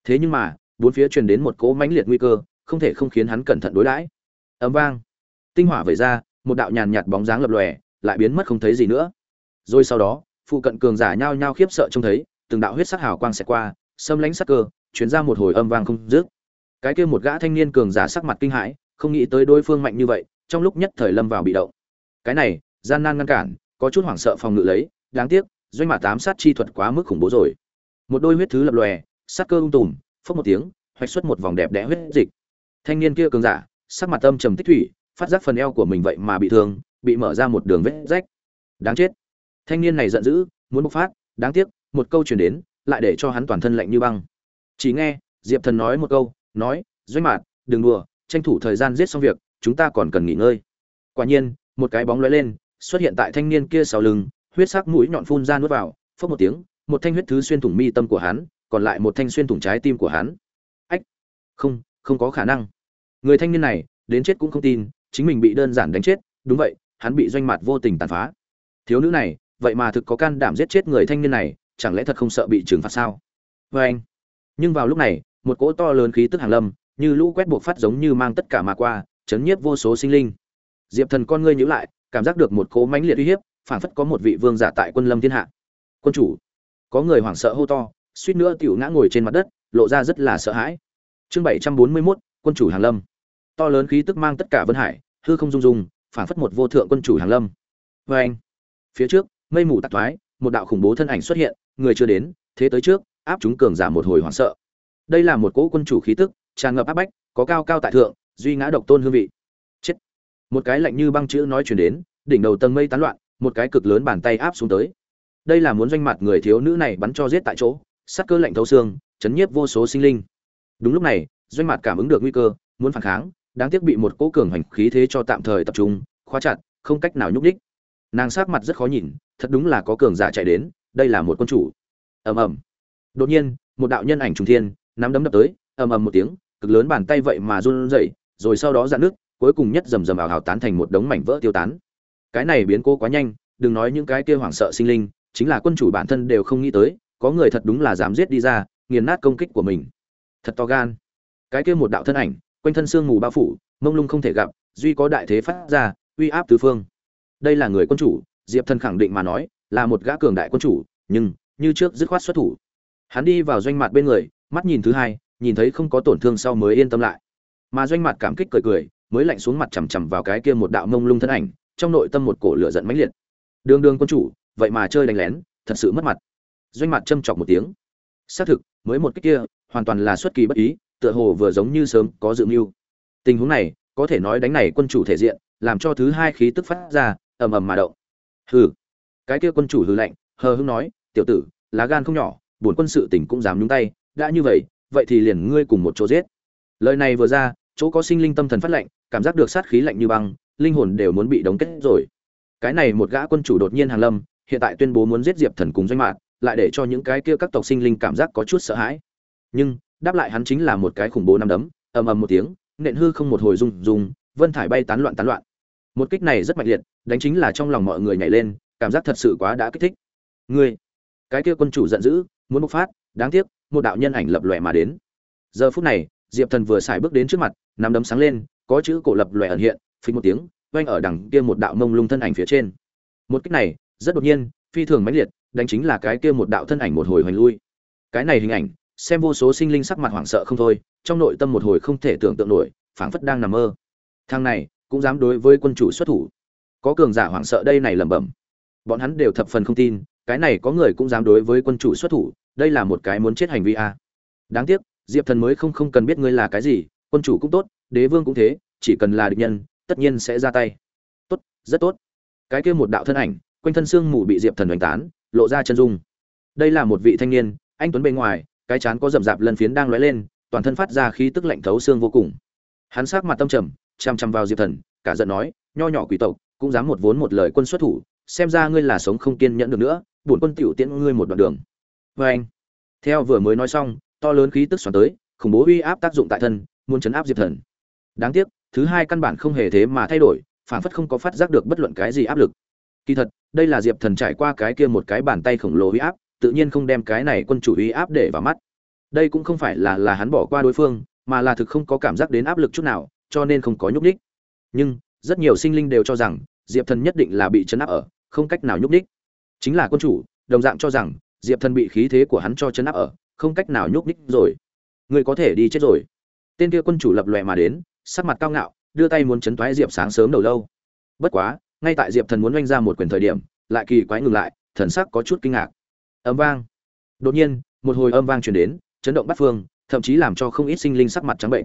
Thế nhưng mà, bốn phía truyền đến một cỗ mãnh liệt nguy cơ, không thể không khiến hắn cẩn thận đối đãi. Ấm vang. Tinh hỏa vẩy ra, một đạo nhàn nhạt bóng dáng lập lòe, lại biến mất không thấy gì nữa. Rồi sau đó, phụ cận cường giả nhao nhao khiếp sợ trông thấy, từng đạo huyết sắc hào quang xẹt qua, xâm lánh sắc cơ chuyến ra một hồi âm vang không dứt. Cái kia một gã thanh niên cường giả sắc mặt kinh hãi không nghĩ tới đối phương mạnh như vậy, trong lúc nhất thời lâm vào bị động. Cái này, gian nan ngăn cản, có chút hoảng sợ phòng ngự lấy, đáng tiếc, doanh mã tám sát chi thuật quá mức khủng bố rồi. Một đôi huyết thứ lập lòe sắc cơ ung tùm, phốc một tiếng, hoạch xuất một vòng đẹp đẽ huyết dịch. Thanh niên kia cường giả, sắc mặt âm trầm tích thủy, phát giác phần eo của mình vậy mà bị thương, bị mở ra một đường vết rách. Đáng chết. Thanh niên này giận dữ, muốn bộc phát, đáng tiếc, một câu truyền đến, lại để cho hắn toàn thân lạnh như băng. Chỉ nghe, diệp thần nói một câu, nói, doanh mạt đừng đùa tranh thủ thời gian giết xong việc, chúng ta còn cần nghỉ ngơi. Quả nhiên, một cái bóng lóe lên, xuất hiện tại thanh niên kia sau lưng, huyết sắc mũi nhọn phun ra nuốt vào, phốc một tiếng, một thanh huyết thứ xuyên thủng mi tâm của hắn, còn lại một thanh xuyên thủng trái tim của hắn. Ách, không không có khả năng. Người thanh niên này, đến chết cũng không tin, chính mình bị đơn giản đánh chết, đúng vậy, hắn bị doanh mặt vô tình tàn phá. Thiếu nữ này, vậy mà thực có can đảm giết chết người thanh niên này, chẳng lẽ thật không sợ bị trừng phạt sao? Vê anh nhưng vào lúc này, một cỗ to lớn khí tức hàng lâm như lũ quét buộc phát giống như mang tất cả mà qua chấn nhiếp vô số sinh linh. Diệp thần con ngươi nhíu lại cảm giác được một cỗ mãnh liệt uy hiếp phảng phất có một vị vương giả tại quân lâm thiên hạ. Quân chủ có người hoảng sợ hô to suýt nữa tiểu ngã ngồi trên mặt đất lộ ra rất là sợ hãi. Chương bảy trăm bốn mươi 741, quân chủ hàng lâm. To lớn khí tức mang tất cả vân hải hư không rung rung phảng phất một vô thượng quân chủ hàng lâm. Vê anh phía trước mây mù tạc thoái một đạo khủng bố thân ảnh xuất hiện người chưa đến thế tới trước áp chúng cường giả một hồi hoảng sợ. Đây là một cỗ quân chủ khí tức tràn ngập áp bách, có cao cao tại thượng, duy ngã độc tôn hương vị. Chết. Một cái lạnh như băng chữ nói chuyển đến, đỉnh đầu tầng mây tán loạn, một cái cực lớn bàn tay áp xuống tới. Đây là muốn doanh mặt người thiếu nữ này bắn cho giết tại chỗ sát cơ lạnh thấu xương, chấn nhiếp vô số sinh linh. Đúng lúc này, doanh mặt cảm ứng được nguy cơ, muốn phản kháng, đáng tiếc bị một cỗ cường hành khí thế cho tạm thời tập trung, khóa chặt, không cách nào nhúc đích nàng sát mặt rất khó nhìn, thật đúng là có cường giả chạy đến, đây là một quân chủ. Ầm ầm. Đột nhiên, một đạo nhân ảnh trùng thiên, nắm đấm đập tới ầm ầm một tiếng, cực lớn bàn tay vậy mà run rẩy, rồi sau đó dạn nước cuối cùng nhất rầm rầm ảo hào tán thành một đống mảnh vỡ tiêu tán. Cái này biến cố quá nhanh, đừng nói những cái kia hoảng sợ sinh linh, chính là quân chủ bản thân đều không nghĩ tới, có người thật đúng là dám giết đi ra, nghiền nát công kích của mình. Thật to gan. Cái kia một đạo thân ảnh, quanh thân xương mù bao phủ, mông lung không thể gặp, duy có đại thế phát ra, uy áp tứ phương. Đây là người quân chủ, diệp thần khẳng định mà nói, là một gã cường đại quân chủ, nhưng như trước dứt khoát xuất thủ. Hắn đi vào doanh mặt bên người, mắt nhìn thứ hai nhìn thấy không có tổn thương sau mới yên tâm lại. Mà doanh mặt cảm kích cười cười, mới lạnh xuống mặt chằm chằm vào cái kia một đạo mông lung thân ảnh, trong nội tâm một cổ lửa giận mãnh liệt. Đường đường quân chủ, vậy mà chơi đánh lén, thật sự mất mặt. Doanh mặt châm chọc một tiếng. Xác thực, mới một cái kia, hoàn toàn là xuất kỳ bất ý, tựa hồ vừa giống như sớm có dự mưu. Tình huống này, có thể nói đánh này quân chủ thể diện, làm cho thứ hai khí tức phát ra, ầm ầm mà động. Hừ. Cái kia quân chủ hừ lạnh, hờ hững nói, tiểu tử, lá gan không nhỏ, buồn quân sự tỉnh cũng dám nhúng tay, đã như vậy vậy thì liền ngươi cùng một chỗ giết. Lời này vừa ra, chỗ có sinh linh tâm thần phát lạnh, cảm giác được sát khí lạnh như băng, linh hồn đều muốn bị đóng kết rồi. Cái này một gã quân chủ đột nhiên hàng lâm, hiện tại tuyên bố muốn giết diệp thần cùng doanh mạng lại để cho những cái kia các tộc sinh linh cảm giác có chút sợ hãi. Nhưng, đáp lại hắn chính là một cái khủng bố năm đấm, ầm ầm một tiếng, nện hư không một hồi rung rung, vân thải bay tán loạn tán loạn. Một kích này rất mạnh liệt, đánh chính là trong lòng mọi người nhảy lên, cảm giác thật sự quá đã kích thích. Ngươi, cái kia quân chủ giận dữ, muốn bộc phát, đáng tiếc một đạo nhân ảnh lập lòe mà đến. Giờ phút này, diệp thần vừa xài bước đến trước mặt, nắm đấm sáng lên, có chữ cổ lập lòe ẩn hiện, phình một tiếng, vang ở đằng kia một đạo mông lung thân ảnh phía trên. Một kích này, rất đột nhiên, phi thường mãnh liệt, đánh chính là cái kia một đạo thân ảnh một hồi hoành lui. Cái này hình ảnh, xem vô số sinh linh sắc mặt hoảng sợ không thôi, trong nội tâm một hồi không thể tưởng tượng nổi, phảng phất đang nằm mơ. Thằng này, cũng dám đối với quân chủ xuất thủ. Có cường giả hoảng sợ đây này lẩm bẩm. Bọn hắn đều thập phần không tin, cái này có người cũng dám đối với quân chủ xuất thủ đây là một cái muốn chết hành vi a à. đáng tiếc, diệp thần mới không không cần biết ngươi là cái gì, quân chủ cũng tốt, đế vương cũng thế, chỉ cần là địch nhân, tất nhiên sẽ ra tay. Tốt, rất tốt. Cái kia một đạo thân ảnh, quanh thân xương mù bị diệp thần đánh tán, lộ ra chân dung. Đây là một vị thanh niên, anh tuấn bên ngoài, cái chán có rậm rạp lân phiến đang lóe lên, toàn thân phát ra khí tức lạnh thấu xương vô cùng. Hắn sắc mặt tâm trầm, chăm chăm vào diệp thần, cả giận nói, nho nhỏ quỷ tộc, cũng dám một vốn một lời quân xuất thủ, xem ra ngươi là sống không kiên nhẫn được nữa, bổn quân tiểu tiễn ngươi một đoạn đường vê anh theo vừa mới nói xong, to lớn khí tức xoắn tới, khủng bố uy áp tác dụng tại thân, muốn chấn áp diệp thần đáng tiếc, thứ hai căn bản không hề thế mà thay đổi phản phất không có phát giác được bất luận cái gì áp lực kỳ thật, đây là diệp thần trải qua cái kia một cái bàn tay khổng lồ uy áp, tự nhiên không đem cái này quân chủ uy áp để vào mắt đây cũng không phải là là hắn bỏ qua đối phương, mà là thực không có cảm giác đến áp lực chút nào, cho nên không có nhúc đích. nhưng, rất nhiều sinh linh đều cho rằng, diệp thần nhất định là bị chấn áp ở, không cách nào nhúc đích. chính là quân chủ, đồng dạng cho rằng diệp thần bị khí thế của hắn cho chấn áp ở, không cách nào nhúc nhích rồi. Người có thể đi chết rồi. Tên kia quân chủ lập lòe mà đến, sắc mặt cao ngạo, đưa tay muốn chấn thoái diệp sáng sớm đầu lâu. Bất quá, ngay tại diệp thần muốn oanh ra một quyền thời điểm, lại kỳ quái ngừng lại, thần sắc có chút kinh ngạc. Âm vang. Đột nhiên, một hồi âm vang truyền đến, chấn động bắt phương, thậm chí làm cho không ít sinh linh sắc mặt trắng bệnh.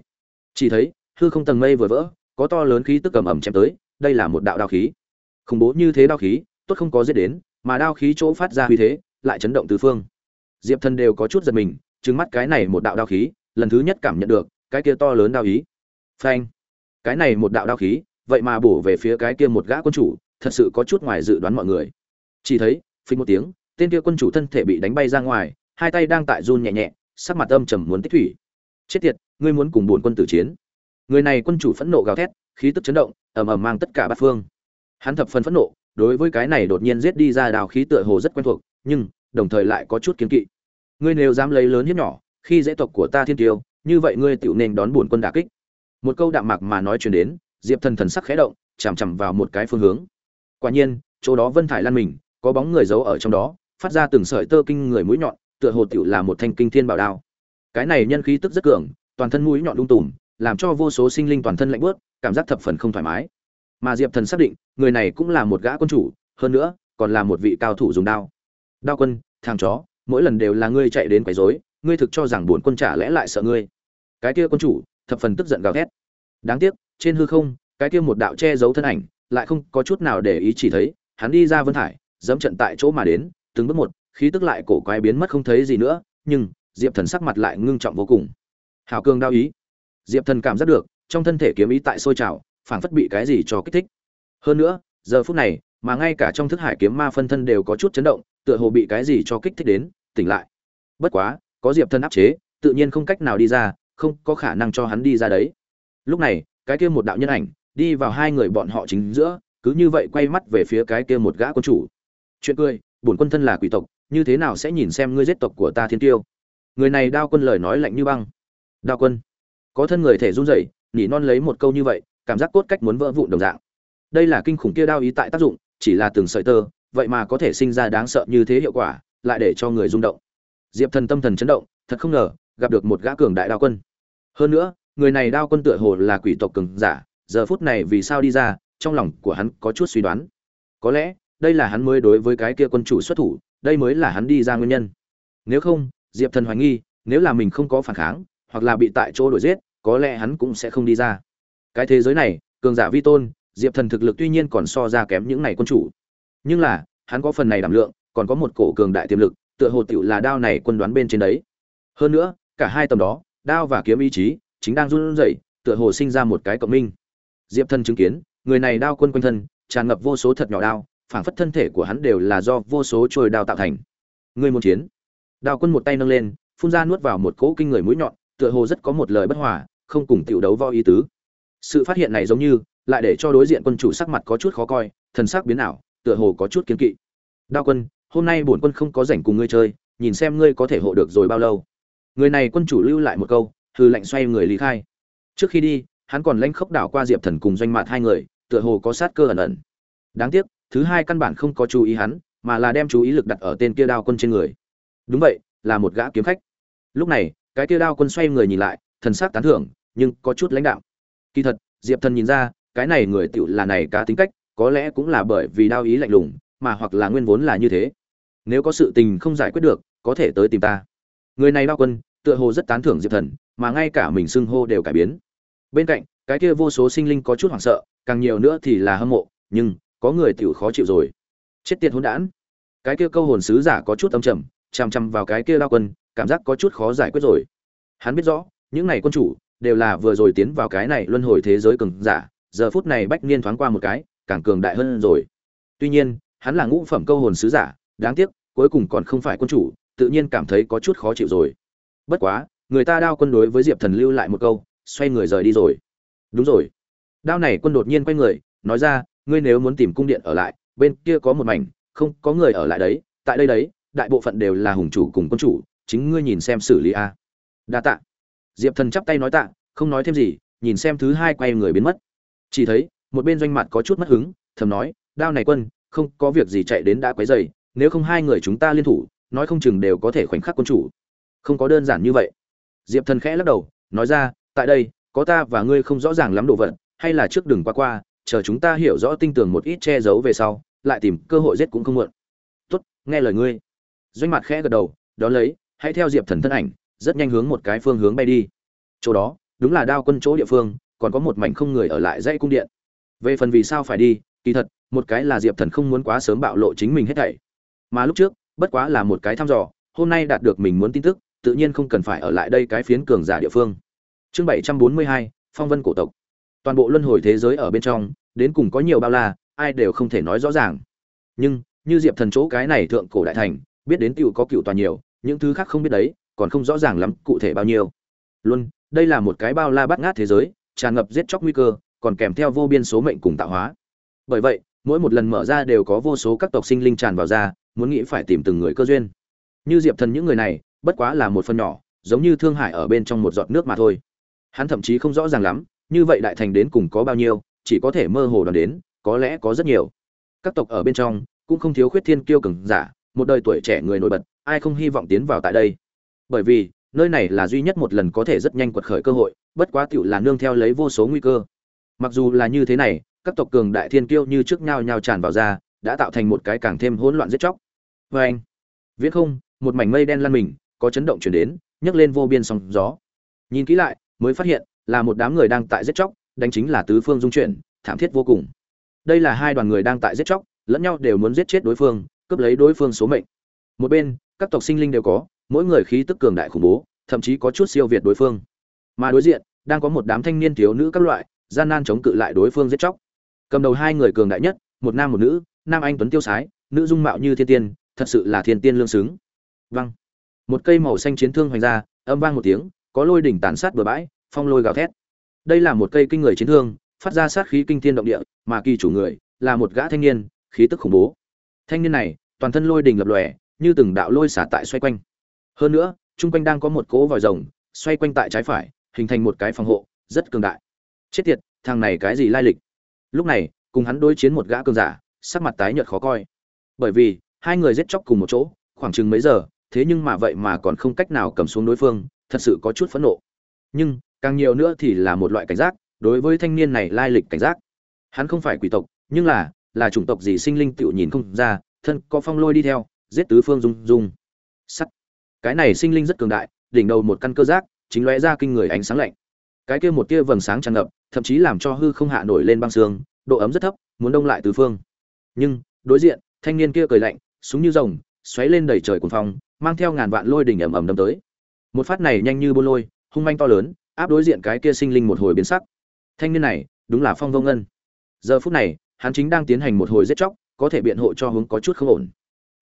Chỉ thấy, hư không tầng mây vừa vỡ, có to lớn khí tức cầm ẩm chém tới, đây là một đạo đao khí. Khủng bố như thế đao khí, tốt không có giết đến, mà đao khí chỗ phát ra uy thế lại chấn động tứ phương. Diệp thần đều có chút giật mình, trừng mắt cái này một đạo đao khí, lần thứ nhất cảm nhận được, cái kia to lớn đao ý. Phanh! Cái này một đạo đao khí, vậy mà bổ về phía cái kia một gã quân chủ, thật sự có chút ngoài dự đoán mọi người. Chỉ thấy, phình một tiếng, tên kia quân chủ thân thể bị đánh bay ra ngoài, hai tay đang tại run nhẹ nhẹ, sắc mặt âm trầm muốn tích thủy. Chết tiệt, ngươi muốn cùng buồn quân tử chiến. Người này quân chủ phẫn nộ gào thét, khí tức chấn động, ầm ầm mang tất cả bát phương. Hắn thập phần phẫn nộ, đối với cái này đột nhiên giết đi ra đào khí tựa hồ rất quen thuộc nhưng đồng thời lại có chút kiến kỵ. Ngươi nếu dám lấy lớn hiếp nhỏ, khi dễ tộc của ta thiên tiêu, như vậy ngươi tiểu nên đón buồn quân đả kích. Một câu đạm mạc mà nói truyền đến, diệp thần thần sắc khẽ động, chằm chằm vào một cái phương hướng. Quả nhiên, chỗ đó vân thải lan mình, có bóng người giấu ở trong đó, phát ra từng sợi tơ kinh người mũi nhọn, tựa hồ tiểu là một thanh kinh thiên bảo đao. Cái này nhân khí tức rất cường, toàn thân mũi nhọn lung tùm, làm cho vô số sinh linh toàn thân lạnh bớt cảm giác thập phần không thoải mái. Mà diệp thần xác định, người này cũng là một gã quân chủ, hơn nữa, còn là một vị cao thủ dùng đao đao quân, thằng chó, mỗi lần đều là ngươi chạy đến quấy rối, ngươi thực cho rằng bổn quân trả lẽ lại sợ ngươi. Cái kia quân chủ, thập phần tức giận gào thét. Đáng tiếc, trên hư không, cái kia một đạo che giấu thân ảnh, lại không có chút nào để ý chỉ thấy, hắn đi ra vân thải dẫm trận tại chỗ mà đến, từng bước một, khí tức lại cổ quái biến mất không thấy gì nữa, nhưng, diệp thần sắc mặt lại ngưng trọng vô cùng. Hào cường đao ý. Diệp thần cảm giác được, trong thân thể kiếm ý tại sôi trào, phảng phất bị cái gì cho kích thích. Hơn nữa, giờ phút này, mà ngay cả trong thức hải kiếm ma phân thân đều có chút chấn động tựa hồ bị cái gì cho kích thích đến, tỉnh lại. Bất quá, có diệp thần áp chế, tự nhiên không cách nào đi ra, không có khả năng cho hắn đi ra đấy. Lúc này, cái kia một đạo nhân ảnh, đi vào hai người bọn họ chính giữa, cứ như vậy quay mắt về phía cái kia một gã quân chủ. Chuyện cười, bổn quân thân là quỷ tộc, như thế nào sẽ nhìn xem ngươi giết tộc của ta thiên tiêu? Người này đao quân lời nói lạnh như băng. Đao quân. Có thân người thể run rẩy, nỉ non lấy một câu như vậy, cảm giác cốt cách muốn vỡ vụn đồng dạng. Đây là kinh khủng kia đao ý tại tác dụng, chỉ là từng sợi tơ vậy mà có thể sinh ra đáng sợ như thế hiệu quả, lại để cho người rung động. Diệp thần tâm thần chấn động, thật không ngờ, gặp được một gã cường đại đao quân. Hơn nữa, người này đao quân tựa hồ là quỷ tộc cường giả, giờ phút này vì sao đi ra, trong lòng của hắn có chút suy đoán. Có lẽ, đây là hắn mới đối với cái kia quân chủ xuất thủ, đây mới là hắn đi ra nguyên nhân. Nếu không, diệp thần hoài nghi, nếu là mình không có phản kháng, hoặc là bị tại chỗ đuổi giết, có lẽ hắn cũng sẽ không đi ra. Cái thế giới này, cường giả vi tôn, diệp thần thực lực tuy nhiên còn so ra kém những này quân chủ nhưng là, hắn có phần này đảm lượng, còn có một cổ cường đại tiềm lực, tựa hồ tựu là đao này quân đoán bên trên đấy. Hơn nữa, cả hai tầm đó, đao và kiếm ý chí, chính đang run rẩy, tựa hồ sinh ra một cái cộng minh. Diệp thân chứng kiến, người này đao quân quanh thân, tràn ngập vô số thật nhỏ đao, phảng phất thân thể của hắn đều là do vô số trôi đao tạo thành. Người muốn chiến. Đao quân một tay nâng lên, phun ra nuốt vào một cỗ kinh người mũi nhọn, tựa hồ rất có một lời bất hòa, không cùng tiểu đấu vo ý tứ. Sự phát hiện này giống như, lại để cho đối diện quân chủ sắc mặt có chút khó coi, thần sắc biến ảo tựa hồ có chút kiến kỵ. Đao quân, hôm nay bổn quân không có rảnh cùng ngươi chơi, nhìn xem ngươi có thể hộ được rồi bao lâu. Người này quân chủ lưu lại một câu hư lạnh xoay người lý khai. Trước khi đi, hắn còn lanh khốc đảo qua diệp thần cùng doanh mạt hai người, tựa hồ có sát cơ ẩn ẩn. Đáng tiếc, thứ hai căn bản không có chú ý hắn, mà là đem chú ý lực đặt ở tên kia đao quân trên người. Đúng vậy, là một gã kiếm khách. Lúc này, cái kia đao quân xoay người nhìn lại, thần sắc tán thưởng, nhưng có chút lãnh đạo kỳ thật, diệp thần nhìn ra, cái này người tựu là này cá tính cách có lẽ cũng là bởi vì đao ý lạnh lùng, mà hoặc là nguyên vốn là như thế. Nếu có sự tình không giải quyết được, có thể tới tìm ta. Người này đao quân, tựa hồ rất tán thưởng diệp thần, mà ngay cả mình xưng hô đều cải biến. Bên cạnh, cái kia vô số sinh linh có chút hoảng sợ, càng nhiều nữa thì là hâm mộ, nhưng, có người tiểu khó chịu rồi. Chết tiệt hỗn đản. Cái kia câu hồn sứ giả có chút âm trầm, chằm chằm vào cái kia đao quân, cảm giác có chút khó giải quyết rồi. Hắn biết rõ, những này quân chủ, đều là vừa rồi tiến vào cái này luân hồi thế giới cường giả, giờ phút này bách niên thoáng qua một cái càng cường đại hơn rồi. Tuy nhiên, hắn là ngũ phẩm câu hồn sứ giả, đáng tiếc, cuối cùng còn không phải quân chủ, tự nhiên cảm thấy có chút khó chịu rồi. Bất quá, người ta đao quân đối với diệp thần lưu lại một câu, xoay người rời đi rồi. Đúng rồi. Đao này quân đột nhiên quay người, nói ra, ngươi nếu muốn tìm cung điện ở lại, bên kia có một mảnh, không có người ở lại đấy, tại đây đấy, đại bộ phận đều là hùng chủ cùng quân chủ, chính ngươi nhìn xem xử lý a. Đa tạ. Diệp thần chắp tay nói tạ, không nói thêm gì, nhìn xem thứ hai quay người biến mất. Chỉ thấy một bên doanh mặt có chút mất hứng, thầm nói, đao này quân, không có việc gì chạy đến đã quấy dày nếu không hai người chúng ta liên thủ, nói không chừng đều có thể khoảnh khắc quân chủ. Không có đơn giản như vậy. Diệp thần khẽ lắc đầu, nói ra, tại đây, có ta và ngươi không rõ ràng lắm đồ vật, hay là trước đừng qua qua, chờ chúng ta hiểu rõ tinh tường một ít che giấu về sau, lại tìm cơ hội giết cũng không muộn. Tốt, nghe lời ngươi. Doanh mặt khẽ gật đầu, đón lấy, hãy theo diệp thần thân ảnh, rất nhanh hướng một cái phương hướng bay đi. Chỗ đó, đúng là đao quân chỗ địa phương, còn có một mảnh không người ở lại dãy cung điện về phần vì sao phải đi, kỳ thật, một cái là diệp thần không muốn quá sớm bạo lộ chính mình hết thảy. Mà lúc trước, bất quá là một cái thăm dò, hôm nay đạt được mình muốn tin tức, tự nhiên không cần phải ở lại đây cái phiến cường giả địa phương. Chương bảy trăm bốn mươi hai, phong vân cổ tộc. Toàn bộ luân hồi thế giới ở bên trong, đến cùng có nhiều bao la, ai đều không thể nói rõ ràng. Nhưng, như diệp thần chỗ cái này thượng cổ đại thành, biết đến cựu có cựu toàn nhiều, những thứ khác không biết đấy, còn không rõ ràng lắm cụ thể bao nhiêu. Luôn đây là một cái bao la bắt ngát thế giới, tràn ngập giết chóc nguy cơ còn kèm theo vô biên số mệnh cùng tạo hóa. Bởi vậy, mỗi một lần mở ra đều có vô số các tộc sinh linh tràn vào ra, muốn nghĩ phải tìm từng người cơ duyên. Như diệp thần những người này, bất quá là một phần nhỏ, giống như thương hải ở bên trong một giọt nước mà thôi. Hắn thậm chí không rõ ràng lắm, như vậy đại thành đến cùng có bao nhiêu, chỉ có thể mơ hồ đoán đến, có lẽ có rất nhiều. Các tộc ở bên trong, cũng không thiếu khuyết thiên kiêu cường giả, một đời tuổi trẻ người nổi bật, ai không hy vọng tiến vào tại đây. Bởi vì, nơi này là duy nhất một lần có thể rất nhanh quật khởi cơ hội, bất quá tựu là nương theo lấy vô số nguy cơ mặc dù là như thế này, các tộc cường đại thiên kiêu như trước nhau nhau tràn vào ra, đã tạo thành một cái càng thêm hỗn loạn giết chóc. Vê anh, viễn không, một mảnh mây đen lăn mình, có chấn động chuyển đến, nhấc lên vô biên sóng gió. Nhìn kỹ lại, mới phát hiện, là một đám người đang tại giết chóc, đánh chính là tứ phương dung chuyển, thảm thiết vô cùng. Đây là hai đoàn người đang tại giết chóc, lẫn nhau đều muốn giết chết đối phương, cướp lấy đối phương số mệnh. Một bên, các tộc sinh linh đều có, mỗi người khí tức cường đại khủng bố, thậm chí có chút siêu việt đối phương. Mà đối diện, đang có một đám thanh niên thiếu nữ các loại gian nan chống cự lại đối phương giết chóc. Cầm đầu hai người cường đại nhất, một nam một nữ, nam anh tuấn tiêu sái, nữ dung mạo như thiên tiên, thật sự là thiên tiên lương xứng. Văng một cây màu xanh chiến thương hoành ra, âm vang một tiếng, có lôi đỉnh tàn sát bừa bãi, phong lôi gào thét. Đây là một cây kinh người chiến thương, phát ra sát khí kinh thiên động địa, mà kỳ chủ người là một gã thanh niên, khí tức khủng bố. Thanh niên này, toàn thân lôi đỉnh lập lòe, như từng đạo lôi xả tại xoay quanh. Hơn nữa, chung quanh đang có một cỗ vòi rồng, xoay quanh tại trái phải, hình thành một cái phòng hộ, rất cường đại chết tiệt, thằng này cái gì lai lịch? Lúc này, cùng hắn đối chiến một gã cường giả, sắc mặt tái nhợt khó coi. Bởi vì, hai người giết chóc cùng một chỗ, khoảng chừng mấy giờ, thế nhưng mà vậy mà còn không cách nào cầm xuống đối phương, thật sự có chút phẫn nộ. Nhưng, càng nhiều nữa thì là một loại cảnh giác, đối với thanh niên này lai lịch cảnh giác. Hắn không phải quỷ tộc, nhưng là là chủng tộc gì sinh linh tựu nhìn không ra, thân có phong lôi đi theo, giết tứ phương dung dung sắt. Cái này sinh linh rất cường đại, đỉnh đầu một căn cơ giác, chính lóe ra kinh người ánh sáng lạnh cái kia một tia vầng sáng tràn ngập, thậm chí làm cho hư không hạ nổi lên băng xương, độ ấm rất thấp, muốn đông lại tứ phương. Nhưng, đối diện, thanh niên kia cười lạnh, súng như rồng, xoáy lên đầy trời cuồng phong, mang theo ngàn vạn lôi đỉnh ầm ầm đâm tới. Một phát này nhanh như bô lôi, hung manh to lớn, áp đối diện cái kia sinh linh một hồi biến sắc. Thanh niên này, đúng là phong vô ngân. Giờ phút này, hắn chính đang tiến hành một hồi giết chóc, có thể biện hộ cho hướng có chút không ổn.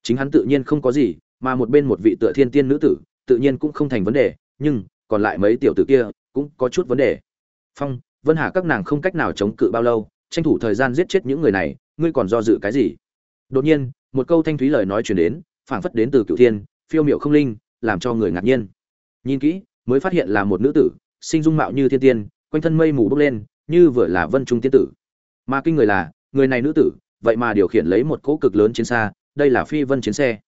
Chính hắn tự nhiên không có gì, mà một bên một vị tựa thiên tiên nữ tử, tự nhiên cũng không thành vấn đề, nhưng, còn lại mấy tiểu tử kia cũng có chút vấn đề. Phong, vân hà các nàng không cách nào chống cự bao lâu, tranh thủ thời gian giết chết những người này, ngươi còn do dự cái gì? Đột nhiên, một câu thanh thúy lời nói chuyển đến, phảng phất đến từ cựu thiên, phiêu miệu không linh, làm cho người ngạc nhiên. Nhìn kỹ, mới phát hiện là một nữ tử, sinh dung mạo như thiên tiên, quanh thân mây mù bốc lên, như vừa là vân trung tiên tử. Mà kinh người là, người này nữ tử, vậy mà điều khiển lấy một cỗ cực lớn chiến xa, đây là phi vân chiến xe.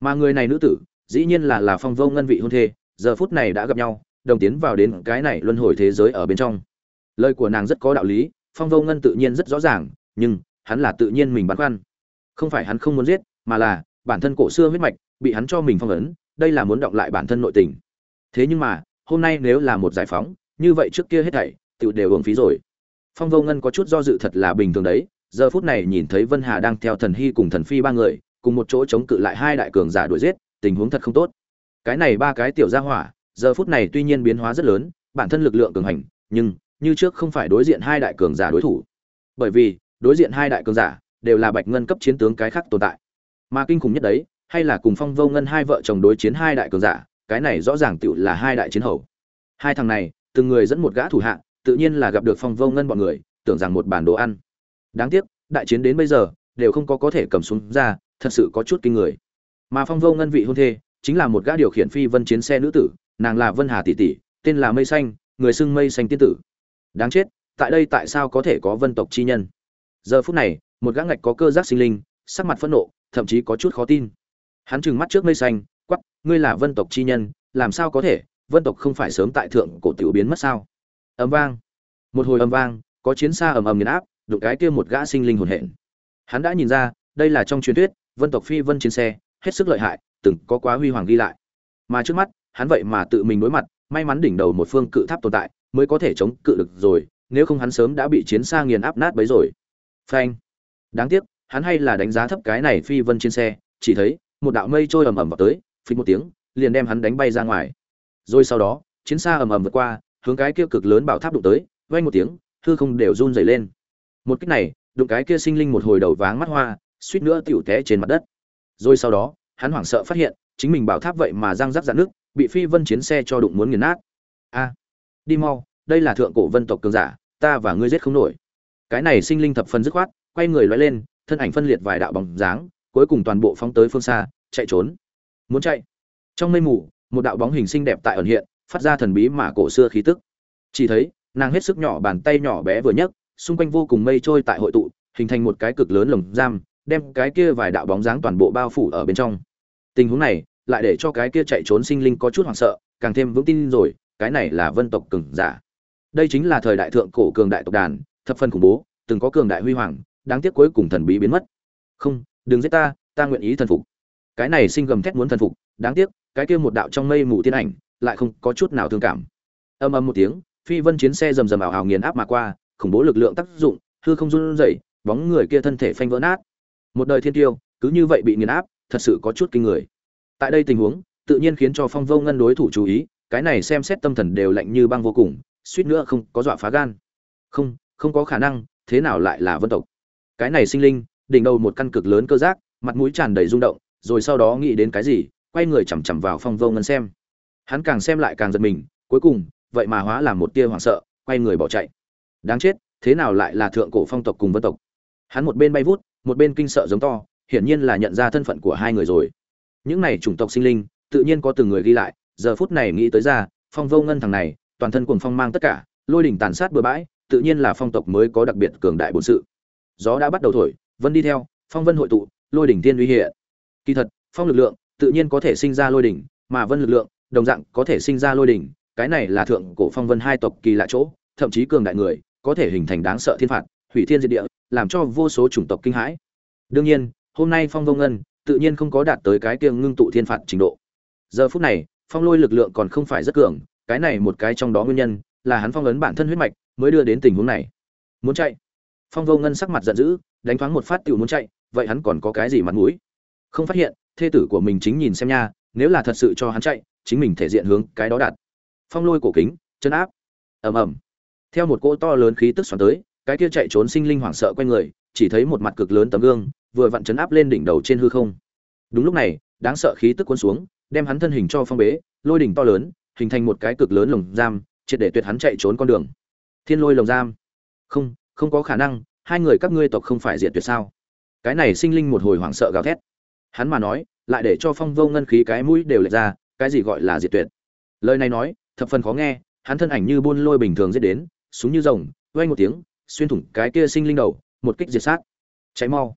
Mà người này nữ tử, dĩ nhiên là là phong vô ngân vị hôn thê, giờ phút này đã gặp nhau đồng tiến vào đến cái này luân hồi thế giới ở bên trong. Lời của nàng rất có đạo lý, phong vô ngân tự nhiên rất rõ ràng, nhưng hắn là tự nhiên mình băn khoăn. Không phải hắn không muốn giết, mà là bản thân cổ xưa huyết mạch bị hắn cho mình phong ấn, đây là muốn động lại bản thân nội tình. Thế nhưng mà, hôm nay nếu là một giải phóng, như vậy trước kia hết thảy tự đều hưởng phí rồi. Phong vô ngân có chút do dự thật là bình thường đấy, giờ phút này nhìn thấy vân hà đang theo thần hy cùng thần phi ba người, cùng một chỗ chống cự lại hai đại cường giả đuổi giết, tình huống thật không tốt. Cái này ba cái tiểu gia hỏa giờ phút này tuy nhiên biến hóa rất lớn, bản thân lực lượng cường hành, nhưng như trước không phải đối diện hai đại cường giả đối thủ. Bởi vì, đối diện hai đại cường giả đều là bạch ngân cấp chiến tướng cái khác tồn tại. Mà kinh khủng nhất đấy, hay là cùng phong vô ngân hai vợ chồng đối chiến hai đại cường giả, cái này rõ ràng tựu là hai đại chiến hầu. Hai thằng này, từng người dẫn một gã thủ hạ, tự nhiên là gặp được phong vô ngân bọn người, tưởng rằng một bản đồ ăn. Đáng tiếc, đại chiến đến bây giờ, đều không có có thể cầm súng ra, thật sự có chút kinh người. Mà phong vô ngân vị hôn thê, chính là một gã điều khiển phi vân chiến xe nữ tử nàng là vân hà tỷ tỷ, tên là mây xanh, người xưng mây xanh tiên tử. Đáng chết, tại đây tại sao có thể có vân tộc chi nhân? Giờ phút này, một gã ngạch có cơ giác sinh linh, sắc mặt phẫn nộ, thậm chí có chút khó tin. Hắn trừng mắt trước mây xanh quắp ngươi là vân tộc chi nhân, làm sao có thể? Vân tộc không phải sớm tại thượng cổ tiểu biến mất sao? Ầm vang. Một hồi ầm vang, có chiến xa ầm ầm nghiền áp, đụng cái kia một gã sinh linh hồn hển. Hắn đã nhìn ra, đây là trong truyền thuyết, vân tộc phi vân chiến xe, hết sức lợi hại, từng có quá huy hoàng ghi lại. Mà trước mắt hắn vậy mà tự mình đối mặt, may mắn đỉnh đầu một phương cự tháp tồn tại, mới có thể chống cự được rồi, nếu không hắn sớm đã bị chiến xa nghiền áp nát bấy rồi. Phanh. Đáng tiếc, hắn hay là đánh giá thấp cái này phi vân trên xe, chỉ thấy, một đạo mây trôi ầm ầm vào tới phình một tiếng, liền đem hắn đánh bay ra ngoài. Rồi sau đó, chiến xa ầm ầm vượt qua, hướng cái kia cực lớn bảo tháp đụng tới, vang một tiếng, hư không đều run rẩy lên. Một cái này, đụng cái kia sinh linh một hồi đầu váng mắt hoa, suýt nữa tiểu té trên mặt đất. Rồi sau đó, hắn hoảng sợ phát hiện, chính mình bảo tháp vậy mà răng rắc rạn nước bị phi vân chiến xe cho đụng muốn nghiền nát. A, đi mau, đây là thượng cổ vân tộc cường giả, ta và ngươi giết không nổi. Cái này sinh linh thập phân dứt khoát, quay người lói lên, thân ảnh phân liệt vài đạo bóng dáng, cuối cùng toàn bộ phóng tới phương xa, chạy trốn. Muốn chạy. Trong mây mù, một đạo bóng hình xinh đẹp tại ẩn hiện, phát ra thần bí mà cổ xưa khí tức. Chỉ thấy, nàng hết sức nhỏ, bàn tay nhỏ bé vừa nhấc, xung quanh vô cùng mây trôi tại hội tụ, hình thành một cái cực lớn lồng giam, đem cái kia vài đạo bóng dáng toàn bộ bao phủ ở bên trong. Tình huống này lại để cho cái kia chạy trốn sinh linh có chút hoảng sợ, càng thêm vững tin rồi, cái này là vân tộc cường giả. Đây chính là thời đại thượng cổ cường đại tộc đàn, thập phân khủng bố, từng có cường đại huy hoàng, đáng tiếc cuối cùng thần bí biến mất. Không, đừng giết ta ta nguyện ý thần phục. Cái này sinh gầm thét muốn thần phục, đáng tiếc, cái kia một đạo trong mây mù tiên ảnh lại không có chút nào thương cảm. Âm âm một tiếng, phi vân chiến xe rầm rầm ảo ảo nghiền áp mà qua, khủng bố lực lượng tác dụng, hư không run rẩy, bóng người kia thân thể phanh vỡ nát. Một đời thiên tiêu, cứ như vậy bị nghiền áp, thật sự có chút kinh người tại đây tình huống, tự nhiên khiến cho phong vô ngân đối thủ chú ý, cái này xem xét tâm thần đều lạnh như băng vô cùng, suýt nữa không có dọa phá gan. Không không có khả năng, thế nào lại là vân tộc? Cái này sinh linh, đỉnh đầu một căn cực lớn cơ giác, mặt mũi tràn đầy rung động, rồi sau đó nghĩ đến cái gì, quay người chằm chằm vào phong vô ngân xem. Hắn càng xem lại càng giật mình, cuối cùng, vậy mà hóa làm một tia hoảng sợ, quay người bỏ chạy. Đáng chết, thế nào lại là thượng cổ phong tộc cùng vân tộc? Hắn một bên bay vút, một bên kinh sợ giống to, hiển nhiên là nhận ra thân phận của hai người rồi những này chủng tộc sinh linh, tự nhiên có từng người ghi lại, giờ phút này nghĩ tới ra, phong vô ngân thằng này, toàn thân cuồng phong mang tất cả, lôi đỉnh tàn sát bừa bãi, tự nhiên là phong tộc mới có đặc biệt cường đại bổn sự. Gió đã bắt đầu thổi, vân đi theo, phong vân hội tụ, lôi đỉnh tiên uy hiện. Kỳ thật, phong lực lượng tự nhiên có thể sinh ra lôi đỉnh, mà vân lực lượng, đồng dạng có thể sinh ra lôi đỉnh, cái này là thượng cổ phong vân hai tộc kỳ lạ chỗ, thậm chí cường đại người, có thể hình thành đáng sợ thiên phạt, hủy thiên diệt địa, làm cho vô số chủng tộc kinh hãi. Đương nhiên, hôm nay phong vô ngân tự nhiên không có đạt tới cái kiêng ngưng tụ thiên phạt trình độ. Giờ phút này, phong lôi lực lượng còn không phải rất cường, cái này một cái trong đó nguyên nhân là hắn phong ấn bản thân huyết mạch mới đưa đến tình huống này. Muốn chạy. Phong vô ngân sắc mặt giận dữ, đánh thoáng một phát tiểu muốn chạy, vậy hắn còn có cái gì mặt mũi? Không phát hiện, thê tử của mình chính nhìn xem nha, nếu là thật sự cho hắn chạy, chính mình thể diện hướng cái đó đạt. Phong lôi cổ kính, chân áp. Ầm ầm. Theo một cỗ to lớn khí tức xoắn tới, cái kia chạy trốn sinh linh hoảng sợ quanh người, chỉ thấy một mặt cực lớn tấm gương vừa vặn chấn áp lên đỉnh đầu trên hư không. Đúng lúc này, đáng sợ khí tức cuốn xuống, đem hắn thân hình cho phong bế, lôi đỉnh to lớn, hình thành một cái cực lớn lồng giam, triệt để tuyệt hắn chạy trốn con đường. Thiên lôi lồng giam. Không không có khả năng, hai người các ngươi tộc không phải diệt tuyệt sao? Cái này sinh linh một hồi hoảng sợ gào thét. Hắn mà nói, lại để cho phong vô ngân khí cái mũi đều lệch ra, cái gì gọi là diệt tuyệt? Lời này nói, thập phần khó nghe, hắn thân ảnh như buôn lôi bình thường giết đến, súng như rồng vang một tiếng, xuyên thủng cái kia sinh linh đầu, một kích diệt sát. Cháy mau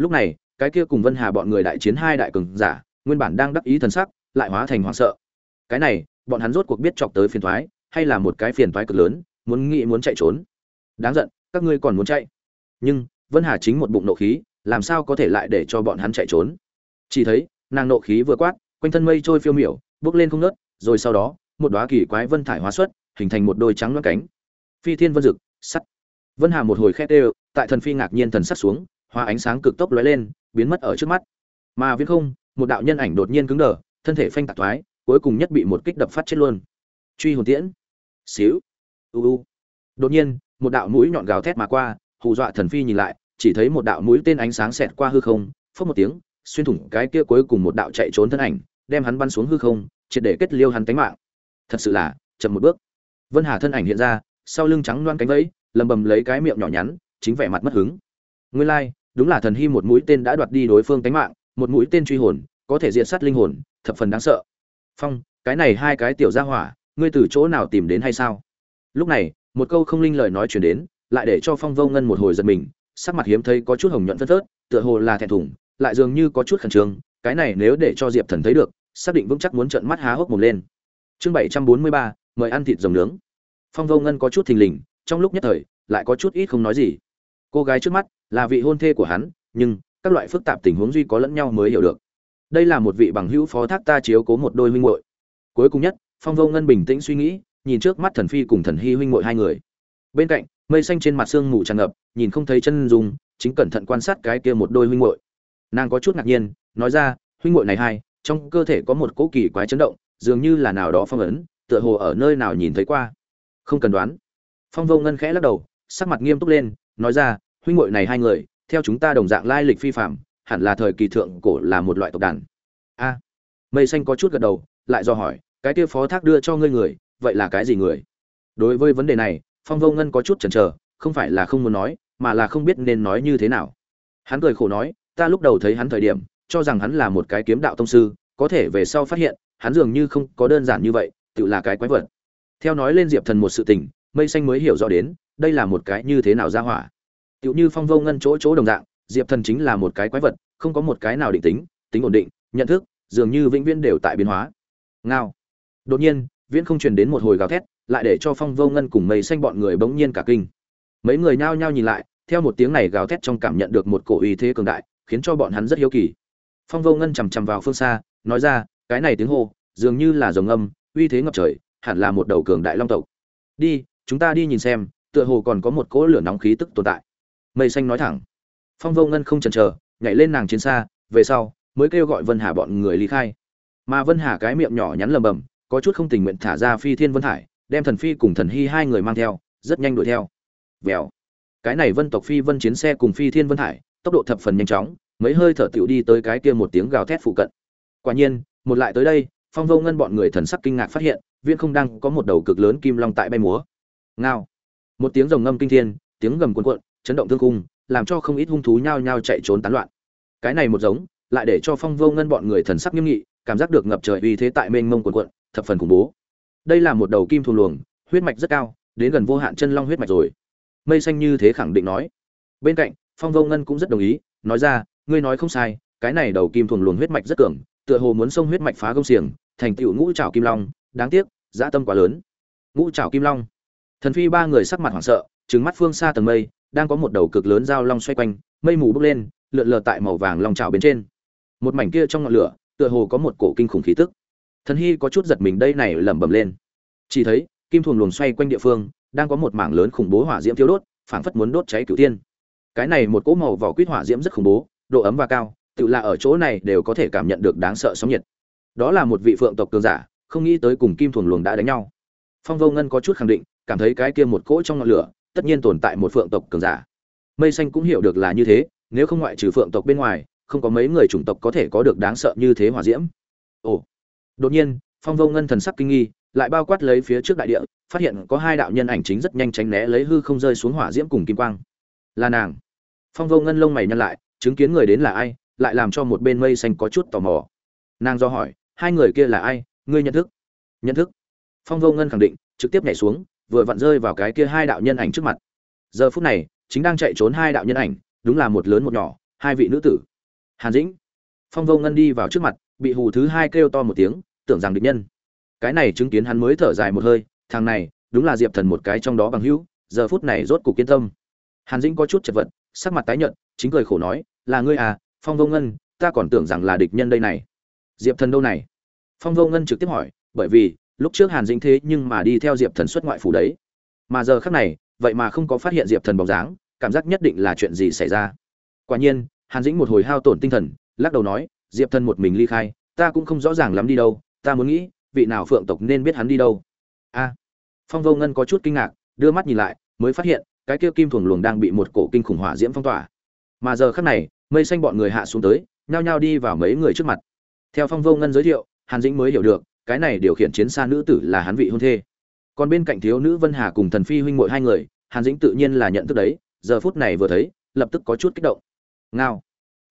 lúc này, cái kia cùng vân hà bọn người đại chiến hai đại cường giả, nguyên bản đang đắc ý thần sắc, lại hóa thành hoảng sợ. Cái này, bọn hắn rốt cuộc biết chọc tới phiền thoái hay là một cái phiền thoái cực lớn, muốn nghĩ muốn chạy trốn. Đáng giận, các ngươi còn muốn chạy. Nhưng, vân hà chính một bụng nộ khí, làm sao có thể lại để cho bọn hắn chạy trốn? Chỉ thấy, nàng nộ khí vừa quát, quanh thân mây trôi phiêu miểu, bước lên không nớt rồi sau đó, một đóa kỳ quái vân thải hóa xuất, hình thành một đôi trắng loáng cánh. Phi thiên vân dực, sắt. Vân hà một hồi khét đều, tại thần phi ngạc nhiên thần sắc xuống hóa ánh sáng cực tốc lóe lên, biến mất ở trước mắt. Mà viễn không, một đạo nhân ảnh đột nhiên cứng đờ, thân thể phanh tạc thoái, cuối cùng nhất bị một kích đập phát chết luôn. Truy hồn tiễn. Xíu. U u. Đột nhiên, một đạo mũi nhọn gào thét mà qua, hù dọa thần phi nhìn lại, chỉ thấy một đạo mũi tên ánh sáng xẹt qua hư không phất một tiếng, xuyên thủng cái kia cuối cùng một đạo chạy trốn thân ảnh, đem hắn bắn xuống hư không, triệt để kết liêu hắn tính mạng. Thật sự là, chậm một bước. Vân hà thân ảnh hiện ra, sau lưng trắng loan cánh vẫy, lầm bầm lấy cái miệng nhỏ nhắn, chính vẻ mặt mất hứng. Nguyên lai đúng là thần hy một mũi tên đã đoạt đi đối phương tánh mạng, một mũi tên truy hồn, có thể diệt sát linh hồn, thập phần đáng sợ. Phong, cái này hai cái tiểu gia hỏa, ngươi từ chỗ nào tìm đến hay sao? Lúc này, một câu không linh lời nói chuyển đến, lại để cho phong vô ngân một hồi giật mình, sắc mặt hiếm thấy có chút hồng nhuận phân phớt, tựa hồ là thẹn thùng, lại dường như có chút khẩn trương, cái này nếu để cho diệp thần thấy được, xác định vững chắc muốn trợn mắt há hốc mồm lên. Chương bảy trăm bốn mươi ba, mời ăn thịt rồng nướng. Phong vô ngân có chút thình lình, trong lúc nhất thời, lại có chút ít không nói gì. Cô gái trước mắt là vị hôn thê của hắn, nhưng các loại phức tạp tình huống duy có lẫn nhau mới hiểu được. Đây là một vị bằng hữu phó thác ta chiếu cố một đôi huynh muội. Cuối cùng nhất, phong vô ngân bình tĩnh suy nghĩ, nhìn trước mắt thần phi cùng thần hy huynh muội hai người. Bên cạnh, mây xanh trên mặt sương mù tràn ngập, nhìn không thấy chân dung, chính cẩn thận quan sát cái kia một đôi huynh muội. Nàng có chút ngạc nhiên, nói ra, huynh muội này hai, trong cơ thể có một cỗ kỳ quái chấn động, dường như là nào đó phong ấn, tựa hồ ở nơi nào nhìn thấy qua. Không cần đoán. Phong vô ngân khẽ lắc đầu, sắc mặt nghiêm túc lên, nói ra huynh muội này hai người, theo chúng ta đồng dạng lai lịch phi phạm hẳn là thời kỳ thượng cổ là một loại tộc đàn. A. Mây xanh có chút gật đầu, lại do hỏi, cái kia phó thác đưa cho ngươi người, vậy là cái gì người? Đối với vấn đề này, phong vô ngân có chút chần chờ, không phải là không muốn nói, mà là không biết nên nói như thế nào. Hắn cười khổ nói, ta lúc đầu thấy hắn thời điểm, cho rằng hắn là một cái kiếm đạo tông sư, có thể về sau phát hiện, hắn dường như không có đơn giản như vậy, tự là cái quái vật. Theo nói lên diệp thần một sự tình, mây xanh mới hiểu rõ đến, đây là một cái như thế nào ra hỏa. Tiểu như phong vô ngân chỗ chỗ đồng dạng, diệp thần chính là một cái quái vật, không có một cái nào định tính tính ổn định, nhận thức, dường như vĩnh viễn đều tại biến hóa. Ngao. Đột nhiên, viễn không truyền đến một hồi gào thét, lại để cho phong vô ngân cùng mây xanh bọn người bỗng nhiên cả kinh. Mấy người nhao nhao nhìn lại, theo một tiếng này gào thét trong cảm nhận được một cổ uy thế cường đại, khiến cho bọn hắn rất hiếu kỳ. Phong vô ngân chằm chằm vào phương xa, nói ra, cái này tiếng hô, dường như là rồng âm, uy thế ngập trời, hẳn là một đầu cường đại long tộc. Đi, chúng ta đi nhìn xem, tựa hồ còn có một cỗ lửa nóng khí tức tồn tại mây xanh nói thẳng. Phong vô ngân không chần chờ, nhảy lên nàng chiến xa, về sau, mới kêu gọi vân hà bọn người ly khai. Mà vân hà cái miệng nhỏ nhắn lầm bầm, có chút không tình nguyện thả ra phi thiên vân hải, đem thần phi cùng thần hy hai người mang theo, rất nhanh đuổi theo. Vèo. Cái này vân tộc phi vân chiến xe cùng phi thiên vân hải, tốc độ thập phần nhanh chóng, mấy hơi thở tiểu đi tới cái kia một tiếng gào thét phụ cận. Quả nhiên, một lại tới đây, phong vô ngân bọn người thần sắc kinh ngạc phát hiện, viên không đang có một đầu cực lớn kim long tại bay múa. Ngao. Một tiếng rồng ngâm kinh thiên, tiếng gầm cuồn cuộn chấn động thương cung làm cho không ít hung thú nhao nhao chạy trốn tán loạn. Cái này một giống, lại để cho phong vô ngân bọn người thần sắc nghiêm nghị, cảm giác được ngập trời uy thế tại mênh mông quần quận thập phần khủng bố. Đây là một đầu kim thù luồng, huyết mạch rất cao, đến gần vô hạn chân long huyết mạch rồi. Mây xanh như thế khẳng định nói. Bên cạnh, phong vô ngân cũng rất đồng ý, nói ra, ngươi nói không sai, cái này đầu kim thuần luồng huyết mạch rất cường, tựa hồ muốn xông huyết mạch phá công xiềng, thành tựu ngũ trảo kim long, đáng tiếc, dã tâm quá lớn. Ngũ trảo kim long. Thần phi ba người sắc mặt hoảng sợ, trừng mắt phương xa tầng mây đang có một đầu cực lớn dao long xoay quanh, mây mù bốc lên, lượn lờ tại màu vàng long trào bên trên. Một mảnh kia trong ngọn lửa, tựa hồ có một cổ kinh khủng khí tức. Thần hy có chút giật mình đây này lẩm bẩm lên. Chỉ thấy, kim thuồng luồng xoay quanh địa phương, đang có một mảng lớn khủng bố hỏa diễm thiêu đốt, phảng phất muốn đốt cháy cửu tiên cái này một cỗ màu vỏ quýt hỏa diễm rất khủng bố, độ ấm và cao, tự là ở chỗ này đều có thể cảm nhận được đáng sợ sóng nhiệt. Đó là một vị phượng tộc cường giả, không nghĩ tới cùng kim thuồng luồng đã đánh nhau. Phong vô ngân có chút khẳng định, cảm thấy cái kia một cỗ trong ngọn lửa tất nhiên tồn tại một phượng tộc cường giả. Mây xanh cũng hiểu được là như thế, nếu không ngoại trừ phượng tộc bên ngoài, không có mấy người chủng tộc có thể có được đáng sợ như thế hỏa diễm. Ồ. Đột nhiên, phong vô ngân thần sắc kinh nghi, lại bao quát lấy phía trước đại địa, phát hiện có hai đạo nhân ảnh chính rất nhanh tránh né lấy hư không rơi xuống hỏa diễm cùng kim quang. Là nàng. Phong vô ngân lông mày nhăn lại, chứng kiến người đến là ai, lại làm cho một bên mây xanh có chút tò mò. Nàng do hỏi, hai người kia là ai? Ngươi nhận thức. Nhận thức. Phong vô ngân khẳng định, trực tiếp nhảy xuống vừa vặn rơi vào cái kia hai đạo nhân ảnh trước mặt. Giờ phút này, chính đang chạy trốn hai đạo nhân ảnh, đúng là một lớn một nhỏ, hai vị nữ tử. Hàn dĩnh, phong vô ngân đi vào trước mặt, bị hù thứ hai kêu to một tiếng, tưởng rằng địch nhân. Cái này chứng kiến hắn mới thở dài một hơi, thằng này, đúng là diệp thần một cái trong đó bằng hữu, giờ phút này rốt cục kiên tâm. Hàn dĩnh có chút chật vật, sắc mặt tái nhợt, chính cười khổ nói, là ngươi à phong vô ngân, ta còn tưởng rằng là địch nhân đây này. Diệp thần đâu này? Phong vô ngân trực tiếp hỏi, bởi vì lúc trước hàn dĩnh thế nhưng mà đi theo diệp thần xuất ngoại phủ đấy. Mà giờ khác này, vậy mà không có phát hiện diệp thần bóng dáng, cảm giác nhất định là chuyện gì xảy ra. Quả nhiên, hàn dĩnh một hồi hao tổn tinh thần, lắc đầu nói, diệp thần một mình ly khai, ta cũng không rõ ràng lắm đi đâu, ta muốn nghĩ, vị nào phượng tộc nên biết hắn đi đâu? A. Phong vô ngân có chút kinh ngạc, đưa mắt nhìn lại, mới phát hiện, cái kia kim thuồng luồng đang bị một cổ kinh khủng hỏa diễm phong tỏa. Mà giờ khắc này, mây xanh bọn người hạ xuống tới, nhao nhao đi vào mấy người trước mặt. Theo phong vô ngân giới thiệu, hàn dĩnh mới hiểu được cái này điều khiển chiến xa nữ tử là hắn vị hôn thê. Còn bên cạnh thiếu nữ vân hà cùng thần phi huynh muội hai người, hàn dĩnh tự nhiên là nhận thức đấy, giờ phút này vừa thấy, lập tức có chút kích động. Ngao.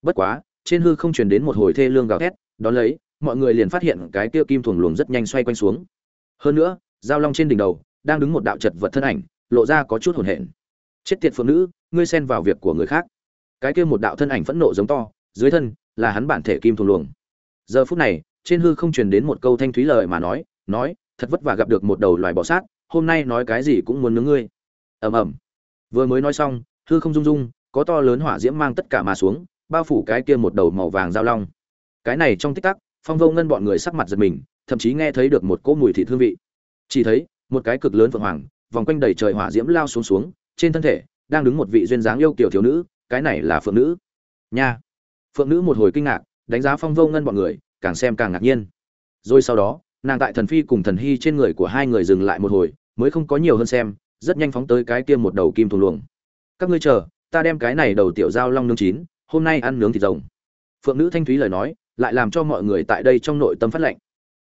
Bất quá, trên hư không truyền đến một hồi thê lương gào thét, đón lấy, mọi người liền phát hiện cái kia kim thuồng luồng rất nhanh xoay quanh xuống. Hơn nữa, giao long trên đỉnh đầu, đang đứng một đạo chật vật thân ảnh, lộ ra có chút hồn hển. Chết tiệt phụ nữ, ngươi xen vào việc của người khác. Cái kia một đạo thân ảnh phẫn nộ giống to, dưới thân là hắn bản thể kim thuồng luồng. Giờ phút này trên hư không truyền đến một câu thanh thúy lời mà nói nói, thật vất vả gặp được một đầu loài bọ sát, hôm nay nói cái gì cũng muốn nướng ngươi. Ầm ầm. Vừa mới nói xong, hư không rung rung, có to lớn hỏa diễm mang tất cả mà xuống, bao phủ cái kia một đầu màu vàng giao long. Cái này trong tích tắc, phong vô ngân bọn người sắc mặt giật mình, thậm chí nghe thấy được một cỗ mùi thị hương vị. Chỉ thấy, một cái cực lớn phượng hoàng, vòng quanh đầy trời hỏa diễm lao xuống xuống, trên thân thể, đang đứng một vị duyên dáng yêu kiểu thiếu nữ, cái này là phượng nữ. Nha. Phượng nữ một hồi kinh ngạc, đánh giá phong vô ngân bọn người càng xem càng ngạc nhiên. Rồi sau đó, nàng tại thần phi cùng thần hy trên người của hai người dừng lại một hồi, mới không có nhiều hơn xem, rất nhanh phóng tới cái kia một đầu kim thùng luồng. Các ngươi chờ, ta đem cái này đầu tiểu giao long nướng chín, hôm nay ăn nướng thịt rồng. Phượng nữ thanh thúy lời nói, lại làm cho mọi người tại đây trong nội tâm phát lệnh.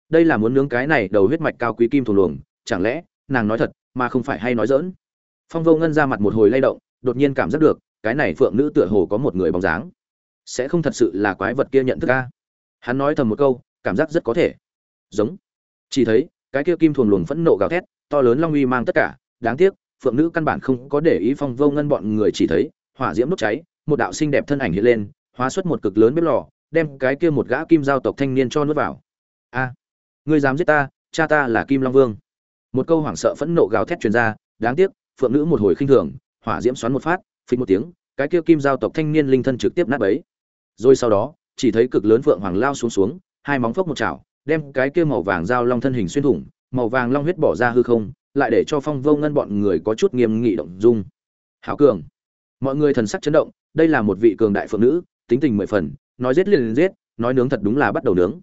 Đây là muốn nướng cái này đầu huyết mạch cao quý kim thùng luồng, chẳng lẽ, nàng nói thật, mà không phải hay nói dỡn phong vô ngân ra mặt một hồi lay động, đột nhiên cảm giác được, cái này phượng nữ tựa hồ có một người bóng dáng. Sẽ không thật sự là quái vật kia nhận thức ca hắn nói thầm một câu, cảm giác rất có thể. Giống. Chỉ thấy, cái kia kim thuồng luồng phẫn nộ gào thét, to lớn long uy mang tất cả. Đáng tiếc, phượng nữ căn bản không có để ý phong vô ngân bọn người chỉ thấy, hỏa diễm đốt cháy, một đạo xinh đẹp thân ảnh hiện lên, hóa xuất một cực lớn bếp lò, đem cái kia một gã kim giao tộc thanh niên cho nuốt vào. A, ngươi dám giết ta, cha ta là kim long vương. Một câu hoảng sợ phẫn nộ gào thét truyền ra, đáng tiếc, phượng nữ một hồi khinh thường, hỏa diễm xoắn một phát phình một tiếng, cái kia kim giao tộc thanh niên linh thân trực tiếp nát bấy. Rồi sau đó chỉ thấy cực lớn phượng hoàng lao xuống xuống, hai móng phốc một chảo, đem cái kia màu vàng dao long thân hình xuyên thủng, màu vàng long huyết bỏ ra hư không, lại để cho phong vô ngân bọn người có chút nghiêm nghị động dung. Hảo cường. Mọi người thần sắc chấn động, đây là một vị cường đại phượng nữ, tính tình mười phần, nói giết liền giết, nói nướng thật đúng là bắt đầu nướng.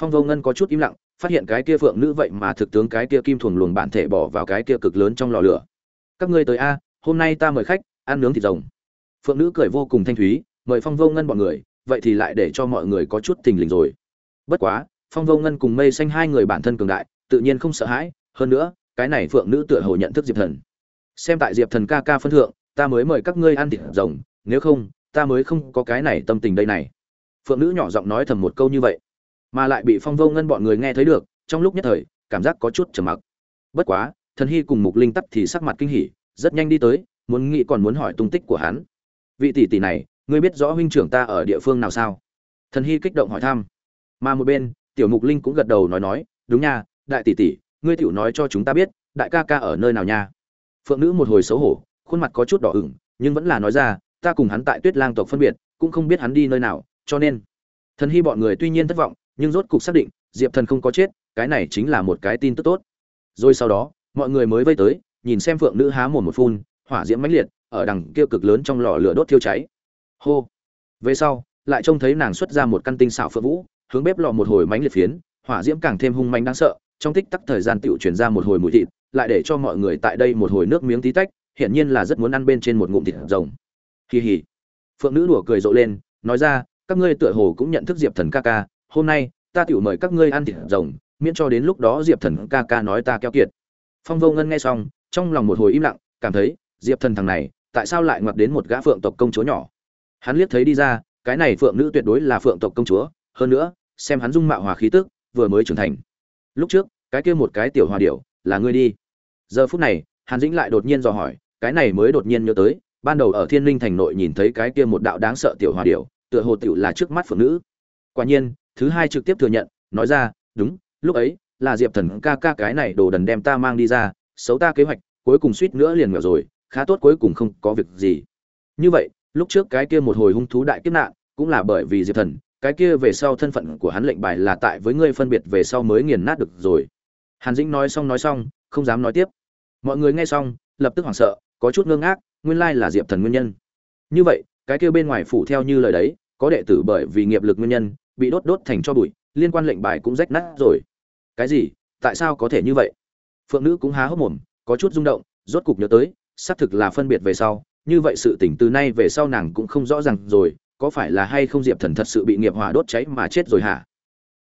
Phong vô ngân có chút im lặng, phát hiện cái kia phượng nữ vậy mà thực tướng cái kia kim thuồng luồng bản thể bỏ vào cái kia cực lớn trong lò lửa. Các ngươi tới a, hôm nay ta mời khách, ăn nướng thịt rồng. Phượng nữ cười vô cùng thanh thúy, mời phong vô ngân bọn người vậy thì lại để cho mọi người có chút tình lình rồi. Bất quá, phong vô ngân cùng mây xanh hai người bản thân cường đại, tự nhiên không sợ hãi, hơn nữa, cái này phượng nữ tựa hồ nhận thức diệp thần. Xem tại diệp thần ca ca phân thượng, ta mới mời các ngươi ăn thịt rồng, nếu không, ta mới không có cái này tâm tình đây này. Phượng nữ nhỏ giọng nói thầm một câu như vậy, mà lại bị phong vô ngân bọn người nghe thấy được, trong lúc nhất thời, cảm giác có chút trầm mặc. Bất quá, thần hy cùng mục linh tắt thì sắc mặt kinh hỉ, rất nhanh đi tới, muốn nghĩ còn muốn hỏi tung tích của hắn. Vị tỷ tỷ này ngươi biết rõ huynh trưởng ta ở địa phương nào sao? Thần hy kích động hỏi thăm. Mà một bên, tiểu mục linh cũng gật đầu nói nói, đúng nha, đại tỷ tỷ, ngươi tiểu nói cho chúng ta biết, đại ca ca ở nơi nào nha? Phượng nữ một hồi xấu hổ, khuôn mặt có chút đỏ ửng, nhưng vẫn là nói ra, ta cùng hắn tại tuyết lang tộc phân biệt, cũng không biết hắn đi nơi nào, cho nên. Thần hy bọn người tuy nhiên thất vọng, nhưng rốt cục xác định, diệp thần không có chết, cái này chính là một cái tin tức tốt. Rồi sau đó, mọi người mới vây tới, nhìn xem phượng nữ há mồm một phun, hỏa diễm mãnh liệt, ở đằng kia cực lớn trong lò lửa đốt thiêu cháy hô. Về sau, lại trông thấy nàng xuất ra một căn tinh xảo phượng vũ, hướng bếp lò một hồi mánh liệt phiến, hỏa diễm càng thêm hung manh đáng sợ, trong tích tắc thời gian tựu chuyển ra một hồi mùi thịt, lại để cho mọi người tại đây một hồi nước miếng tí tách, hiển nhiên là rất muốn ăn bên trên một ngụm thịt rồng. Kỳ hỉ phượng nữ đùa cười rộ lên, nói ra, các ngươi tựa hồ cũng nhận thức diệp thần ca ca, hôm nay, ta tiểu mời các ngươi ăn thịt rồng, miễn cho đến lúc đó diệp thần ca ca nói ta keo kiệt. Phong vô ngân nghe xong, trong lòng một hồi im lặng, cảm thấy, diệp thần thằng này, tại sao lại ngoặt đến một gã phượng tộc công chúa nhỏ? Hắn liếc thấy đi ra, cái này phượng nữ tuyệt đối là phượng tộc công chúa, hơn nữa, xem hắn dung mạo hòa khí tức, vừa mới trưởng thành. Lúc trước, cái kia một cái tiểu hòa điệu là ngươi đi. Giờ phút này, hàn dĩnh lại đột nhiên dò hỏi, cái này mới đột nhiên nhớ tới, ban đầu ở thiên linh thành nội nhìn thấy cái kia một đạo đáng sợ tiểu hòa điệu tựa hồ tiểu là trước mắt phượng nữ. Quả nhiên, thứ hai trực tiếp thừa nhận, nói ra, đúng, lúc ấy, là diệp thần ca ca cái này đồ đần đem ta mang đi ra, xấu ta kế hoạch, cuối cùng suýt nữa liền nghèo rồi, khá tốt cuối cùng không có việc gì. Như vậy lúc trước cái kia một hồi hung thú đại kiếp nạn, cũng là bởi vì diệp thần, cái kia về sau thân phận của hắn lệnh bài là tại với ngươi phân biệt về sau mới nghiền nát được rồi. Hàn dĩnh nói xong nói xong, không dám nói tiếp. Mọi người nghe xong, lập tức hoảng sợ, có chút ngơ ngác, nguyên lai là diệp thần nguyên nhân. Như vậy, cái kia bên ngoài phủ theo như lời đấy, có đệ tử bởi vì nghiệp lực nguyên nhân, bị đốt đốt thành cho bụi, liên quan lệnh bài cũng rách nát rồi. Cái gì? Tại sao có thể như vậy? Phượng nữ cũng há hốc mồm, có chút rung động, rốt cục nhớ tới, xác thực là phân biệt về sau như vậy sự tỉnh từ nay về sau nàng cũng không rõ ràng rồi, có phải là hay không diệp thần thật sự bị nghiệp hỏa đốt cháy mà chết rồi hả?